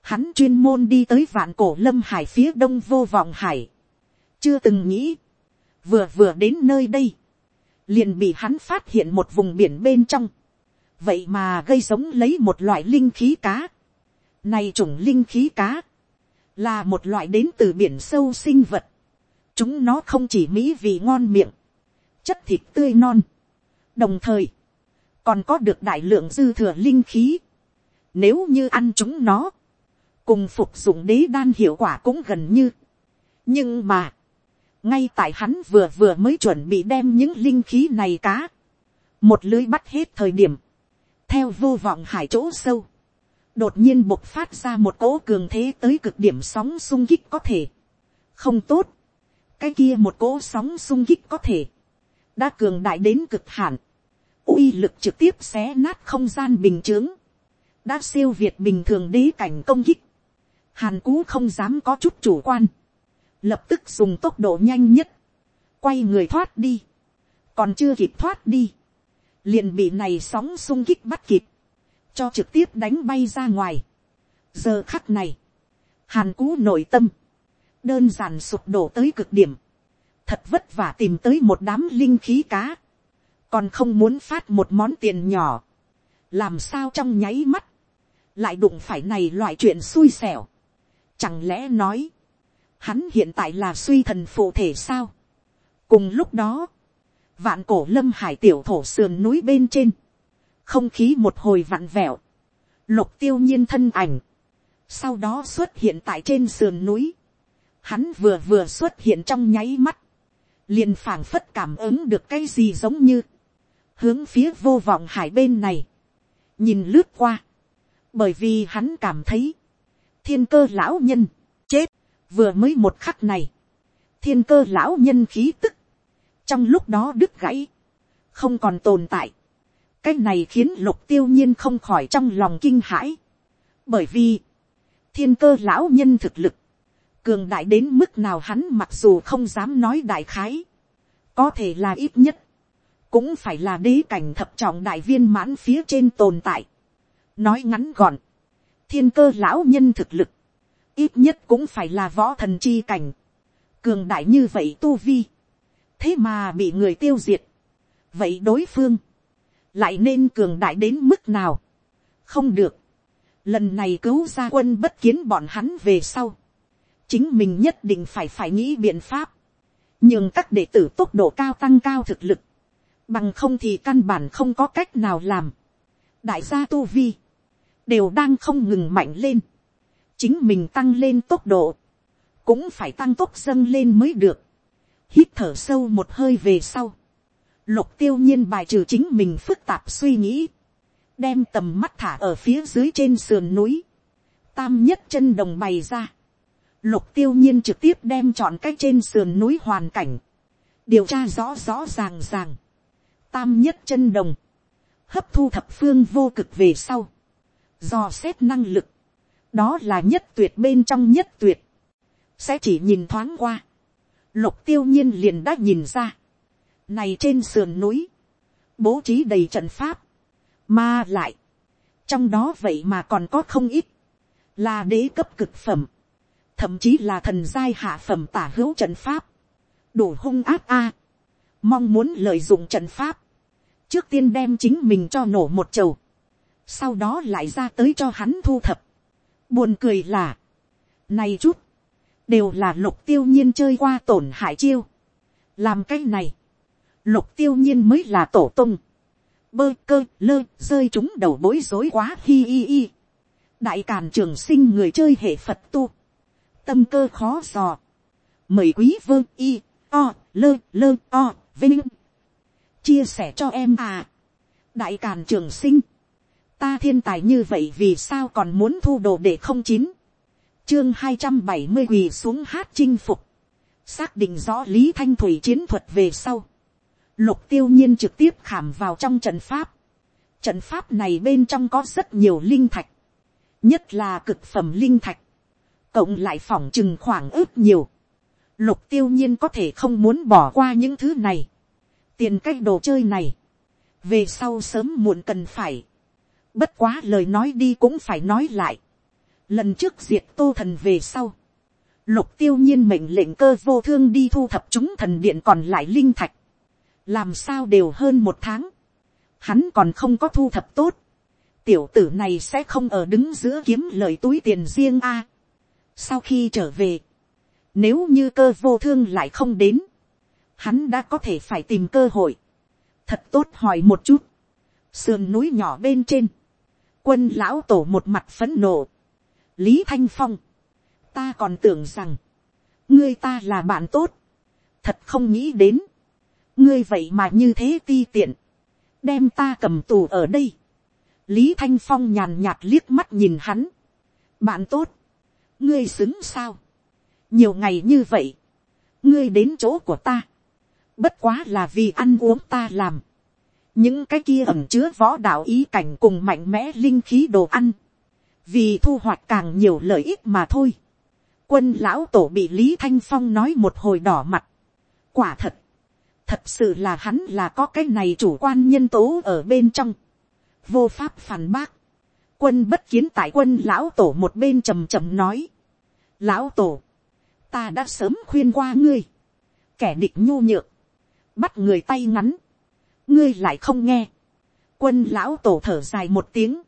hắn chuyên môn đi tới vạn cổ lâm hải phía đông vô vọng hải, chưa từng nghĩ, vừa vừa đến nơi đây, liền bị hắn phát hiện một vùng biển bên trong, vậy mà gây giống lấy một loại linh khí cá, này chủng linh khí cá, là một loại đến từ biển sâu sinh vật, chúng nó không chỉ mỹ vì ngon miệng, chất thịt tươi non, đồng thời, còn có được đại lượng dư thừa linh khí, nếu như ăn chúng nó, cùng phục dụng đế đan hiệu quả cũng gần như. nhưng mà, ngay tại hắn vừa vừa mới chuẩn bị đem những linh khí này cá, một lưới bắt hết thời điểm, theo vô vọng hải chỗ sâu, đột nhiên bộc phát ra một cỗ cường thế tới cực điểm sóng sung kích có thể, không tốt, cái kia một cỗ sóng sung kích có thể, đã cường đại đến cực hạn, uy lực trực tiếp xé nát không gian bình t r ư ớ n g đã siêu việt bình thường đế cảnh công kích, hàn cú không dám có chút chủ quan, lập tức dùng tốc độ nhanh nhất, quay người thoát đi, còn chưa kịp thoát đi, liền bị này sóng sung kích bắt kịp, cho trực tiếp đánh bay ra ngoài. giờ khắc này, hàn cú nội tâm, đơn giản sụp đổ tới cực điểm, thật vất vả tìm tới một đám linh khí cá, còn không muốn phát một món tiền nhỏ, làm sao trong nháy mắt, lại đụng phải này loại chuyện xui xẻo. Chẳng lẽ nói, hắn hiện tại là suy thần phụ thể sao? Cùng lúc đó, vạn cổ lâm hải tiểu thổ sườn núi bên trên, không khí một hồi vặn vẹo, lục tiêu nhiên thân ảnh, sau đó xuất hiện tại trên sườn núi, hắn vừa vừa xuất hiện trong nháy mắt, liền phảng phất cảm ứng được cái gì giống như, hướng phía vô vọng hải bên này, nhìn lướt qua, bởi vì hắn cảm thấy, thiên cơ lão nhân, chết, vừa mới một khắc này, thiên cơ lão nhân khí tức, trong lúc đó đứt gãy, không còn tồn tại, cái này khiến lục tiêu nhiên không khỏi trong lòng kinh hãi, bởi vì, thiên cơ lão nhân thực lực, cường đại đến mức nào hắn mặc dù không dám nói đại khái, có thể là ít nhất, cũng phải là đế cảnh thập trọng đại viên mãn phía trên tồn tại. nói ngắn gọn, thiên cơ lão nhân thực lực, ít nhất cũng phải là võ thần chi cảnh, cường đại như vậy tu vi, thế mà bị người tiêu diệt, vậy đối phương, lại nên cường đại đến mức nào, không được, lần này cứu ra quân bất kiến bọn hắn về sau, chính mình nhất định phải phải nghĩ biện pháp, nhưng các đệ tử tốc độ cao tăng cao thực lực, bằng không thì căn bản không có cách nào làm, đại gia tu vi, đều đang không ngừng mạnh lên, chính mình tăng lên tốc độ, cũng phải tăng tốc dâng lên mới được, hít thở sâu một hơi về sau, lục tiêu nhiên bài trừ chính mình phức tạp suy nghĩ, đem tầm mắt thả ở phía dưới trên sườn núi, tam nhất chân đồng bày ra, lục tiêu nhiên trực tiếp đem chọn cách trên sườn núi hoàn cảnh, điều tra rõ rõ ràng ràng, tam nhất chân đồng, hấp thu thập phương vô cực về sau, do xét năng lực, đó là nhất tuyệt bên trong nhất tuyệt, sẽ chỉ nhìn thoáng qua, lục tiêu nhiên liền đã nhìn ra, này trên sườn núi, bố trí đầy trận pháp, mà lại, trong đó vậy mà còn có không ít, là đế cấp cực phẩm, thậm chí là thần giai hạ phẩm tả hữu trận pháp, đủ hung áp a, mong muốn lợi dụng trận pháp, trước tiên đem chính mình cho nổ một chầu, sau đó lại ra tới cho hắn thu thập. Buồn cười là, này chút, đều là lục tiêu nhiên chơi qua tổn hại chiêu. Làm cái này, lục tiêu nhiên mới là tổ tung. Bơ cơ lơ rơi chúng đầu bối rối quá hi hi hi. Đại càn trường sinh người chơi hệ Phật tu. Tâm cơ khó dò. Mời quý vơ y, o, lơ, lơ, o, vinh. Chia sẻ cho em à. Đại càn trường sinh ta thiên tài như vậy vì sao còn muốn thu đồ để không chín? Chương hai trăm bảy mươi quỳ xuống hát chinh phục. Xác định rõ lý thanh thủy chiến thuật về sau. Lục tiêu nhiên trực tiếp khảm vào trong trận pháp. Trận pháp này bên trong có rất nhiều linh thạch. Nhất là cực phẩm linh thạch. Cộng lại phỏng chừng khoảng ước nhiều. Lục tiêu nhiên có thể không muốn bỏ qua những thứ này. Tiền cách đồ chơi này. Về sau sớm muộn cần phải. Bất quá lời nói đi cũng phải nói lại. Lần trước diệt tô thần về sau. Lục tiêu nhiên mệnh lệnh cơ vô thương đi thu thập chúng thần điện còn lại linh thạch. Làm sao đều hơn một tháng. Hắn còn không có thu thập tốt. Tiểu tử này sẽ không ở đứng giữa kiếm lời túi tiền riêng a. Sau khi trở về. Nếu như cơ vô thương lại không đến. Hắn đã có thể phải tìm cơ hội. Thật tốt hỏi một chút. Sườn núi nhỏ bên trên quân lão tổ một mặt phấn nộ. lý thanh phong, ta còn tưởng rằng, ngươi ta là bạn tốt, thật không nghĩ đến, ngươi vậy mà như thế ti tiện, đem ta cầm tù ở đây. lý thanh phong nhàn nhạt liếc mắt nhìn hắn, bạn tốt, ngươi xứng sao, nhiều ngày như vậy, ngươi đến chỗ của ta, bất quá là vì ăn uống ta làm, những cái kia ẩm chứa võ đạo ý cảnh cùng mạnh mẽ linh khí đồ ăn, vì thu hoạch càng nhiều lợi ích mà thôi. quân lão tổ bị lý thanh phong nói một hồi đỏ mặt. quả thật, thật sự là hắn là có cái này chủ quan nhân tố ở bên trong, vô pháp phản bác. quân bất kiến tại quân lão tổ một bên trầm trầm nói, lão tổ, ta đã sớm khuyên qua ngươi, kẻ địch nhu nhược, bắt người tay ngắn, ngươi lại không nghe, quân lão tổ thở dài một tiếng,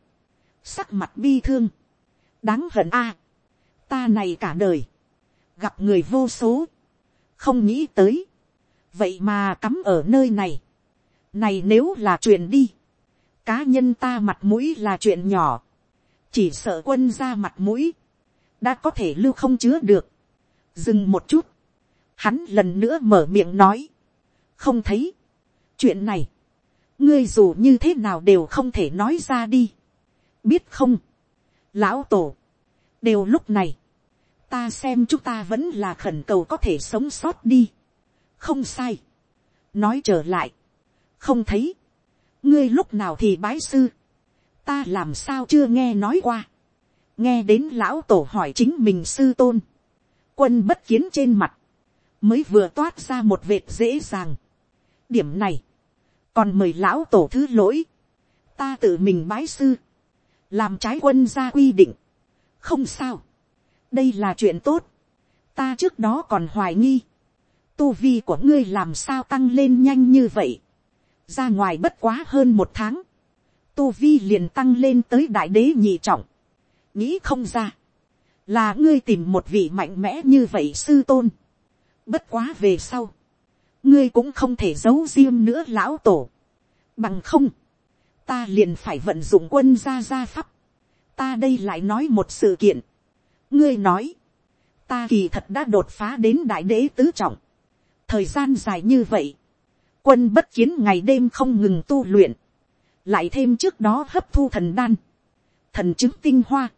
sắc mặt bi thương, đáng hận a, ta này cả đời, gặp người vô số, không nghĩ tới, vậy mà cắm ở nơi này, này nếu là chuyện đi, cá nhân ta mặt mũi là chuyện nhỏ, chỉ sợ quân ra mặt mũi, đã có thể lưu không chứa được, dừng một chút, hắn lần nữa mở miệng nói, không thấy, chuyện này, ngươi dù như thế nào đều không thể nói ra đi. biết không, lão tổ, đều lúc này, ta xem chúng ta vẫn là khẩn cầu có thể sống sót đi. không sai. nói trở lại, không thấy, ngươi lúc nào thì bái sư, ta làm sao chưa nghe nói qua, nghe đến lão tổ hỏi chính mình sư tôn, quân bất kiến trên mặt, mới vừa toát ra một vệt dễ dàng. điểm này, còn mời lão tổ thứ lỗi, ta tự mình bái sư, làm trái quân ra quy định, không sao, đây là chuyện tốt, ta trước đó còn hoài nghi, tu vi của ngươi làm sao tăng lên nhanh như vậy, ra ngoài bất quá hơn một tháng, tu vi liền tăng lên tới đại đế nhị trọng, nghĩ không ra, là ngươi tìm một vị mạnh mẽ như vậy sư tôn, bất quá về sau, ngươi cũng không thể giấu riêng nữa lão tổ. Bằng không, ta liền phải vận dụng quân gia gia pháp. Ta đây lại nói một sự kiện. Ngươi nói, ta kỳ thật đã đột phá đến đại đế tứ trọng. Thời gian dài như vậy, quân bất kiến ngày đêm không ngừng tu luyện. Lại thêm trước đó hấp thu thần đan, thần chứng tinh hoa.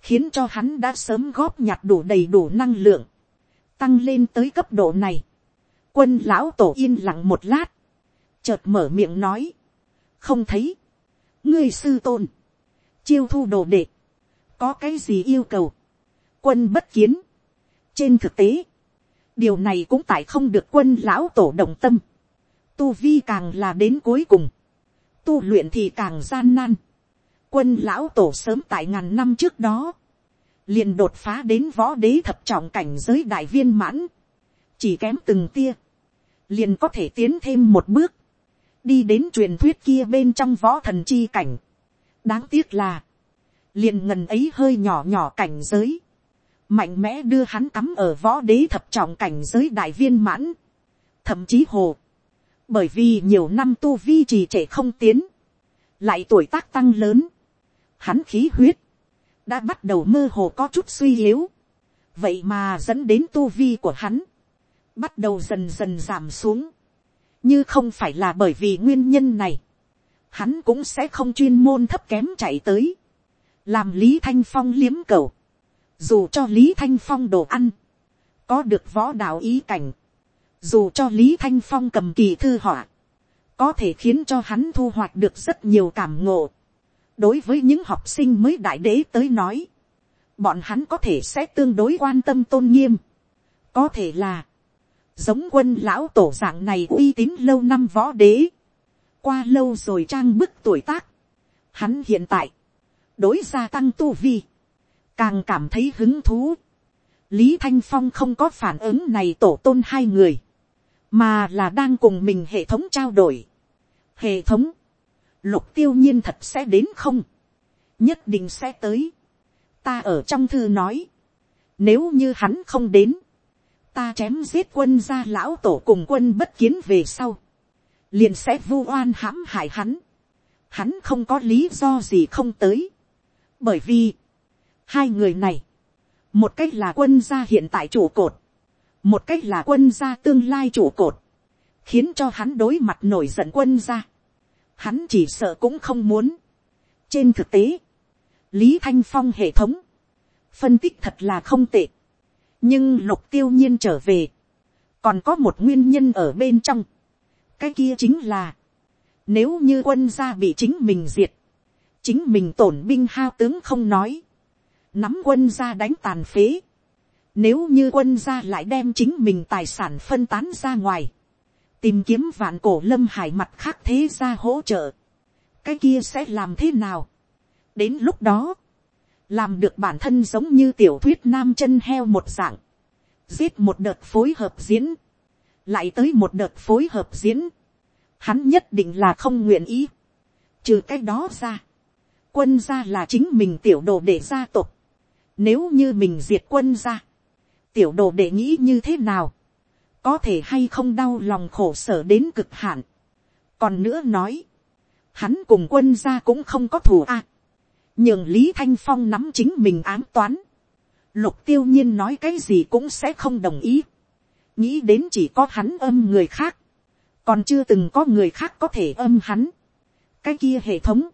khiến cho hắn đã sớm góp nhặt đủ đầy đủ năng lượng, tăng lên tới cấp độ này. Quân lão tổ yên lặng một lát, chợt mở miệng nói, không thấy, ngươi sư tôn, chiêu thu đồ đệ, có cái gì yêu cầu, quân bất kiến. trên thực tế, điều này cũng tại không được quân lão tổ đồng tâm, tu vi càng là đến cuối cùng, tu luyện thì càng gian nan. Quân lão tổ sớm tại ngàn năm trước đó, liền đột phá đến võ đế thập trọng cảnh giới đại viên mãn, chỉ kém từng tia, liền có thể tiến thêm một bước, đi đến truyền thuyết kia bên trong võ thần chi cảnh. đáng tiếc là, liền ngần ấy hơi nhỏ nhỏ cảnh giới, mạnh mẽ đưa hắn cắm ở võ đế thập trọng cảnh giới đại viên mãn, thậm chí hồ, bởi vì nhiều năm tu vi trì trệ không tiến, lại tuổi tác tăng lớn, hắn khí huyết, đã bắt đầu mơ hồ có chút suy yếu, vậy mà dẫn đến tu vi của hắn, bắt đầu dần dần giảm xuống, như không phải là bởi vì nguyên nhân này, hắn cũng sẽ không chuyên môn thấp kém chạy tới, làm lý thanh phong liếm cầu, dù cho lý thanh phong đồ ăn, có được võ đạo ý cảnh, dù cho lý thanh phong cầm kỳ thư họa, có thể khiến cho hắn thu hoạch được rất nhiều cảm ngộ. đối với những học sinh mới đại đế tới nói, bọn hắn có thể sẽ tương đối quan tâm tôn nghiêm. có thể là, giống quân lão tổ dạng này uy tín lâu năm võ đế, qua lâu rồi trang bức tuổi tác, hắn hiện tại, đối gia tăng tu vi, càng cảm thấy hứng thú. lý thanh phong không có phản ứng này tổ tôn hai người, mà là đang cùng mình hệ thống trao đổi. hệ thống, lục tiêu nhiên thật sẽ đến không, nhất định sẽ tới. ta ở trong thư nói, nếu như hắn không đến, ta chém giết quân gia lão tổ cùng quân bất kiến về sau, liền sẽ vu oan hãm hại hắn. Hắn không có lý do gì không tới, bởi vì, hai người này, một cách là quân gia hiện tại chủ cột, một cách là quân gia tương lai chủ cột, khiến cho hắn đối mặt nổi giận quân gia. Hắn chỉ sợ cũng không muốn. trên thực tế, lý thanh phong hệ thống, phân tích thật là không tệ nhưng lục tiêu nhiên trở về, còn có một nguyên nhân ở bên trong. cái kia chính là, nếu như quân gia bị chính mình diệt, chính mình tổn binh hao tướng không nói, nắm quân gia đánh tàn phế, nếu như quân gia lại đem chính mình tài sản phân tán ra ngoài. Tìm kiếm vạn cổ lâm hải mặt khác thế ra hỗ trợ. Cái kia sẽ làm thế nào? Đến lúc đó. Làm được bản thân giống như tiểu thuyết nam chân heo một dạng. Giết một đợt phối hợp diễn. Lại tới một đợt phối hợp diễn. Hắn nhất định là không nguyện ý. Trừ cái đó ra. Quân gia là chính mình tiểu đồ để gia tộc. Nếu như mình diệt quân gia tiểu đồ để nghĩ như thế nào, có thể hay không đau lòng khổ sở đến cực hạn. còn nữa nói, hắn cùng quân gia cũng không có thù a. À, nhường lý thanh phong nắm chính mình ám toán. lục tiêu nhiên nói cái gì cũng sẽ không đồng ý. nghĩ đến chỉ có hắn âm người khác. còn chưa từng có người khác có thể âm hắn. cái kia hệ thống,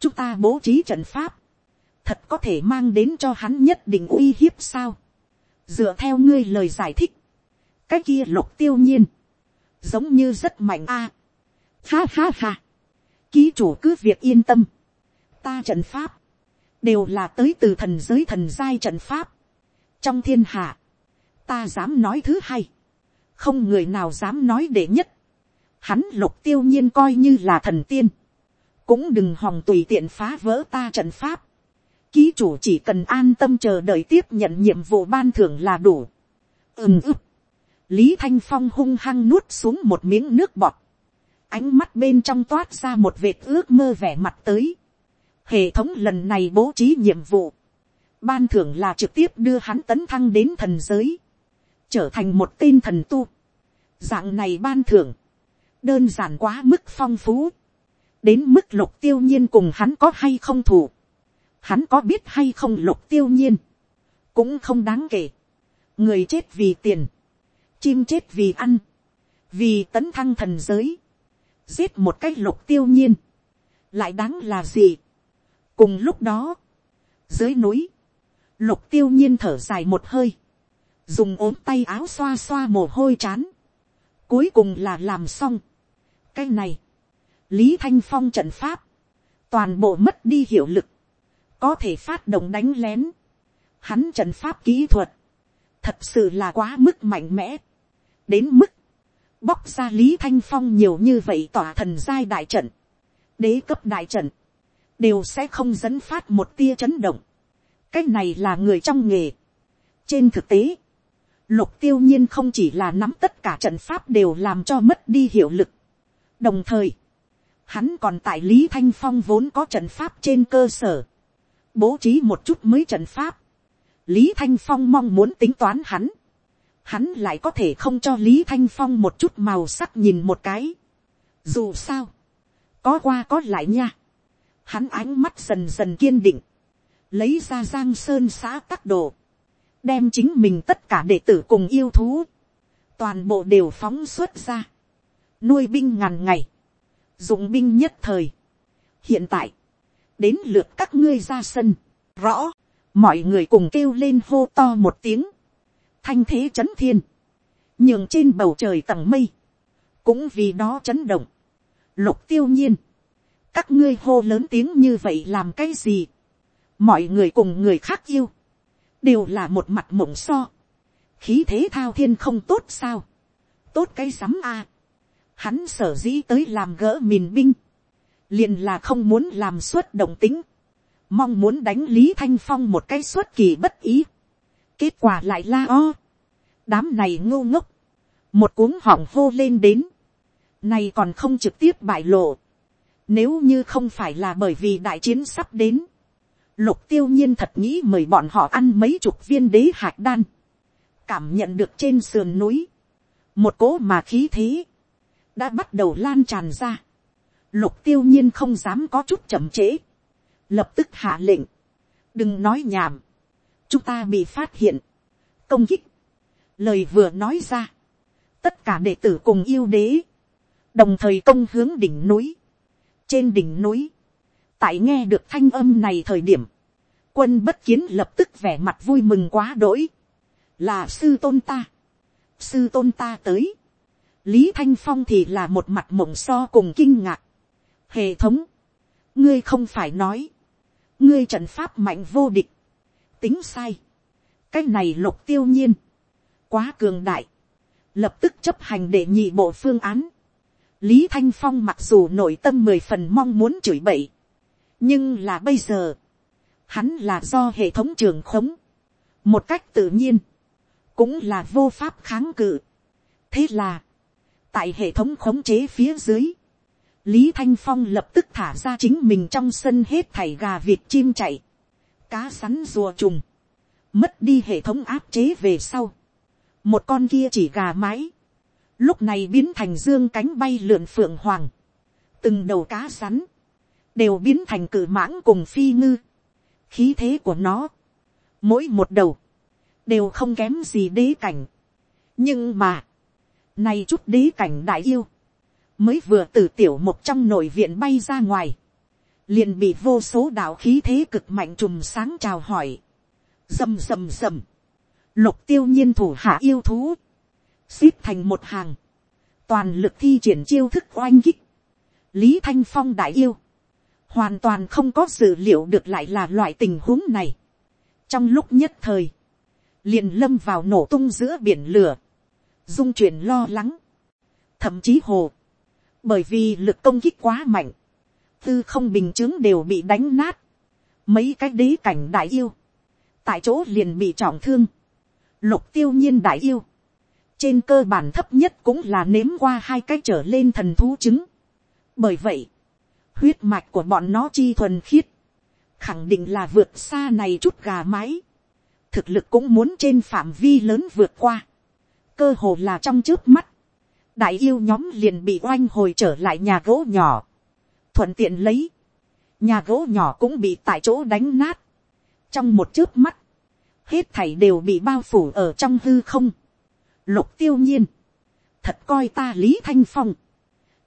chúng ta bố trí trận pháp, thật có thể mang đến cho hắn nhất định uy hiếp sao dựa theo ngươi lời giải thích, cái kia lục tiêu nhiên, giống như rất mạnh a. À, ha ha ha, ký chủ cứ việc yên tâm, ta trận pháp, đều là tới từ thần giới thần giai trận pháp. trong thiên hạ, ta dám nói thứ hai, không người nào dám nói đệ nhất, hắn lục tiêu nhiên coi như là thần tiên, cũng đừng hòng tùy tiện phá vỡ ta trận pháp, ký chủ chỉ cần an tâm chờ đợi tiếp nhận nhiệm vụ ban thưởng là đủ. ừm ức. lý thanh phong hung hăng nuốt xuống một miếng nước bọt. ánh mắt bên trong toát ra một vệt ước mơ vẻ mặt tới hệ thống lần này bố trí nhiệm vụ. ban thưởng là trực tiếp đưa hắn tấn thăng đến thần giới. trở thành một tên thần tu. dạng này ban thưởng. đơn giản quá mức phong phú. đến mức lục tiêu nhiên cùng hắn có hay không thủ hắn có biết hay không lục tiêu nhiên, cũng không đáng kể. người chết vì tiền, chim chết vì ăn, vì tấn thăng thần giới, giết một cái lục tiêu nhiên, lại đáng là gì cùng lúc đó, dưới núi, lục tiêu nhiên thở dài một hơi, dùng ốm tay áo xoa xoa mồ hôi chán, cuối cùng là làm xong. cái này, lý thanh phong trận pháp, toàn bộ mất đi hiệu lực, có thể phát động đánh lén, hắn trận pháp kỹ thuật, thật sự là quá mức mạnh mẽ, đến mức, bóc ra lý thanh phong nhiều như vậy tỏa thần giai đại trận, đế cấp đại trận, đều sẽ không dẫn phát một tia chấn động. cái này là người trong nghề. trên thực tế, lục tiêu nhiên không chỉ là nắm tất cả trận pháp đều làm cho mất đi hiệu lực. đồng thời, hắn còn tại lý thanh phong vốn có trận pháp trên cơ sở, bố trí một chút mới trận pháp. lý thanh phong mong muốn tính toán hắn, hắn lại có thể không cho lý thanh phong một chút màu sắc nhìn một cái. dù sao, có qua có lại nha hắn ánh mắt dần dần kiên định, lấy ra giang sơn xã tắc đồ, đem chính mình tất cả đệ tử cùng yêu thú, toàn bộ đều phóng xuất ra, nuôi binh ngàn ngày, dụng binh nhất thời. hiện tại, đến lượt các ngươi ra sân, rõ, mọi người cùng kêu lên hô to một tiếng, thanh thế chấn thiên, nhường trên bầu trời tầng mây, cũng vì đó chấn động, lục tiêu nhiên, các ngươi hô lớn tiếng như vậy làm cái gì, mọi người cùng người khác yêu, đều là một mặt mộng so, khí thế thao thiên không tốt sao, tốt cái sắm a, hắn sở dĩ tới làm gỡ mìn binh, liền là không muốn làm suất động tính, mong muốn đánh lý thanh phong một cái suất kỳ bất ý, kết quả lại la o, đám này ngô ngốc, một cuống họng hô lên đến, nay còn không trực tiếp bại lộ, nếu như không phải là bởi vì đại chiến sắp đến, lục tiêu nhiên thật nghĩ mời bọn họ ăn mấy chục viên đế hạt đan, cảm nhận được trên sườn núi, một cố mà khí thế, đã bắt đầu lan tràn ra, lục tiêu nhiên không dám có chút chậm trễ, lập tức hạ lệnh, đừng nói nhảm, chúng ta bị phát hiện, công kích, lời vừa nói ra, tất cả đệ tử cùng yêu đế, đồng thời công hướng đỉnh núi, trên đỉnh núi, tại nghe được thanh âm này thời điểm, quân bất kiến lập tức vẻ mặt vui mừng quá đỗi, là sư tôn ta, sư tôn ta tới, lý thanh phong thì là một mặt mộng so cùng kinh ngạc, hệ thống, ngươi không phải nói, ngươi trận pháp mạnh vô địch, tính sai, cái này lục tiêu nhiên, quá cường đại, lập tức chấp hành để nhị bộ phương án, lý thanh phong mặc dù nội tâm mười phần mong muốn chửi bậy, nhưng là bây giờ, hắn là do hệ thống trường khống, một cách tự nhiên, cũng là vô pháp kháng cự. thế là, tại hệ thống khống chế phía dưới, lý thanh phong lập tức thả ra chính mình trong sân hết thảy gà vịt chim chạy, cá sắn rùa trùng, mất đi hệ thống áp chế về sau, một con kia chỉ gà mái, lúc này biến thành dương cánh bay lượn phượng hoàng, từng đầu cá rắn. Đều biến thành cự mãng cùng phi ngư, khí thế của nó, mỗi một đầu, đều không kém gì đế cảnh. nhưng mà, nay chút đế cảnh đại yêu, mới vừa từ tiểu một trong nội viện bay ra ngoài, liền bị vô số đạo khí thế cực mạnh trùm sáng chào hỏi, rầm rầm rầm, lục tiêu nhiên thủ hạ yêu thú, xít thành một hàng, toàn lực thi triển chiêu thức oanh kích, lý thanh phong đại yêu, hoàn toàn không có dự liệu được lại là loại tình huống này. trong lúc nhất thời, liền lâm vào nổ tung giữa biển lửa, dung chuyển lo lắng, thậm chí hồ, bởi vì lực công kích quá mạnh, tư không bình chứng đều bị đánh nát, mấy cái đế cảnh đại yêu, tại chỗ liền bị trọng thương, lục tiêu nhiên đại yêu, trên cơ bản thấp nhất cũng là nếm qua hai cái trở lên thần thú chứng. bởi vậy, huyết mạch của bọn nó chi thuần khiết, khẳng định là vượt xa này chút gà mái, thực lực cũng muốn trên phạm vi lớn vượt qua, cơ hồ là trong trước mắt, đại yêu nhóm liền bị oanh hồi trở lại nhà gỗ nhỏ, thuận tiện lấy, nhà gỗ nhỏ cũng bị tại chỗ đánh nát, trong một chớp mắt, hết thảy đều bị bao phủ ở trong hư không, lục tiêu nhiên, thật coi ta lý thanh phong,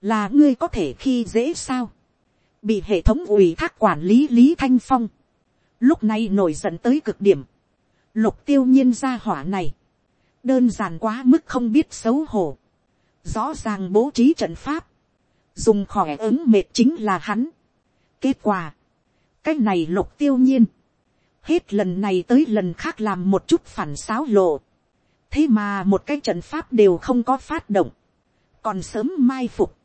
là ngươi có thể khi dễ sao, bị hệ thống ủy thác quản lý lý thanh phong, lúc này nổi giận tới cực điểm, lục tiêu nhiên ra hỏa này, đơn giản quá mức không biết xấu hổ, rõ ràng bố trí trận pháp, dùng khỏe ứng mệt chính là hắn. kết quả, cái này lục tiêu nhiên, hết lần này tới lần khác làm một chút phản xáo lộ, thế mà một cái trận pháp đều không có phát động, còn sớm mai phục,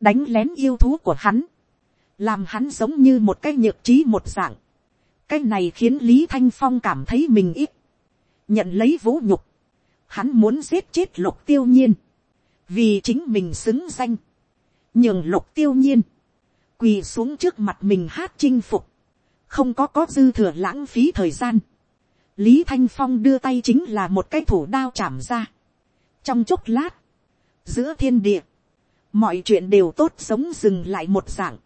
đánh lén yêu thú của hắn, làm hắn giống như một cái nhược trí một dạng, cái này khiến lý thanh phong cảm thấy mình ít, nhận lấy vũ nhục, hắn muốn giết chết lục tiêu nhiên, vì chính mình xứng danh, nhường lục tiêu nhiên, quỳ xuống trước mặt mình hát chinh phục, không có có dư thừa lãng phí thời gian, lý thanh phong đưa tay chính là một cái thủ đao chạm ra, trong chốc lát, giữa thiên địa, mọi chuyện đều tốt sống dừng lại một dạng,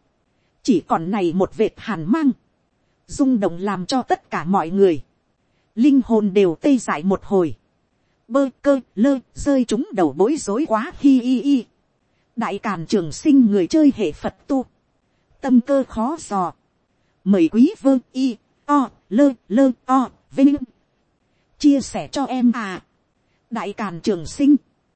chỉ còn này một vệt hàn mang, rung động làm cho tất cả mọi người, linh hồn đều tê dại một hồi, bơ cơ lơ rơi chúng đầu bối rối quá hi hi hi. đại càn trường sinh người chơi hệ phật tu, tâm cơ khó dò, mời quý vơ y o lơ lơ o vinh. Chia sẻ cho em à. Đại càn trường sinh.